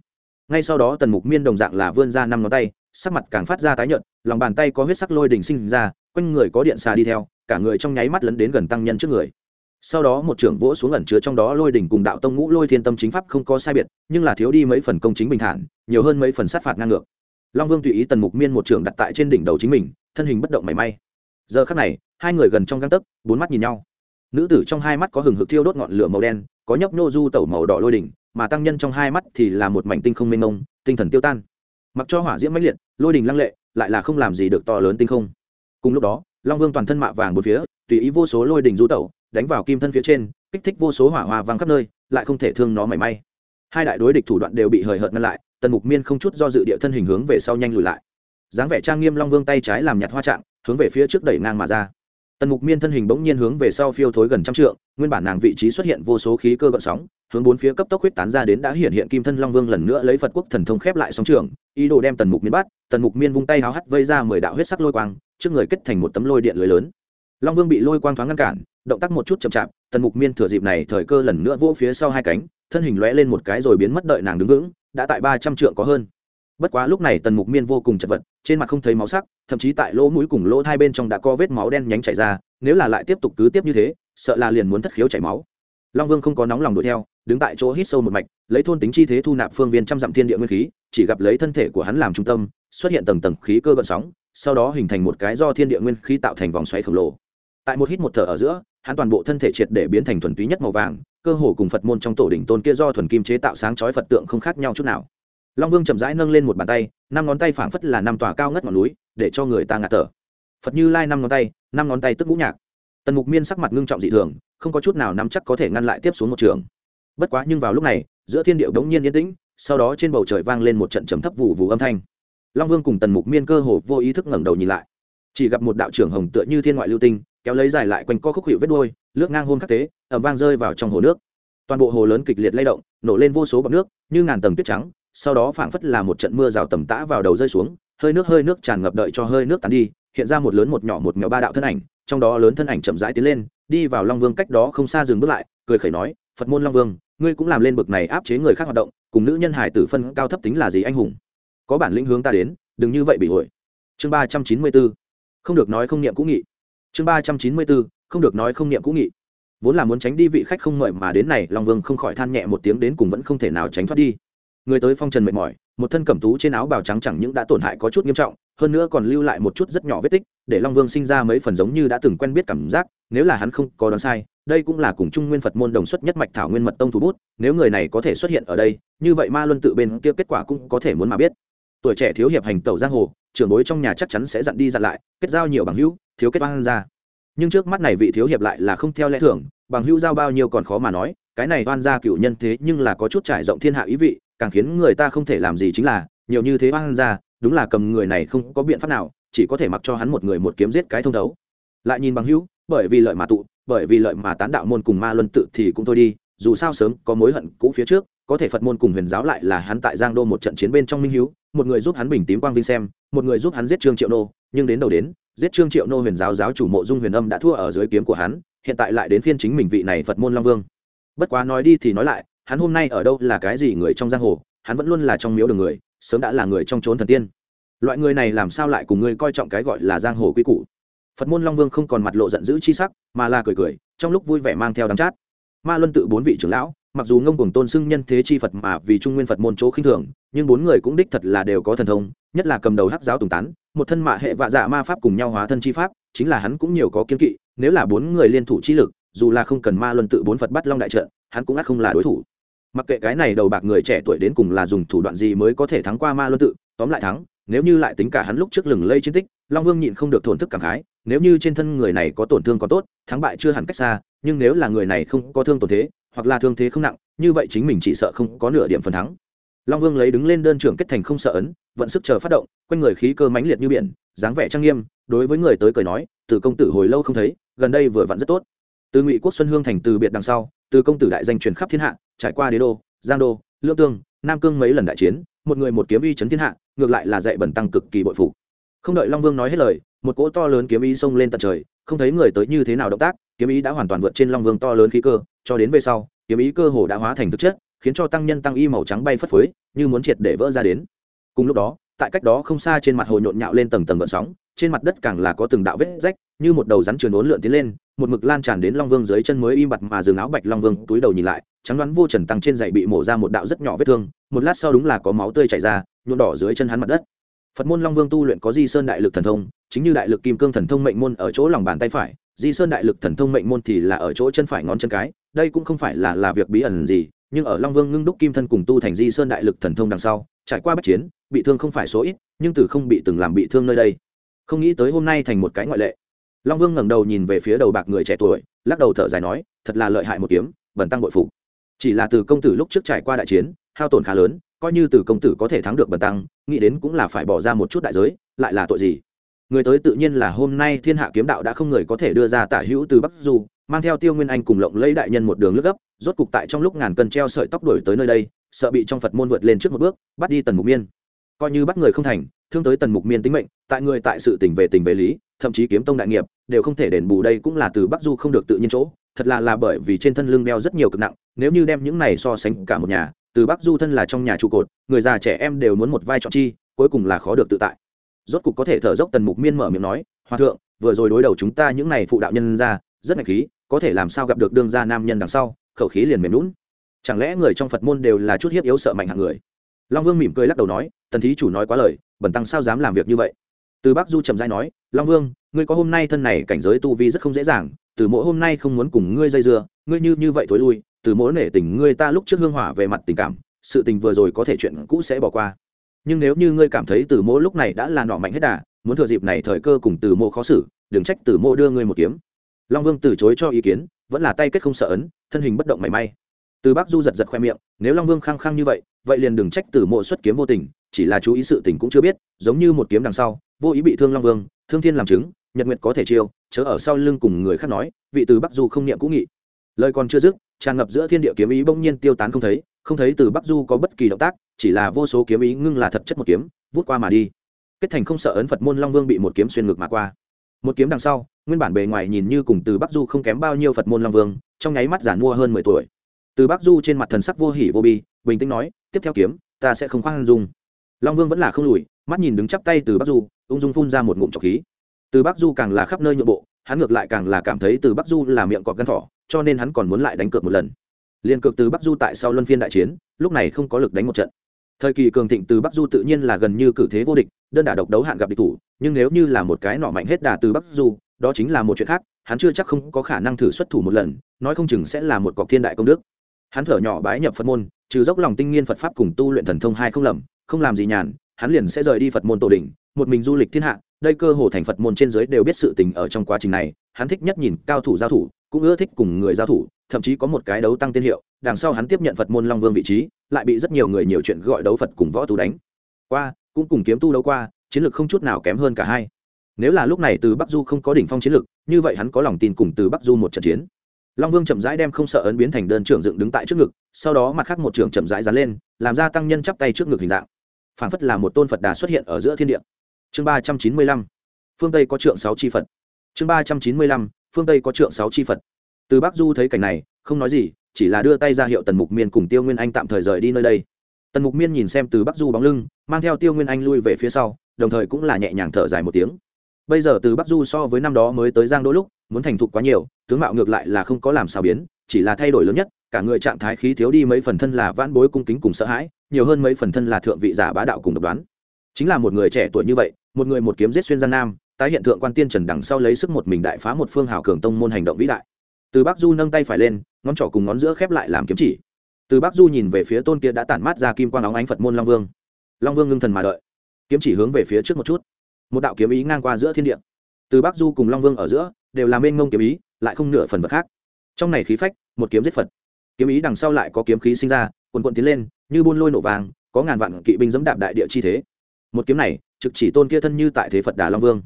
Ngay sau đó tần mục miên đồng dạng là vươn ra năm ngón tay, sắc mặt càng phát ra tái nhợt, lòng bàn tay có huyết sắc lôi đình sinh ra, quanh người có điện xà đi theo, cả người trong nháy mắt lấn đến gần tăng nhân trước người. Sau đó một trưởng vỗ xuống ẩn chứa trong đó lôi đỉnh cùng đạo tông ngũ lôi thiên tâm chính pháp không có sai biệt, nhưng là thiếu đi mấy phần công chính bình thản, nhiều hơn mấy phần sát phạt ngang ngược long vương tùy ý tần mục miên một trưởng đặt tại trên đỉnh đầu chính mình, thân hình bất động mảy may. Giờ khắc này, hai người gần trong găng tấc, bốn mắt nhìn nhau. Nữ tử trong hai mắt có hừng hực thiêu đốt ngọn lửa màu đen, có nhấp nô du tẩu màu đỏ lôi đỉnh, mà tăng nhân trong hai mắt thì là một mảnh tinh không mênh mông, tinh thần tiêu tan. Mặc cho hỏa diễm mãnh liệt, lôi đình lăng lệ, lại là không làm gì được to lớn tinh không. Cùng lúc đó, long vương toàn thân mạ vàng một phía, tùy ý vô số lôi đình du tẩu, đánh vào kim thân phía trên, kích thích vô số hỏa hoa vàng khắp nơi, lại không thể thương nó mảy may hai đại đối địch thủ đoạn đều bị hời hợt ngăn lại, tần mục miên không chút do dự địa thân hình hướng về sau nhanh lùi lại. Dáng vẻ trang nghiêm long vương tay trái làm nhặt hoa trạng, hướng về phía trước đẩy ngang mà ra. Tần mục miên thân hình bỗng nhiên hướng về sau phiêu thối gần trăm trượng, nguyên bản nàng vị trí xuất hiện vô số khí cơ gợn sóng, hướng bốn phía cấp tốc huyết tán ra đến đã hiện hiện kim thân long vương lần nữa lấy phật quốc thần thông khép lại sóng trường, ý đồ đem tần mục miên bắt, tần mục miên vung tay háo hắt vây ra mười đạo huyết sắc lôi quang, trước người kết thành một tấm lôi điện lưới lớn. Long vương bị lôi quang thoáng ngăn cản, động tác một chút chậm chạp, tần mục miên thừa dịp này thời cơ lần nữa vỗ phía sau hai cánh thân hình lóe lên một cái rồi biến mất đợi nàng đứng vững, đã tại ba trăm trượng có hơn. Bất quá lúc này tần mục miên vô cùng chật vật, trên mặt không thấy máu sắc, thậm chí tại lỗ mũi cùng lỗ hai bên trong đã có vết máu đen nhánh chảy ra, nếu là lại tiếp tục cứ tiếp như thế, sợ là liền muốn thất khiếu chảy máu. Long vương không có nóng lòng đuổi theo, đứng tại chỗ hít sâu một mạch, lấy thôn tính chi thế thu nạp phương viên trăm dặm thiên địa nguyên khí, chỉ gặp lấy thân thể của hắn làm trung tâm, xuất hiện tầng tầng khí cơ gợn sóng, sau đó hình thành một cái do thiên địa nguyên khí tạo thành vòng xoáy khổng lồ. Tại một hít một thở ở giữa, hắn toàn bộ thân thể triệt để biến thành thuần túy nhất màu vàng cơ hồ cùng phật môn trong tổ đỉnh tôn kia do thuần kim chế tạo sáng chói phật tượng không khác nhau chút nào. Long vương chậm rãi nâng lên một bàn tay, năm ngón tay phảng phất là năm tòa cao ngất ngọn núi, để cho người ta ngạt thở. Phật như lai năm ngón tay, năm ngón tay tức ngũ nhạc. Tần mục miên sắc mặt ngưng trọng dị thường, không có chút nào nắm chắc có thể ngăn lại tiếp xuống một trường. Bất quá nhưng vào lúc này, giữa thiên điệu đống nhiên yên tĩnh, sau đó trên bầu trời vang lên một trận trầm thấp vụ vụ âm thanh. Long vương cùng tần mục miên cơ hồ vô ý thức ngẩng đầu nhìn lại. Chỉ gặp một đạo trưởng hồng tựa như thiên ngoại lưu tinh, kéo lấy dài lại quanh co khúc hiệu vết đôi lướt ngang hôn khắc tế ẩm vang rơi vào trong hồ nước. Toàn bộ hồ lớn kịch liệt lay động, nổ lên vô số bọc nước, như ngàn tầng tuyết trắng, sau đó phảng phất là một trận mưa rào tầm tã vào đầu rơi xuống, hơi nước hơi nước tràn ngập đợi cho hơi nước tàn đi, hiện ra một lớn một nhỏ một mèo ba đạo thân ảnh, trong đó lớn thân ảnh chậm rãi tiến lên, đi vào long vương cách đó không xa dừng bước lại, cười khẩy nói, phật môn long vương, ngươi cũng làm lên bực này áp chế người khác hoạt động, cùng nữ nhân hải tử phân cao thấp tính là gì anh hùng? Có bản lĩnh hướng ta đến, đừng như vậy bị hội chương ba trăm chín mươi b ố không được nói không niệm cũ nghị. Chương ba trăm chín mươi b ố không được nói không niệm cũ nghị vốn là muốn tránh đi vị khách không mời mà đến này, long vương không khỏi than nhẹ một tiếng đến cùng vẫn không thể nào tránh thoát đi. Người tới phong trần mệt mỏi, một thân cẩm tú trên áo bào trắng chẳng những đã tổn hại có chút nghiêm trọng, hơn nữa còn lưu lại một chút rất nhỏ vết tích, để long vương sinh ra mấy phần giống như đã từng quen biết cảm giác, nếu là hắn không có đoán sai, đây cũng là cùng trung nguyên phật môn đồng xuất nhất mạch thảo nguyên mật tông thủ bút, nếu người này có thể xuất hiện ở đây, như vậy ma luân tự bên kia kết quả cũng có thể muốn mà biết. Tuổi trẻ thiếu hiệp hành tẩu giang hồ, trưởng bối trong nhà chắc chắn sẽ dặn đi dặn lại, kết giao nhiều bằng hữu, thiếu kết oan ra nhưng trước mắt này vị thiếu hiệp lại là không theo lẽ thường bằng hữu giao bao nhiêu còn khó mà nói cái này oan gia cựu nhân thế nhưng là có chút trải rộng thiên hạ ý vị càng khiến người ta không thể làm gì chính là nhiều như thế oan gia, đúng là cầm người này không có biện pháp nào chỉ có thể mặc cho hắn một người một kiếm giết cái thông đấu. Lại nhìn bằng hữu bởi vì lợi mà tụ bởi vì lợi mà tán đạo môn cùng ma luân tự thì cũng thôi đi dù sao sớm có mối hận cũ phía trước có thể phật môn cùng huyền giáo lại là hắn tại giang đô một trận chiến bên trong minh hữu một người giúp hắn bình tím quang vinh xem, một người giúp hắn giết trương triệu nô, nhưng đến đầu đến, giết trương triệu nô huyền giáo giáo chủ mộ dung huyền âm đã thua ở dưới kiếm của hắn, hiện tại lại đến phiên chính mình vị này phật môn long vương. Bất quá nói đi thì nói lại, hắn hôm nay ở đâu là cái gì người trong giang hồ, hắn vẫn luôn là trong miếu đường người, sớm đã là người trong trốn thần tiên. Loại người này làm sao lại cùng ngươi coi trọng cái gọi là giang hồ quy củ? Phật môn long vương không còn mặt lộ giận dữ chi sắc, mà là cười cười, trong lúc vui vẻ mang theo đắm chát. Ma luân tự bốn vị trưởng lão mặc dù ngông cuồng tôn xưng nhân thế chi phật mà vì trung nguyên phật môn chỗ khinh thường, nhưng bốn người cũng đích thật là đều có thần thông, nhất là cầm đầu hắc giáo tùng tán, một thân mạ hệ vạ dạ ma pháp cùng nhau hóa thân chi pháp, chính là hắn cũng nhiều có kiên kỵ, nếu là bốn người liên thủ chi lực, dù là không cần ma luân tự bốn phật bắt long đại trận, hắn cũng ắt không là đối thủ. Mặc kệ cái này đầu bạc người trẻ tuổi đến cùng là dùng thủ đoạn gì mới có thể thắng qua ma luân tự, tóm lại thắng, nếu như lại tính cả hắn lúc trước lừng lây chiến tích, long vương nhịn không được thổn thức cảm khái, nếu như trên thân người này có tổn thương có tốt, thắng bại chưa hẳn cách xa, nhưng nếu là người này không có thương tổn thế hoặc là thương thế không nặng, như vậy chính mình chỉ sợ không có nửa điểm phần thắng. Long vương lấy đứng lên đơn trưởng kết thành không sợ ấn, vận sức chờ phát động, quanh người khí cơ mãnh liệt như biển, dáng vẻ trang nghiêm, đối với người tới cười nói, từ công tử hồi lâu không thấy, gần đây vừa vặn rất tốt. Từ ngụy quốc xuân hương thành từ biệt đằng sau, từ công tử đại danh truyền khắp thiên hạ, trải qua đế đô, giang đô, lương tương, nam cương mấy lần đại chiến, một người một kiếm uy chấn thiên hạ, ngược lại là dạy bẩn tăng cực kỳ bội phụ không đợi long vương nói hết lời, một cỗ to lớn kiếm ý xông lên tận trời, không thấy người tới như thế nào động tác, kiếm ý đã hoàn toàn vượt trên long vương to lớn khí cơ cho đến về sau, kiếm ý cơ hồ đã hóa thành thực chất, khiến cho tăng nhân tăng y màu trắng bay phất phới, như muốn triệt để vỡ ra đến. Cùng lúc đó, tại cách đó không xa trên mặt hồ nhộn nhạo lên tầng tầng gợn sóng, trên mặt đất càng là có từng đạo vết rách, như một đầu rắn trườn uốn lượn tiến lên, một mực lan tràn đến long vương dưới chân mới im bặt mà dừng áo bạch long vương, túi đầu nhìn lại, trắng đoán vô trần tăng trên dậy bị mổ ra một đạo rất nhỏ vết thương, một lát sau đúng là có máu tươi chảy ra, nhuộm đỏ dưới chân hắn mặt đất. Phật môn long vương tu luyện có di sơn đại lực thần thông, chính như đại lực kim cương thần thông mệnh môn ở chỗ lòng bàn tay phải di sơn đại lực thần thông mệnh môn thì là ở chỗ chân phải ngón chân cái, đây cũng không phải là là việc bí ẩn gì, nhưng ở long vương ngưng đúc kim thân cùng tu thành di sơn đại lực thần thông đằng sau, trải qua bất chiến, bị thương không phải số ít, nhưng từ không bị từng làm bị thương nơi đây. Không nghĩ tới hôm nay thành một cái ngoại lệ. Long vương ngẩng đầu nhìn về phía đầu bạc người trẻ tuổi, lắc đầu thở dài nói, thật là lợi hại một kiếm bẩn tăng bội phục. Chỉ là từ công tử lúc trước trải qua đại chiến, hao tổn khá lớn, coi như từ công tử có thể thắng được bẩn tăng, nghĩ đến cũng là phải bỏ ra một chút đại giới, lại là tội gì? Người tới tự nhiên là hôm nay thiên hạ kiếm đạo đã không người có thể đưa ra tả hữu từ bắc du, mang theo tiêu nguyên anh cùng lộng lấy đại nhân một đường lướt gấp, rốt cục tại trong lúc ngàn cân treo sợi tóc đuổi tới nơi đây, sợ bị trong phật môn vượt lên trước một bước, bắt đi tần mục miên. Coi như bắt người không thành, thương tới tần mục miên tính mệnh, tại người tại sự tình về tình về lý, thậm chí kiếm tông đại nghiệp, đều không thể đền bù đây cũng là từ bắc du không được tự nhiên chỗ. Thật là là bởi vì trên thân lưng đeo rất nhiều cực nặng, nếu như đem những này so sánh cả một nhà, từ bắc du thân là trong nhà trụ cột, người già trẻ em đều muốn một vai trò chi, cuối cùng là khó được tự tại rốt cục có thể thở dốc tần mục miên mở miệng nói, hòa thượng, vừa rồi đối đầu chúng ta những này phụ đạo nhân ra, rất ngạch khí, có thể làm sao gặp được đương gia nam nhân đằng sau, khẩu khí liền mềm lún chẳng lẽ người trong phật môn đều là chút hiếp yếu sợ mạnh hạng người? Long vương mỉm cười lắc đầu nói, tần thí chủ nói quá lời, bần tăng sao dám làm việc như vậy? Từ bắc du trầm dai nói, long vương, ngươi có hôm nay thân này cảnh giới tu vi rất không dễ dàng, từ mỗi hôm nay không muốn cùng ngươi dây dưa, ngươi như như vậy thối lui, từ mỗi nể tình ngươi ta lúc trước hương hỏa về mặt tình cảm, sự tình vừa rồi có thể chuyện cũ sẽ bỏ qua nhưng nếu như ngươi cảm thấy từ mỗ lúc này đã là nọ mạnh hết đà, muốn thừa dịp này thời cơ cùng từ mỗ khó xử, đừng trách từ mỗ đưa ngươi một kiếm. Long vương từ chối cho ý kiến, vẫn là tay kết không sợ ấn, thân hình bất động mảy may. Từ bắc du giật giật khoe miệng, nếu long vương khăng khăng như vậy vậy liền đừng trách từ mộ xuất kiếm vô tình, chỉ là chú ý sự tình cũng chưa biết, giống như một kiếm đằng sau, vô ý bị thương long vương, thương thiên làm chứng, nhật nguyệt có thể chiêu, chớ ở sau lưng cùng người khác nói, vị từ bắc du không niệm cũng nghị. Lời còn chưa dứt, tràn ngập giữa thiên địa kiếm ý bỗng nhiên tiêu tán không thấy không thấy từ bắc du có bất kỳ động tác, chỉ là vô số kiếm ý ngưng là thật chất một kiếm, vút qua mà đi. Kết thành không sợ ấn phật môn long vương bị một kiếm xuyên ngực mà qua. Một kiếm đằng sau, nguyên bản bề ngoài nhìn như cùng từ bắc du không kém bao nhiêu phật môn long vương, trong nháy mắt giản mua hơn mười tuổi. Từ bắc du trên mặt thần sắc vô hỉ vô bi, bình tĩnh nói, tiếp theo kiếm, ta sẽ không khoan dung. Long vương vẫn là không lùi, mắt nhìn đứng chắp tay từ bắc du, ung dung phun ra một ngụm trọc khí. Từ bắc du càng là khắp nơi nhượng bộ, hắn ngược lại càng là cảm thấy từ bắc du là miệng cọp gân thỏ, cho nên hắn còn muốn lại đánh cược một lần liên cực từ bắc du tại sau luân phiên đại chiến, lúc này không có lực đánh một trận. Thời kỳ cường thịnh từ bắc du tự nhiên là gần như cử thế vô địch, đơn đả độc đấu hạn gặp địch thủ, nhưng nếu như là một cái nọ mạnh hết đà từ bắc du, đó chính là một chuyện khác, hắn chưa chắc không có khả năng thử xuất thủ một lần, nói không chừng sẽ là một cọc thiên đại công đức. Hắn thở nhỏ bái nhập phật môn, trừ dốc lòng tinh nghiên phật pháp cùng tu luyện thần thông hai không lầm, không làm gì nhàn hắn liền sẽ rời đi phật môn tổ đình một mình du lịch thiên hạ, đây cơ hồ thành phật môn trên giới đều biết sự tình ở trong quá trình này, hắn thích nhất nhìn cao thủ giao thủ, cũng ưa thích cùng người giao thủ, thậm chí có một cái đấu tăng tiên hiệu, đằng sau hắn tiếp nhận phật môn long vương vị trí, lại bị rất nhiều người nhiều chuyện gọi đấu phật cùng võ tu đánh. Qua, cũng cùng kiếm tu đấu qua, chiến lược không chút nào kém hơn cả hai. Nếu là lúc này từ bắc du không có đỉnh phong chiến lược, như vậy hắn có lòng tin cùng từ bắc du một trận chiến. Long vương chậm rãi đem không sợ ấn biến thành đơn trưởng dựng đứng tại trước ngực, sau đó mặt khác một trưởng chậm rãi dán lên, làm ra tăng nhân chắp tay trước ngực hình dạng phảng phất là một tôn phật đà xuất hiện ở giữa thiên địa. Chương ba trăm chín mươi lăm, phương tây có trượng sáu chi phật. Chương ba trăm chín mươi lăm, phương tây có trượng sáu chi phật. Từ bắc du thấy cảnh này, không nói gì, chỉ là đưa tay ra hiệu tần mục miên cùng tiêu nguyên anh tạm thời rời đi nơi đây. Tần mục miên nhìn xem từ bắc du bóng lưng, mang theo tiêu nguyên anh lui về phía sau, đồng thời cũng là nhẹ nhàng thở dài một tiếng. Bây giờ từ bắc du so với năm đó mới tới giang đỗ lúc, muốn thành thục quá nhiều, tướng mạo ngược lại là không có làm sao biến, chỉ là thay đổi lớn nhất, cả người trạng thái khí thiếu đi mấy phần thân là vãn bối cung kính cùng sợ hãi nhiều hơn mấy phần thân là thượng vị giả bá đạo cùng độc đoán. Chính là một người trẻ tuổi như vậy, một người một kiếm giết xuyên gian nam, tái hiện tượng quan tiên trần đằng sau lấy sức một mình đại phá một phương hào cường tông môn hành động vĩ đại. Từ bắc du nâng tay phải lên, ngón trỏ cùng ngón giữa khép lại làm kiếm chỉ. Từ bắc du nhìn về phía tôn kia đã tản mát ra kim quang óng ánh phật môn long vương. Long vương ngưng thần mà đợi. Kiếm chỉ hướng về phía trước một chút. Một đạo kiếm ý ngang qua giữa thiên địa. Từ bắc du cùng long vương ở giữa, đều là mênh mông kiếm ý, lại không nửa phần vật khác. Trong này khí phách, một kiếm giết phật. Kiếm ý đằng sau lại có kiếm khí sinh ra quần quần tiến lên, như buôn lôi nổ vàng, có ngàn vạn kỵ binh dẫm đạp đại địa chi thế. Một kiếm này, trực chỉ tôn kia thân như tại thế phật đà long vương.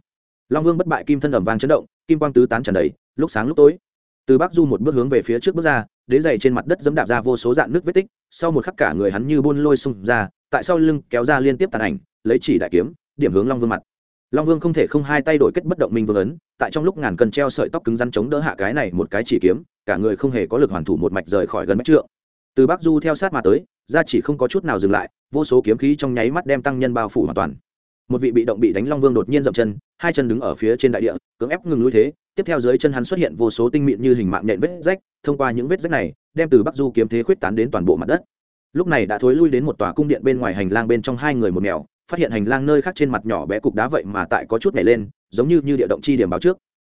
Long vương bất bại kim thân ẩm vàng chấn động, kim quang tứ tán tràn đầy, lúc sáng lúc tối. Từ bắc du một bước hướng về phía trước bước ra, đế dày trên mặt đất dẫm đạp ra vô số dạng nước vết tích, sau một khắc cả người hắn như buôn lôi xung ra, tại sau lưng kéo ra liên tiếp tàn ảnh, lấy chỉ đại kiếm, điểm hướng long vương mặt. Long vương không thể không hai tay đổi kết bất động minh vương ấn, tại trong lúc ngàn cần treo sợi tóc cứng rắn chống đỡ hạ cái này một cái chỉ kiếm, cả người không hề có lực hoàn thủ một mạch rời khỏi gần mách trượng từ bắc du theo sát mà tới, ra chỉ không có chút nào dừng lại, vô số kiếm khí trong nháy mắt đem tăng nhân bao phủ hoàn toàn. Một vị bị động bị đánh long vương đột nhiên dậm chân, hai chân đứng ở phía trên đại địa, cưỡng ép ngừng lui thế, tiếp theo dưới chân hắn xuất hiện vô số tinh mịn như hình mạng nhện vết rách, thông qua những vết rách này, đem từ bắc du kiếm thế khuyết tán đến toàn bộ mặt đất. Lúc này đã thối lui đến một tòa cung điện bên ngoài hành lang bên trong hai người một mèo, phát hiện hành lang nơi khác trên mặt nhỏ bé cục đá vậy mà tại có chút nhảy lên, giống như như địa động chi điểm báo trước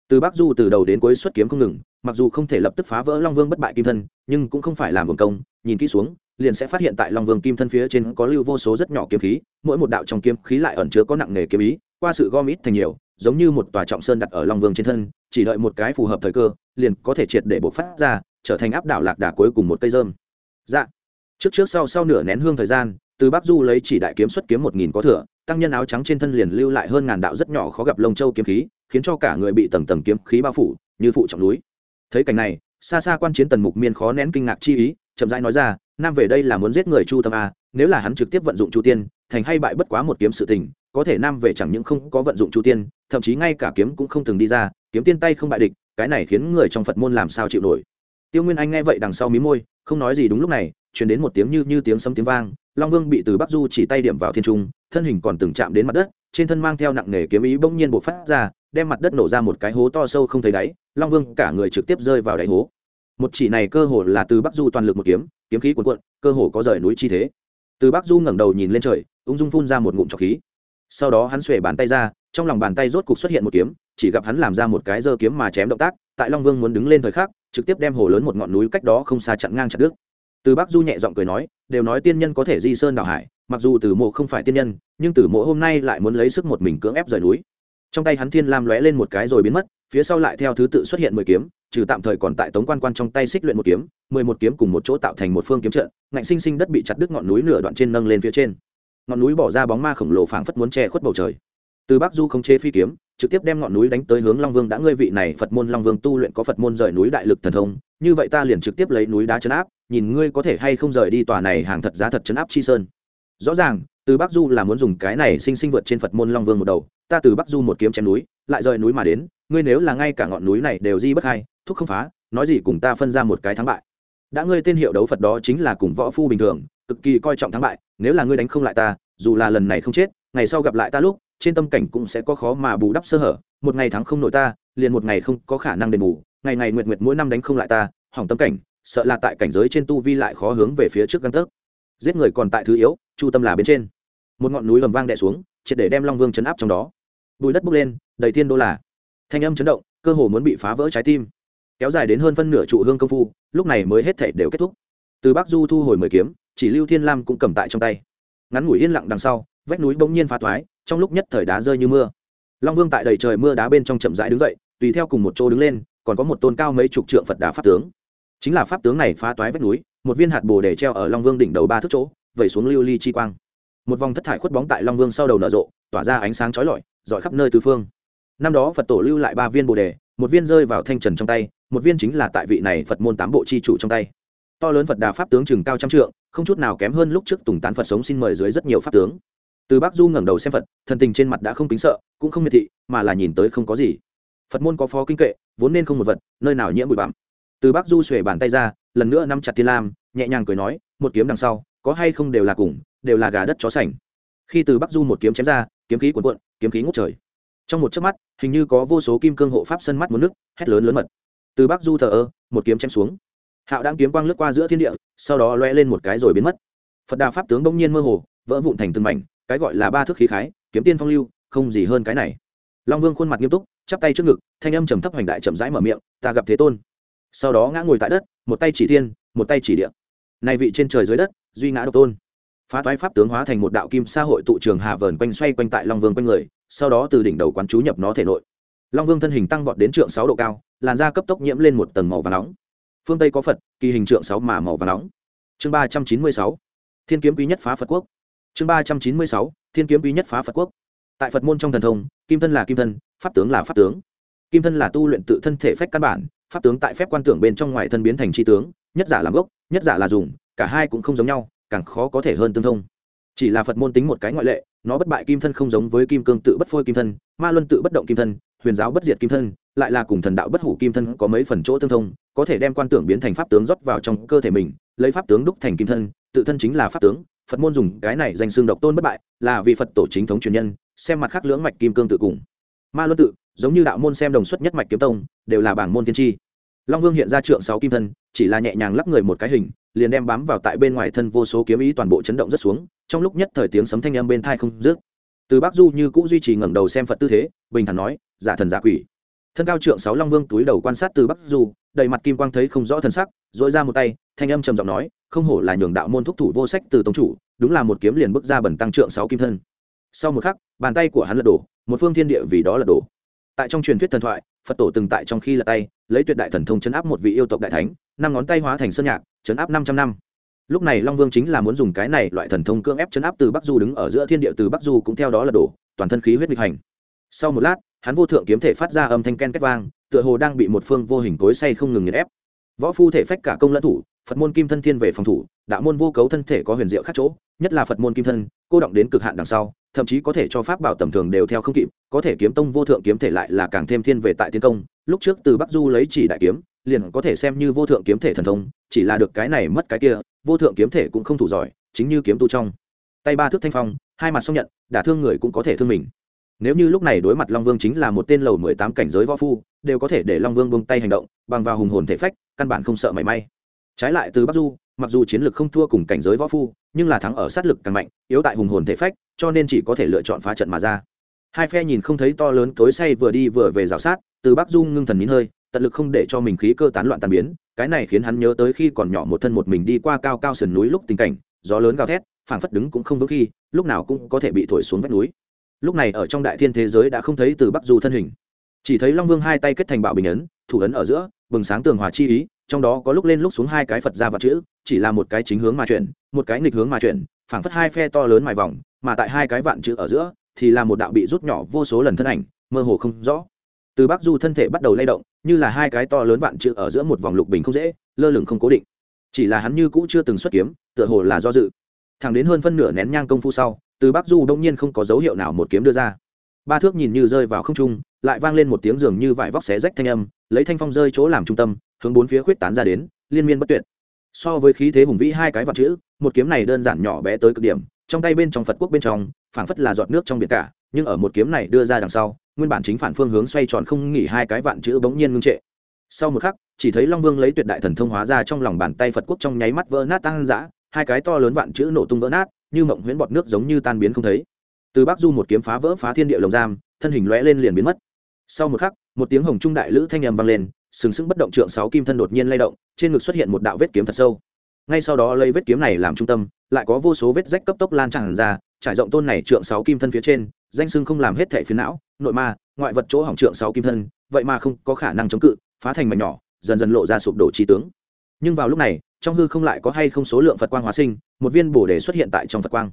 từ bắc du từ đầu đến cuối xuất kiếm không ngừng, mặc dù không thể lập tức phá vỡ long vương bất bại kim thân, nhưng cũng không phải làm vườn công, nhìn kỹ xuống, liền sẽ phát hiện tại long vương kim thân phía trên có lưu vô số rất nhỏ kiếm khí, mỗi một đạo trong kiếm khí lại ẩn chứa có nặng nề kiếm ý, qua sự gom ít thành nhiều, giống như một tòa trọng sơn đặt ở long vương trên thân, chỉ đợi một cái phù hợp thời cơ, liền có thể triệt để bộc phát ra, trở thành áp đảo lạc đà cuối cùng một cây dơm dạ. Trước trước sau sau nửa nén hương thời gian, từ bắc du lấy chỉ đại kiếm xuất kiếm một nghìn có thừa, tăng nhân áo trắng trên thân liền lưu lại hơn ngàn đạo rất nhỏ khó gặp lông châu kiếm khí khiến cho cả người bị tầng tầng kiếm khí bao phủ, như phụ trọng núi. Thấy cảnh này xa xa quan chiến tần mục miên khó nén kinh ngạc chi ý, chậm rãi nói ra, nam về đây là muốn giết người chu tâm a, nếu là hắn trực tiếp vận dụng chu tiên, thành hay bại bất quá một kiếm sự tình, có thể nam về chẳng những không có vận dụng chu tiên, thậm chí ngay cả kiếm cũng không từng đi ra, kiếm tiên tay không bại địch, cái này khiến người trong phật môn làm sao chịu nổi? Tiêu nguyên anh nghe vậy đằng sau mí môi, không nói gì đúng lúc này chuyển đến một tiếng như như tiếng sấm tiếng vang, long vương bị từ bắc du chỉ tay điểm vào thiên trung, thân hình còn từng chạm đến mặt đất, trên thân mang theo nặng nề kiếm ý bỗng nhiên bộc phát ra đem mặt đất nổ ra một cái hố to sâu không thấy đáy, long vương cả người trực tiếp rơi vào đáy hố. Một chỉ này cơ hồ là từ bắc du toàn lực một kiếm kiếm khí cuồn cuộn, cơ hồ có rời núi chi thế. Từ bắc du ngẩng đầu nhìn lên trời, ung dung phun ra một ngụm trọc khí. Sau đó hắn xuề bàn tay ra, trong lòng bàn tay rốt cục xuất hiện một kiếm, chỉ gặp hắn làm ra một cái giơ kiếm mà chém động tác, tại long vương muốn đứng lên thời khắc, trực tiếp đem hồ lớn một ngọn núi cách đó không xa chặn ngang chặt đứt. Từ bắc du nhẹ giọng cười nói, đều nói tiên nhân có thể di sơn đảo hải, mặc dù từ mộ không phải tiên nhân, nhưng từ mộ hôm nay lại muốn lấy sức một mình cưỡng ép rời núi trong tay hắn thiên lam lóe lên một cái rồi biến mất, phía sau lại theo thứ tự xuất hiện mười kiếm, trừ tạm thời còn tại tống quan quan trong tay xích luyện một kiếm, mười một kiếm cùng một chỗ tạo thành một phương kiếm trận, ngạnh sinh sinh đất bị chặt đứt ngọn núi nửa đoạn trên nâng lên phía trên. Ngọn núi bỏ ra bóng ma khổng lồ phảng phất muốn che khuất bầu trời. Từ bắc du không chế phi kiếm, trực tiếp đem ngọn núi đánh tới hướng long vương. Đã ngươi vị này phật môn long vương tu luyện có phật môn rời núi đại lực thần thông, như vậy ta liền trực tiếp lấy núi đá chấn áp, nhìn ngươi có thể hay không rời đi tòa này hàng thật giá thật chấn áp chi sơn rõ ràng, từ bắc du là muốn dùng cái này sinh sinh vượt trên phật môn long vương một đầu, ta từ bắc du một kiếm chém núi, lại rời núi mà đến, ngươi nếu là ngay cả ngọn núi này đều di bất hai thúc không phá, nói gì cùng ta phân ra một cái thắng bại. Đã ngươi tên hiệu đấu phật đó chính là cùng võ phu bình thường, cực kỳ coi trọng thắng bại, nếu là ngươi đánh không lại ta, dù là lần này không chết, ngày sau gặp lại ta lúc, trên tâm cảnh cũng sẽ có khó mà bù đắp sơ hở, một ngày thắng không nội ta, liền một ngày không có khả năng đền bù, ngày ngày nguyệt nguyệt mỗi năm đánh không lại ta, hỏng tâm cảnh, sợ là tại cảnh giới trên tu vi lại khó hướng về phía trước găng tấc. Giết người còn tại thứ yếu chu tâm là bên trên một ngọn núi ầm vang đè xuống triệt để đem long vương chấn áp trong đó bùi đất bốc lên đầy thiên đô là thanh âm chấn động cơ hồ muốn bị phá vỡ trái tim kéo dài đến hơn phân nửa trụ hương công phu lúc này mới hết thể đều kết thúc từ bắc du thu hồi mười kiếm chỉ lưu thiên lam cũng cầm tại trong tay ngắn ngủi yên lặng đằng sau vách núi bỗng nhiên phá thoái trong lúc nhất thời đá rơi như mưa long vương tại đầy trời mưa đá bên trong chậm rãi đứng dậy tùy theo cùng một chỗ đứng lên còn có một tôn cao mấy chục trượng phật đà pháp tướng chính là pháp tướng này phá toái vách núi một viên hạt bồ để treo ở long vương đỉnh đầu ba thước chỗ vẩy xuống lưu ly chi quang. Một vòng thất thải khuất bóng tại long vương sau đầu nở rộ, tỏa ra ánh sáng chói lọi, dọi khắp nơi tứ phương. Năm đó phật tổ lưu lại ba viên bồ đề, một viên rơi vào thanh trần trong tay, một viên chính là tại vị này phật môn tám bộ chi chủ trong tay. To lớn phật đà pháp tướng chừng cao trăm trượng, không chút nào kém hơn lúc trước tùng tán phật sống xin mời dưới rất nhiều pháp tướng. Từ bác du ngẩng đầu xem phật, thần tình trên mặt đã không kính sợ, cũng không miệt thị, mà là nhìn tới không có gì. Phật môn có phó kinh kệ, vốn nên không một vật, nơi nào nhiễm bụi bặm. Từ bác du xuể bàn tay ra, lần nữa nắm chặt thiên lam, nhẹ nhàng cười nói, một kiếm đằng sau có hay không đều là cùng, đều là gà đất chó sành. Khi từ bắc du một kiếm chém ra, kiếm khí cuồn cuộn, kiếm khí ngút trời. Trong một chớp mắt, hình như có vô số kim cương hộ pháp sân mắt muốn nước hét lớn lớn mật. Từ bắc du thờ ơ, một kiếm chém xuống. Hạo đang kiếm quang lướt qua giữa thiên địa, sau đó loe lên một cái rồi biến mất. Phật đà pháp tướng bỗng nhiên mơ hồ, vỡ vụn thành từng mảnh, cái gọi là ba thước khí khái, kiếm tiên phong lưu, không gì hơn cái này. Long vương khuôn mặt nghiêm túc, chắp tay trước ngực, thanh âm trầm thấp hoành đại chậm rãi mở miệng, ta gặp thế tôn. Sau đó ngã ngồi tại đất, một tay chỉ thiên, một tay chỉ địa. Này vị trên trời dưới đất duy ngã độc tôn. Phá toái pháp tướng hóa thành một đạo kim sa hội tụ trường hạ vờn quanh xoay quanh tại long vương quanh người, sau đó từ đỉnh đầu quán chú nhập nó thể nội. Long vương thân hình tăng vọt đến trượng sáu độ cao, làn da cấp tốc nhiễm lên một tầng màu và nóng. Phương tây có phật, kỳ hình trượng sáu mà màu và nóng. Chương ba trăm chín mươi sáu, thiên kiếm quý nhất phá phật quốc. Chương ba trăm chín mươi sáu, thiên kiếm quý nhất phá phật quốc. Tại phật môn trong thần thông, kim thân là kim thân, pháp tướng là pháp tướng. Kim thân là tu luyện tự thân thể phép căn bản, pháp tướng tại phép quan tưởng bên trong ngoài thân biến thành tri tướng, nhất giả làm gốc, nhất giả là dùng cả hai cũng không giống nhau, càng khó có thể hơn tương thông. Chỉ là phật môn tính một cái ngoại lệ, nó bất bại kim thân không giống với kim cương tự bất phôi kim thân, ma luân tự bất động kim thân, huyền giáo bất diệt kim thân, lại là cùng thần đạo bất hủ kim thân có mấy phần chỗ tương thông, có thể đem quan tưởng biến thành pháp tướng rót vào trong cơ thể mình, lấy pháp tướng đúc thành kim thân, tự thân chính là pháp tướng. Phật môn dùng cái này danh xương độc tôn bất bại, là vì phật tổ chính thống truyền nhân, xem mặt khác lưỡng mạch kim cương tự cùng. Ma luân tự, giống như đạo môn xem đồng xuất nhất mạch kiếm tông, đều là bảng môn tiên tri. Long vương hiện ra trượng sáu kim thân, chỉ là nhẹ nhàng lắp người một cái hình liền đem bám vào tại bên ngoài thân vô số kiếm ý toàn bộ chấn động rất xuống, trong lúc nhất thời tiếng sấm thanh âm bên thai không dứt. Từ bắc du như cũ duy trì ngẩng đầu xem phật tư thế, bình thản nói, giả thần giả quỷ. Thân cao trượng sáu long vương túi đầu quan sát từ bắc du, đầy mặt kim quang thấy không rõ thần sắc dội ra một tay, thanh âm trầm giọng nói, không hổ là nhường đạo môn thúc thủ vô sách từ tông chủ, đúng là một kiếm liền bước ra bẩn tăng trượng sáu kim thân. Sau một khắc, bàn tay của hắn lật đổ, một phương thiên địa vì đó lật đổ. Tại trong truyền thuyết thần thoại, phật tổ từng tại trong khi lật tay lấy tuyệt đại thần thông chấn áp một vị yêu tộc đại thánh, năm ngón tay hóa thành sơn nhạc, chấn áp năm trăm năm. Lúc này long vương chính là muốn dùng cái này loại thần thông cưỡng ép chấn áp từ bắc du đứng ở giữa thiên địa, từ bắc du cũng theo đó là đổ, toàn thân khí huyết nghịch hành. Sau một lát, hắn vô thượng kiếm thể phát ra âm thanh ken két vang, tựa hồ đang bị một phương vô hình cối say không ngừng nghiền ép. Võ phu thể phách cả công lẫn thủ, phật môn kim thân thiên về phòng thủ, đạo môn vô cấu thân thể có huyền diệu khác chỗ, nhất là phật môn kim thân, cô động đến cực hạn đằng sau thậm chí có thể cho pháp bảo tầm thường đều theo không kịp, có thể kiếm tông vô thượng kiếm thể lại là càng thêm thiên về tại tiến công, lúc trước từ bắc du lấy chỉ đại kiếm, liền có thể xem như vô thượng kiếm thể thần thông, chỉ là được cái này mất cái kia, vô thượng kiếm thể cũng không thủ giỏi, chính như kiếm tu trong. Tay ba thước thanh phong, hai mặt song nhận, đả thương người cũng có thể thương mình. Nếu như lúc này đối mặt long vương chính là một tên lầu mười tám cảnh giới võ phu, đều có thể để long vương bông tay hành động, bằng vào hùng hồn thể phách, căn bản không sợ mảy may. Trái lại từ bắc du mặc dù chiến lược không thua cùng cảnh giới võ phu, nhưng là thắng ở sát lực càng mạnh, yếu tại hùng hồn thể phách, cho nên chỉ có thể lựa chọn phá trận mà ra. Hai phe nhìn không thấy to lớn tối say vừa đi vừa về rào sát, từ bắc du ngưng thần nín hơi, tận lực không để cho mình khí cơ tán loạn tàn biến, cái này khiến hắn nhớ tới khi còn nhỏ một thân một mình đi qua cao cao sườn núi lúc tình cảnh, gió lớn gào thét, phảng phất đứng cũng không vững khi, lúc nào cũng có thể bị thổi xuống vách núi. Lúc này ở trong đại thiên thế giới đã không thấy từ bắc du thân hình. Chỉ thấy long vương hai tay kết thành bạo bình ấn, thủ ấn ở giữa, bừng sáng tường hòa chi ý trong đó có lúc lên lúc xuống hai cái phật ra vật chữ, chỉ là một cái chính hướng mà chuyển, một cái nghịch hướng mà chuyển, phảng phất hai phe to lớn mài vòng, mà tại hai cái vạn chữ ở giữa, thì là một đạo bị rút nhỏ vô số lần thân ảnh, mơ hồ không rõ. Từ bắc du thân thể bắt đầu lay động, như là hai cái to lớn vạn chữ ở giữa một vòng lục bình không dễ, lơ lửng không cố định. Chỉ là hắn như cũ chưa từng xuất kiếm, tựa hồ là do dự. Thẳng đến hơn phân nửa nén nhang công phu sau, từ bắc du đông nhiên không có dấu hiệu nào một kiếm đưa ra. Ba thước nhìn như rơi vào không trung, lại vang lên một tiếng giường như vải vóc xé rách thanh âm, lấy thanh phong rơi chỗ làm trung tâm hướng bốn phía khuyết tán ra đến, liên miên bất tuyệt. So với khí thế hùng vĩ hai cái vật chữ, một kiếm này đơn giản nhỏ bé tới cực điểm, trong tay bên trong phật quốc bên trong, phảng phất là giọt nước trong biển cả, nhưng ở một kiếm này đưa ra đằng sau, nguyên bản chính phản phương hướng xoay tròn không nghỉ hai cái vạn chữ bỗng nhiên ngưng trệ. Sau một khắc, chỉ thấy long vương lấy tuyệt đại thần thông hóa ra trong lòng bàn tay phật quốc trong nháy mắt vỡ nát tan dã hai cái to lớn vạn chữ nổ tung vỡ nát, như mộng huyễn bọt nước giống như tan biến không thấy. Từ bắc du một kiếm phá vỡ phá thiên địa lồng giam, thân hình lóe lên liền biến mất. Sau một khắc, một tiếng hồng trung đại lữ thanh âm vang lên sừng sững bất động trượng sáu kim thân đột nhiên lay động, trên ngực xuất hiện một đạo vết kiếm thật sâu. Ngay sau đó lấy vết kiếm này làm trung tâm, lại có vô số vết rách cấp tốc lan tràn ra, trải rộng tôn này trượng sáu kim thân phía trên, danh sưng không làm hết thể phiến não, nội ma, ngoại vật chỗ hỏng trượng sáu kim thân, vậy mà không có khả năng chống cự, phá thành mảnh nhỏ, dần dần lộ ra sụp đổ trí tướng. Nhưng vào lúc này, trong hư không lại có hay không số lượng phật quang hóa sinh, một viên bổ đề xuất hiện tại trong phật quang.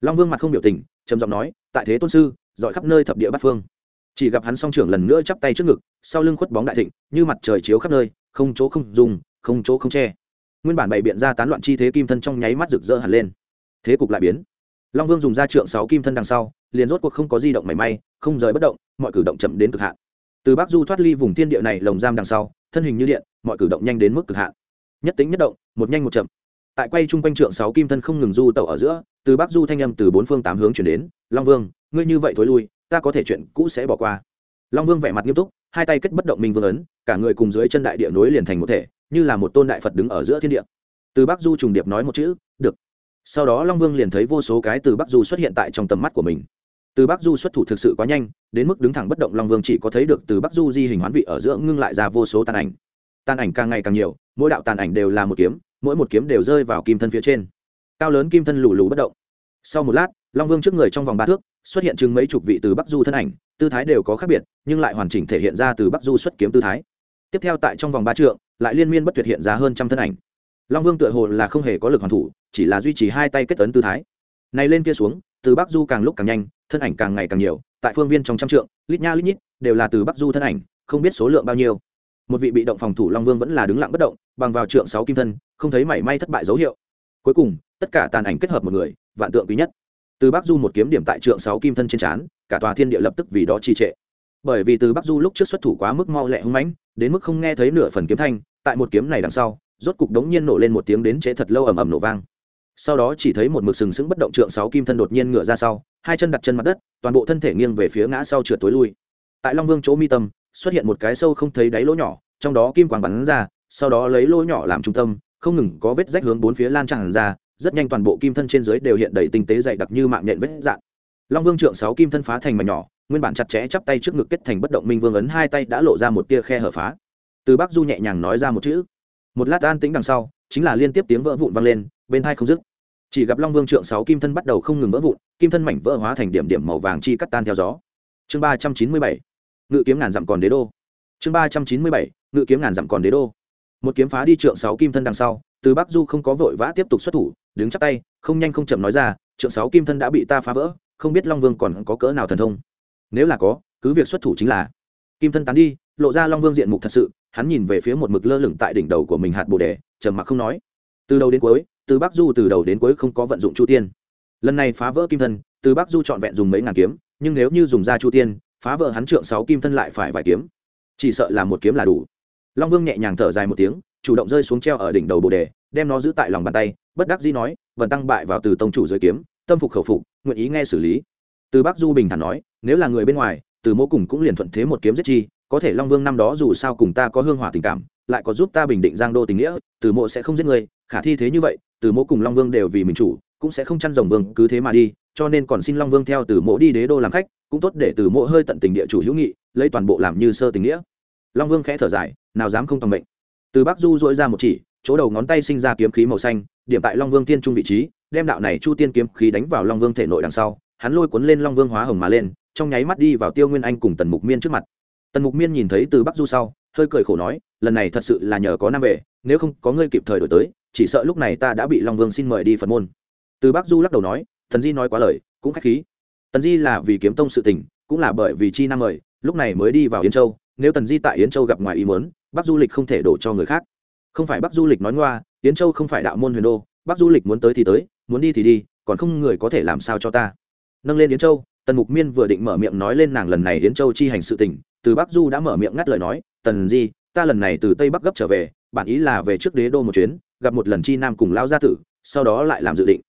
Long vương mặt không biểu tình, trầm giọng nói, tại thế tôn sư, dọi khắp nơi thập địa bát phương chỉ gặp hắn song trưởng lần nữa chắp tay trước ngực, sau lưng khuất bóng đại thịnh, như mặt trời chiếu khắp nơi, không chỗ không dùng, không chỗ không che. Nguyên bản bày biện ra tán loạn chi thế kim thân trong nháy mắt rực rỡ hẳn lên. Thế cục lại biến. Long vương dùng ra trượng sáu kim thân đằng sau, liền rốt cuộc không có di động mảy may, không rời bất động, mọi cử động chậm đến cực hạn. Từ bắc du thoát ly vùng thiên địa này lồng giam đằng sau, thân hình như điện, mọi cử động nhanh đến mức cực hạn. Nhất tính nhất động, một nhanh một chậm. Tại quay chung quanh trượng sáu kim thân không ngừng du tẩu ở giữa, từ bắc du thanh âm từ bốn phương tám hướng chuyển đến, long vương, ngươi như vậy thối lui ta có thể chuyện cũ sẽ bỏ qua. Long vương vẻ mặt nghiêm túc, hai tay kết bất động minh vương ấn, cả người cùng dưới chân đại địa nối liền thành một thể, như là một tôn đại phật đứng ở giữa thiên địa. Từ bắc du trùng điệp nói một chữ, được. Sau đó long vương liền thấy vô số cái từ bắc du xuất hiện tại trong tầm mắt của mình. Từ bắc du xuất thủ thực sự quá nhanh, đến mức đứng thẳng bất động long vương chỉ có thấy được từ bắc du di hình hoán vị ở giữa ngưng lại ra vô số tàn ảnh. Tàn ảnh càng ngày càng nhiều, mỗi đạo tàn ảnh đều là một kiếm, mỗi một kiếm đều rơi vào kim thân phía trên. Cao lớn kim thân lù lù bất động. Sau một lát, long vương trước người trong vòng ba thước xuất hiện chừng mấy chục vị từ bắc du thân ảnh, tư thái đều có khác biệt, nhưng lại hoàn chỉnh thể hiện ra từ bắc du xuất kiếm tư thái. Tiếp theo tại trong vòng ba trượng, lại liên miên bất tuyệt hiện ra hơn trăm thân ảnh. Long vương tựa hồ là không hề có lực hoàn thủ, chỉ là duy trì hai tay kết tấn tư thái. Này lên kia xuống, từ bắc du càng lúc càng nhanh, thân ảnh càng ngày càng nhiều, tại phương viên trong trăm trượng, lít nha lít nhít, đều là từ bắc du thân ảnh, không biết số lượng bao nhiêu. Một vị bị động phòng thủ long vương vẫn là đứng lặng bất động, bằng vào trượng sáu kim thân, không thấy mảy may thất bại dấu hiệu. Cuối cùng, tất cả tàn ảnh kết hợp một người, vạn tượng quý nhất từ bắc du một kiếm điểm tại trượng sáu kim thân trên trán, cả tòa thiên địa lập tức vì đó trì trệ. Bởi vì từ bắc du lúc trước xuất thủ quá mức mau lẹ hung mãnh, đến mức không nghe thấy nửa phần kiếm thanh, tại một kiếm này đằng sau, rốt cục đống nhiên nổ lên một tiếng đến chế thật lâu ầm ầm nổ vang. Sau đó chỉ thấy một mực sừng sững bất động trượng sáu kim thân đột nhiên ngửa ra sau, hai chân đặt chân mặt đất, toàn bộ thân thể nghiêng về phía ngã sau trượt tối lui. Tại long vương chỗ mi tâm, xuất hiện một cái sâu không thấy đáy lỗ nhỏ, trong đó kim quang bắn ra, sau đó lấy lỗ nhỏ làm trung tâm, không ngừng có vết rách hướng bốn phía lan tràn ra rất nhanh toàn bộ kim thân trên dưới đều hiện đầy tinh tế dày đặc như mạng nhện vết dạn. Long vương trượng sáu kim thân phá thành mảnh nhỏ, nguyên bản chặt chẽ chắp tay trước ngực kết thành bất động minh vương ấn hai tay đã lộ ra một tia khe hở phá. Từ bắc du nhẹ nhàng nói ra một chữ. Một lát an tĩnh đằng sau, chính là liên tiếp tiếng vỡ vụn vang lên, bên hai không dứt. Chỉ gặp long vương trượng sáu kim thân bắt đầu không ngừng vỡ vụn, kim thân mảnh vỡ hóa thành điểm điểm màu vàng chi cắt tan theo gió. Chương ba trăm chín mươi bảy, ngự kiếm ngàn dặm còn đế đô. Chương ba trăm chín mươi bảy, ngự kiếm ngàn dặm còn đế đô. Một kiếm phá đi trượng sáu kim thân đằng sau từ bắc du không có vội vã tiếp tục xuất thủ, đứng chắc tay, không nhanh không chậm nói ra, trượng sáu kim thân đã bị ta phá vỡ, không biết long vương còn có cỡ nào thần thông. Nếu là có, cứ việc xuất thủ chính là. Kim thân tán đi, lộ ra long vương diện mục thật sự, hắn nhìn về phía một mực lơ lửng tại đỉnh đầu của mình hạt bồ đề, trầm mặc không nói. Từ đầu đến cuối, từ bắc du từ đầu đến cuối không có vận dụng chu tiên. Lần này phá vỡ kim thân, từ bắc du trọn vẹn dùng mấy ngàn kiếm, nhưng nếu như dùng ra chu tiên, phá vỡ hắn trượng sáu kim thân lại phải vài kiếm. Chỉ sợ là một kiếm là đủ. Long vương nhẹ nhàng thở dài một tiếng chủ động rơi xuống treo ở đỉnh đầu bồ đề, đem nó giữ tại lòng bàn tay, bất đắc dĩ nói vần tăng bại vào từ tông chủ dưới kiếm, tâm phục khẩu phục, nguyện ý nghe xử lý. Từ bắc du bình thản nói, nếu là người bên ngoài, từ mô cùng cũng liền thuận thế một kiếm giết chi, có thể long vương năm đó dù sao cùng ta có hương hỏa tình cảm, lại có giúp ta bình định giang đô tình nghĩa, từ mộ sẽ không giết người, khả thi thế như vậy, từ mộ cùng long vương đều vì mình chủ, cũng sẽ không chăn rồng vương, cứ thế mà đi, cho nên còn xin long vương theo từ mộ đi đế đô làm khách, cũng tốt để từ mộ hơi tận tình địa chủ hữu nghị, lấy toàn bộ làm như sơ tình nghĩa. Long vương khẽ thở dài, nào dám không tòng mệnh từ bắc du dội ra một chỉ, chỗ đầu ngón tay sinh ra kiếm khí màu xanh, điểm tại long vương tiên trung vị trí, đem đạo này chu tiên kiếm khí đánh vào long vương thể nội đằng sau, hắn lôi cuốn lên long vương hóa hồng mà lên, trong nháy mắt đi vào tiêu nguyên anh cùng tần mục miên trước mặt. Tần mục miên nhìn thấy từ bắc du sau, hơi cười khổ nói, lần này thật sự là nhờ có nam về nếu không có ngươi kịp thời đổi tới, chỉ sợ lúc này ta đã bị long vương xin mời đi phật môn. Từ bắc du lắc đầu nói thần di nói quá lời, cũng k h á c h khí. Tần di là vì kiếm tông sự tình, cũng là bởi vì chi nam mời, lúc này mới đi vào yến châu, nếu tần di tại yến châu gặp ngoài ý mớn bắc du lịch không thể đổ cho người khác. Không phải bắc du lịch nói ngoa, yến châu không phải đạo môn huyền đô, bắc du lịch muốn tới thì tới, muốn đi thì đi, còn không người có thể làm sao cho ta. Nâng lên yến châu, tần mục miên vừa định mở miệng nói lên nàng lần này yến châu chi hành sự tình, từ bắc du đã mở miệng ngắt lời nói, tần di, ta lần này từ tây bắc gấp trở về, bản ý là về trước đế đô một chuyến, gặp một lần chi nam cùng lao gia tử, sau đó lại làm dự định.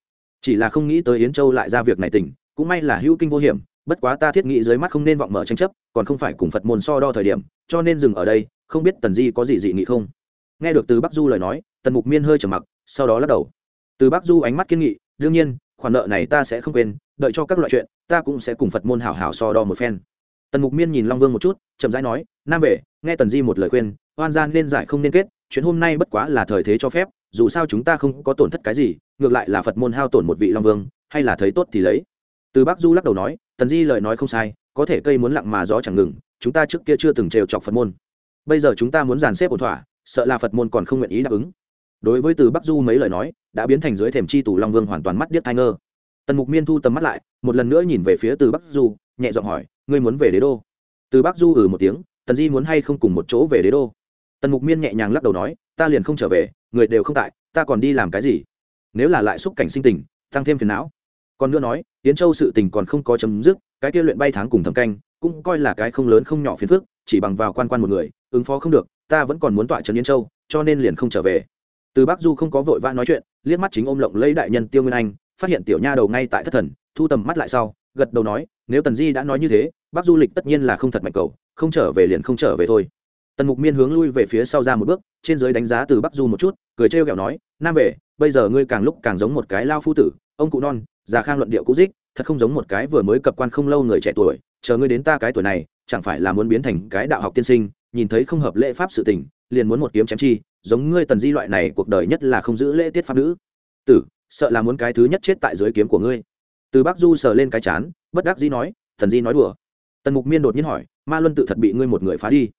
Chỉ là không nghĩ tới yến châu lại ra việc này tỉnh, cũng may là hữu kinh vô hiểm, bất quá ta thiết nghĩ dưới mắt không nên vọng mở tranh chấp, còn không phải cùng phật môn so đo thời điểm, cho nên dừng ở đây không biết tần di có gì dị nghị không? Nghe được từ bắc du lời nói, tần mục miên hơi trầm mặc, sau đó lắc đầu. Từ bắc du ánh mắt kiên nghị, đương nhiên, khoản nợ này ta sẽ không quên, đợi cho các loại chuyện, ta cũng sẽ cùng phật môn hảo hảo so đo một phen. Tần mục miên nhìn long vương một chút, chậm rãi nói, nam vệ nghe tần di một lời khuyên, oan gian nên giải không nên kết, chuyện hôm nay bất quá là thời thế cho phép, dù sao chúng ta không có tổn thất cái gì, ngược lại là phật môn hao tổn một vị long vương, hay là thấy tốt thì lấy. Từ bắc du lắc đầu nói, tần di lời nói không sai, có thể cây muốn lặng mà gió chẳng ngừng, chúng ta trước kia chưa từng trêu chọc phật môn bây giờ chúng ta muốn dàn xếp ổn thỏa, sợ là phật môn còn không nguyện ý đáp ứng. Đối với từ bắc du mấy lời nói, đã biến thành dưới thềm chi tù long vương hoàn toàn mắt điếc thai ngơ. Tần mục miên thu tầm mắt lại, một lần nữa nhìn về phía từ bắc du, nhẹ giọng hỏi, ngươi muốn về đế đô? Từ bắc du ừ một tiếng, tần di muốn hay không cùng một chỗ về đế đô? Tần mục miên nhẹ nhàng lắc đầu nói, ta liền không trở về, người đều không tại, ta còn đi làm cái gì? Nếu là lại xúc cảnh sinh tình, tăng thêm phiền não. Còn nữa nói tiến châu sự tình còn không có chấm dứt, cái kia luyện bay tháng cùng thầm canh, cũng coi là cái không lớn không nhỏ phiền phức, chỉ bằng vào quan quan một người ứng phó không được, ta vẫn còn muốn tọa trấn yên châu, cho nên liền không trở về. Từ bắc du không có vội vã nói chuyện, liếc mắt chính ôm lộng lấy đại nhân tiêu nguyên anh, phát hiện tiểu nha đầu ngay tại thất thần, thu tầm mắt lại sau, gật đầu nói, nếu tần di đã nói như thế, bắc du lịch tất nhiên là không thật mạnh cầu, không trở về liền không trở về thôi. Tần mục miên hướng lui về phía sau ra một bước, trên giới đánh giá từ bắc du một chút, cười trêu ghẹo nói, nam về, bây giờ ngươi càng lúc càng giống một cái lao phu tử, ông cụ non, già khang luận điệu cũ dích, thật không giống một cái vừa mới cập quan không lâu người trẻ tuổi, chờ ngươi đến ta cái tuổi này, chẳng phải là muốn biến thành cái đạo học tiên sinh nhìn thấy không hợp lễ pháp sự tình, liền muốn một kiếm chém chi, giống ngươi tần di loại này, cuộc đời nhất là không giữ lễ tiết pháp nữ. Tử, sợ là muốn cái thứ nhất chết tại dưới kiếm của ngươi. Từ bác du sờ lên cái chán, bất đắc dĩ nói, tần di nói đùa. Tần mục miên đột nhiên hỏi, ma luân tự thật bị ngươi một người phá đi?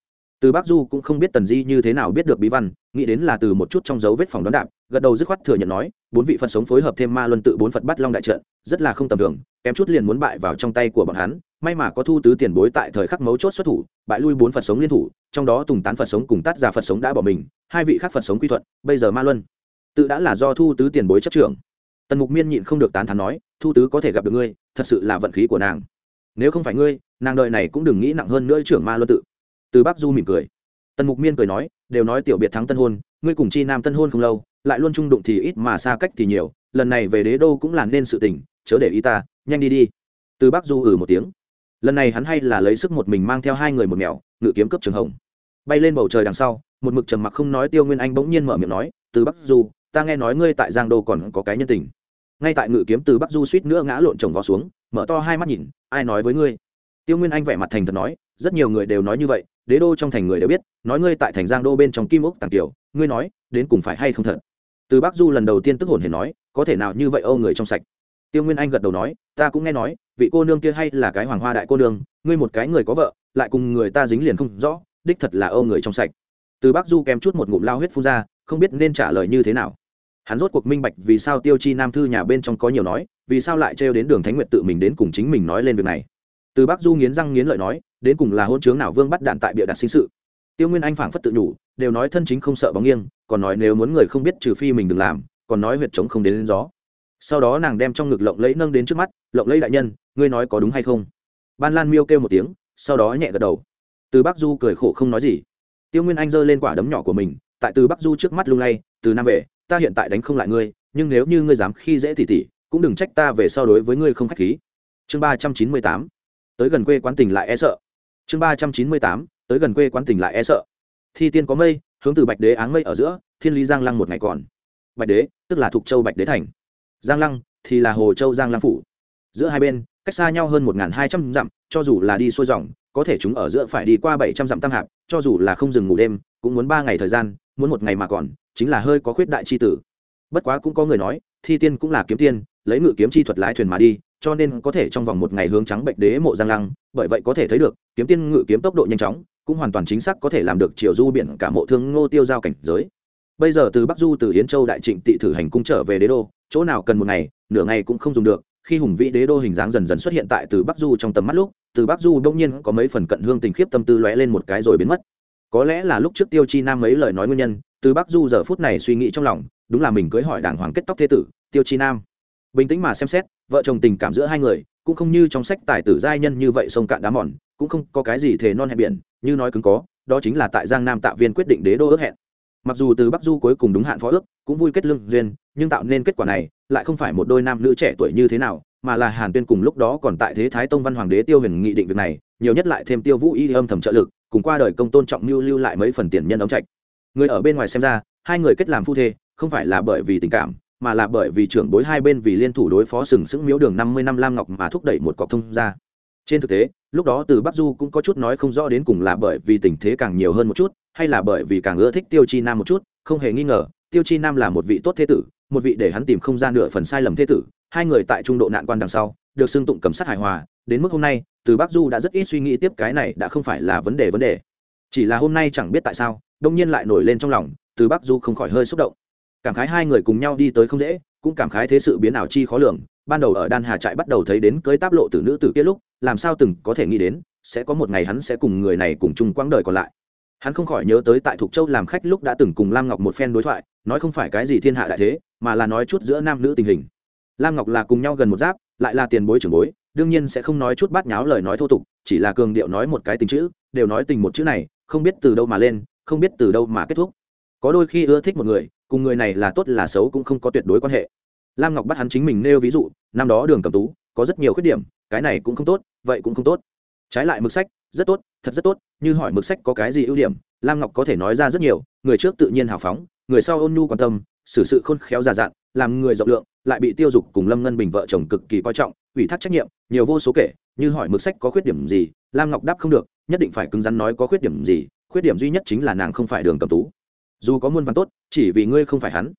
Từ bác du cũng không biết tần di như thế nào biết được bí văn, nghĩ đến là từ một chút trong dấu vết phòng đón đạp, gật đầu dứt khoát thừa nhận nói, bốn vị phật sống phối hợp thêm ma luân tự bốn phật bắt long đại trận, rất là không tầm thường, kém chút liền muốn bại vào trong tay của bọn hắn may mà có thu tứ tiền bối tại thời khắc mấu chốt xuất thủ, bại lui bốn phật sống liên thủ, trong đó tùng tán phật sống cùng tát già phật sống đã bỏ mình, hai vị khác phật sống quy thuận, bây giờ ma luân. Tự đã là do thu tứ tiền bối chấp trưởng. Tần mục miên nhịn không được tán thán nói, thu tứ có thể gặp được ngươi, thật sự là vận khí của nàng. Nếu không phải ngươi, nàng đợi này cũng đừng nghĩ nặng hơn nữa trưởng ma luân tự. Từ bắc du mỉm cười. Tần mục miên cười nói, đều nói tiểu biệt thắng tân hôn, ngươi cùng chi nam tân hôn không lâu, lại luôn trung đụng thì ít mà xa cách thì nhiều, lần này về đế đô cũng làm nên sự tình, chớ để ý ta, nhanh đi đi. Từ bắc du ử ừ một tiếng lần này hắn hay là lấy sức một mình mang theo hai người một mèo, ngự kiếm cấp trường hồng. Bay lên bầu trời đằng sau, một mực trầm mặc không nói tiêu nguyên anh bỗng nhiên mở miệng nói, từ bắc du, ta nghe nói ngươi tại giang đô còn có cái nhân tình. Ngay tại ngự kiếm từ bắc du suýt nữa ngã lộn chồng vào xuống, mở to hai mắt nhìn, ai nói với ngươi? Tiêu nguyên anh vẻ mặt thành thật nói, rất nhiều người đều nói như vậy, đế đô trong thành người đều biết, nói ngươi tại thành giang đô bên trong kim ốc tàng tiểu ngươi nói, đến cùng phải hay không thật? Từ bắc du lần đầu tiên tức hồn hề nói, có thể nào như vậy âu người trong sạch? Tiêu nguyên anh gật đầu nói, ta cũng nghe nói vị cô nương kia hay là cái hoàng hoa đại cô nương ngươi một cái người có vợ lại cùng người ta dính liền không rõ đích thật là âu người trong sạch. Từ bắc du kèm chút một ngụm lao huyết phun ra không biết nên trả lời như thế nào. Hắn rốt cuộc minh bạch vì sao tiêu chi nam thư nhà bên trong có nhiều nói vì sao lại trêu đến đường thánh nguyện tự mình đến cùng chính mình nói lên việc này. Từ bắc du nghiến răng nghiến lợi nói đến cùng là hôn chướng nào vương bắt đạn tại bịa đặt sinh sự. Tiêu nguyên anh phảng phất tự nhủ đều nói thân chính không sợ bóng nghiêng còn nói nếu muốn người không biết trừ phi mình đừng làm còn nói huyệt trống không đến, đến gió sau đó nàng đem trong ngực lộng lẫy nâng đến trước mắt, lộng lẫy đại nhân, ngươi nói có đúng hay không? Ban lan miêu kêu một tiếng, sau đó nhẹ gật đầu. Từ bắc du cười khổ không nói gì. Tiêu nguyên anh giơ lên quả đấm nhỏ của mình, tại từ bắc du trước mắt lung lay, từ nam về, ta hiện tại đánh không lại ngươi, nhưng nếu như ngươi dám khi dễ tỉ tỉ cũng đừng trách ta về so đối với ngươi không k h á c h khí. Chương ba trăm chín mươi tám. Tới gần quê quán tỉnh lại e sợ. Chương ba trăm chín mươi tám, tới gần quê quán tỉnh lại e sợ. Thi tiên có mây, hướng từ bạch đế áng mây ở giữa, thiên lý giang lăng một ngày còn. Bạch đế, tức là thuộc châu bạch đế thành giang lăng thì là hồ châu giang lăng phủ. Giữa hai bên, cách xa nhau hơn một hai trăm dặm, cho dù là đi xuôi dòng, có thể chúng ở giữa phải đi qua bảy trăm dặm tam hạp, cho dù là không dừng ngủ đêm, cũng muốn ba ngày thời gian, muốn một ngày mà còn, chính là hơi có khuyết đại c h i tử. Bất quá cũng có người nói, thi tiên cũng là kiếm tiên, lấy ngự kiếm chi thuật lái thuyền mà đi, cho nên có thể trong vòng một ngày hướng trắng bệnh đế mộ giang lăng, bởi vậy có thể thấy được, kiếm tiên ngự kiếm tốc độ nhanh chóng, cũng hoàn toàn chính xác có thể làm được chiều du biển cả mộ thương ngô tiêu giao cảnh giới. Bây giờ từ bắc du từ Hiến châu đại trịnh tị thử hành cung trở về đế đô chỗ nào cần một ngày, nửa ngày cũng không dùng được, khi hùng vĩ đế đô hình dáng dần dần xuất hiện tại từ bắc du trong tầm mắt lúc, từ bắc du đông nhiên có mấy phần cận hương tình khiếp tâm tư lóe lên một cái rồi biến mất. Có lẽ là lúc trước tiêu chi nam mấy lời nói nguyên nhân, từ bắc du giờ phút này suy nghĩ trong lòng, đúng là mình cưới hỏi đảng hoàng kết tóc thế tử, tiêu chi nam. Bình tĩnh mà xem xét, vợ chồng tình cảm giữa hai người, cũng không như trong sách tài tử giai nhân như vậy sông cạn đá mòn, cũng không có cái gì thề non hẹn biển, như nói cứng có, đó chính là tại giang nam tạ viên quyết định đế đô ước hẹn mặc dù từ bắc du cuối cùng đúng hạn phó ước cũng vui kết lương duyên, nhưng tạo nên kết quả này lại không phải một đôi nam nữ trẻ tuổi như thế nào, mà là hàn tuyên cùng lúc đó còn tại thế thái tông văn hoàng đế tiêu huyền nghị định việc này, nhiều nhất lại thêm tiêu vũ y âm thầm trợ lực, cùng qua đời công tôn trọng mưu lưu lại mấy phần tiền nhân ống trạch. Người ở bên ngoài xem ra, hai người kết làm phu thê, không phải là bởi vì tình cảm, mà là bởi vì trưởng bối hai bên vì liên thủ đối phó sừng sững miếu đường năm mươi năm lam ngọc mà thúc đẩy một cọc thông ra trên thực tế, lúc đó từ bắc du cũng có chút nói không rõ đến cùng là bởi vì tình thế càng nhiều hơn một chút, hay là bởi vì càng ưa thích tiêu chi nam một chút, không hề nghi ngờ, tiêu chi nam là một vị tốt thế tử, một vị để hắn tìm không gian nửa phần sai lầm thế tử. Hai người tại trung độ nạn quan đằng sau, được xưng tụng cầm sát hài hòa, đến mức hôm nay, từ bắc du đã rất ít suy nghĩ tiếp cái này đã không phải là vấn đề vấn đề. Chỉ là hôm nay chẳng biết tại sao, đông nhiên lại nổi lên trong lòng, từ bắc du không khỏi hơi xúc động. Cảm khái hai người cùng nhau đi tới không dễ cũng cảm khái thế sự biến ảo chi khó lường, ban đầu ở đan hà trại bắt đầu thấy đến cưới táp lộ từ nữ tử kia lúc, làm sao từng có thể nghĩ đến, sẽ có một ngày hắn sẽ cùng người này cùng chung quãng đời còn lại. Hắn không khỏi nhớ tới tại thục châu làm khách lúc đã từng cùng lam ngọc một phen đối thoại, nói không phải cái gì thiên hạ đại thế, mà là nói chút giữa nam nữ tình hình. Lam ngọc là cùng nhau gần một giáp, lại là tiền bối trưởng bối, đương nhiên sẽ không nói chút bát nháo lời nói thô tục, chỉ là cường điệu nói một cái tình chữ, đều nói tình một chữ này, không biết từ đâu mà lên, không biết từ đâu mà kết thúc. Có đôi khi ưa thích một người cùng người này là tốt là xấu cũng không có tuyệt đối quan hệ. Lam ngọc bắt hắn chính mình nêu ví dụ, năm đó đường cầm tú, có rất nhiều khuyết điểm, cái này cũng không tốt, vậy cũng không tốt. Trái lại mực sách, rất tốt, thật rất tốt, như hỏi mực sách có cái gì ưu điểm, lam ngọc có thể nói ra rất nhiều, người trước tự nhiên hào phóng, người sau ôn nhu quan tâm, xử sự khôn khéo già dặn, làm người rộng lượng, lại bị tiêu dục cùng lâm ngân bình vợ chồng cực kỳ coi trọng, ủy thác trách nhiệm, nhiều vô số kể, như hỏi mực sách có khuyết điểm gì, lam ngọc đáp không được, nhất định phải cứng rắn nói có khuyết điểm gì, khuyết điểm duy nhất chính là nàng không phải đường cầm tú dù có muôn văn tốt, chỉ vì ngươi không phải hắn.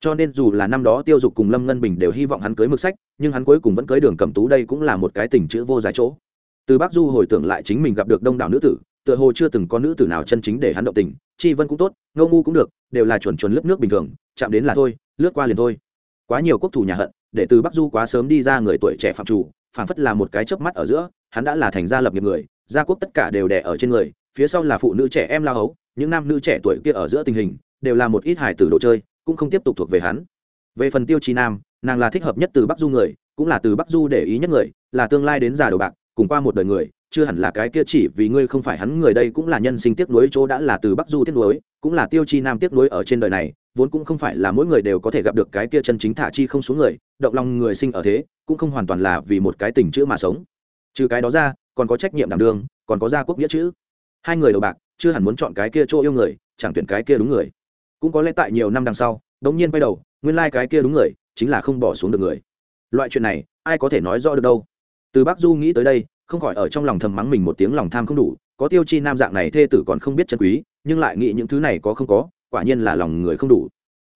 Cho nên dù là năm đó tiêu dục cùng lâm ngân bình đều hy vọng hắn cưới mực sách, nhưng hắn cuối cùng vẫn cưới đường cẩm tú, đây cũng là một cái tình chữ vô giá chỗ. Từ bác du hồi tưởng lại chính mình gặp được đông đảo nữ tử, tựa hồ chưa từng có nữ tử nào chân chính để hắn động tình, chi vân cũng tốt, ngô ngu cũng được, đều là chuẩn chuẩn lớp nước bình thường, chạm đến là thôi, lướt qua liền thôi. Quá nhiều quốc thủ nhà hận, để từ bắc du quá sớm đi ra người tuổi trẻ phạm chủ, phảng phất là một cái chớp mắt ở giữa, hắn đã là thành gia lập nghiệp người, gia quốc tất cả đều đẻ ở trên người phía sau là phụ nữ trẻ em la hấu, những nam nữ trẻ tuổi kia ở giữa tình hình đều là một ít hài tử đồ chơi, cũng không tiếp tục thuộc về hắn. Về phần tiêu chí nam, nàng là thích hợp nhất từ bắc du người, cũng là từ bắc du để ý nhất người, là tương lai đến già đồ bạc, cùng qua một đời người, chưa hẳn là cái kia chỉ vì ngươi không phải hắn người đây cũng là nhân sinh tiếc nuối chỗ đã là từ bắc du tiếc nuối, cũng là tiêu chi nam tiếc nuối ở trên đời này, vốn cũng không phải là mỗi người đều có thể gặp được cái kia chân chính thả chi không xuống người, động lòng người sinh ở thế, cũng không hoàn toàn là vì một cái tình chữ mà sống. Trừ cái đó ra, còn có trách nhiệm đảm đương, còn có gia quốc nghĩa chữ hai người đầu bạc, chưa hẳn muốn chọn cái kia chỗ yêu người, chẳng tuyển cái kia đúng người. Cũng có lẽ tại nhiều năm đằng sau, đống nhiên quay đầu, nguyên lai cái kia đúng người, chính là không bỏ xuống được người. Loại chuyện này, ai có thể nói rõ được đâu. Từ bác du nghĩ tới đây, không khỏi ở trong lòng thầm mắng mình một tiếng lòng tham không đủ, có tiêu chi nam dạng này thê tử còn không biết chân quý, nhưng lại nghĩ những thứ này có không có, quả nhiên là lòng người không đủ.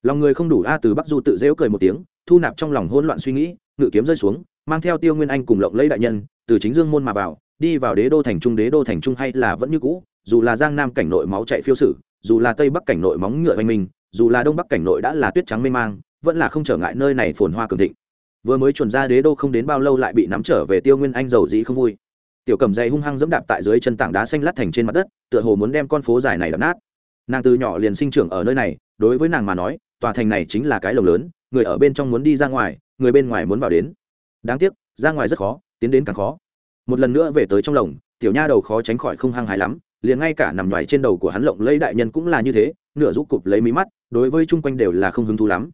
Lòng người không đủ, a từ bắc du tự dễu cười một tiếng, thu nạp trong lòng hỗn loạn suy nghĩ, ngự kiếm rơi xuống, mang theo tiêu nguyên anh cùng lộng lấy đại nhân, từ chính dương môn mà vào đi vào đế đô thành trung, đế đô thành trung hay là vẫn như cũ, dù là giang nam cảnh nội máu chạy phiêu sử, dù là tây bắc cảnh nội móng ngựa oanh minh dù là đông bắc cảnh nội đã là tuyết trắng mê mang, vẫn là không trở ngại nơi này phồn hoa cường thịnh. Vừa mới chuẩn ra đế đô không đến bao lâu lại bị nắm trở về tiêu nguyên anh giàu dĩ không vui. Tiểu cầm dày hung hăng dẫm đạp tại dưới chân tảng đá xanh lát thành trên mặt đất, tựa hồ muốn đem con phố dài này đập nát. Nàng từ nhỏ liền sinh trưởng ở nơi này, đối với nàng mà nói, tòa thành này chính là cái lồng lớn, người ở bên trong muốn đi ra ngoài, người bên ngoài muốn vào đến. Đáng tiếc, ra ngoài rất khó, tiến đến càng khó một lần nữa về tới trong lồng tiểu nha đầu khó tránh khỏi không hăng hái lắm, liền ngay cả nằm ngoài trên đầu của hắn lộng lấy đại nhân cũng là như thế, nửa rũ cụp lấy mí mắt, đối với chung quanh đều là không hứng thú lắm.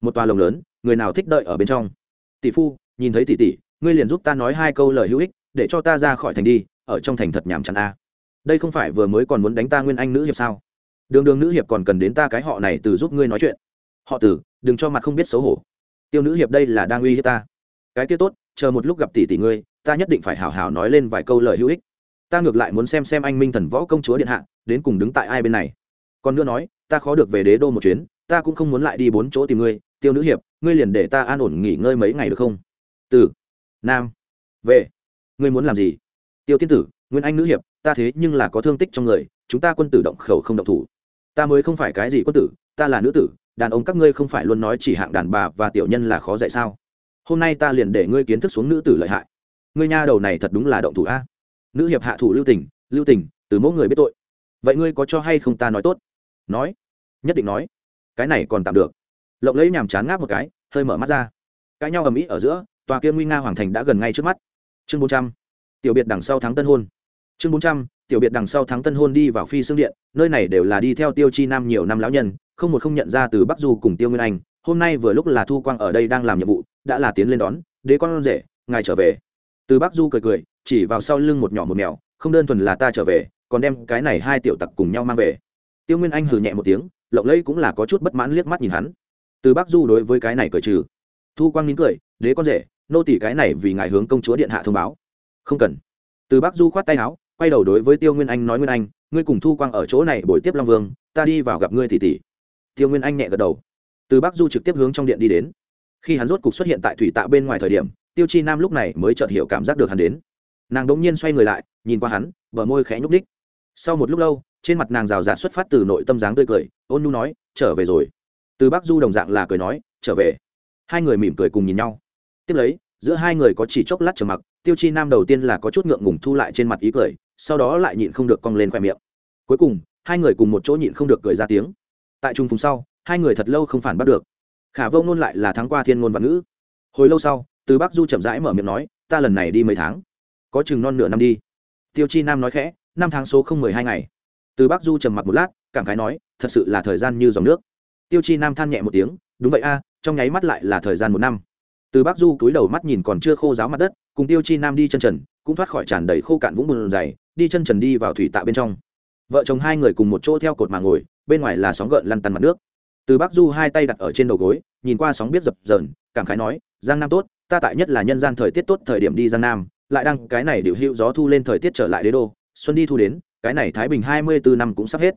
Một tòa lồng lớn, người nào thích đợi ở bên trong? Tỷ phu, nhìn thấy tỷ tỷ, ngươi liền giúp ta nói hai câu lời hữu ích, để cho ta ra khỏi thành đi, ở trong thành thật nhàm chán a. Đây không phải vừa mới còn muốn đánh ta nguyên anh nữ hiệp sao? Đường đường nữ hiệp còn cần đến ta cái họ này từ giúp ngươi nói chuyện. Họ tử, đừng cho mặt không biết xấu hổ. Tiêu nữ hiệp đây là đang uy hiếp ta. Cái kia tốt, chờ một lúc gặp tỷ tỷ ngươi ta nhất định phải hào hào nói lên vài câu lời hữu ích. Ta ngược lại muốn xem xem anh minh thần võ công chúa điện hạ, đến cùng đứng tại ai bên này. Còn nữa nói, ta khó được về đế đô một chuyến, ta cũng không muốn lại đi bốn chỗ tìm ngươi, tiêu nữ hiệp, ngươi liền để ta an ổn nghỉ ngơi mấy ngày được không? Từ, nam, về. Ngươi muốn làm gì? Tiêu tiên tử, nguyên anh nữ hiệp, ta thế nhưng là có thương tích trong người, chúng ta quân tử động khẩu không động thủ. Ta mới không phải cái gì quân tử, ta là nữ tử, đàn ông các ngươi không phải luôn nói chỉ hạng đàn bà và tiểu nhân là khó dạy sao? Hôm nay ta liền để ngươi kiến thức xuống nữ tử lợi hại ngươi nha đầu này thật đúng là động thủ a. Nữ hiệp hạ thủ lưu tình lưu tình, từ mỗi người biết tội. Vậy ngươi có cho hay không ta nói tốt? Nói. Nhất định nói. Cái này còn tạm được. Lộng lấy nhàm chán ngáp một cái, hơi mở mắt ra. Cãi nhau ầm ĩ ở giữa, tòa kia nguy nga hoàng thành đã gần ngay trước mắt. Chương bốn trăm. Tiểu biệt đằng sau thắng tân hôn. Chương bốn trăm, tiểu biệt đằng sau thắng tân hôn đi vào phi xương điện, nơi này đều là đi theo tiêu chi nam nhiều năm lão nhân, không một không nhận ra từ bắc du cùng tiêu nguyên anh. Hôm nay vừa lúc là thu quang ở đây đang làm nhiệm vụ, đã là tiến lên đón, đế con rể, ngài trở về từ Bác du cười cười, chỉ vào sau lưng một nhỏ một mèo, không đơn thuần là ta trở về, còn đem cái này hai tiểu tặc cùng nhau mang về. Tiêu nguyên anh hừ nhẹ một tiếng, lộng lẫy cũng là có chút bất mãn liếc mắt nhìn hắn. Từ Bác du đối với cái này cười trừ. Thu quang nín cười, đế con rể, nô tỷ cái này vì ngài hướng công chúa điện hạ thông báo. Không cần. Từ Bác du khoát tay áo, quay đầu đối với tiêu nguyên anh nói, nguyên anh, ngươi cùng thu quang ở chỗ này buổi tiếp long vương, ta đi vào gặp ngươi tỷ tỷ tiêu nguyên anh nhẹ gật đầu. Từ Bác du trực tiếp hướng trong điện đi đến. Khi hắn rốt cục xuất hiện tại thủy tạ bên ngoài thời điểm tiêu chi nam lúc này mới chợt hiểu cảm giác được hắn đến. Nàng đ ỗ n g nhiên xoay người lại, nhìn qua hắn, bờ môi khẽ nhúc đích sau một lúc lâu, trên mặt nàng rào rạt xuất phát từ nội tâm dáng tươi cười, ôn nu nói, trở về rồi. Từ bắc du đồng dạng là cười nói, trở về. Hai người mỉm cười cùng nhìn nhau. Tiếp lấy, giữa hai người có chỉ chốc lát trở mặc, tiêu chi nam đầu tiên là có chút ngượng ngùng thu lại trên mặt ý cười, sau đó lại nhịn không được cong lên khoe miệng. Cuối cùng, hai người cùng một chỗ nhịn không được cười ra tiếng. Tại trung phùng sau, hai người thật lâu không phản bắt được. Khả vông nôn lại là thắng qua thiên ngôn văn ngữ. Hồi lâu sau từ bắc du chậm rãi mở miệng nói, ta lần này đi mấy tháng? Có chừng non nửa năm đi. Tiêu chi nam nói khẽ, năm tháng số không mười hai ngày. Từ bắc du trầm mặc một lát, cảm khái nói, thật sự là thời gian như dòng nước. Tiêu chi nam than nhẹ một tiếng, đúng vậy a, trong nháy mắt lại là thời gian một năm. Từ bắc du cúi đầu mắt nhìn còn chưa khô ráo mặt đất, cùng tiêu chi nam đi chân trần, cũng thoát khỏi tràn đầy khô cạn vũng bùn dày, đi chân trần đi vào thủy tạ bên trong. Vợ chồng hai người cùng một chỗ theo cột mà ngồi, bên ngoài là sóng gợn lăn tăn mặt nước từ bắc du hai tay đặt ở trên đầu gối, nhìn qua sóng biết dập dờn, cảm khái nói, giang nam tốt, ta tại nhất là nhân gian thời tiết tốt thời điểm đi giang nam, lại đăng cái này điều hữu gió thu lên thời tiết trở lại đế đô, xuân đi thu đến, cái này thái bình hai mươi bốn năm cũng sắp hết.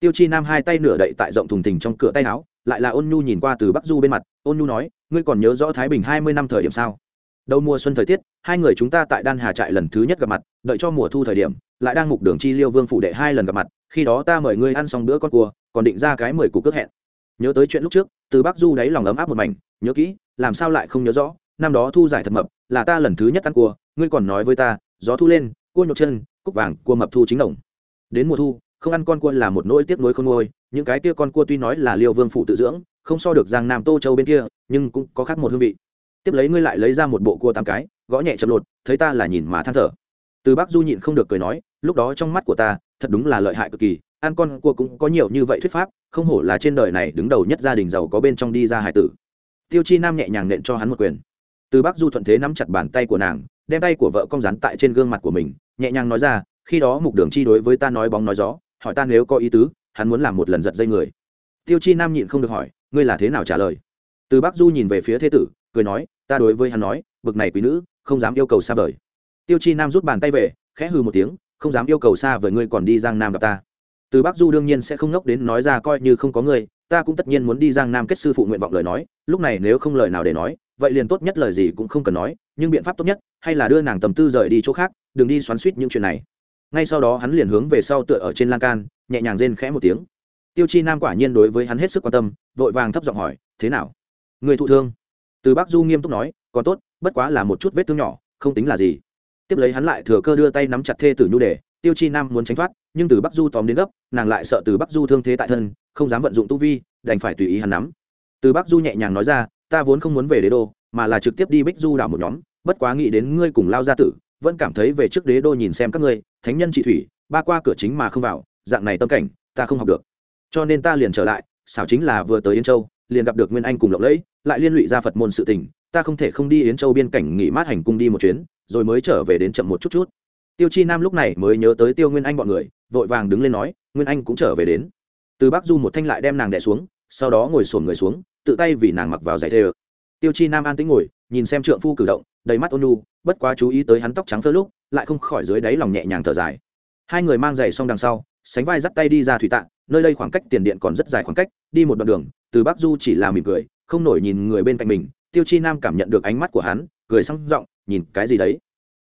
Tiêu chi nam hai tay nửa đậy tại rộng thùng thình trong cửa tay áo, lại là ôn nhu nhìn qua từ bắc du bên mặt, ôn nhu nói, ngươi còn nhớ rõ thái bình hai mươi năm thời điểm sao? Đầu mùa xuân thời tiết, hai người chúng ta tại đan hà trại lần thứ nhất gặp mặt, đợi cho mùa thu thời điểm, lại đang mục đường chi liêu vương phủ đệ hai lần gặp mặt, khi đó ta mời ngươi ăn xong bữa con cua, còn định ra cái mười cục cước hẹn nhớ tới chuyện lúc trước, từ bác du đáy lòng ấm áp một mảnh, nhớ kỹ, làm sao lại không nhớ rõ, năm đó thu giải thật mập, là ta lần thứ nhất ăn cua, ngươi còn nói với ta, gió thu lên, cua nhột chân, cúc vàng, cua mập thu chính đồng. Đến mùa thu, không ăn con cua là một nỗi tiếc nuối không nuôi những cái kia con cua tuy nói là liêu vương phụ tự dưỡng, không so được giang nam tô châu bên kia, nhưng cũng có khác một hương vị. Tiếp lấy ngươi lại lấy ra một bộ cua tám cái, gõ nhẹ chậm lột, thấy ta là nhìn mà than thở. Từ bác du nhịn không được cười nói, lúc đó trong mắt của ta, thật đúng là lợi hại cực kỳ ăn con cua cũng có nhiều như vậy thuyết pháp, không hổ là trên đời này đứng đầu nhất gia đình giàu có bên trong đi ra hải tử. Tiêu chi nam nhẹ nhàng nện cho hắn một quyền. Từ bắc du thuận thế nắm chặt bàn tay của nàng, đem tay của vợ cong rắn tại trên gương mặt của mình, nhẹ nhàng nói ra, khi đó mục đường chi đối với ta nói bóng nói gió, hỏi ta nếu có ý tứ, hắn muốn làm một lần giật dây người. Tiêu chi nam nhịn không được hỏi, ngươi là thế nào trả lời? Từ bắc du nhìn về phía thế tử, cười nói, ta đối với hắn nói, bực này quý nữ, không dám yêu cầu xa vời. Tiêu chi nam rút bàn tay về, khẽ hư một tiếng, không dám yêu cầu xa vời ngươi còn đi giang nam gặp ta từ Bắc du đương nhiên sẽ không ngốc đến nói ra coi như không có người, ta cũng tất nhiên muốn đi giang nam kết sư phụ nguyện vọng lời nói lúc này nếu không lời nào để nói vậy liền tốt nhất lời gì cũng không cần nói nhưng biện pháp tốt nhất hay là đưa nàng tầm tư rời đi chỗ khác đừng đi xoắn suýt những chuyện này. Ngay sau đó hắn liền hướng về sau tựa ở trên lan can nhẹ nhàng rên khẽ một tiếng. Tiêu chi nam quả nhiên đối với hắn hết sức quan tâm vội vàng thấp giọng hỏi thế nào? Người thụ thương? Từ Bắc du nghiêm túc nói còn tốt bất quá là một chút vết thương nhỏ không tính là gì. Tiếp lấy hắn lại thừa cơ đưa tay nắm chặt thê tử nhu đề tiêu chi nam muốn tránh thoát nhưng từ bắc du tóm đến gấp, nàng lại sợ từ bắc du thương thế tại thân, không dám vận dụng tu vi, đành phải tùy ý hắn nắm. Từ bắc du nhẹ nhàng nói ra, ta vốn không muốn về đế đô, mà là trực tiếp đi bích du đảo một nhóm, bất quá nghĩ đến ngươi cùng lao gia tử, vẫn cảm thấy về trước đế đô nhìn xem các ngươi, thánh nhân trị thủy, ba qua cửa chính mà không vào, dạng này tâm cảnh, ta không học được. Cho nên ta liền trở lại, xảo chính là vừa tới yên châu, liền gặp được nguyên anh cùng lộng lẫy, lại liên lụy ra phật môn sự tình, ta không thể không đi yến châu biên cảnh nghỉ mát hành cung đi một chuyến, rồi mới trở về đến chậm một chút chút tiêu chi nam lúc này mới nhớ tới tiêu nguyên anh bọn người, vội vàng đứng lên nói, nguyên anh cũng trở về đến. Từ bắc du một thanh lại đem nàng đẻ xuống, sau đó ngồi sổn người xuống, tự tay vì nàng mặc vào giày thê ơ tiêu chi nam an tĩnh ngồi, nhìn xem trượng phu cử động, đầy mắt ôn nu bất quá chú ý tới hắn tóc trắng phơ lúc, lại không khỏi dưới đáy lòng nhẹ nhàng thở dài. Hai người mang giày xong đằng sau, sánh vai dắt tay đi ra thủy tạng, nơi đây khoảng cách tiền điện còn rất dài khoảng cách, đi một đoạn đường, từ bắc du chỉ là mỉm cười, không nổi nhìn người bên cạnh mình, tiêu chi nam cảm nhận được ánh mắt của hắn, cười sang giọng, nhìn cái gì đấy?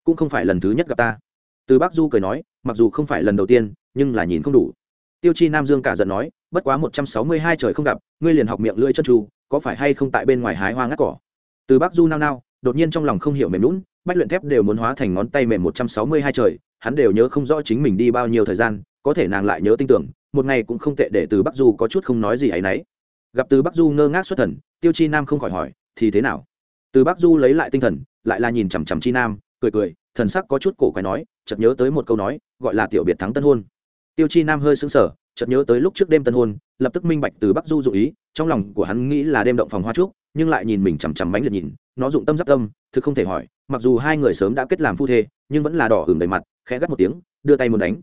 Cũng không phải lần thứ nhất gặp ta từ bắc du cười nói, mặc dù không phải lần đầu tiên, nhưng là nhìn không đủ. Tiêu chi nam dương cả giận nói, bất quá một trăm sáu mươi hai trời không gặp, ngươi liền học miệng lưỡi chân tru, có phải hay không tại bên ngoài hái hoa ngắt cỏ? Từ bắc du nao nao, đột nhiên trong lòng không hiểu mềm lún bách luyện thép đều muốn hóa thành ngón tay mềm một trăm sáu mươi hai trời, hắn đều nhớ không rõ chính mình đi bao nhiêu thời gian, có thể nàng lại nhớ tin tưởng, một ngày cũng không tệ để từ bắc du có chút không nói gì ấ y n ấ y gặp từ bắc du ngơ ngác xuất thần, tiêu chi nam không khỏi hỏi, thì thế nào? Từ bắc du lấy lại tinh thần, lại là nhìn chằm chằm chi nam, cười cười thần sắc có chút cổ quái nói, chợt nhớ tới một câu nói, gọi là tiểu biệt thắng tân hôn. Tiêu chi nam hơi sững sờ, chợt nhớ tới lúc trước đêm tân hôn, lập tức minh bạch từ bắc du dụ ý, trong lòng của hắn nghĩ là đêm động phòng hoa trúc, nhưng lại nhìn mình chằm chằm bánh liệt nhìn, nó dụng tâm giáp tâm thực không thể hỏi, mặc dù hai người sớm đã kết làm phu thê, nhưng vẫn là đỏ ửng đầy mặt, khẽ gắt một tiếng, đưa tay muốn đánh.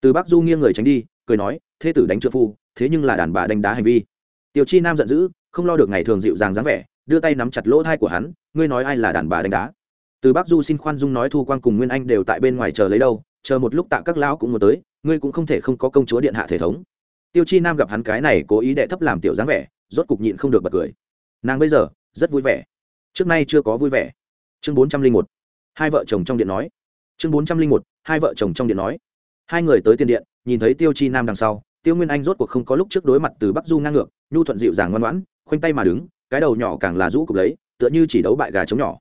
Từ bắc du nghiêng người tránh đi, cười nói, thế tử đánh trợ phu, thế nhưng là đàn bà đánh đá hành vi. Tiêu chi nam giận dữ, không lo được ngày thường dịu dàng dáng vẻ, đưa tay nắm chặt lỗ thai của hắn, ngươi nói ai là đàn bà đánh đá? Từ bắc du xin khoan dung nói thu quang cùng nguyên anh đều tại bên ngoài chờ lấy đâu, chờ một lúc tạ các lão cũng muốn tới, ngươi cũng không thể không có công chúa điện hạ thể thống. Tiêu chi nam gặp hắn cái này cố ý đệ thấp làm tiểu dáng vẻ, rốt cục nhịn không được bật cười. Nàng bây giờ, rất vui vẻ. Trước nay chưa có vui vẻ. Chương bốn trăm linh một, hai vợ chồng trong điện nói. Chương bốn trăm linh một, hai vợ chồng trong điện nói. Hai người tới tiền điện, nhìn thấy tiêu chi nam đằng sau, tiêu nguyên anh rốt cuộc không có lúc trước đối mặt từ bắc du ngang ngược, nhu thuận dịu dàng ngoan ngoãn, khoanh tay mà đứng, cái đầu nhỏ càng là rũ cục lấy, tựa như chỉ đấu bại gà trống nhỏ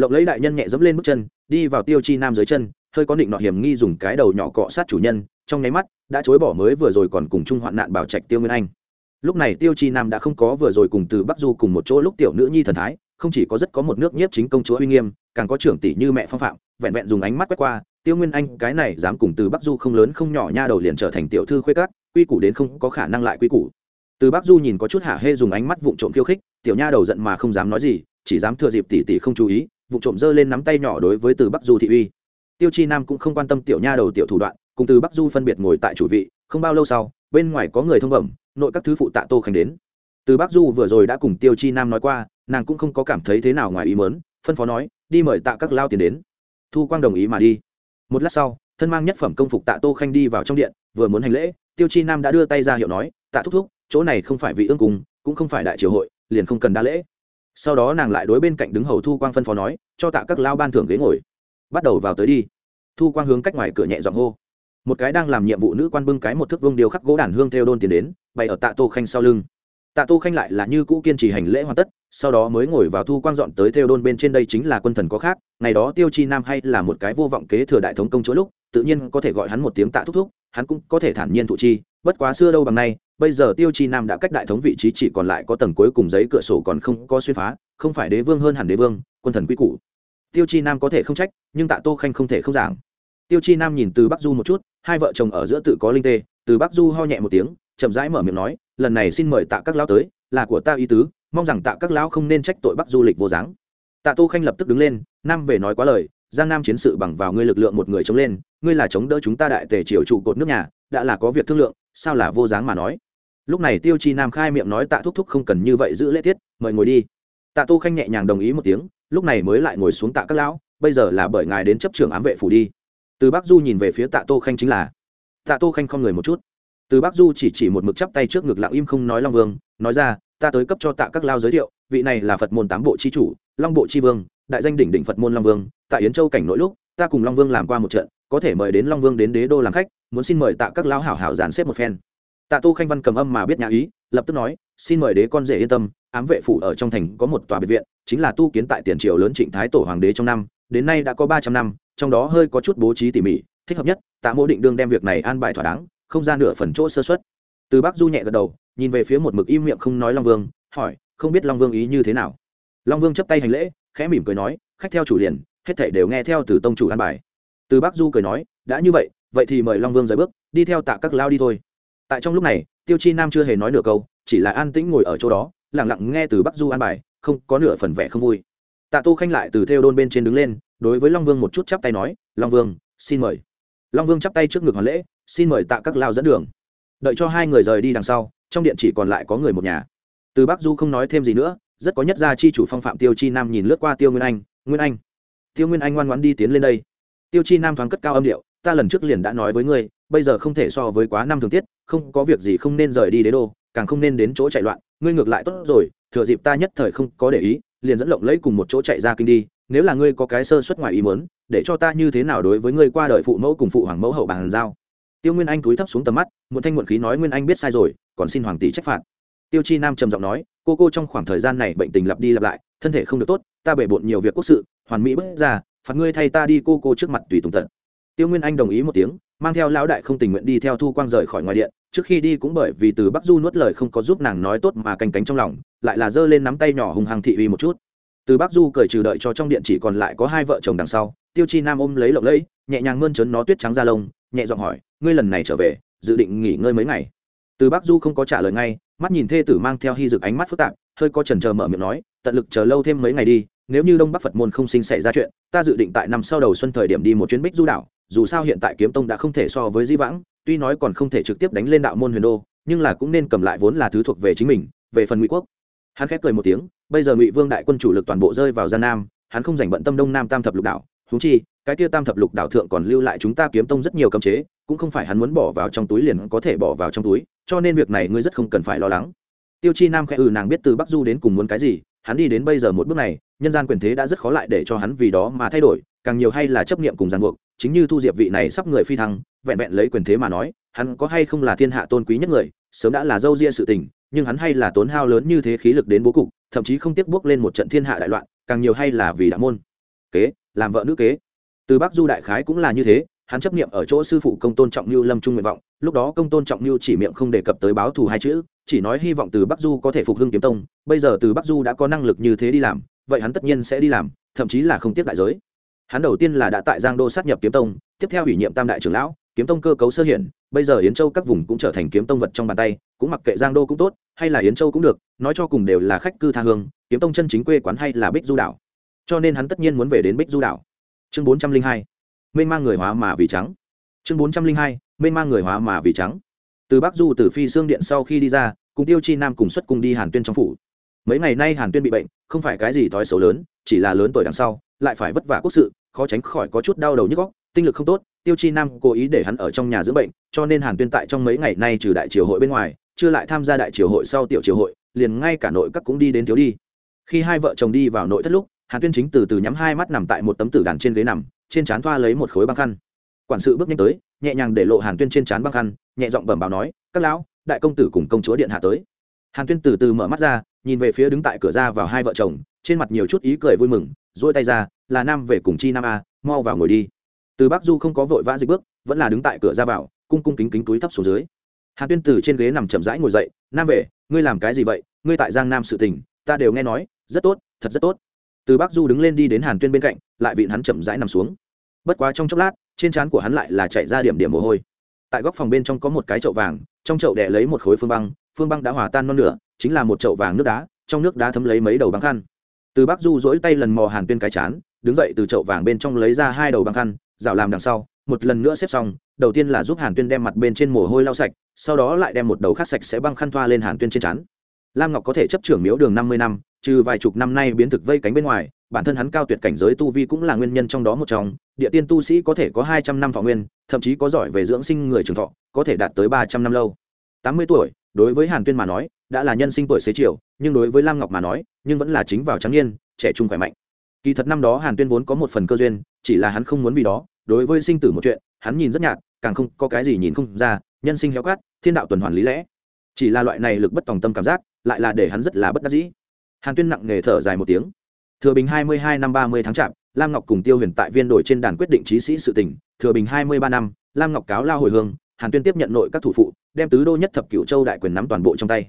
lộng lấy đại nhân nhẹ dẫm lên bước chân, đi vào tiêu chi nam dưới chân, hơi có định nọ hiểm nghi dùng cái đầu nhỏ cọ sát chủ nhân, trong nháy mắt, đã chối bỏ mới vừa rồi còn cùng chung hoạn nạn bảo trạch tiêu nguyên anh. Lúc này tiêu chi nam đã không có vừa rồi cùng từ bắc du cùng một chỗ lúc tiểu nữ nhi thần thái, không chỉ có rất có một nước nhiếp chính công chúa uy nghiêm, càng có trưởng tỷ như mẹ phong phạm, vẹn vẹn dùng ánh mắt quét qua, tiêu nguyên anh, cái này dám cùng từ bắc du không lớn không nhỏ nha đầu liền trở thành tiểu thư khuê cát quy củ đến không có khả năng lại quy củ. Từ bắc du nhìn có chút hả hê dùng ánh mắt vụng trộm khiêu khích, tiểu nha đầu giận mà không dám nói gì, chỉ dám thừa dịp tỷ tỷ không chú ý Vụ trộm dơ lên nắm tay nhỏ đối với từ bắc du thị uy. Tiêu chi nam cũng không quan tâm tiểu nha đầu tiểu thủ đoạn, cùng từ bắc du phân biệt ngồi tại chủ vị, không bao lâu sau, bên ngoài có người thông bẩm, nội các thứ phụ tạ tô khánh đến. Từ bắc du vừa rồi đã cùng tiêu chi nam nói qua, nàng cũng không có cảm thấy thế nào ngoài ý mớn phân phó nói, đi mời tạ các lao tiền đến. Thu quang đồng ý mà đi. Một lát sau, thân mang nhất phẩm công phục tạ tô khanh đi vào trong điện, vừa muốn hành lễ, tiêu chi nam đã đưa tay ra hiệu nói, tạ thúc thúc, chỗ này không phải vị ương cùng cũng không phải đại triều hội, liền không cần đa lễ sau đó nàng lại đối bên cạnh đứng hầu thu quang phân phó nói, cho tạ các lao ban thưởng ghế ngồi. Bắt đầu vào tới đi. Thu quang hướng cách ngoài cửa nhẹ giọng hô. Một cái đang làm nhiệm vụ nữ quan bưng cái một thước vương điều khắc gỗ đàn hương theo đôn tiền đến, bày ở tạ tô khanh sau lưng. Tạ tô khanh lại là như cũ kiên trì hành lễ hoàn tất, sau đó mới ngồi vào thu quang dọn tới theo đôn bên trên đây chính là quân thần có khác, ngày đó tiêu chi nam hay là một cái vô vọng kế thừa đại thống công chỗ lúc, tự nhiên có thể gọi hắn một tiếng tạ thúc thúc, hắn cũng có thể thản nhiên thụ chi, bất quá xưa đâu bằng nay bây giờ tiêu chi nam đã cách đại thống vị trí chỉ còn lại có tầng cuối cùng giấy cửa sổ còn không có xuyên phá, không phải đế vương hơn hẳn đế vương, quân thần quy củ. Tiêu chi nam có thể không trách, nhưng tạ tô khanh không thể không giảng. Tiêu chi nam nhìn từ bắc du một chút, hai vợ chồng ở giữa tự có linh tê, từ bắc du ho nhẹ một tiếng, chậm rãi mở miệng nói, lần này xin mời tạ các lão tới, là của ta ý tứ, mong rằng tạ các lão không nên trách tội bắc du lịch vô dáng tạ tô khanh lập tức đứng lên, nam về nói quá lời, giang nam chiến sự bằng vào ngươi lực lượng một người chống lên, ngươi là chống đỡ chúng ta đại tề triều trụ cột nước nhà, đã là có việc thương lượng, sao là vô dáng mà nói? Lúc này tiêu chi nam khai miệng nói tạ thúc thúc không cần như vậy giữ lễ tiết, mời ngồi đi. Tạ tu khanh nhẹ nhàng đồng ý một tiếng, lúc này mới lại ngồi xuống tạ các lão, bây giờ là bởi ngài đến chấp trưởng ám vệ phủ đi. Từ bắc du nhìn về phía tạ tô khanh chính là, tạ tô khanh không người một chút. Từ bắc du chỉ chỉ một mực chắp tay trước ngực lặng im không nói long vương, nói ra, ta tới cấp cho tạ các lao giới thiệu, vị này là phật môn tám bộ c h i chủ, long bộ c h i vương, đại danh đỉnh đỉnh phật môn long vương, tại yến châu cảnh nội lúc, ta cùng long vương làm qua một trận, có thể mời đến long vương đến đế đô làm khách, muốn xin mời tạ các lao hảo hảo dàn xếp một phen tạ tô khanh văn cầm âm mà biết nhà ý, lập tức nói, xin mời đế con rể yên tâm, ám vệ phủ ở trong thành có một tòa biệt viện, chính là tu kiến tại tiền triều lớn trịnh thái tổ hoàng đế trong năm, đến nay đã có ba trăm năm, trong đó hơi có chút bố trí tỉ mỉ, thích hợp nhất, tạ mô định đương đem việc này an bài thỏa đáng, không ra nửa phần chỗ sơ xuất từ bắc du nhẹ gật đầu, nhìn về phía một mực im miệng không nói long vương, hỏi, không biết long vương ý như thế nào? Long vương chấp tay hành lễ, khẽ mỉm cười nói, khách theo chủ liền, hết thảy đều nghe theo từ tông chủ an bài. Từ bắc du cười nói, đã như vậy vậy thì mời long vương rời bước, đi theo tạ các lao đi thôi tại trong lúc này, tiêu chi nam chưa hề nói nửa câu, chỉ là an tĩnh ngồi ở chỗ đó lẳng lặng nghe từ bắc du an bài, không, có nửa phần vẻ không vui. Tạ tô khanh lại từ theo đôn bên trên đứng lên, đối với long vương một chút chắp tay nói, long vương, xin mời. Long vương chắp tay trước ngực hoàn lễ, xin mời tạ các lao dẫn đường. Đợi cho hai người rời đi đằng sau, trong điện chỉ còn lại có người một nhà. Từ bắc du không nói thêm gì nữa, rất có nhất gia chi chủ phong phạm tiêu chi nam nhìn lướt qua tiêu nguyên anh nguyên anh, tiêu nguyên anh ngoan ngoãn đi tiến lên đây. Tiêu chi nam thoáng cất cao âm điệu, ta lần trước liền đã nói với ngươi bây giờ không thể so với quá năm thường tiết, không có việc gì không nên rời đi đế đô, càng không nên đến chỗ chạy loạn, ngươi ngược lại tốt rồi, thừa dịp ta nhất thời không có để ý, liền dẫn lộng lấy cùng một chỗ chạy ra kinh đi, nếu là ngươi có cái sơ suất ngoài ý muốn, để cho ta như thế nào đối với ngươi qua đời phụ mẫu cùng phụ hoàng mẫu hậu bàn giao? Tiêu nguyên anh cúi thấp xuống tầm mắt một thanh muộn khí nói nguyên anh biết sai rồi, còn xin hoàng tỷ trách phạt. Tiêu chi nam trầm giọng nói, cô cô trong khoảng thời gian này bệnh tình lặp đi lặp lại, thân thể không được tốt, ta bể bộn nhiều việc quốc sự, hoàn mỹ bước ra, phạt ngươi thay ta đi cô cô trước mặt tùy tùng tận. Tiêu nguyên anh đồng ý một tiếng mang theo lão đại không tình nguyện đi theo thu quang rời khỏi ngoài điện, trước khi đi cũng bởi vì từ bắc du nuốt lời không có giúp nàng nói tốt mà canh cánh trong lòng, lại là giơ lên nắm tay nhỏ hùng hăng thị uy một chút. Từ bắc du cởi trừ đợi cho trong điện chỉ còn lại có hai vợ chồng đằng sau, tiêu chi nam ôm lấy lộng lẫy, nhẹ nhàng mơn trớn nó tuyết trắng ra lông, nhẹ giọng hỏi, ngươi lần này trở về, dự định nghỉ ngơi mấy ngày? Từ bắc du không có trả lời ngay, mắt nhìn thê tử mang theo hy dực ánh mắt phức tạp, hơi có trần chờ mở miệng nói, tận lực chờ lâu thêm mấy ngày đi, nếu như đông bắc phật môn không sinh xảy ra chuyện, ta dự định tại năm sau đầu xuân thời điểm đi một chuyến bích du đảo dù sao hiện tại kiếm tông đã không thể so với di vãng, tuy nói còn không thể trực tiếp đánh lên đạo môn huyền đô, nhưng là cũng nên cầm lại vốn là thứ thuộc về chính mình, về phần ngụy quốc. Hắn khép cười một tiếng, bây giờ ngụy vương đại quân chủ lực toàn bộ rơi vào gian nam, hắn không dành bận tâm đông nam tam thập lục đảo húng chi, cái kia tam thập lục đảo thượng còn lưu lại chúng ta kiếm tông rất nhiều cấm chế, cũng không phải hắn muốn bỏ vào trong túi liền có thể bỏ vào trong túi, cho nên việc này ngươi rất không cần phải lo lắng. Tiêu chi nam khẽ ừ nàng biết từ bắc du đến cùng muốn cái gì hắn đi đến bây giờ một bước này, nhân gian quyền thế đã rất khó lại để cho hắn vì đó mà thay đổi, càng nhiều hay là chấp niệm cùng ràng buộc, chính như thu diệp vị này sắp người phi thăng, vẹn vẹn lấy quyền thế mà nói, hắn có hay không là thiên hạ tôn quý nhất người, sớm đã là dâu ria sự tình, nhưng hắn hay là tốn hao lớn như thế khí lực đến bố cục, thậm chí không tiếc bước lên một trận thiên hạ đại loạn, càng nhiều hay là vì đạo môn. Kế, làm vợ nữ kế. Từ bắc du đại khái cũng là như thế hắn chấp niệm ở chỗ sư phụ công tôn trọng lưu lâm trung nguyện vọng, lúc đó công tôn trọng lưu chỉ miệng không đề cập tới báo thù hai chữ, chỉ nói hy vọng từ bắc du có thể phục hưng kiếm tông, bây giờ từ bắc du đã có năng lực như thế đi làm, vậy hắn tất nhiên sẽ đi làm, thậm chí là không tiếp đại giới. Hắn đầu tiên là đã tại giang đô sát nhập kiếm tông, tiếp theo ủy nhiệm tam đại trưởng lão, kiếm tông cơ cấu sơ hiển bây giờ yến châu các vùng cũng trở thành kiếm tông vật trong bàn tay, cũng mặc kệ giang đô cũng tốt, hay là yến châu cũng được, nói cho cùng đều là khách cư tha hương, kiếm tông chân chính quê quán hay là bích du đảo. Cho nên hắn tất nhiên muốn về đến bích du đảo. Chương bốn trăm linh hai mênh mang người hóa mà vì trắng. Chương bốn trăm linh hai, mênh mang người hóa mà vì trắng. Từ bắc du từ phi xương điện sau khi đi ra, cùng tiêu chi nam cùng xuất cùng đi hàn tuyên trong phủ. Mấy ngày nay hàn tuyên bị bệnh, không phải cái gì thói xấu lớn, chỉ là lớn tuổi đằng sau, lại phải vất vả quốc sự, khó tránh khỏi có chút đau đầu nhức góc tinh lực không tốt, tiêu chi nam cố ý để hắn ở trong nhà dưỡng bệnh, cho nên hàn tuyên tại trong mấy ngày nay trừ đại triều hội bên ngoài, chưa lại tham gia đại triều hội sau tiểu triều hội, liền ngay cả nội các cũng đi đến thiếu đi. Khi hai vợ chồng đi vào nội thất lúc hàn tuyên chính từ từ nhắm hai mắt nằm tại một tấm tử đàn trên ghế nằm, trên trán thoa lấy một khối băng khăn. Quản sự bước nhanh tới, nhẹ nhàng để lộ hàn tuyên trên trán băng khăn, nhẹ giọng bẩm báo nói, các lão, đại công tử cùng công chúa điện hạ tới. Hàn tuyên từ từ mở mắt ra, nhìn về phía đứng tại cửa ra vào hai vợ chồng, trên mặt nhiều chút ý cười vui mừng dỗi tay ra, là nam về cùng chi nam a, mau vào ngồi đi. Từ bắc du không có vội vã dịch bước, vẫn là đứng tại cửa ra vào, cung cung kính kính túi thấp xuống dưới. Hàn tuyên từ trên ghế nằm chậm rãi ngồi dậy, nam về, ngươi làm cái gì vậy? Ngươi tại giang nam sự tình, ta đều nghe nói, rất tốt, thật rất tốt từ bắc du đứng lên đi đến hàn tuyên bên cạnh, lại vịn hắn chậm rãi nằm xuống. Bất quá trong chốc lát, trên trán của hắn lại là chạy ra điểm điểm mồ hôi. Tại góc phòng bên trong có một cái chậu vàng, trong chậu đẻ lấy một khối phương băng phương băng đã hòa tan non nửa, chính là một chậu vàng nước đá, trong nước đá thấm lấy mấy đầu băng khăn. Từ bắc du dỗi tay lần mò hàn tuyên cái chán, đứng dậy từ chậu vàng bên trong lấy ra hai đầu băng khăn rào làm đằng sau, một lần nữa xếp xong, đầu tiên là giúp hàn tuyên đem mặt bên trên mồ hôi lau sạch, sau đó lại đem một đầu khác sạch sẽ băng khăn thoa lên hàn tuyên trên chán lam ngọc có thể chấp trưởng miếu đường năm mươi năm, trừ vài chục năm nay biến thực vây cánh bên ngoài, bản thân hắn cao tuyệt cảnh giới tu vi cũng là nguyên nhân trong đó một trong. Địa tiên tu sĩ có thể có hai trăm năm thọ nguyên, thậm chí có giỏi về dưỡng sinh người trường thọ, có thể đạt tới ba trăm năm lâu. Tám mươi tuổi, đối với hàn tuyên mà nói, đã là nhân sinh tuổi xế chiều, nhưng đối với lam ngọc mà nói, nhưng vẫn là chính vào trắng niên, trẻ trung khỏe mạnh. Kỳ thật năm đó hàn tuyên vốn có một phần cơ duyên, chỉ là hắn không muốn vì đó. Đối với sinh tử một chuyện, hắn nhìn rất nhạt, càng không có cái gì nhìn không ra, nhân sinh héo cát thiên đạo tuần hoàn lý lẽ. Chỉ là loại này lực bất tòng tâm cảm giác lại là để hắn rất là bất đắc dĩ. Hàn tuyên nặng nề thở dài một tiếng. Thừa bình hai mươi hai năm ba mươi tháng chạp lam ngọc cùng tiêu huyền tại viên đổi trên đàn quyết định trí sĩ sự tỉnh thừa bình hai mươi ba năm, lam ngọc cáo lao hồi hương, hàn tuyên tiếp nhận nội các thủ phụ, đem tứ đô nhất thập cửu châu đại quyền nắm toàn bộ trong tay.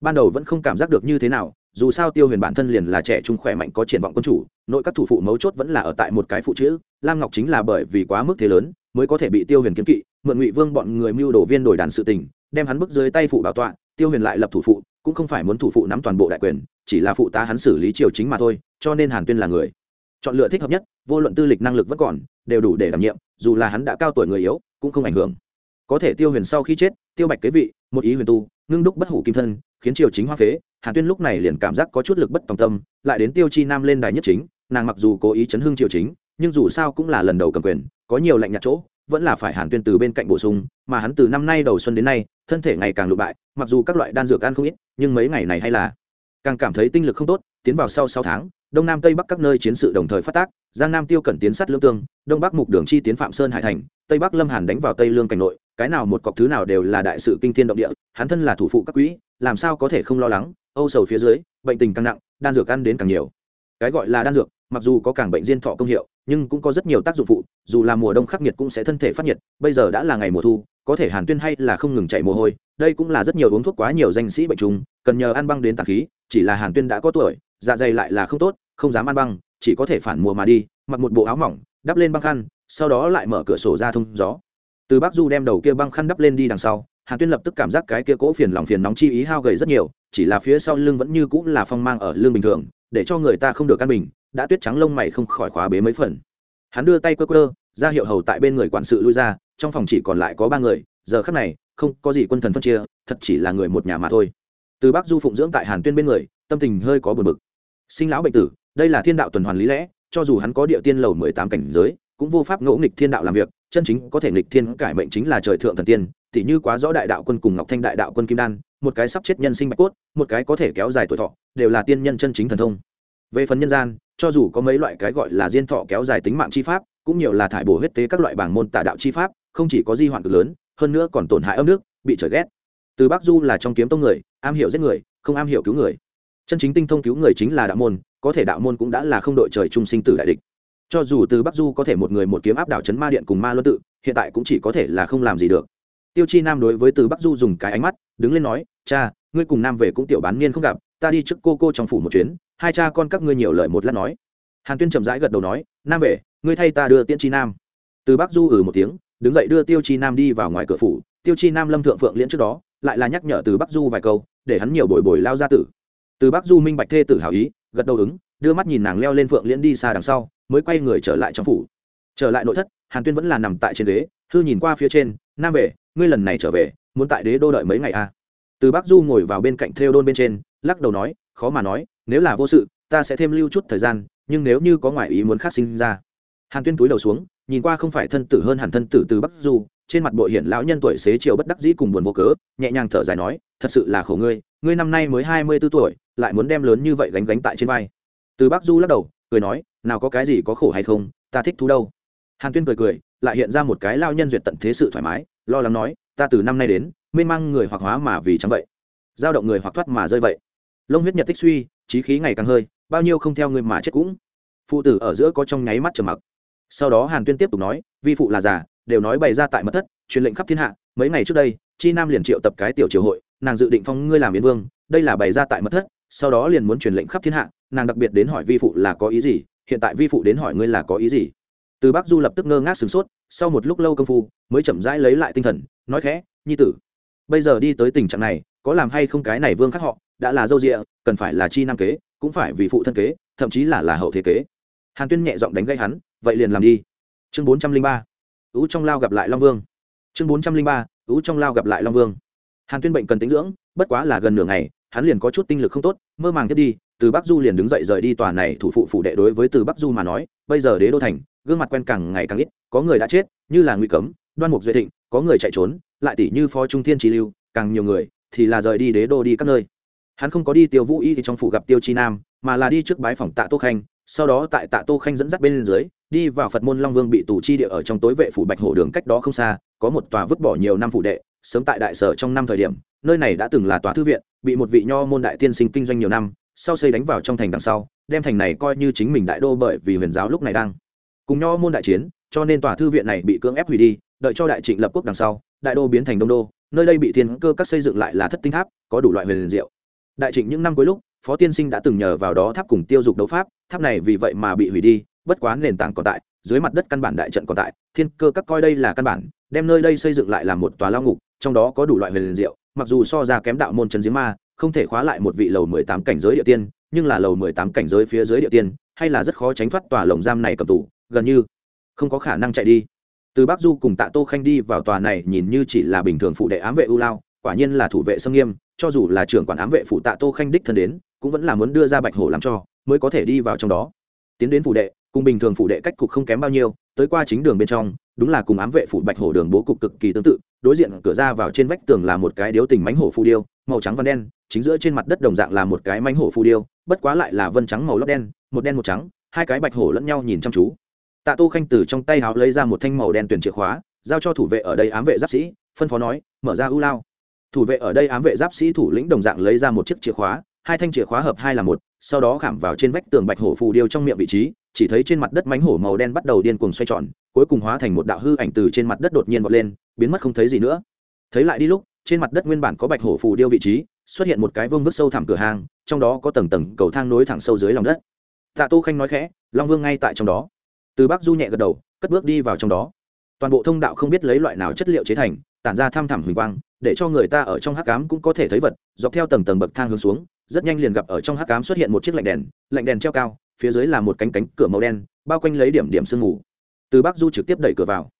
Ban đầu vẫn không cảm giác được như thế nào, dù sao tiêu huyền bản thân liền là trẻ trung khỏe mạnh có triển vọng quân chủ, nội các thủ phụ mấu chốt vẫn là ở tại một cái phụ chữ, lam ngọc chính là bởi vì quá mức thế lớn, mới có thể bị tiêu huyền kiến kỵ, mượn ngụy vương bọn người mưu đổ viên đổi đàn sự tình, đem hắn bức dưới tay phụ bảo tọa, tiêu huyền lại lập thủ phụ cũng không phải muốn thủ phụ nắm toàn bộ đại quyền, chỉ là phụ tá hắn xử lý triều chính mà thôi, cho nên hàn tuyên là người. Chọn lựa thích hợp nhất, vô luận tư lịch năng lực vẫn còn, đều đủ để đảm nhiệm, dù là hắn đã cao tuổi người yếu, cũng không ảnh hưởng. Có thể tiêu huyền sau khi chết, tiêu bạch kế vị, một ý huyền tu, ngưng đúc bất hủ kim thân, khiến triều chính hoa phế, hàn tuyên lúc này liền cảm giác có chút lực bất tòng tâm, lại đến tiêu chi nam lên đài nhất chính, nàng mặc dù cố ý chấn hưng triều chính, nhưng dù sao cũng là lần đầu cầm quyền, có nhiều lạnh nhạt chỗ vẫn là phải hàn tuyên từ bên cạnh bổ sung, mà hắn từ năm nay đầu xuân đến nay, thân thể ngày càng lụ bại, mặc dù các loại đan dược ăn không ít, nhưng mấy ngày này hay là càng cảm thấy tinh lực không tốt, tiến vào sau sáu tháng, đông nam tây bắc các nơi chiến sự đồng thời phát tác, giang nam tiêu cẩn tiến sát lương tương, đông bắc mục đường chi tiến phạm sơn hải thành, tây bắc lâm hàn đánh vào tây lương cảnh nội, cái nào một cọc thứ nào đều là đại sự kinh thiên động địa, hắn thân là thủ phụ các quỹ làm sao có thể không lo lắng, âu sầu phía dưới, bệnh tình càng nặng, đan dược ăn đến càng nhiều. Cái gọi là đan dược, mặc dù có càng bệnh diên thọ công hiệu nhưng cũng có rất nhiều tác dụng phụ, dù là mùa đông khắc nghiệt cũng sẽ thân thể phát nhiệt, bây giờ đã là ngày mùa thu, có thể hàn tuyên hay là không ngừng chạy mồ hôi, đây cũng là rất nhiều uống thuốc quá nhiều danh sĩ bệnh trùng, cần nhờ ăn băng đến tạc khí, chỉ là hàn tuyên đã có tuổi dạ dày lại là không tốt, không dám ăn băng, chỉ có thể phản mùa mà đi, mặc một bộ áo mỏng, đắp lên băng khăn, sau đó lại mở cửa sổ ra thông gió. Từ bác du đem đầu kia băng khăn đắp lên đi đằng sau, hàn tuyên lập tức cảm giác cái kia cỗ phiền lòng phiền nóng chi ý hao gầy rất nhiều, chỉ là phía sau lưng vẫn như cũng là phong mang ở lưng bình thường, để cho người ta không được căn bình đã tuyết trắng lông mày không khỏi khóa bế mấy phần. Hắn đưa tay quơ quơ, ra hiệu hầu tại bên người quản sự lui ra, trong phòng chỉ còn lại có ba người, giờ khắc này, không có gì quân thần phân chia, thật chỉ là người một nhà mà thôi. Từ bác du phụng dưỡng tại hàn tuyên bên người, tâm tình hơi có buồn bực. Sinh lão bệnh tử, đây là thiên đạo tuần hoàn lý lẽ, cho dù hắn có địa tiên lầu mười tám cảnh giới, cũng vô pháp ngẫu nghịch thiên đạo làm việc, chân chính có thể nghịch thiên cải mệnh chính là trời thượng thần tiên, tỉ như quá rõ đại đạo quân cùng ngọc thanh đại đạo quân kim đan, một cái sắp chết nhân sinh bạch cốt, một cái có thể kéo dài tuổi thọ, đều là tiên nhân chân chính thần thông. Về phần nhân gian cho dù có mấy loại cái gọi là diên thọ kéo dài tính mạng chi pháp, cũng nhiều là thải bổ huyết tế các loại bảng môn tà đạo chi pháp, không chỉ có di hoạn cực lớn, hơn nữa còn tổn hại âm nước, bị trời ghét. Từ bắc du là trong kiếm tông người, am hiểu giết người, không am hiểu cứu người. Chân chính tinh thông cứu người chính là đạo môn, có thể đạo môn cũng đã là không đội trời trung sinh tử đại địch. Cho dù từ bắc du có thể một người một kiếm áp đảo chấn ma điện cùng ma luân tự, hiện tại cũng chỉ có thể là không làm gì được. Tiêu chi nam đối với từ bắc du dùng cái ánh mắt, đứng lên nói, cha, ngươi cùng nam về cũng tiểu bán niên không gặp ta đi trước cô cô trong phủ một chuyến, hai cha con các ngươi nhiều lời một lát nói. Hàn tuyên chậm rãi gật đầu nói, nam về, ngươi thay ta đưa tiễn chi nam. Từ bắc du ừ một tiếng, đứng dậy đưa tiêu chi nam đi vào ngoài cửa phủ. Tiêu chi nam lâm thượng phượng liễn trước đó, lại là nhắc nhở từ bắc du vài câu, để hắn nhiều bồi bồi lao ra tử. Từ bắc du minh bạch thê tử hào ý, gật đầu ứng, đưa mắt nhìn nàng leo lên phượng liễn đi xa đằng sau, mới quay người trở lại trong phủ. Trở lại nội thất, hàn tuyên vẫn là nằm tại trên ghế, hư nhìn qua phía trên, nam về, ngươi lần này trở về, muốn tại đế đô đợi mấy ngày à? Từ bắc du ngồi vào bên cạnh theo đôn bên trên, lắc đầu nói, khó mà nói, nếu là vô sự, ta sẽ thêm lưu chút thời gian, nhưng nếu như có ngoại ý muốn khác sinh ra. Hàn tuyên túi đầu xuống, nhìn qua không phải thân tử hơn hẳn thân tử từ bắc du, trên mặt bội hiện lão nhân tuổi xế chiều bất đắc dĩ cùng buồn vô cớ, nhẹ nhàng thở dài nói, thật sự là khổ ngươi ngươi năm nay mới hai mươi b ố tuổi, lại muốn đem lớn như vậy gánh gánh tại trên vai. Từ bắc du lắc đầu, cười nói, nào có cái gì có khổ hay không, ta thích thú đâu. Hàn tuyên cười cười, lại hiện ra một cái lao nhân duyệt tận thế sự thoải mái, lo lắng nói, ta từ năm nay đến mênh mang người hoặc hóa mà vì chẳng vậy giao động người hoặc thoát mà rơi vậy. Lông huyết nhật tích suy, trí khí ngày càng hơi, bao nhiêu không theo người mà chết cũng. Phụ tử ở giữa có trong nháy mắt trầm mặc. Sau đó hàn tuyên tiếp tục nói, vi phụ là già, đều nói bày ra tại mật thất, truyền lệnh khắp thiên hạ, mấy ngày trước đây, chi nam liền triệu tập cái tiểu triều hội, nàng dự định phong ngươi làm yến vương, đây là bày ra tại mật thất, sau đó liền muốn truyền lệnh khắp thiên hạ, nàng đặc biệt đến hỏi vi phụ là có ý gì, hiện tại vi phụ đến hỏi ngươi là có ý gì. Từ bắc du lập tức ngơ ngác sửng sốt, sau một lúc lâu công phu, mới chậm rãi lấy lại tinh thần, nói khẽ, nhi tử bây giờ đi tới tình trạng này, có làm hay không cái này vương khắc họ, đã là dâu rịa cần phải là chi nam kế, cũng phải vì phụ thân kế, thậm chí là là hậu thế kế. Hàn tuyên nhẹ giọng đánh gây hắn, vậy liền làm đi. Chương bốn trăm linh ba, ú trong lao gặp lại long vương. Chương bốn trăm linh ba, ú trong lao gặp lại long vương. Hàn tuyên bệnh cần tính dưỡng, bất quá là gần nửa ngày, hắn liền có chút tinh lực không tốt, mơ màng thiết đi, từ bắc du liền đứng dậy rời đi tòa này thủ phụ phụ đệ đối với từ bắc du mà nói, bây giờ đế đô thành, gương mặt quen càng ngày càng ít, có người đã chết, như là nguy cấm, đoan mục duy thịnh, có người chạy trốn lại tỷ như phó trung thiên trí lưu, càng nhiều người, thì là rời đi đế đô đi các nơi. Hắn không có đi tiêu vũ y thì trong phủ gặp tiêu chi nam, mà là đi trước bái phòng tạ tô khanh, sau đó tại tạ tô khanh dẫn dắt bên dưới, đi vào phật môn long vương bị tù chi địa ở trong tối vệ phủ bạch hổ đường cách đó không xa, có một tòa vứt bỏ nhiều năm phủ đệ, sớm tại đại sở trong năm thời điểm, nơi này đã từng là tòa thư viện, bị một vị nho môn đại tiên sinh kinh doanh nhiều năm, sau xây đánh vào trong thành đằng sau, đem thành này coi như chính mình đại đô bởi vì huyền giáo lúc này đang cùng nho môn đại chiến, cho nên tòa thư viện này bị cưỡng ép hủy đi, đợi cho đại trịnh lập quốc đằng sau đại đô biến thành đông đô, nơi đây bị thiên cơ các xây dựng lại là thất tinh tháp, có đủ loại huyền diệu. Đại trịnh những năm cuối lúc, phó tiên sinh đã từng nhờ vào đó tháp cùng tiêu dục đấu pháp, tháp này vì vậy mà bị hủy đi, bất quá nền tảng còn tại, dưới mặt đất căn bản đại trận còn tại, thiên cơ các coi đây là căn bản, đem nơi đây xây dựng lại là một tòa lao ngục, trong đó có đủ loại huyền diệu, mặc dù so ra kém đạo môn trần giếng ma, không thể khóa lại một vị lầu mười tám cảnh giới địa tiên, nhưng là lầu mười tám cảnh giới phía dưới địa tiên, hay là rất khó tránh thoát tòa lồng giam này cầm tù, gần như không có khả năng chạy đi từ bắc du cùng tạ tô khanh đi vào tòa này nhìn như chỉ là bình thường phụ đệ ám vệ ưu lao, quả nhiên là thủ vệ sâm nghiêm, cho dù là trưởng quản ám vệ phụ tạ tô khanh đích thân đến, cũng vẫn là muốn đưa ra bạch hổ làm cho, mới có thể đi vào trong đó. Tiến đến phụ đệ, cùng bình thường phụ đệ cách cục không kém bao nhiêu, tới qua chính đường bên trong, đúng là cùng ám vệ phủ bạch hổ đường bố cục cực kỳ tương tự, đối diện cửa ra vào trên vách tường là một cái điếu tình mánh hổ phù điêu, màu trắng và đen, chính giữa trên mặt đất đồng dạng là một cái mánh hổ phù điêu, bất quá lại là vân trắng màu lót đen, một đen một trắng, hai cái bạch hổ lẫn nhau nhìn chăm chú tạ tô khanh từ trong tay háo lấy ra một thanh màu đen tuyển chìa khóa, giao cho thủ vệ ở đây ám vệ giáp sĩ, phân phó nói, mở ra ưu lao. Thủ vệ ở đây ám vệ giáp sĩ thủ lĩnh đồng dạng lấy ra một chiếc chìa khóa, hai thanh chìa khóa hợp hai là một, sau đó khảm vào trên vách tường bạch hổ phù điêu trong miệng vị trí, chỉ thấy trên mặt đất mánh hổ màu đen bắt đầu điên cuồng xoay tròn, cuối cùng hóa thành một đạo hư ảnh từ trên mặt đất đột nhiên vọt lên, biến mất không thấy gì nữa. Thấy lại đi lúc, trên mặt đất nguyên bản có bạch hổ phù điêu vị trí, xuất hiện một cái vương vức sâu thẳm cửa hàng trong đó có tầng tầng cầu thang nối thẳng sâu dưới lòng đất. Tạ tô khanh nói khẽ, long vương ngay tại trong đó từ bắc du nhẹ gật đầu, cất bước đi vào trong đó. Toàn bộ thông đạo không biết lấy loại nào chất liệu chế thành, tản ra tham thẳm huỳnh quang, để cho người ta ở trong hắc cám cũng có thể thấy vật, dọc theo tầng tầng bậc thang hướng xuống, rất nhanh liền gặp ở trong hắc cám xuất hiện một chiếc lạnh đèn lạnh đèn treo cao, phía dưới là một cánh cánh cửa màu đen, bao quanh lấy điểm điểm sương mù. Từ bắc du trực tiếp đẩy cửa vào.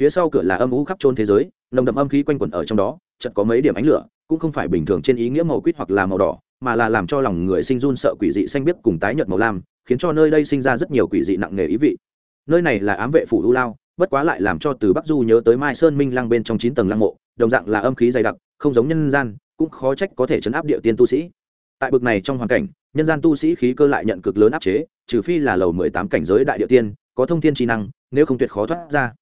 Phía sau cửa là âm ú khắp trôn thế giới, nồng đậm âm khí quanh quẩn ở trong đó chật có mấy điểm ánh lửa, cũng không phải bình thường trên ý nghĩa màu quýt hoặc là màu đỏ, mà là làm cho lòng người sinh run sợ quỷ dị xanh biếc cùng tái nhợt màu lam, khiến cho nơi đây sinh ra rất nhiều quỷ dị nặng nề ý vị nơi này là ám vệ phủ u lao, bất quá lại làm cho từ bắc du nhớ tới mai sơn minh lăng bên trong chín tầng lăng mộ, đồng dạng là âm khí dày đặc, không giống nhân gian, cũng khó trách có thể chấn áp địa tiên tu sĩ. Tại bực này trong hoàn cảnh, nhân gian tu sĩ khí cơ lại nhận cực lớn áp chế, trừ phi là lầu mười tám cảnh giới đại địa tiên, có thông thiên trí năng, nếu không tuyệt khó thoát ra.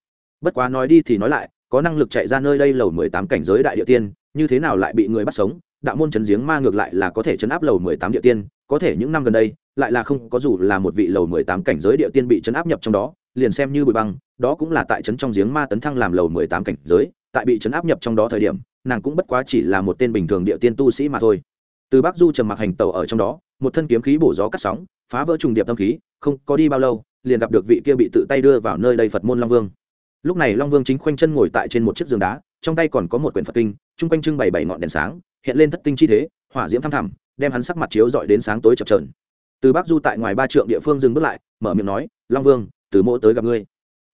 Bất quá nói đi thì nói lại, có năng lực chạy ra nơi đây lầu mười tám cảnh giới đại địa tiên, như thế nào lại bị người bắt sống đạo môn chấn giếng ma ngược lại là có thể chấn áp lầu mười tám địa tiên, có thể những năm gần đây, lại là không có dù là một vị lầu mười tám cảnh giới địa tiên bị chấn áp nhập trong đó, liền xem như bụi băng, đó cũng là tại chấn trong giếng ma tấn thăng làm lầu mười tám cảnh giới, tại bị chấn áp nhập trong đó thời điểm, nàng cũng bất quá chỉ là một tên bình thường địa tiên tu sĩ mà thôi. Từ bắc du trầm mặc hành tàu ở trong đó, một thân kiếm khí bổ gió cắt sóng, phá vỡ trùng điệp tâm khí, không có đi bao lâu, liền gặp được vị kia bị tự tay đưa vào nơi đây phật môn long vương. Lúc này long vương chính khoanh chân ngồi tại trên một chiếc giường đá, trong tay còn có một quyển phật kinh, chung quanh trưng bày bảy ngọn đèn sáng hiện lên thất tinh chi thế, hỏa diễm thăm thẳm, đem hắn sắc mặt chiếu dọi đến sáng tối chập trờn từ bắc du tại ngoài ba trượng địa phương dừng bước lại, mở miệng nói, long vương, từ Mỗ tới gặp ngươi.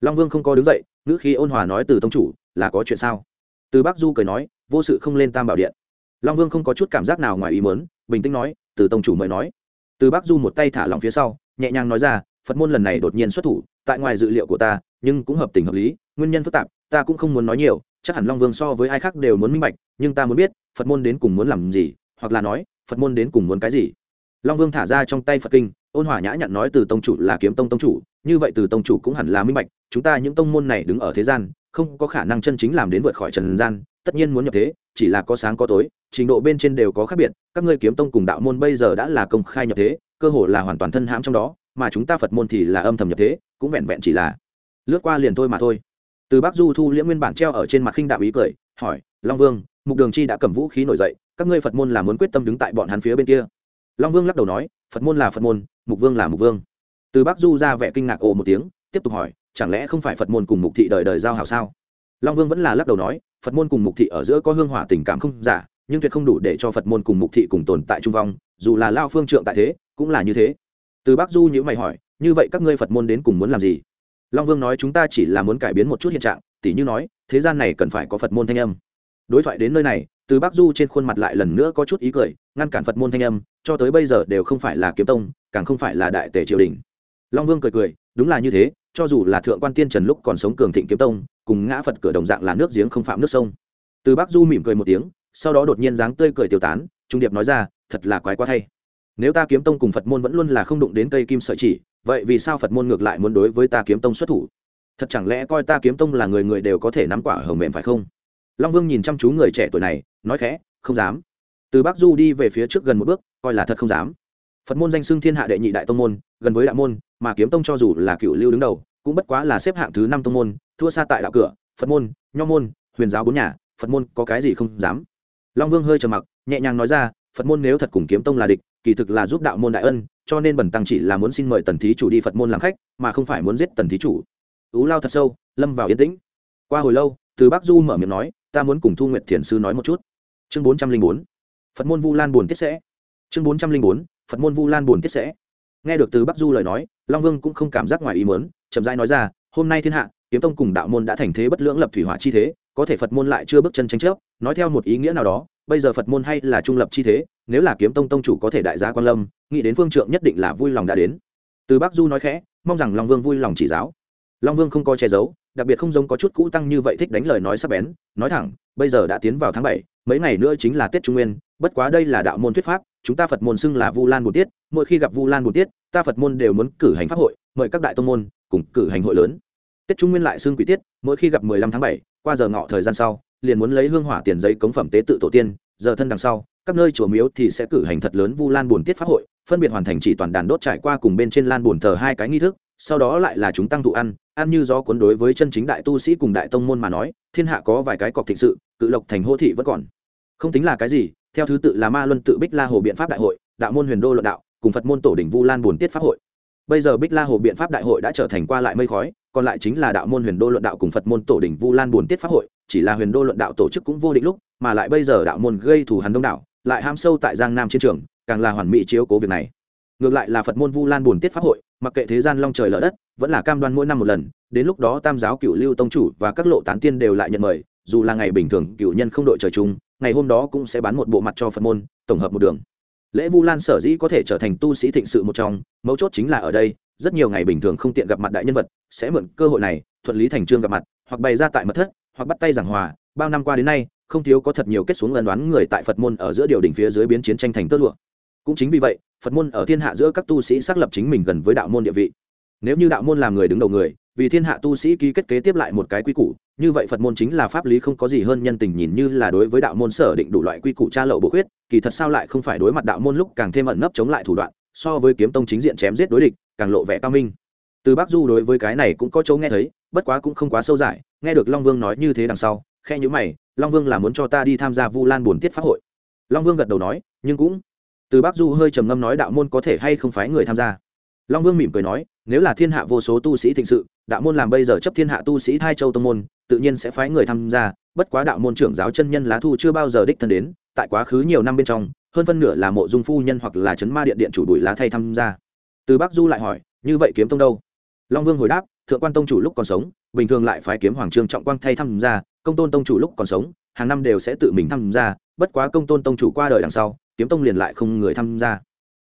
Long vương không có đứng dậy, ngữ khi ôn hòa nói, từ tông chủ, là có chuyện sao? Từ bắc du cười nói, vô sự không lên tam bảo điện. Long vương không có chút cảm giác nào ngoài ý mớn bình tĩnh nói, từ tông chủ mời nói. Từ bắc du một tay thả lòng phía sau, nhẹ nhàng nói ra, phật môn lần này đột nhiên xuất thủ, tại ngoài dự liệu của ta, nhưng cũng hợp tình hợp lý, nguyên nhân phức tạp, ta cũng không muốn nói nhiều chắc hẳn long vương so với ai khác đều muốn minh bạch, nhưng ta muốn biết, phật môn đến cùng muốn làm gì, hoặc là nói, phật môn đến cùng muốn cái gì? Long vương thả ra trong tay phật kinh, ôn hòa nhã nhặn nói từ tông chủ là kiếm tông tông chủ, như vậy từ tông chủ cũng hẳn là minh bạch, chúng ta những tông môn này đứng ở thế gian, không có khả năng chân chính làm đến vượt khỏi trần gian, tất nhiên muốn nhập thế, chỉ là có sáng có tối, trình độ bên trên đều có khác biệt, các ngươi kiếm tông cùng đạo môn bây giờ đã là công khai nhập thế, cơ hội là hoàn toàn thân hãm trong đó, mà chúng ta phật môn thì là âm thầm nhập thế, cũng vẹn vẹn chỉ là lướt qua liền thôi mà thôi từ Bác du thu liễm nguyên bản treo ở trên mặt khinh đạo ý cười, hỏi, long vương, mục đường chi đã cầm vũ khí nổi dậy, các ngươi phật môn là muốn quyết tâm đứng tại bọn hắn phía bên kia? Long vương lắc đầu nói, phật môn là phật môn, mục vương là mục vương. Từ Bác du ra vẻ kinh ngạc ồ một tiếng, tiếp tục hỏi, chẳng lẽ không phải phật môn cùng mục thị đời đời giao hảo sao? Long vương vẫn là lắc đầu nói, phật môn cùng mục thị ở giữa có hương hỏa tình cảm không giả, nhưng tuyệt không đủ để cho phật môn cùng mục thị cùng tồn tại trung vong, dù là lao phương trượng tại thế, cũng là như thế. Từ Bác du nhữ mày hỏi, như vậy các ngươi phật môn đến cùng muốn làm gì? Long vương nói chúng ta chỉ là muốn cải biến một chút hiện trạng, tỉ như nói, thế gian này cần phải có phật môn thanh âm. Đối thoại đến nơi này, từ bắc du trên khuôn mặt lại lần nữa có chút ý cười, ngăn cản phật môn thanh âm, cho tới bây giờ đều không phải là kiếm tông, càng không phải là đại tể triều đình. Long vương cười cười, đúng là như thế, cho dù là thượng quan tiên trần lúc còn sống cường thịnh kiếm tông, cùng ngã phật cửa đồng dạng là nước giếng không phạm nước sông. Từ bắc du mỉm cười một tiếng, sau đó đột nhiên dáng tươi cười tiêu tán, trung điệp nói ra, thật là quái quá thay. Nếu ta kiếm tông cùng phật môn vẫn luôn là không đụng đến cây kim sợi chỉ vậy vì sao phật môn ngược lại muốn đối với ta kiếm tông xuất thủ? Thật chẳng lẽ coi ta kiếm tông là người người đều có thể nắm quả hồng mềm phải không? Long vương nhìn chăm chú người trẻ tuổi này, nói khẽ, không dám. Từ bắc du đi về phía trước gần một bước, coi là thật không dám. Phật môn danh xưng thiên hạ đệ nhị đại tông môn, gần với đạo môn, mà kiếm tông cho dù là cựu lưu đứng đầu, cũng bất quá là xếp hạng thứ năm tông môn, thua xa tại đạo cửa, phật môn, nho môn, huyền giáo bốn nhà, phật môn có cái gì không dám. Long vương hơi trầm mặc, nhẹ nhàng nói ra, phật môn nếu thật cùng kiếm tông là địch, kỳ thực là giúp đạo môn đại ân cho nên bẩn tăng chỉ là muốn xin mời tần thí chủ đi phật môn làm khách, mà không phải muốn giết tần thí chủ. Ú lao thật sâu, lâm vào yên tĩnh. Qua hồi lâu, từ bác du mở miệng nói, ta muốn cùng thu nguyệt thiền sư nói một chút. Chương bốn trăm linh bốn. Phật môn vu lan buồn tiết sẽ. Chương bốn trăm linh bốn. Phật môn vu lan buồn tiết sẽ. Nghe được từ bắc du lời nói, long vương cũng không cảm giác ngoài ý mớn chậm rãi nói ra, hôm nay thiên hạ, kiếm tông cùng đạo môn đã thành thế bất lưỡng lập thủy hỏa chi thế, có thể phật môn lại chưa bước chân tranh chấp, nói theo một ý nghĩa nào đó, bây giờ phật môn hay là trung lập chi thế nếu là kiếm tông tông chủ có thể đại gia quan lâm, nghĩ đến phương trượng nhất định là vui lòng đã đến. Từ bắc du nói khẽ, mong rằng long vương vui lòng chỉ giáo. Long vương không có che giấu, đặc biệt không giống có chút cũ tăng như vậy thích đánh lời nói sắc bén, nói thẳng, bây giờ đã tiến vào tháng bảy, mấy ngày nữa chính là tết trung nguyên, bất quá đây là đạo môn thuyết pháp, chúng ta phật môn xưng là vu lan bùn tiết mỗi khi gặp vu lan bùn tiết ta phật môn đều muốn cử hành pháp hội, mời các đại tông môn cùng cử hành hội lớn. Tết trung nguyên lại xưng quỷ tiết, mỗi khi gặp mười lăm tháng bảy, qua giờ ngọ thời gian sau, liền muốn lấy hương hỏa tiền giấy cống phẩm tế tự tổ tiên, giờ thân đằng sau các nơi chùa miếu thì sẽ cử hành thật lớn vu lan buồn tiết pháp hội, phân biệt hoàn thành chỉ toàn đàn đốt trải qua cùng bên trên lan buồn thờ hai cái nghi thức, sau đó lại là chúng tăng thụ ăn ăn như gió cuốn đối với chân chính đại tu sĩ cùng đại tông môn mà nói, thiên hạ có vài cái cọc thịnh sự, cự lộc thành hô thị vẫn còn. Không tính là cái gì, theo thứ tự là ma luân tự bích la hồ biện pháp đại hội, đạo môn huyền đô luận đạo, cùng phật môn tổ đỉnh vu lan buồn tiết pháp hội. Bây giờ bích la hồ biện pháp đại hội đã trở thành qua lại mây khói, còn lại chính là đạo môn huyền đô luận đạo cùng phật môn tổ đỉnh vu lan buồn tiết pháp hội, chỉ là huyền đô luận đạo tổ chức cũng vô định lúc, mà lại bây giờ đạo môn gây thù hàn đông đảo lại ham sâu tại giang nam chiến trường, càng là hoàn mỹ chiếu cố việc này. Ngược lại là phật môn vu lan buồn tiết pháp hội, mặc kệ thế gian long trời lở đất, vẫn là cam đoan mỗi năm một lần, đến lúc đó tam giáo cựu lưu tông chủ và các lộ tán tiên đều lại nhận mời, dù là ngày bình thường cựu nhân không đội trời chung, ngày hôm đó cũng sẽ bán một bộ mặt cho phật môn, tổng hợp một đường. Lễ vu lan sở dĩ có thể trở thành tu sĩ thịnh sự một trong, mấu chốt chính là ở đây, rất nhiều ngày bình thường không tiện gặp mặt đại nhân vật, sẽ mượn cơ hội này, thuận lý thành trương gặp mặt, hoặc bày ra tại mật thất, hoặc bắt tay giảng hòa. Bao năm qua đến nay không thiếu có thật nhiều kết xuống ân đoán người tại phật môn ở giữa điều đỉnh phía dưới biến chiến tranh thành tơ lụa. Cũng chính vì vậy, phật môn ở thiên hạ giữa các tu sĩ xác lập chính mình gần với đạo môn địa vị. Nếu như đạo môn làm người đứng đầu người, vì thiên hạ tu sĩ ký kết kế tiếp lại một cái quy củ, như vậy phật môn chính là pháp lý không có gì hơn nhân tình nhìn như là đối với đạo môn sở định đủ loại quy củ tra lậu bổ khuyết, kỳ thật sao lại không phải đối mặt đạo môn lúc càng thêm ẩn nấp chống lại thủ đoạn, so với kiếm tông chính diện chém giết đối địch, càng lộ vẻ cao minh. Từ bắc du đối với cái này cũng có chỗ nghe thấy, bất quá cũng không quá sâu dài nghe được long vương nói như thế đằng sau, khe nhữ mày long vương là muốn cho ta đi tham gia vu lan buồn tiết pháp hội. Long vương gật đầu nói, nhưng cũng. Từ Bác du hơi trầm ngâm nói đạo môn có thể hay không phái người tham gia. Long vương mỉm cười nói, nếu là thiên hạ vô số tu sĩ thịnh sự, đạo môn làm bây giờ chấp thiên hạ tu sĩ thai châu tông môn, tự nhiên sẽ phái người tham gia, bất quá đạo môn trưởng giáo chân nhân lá thu chưa bao giờ đích thân đến, tại quá khứ nhiều năm bên trong, hơn phân nửa là mộ dung phu nhân hoặc là chấn ma điện điện chủ bùi lá thay tham gia. Từ Bác du lại hỏi, như vậy kiếm tông đâu? Long vương hồi đáp, thượng quan tông chủ lúc còn sống bình thường lại phái kiếm hoàng trương trọng quang thay tham gia công tôn tông chủ lúc còn sống hàng năm đều sẽ tự mình tham gia bất quá công tôn tông chủ qua đời đằng sau kiếm tông liền lại không người tham gia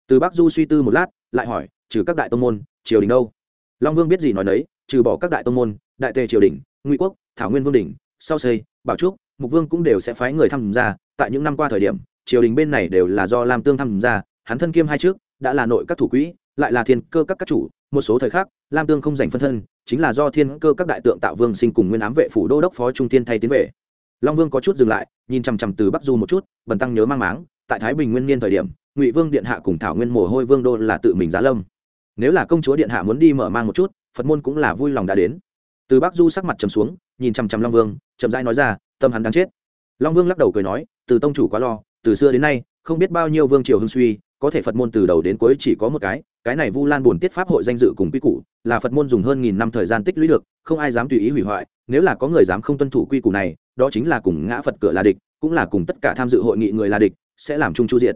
từ bắc du suy tư một lát lại hỏi trừ các đại tông môn triều đình đâu? Long vương biết gì nói đấy trừ bỏ các đại tông môn đại tề triều đình ngụy quốc thảo nguyên vương đình sau xây bảo trúc mục vương cũng đều sẽ phái người tham gia tại những năm qua thời điểm triều đình bên này đều là do lam tương tham gia hắn thân kiêm hai trước đã là nội các thủ quỹ lại là thiên cơ các các chủ một số thời khác, lam tương không giành phân thân chính là do thiên cơ các đại tượng tạo vương sinh cùng nguyên ám vệ phủ đô đốc phó trung thiên thay tiến về. Long vương có chút dừng lại, nhìn chằm chằm từ bắc du một chút, bần tăng nhớ mang máng, tại thái bình nguyên niên thời điểm, ngụy vương điện hạ cùng thảo nguyên mồ hôi vương đô là tự mình giá lâm. Nếu là công chúa điện hạ muốn đi mở mang một chút, phật môn cũng là vui lòng đã đến. Từ bắc du sắc mặt trầm xuống, nhìn chằm chằm long vương, chậm rãi nói ra, tâm hắn đang chết. Long vương lắc đầu cười nói, từ tông chủ quá lo, từ xưa đến nay, không biết bao nhiêu vương triều hưng suy có thể phật môn từ đầu đến cuối chỉ có một cái cái này vu lan bổn tiết pháp hội danh dự cùng quy củ, là phật môn dùng hơn nghìn năm thời gian tích lũy được, không ai dám tùy ý hủy hoại, nếu là có người dám không tuân thủ quy củ này, đó chính là cùng ngã phật cửa là địch, cũng là cùng tất cả tham dự hội nghị người là địch, sẽ làm chung chu diệt.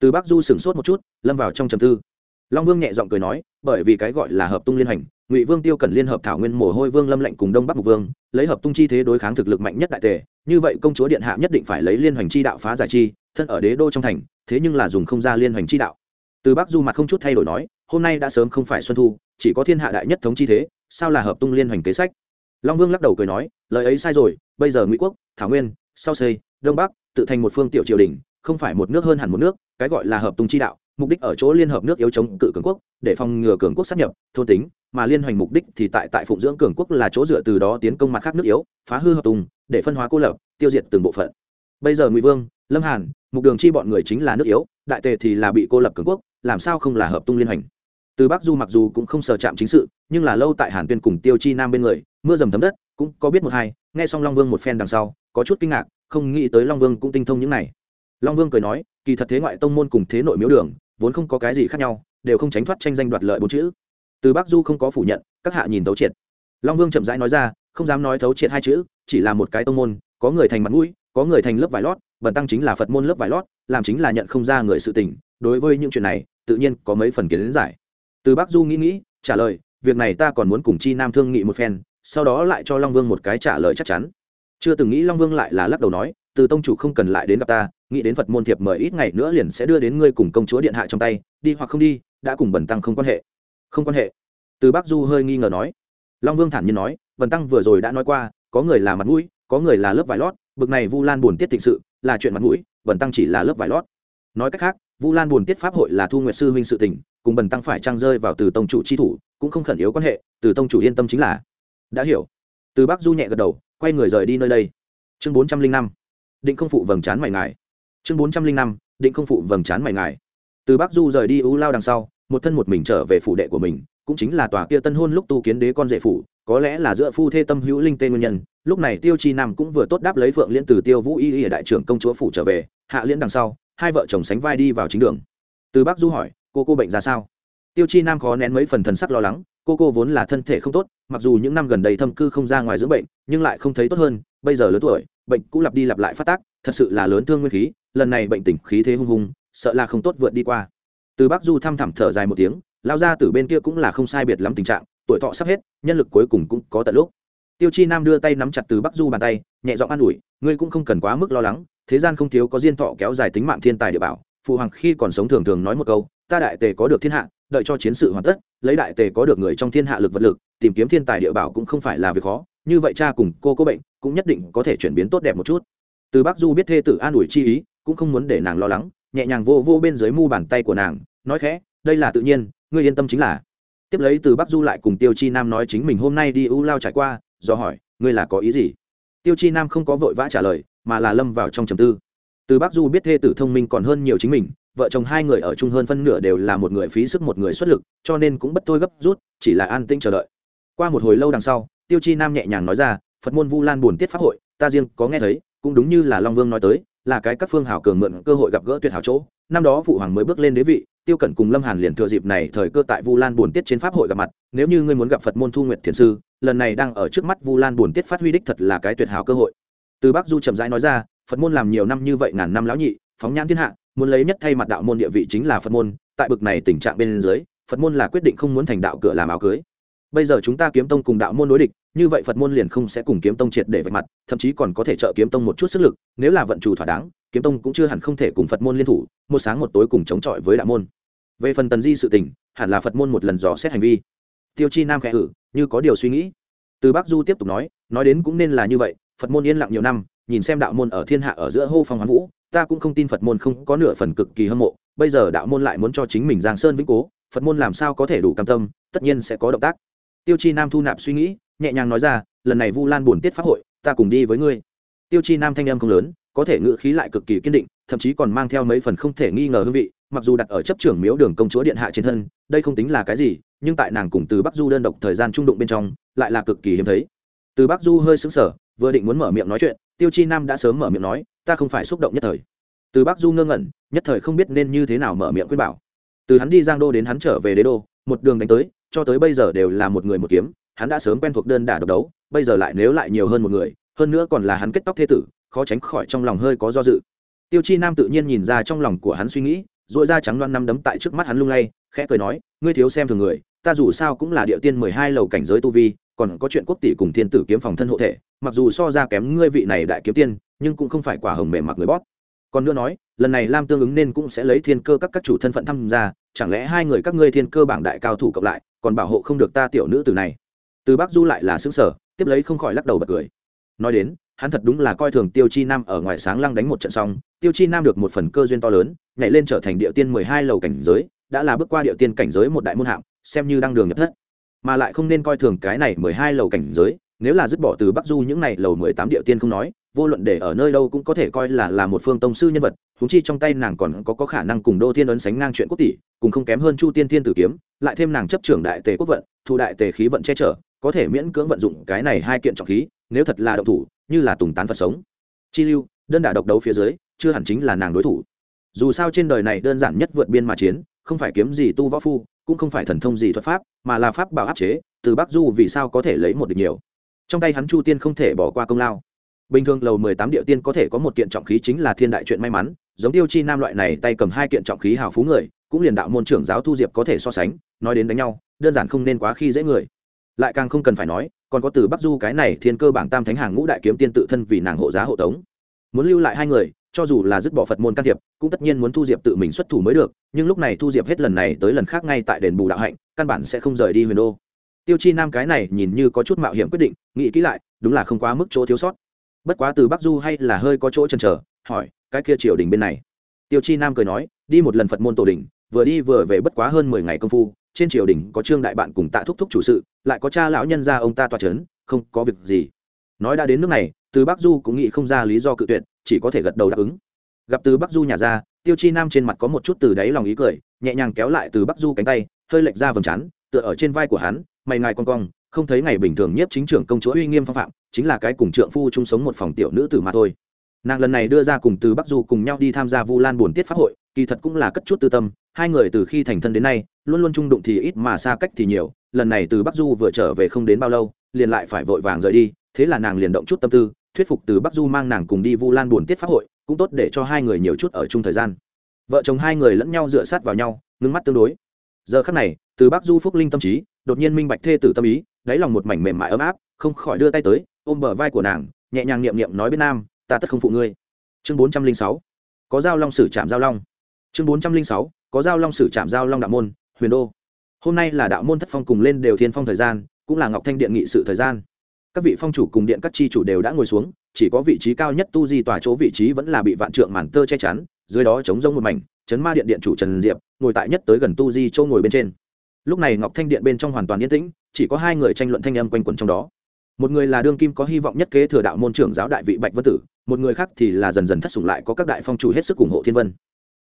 Từ bắc du sửng sốt một chút, lâm vào trong trầm tư. Long vương nhẹ giọng cười nói, bởi vì cái gọi là hợp tung liên hành, ngụy vương tiêu cần liên hợp thảo nguyên mồ hôi vương lâm lệnh cùng đông bắc mục vương, lấy hợp tung chi thế đối kháng thực lực mạnh nhất đại tề, như vậy công chúa điện hạ nhất định phải lấy liên hoành chi đạo phá giải chi thân ở đế đô trong thành, thế nhưng là dùng không ra liên hoành chi đạo. Từ bắc du mặt không chút thay đổi nói, hôm nay đã sớm không phải xuân thu, chỉ có thiên hạ đại nhất thống chi thế, sao là hợp tung liên hoành kế sách? Long vương lắc đầu cười nói, lời ấy sai rồi, bây giờ ngụy quốc, thảo nguyên, sau xây, đông bắc, tự thành một phương tiểu triều đình, không phải một nước hơn hẳn một nước, cái gọi là hợp tung chi đạo, mục đích ở chỗ liên hợp nước yếu chống cự cường quốc, để phòng ngừa cường quốc sát nhập, thôn tính, mà liên hoành mục đích thì tại tại phụng dưỡng cường quốc là chỗ dựa từ đó tiến công mặt khác nước yếu, phá hư hợp tùng để phân hóa cô lập, tiêu diệt từng bộ phận. Bây giờ ngụy vương, lâm hàn mục đường chi bọn người chính là nước yếu, đại tề thì là bị cô lập cường quốc, làm sao không là hợp tung liên hành? từ bắc du mặc dù cũng không sờ chạm chính sự, nhưng là lâu tại hàn tuyên cùng tiêu chi nam bên người, mưa dầm thấm đất, cũng có biết một hai, nghe xong long vương một phen đằng sau, có chút kinh ngạc, không nghĩ tới long vương cũng tinh thông những này. Long vương cười nói, kỳ thật thế ngoại tông môn cùng thế nội miếu đường, vốn không có cái gì khác nhau, đều không tránh thoát tranh danh đoạt lợi bốn chữ. Từ bắc du không có phủ nhận, các hạ nhìn thấu triệt. Long vương chậm rãi nói ra, không dám nói thấu triệt hai chữ, chỉ là một cái tông môn, có người thành mặt mũi có người thành lớp vải lót, bần tăng chính là phật môn lớp vải lót, làm chính là nhận không ra người sự tình, đối với những chuyện này, tự nhiên có mấy phần kiến giải. Từ bắc du nghĩ nghĩ, trả lời, việc này ta còn muốn cùng chi nam thương nghị một phen, sau đó lại cho long vương một cái trả lời chắc chắn. Chưa từng nghĩ long vương lại là lắc đầu nói, từ tông chủ không cần lại đến gặp ta, nghĩ đến phật môn thiệp mời ít ngày nữa liền sẽ đưa đến ngươi cùng công chúa điện hạ trong tay, đi hoặc không đi, đã cùng bần tăng không quan hệ. Không quan hệ. Từ bắc du hơi nghi ngờ nói. Long vương thản nhiên nói, bần tăng vừa rồi đã nói qua, có người là mặt mũi, có người là lớp vải lót bực này vu lan buồn tiết thịnh sự, là chuyện mặt mũi, bần tăng chỉ là lớp vải lót. Nói cách khác, vu lan buồn tiết pháp hội là thu nguyệt sư huynh sự tình, cùng bần tăng phải trang rơi vào từ tông chủ chi thủ, cũng không khẩn yếu quan hệ, từ tông chủ yên tâm chính là. Đã hiểu. Từ bắc du nhẹ gật đầu, quay người rời đi nơi đây. Chương bốn trăm linh năm. Định không phụ vầng trán mày ngài. Chương bốn trăm linh năm, định không phụ vầng trán mày ngài. Từ bắc du rời đi ưu lao đằng sau, một thân một mình trở về phủ đệ của mình, cũng chính là tòa kia tân hôn lúc tu kiến đế con rể phủ, có lẽ là giữa phu thê tâm hữu linh tên nguyên nhân lúc này tiêu chi nam cũng vừa tốt đáp lấy phượng liên từ tiêu vũ y y đại trưởng công chúa phủ trở về, hạ liên đằng sau, hai vợ chồng sánh vai đi vào chính đường. Từ bắc du hỏi, cô cô bệnh ra sao? Tiêu chi nam khó nén mấy phần thần sắc lo lắng, cô cô vốn là thân thể không tốt, mặc dù những năm gần đây thâm cư không ra ngoài dưỡng bệnh, nhưng lại không thấy tốt hơn, bây giờ lớn tuổi, bệnh cũng lặp đi lặp lại phát tác, thật sự là lớn thương nguyên khí, lần này bệnh tình khí thế hung hùng, sợ là không tốt vượt đi qua. Từ bắc du thăm thẳm thở dài một tiếng, lao ra từ bên kia cũng là không sai biệt lắm tình trạng, tuổi thọ sắp hết, nhân lực cuối cùng cũng có tận lúc tiêu chi nam đưa tay nắm chặt từ bắc du bàn tay, nhẹ giọng an ủi, ngươi cũng không cần quá mức lo lắng, thế gian không thiếu có diên thọ kéo dài tính mạng thiên tài địa bảo, phụ hoàng khi còn sống thường thường nói một câu, ta đại tề có được thiên hạ, đợi cho chiến sự hoàn tất, lấy đại tề có được người trong thiên hạ lực vật lực, tìm kiếm thiên tài địa bảo cũng không phải là việc khó, như vậy cha cùng cô có bệnh, cũng nhất định có thể chuyển biến tốt đẹp một chút. Từ bắc du biết thê tử an ủi chi ý, cũng không muốn để nàng lo lắng, nhẹ nhàng vô vô bên dưới mu bàn tay của nàng, nói khẽ, đây là tự nhiên, ngươi yên tâm chính là. Tiếp lấy từ bắc du lại cùng tiêu chi nam nói chính mình hôm nay đi u lao trải qua do hỏi, ngươi là có ý gì? Tiêu chi nam không có vội vã trả lời, mà là lâm vào trong trầm tư. Từ bắc du biết thê tử thông minh còn hơn nhiều chính mình, vợ chồng hai người ở chung hơn phân nửa đều là một người phí sức một người xuất lực, cho nên cũng bất thôi gấp rút, chỉ là an tĩnh chờ đợi. Qua một hồi lâu đằng sau, tiêu chi nam nhẹ nhàng nói ra, phật môn vu lan buồn tiết pháp hội, ta riêng có nghe thấy, cũng đúng như là long vương nói tới, là cái các phương hảo cường mượn cơ hội gặp gỡ tuyệt hảo chỗ. Năm đó phụ hoàng mới bước lên đế vị, tiêu cẩn cùng lâm hàn liền thừa dịp này thời cơ tại vu lan buồn tiết trên pháp hội gặp mặt, nếu như ngươi muốn gặp phật môn thu nguyệt thiền sư lần này đang ở trước mắt vu lan buồn tiết phát huy đích thật là cái tuyệt hảo cơ hội. Từ bắc du chậm rãi nói ra, phật môn làm nhiều năm như vậy ngàn năm lão nhị, phóng nhãn thiên hạ, muốn lấy nhất thay mặt đạo môn địa vị chính là phật môn, tại bực này tình trạng bên dưới, phật môn là quyết định không muốn thành đạo cửa làm áo cưới. Bây giờ chúng ta kiếm tông cùng đạo môn đối địch, như vậy phật môn liền không sẽ cùng kiếm tông triệt để vạch mặt, thậm chí còn có thể trợ kiếm tông một chút sức lực, nếu là vận chủ thỏa đáng, kiếm tông cũng chưa hẳn không thể cùng phật môn liên thủ, một sáng một tối cùng chống chọi với đạo môn. Về phần tần di sự tình, hẳn là phật môn một lần dò xét hành vi. Tiêu chi nam khẽ ử như có điều suy nghĩ. Từ bắc du tiếp tục nói nói đến cũng nên là như vậy, phật môn yên lặng nhiều năm, nhìn xem đạo môn ở thiên hạ ở giữa hô phong hoán vũ, ta cũng không tin phật môn không có nửa phần cực kỳ hâm mộ, bây giờ đạo môn lại muốn cho chính mình giang sơn vĩnh cố, phật môn làm sao có thể đủ cam tâm, tất nhiên sẽ có động tác. Tiêu chi nam thu nạp suy nghĩ, nhẹ nhàng nói ra, lần này vu lan buồn tiết pháp hội, ta cùng đi với ngươi. Tiêu chi nam thanh âm không lớn, có thể ngữ khí lại cực kỳ kiên định, thậm chí còn mang theo mấy phần không thể nghi ngờ hương vị mặc dù đặt ở chấp trưởng miếu đường công chúa điện hạ trên thân, đây không tính là cái gì, nhưng tại nàng cùng từ bắc du đơn độc thời gian trung đụng bên trong, lại là cực kỳ hiếm thấy. Từ bắc du hơi xứng sở vừa định muốn mở miệng nói chuyện, tiêu chi nam đã sớm mở miệng nói, ta không phải xúc động nhất thời. Từ bắc du ngơ ngẩn, nhất thời không biết nên như thế nào mở miệng khuyên bảo. Từ hắn đi giang đô đến hắn trở về đế đô, một đường đánh tới, cho tới bây giờ đều là một người một kiếm, hắn đã sớm quen thuộc đơn đả độc đấu, bây giờ lại nếu lại nhiều hơn một người, hơn nữa còn là hắn kết tóc thế tử, khó tránh khỏi trong lòng hơi có do dự. Tiêu chi nam tự nhiên nhìn ra trong lòng của hắn suy nghĩ dội ra trắng loan năm đấm tại trước mắt hắn lung lay, khẽ cười nói, ngươi thiếu xem thường người, ta dù sao cũng là địa tiên mười hai lầu cảnh giới tu vi, còn có chuyện quốc tỷ cùng thiên tử kiếm phòng thân hộ thể, mặc dù so ra kém ngươi vị này đại kiếm tiên, nhưng cũng không phải quả hồng mềm mặc người bót còn nữa nói, lần này lam tương ứng nên cũng sẽ lấy thiên cơ các các chủ thân phận tham gia, chẳng lẽ hai người các ngươi thiên cơ bảng đại cao thủ cộng lại, còn bảo hộ không được ta tiểu nữ từ này? Từ bắc du lại là xứng sở tiếp lấy không khỏi lắc đầu bật cười. Nói đến, hắn thật đúng là coi thường tiêu chi nam ở ngoài sáng lăng đánh một trận xong tiêu chi nam được một phần cơ duyên to lớn nhảy lên trở thành địa tiên mười hai lầu cảnh giới đã là bước qua địa tiên cảnh giới một đại môn hạng xem như đang đường nhập thất. Mà lại không nên coi thường cái này mười hai lầu cảnh giới nếu là dứt bỏ từ bắc du những này lầu mười tám địa tiên không nói vô luận để ở nơi đâu cũng có thể coi là là một phương tông sư nhân vật húng chi trong tay nàng còn có, có khả năng cùng đô thiên ấn sánh ngang chuyện quốc tỷ cùng không kém hơn chu tiên thiên tử kiếm lại thêm nàng chấp trưởng đại tề quốc vận thu đại tề khí vận che chở có thể miễn cưỡng vận dụng cái này hai kiện trọng khí nếu thật là động thủ như là tùng tán phật sống. Chi lưu đơn đả độc đấu phía dưới chưa hẳn chính là nàng đối thủ. Dù sao trên đời này đơn giản nhất vượt biên mà chiến, không phải kiếm gì tu võ phu, cũng không phải thần thông gì thuật pháp, mà là pháp bảo áp chế, từ bắc du vì sao có thể lấy một được nhiều. Trong tay hắn chu tiên không thể bỏ qua công lao. Bình thường lầu mười tám địa tiên có thể có một kiện trọng khí chính là thiên đại chuyện may mắn, giống tiêu chi nam loại này tay cầm hai kiện trọng khí hào phú người, cũng liền đạo môn trưởng giáo thu diệp có thể so sánh, nói đến đánh nhau, đơn giản không nên quá khi dễ người. Lại càng không cần phải nói, còn có từ bắc du cái này thiên cơ bảng tam thánh hàng ngũ đại kiếm tiên tự thân vì nàng hộ giá hộ tống. Muốn lưu lại hai người cho dù là dứt bỏ phật môn can thiệp, cũng tất nhiên muốn thu diệp tự mình xuất thủ mới được, nhưng lúc này thu diệp hết lần này tới lần khác ngay tại đền bù đạo hạnh, căn bản sẽ không rời đi huyền đô. Tiêu chi nam cái này nhìn như có chút mạo hiểm quyết định, nghĩ kỹ lại, đúng là không quá mức chỗ thiếu sót. Bất quá từ bắc du hay là hơi có chỗ chần chờ, hỏi, cái kia triều đình bên này. Tiêu chi nam cười nói, đi một lần phật môn tổ đình, vừa đi vừa về bất quá hơn mười ngày công phu, trên triều đình có trương đại bạn cùng tạ thúc thúc chủ sự, lại có cha lão nhân gia ông ta toa c h ấ n không có việc gì. Nói đã đến nước này, từ bắc du cũng nghĩ không ra lý do cự tuyệt chỉ có thể gật đầu đáp ứng. Gặp từ bắc du nhà ra, tiêu chi nam trên mặt có một chút từ đáy lòng ý cười, nhẹ nhàng kéo lại từ bắc du cánh tay, hơi lệch ra vầng trán, tựa ở trên vai của hắn, mày ngài con cong, không thấy ngày bình thường nhất chính trưởng công chúa uy nghiêm phong phạm, chính là cái cùng trượng phu chung sống một phòng tiểu nữ tử mà thôi. Nàng lần này đưa ra cùng từ bắc du cùng nhau đi tham gia vu lan buồn tiết pháp hội, kỳ thật cũng là cất chút tư tâm, hai người từ khi thành thân đến nay, luôn luôn chung đụng thì ít mà xa cách thì nhiều, lần này từ bắc du vừa trở về không đến bao lâu, liền lại phải vội vàng rời đi, thế là nàng liền động chút tâm tư thuyết phục từ bắc du mang nàng cùng đi vu lan buồn tiết pháp hội, cũng tốt để cho hai người nhiều chút ở chung thời gian. Vợ chồng hai người lẫn nhau dựa sát vào nhau, ngưng mắt tương đối. Giờ khắc này, từ bắc du phúc linh tâm trí, đột nhiên minh bạch thê tử tâm ý, đáy lòng một mảnh mềm mại ấm áp, không khỏi đưa tay tới, ôm bờ vai của nàng, nhẹ nhàng niệm niệm nói bên nam, ta tất không phụ ngươi. Chương bốn trăm linh sáu. Có giao long sử trạm giao long. Chương bốn trăm linh sáu. Có giao long sử trạm giao long đạo môn, huyền đô. Hôm nay là đạo môn thất phong cùng lên đều thiên phong thời gian, cũng là ngọc thanh điện nghị sự thời gian các vị phong chủ cùng điện các chi chủ đều đã ngồi xuống, chỉ có vị trí cao nhất tu di tòa chỗ vị trí vẫn là bị vạn trượng màn tơ che chắn, dưới đó chống rông một mảnh, chấn ma điện điện chủ trần diệp, ngồi tại nhất tới gần tu di châu ngồi bên trên. Lúc này ngọc thanh điện bên trong hoàn toàn yên tĩnh, chỉ có hai người tranh luận thanh âm quanh quẩn trong đó. Một người là đương kim có hy vọng nhất kế thừa đạo môn trưởng giáo đại vị bạch vân tử, một người khác thì là dần dần thất sủng lại có các đại phong chủ hết sức ủng hộ thiên vân.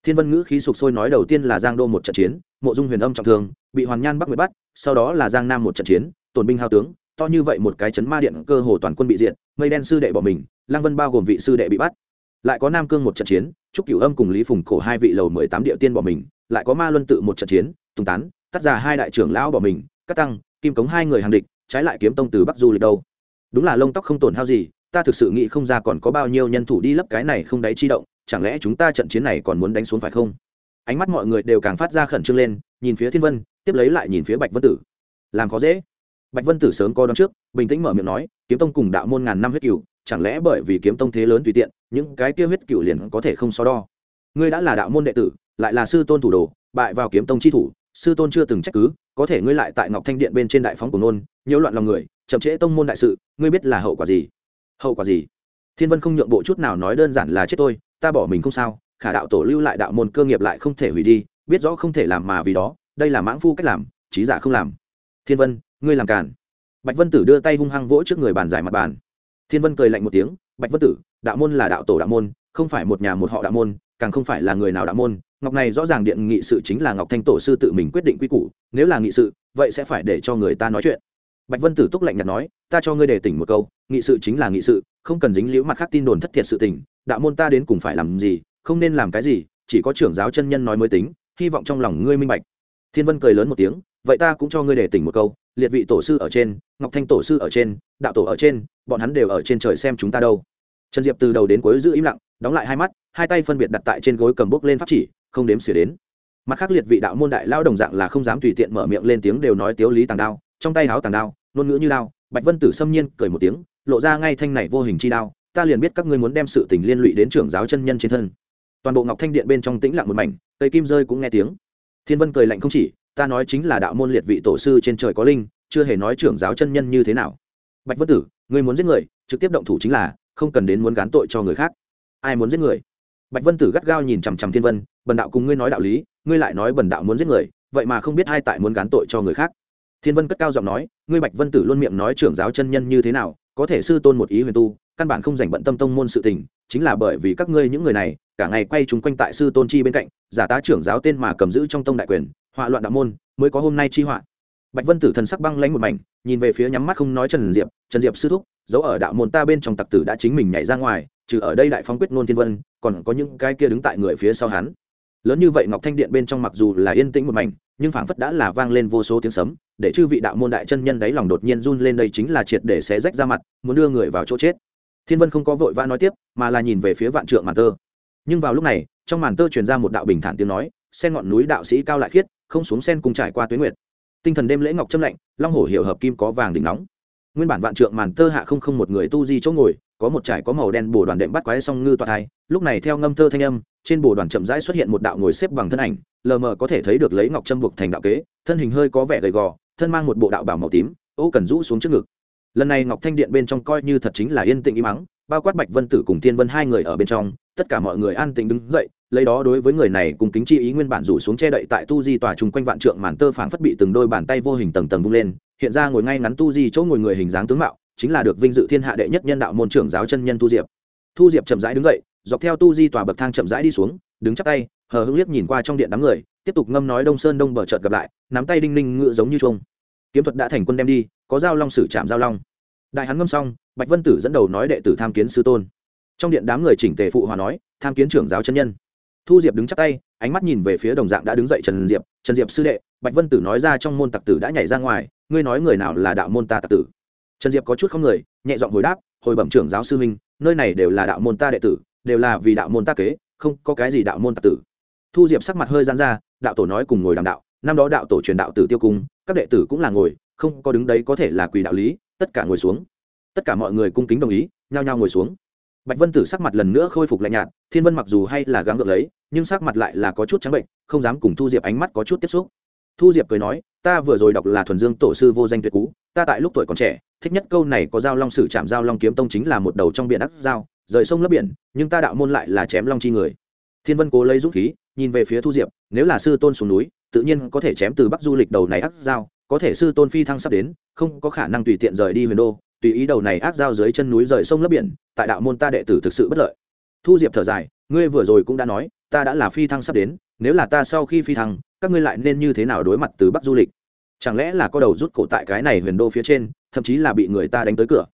Thiên vân ngữ khí sục sôi nói đầu tiên là giang đô một trận chiến, mộ dung huyền âm trọng thương, bị hoàn nhan bắc Nguyệt bắt, sau đó là giang nam một trận chiến, tổn binh hao tướng to như vậy một cái chấn ma điện cơ hồ toàn quân bị diệt, mây đen sư đệ bỏ mình lang vân bao gồm vị sư đệ bị bắt. Lại có nam cương một trận chiến, trúc cửu âm cùng lý phùng cổ hai vị lầu mười tám địa tiên bỏ mình, lại có ma luân tự một trận chiến, tùng tán tắt ra hai đại trưởng lão bỏ mình cắt tăng, kim cống hai người hàng địch, trái lại kiếm tông từ bắc du lịch đâu. Đúng là lông tóc không tổn hao gì, ta thực sự nghĩ không ra còn có bao nhiêu nhân thủ đi lấp cái này không đáy chi động, chẳng lẽ chúng ta trận chiến này còn muốn đánh xuống phải không? Ánh mắt mọi người đều càng phát ra khẩn trương lên, nhìn phía thiên vân, tiếp lấy lại nhìn phía bạch vân tử. Làm khó dễ bạch vân tử sớm có đón trước, bình tĩnh mở miệng nói, kiếm tông cùng đạo môn ngàn năm huyết cửu, chẳng lẽ bởi vì kiếm tông thế lớn tùy tiện, những cái kia huyết cửu liền có thể không so đo? Ngươi đã là đạo môn đệ tử, lại là sư tôn thủ đồ, bại vào kiếm tông chi thủ, sư tôn chưa từng trách cứ, có thể ngươi lại tại ngọc thanh điện bên trên đại phóng của nôn nhiễu loạn lòng người, chậm trễ tông môn đại sự, ngươi biết là hậu quả gì? Hậu quả gì? Thiên vân không nhượng bộ chút nào nói đơn giản là chết tôi, ta bỏ mình không sao, khả đạo tổ lưu lại đạo môn cơ nghiệp lại không thể hủy đi, biết rõ không thể làm mà vì đó, đây là mãng phu cách làm, trí giả không làm. Thiên vân ngươi làm cản bạch vân tử đưa tay hung hăng vỗ trước người bàn giải mặt bàn. Thiên vân cười lạnh một tiếng, bạch vân tử, đạo môn là đạo tổ đạo môn, không phải một nhà một họ đạo môn, càng không phải là người nào đạo môn. Ngọc này rõ ràng điện nghị sự chính là ngọc thanh tổ sư tự mình quyết định quy củ, nếu là nghị sự, vậy sẽ phải để cho người ta nói chuyện. Bạch vân tử túc lạnh nhạt nói, ta cho ngươi đề tỉnh một câu, nghị sự chính là nghị sự, không cần dính liễu mặt khác tin đồn thất thiệt sự tình, đạo môn ta đến cùng phải làm gì, không nên làm cái gì, chỉ có trưởng giáo chân nhân nói mới tính, hy vọng trong lòng ngươi minh bạch. Thiên vân cười lớn một tiếng, vậy ta cũng cho ngươi đề tỉnh một câu liệt vị tổ sư ở trên, ngọc thanh tổ sư ở trên, đạo tổ ở trên, bọn hắn đều ở trên trời xem chúng ta đâu. Trần diệp từ đầu đến cuối giữ im lặng, đóng lại hai mắt, hai tay phân biệt đặt tại trên gối cầm bốc lên pháp chỉ, không đếm xỉa đến. Mặt khác liệt vị đạo môn đại lao đồng dạng là không dám tùy tiện mở miệng lên tiếng đều nói tiếu lý tàng đao, trong tay háo tàng đao, ngôn ngữ như đao, bạch vân tử xâm nhiên cười một tiếng, lộ ra ngay thanh này vô hình chi đao, ta liền biết các ngươi muốn đem sự tình liên lụy đến trưởng giáo chân nhân trên thân. Toàn bộ ngọc thanh điện bên trong tĩnh lặng một mảnh, cây kim rơi cũng nghe tiếng. Thiên vân cười lạnh không chỉ ta nói chính là đạo môn liệt vị tổ sư trên trời có linh, chưa hề nói trưởng giáo chân nhân như thế nào. Bạch vân tử, ngươi muốn giết người, trực tiếp động thủ chính là, không cần đến muốn gán tội cho người khác. Ai muốn giết người? Bạch vân tử gắt gao nhìn chằm chằm thiên vân, bần đạo cùng ngươi nói đạo lý, ngươi lại nói bần đạo muốn giết người, vậy mà không biết ai tại muốn gán tội cho người khác. Thiên vân cất cao giọng nói, ngươi bạch vân tử luôn miệng nói trưởng giáo chân nhân như thế nào, có thể sư tôn một ý huyền tu căn bản không dành bận tâm tông môn sự tình, chính là bởi vì các ngươi những người này, cả ngày quay chúng quanh tại sư tôn chi bên cạnh, giả tá trưởng giáo tên mà cầm giữ trong tông đại quyền, họa loạn đạo môn, mới có hôm nay chi họa. Bạch vân tử thần sắc băng lánh một mảnh, nhìn về phía nhắm mắt không nói trần diệp trần diệp sư thúc giấu ở đạo môn ta bên trong tặc tử đã chính mình nhảy ra ngoài, trừ ở đây đại phóng quyết nôn thiên vân, còn có những cái kia đứng tại người phía sau hắn. Lớn như vậy ngọc thanh điện bên trong mặc dù là yên tĩnh một mảnh, nhưng phảng phất đã là vang lên vô số tiếng sấm, để chư vị đạo môn đại chân nhân đáy lòng đột nhiên run lên đây chính là triệt để xé rách ra mặt, muốn đưa người vào chỗ chết thiên vân không có vội vã nói tiếp, mà là nhìn về phía vạn trượng màn tơ. Nhưng vào lúc này, trong màn tơ truyền ra một đạo bình thản tiếng nói, sen ngọn núi đạo sĩ cao lại khiết, không xuống sen cùng trải qua tuyến nguyệt. Tinh thần đêm lễ ngọc châm lạnh, long hổ hiệu hợp kim có vàng đỉnh nóng. Nguyên bản vạn trượng màn tơ hạ không không một người tu di chỗ ngồi, có một trải có màu đen bồ đoàn đệm bắt quái song ngư tọa thai, lúc này theo ngâm thơ thanh âm, trên bồ đoàn chậm rãi xuất hiện một đạo ngồi xếp bằng thân ảnh, lờ mờ có thể thấy được lấy ngọc châm buộc thành đạo kế, thân hình hơi có vẻ gầy gò, thân mang một bộ đạo bảo màu tím, ô cần rũ xuống trước ngực lần này ngọc thanh điện bên trong coi như thật chính là yên tĩnh im mắng bao quát bạch vân tử cùng thiên vân hai người ở bên trong, tất cả mọi người an tĩnh đứng dậy, lấy đó đối với người này cùng kính chi ý nguyên bản rủ xuống che đậy tại tu di tòa chung quanh vạn trượng màn tơ phảng phất bị từng đôi bàn tay vô hình tầng tầng vung lên, hiện ra ngồi ngay ngắn tu di chỗ ngồi người hình dáng tướng mạo, chính là được vinh dự thiên hạ đệ nhất nhân đạo môn trưởng giáo chân nhân tu diệp. Thu diệp chậm rãi đứng dậy, dọc theo tu di tòa bậc thang chậm rãi đi xuống, đứng chắp tay, hờ hững liếc nhìn qua trong điện đám người, tiếp tục ngâm nói đông sơn đông bờ chợt gặp lại, nắm tay đinh ninh ngựa giống như chuông. Kiếm thuật đã thành quân đem đi có giao long sử chạm giao long. Đại hắn ngâm xong, bạch vân tử dẫn đầu nói đệ tử tham kiến sư tôn. Trong điện đám người chỉnh tề phụ hòa nói, tham kiến trưởng giáo chân nhân. Thu diệp đứng chắp tay, ánh mắt nhìn về phía đồng dạng đã đứng dậy trần diệp. Trần diệp sư đệ, bạch vân tử nói ra trong môn tặc tử đã nhảy ra ngoài, ngươi nói người nào là đạo môn ta tặc tử? Trần diệp có chút không người, nhẹ giọng hồi đáp, hồi bẩm trưởng giáo sư minh nơi này đều là đạo môn ta đệ tử, đều là vì đạo môn ta kế, không có cái gì đạo môn tặc tử. Thu diệp sắc mặt hơi gian ra, đạo tổ nói cùng ngồi đàm đạo, năm đó đạo tổ truyền đạo tử tiêu cung, các đệ tử cũng là ngồi không có đứng đấy có thể là quỳ đạo lý, tất cả ngồi xuống. Tất cả mọi người cung kính đồng ý, nhao nhao ngồi xuống. Bạch vân tử sắc mặt lần nữa khôi phục lạnh nhạt, thiên vân mặc dù hay là gắng gượng lấy, nhưng sắc mặt lại là có chút trắng bệnh, không dám cùng thu diệp ánh mắt có chút tiếp xúc. Thu diệp cười nói, ta vừa rồi đọc là thuần dương tổ sư vô danh tuyệt cú, ta tại lúc tuổi còn trẻ, thích nhất câu này có giao long sử chạm giao long kiếm tông chính là một đầu trong biển ác giao, rời sông lấp biển, nhưng ta đạo môn lại là chém long chi người. Thiên vân cố lấy dũng khí, nhìn về phía thu diệp, nếu là sư tôn xuống núi, tự nhiên có thể chém từ bắc du lịch đầu này ác giao có thể sư tôn phi thăng sắp đến, không có khả năng tùy tiện rời đi huyền đô, tùy ý đầu này ác giao dưới chân núi rời sông lấp biển, tại đạo môn ta đệ tử thực sự bất lợi. Thu diệp thở dài, ngươi vừa rồi cũng đã nói, ta đã là phi thăng sắp đến, nếu là ta sau khi phi thăng, các ngươi lại nên như thế nào đối mặt từ bắc du lịch? Chẳng lẽ là có đầu rút cổ tại cái này huyền đô phía trên, thậm chí là bị người ta đánh tới cửa?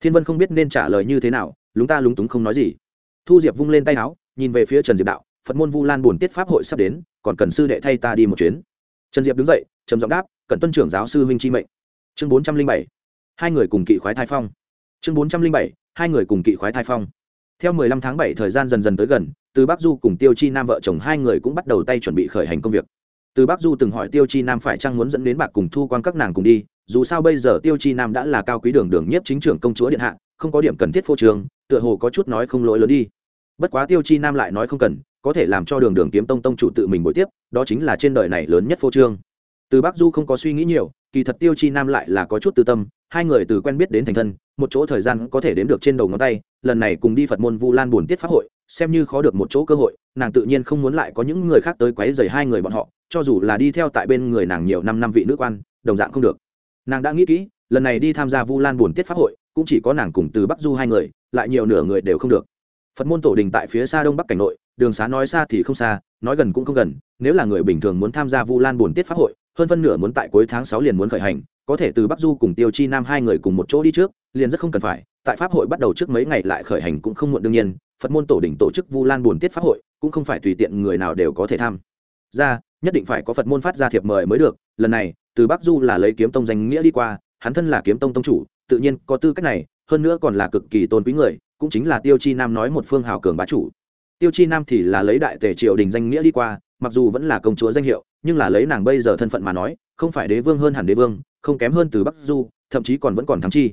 Thiên vân không biết nên trả lời như thế nào, lúng ta lúng túng không nói gì. Thu diệp vung lên tay áo, nhìn về phía trần diệp đạo, phật môn vu lan buồn tiết pháp hội sắp đến, còn cần sư đệ thay ta đi một chuyến. Trần diệp đứng dậy, trầm giọng đáp cận tuân trưởng giáo sư huynh chi mệnh. Chương bốn trăm linh bảy, hai người cùng kỵ khoái thai phong. Chương bốn trăm linh bảy, hai người cùng kỵ khoái thai phong. Theo mười lăm tháng bảy thời gian dần dần tới gần, từ bắc du cùng tiêu chi nam vợ chồng hai người cũng bắt đầu tay chuẩn bị khởi hành công việc. Từ bắc du từng hỏi tiêu chi nam phải chăng muốn dẫn đến bạc cùng thu quan các nàng cùng đi, dù sao bây giờ tiêu chi nam đã là cao quý đường đường nhất chính trưởng công chúa điện hạ, không có điểm cần thiết phô trường tựa hồ có chút nói không lỗi lớn đi. Bất quá tiêu chi nam lại nói không cần, có thể làm cho đường đường kiếm tông tông chủ tự mình bội tiếp, đó chính là trên đời này lớn nhất phô trương từ bắc du không có suy nghĩ nhiều, kỳ thật tiêu chi nam lại là có chút tư tâm, hai người từ quen biết đến thành thân, một chỗ thời gian có thể đếm được trên đầu ngón tay, lần này cùng đi phật môn vu lan buồn tiết pháp hội, xem như khó được một chỗ cơ hội, nàng tự nhiên không muốn lại có những người khác tới quấy rầy hai người bọn họ, cho dù là đi theo tại bên người nàng nhiều năm năm vị nữ quan, đồng dạng không được. Nàng đã nghĩ kỹ, lần này đi tham gia vu lan buồn tiết pháp hội, cũng chỉ có nàng cùng từ bắc du hai người, lại nhiều nửa người đều không được. Phật môn tổ đình tại phía xa đông bắc cảnh nội, đường xá nói xa thì không xa, nói gần cũng không gần, nếu là người bình thường muốn tham gia vu lan buồn tiết pháp hội hơn phân nửa muốn tại cuối tháng sáu liền muốn khởi hành, có thể từ bắc du cùng tiêu chi nam hai người cùng một chỗ đi trước, liền rất không cần phải, tại pháp hội bắt đầu trước mấy ngày lại khởi hành cũng không muộn đương nhiên, phật môn tổ đỉnh tổ chức vu lan buồn tiết pháp hội, cũng không phải tùy tiện người nào đều có thể tham gia, nhất định phải có phật môn phát ra thiệp mời mới được, lần này, từ bắc du là lấy kiếm tông danh nghĩa đi qua, hắn thân là kiếm tông tông chủ, tự nhiên có tư cách này, hơn nữa còn là cực kỳ tôn quý người, cũng chính là tiêu chi nam nói một phương hào cường bá chủ. Tiêu chi nam thì là lấy đại tề triều đình danh nghĩa đi qua, mặc dù vẫn là công chúa danh hiệu nhưng là lấy nàng bây giờ thân phận mà nói, không phải đế vương hơn hẳn đế vương, không kém hơn từ bắc du, thậm chí còn vẫn còn thắng chi.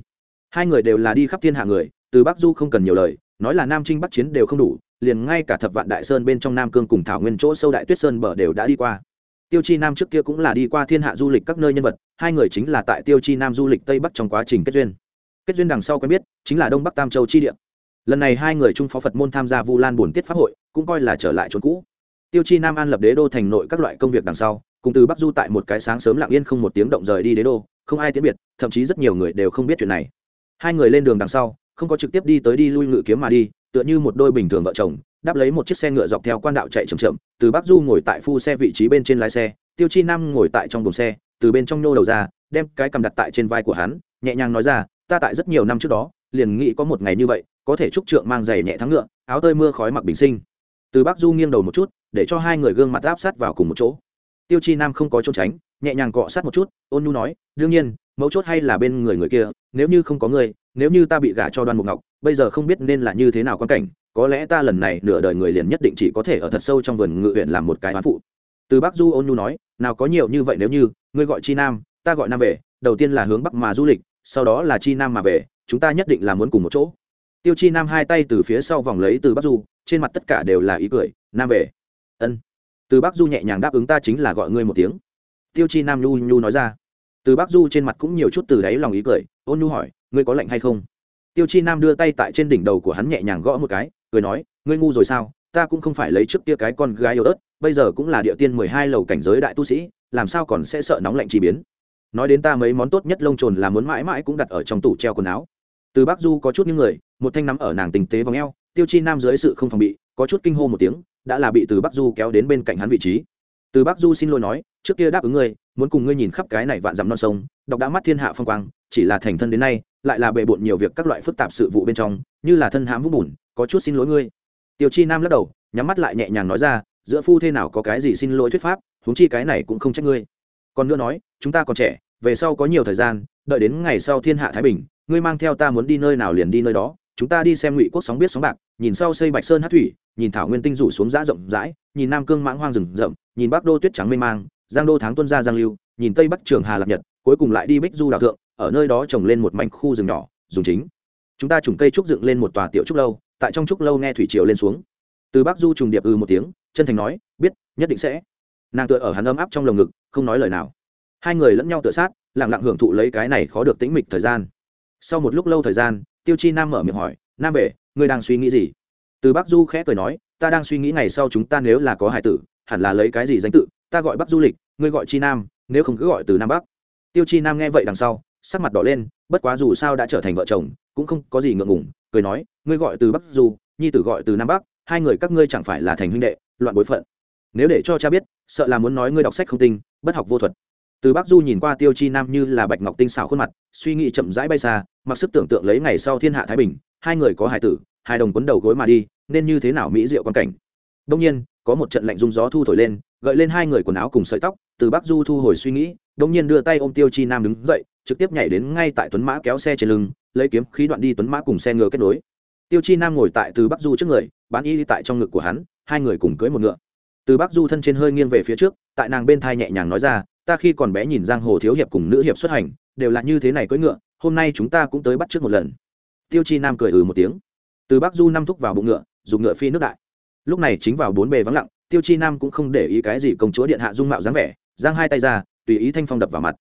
Hai người đều là đi khắp thiên hạ người, từ bắc du không cần nhiều lời, nói là nam trinh bắc chiến đều không đủ, liền ngay cả thập vạn đại sơn bên trong nam cương cùng thảo nguyên chỗ sâu đại tuyết sơn bờ đều đã đi qua. Tiêu chi nam trước kia cũng là đi qua thiên hạ du lịch các nơi nhân vật, hai người chính là tại tiêu chi nam du lịch tây bắc trong quá trình kết duyên. Kết duyên đằng sau quen biết, chính là đông bắc tam châu chi địa. Lần này hai người trung phó phật môn tham gia vu lan buồn tiết pháp hội, cũng coi là trở lại chốn cũ tiêu chi nam an lập đế đô thành nội các loại công việc đằng sau, cùng từ bắc du tại một cái sáng sớm lặng yên không một tiếng động rời đi đế đô, không ai tiễn biệt, thậm chí rất nhiều người đều không biết chuyện này. Hai người lên đường đằng sau, không có trực tiếp đi tới đi lui ngự kiếm mà đi, tựa như một đôi bình thường vợ chồng, đáp lấy một chiếc xe ngựa dọc theo quan đạo chạy chậm chậm, từ bắc du ngồi tại phu xe vị trí bên trên lái xe, tiêu chi nam ngồi tại trong buồng xe, từ bên trong nhô đầu ra, đem cái cầm đặt tại trên vai của hắn, nhẹ nhàng nói ra, ta tại rất nhiều năm trước đó, liền nghĩ có một ngày như vậy, có thể trúc trượng mang giày nhẹ thắng ngựa, áo tơi mưa khói mặc bình sinh. Từ bắc du nghiêng đầu một chút để cho hai người gương mặt áp sát vào cùng một chỗ. Tiêu chi nam không có trốn tránh, nhẹ nhàng cọ sát một chút, ôn nhu nói, đương nhiên, mấu chốt hay là bên người người kia, nếu như không có người nếu như ta bị gả cho đoan mục ngọc, bây giờ không biết nên là như thế nào quan cảnh, có lẽ ta lần này nửa đời người liền nhất định chỉ có thể ở thật sâu trong vườn ngự huyện làm một cái oán phụ. Từ bắc du ôn nhu nói, nào có nhiều như vậy nếu như, ngươi gọi chi nam, ta gọi nam về, đầu tiên là hướng bắc mà du lịch, sau đó là chi nam mà về, chúng ta nhất định là muốn cùng một chỗ. Tiêu chi nam hai tay từ phía sau vòng lấy từ bắc du, trên mặt tất cả đều là ý cười, nam về ân. Từ bắc du nhẹ nhàng đáp ứng ta chính là gọi ngươi một tiếng. Tiêu chi nam nhu nhu nói ra. Từ bắc du trên mặt cũng nhiều chút từ đáy lòng ý cười, ôn nhu hỏi, ngươi có lạnh hay không? Tiêu chi nam đưa tay tại trên đỉnh đầu của hắn nhẹ nhàng gõ một cái, cười nói, ngươi ngu rồi sao? Ta cũng không phải lấy trước kia cái con gái yêu ớt, bây giờ cũng là địa tiên mười hai lầu cảnh giới đại tu sĩ, làm sao còn sẽ sợ nóng lạnh chi biến? Nói đến ta mấy món tốt nhất lông trồn là muốn mãi mãi cũng đặt ở trong tủ treo quần áo. Từ bắc du có chút những người, một thanh nắm ở nàng tình tế vòng eo, tiêu chi nam dưới sự không phòng bị, có chút kinh hô một tiếng đã là bị từ bắc du kéo đến bên cạnh hắn vị trí. Từ bắc du xin lỗi nói, trước kia đáp ứng ngươi, muốn cùng ngươi nhìn khắp cái này vạn dặm non sông, đọc đã mắt thiên hạ phong quang, chỉ là thành thân đến nay, lại là bề bộn nhiều việc các loại phức tạp sự vụ bên trong, như là thân hãm vũng bùn, có chút xin lỗi ngươi. Tiêu chi nam lắc đầu, nhắm mắt lại nhẹ nhàng nói ra, giữa phu thế nào có cái gì xin lỗi thuyết pháp, huống chi cái này cũng không trách ngươi. Còn nữa nói, chúng ta còn trẻ, về sau có nhiều thời gian, đợi đến ngày sau thiên hạ thái bình, ngươi mang theo ta muốn đi nơi nào liền đi nơi đó, chúng ta đi xem ngụy quốc sóng biết sóng bạc, nhìn sau xây bạch sơn hát thủy nhìn thảo nguyên tinh rủ xuống giã rộng rãi, nhìn nam cương mãng hoang rừng rậm, nhìn bắc đô tuyết trắng mê mang, giang đô tháng tuân gia giang lưu, nhìn tây bắc trường hà lạc nhật, cuối cùng lại đi bích du đào thượng, ở nơi đó trồng lên một mảnh khu rừng nhỏ, dùng chính. Chúng ta trùng cây trúc dựng lên một tòa tiểu trúc lâu, tại trong trúc lâu nghe thủy triều lên xuống. Từ bắc du trùng điệp ư một tiếng, chân thành nói, biết, nhất định sẽ. Nàng tựa ở hắn ấm áp trong lồng ngực, không nói lời nào. Hai người lẫn nhau tựa sát lẳng lặng hưởng thụ lấy cái này khó được tĩnh mịch thời gian. Sau một lúc lâu thời gian, tiêu chi nam mở miệng hỏi, nam về, ngươi đang suy nghĩ gì? Từ bắc du khẽ cười nói, ta đang suy nghĩ ngày sau chúng ta nếu là có hải tử, hẳn là lấy cái gì danh tự? Ta gọi bắc du lịch, ngươi gọi chi nam, nếu không cứ gọi từ nam bắc. Tiêu chi nam nghe vậy đằng sau, sắc mặt đỏ lên, bất quá dù sao đã trở thành vợ chồng, cũng không có gì ngượng ngùng, cười nói, ngươi gọi từ bắc du, nhi tử gọi từ nam bắc, hai người các ngươi chẳng phải là thành huynh đệ, loạn bối phận. Nếu để cho cha biết, sợ là muốn nói ngươi đọc sách không tinh, bất học vô thuật. Từ bắc du nhìn qua tiêu chi nam như là bạch ngọc tinh xảo khuôn mặt, suy nghĩ chậm rãi bay xa, mặc sức tưởng tượng lấy ngày sau thiên hạ thái bình, hai người có hải tử hai đồng quấn đầu gối mà đi, nên như thế nào mỹ diệu quan cảnh. Đông nhiên, có một trận lạnh rung gió thu thổi lên, gợi lên hai người quần áo cùng sợi tóc, từ bắc du thu hồi suy nghĩ đông nhiên đưa tay ôm tiêu chi nam đứng dậy, trực tiếp nhảy đến ngay tại tuấn mã kéo xe trên lưng, lấy kiếm khí đoạn đi tuấn mã cùng xe ngựa kết nối. Tiêu chi nam ngồi tại từ bắc du trước người, bán y tại trong ngực của hắn, hai người cùng cưới một ngựa. Từ bắc du thân trên hơi nghiêng về phía trước, tại nàng bên thai nhẹ nhàng nói ra, ta khi còn bé nhìn giang hồ thiếu hiệp cùng nữ hiệp xuất hành, đều là như thế này cưỡi ngựa, hôm nay chúng ta cũng tới bắt trước một lần. Tiêu chi nam cười ừ một tiếng từ bắc du năm thúc vào bụng ngựa dùng ngựa phi nước đại. Lúc này chính vào bốn bề vắng lặng, tiêu chi nam cũng không để ý cái gì công chúa điện hạ dung mạo dáng vẻ, giang hai tay ra, tùy ý thanh phong đập vào mặt.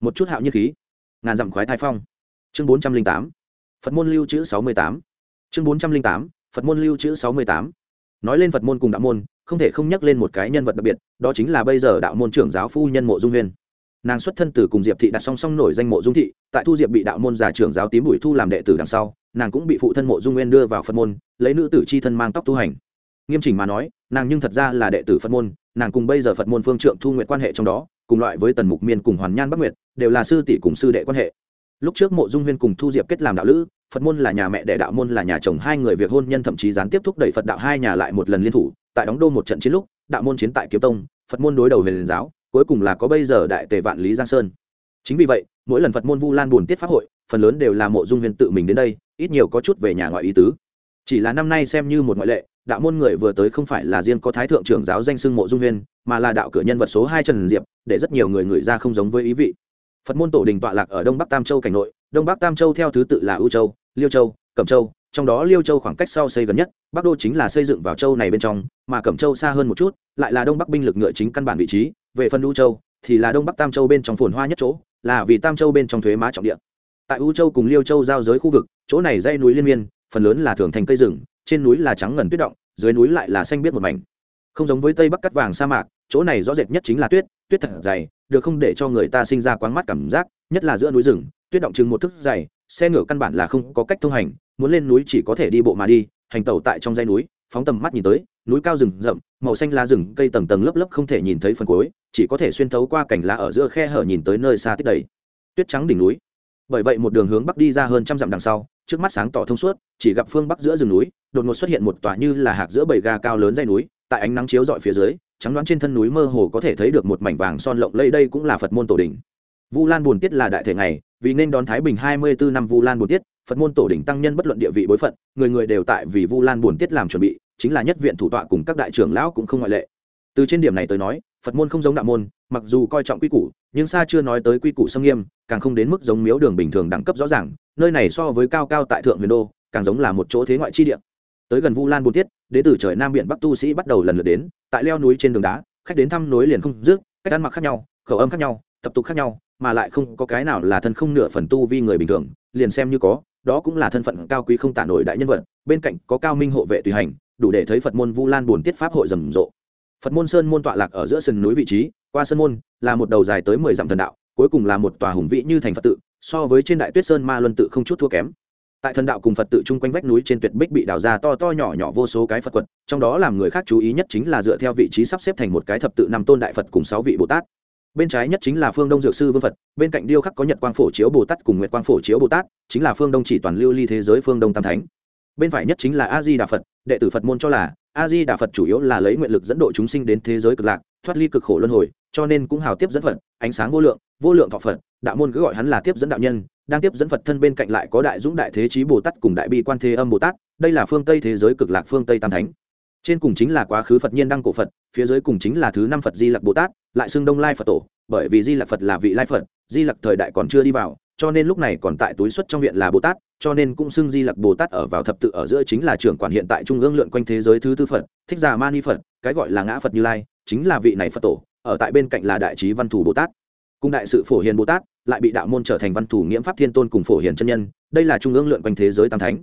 Một chút hạo nhiên khí. Ngàn dặm khoái thai phong. Chương bốn trăm linh tám. Phật môn lưu chữ sáu mươi tám. Chương bốn trăm linh tám. Phật môn lưu chữ sáu mươi tám. Nói lên phật môn cùng đạo môn, không thể không nhắc lên một cái nhân vật đặc biệt, đó chính là bây giờ đạo môn trưởng giáo phu nhân mộ dung huyên nàng xuất thân từ cùng diệp thị đặt song song nổi danh mộ dung thị, tại thu diệp bị đạo môn già trưởng giáo tím bùi thu làm đệ tử đằng sau nàng cũng bị phụ thân mộ dung nguyên đưa vào phật môn, lấy nữ tử c h i thân mang tóc tu hành. Nghiêm chỉnh mà nói, nàng nhưng thật ra là đệ tử phật môn, nàng cùng bây giờ phật môn phương trượng thu nguyện quan hệ trong đó, cùng loại với tần mục miên cùng hoàn nhan bắc nguyệt, đều là sư tỷ cùng sư đệ quan hệ. Lúc trước mộ dung huyên cùng thu diệp kết làm đạo lữ, phật môn là nhà mẹ đệ đạo môn là nhà chồng hai người việc hôn nhân thậm chí gián tiếp thúc đẩy phật đạo hai nhà lại một lần liên thủ, tại đóng đô một trận chiến lúc, đạo môn chiến tại kiếm tông, phật môn đối đầu huyền giáo, cuối cùng là có bây giờ đại tề vạn lý giang sơn. Chính vì vậy, mỗi lần phật môn vu lan buồn tiết pháp hội phần lớn đều là mộ dung huyền tự mình đến đây, ít nhiều có chút về nhà ngoại ý tứ. Chỉ là năm nay xem như một ngoại lệ, đạo môn người vừa tới không phải là riêng có thái thượng trưởng giáo danh sưng mộ dung huyền, mà là đạo cửa nhân vật số hai trần diệp, để rất nhiều người ngửi ra không giống với ý vị. Phật môn tổ đình tọa lạc ở đông bắc tam châu cảnh nội, đông bắc tam châu theo thứ tự là ưu châu, liêu châu, cẩm châu, trong đó liêu châu khoảng cách sau xây gần nhất, bắc đô chính là xây dựng vào châu này bên trong, mà cẩm châu xa hơn một chút, lại là đông bắc binh lực ngựa chính căn bản vị trí. Về phần ưu châu, thì là đông bắc tam châu bên trong phồn hoa nhất chỗ, là vì tam châu bên trong thuế má trọng địa tại U châu cùng liêu châu giao giới khu vực, chỗ này dây núi liên miên, phần lớn là thường thành cây rừng, trên núi là trắng ngần tuyết động, dưới núi lại là xanh biết một mảnh. Không giống với tây bắc cắt vàng sa mạc, chỗ này rõ rệt nhất chính là tuyết tuyết thật dày, được không để cho người ta sinh ra quáng mắt cảm giác, nhất là giữa núi rừng, tuyết động chừng một thức dày, xe ngựa căn bản là không có cách thông hành, muốn lên núi chỉ có thể đi bộ mà đi, hành tẩu tại trong dãy núi, phóng tầm mắt nhìn tới, núi cao rừng rậm, màu xanh lá rừng, cây tầng tầng lớp lớp không thể nhìn thấy phần cuối, chỉ có thể xuyên thấu qua cảnh lá ở giữa khe hở nhìn tới nơi xa tích đầy. Tuyết trắng đỉnh núi bởi vậy một đường hướng bắc đi ra hơn trăm dặm đằng sau, trước mắt sáng tỏ thông suốt, chỉ gặp phương bắc giữa rừng núi, đột ngột xuất hiện một tòa như là hạc giữa bầy ga cao lớn dây núi, tại ánh nắng chiếu dọi phía dưới, trắng đoán trên thân núi mơ hồ có thể thấy được một mảnh vàng son lộng lây đây cũng là phật môn tổ đình vu lan buồn tiết là đại thể ngày, vì nên đón thái bình hai mươi bốn năm vu lan buồn tiết, phật môn tổ đình tăng nhân bất luận địa vị bối phận, người người đều tại vì vu lan buồn tiết làm chuẩn bị, chính là nhất viện thủ tọa cùng các đại trưởng lão cũng không ngoại lệ. Từ trên điểm này tới nói, phật môn không giống đạo môn, mặc dù coi trọng quy củ nhưng xa chưa nói tới quy củ xâm nghiêm, càng không đến mức giống miếu đường bình thường đẳng cấp rõ ràng, nơi này so với cao cao tại thượng huyền đô, càng giống là một chỗ thế ngoại chi địa. Tới gần vu lan buôn tiết đến từ trời nam biển bắc tu sĩ bắt đầu lần lượt đến, tại leo núi trên đường đá, khách đến thăm núi liền không dứt, cách ăn mặc khác nhau, khẩu âm khác nhau, tập tục khác nhau, mà lại không có cái nào là thân không nửa phần tu vi người bình thường, liền xem như có, đó cũng là thân phận cao quý không tả nổi đại nhân vật, bên cạnh có cao minh hộ vệ tùy hành, đủ để thấy phật môn vu lan buồn tiết pháp hội rầm rộ. Phật môn sơn môn tọa lạc ở giữa sườn núi vị trí qua sơn môn, là một đầu dài tới mười dặm thần đạo, cuối cùng là một tòa hùng vĩ như thành phật tự, so với trên đại tuyết sơn ma luân tự không chút thua kém. Tại thần đạo cùng phật tự chung quanh vách núi trên tuyệt bích bị đào ra to to nhỏ nhỏ vô số cái phật quật, trong đó làm người khác chú ý nhất chính là dựa theo vị trí sắp xếp thành một cái thập tự năm tôn đại phật cùng sáu vị bồ tát. Bên trái nhất chính là phương đông dược sư vương phật, bên cạnh điêu khắc có nhật quang phổ chiếu bồ tát cùng nguyệt quang phổ chiếu bồ tát, chính là phương đông chỉ toàn lưu ly thế giới phương đông tam thánh. Bên phải nhất chính là a di đà phật, đệ tử phật môn cho là a di đà phật chủ yếu là lấy nguyện lực dẫn độ chúng sinh đến thế giới cực lạc, thoát ly cực khổ luân hồi cho nên cũng hào tiếp dẫn phật, ánh sáng vô lượng vô lượng thọ phật, đạo môn cứ gọi hắn là tiếp dẫn đạo nhân, đang tiếp dẫn phật thân bên cạnh lại có đại dũng đại thế chí bồ tát cùng đại bi quan thế âm bồ tát, đây là phương tây thế giới cực lạc phương tây tam thánh. Trên cùng chính là quá khứ phật nhiên đăng cổ phật, phía dưới cùng chính là thứ năm phật di lặc bồ tát, lại xưng đông lai phật tổ, bởi vì di lặc phật là vị lai phật, di lặc thời đại còn chưa đi vào, cho nên lúc này còn tại túi xuất trong viện là bồ tát, cho nên cũng xưng di lặc bồ tát ở vào thập tự ở giữa chính là trưởng quản hiện tại trung ương lượn quanh thế giới thứ tư phật, thích già mani phật, cái gọi là ngã phật như lai, chính là vị này phật tổ ở tại bên cạnh là đại trí văn thủ bồ tát. Cùng đại sự phổ hiền bồ tát, lại bị đạo môn trở thành văn thủ nghiễm pháp thiên tôn cùng phổ hiền chân nhân, đây là trung ương lượn quanh thế giới tam thánh.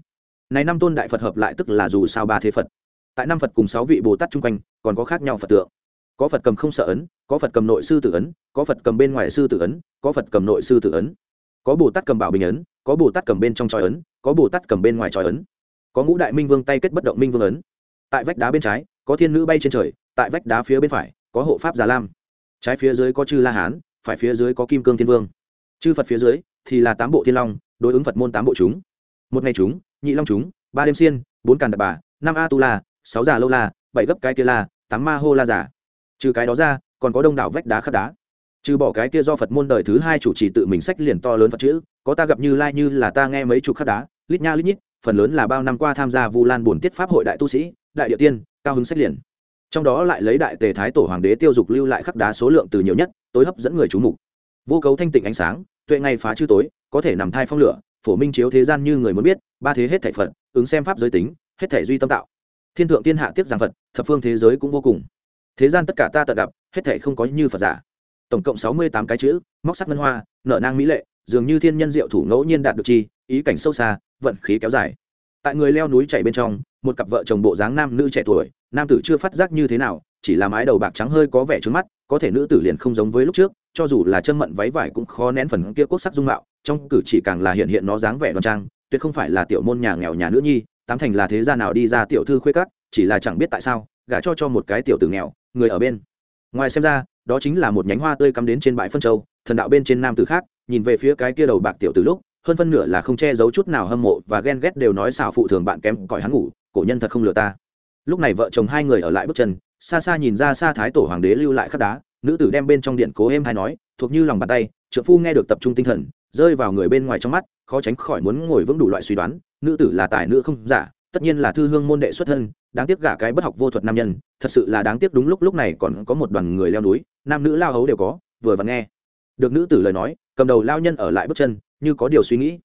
Này năm tôn đại phật hợp lại tức là dù sao ba thế phật. Tại năm phật cùng sáu vị bồ tát chung quanh, còn có khác nhau phật tượng. Có phật cầm không sợ ấn, có phật cầm nội sư tử ấn, có phật cầm bên ngoài sư tử ấn, có phật cầm nội sư tử ấn. Có bồ tát cầm bảo bình ấn, có bồ tát cầm bên trong tròi ấn, có bồ tát cầm bên ngoài tròi ấn. Có ngũ đại minh vương tay kết bất động minh vương ấn. Tại vách đá bên trái, có thiên nữ bay trên trời, tại vách đá phía bên phải có hộ pháp già lam. Trái phía dưới có chư la hán, phải phía dưới có kim cương thiên vương. Chư phật phía dưới thì là tám bộ thiên long, đối ứng phật môn tám bộ chúng. Một ngày chúng, nhị long chúng, ba đêm xiên, bốn càn đạp bà, năm a tu la, sáu già lâu la, bảy gấp cái kia la, tám ma hô la giả trừ cái đó ra, còn có đông đảo vách đá khắc đá. Trừ bỏ cái kia do phật môn đời thứ hai chủ trì tự mình sách liền to lớn phật chữ, có ta gặp như lai như là ta nghe mấy chục khắc đá, lít nha lít nhít, phần lớn là bao năm qua tham gia vu lan bổn tiết pháp hội đại tu sĩ, đại địa tiên, cao hứng sách liền trong đó lại lấy đại tề thái tổ hoàng đế tiêu dục lưu lại khắc đá số lượng từ nhiều nhất, tối hấp dẫn người chú mục. Vô cấu thanh tịnh ánh sáng, tuệ ngay phá chư tối, có thể nằm thai phong lửa, phổ minh chiếu thế gian như người muốn biết, ba thế hết thảy phật, ứng xem pháp giới tính, hết thảy duy tâm tạo. Thiên thượng thiên hạ tiếp giảng phật, thập phương thế giới cũng vô cùng. Thế gian tất cả ta tận gặp, hết thảy không có như phật giả. Tổng cộng sáu mươi tám cái chữ, móc sắc ngân hoa, nở nang mỹ lệ, dường như thiên nhân diệu thủ ngẫu nhiên đạt được chi, ý cảnh sâu xa, vận khí kéo dài tại người leo núi chạy bên trong, một cặp vợ chồng bộ dáng nam nữ trẻ tuổi, nam tử chưa phát giác như thế nào, chỉ là mái đầu bạc trắng hơi có vẻ trứng mắt, có thể nữ tử liền không giống với lúc trước, cho dù là chân mận váy vải cũng khó nén phần kia quốc sắc dung mạo, trong cử chỉ càng là hiện hiện nó dáng vẻ đoan trang, tuyệt không phải là tiểu môn nhà nghèo nhà nữ nhi, tám thành là thế gia nào đi ra tiểu thư khuê cắt chỉ là chẳng biết tại sao, gả cho cho một cái tiểu tử nghèo, người ở bên. Ngoài xem ra, đó chính là một nhánh hoa tươi cắm đến trên bãi phân châu, thần đạo bên trên nam tử khác, nhìn về phía cái kia đầu bạc tiểu tử lúc hơn phân nửa là không che giấu chút nào hâm mộ và ghen ghét đều nói xảo phụ thường bạn kém cõi hắn ngủ, cổ nhân thật không lừa ta. Lúc này vợ chồng hai người ở lại bước chân, xa xa nhìn ra xa thái tổ hoàng đế lưu lại khắc đá, nữ tử đem bên trong điện cố êm hay nói, thuộc như lòng bàn tay trợ phu nghe được tập trung tinh thần, rơi vào người bên ngoài trong mắt, khó tránh khỏi muốn ngồi vững đủ loại suy đoán, nữ tử là tài nữ không giả, tất nhiên là thư hương môn đệ xuất thân, đáng tiếc gả cái bất học vô thuật nam nhân, thật sự là đáng tiếc đúng lúc lúc này còn có một đoàn người leo núi, nam nữ lao hấu đều có, vừa và nghe được nữ tử lời nói, cầm đầu lao nhân ở lại bước chân như có điều suy nghĩ.